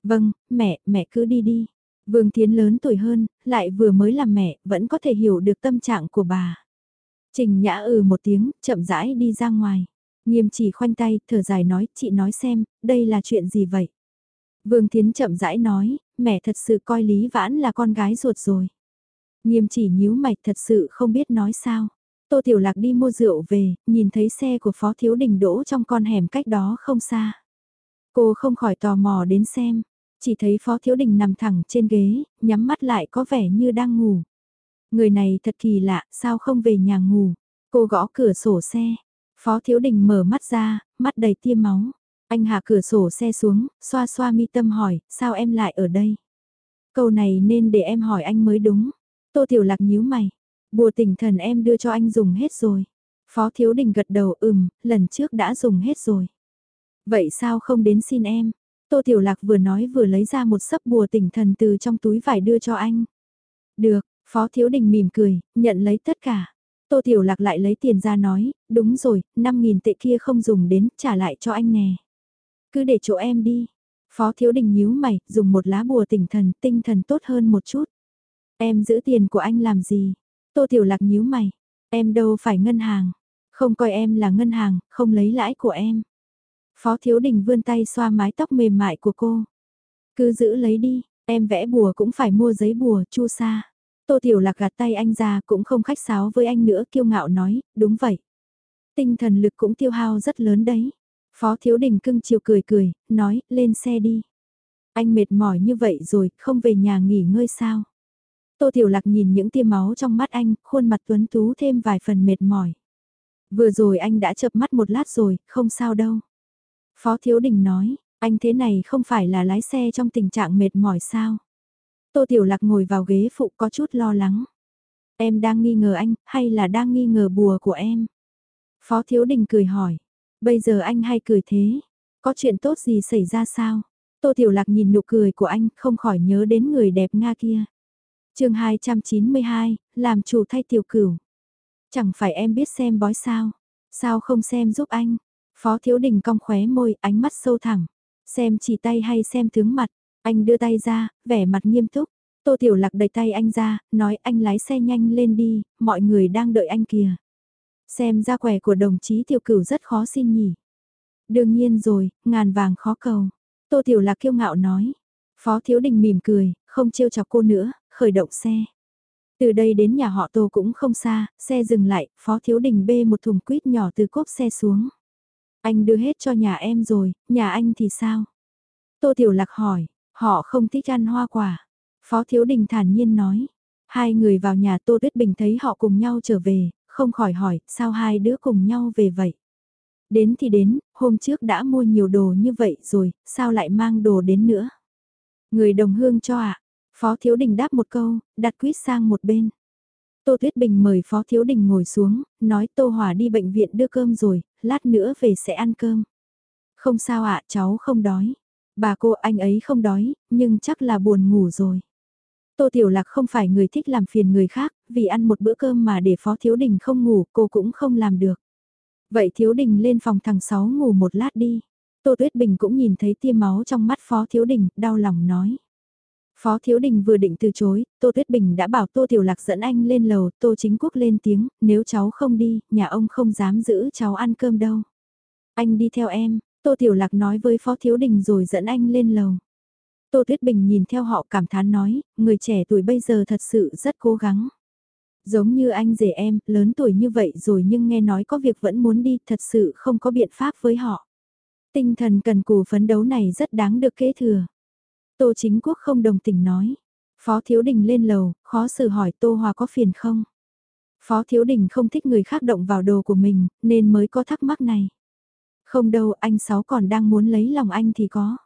Vâng, mẹ, mẹ cứ đi đi. Vương Thiến lớn tuổi hơn, lại vừa mới làm mẹ, vẫn có thể hiểu được tâm trạng của bà. Trình Nhã ừ một tiếng, chậm rãi đi ra ngoài. Nghiêm chỉ khoanh tay, thở dài nói, chị nói xem, đây là chuyện gì vậy? Vương Thiến chậm rãi nói, mẹ thật sự coi Lý Vãn là con gái ruột rồi. Nghiêm chỉ nhíu mạch thật sự không biết nói sao. Tô Tiểu Lạc đi mua rượu về, nhìn thấy xe của Phó Thiếu Đình đỗ trong con hẻm cách đó không xa. Cô không khỏi tò mò đến xem, chỉ thấy Phó Thiếu Đình nằm thẳng trên ghế, nhắm mắt lại có vẻ như đang ngủ. Người này thật kỳ lạ, sao không về nhà ngủ? Cô gõ cửa sổ xe. Phó Thiếu Đình mở mắt ra, mắt đầy tia máu. Anh hạ cửa sổ xe xuống, xoa xoa mi tâm hỏi, sao em lại ở đây? Câu này nên để em hỏi anh mới đúng. Tô Tiểu Lạc nhíu mày. Bùa tỉnh thần em đưa cho anh dùng hết rồi. Phó Thiếu Đình gật đầu ừm, lần trước đã dùng hết rồi. Vậy sao không đến xin em? Tô Tiểu Lạc vừa nói vừa lấy ra một sấp bùa tỉnh thần từ trong túi vải đưa cho anh. Được, Phó Thiếu Đình mỉm cười, nhận lấy tất cả. Tô Tiểu Lạc lại lấy tiền ra nói, đúng rồi, 5.000 tệ kia không dùng đến, trả lại cho anh nè. Cứ để chỗ em đi. Phó Thiếu Đình nhíu mày, dùng một lá bùa tỉnh thần, tinh thần tốt hơn một chút. Em giữ tiền của anh làm gì? Tô Tiểu Lạc nhíu mày. Em đâu phải ngân hàng. Không coi em là ngân hàng, không lấy lãi của em. Phó Thiếu Đình vươn tay xoa mái tóc mềm mại của cô. Cứ giữ lấy đi, em vẽ bùa cũng phải mua giấy bùa, chu sa. Tô Tiểu Lạc gạt tay anh ra cũng không khách sáo với anh nữa kiêu ngạo nói, đúng vậy. Tinh thần lực cũng tiêu hao rất lớn đấy. Phó Thiếu Đình cưng chiều cười cười, nói, lên xe đi. Anh mệt mỏi như vậy rồi, không về nhà nghỉ ngơi sao? Tô Tiểu Lạc nhìn những tia máu trong mắt anh, khuôn mặt tuấn tú thêm vài phần mệt mỏi. Vừa rồi anh đã chập mắt một lát rồi, không sao đâu. Phó Thiếu Đình nói, anh thế này không phải là lái xe trong tình trạng mệt mỏi sao? Tô Tiểu Lạc ngồi vào ghế phụ có chút lo lắng. Em đang nghi ngờ anh, hay là đang nghi ngờ bùa của em? Phó Thiếu Đình cười hỏi, bây giờ anh hay cười thế, có chuyện tốt gì xảy ra sao? Tô Tiểu Lạc nhìn nụ cười của anh, không khỏi nhớ đến người đẹp Nga kia. chương 292, làm chủ thay tiểu cửu. Chẳng phải em biết xem bói sao? Sao không xem giúp anh? Phó Thiếu Đình cong khóe môi, ánh mắt sâu thẳng. Xem chỉ tay hay xem tướng mặt? Anh đưa tay ra, vẻ mặt nghiêm túc. Tô Tiểu Lạc đẩy tay anh ra, nói anh lái xe nhanh lên đi, mọi người đang đợi anh kìa. Xem ra quẻ của đồng chí tiểu cửu rất khó xin nhỉ. Đương nhiên rồi, ngàn vàng khó cầu. Tô Tiểu Lạc kiêu ngạo nói. Phó Thiếu Đình mỉm cười, không trêu chọc cô nữa, khởi động xe. Từ đây đến nhà họ Tô cũng không xa, xe dừng lại, Phó Thiếu Đình bê một thùng quýt nhỏ từ cốp xe xuống. Anh đưa hết cho nhà em rồi, nhà anh thì sao? Tô Tiểu Lạc hỏi, họ không thích ăn hoa quả. Phó Thiếu Đình thản nhiên nói. Hai người vào nhà Tô Tuyết Bình thấy họ cùng nhau trở về, không khỏi hỏi, sao hai đứa cùng nhau về vậy? Đến thì đến, hôm trước đã mua nhiều đồ như vậy rồi, sao lại mang đồ đến nữa? Người đồng hương cho ạ. Phó Thiếu Đình đáp một câu, đặt quýt sang một bên. Tô Tuyết Bình mời Phó Thiếu Đình ngồi xuống, nói Tô Hòa đi bệnh viện đưa cơm rồi, lát nữa về sẽ ăn cơm. Không sao ạ, cháu không đói. Bà cô anh ấy không đói, nhưng chắc là buồn ngủ rồi. Tô Tiểu Lạc không phải người thích làm phiền người khác, vì ăn một bữa cơm mà để Phó Thiếu Đình không ngủ cô cũng không làm được. Vậy Thiếu Đình lên phòng thằng Sáu ngủ một lát đi. Tô Tuyết Bình cũng nhìn thấy tia máu trong mắt Phó Thiếu Đình, đau lòng nói. Phó Thiếu Đình vừa định từ chối, Tô Tuyết Bình đã bảo Tô Tiểu Lạc dẫn anh lên lầu, Tô Chính Quốc lên tiếng, nếu cháu không đi, nhà ông không dám giữ cháu ăn cơm đâu. Anh đi theo em, Tô Tiểu Lạc nói với Phó Thiếu Đình rồi dẫn anh lên lầu. Tô Tuyết Bình nhìn theo họ cảm thán nói, người trẻ tuổi bây giờ thật sự rất cố gắng. Giống như anh rể em, lớn tuổi như vậy rồi nhưng nghe nói có việc vẫn muốn đi, thật sự không có biện pháp với họ. Tinh thần cần cù phấn đấu này rất đáng được kế thừa. Tô Chính Quốc không đồng tình nói. Phó Thiếu Đình lên lầu, khó xử hỏi Tô Hòa có phiền không? Phó Thiếu Đình không thích người khác động vào đồ của mình, nên mới có thắc mắc này. Không đâu, anh Sáu còn đang muốn lấy lòng anh thì có.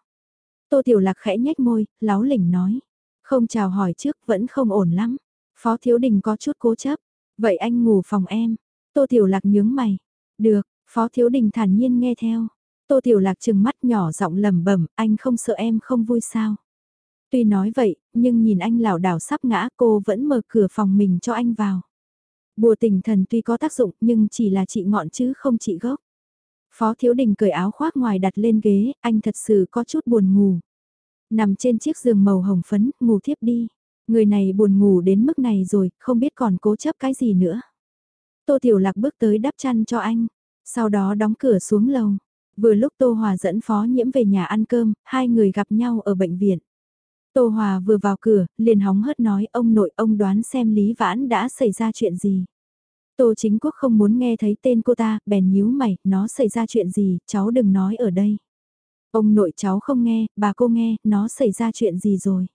Tô Tiểu Lạc khẽ nhếch môi, láo lỉnh nói. Không chào hỏi trước vẫn không ổn lắm. Phó Thiếu Đình có chút cố chấp. Vậy anh ngủ phòng em. Tô Tiểu Lạc nhướng mày. Được, Phó Thiếu Đình thản nhiên nghe theo. Tô Tiểu Lạc trừng mắt nhỏ giọng lẩm bẩm, anh không sợ em không vui sao? Tuy nói vậy, nhưng nhìn anh lảo đảo sắp ngã cô vẫn mở cửa phòng mình cho anh vào. Bùa tình thần tuy có tác dụng nhưng chỉ là trị ngọn chứ không trị gốc. Phó Thiếu Đình cởi áo khoác ngoài đặt lên ghế, anh thật sự có chút buồn ngủ. Nằm trên chiếc giường màu hồng phấn, ngủ thiếp đi. Người này buồn ngủ đến mức này rồi, không biết còn cố chấp cái gì nữa. Tô Tiểu Lạc bước tới đắp chăn cho anh, sau đó đóng cửa xuống lầu. Vừa lúc Tô Hòa dẫn Phó Nhiễm về nhà ăn cơm, hai người gặp nhau ở bệnh viện. Tô Hòa vừa vào cửa, liền hóng hớt nói ông nội ông đoán xem Lý Vãn đã xảy ra chuyện gì. Tô chính quốc không muốn nghe thấy tên cô ta, bèn nhíu mày, nó xảy ra chuyện gì, cháu đừng nói ở đây. Ông nội cháu không nghe, bà cô nghe, nó xảy ra chuyện gì rồi.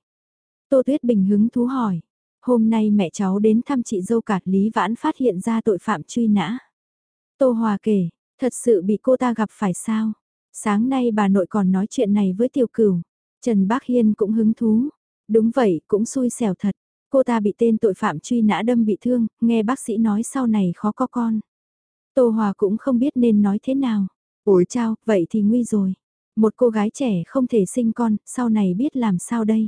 Tô Tuyết Bình hứng thú hỏi. Hôm nay mẹ cháu đến thăm chị dâu cạt Lý Vãn phát hiện ra tội phạm truy nã. Tô Hòa kể, thật sự bị cô ta gặp phải sao? Sáng nay bà nội còn nói chuyện này với tiểu cửu. Trần Bác Hiên cũng hứng thú. Đúng vậy, cũng xui xẻo thật. Cô ta bị tên tội phạm truy nã đâm bị thương, nghe bác sĩ nói sau này khó có con. Tô Hòa cũng không biết nên nói thế nào. Ủi chao, vậy thì nguy rồi. Một cô gái trẻ không thể sinh con, sau này biết làm sao đây?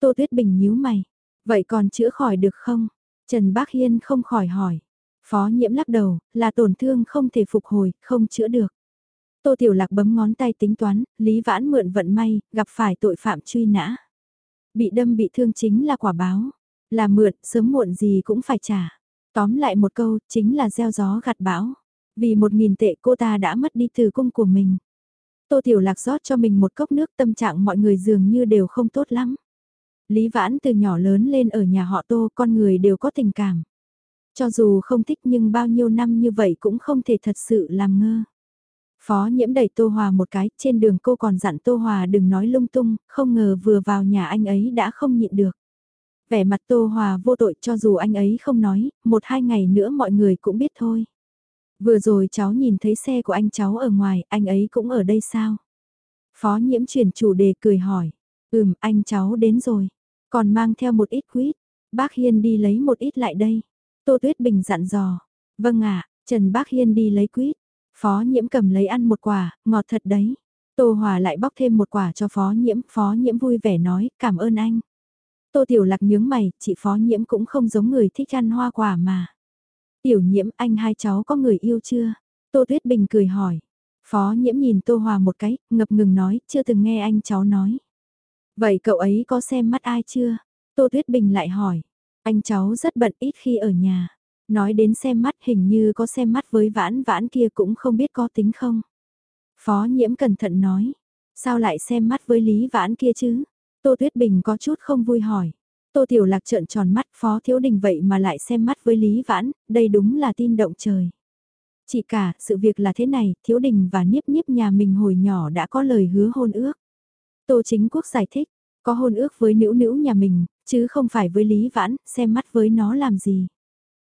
Tô Tuyết Bình nhíu mày. Vậy còn chữa khỏi được không? Trần Bác Hiên không khỏi hỏi. Phó nhiễm lắc đầu, là tổn thương không thể phục hồi, không chữa được. Tô Tiểu Lạc bấm ngón tay tính toán, Lý Vãn mượn vận may, gặp phải tội phạm truy nã. Bị đâm bị thương chính là quả báo. Là mượn, sớm muộn gì cũng phải trả. Tóm lại một câu, chính là gieo gió gặt bão. Vì một nghìn tệ cô ta đã mất đi từ cung của mình. Tô Tiểu Lạc rót cho mình một cốc nước tâm trạng mọi người dường như đều không tốt lắm. Lý Vãn từ nhỏ lớn lên ở nhà họ Tô con người đều có tình cảm. Cho dù không thích nhưng bao nhiêu năm như vậy cũng không thể thật sự làm ngơ. Phó nhiễm đẩy Tô Hòa một cái, trên đường cô còn dặn Tô Hòa đừng nói lung tung, không ngờ vừa vào nhà anh ấy đã không nhịn được. Vẻ mặt Tô Hòa vô tội cho dù anh ấy không nói, một hai ngày nữa mọi người cũng biết thôi. Vừa rồi cháu nhìn thấy xe của anh cháu ở ngoài, anh ấy cũng ở đây sao? Phó nhiễm chuyển chủ đề cười hỏi. Ừm, anh cháu đến rồi. Còn mang theo một ít quýt. Bác Hiên đi lấy một ít lại đây. Tô Tuyết Bình dặn dò. Vâng ạ, Trần Bác Hiên đi lấy quýt. Phó nhiễm cầm lấy ăn một quả, ngọt thật đấy. Tô Hòa lại bóc thêm một quả cho phó nhiễm, phó nhiễm vui vẻ nói, cảm ơn anh. Tô Tiểu Lạc nhướng mày, chị phó nhiễm cũng không giống người thích ăn hoa quả mà. Tiểu nhiễm anh hai cháu có người yêu chưa? Tô Tuyết Bình cười hỏi. Phó nhiễm nhìn Tô Hòa một cái, ngập ngừng nói, chưa từng nghe anh cháu nói. Vậy cậu ấy có xem mắt ai chưa? Tô Tuyết Bình lại hỏi. Anh cháu rất bận ít khi ở nhà. Nói đến xem mắt hình như có xem mắt với vãn vãn kia cũng không biết có tính không. Phó nhiễm cẩn thận nói. Sao lại xem mắt với Lý vãn kia chứ? Tô Tuyết Bình có chút không vui hỏi. Tô Tiểu Lạc trợn tròn mắt Phó Thiếu Đình vậy mà lại xem mắt với Lý Vãn, đây đúng là tin động trời. Chỉ cả, sự việc là thế này, Thiếu Đình và Niếp Niếp nhà mình hồi nhỏ đã có lời hứa hôn ước. Tô Chính Quốc giải thích, có hôn ước với nữ nữ nhà mình, chứ không phải với Lý Vãn, xem mắt với nó làm gì.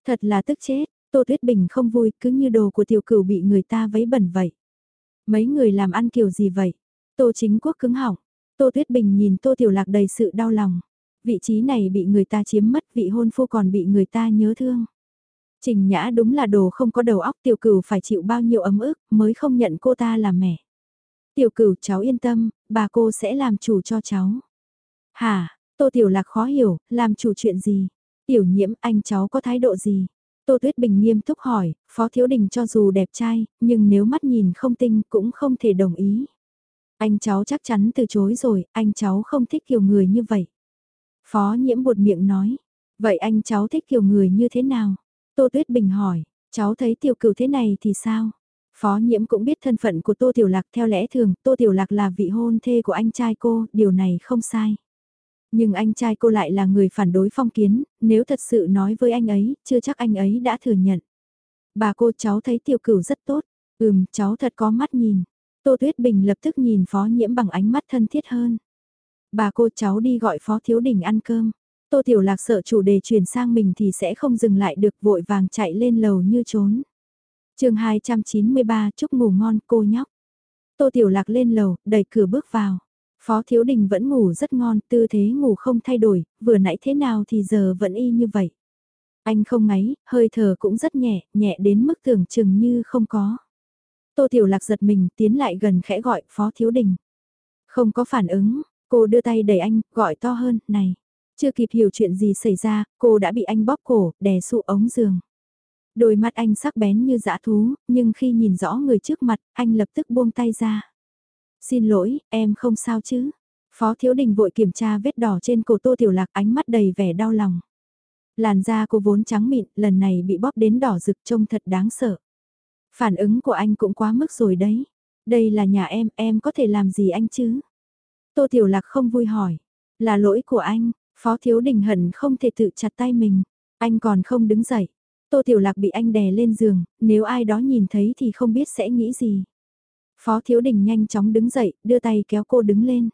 Thật là tức chết, Tô Tuyết Bình không vui, cứ như đồ của tiểu cửu bị người ta vấy bẩn vậy. Mấy người làm ăn kiểu gì vậy? Tô Chính Quốc cứng họng. Tô Tuyết Bình nhìn Tô Tiểu Lạc đầy sự đau lòng. Vị trí này bị người ta chiếm mất, vị hôn phu còn bị người ta nhớ thương. Trình Nhã đúng là đồ không có đầu óc tiểu cửu phải chịu bao nhiêu ấm ức mới không nhận cô ta làm mẹ. Tiểu cửu cháu yên tâm, bà cô sẽ làm chủ cho cháu. Hả, Tô Tiểu Lạc khó hiểu, làm chủ chuyện gì? Tiểu nhiễm anh cháu có thái độ gì? Tô Tuyết Bình nghiêm túc hỏi, Phó Thiếu Đình cho dù đẹp trai, nhưng nếu mắt nhìn không tinh cũng không thể đồng ý. Anh cháu chắc chắn từ chối rồi, anh cháu không thích kiểu người như vậy. Phó nhiễm buột miệng nói, vậy anh cháu thích kiểu người như thế nào? Tô Tuyết Bình hỏi, cháu thấy tiểu cửu thế này thì sao? Phó nhiễm cũng biết thân phận của Tô Tiểu Lạc theo lẽ thường, Tô Tiểu Lạc là vị hôn thê của anh trai cô, điều này không sai. Nhưng anh trai cô lại là người phản đối phong kiến, nếu thật sự nói với anh ấy, chưa chắc anh ấy đã thừa nhận. Bà cô cháu thấy tiểu cửu rất tốt, ừm, cháu thật có mắt nhìn. Tô Tuyết Bình lập tức nhìn phó nhiễm bằng ánh mắt thân thiết hơn. Bà cô cháu đi gọi phó thiếu đình ăn cơm. Tô Tiểu Lạc sợ chủ đề chuyển sang mình thì sẽ không dừng lại được vội vàng chạy lên lầu như trốn. chương 293 chúc ngủ ngon cô nhóc. Tô Tiểu Lạc lên lầu, đẩy cửa bước vào. Phó Thiếu Đình vẫn ngủ rất ngon, tư thế ngủ không thay đổi, vừa nãy thế nào thì giờ vẫn y như vậy. Anh không ngáy, hơi thở cũng rất nhẹ, nhẹ đến mức tưởng chừng như không có. Tô Tiểu Lạc giật mình tiến lại gần khẽ gọi Phó Thiếu Đình. Không có phản ứng, cô đưa tay đẩy anh, gọi to hơn, này. Chưa kịp hiểu chuyện gì xảy ra, cô đã bị anh bóp cổ, đè sụ ống giường. Đôi mắt anh sắc bén như dã thú, nhưng khi nhìn rõ người trước mặt, anh lập tức buông tay ra. Xin lỗi, em không sao chứ? Phó Thiếu Đình vội kiểm tra vết đỏ trên cổ Tô Tiểu Lạc ánh mắt đầy vẻ đau lòng. Làn da cô vốn trắng mịn, lần này bị bóp đến đỏ rực trông thật đáng sợ. Phản ứng của anh cũng quá mức rồi đấy. Đây là nhà em, em có thể làm gì anh chứ? Tô Tiểu Lạc không vui hỏi. Là lỗi của anh, Phó Thiếu Đình hận không thể tự chặt tay mình. Anh còn không đứng dậy. Tô Tiểu Lạc bị anh đè lên giường, nếu ai đó nhìn thấy thì không biết sẽ nghĩ gì. Phó Thiếu Đình nhanh chóng đứng dậy, đưa tay kéo cô đứng lên.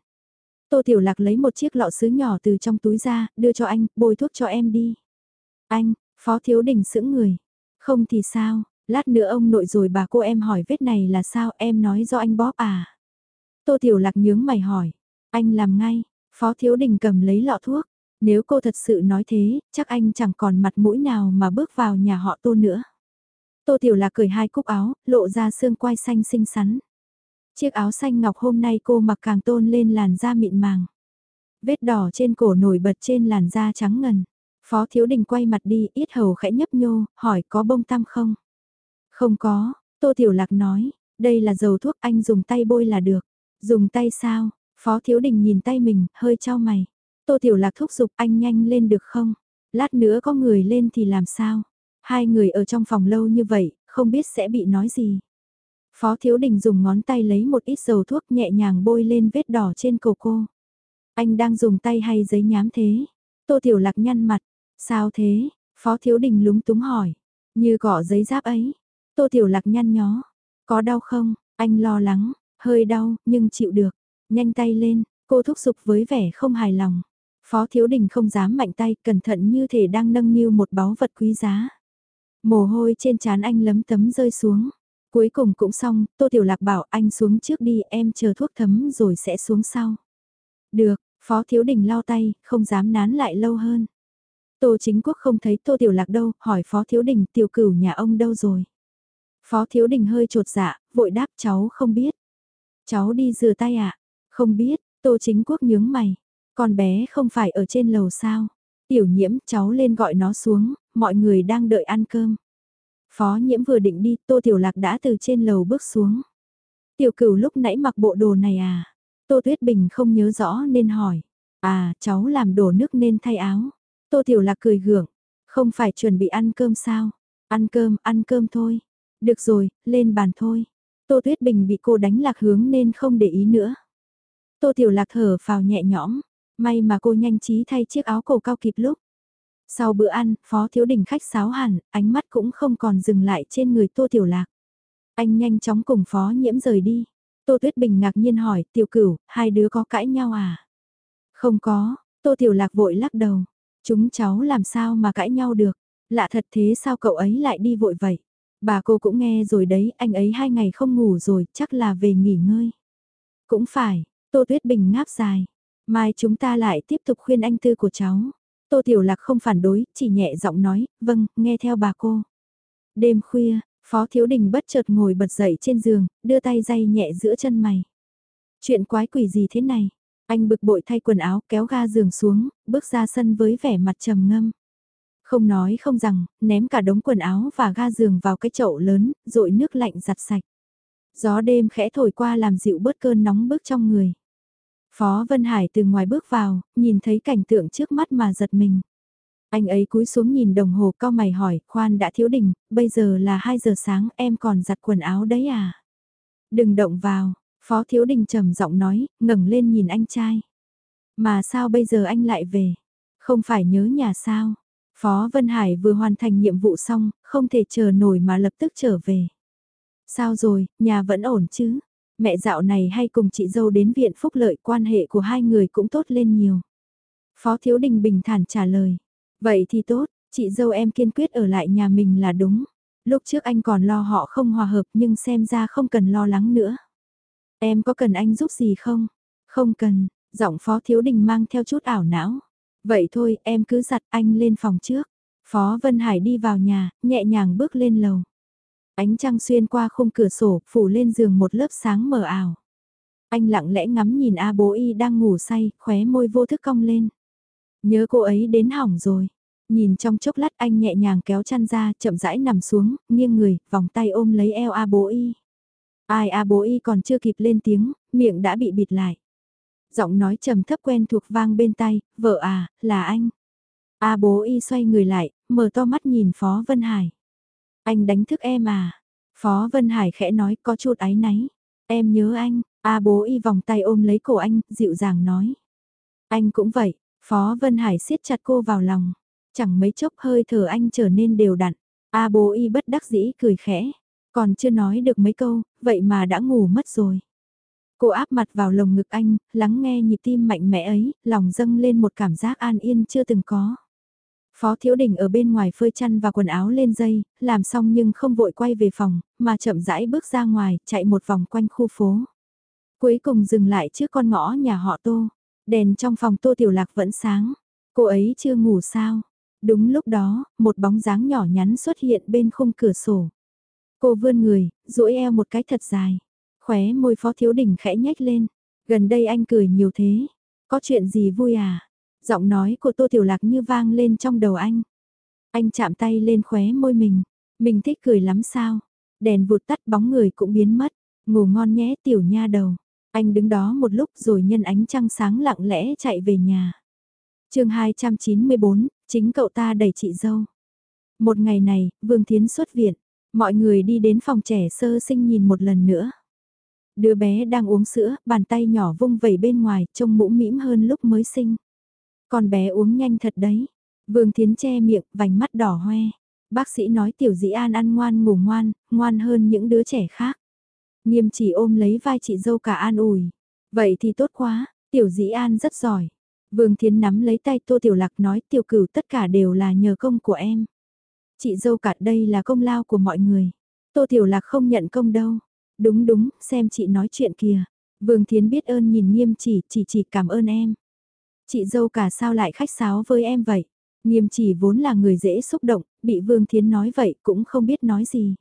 Tô Tiểu Lạc lấy một chiếc lọ sứ nhỏ từ trong túi ra, đưa cho anh, bôi thuốc cho em đi. Anh, Phó Thiếu Đình sững người. Không thì sao, lát nữa ông nội rồi bà cô em hỏi vết này là sao em nói do anh bóp à. Tô Tiểu Lạc nhướng mày hỏi, anh làm ngay, Phó Thiếu Đình cầm lấy lọ thuốc. Nếu cô thật sự nói thế, chắc anh chẳng còn mặt mũi nào mà bước vào nhà họ Tô nữa. Tô Tiểu Lạc cởi hai cúc áo, lộ ra xương quai xanh xinh xắn. Chiếc áo xanh ngọc hôm nay cô mặc càng tôn lên làn da mịn màng. Vết đỏ trên cổ nổi bật trên làn da trắng ngần. Phó Thiếu Đình quay mặt đi, ít hầu khẽ nhấp nhô, hỏi có bông tăm không? Không có, Tô Tiểu Lạc nói, đây là dầu thuốc anh dùng tay bôi là được. Dùng tay sao? Phó Thiếu Đình nhìn tay mình, hơi trao mày. Tô Tiểu Lạc thúc giục anh nhanh lên được không? Lát nữa có người lên thì làm sao? Hai người ở trong phòng lâu như vậy, không biết sẽ bị nói gì. Phó Thiếu Đình dùng ngón tay lấy một ít dầu thuốc nhẹ nhàng bôi lên vết đỏ trên cổ cô. Anh đang dùng tay hay giấy nhám thế? Tô Tiểu Lạc nhăn mặt. Sao thế? Phó Thiếu Đình lúng túng hỏi. Như cỏ giấy giáp ấy. Tô Tiểu Lạc nhăn nhó. Có đau không? Anh lo lắng. Hơi đau, nhưng chịu được. Nhanh tay lên, cô thúc giục với vẻ không hài lòng. Phó Thiếu Đình không dám mạnh tay, cẩn thận như thể đang nâng niu một báu vật quý giá. Mồ hôi trên trán anh lấm tấm rơi xuống. Cuối cùng cũng xong, Tô Tiểu Lạc bảo anh xuống trước đi, em chờ thuốc thấm rồi sẽ xuống sau. Được, Phó Thiếu Đình lau tay, không dám nán lại lâu hơn. Tô Chính Quốc không thấy Tô Tiểu Lạc đâu, hỏi Phó Thiếu Đình tiểu cửu nhà ông đâu rồi. Phó Thiếu Đình hơi trột dạ, vội đáp cháu không biết. Cháu đi rửa tay ạ, à? không biết, Tô Chính Quốc nhướng mày. Con bé không phải ở trên lầu sao. Tiểu nhiễm cháu lên gọi nó xuống, mọi người đang đợi ăn cơm. Phó nhiễm vừa định đi, Tô Tiểu Lạc đã từ trên lầu bước xuống. Tiểu cửu lúc nãy mặc bộ đồ này à? Tô Tuyết Bình không nhớ rõ nên hỏi. À, cháu làm đổ nước nên thay áo. Tô Tiểu Lạc cười gượng. Không phải chuẩn bị ăn cơm sao? Ăn cơm, ăn cơm thôi. Được rồi, lên bàn thôi. Tô Tuyết Bình bị cô đánh lạc hướng nên không để ý nữa. Tô Tiểu Lạc thở phào nhẹ nhõm. May mà cô nhanh trí thay chiếc áo cổ cao kịp lúc. Sau bữa ăn, Phó Thiếu Đình khách sáo hẳn, ánh mắt cũng không còn dừng lại trên người Tô Tiểu Lạc. Anh nhanh chóng cùng Phó Nhiễm rời đi. Tô Tuyết Bình ngạc nhiên hỏi, Tiểu Cửu, hai đứa có cãi nhau à? Không có, Tô Tiểu Lạc vội lắc đầu. Chúng cháu làm sao mà cãi nhau được? Lạ thật thế sao cậu ấy lại đi vội vậy? Bà cô cũng nghe rồi đấy, anh ấy hai ngày không ngủ rồi, chắc là về nghỉ ngơi. Cũng phải, Tô Tuyết Bình ngáp dài. Mai chúng ta lại tiếp tục khuyên anh tư của cháu. Tô Tiểu Lạc không phản đối, chỉ nhẹ giọng nói, vâng, nghe theo bà cô. Đêm khuya, Phó Thiếu Đình bất chợt ngồi bật dậy trên giường, đưa tay day nhẹ giữa chân mày. Chuyện quái quỷ gì thế này? Anh bực bội thay quần áo kéo ga giường xuống, bước ra sân với vẻ mặt trầm ngâm. Không nói không rằng, ném cả đống quần áo và ga giường vào cái chậu lớn, rội nước lạnh giặt sạch. Gió đêm khẽ thổi qua làm dịu bớt cơn nóng bức trong người. Phó Vân Hải từ ngoài bước vào, nhìn thấy cảnh tượng trước mắt mà giật mình. Anh ấy cúi xuống nhìn đồng hồ cao mày hỏi, khoan đã thiếu đình, bây giờ là 2 giờ sáng em còn giặt quần áo đấy à? Đừng động vào, Phó Thiếu Đình trầm giọng nói, ngẩng lên nhìn anh trai. Mà sao bây giờ anh lại về? Không phải nhớ nhà sao? Phó Vân Hải vừa hoàn thành nhiệm vụ xong, không thể chờ nổi mà lập tức trở về. Sao rồi, nhà vẫn ổn chứ? Mẹ dạo này hay cùng chị dâu đến viện phúc lợi quan hệ của hai người cũng tốt lên nhiều. Phó Thiếu Đình bình thản trả lời. Vậy thì tốt, chị dâu em kiên quyết ở lại nhà mình là đúng. Lúc trước anh còn lo họ không hòa hợp nhưng xem ra không cần lo lắng nữa. Em có cần anh giúp gì không? Không cần, giọng Phó Thiếu Đình mang theo chút ảo não. Vậy thôi, em cứ giặt anh lên phòng trước. Phó Vân Hải đi vào nhà, nhẹ nhàng bước lên lầu. Ánh trăng xuyên qua khung cửa sổ, phủ lên giường một lớp sáng mờ ảo. Anh lặng lẽ ngắm nhìn A bố y đang ngủ say, khóe môi vô thức cong lên. Nhớ cô ấy đến hỏng rồi. Nhìn trong chốc lát anh nhẹ nhàng kéo chăn ra, chậm rãi nằm xuống, nghiêng người, vòng tay ôm lấy eo A bố y. Ai A bố y còn chưa kịp lên tiếng, miệng đã bị bịt lại. Giọng nói trầm thấp quen thuộc vang bên tay, vợ à, là anh. A bố y xoay người lại, mở to mắt nhìn Phó Vân Hải. Anh đánh thức em à? Phó Vân Hải khẽ nói có chút áy náy. Em nhớ anh, A bố y vòng tay ôm lấy cổ anh, dịu dàng nói. Anh cũng vậy, Phó Vân Hải siết chặt cô vào lòng. Chẳng mấy chốc hơi thở anh trở nên đều đặn. A bố y bất đắc dĩ cười khẽ. Còn chưa nói được mấy câu, vậy mà đã ngủ mất rồi. Cô áp mặt vào lồng ngực anh, lắng nghe nhịp tim mạnh mẽ ấy, lòng dâng lên một cảm giác an yên chưa từng có. Phó Thiếu Đình ở bên ngoài phơi chăn và quần áo lên dây, làm xong nhưng không vội quay về phòng, mà chậm rãi bước ra ngoài, chạy một vòng quanh khu phố. Cuối cùng dừng lại trước con ngõ nhà họ Tô. Đèn trong phòng Tô Tiểu Lạc vẫn sáng. Cô ấy chưa ngủ sao? Đúng lúc đó, một bóng dáng nhỏ nhắn xuất hiện bên khung cửa sổ. Cô vươn người, duỗi eo một cái thật dài. Khóe môi Phó Thiếu Đình khẽ nhếch lên. Gần đây anh cười nhiều thế. Có chuyện gì vui à? Giọng nói của Tô Tiểu Lạc như vang lên trong đầu anh. Anh chạm tay lên khóe môi mình. Mình thích cười lắm sao? Đèn vụt tắt bóng người cũng biến mất. Ngủ ngon nhé tiểu nha đầu. Anh đứng đó một lúc rồi nhân ánh trăng sáng lặng lẽ chạy về nhà. chương 294, chính cậu ta đẩy chị dâu. Một ngày này, Vương Thiến xuất viện. Mọi người đi đến phòng trẻ sơ sinh nhìn một lần nữa. Đứa bé đang uống sữa, bàn tay nhỏ vung vẩy bên ngoài, trông mũ mĩm hơn lúc mới sinh. Con bé uống nhanh thật đấy. Vương Thiến che miệng, vành mắt đỏ hoe. Bác sĩ nói tiểu dĩ an ăn ngoan ngủ ngoan, ngoan hơn những đứa trẻ khác. Nghiêm chỉ ôm lấy vai chị dâu cả an ủi. Vậy thì tốt quá, tiểu dĩ an rất giỏi. Vương Thiến nắm lấy tay Tô Tiểu Lạc nói tiểu cửu tất cả đều là nhờ công của em. Chị dâu cả đây là công lao của mọi người. Tô Tiểu Lạc không nhận công đâu. Đúng đúng, xem chị nói chuyện kìa. Vương Thiến biết ơn nhìn nghiêm chỉ, chỉ chỉ cảm ơn em. Chị dâu cả sao lại khách sáo với em vậy? Nghiêm chỉ vốn là người dễ xúc động, bị Vương Thiến nói vậy cũng không biết nói gì.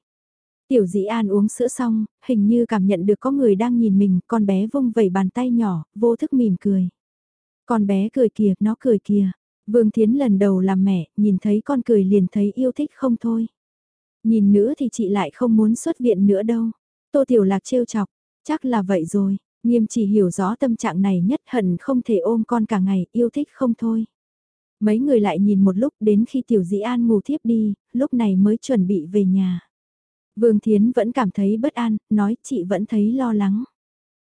Tiểu dĩ an uống sữa xong, hình như cảm nhận được có người đang nhìn mình, con bé vung vẩy bàn tay nhỏ, vô thức mỉm cười. Con bé cười kìa, nó cười kìa. Vương Thiến lần đầu làm mẹ, nhìn thấy con cười liền thấy yêu thích không thôi. Nhìn nữa thì chị lại không muốn xuất viện nữa đâu. Tô Tiểu Lạc trêu chọc, chắc là vậy rồi, nghiêm chỉ hiểu rõ tâm trạng này nhất hận không thể ôm con cả ngày, yêu thích không thôi. Mấy người lại nhìn một lúc đến khi Tiểu Dĩ An ngủ thiếp đi, lúc này mới chuẩn bị về nhà. Vương Thiến vẫn cảm thấy bất an, nói chị vẫn thấy lo lắng.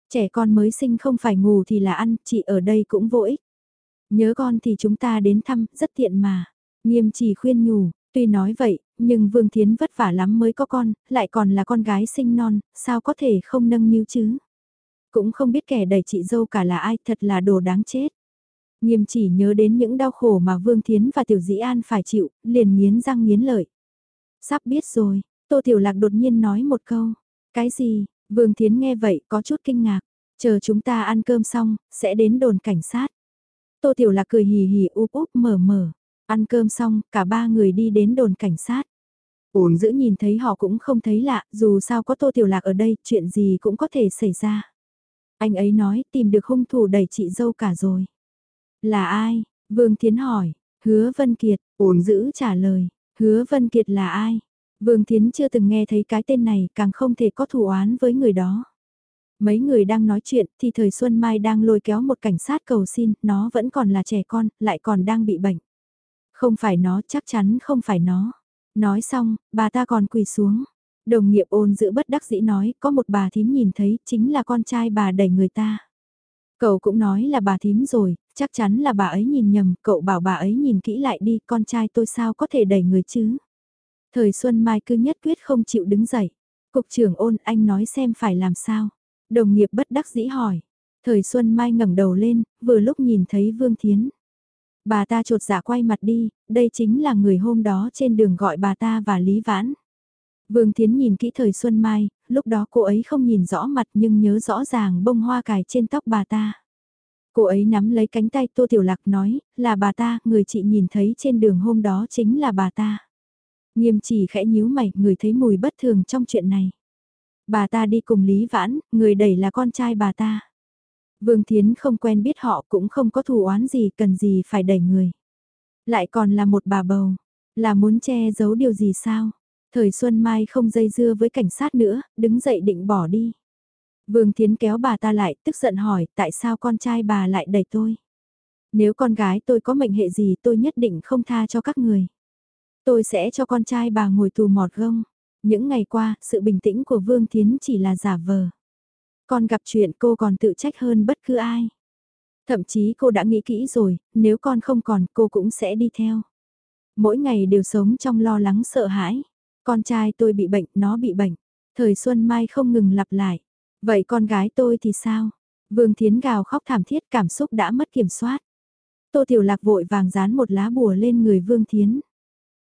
Trẻ con mới sinh không phải ngủ thì là ăn, chị ở đây cũng vô ích. Nhớ con thì chúng ta đến thăm, rất tiện mà. Nghiêm chỉ khuyên nhủ, tuy nói vậy, nhưng Vương Thiến vất vả lắm mới có con, lại còn là con gái sinh non, sao có thể không nâng niu chứ? Cũng không biết kẻ đẩy chị dâu cả là ai, thật là đồ đáng chết. Nghiêm chỉ nhớ đến những đau khổ mà Vương Thiến và Tiểu Dĩ An phải chịu, liền nghiến răng nghiến lợi. Sắp biết rồi, Tô Tiểu Lạc đột nhiên nói một câu. Cái gì? Vương Thiến nghe vậy có chút kinh ngạc. Chờ chúng ta ăn cơm xong, sẽ đến đồn cảnh sát. Tô Tiểu Lạc cười hì hì úp úp mở mở. Ăn cơm xong, cả ba người đi đến đồn cảnh sát. Ổn giữ nhìn thấy họ cũng không thấy lạ, dù sao có Tô Tiểu Lạc ở đây, chuyện gì cũng có thể xảy ra. Anh ấy nói tìm được hung thủ đẩy chị dâu cả rồi. Là ai? Vương Thiến hỏi. Hứa Vân Kiệt, ổn giữ trả lời. Hứa Vân Kiệt là ai? Vương Thiến chưa từng nghe thấy cái tên này, càng không thể có thù oán với người đó. Mấy người đang nói chuyện thì thời Xuân Mai đang lôi kéo một cảnh sát cầu xin, nó vẫn còn là trẻ con, lại còn đang bị bệnh. Không phải nó, chắc chắn không phải nó. Nói xong, bà ta còn quỳ xuống. Đồng nghiệp ôn giữ bất đắc dĩ nói, có một bà thím nhìn thấy, chính là con trai bà đẩy người ta. Cậu cũng nói là bà thím rồi, chắc chắn là bà ấy nhìn nhầm, cậu bảo bà ấy nhìn kỹ lại đi, con trai tôi sao có thể đẩy người chứ. Thời Xuân Mai cứ nhất quyết không chịu đứng dậy. Cục trưởng ôn anh nói xem phải làm sao. Đồng nghiệp bất đắc dĩ hỏi. Thời Xuân Mai ngẩng đầu lên, vừa lúc nhìn thấy Vương Thiến. Bà ta trột dạ quay mặt đi, đây chính là người hôm đó trên đường gọi bà ta và Lý Vãn. Vương Thiến nhìn kỹ thời Xuân Mai, lúc đó cô ấy không nhìn rõ mặt nhưng nhớ rõ ràng bông hoa cài trên tóc bà ta. Cô ấy nắm lấy cánh tay Tô Tiểu Lạc nói, là bà ta, người chị nhìn thấy trên đường hôm đó chính là bà ta. Nghiêm chỉ khẽ nhíu mày, người thấy mùi bất thường trong chuyện này. Bà ta đi cùng Lý Vãn, người đẩy là con trai bà ta. Vương Thiến không quen biết họ cũng không có thù oán gì cần gì phải đẩy người. Lại còn là một bà bầu, là muốn che giấu điều gì sao? Thời Xuân Mai không dây dưa với cảnh sát nữa, đứng dậy định bỏ đi. Vương Thiến kéo bà ta lại, tức giận hỏi, tại sao con trai bà lại đẩy tôi? Nếu con gái tôi có mệnh hệ gì tôi nhất định không tha cho các người. Tôi sẽ cho con trai bà ngồi tù mọt gông. Những ngày qua, sự bình tĩnh của Vương Thiến chỉ là giả vờ. Con gặp chuyện cô còn tự trách hơn bất cứ ai. Thậm chí cô đã nghĩ kỹ rồi, nếu con không còn cô cũng sẽ đi theo. Mỗi ngày đều sống trong lo lắng sợ hãi. Con trai tôi bị bệnh, nó bị bệnh. Thời Xuân Mai không ngừng lặp lại. Vậy con gái tôi thì sao? Vương Thiến gào khóc thảm thiết cảm xúc đã mất kiểm soát. Tô Tiểu Lạc vội vàng dán một lá bùa lên người Vương Thiến.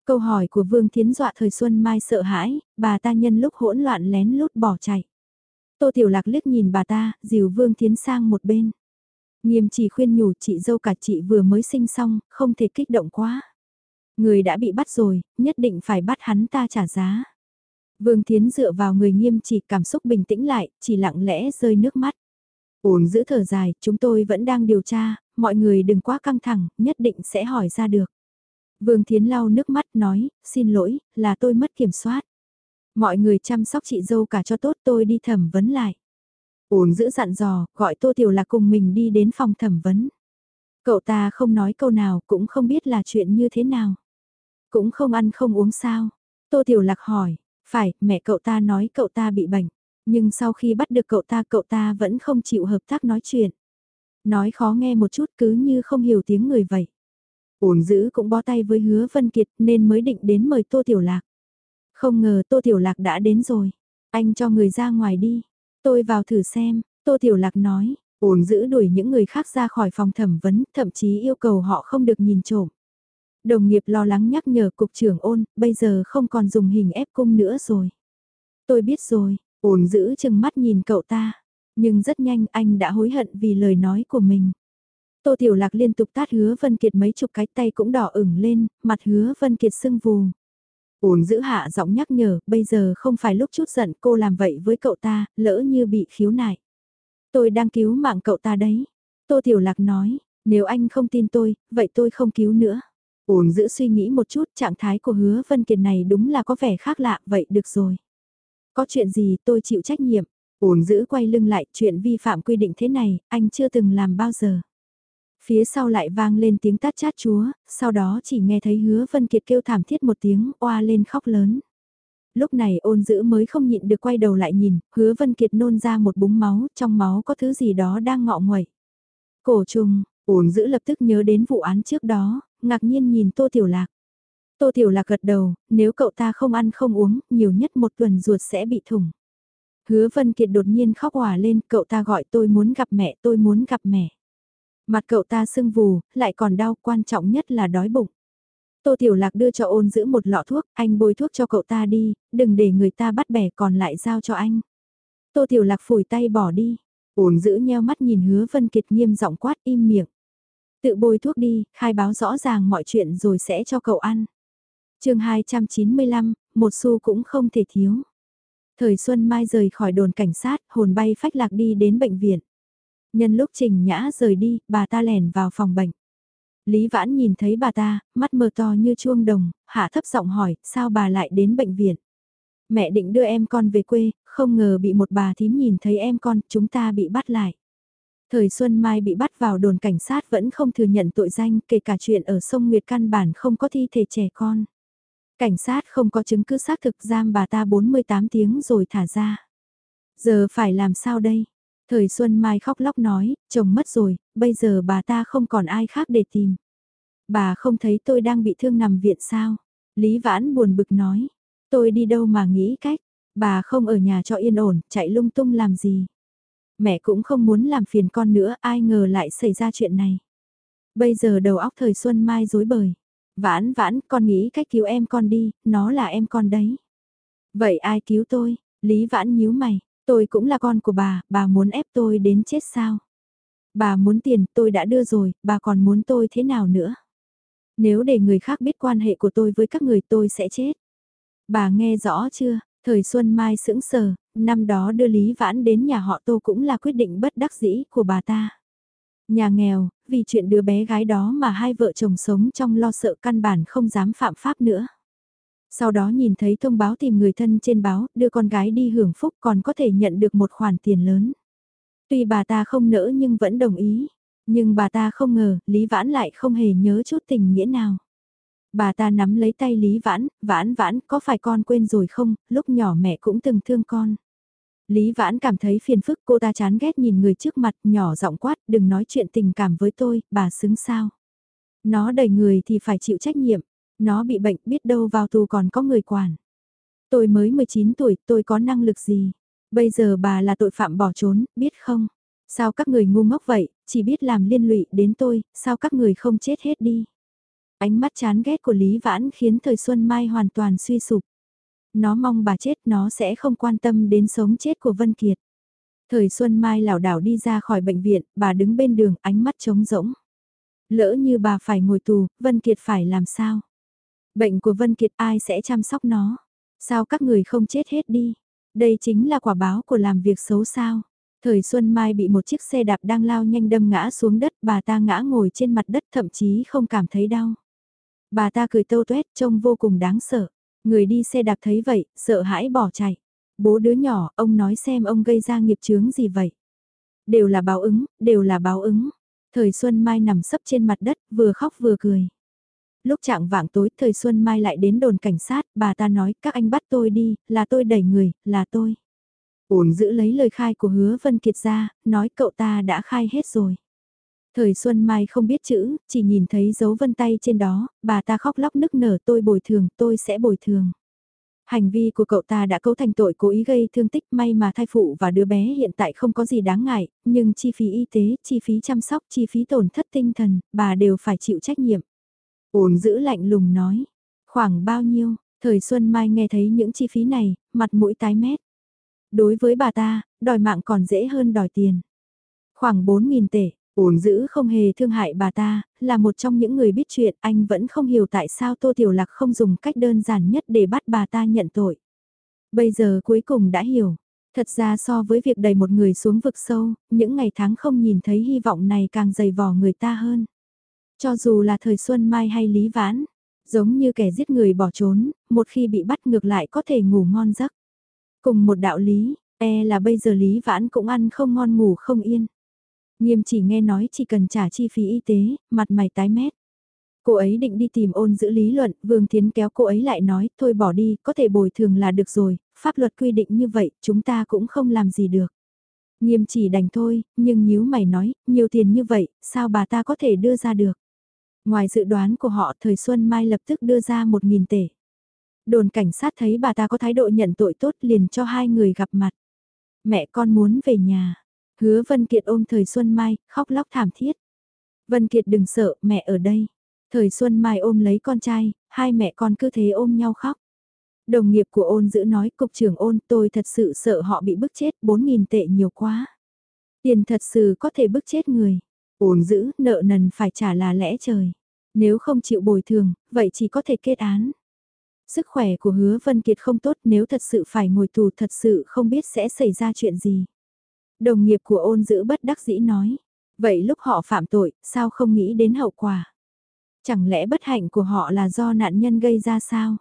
Câu hỏi của Vương Thiến dọa thời Xuân Mai sợ hãi, bà ta nhân lúc hỗn loạn lén lút bỏ chạy. Tô Tiểu Lạc liếc nhìn bà ta, dìu Vương Thiến sang một bên. Nghiêm chỉ khuyên nhủ chị dâu cả chị vừa mới sinh xong, không thể kích động quá. Người đã bị bắt rồi, nhất định phải bắt hắn ta trả giá. Vương Thiến dựa vào người nghiêm chỉ cảm xúc bình tĩnh lại, chỉ lặng lẽ rơi nước mắt. Ổn giữ thở dài, chúng tôi vẫn đang điều tra, mọi người đừng quá căng thẳng, nhất định sẽ hỏi ra được. Vương Thiến lau nước mắt nói, xin lỗi, là tôi mất kiểm soát. Mọi người chăm sóc chị dâu cả cho tốt tôi đi thẩm vấn lại. Ổn giữ dặn dò, gọi Tô Tiểu Lạc cùng mình đi đến phòng thẩm vấn. Cậu ta không nói câu nào cũng không biết là chuyện như thế nào. Cũng không ăn không uống sao. Tô Tiểu Lạc hỏi, Phải, mẹ cậu ta nói cậu ta bị bệnh. Nhưng sau khi bắt được cậu ta cậu ta vẫn không chịu hợp tác nói chuyện. Nói khó nghe một chút cứ như không hiểu tiếng người vậy. Ổn giữ cũng bó tay với hứa Vân Kiệt nên mới định đến mời Tô Tiểu Lạc. Không ngờ Tô Tiểu Lạc đã đến rồi. Anh cho người ra ngoài đi. Tôi vào thử xem, Tô Tiểu Lạc nói, ổn giữ đuổi những người khác ra khỏi phòng thẩm vấn, thậm chí yêu cầu họ không được nhìn trộm. Đồng nghiệp lo lắng nhắc nhở cục trưởng ôn, bây giờ không còn dùng hình ép cung nữa rồi. Tôi biết rồi, ổn giữ chừng mắt nhìn cậu ta. Nhưng rất nhanh anh đã hối hận vì lời nói của mình. Tô Tiểu Lạc liên tục tát hứa Vân Kiệt mấy chục cái tay cũng đỏ ửng lên, mặt hứa Vân Kiệt sưng vù. Ổn giữ hạ giọng nhắc nhở, bây giờ không phải lúc chút giận cô làm vậy với cậu ta, lỡ như bị khiếu nại. Tôi đang cứu mạng cậu ta đấy. Tô Tiểu Lạc nói, nếu anh không tin tôi, vậy tôi không cứu nữa. Ổn giữ suy nghĩ một chút, trạng thái của hứa Vân Kiệt này đúng là có vẻ khác lạ, vậy được rồi. Có chuyện gì tôi chịu trách nhiệm. Ổn giữ quay lưng lại, chuyện vi phạm quy định thế này, anh chưa từng làm bao giờ. Phía sau lại vang lên tiếng tát chát chúa, sau đó chỉ nghe thấy hứa Vân Kiệt kêu thảm thiết một tiếng, oa lên khóc lớn. Lúc này ôn dữ mới không nhịn được quay đầu lại nhìn, hứa Vân Kiệt nôn ra một búng máu, trong máu có thứ gì đó đang ngọ nguậy. Cổ trùng, ôn dữ lập tức nhớ đến vụ án trước đó, ngạc nhiên nhìn Tô Tiểu Lạc. Tô Tiểu Lạc gật đầu, nếu cậu ta không ăn không uống, nhiều nhất một tuần ruột sẽ bị thủng. Hứa Vân Kiệt đột nhiên khóc hỏa lên, cậu ta gọi tôi muốn gặp mẹ, tôi muốn gặp mẹ. Mặt cậu ta sưng vù, lại còn đau, quan trọng nhất là đói bụng. Tô Tiểu Lạc đưa cho ôn giữ một lọ thuốc, anh bôi thuốc cho cậu ta đi, đừng để người ta bắt bẻ còn lại giao cho anh. Tô Tiểu Lạc phủi tay bỏ đi, ôn giữ nheo mắt nhìn hứa Vân Kiệt nghiêm giọng quát im miệng. Tự bôi thuốc đi, khai báo rõ ràng mọi chuyện rồi sẽ cho cậu ăn. chương 295, một xu cũng không thể thiếu. Thời Xuân Mai rời khỏi đồn cảnh sát, hồn bay phách lạc đi đến bệnh viện. Nhân lúc Trình Nhã rời đi, bà ta lẻn vào phòng bệnh. Lý Vãn nhìn thấy bà ta, mắt mờ to như chuông đồng, hạ thấp giọng hỏi, sao bà lại đến bệnh viện? Mẹ định đưa em con về quê, không ngờ bị một bà thím nhìn thấy em con, chúng ta bị bắt lại. Thời Xuân Mai bị bắt vào đồn cảnh sát vẫn không thừa nhận tội danh, kể cả chuyện ở sông Nguyệt căn bản không có thi thể trẻ con. Cảnh sát không có chứng cứ xác thực giam bà ta 48 tiếng rồi thả ra. Giờ phải làm sao đây? Thời Xuân Mai khóc lóc nói, chồng mất rồi, bây giờ bà ta không còn ai khác để tìm. Bà không thấy tôi đang bị thương nằm viện sao? Lý Vãn buồn bực nói, tôi đi đâu mà nghĩ cách, bà không ở nhà cho yên ổn, chạy lung tung làm gì. Mẹ cũng không muốn làm phiền con nữa, ai ngờ lại xảy ra chuyện này. Bây giờ đầu óc thời Xuân Mai dối bời. Vãn vãn, con nghĩ cách cứu em con đi, nó là em con đấy. Vậy ai cứu tôi? Lý vãn nhíu mày, Tôi cũng là con của bà, bà muốn ép tôi đến chết sao? Bà muốn tiền, tôi đã đưa rồi, bà còn muốn tôi thế nào nữa? Nếu để người khác biết quan hệ của tôi với các người tôi sẽ chết. Bà nghe rõ chưa? Thời Xuân Mai sững sờ, năm đó đưa Lý Vãn đến nhà họ Tô cũng là quyết định bất đắc dĩ của bà ta. Nhà nghèo, vì chuyện đứa bé gái đó mà hai vợ chồng sống trong lo sợ căn bản không dám phạm pháp nữa. Sau đó nhìn thấy thông báo tìm người thân trên báo, đưa con gái đi hưởng phúc còn có thể nhận được một khoản tiền lớn. Tuy bà ta không nỡ nhưng vẫn đồng ý. Nhưng bà ta không ngờ, Lý Vãn lại không hề nhớ chút tình nghĩa nào. Bà ta nắm lấy tay Lý Vãn, Vãn Vãn, có phải con quên rồi không, lúc nhỏ mẹ cũng từng thương con. Lý Vãn cảm thấy phiền phức cô ta chán ghét nhìn người trước mặt nhỏ giọng quát đừng nói chuyện tình cảm với tôi, bà xứng sao. Nó đầy người thì phải chịu trách nhiệm, nó bị bệnh biết đâu vào tù còn có người quản. Tôi mới 19 tuổi, tôi có năng lực gì? Bây giờ bà là tội phạm bỏ trốn, biết không? Sao các người ngu ngốc vậy, chỉ biết làm liên lụy đến tôi, sao các người không chết hết đi? Ánh mắt chán ghét của Lý Vãn khiến thời Xuân Mai hoàn toàn suy sụp. Nó mong bà chết nó sẽ không quan tâm đến sống chết của Vân Kiệt. Thời Xuân Mai lảo đảo đi ra khỏi bệnh viện, bà đứng bên đường ánh mắt trống rỗng. Lỡ như bà phải ngồi tù, Vân Kiệt phải làm sao? Bệnh của Vân Kiệt ai sẽ chăm sóc nó? Sao các người không chết hết đi? Đây chính là quả báo của làm việc xấu sao? Thời Xuân Mai bị một chiếc xe đạp đang lao nhanh đâm ngã xuống đất, bà ta ngã ngồi trên mặt đất thậm chí không cảm thấy đau. Bà ta cười tâu tuét trông vô cùng đáng sợ. Người đi xe đạp thấy vậy, sợ hãi bỏ chạy. Bố đứa nhỏ, ông nói xem ông gây ra nghiệp chướng gì vậy. Đều là báo ứng, đều là báo ứng. Thời Xuân Mai nằm sấp trên mặt đất, vừa khóc vừa cười. Lúc trạng vạng tối, thời Xuân Mai lại đến đồn cảnh sát, bà ta nói, các anh bắt tôi đi, là tôi đẩy người, là tôi. Ổn giữ lấy lời khai của hứa Vân Kiệt ra, nói cậu ta đã khai hết rồi. Thời Xuân Mai không biết chữ, chỉ nhìn thấy dấu vân tay trên đó, bà ta khóc lóc nức nở tôi bồi thường, tôi sẽ bồi thường. Hành vi của cậu ta đã cấu thành tội cố ý gây thương tích may mà thai phụ và đứa bé hiện tại không có gì đáng ngại, nhưng chi phí y tế, chi phí chăm sóc, chi phí tổn thất tinh thần, bà đều phải chịu trách nhiệm. Ổn giữ lạnh lùng nói, khoảng bao nhiêu, thời Xuân Mai nghe thấy những chi phí này, mặt mũi tái mét. Đối với bà ta, đòi mạng còn dễ hơn đòi tiền. Khoảng 4.000 tệ, ổn giữ không hề thương hại bà ta, là một trong những người biết chuyện anh vẫn không hiểu tại sao Tô Tiểu Lạc không dùng cách đơn giản nhất để bắt bà ta nhận tội. Bây giờ cuối cùng đã hiểu, thật ra so với việc đẩy một người xuống vực sâu, những ngày tháng không nhìn thấy hy vọng này càng dày vò người ta hơn. Cho dù là thời Xuân Mai hay Lý Vãn, giống như kẻ giết người bỏ trốn, một khi bị bắt ngược lại có thể ngủ ngon giấc. Cùng một đạo lý, e là bây giờ Lý Vãn cũng ăn không ngon ngủ không yên. Nghiêm chỉ nghe nói chỉ cần trả chi phí y tế, mặt mày tái mét. Cô ấy định đi tìm ôn giữ lý luận, Vương Thiến kéo cô ấy lại nói, thôi bỏ đi, có thể bồi thường là được rồi, pháp luật quy định như vậy, chúng ta cũng không làm gì được. Nghiêm chỉ đành thôi, nhưng nhíu mày nói, nhiều tiền như vậy, sao bà ta có thể đưa ra được? Ngoài dự đoán của họ, thời Xuân Mai lập tức đưa ra một nghìn tể. Đồn cảnh sát thấy bà ta có thái độ nhận tội tốt liền cho hai người gặp mặt. Mẹ con muốn về nhà. Hứa Vân Kiệt ôm thời Xuân Mai, khóc lóc thảm thiết. Vân Kiệt đừng sợ, mẹ ở đây. Thời Xuân Mai ôm lấy con trai, hai mẹ con cứ thế ôm nhau khóc. Đồng nghiệp của ôn giữ nói cục trưởng ôn tôi thật sự sợ họ bị bức chết 4.000 tệ nhiều quá. Tiền thật sự có thể bức chết người. Ôn giữ nợ nần phải trả là lẽ trời. Nếu không chịu bồi thường, vậy chỉ có thể kết án. Sức khỏe của hứa Vân Kiệt không tốt nếu thật sự phải ngồi tù thật sự không biết sẽ xảy ra chuyện gì. Đồng nghiệp của ôn giữ bất đắc dĩ nói. Vậy lúc họ phạm tội, sao không nghĩ đến hậu quả? Chẳng lẽ bất hạnh của họ là do nạn nhân gây ra sao?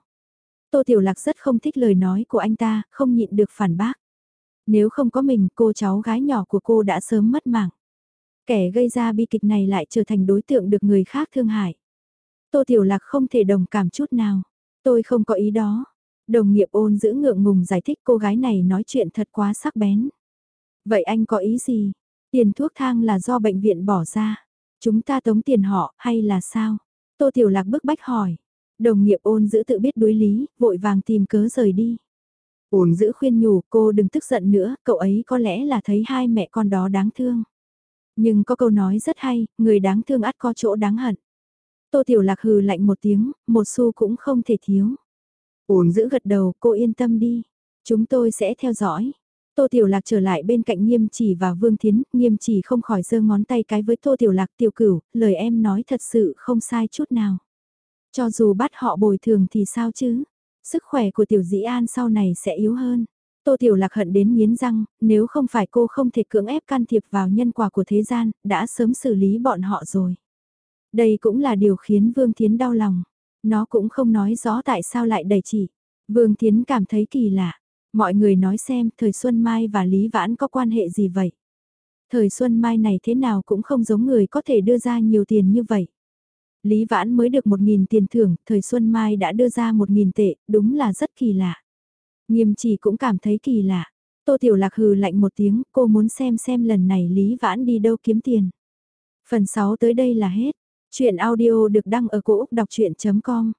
Tô Tiểu Lạc rất không thích lời nói của anh ta, không nhịn được phản bác. Nếu không có mình, cô cháu gái nhỏ của cô đã sớm mất mạng. Kẻ gây ra bi kịch này lại trở thành đối tượng được người khác thương hại. Tô Tiểu Lạc không thể đồng cảm chút nào. Tôi không có ý đó. Đồng nghiệp ôn giữ ngượng ngùng giải thích cô gái này nói chuyện thật quá sắc bén. Vậy anh có ý gì? Tiền thuốc thang là do bệnh viện bỏ ra. Chúng ta tống tiền họ hay là sao? Tô Tiểu Lạc bức bách hỏi. Đồng nghiệp ôn giữ tự biết đối lý, vội vàng tìm cớ rời đi. Ôn giữ khuyên nhủ cô đừng tức giận nữa, cậu ấy có lẽ là thấy hai mẹ con đó đáng thương. Nhưng có câu nói rất hay, người đáng thương ắt có chỗ đáng hận. Tô Tiểu Lạc hừ lạnh một tiếng, một xu cũng không thể thiếu. Ôn giữ gật đầu, cô yên tâm đi. Chúng tôi sẽ theo dõi. Tô Tiểu Lạc trở lại bên cạnh Nghiêm Chỉ và Vương Thiến, Nghiêm Chỉ không khỏi giơ ngón tay cái với Tô Tiểu Lạc tiểu cửu, lời em nói thật sự không sai chút nào. Cho dù bắt họ bồi thường thì sao chứ? Sức khỏe của Tiểu Dĩ An sau này sẽ yếu hơn. Tô Tiểu Lạc hận đến nghiến răng, nếu không phải cô không thể cưỡng ép can thiệp vào nhân quả của thế gian, đã sớm xử lý bọn họ rồi. Đây cũng là điều khiến Vương Thiến đau lòng. Nó cũng không nói rõ tại sao lại đẩy chỉ. Vương Thiến cảm thấy kỳ lạ. Mọi người nói xem thời Xuân Mai và Lý Vãn có quan hệ gì vậy? Thời Xuân Mai này thế nào cũng không giống người có thể đưa ra nhiều tiền như vậy. Lý Vãn mới được 1.000 tiền thưởng, thời Xuân Mai đã đưa ra 1.000 tệ, đúng là rất kỳ lạ. Nghiêm chỉ cũng cảm thấy kỳ lạ. Tô Tiểu Lạc hừ lạnh một tiếng, cô muốn xem xem lần này Lý Vãn đi đâu kiếm tiền. Phần 6 tới đây là hết. Chuyện audio được đăng ở cổ Úc đọc chuyện.com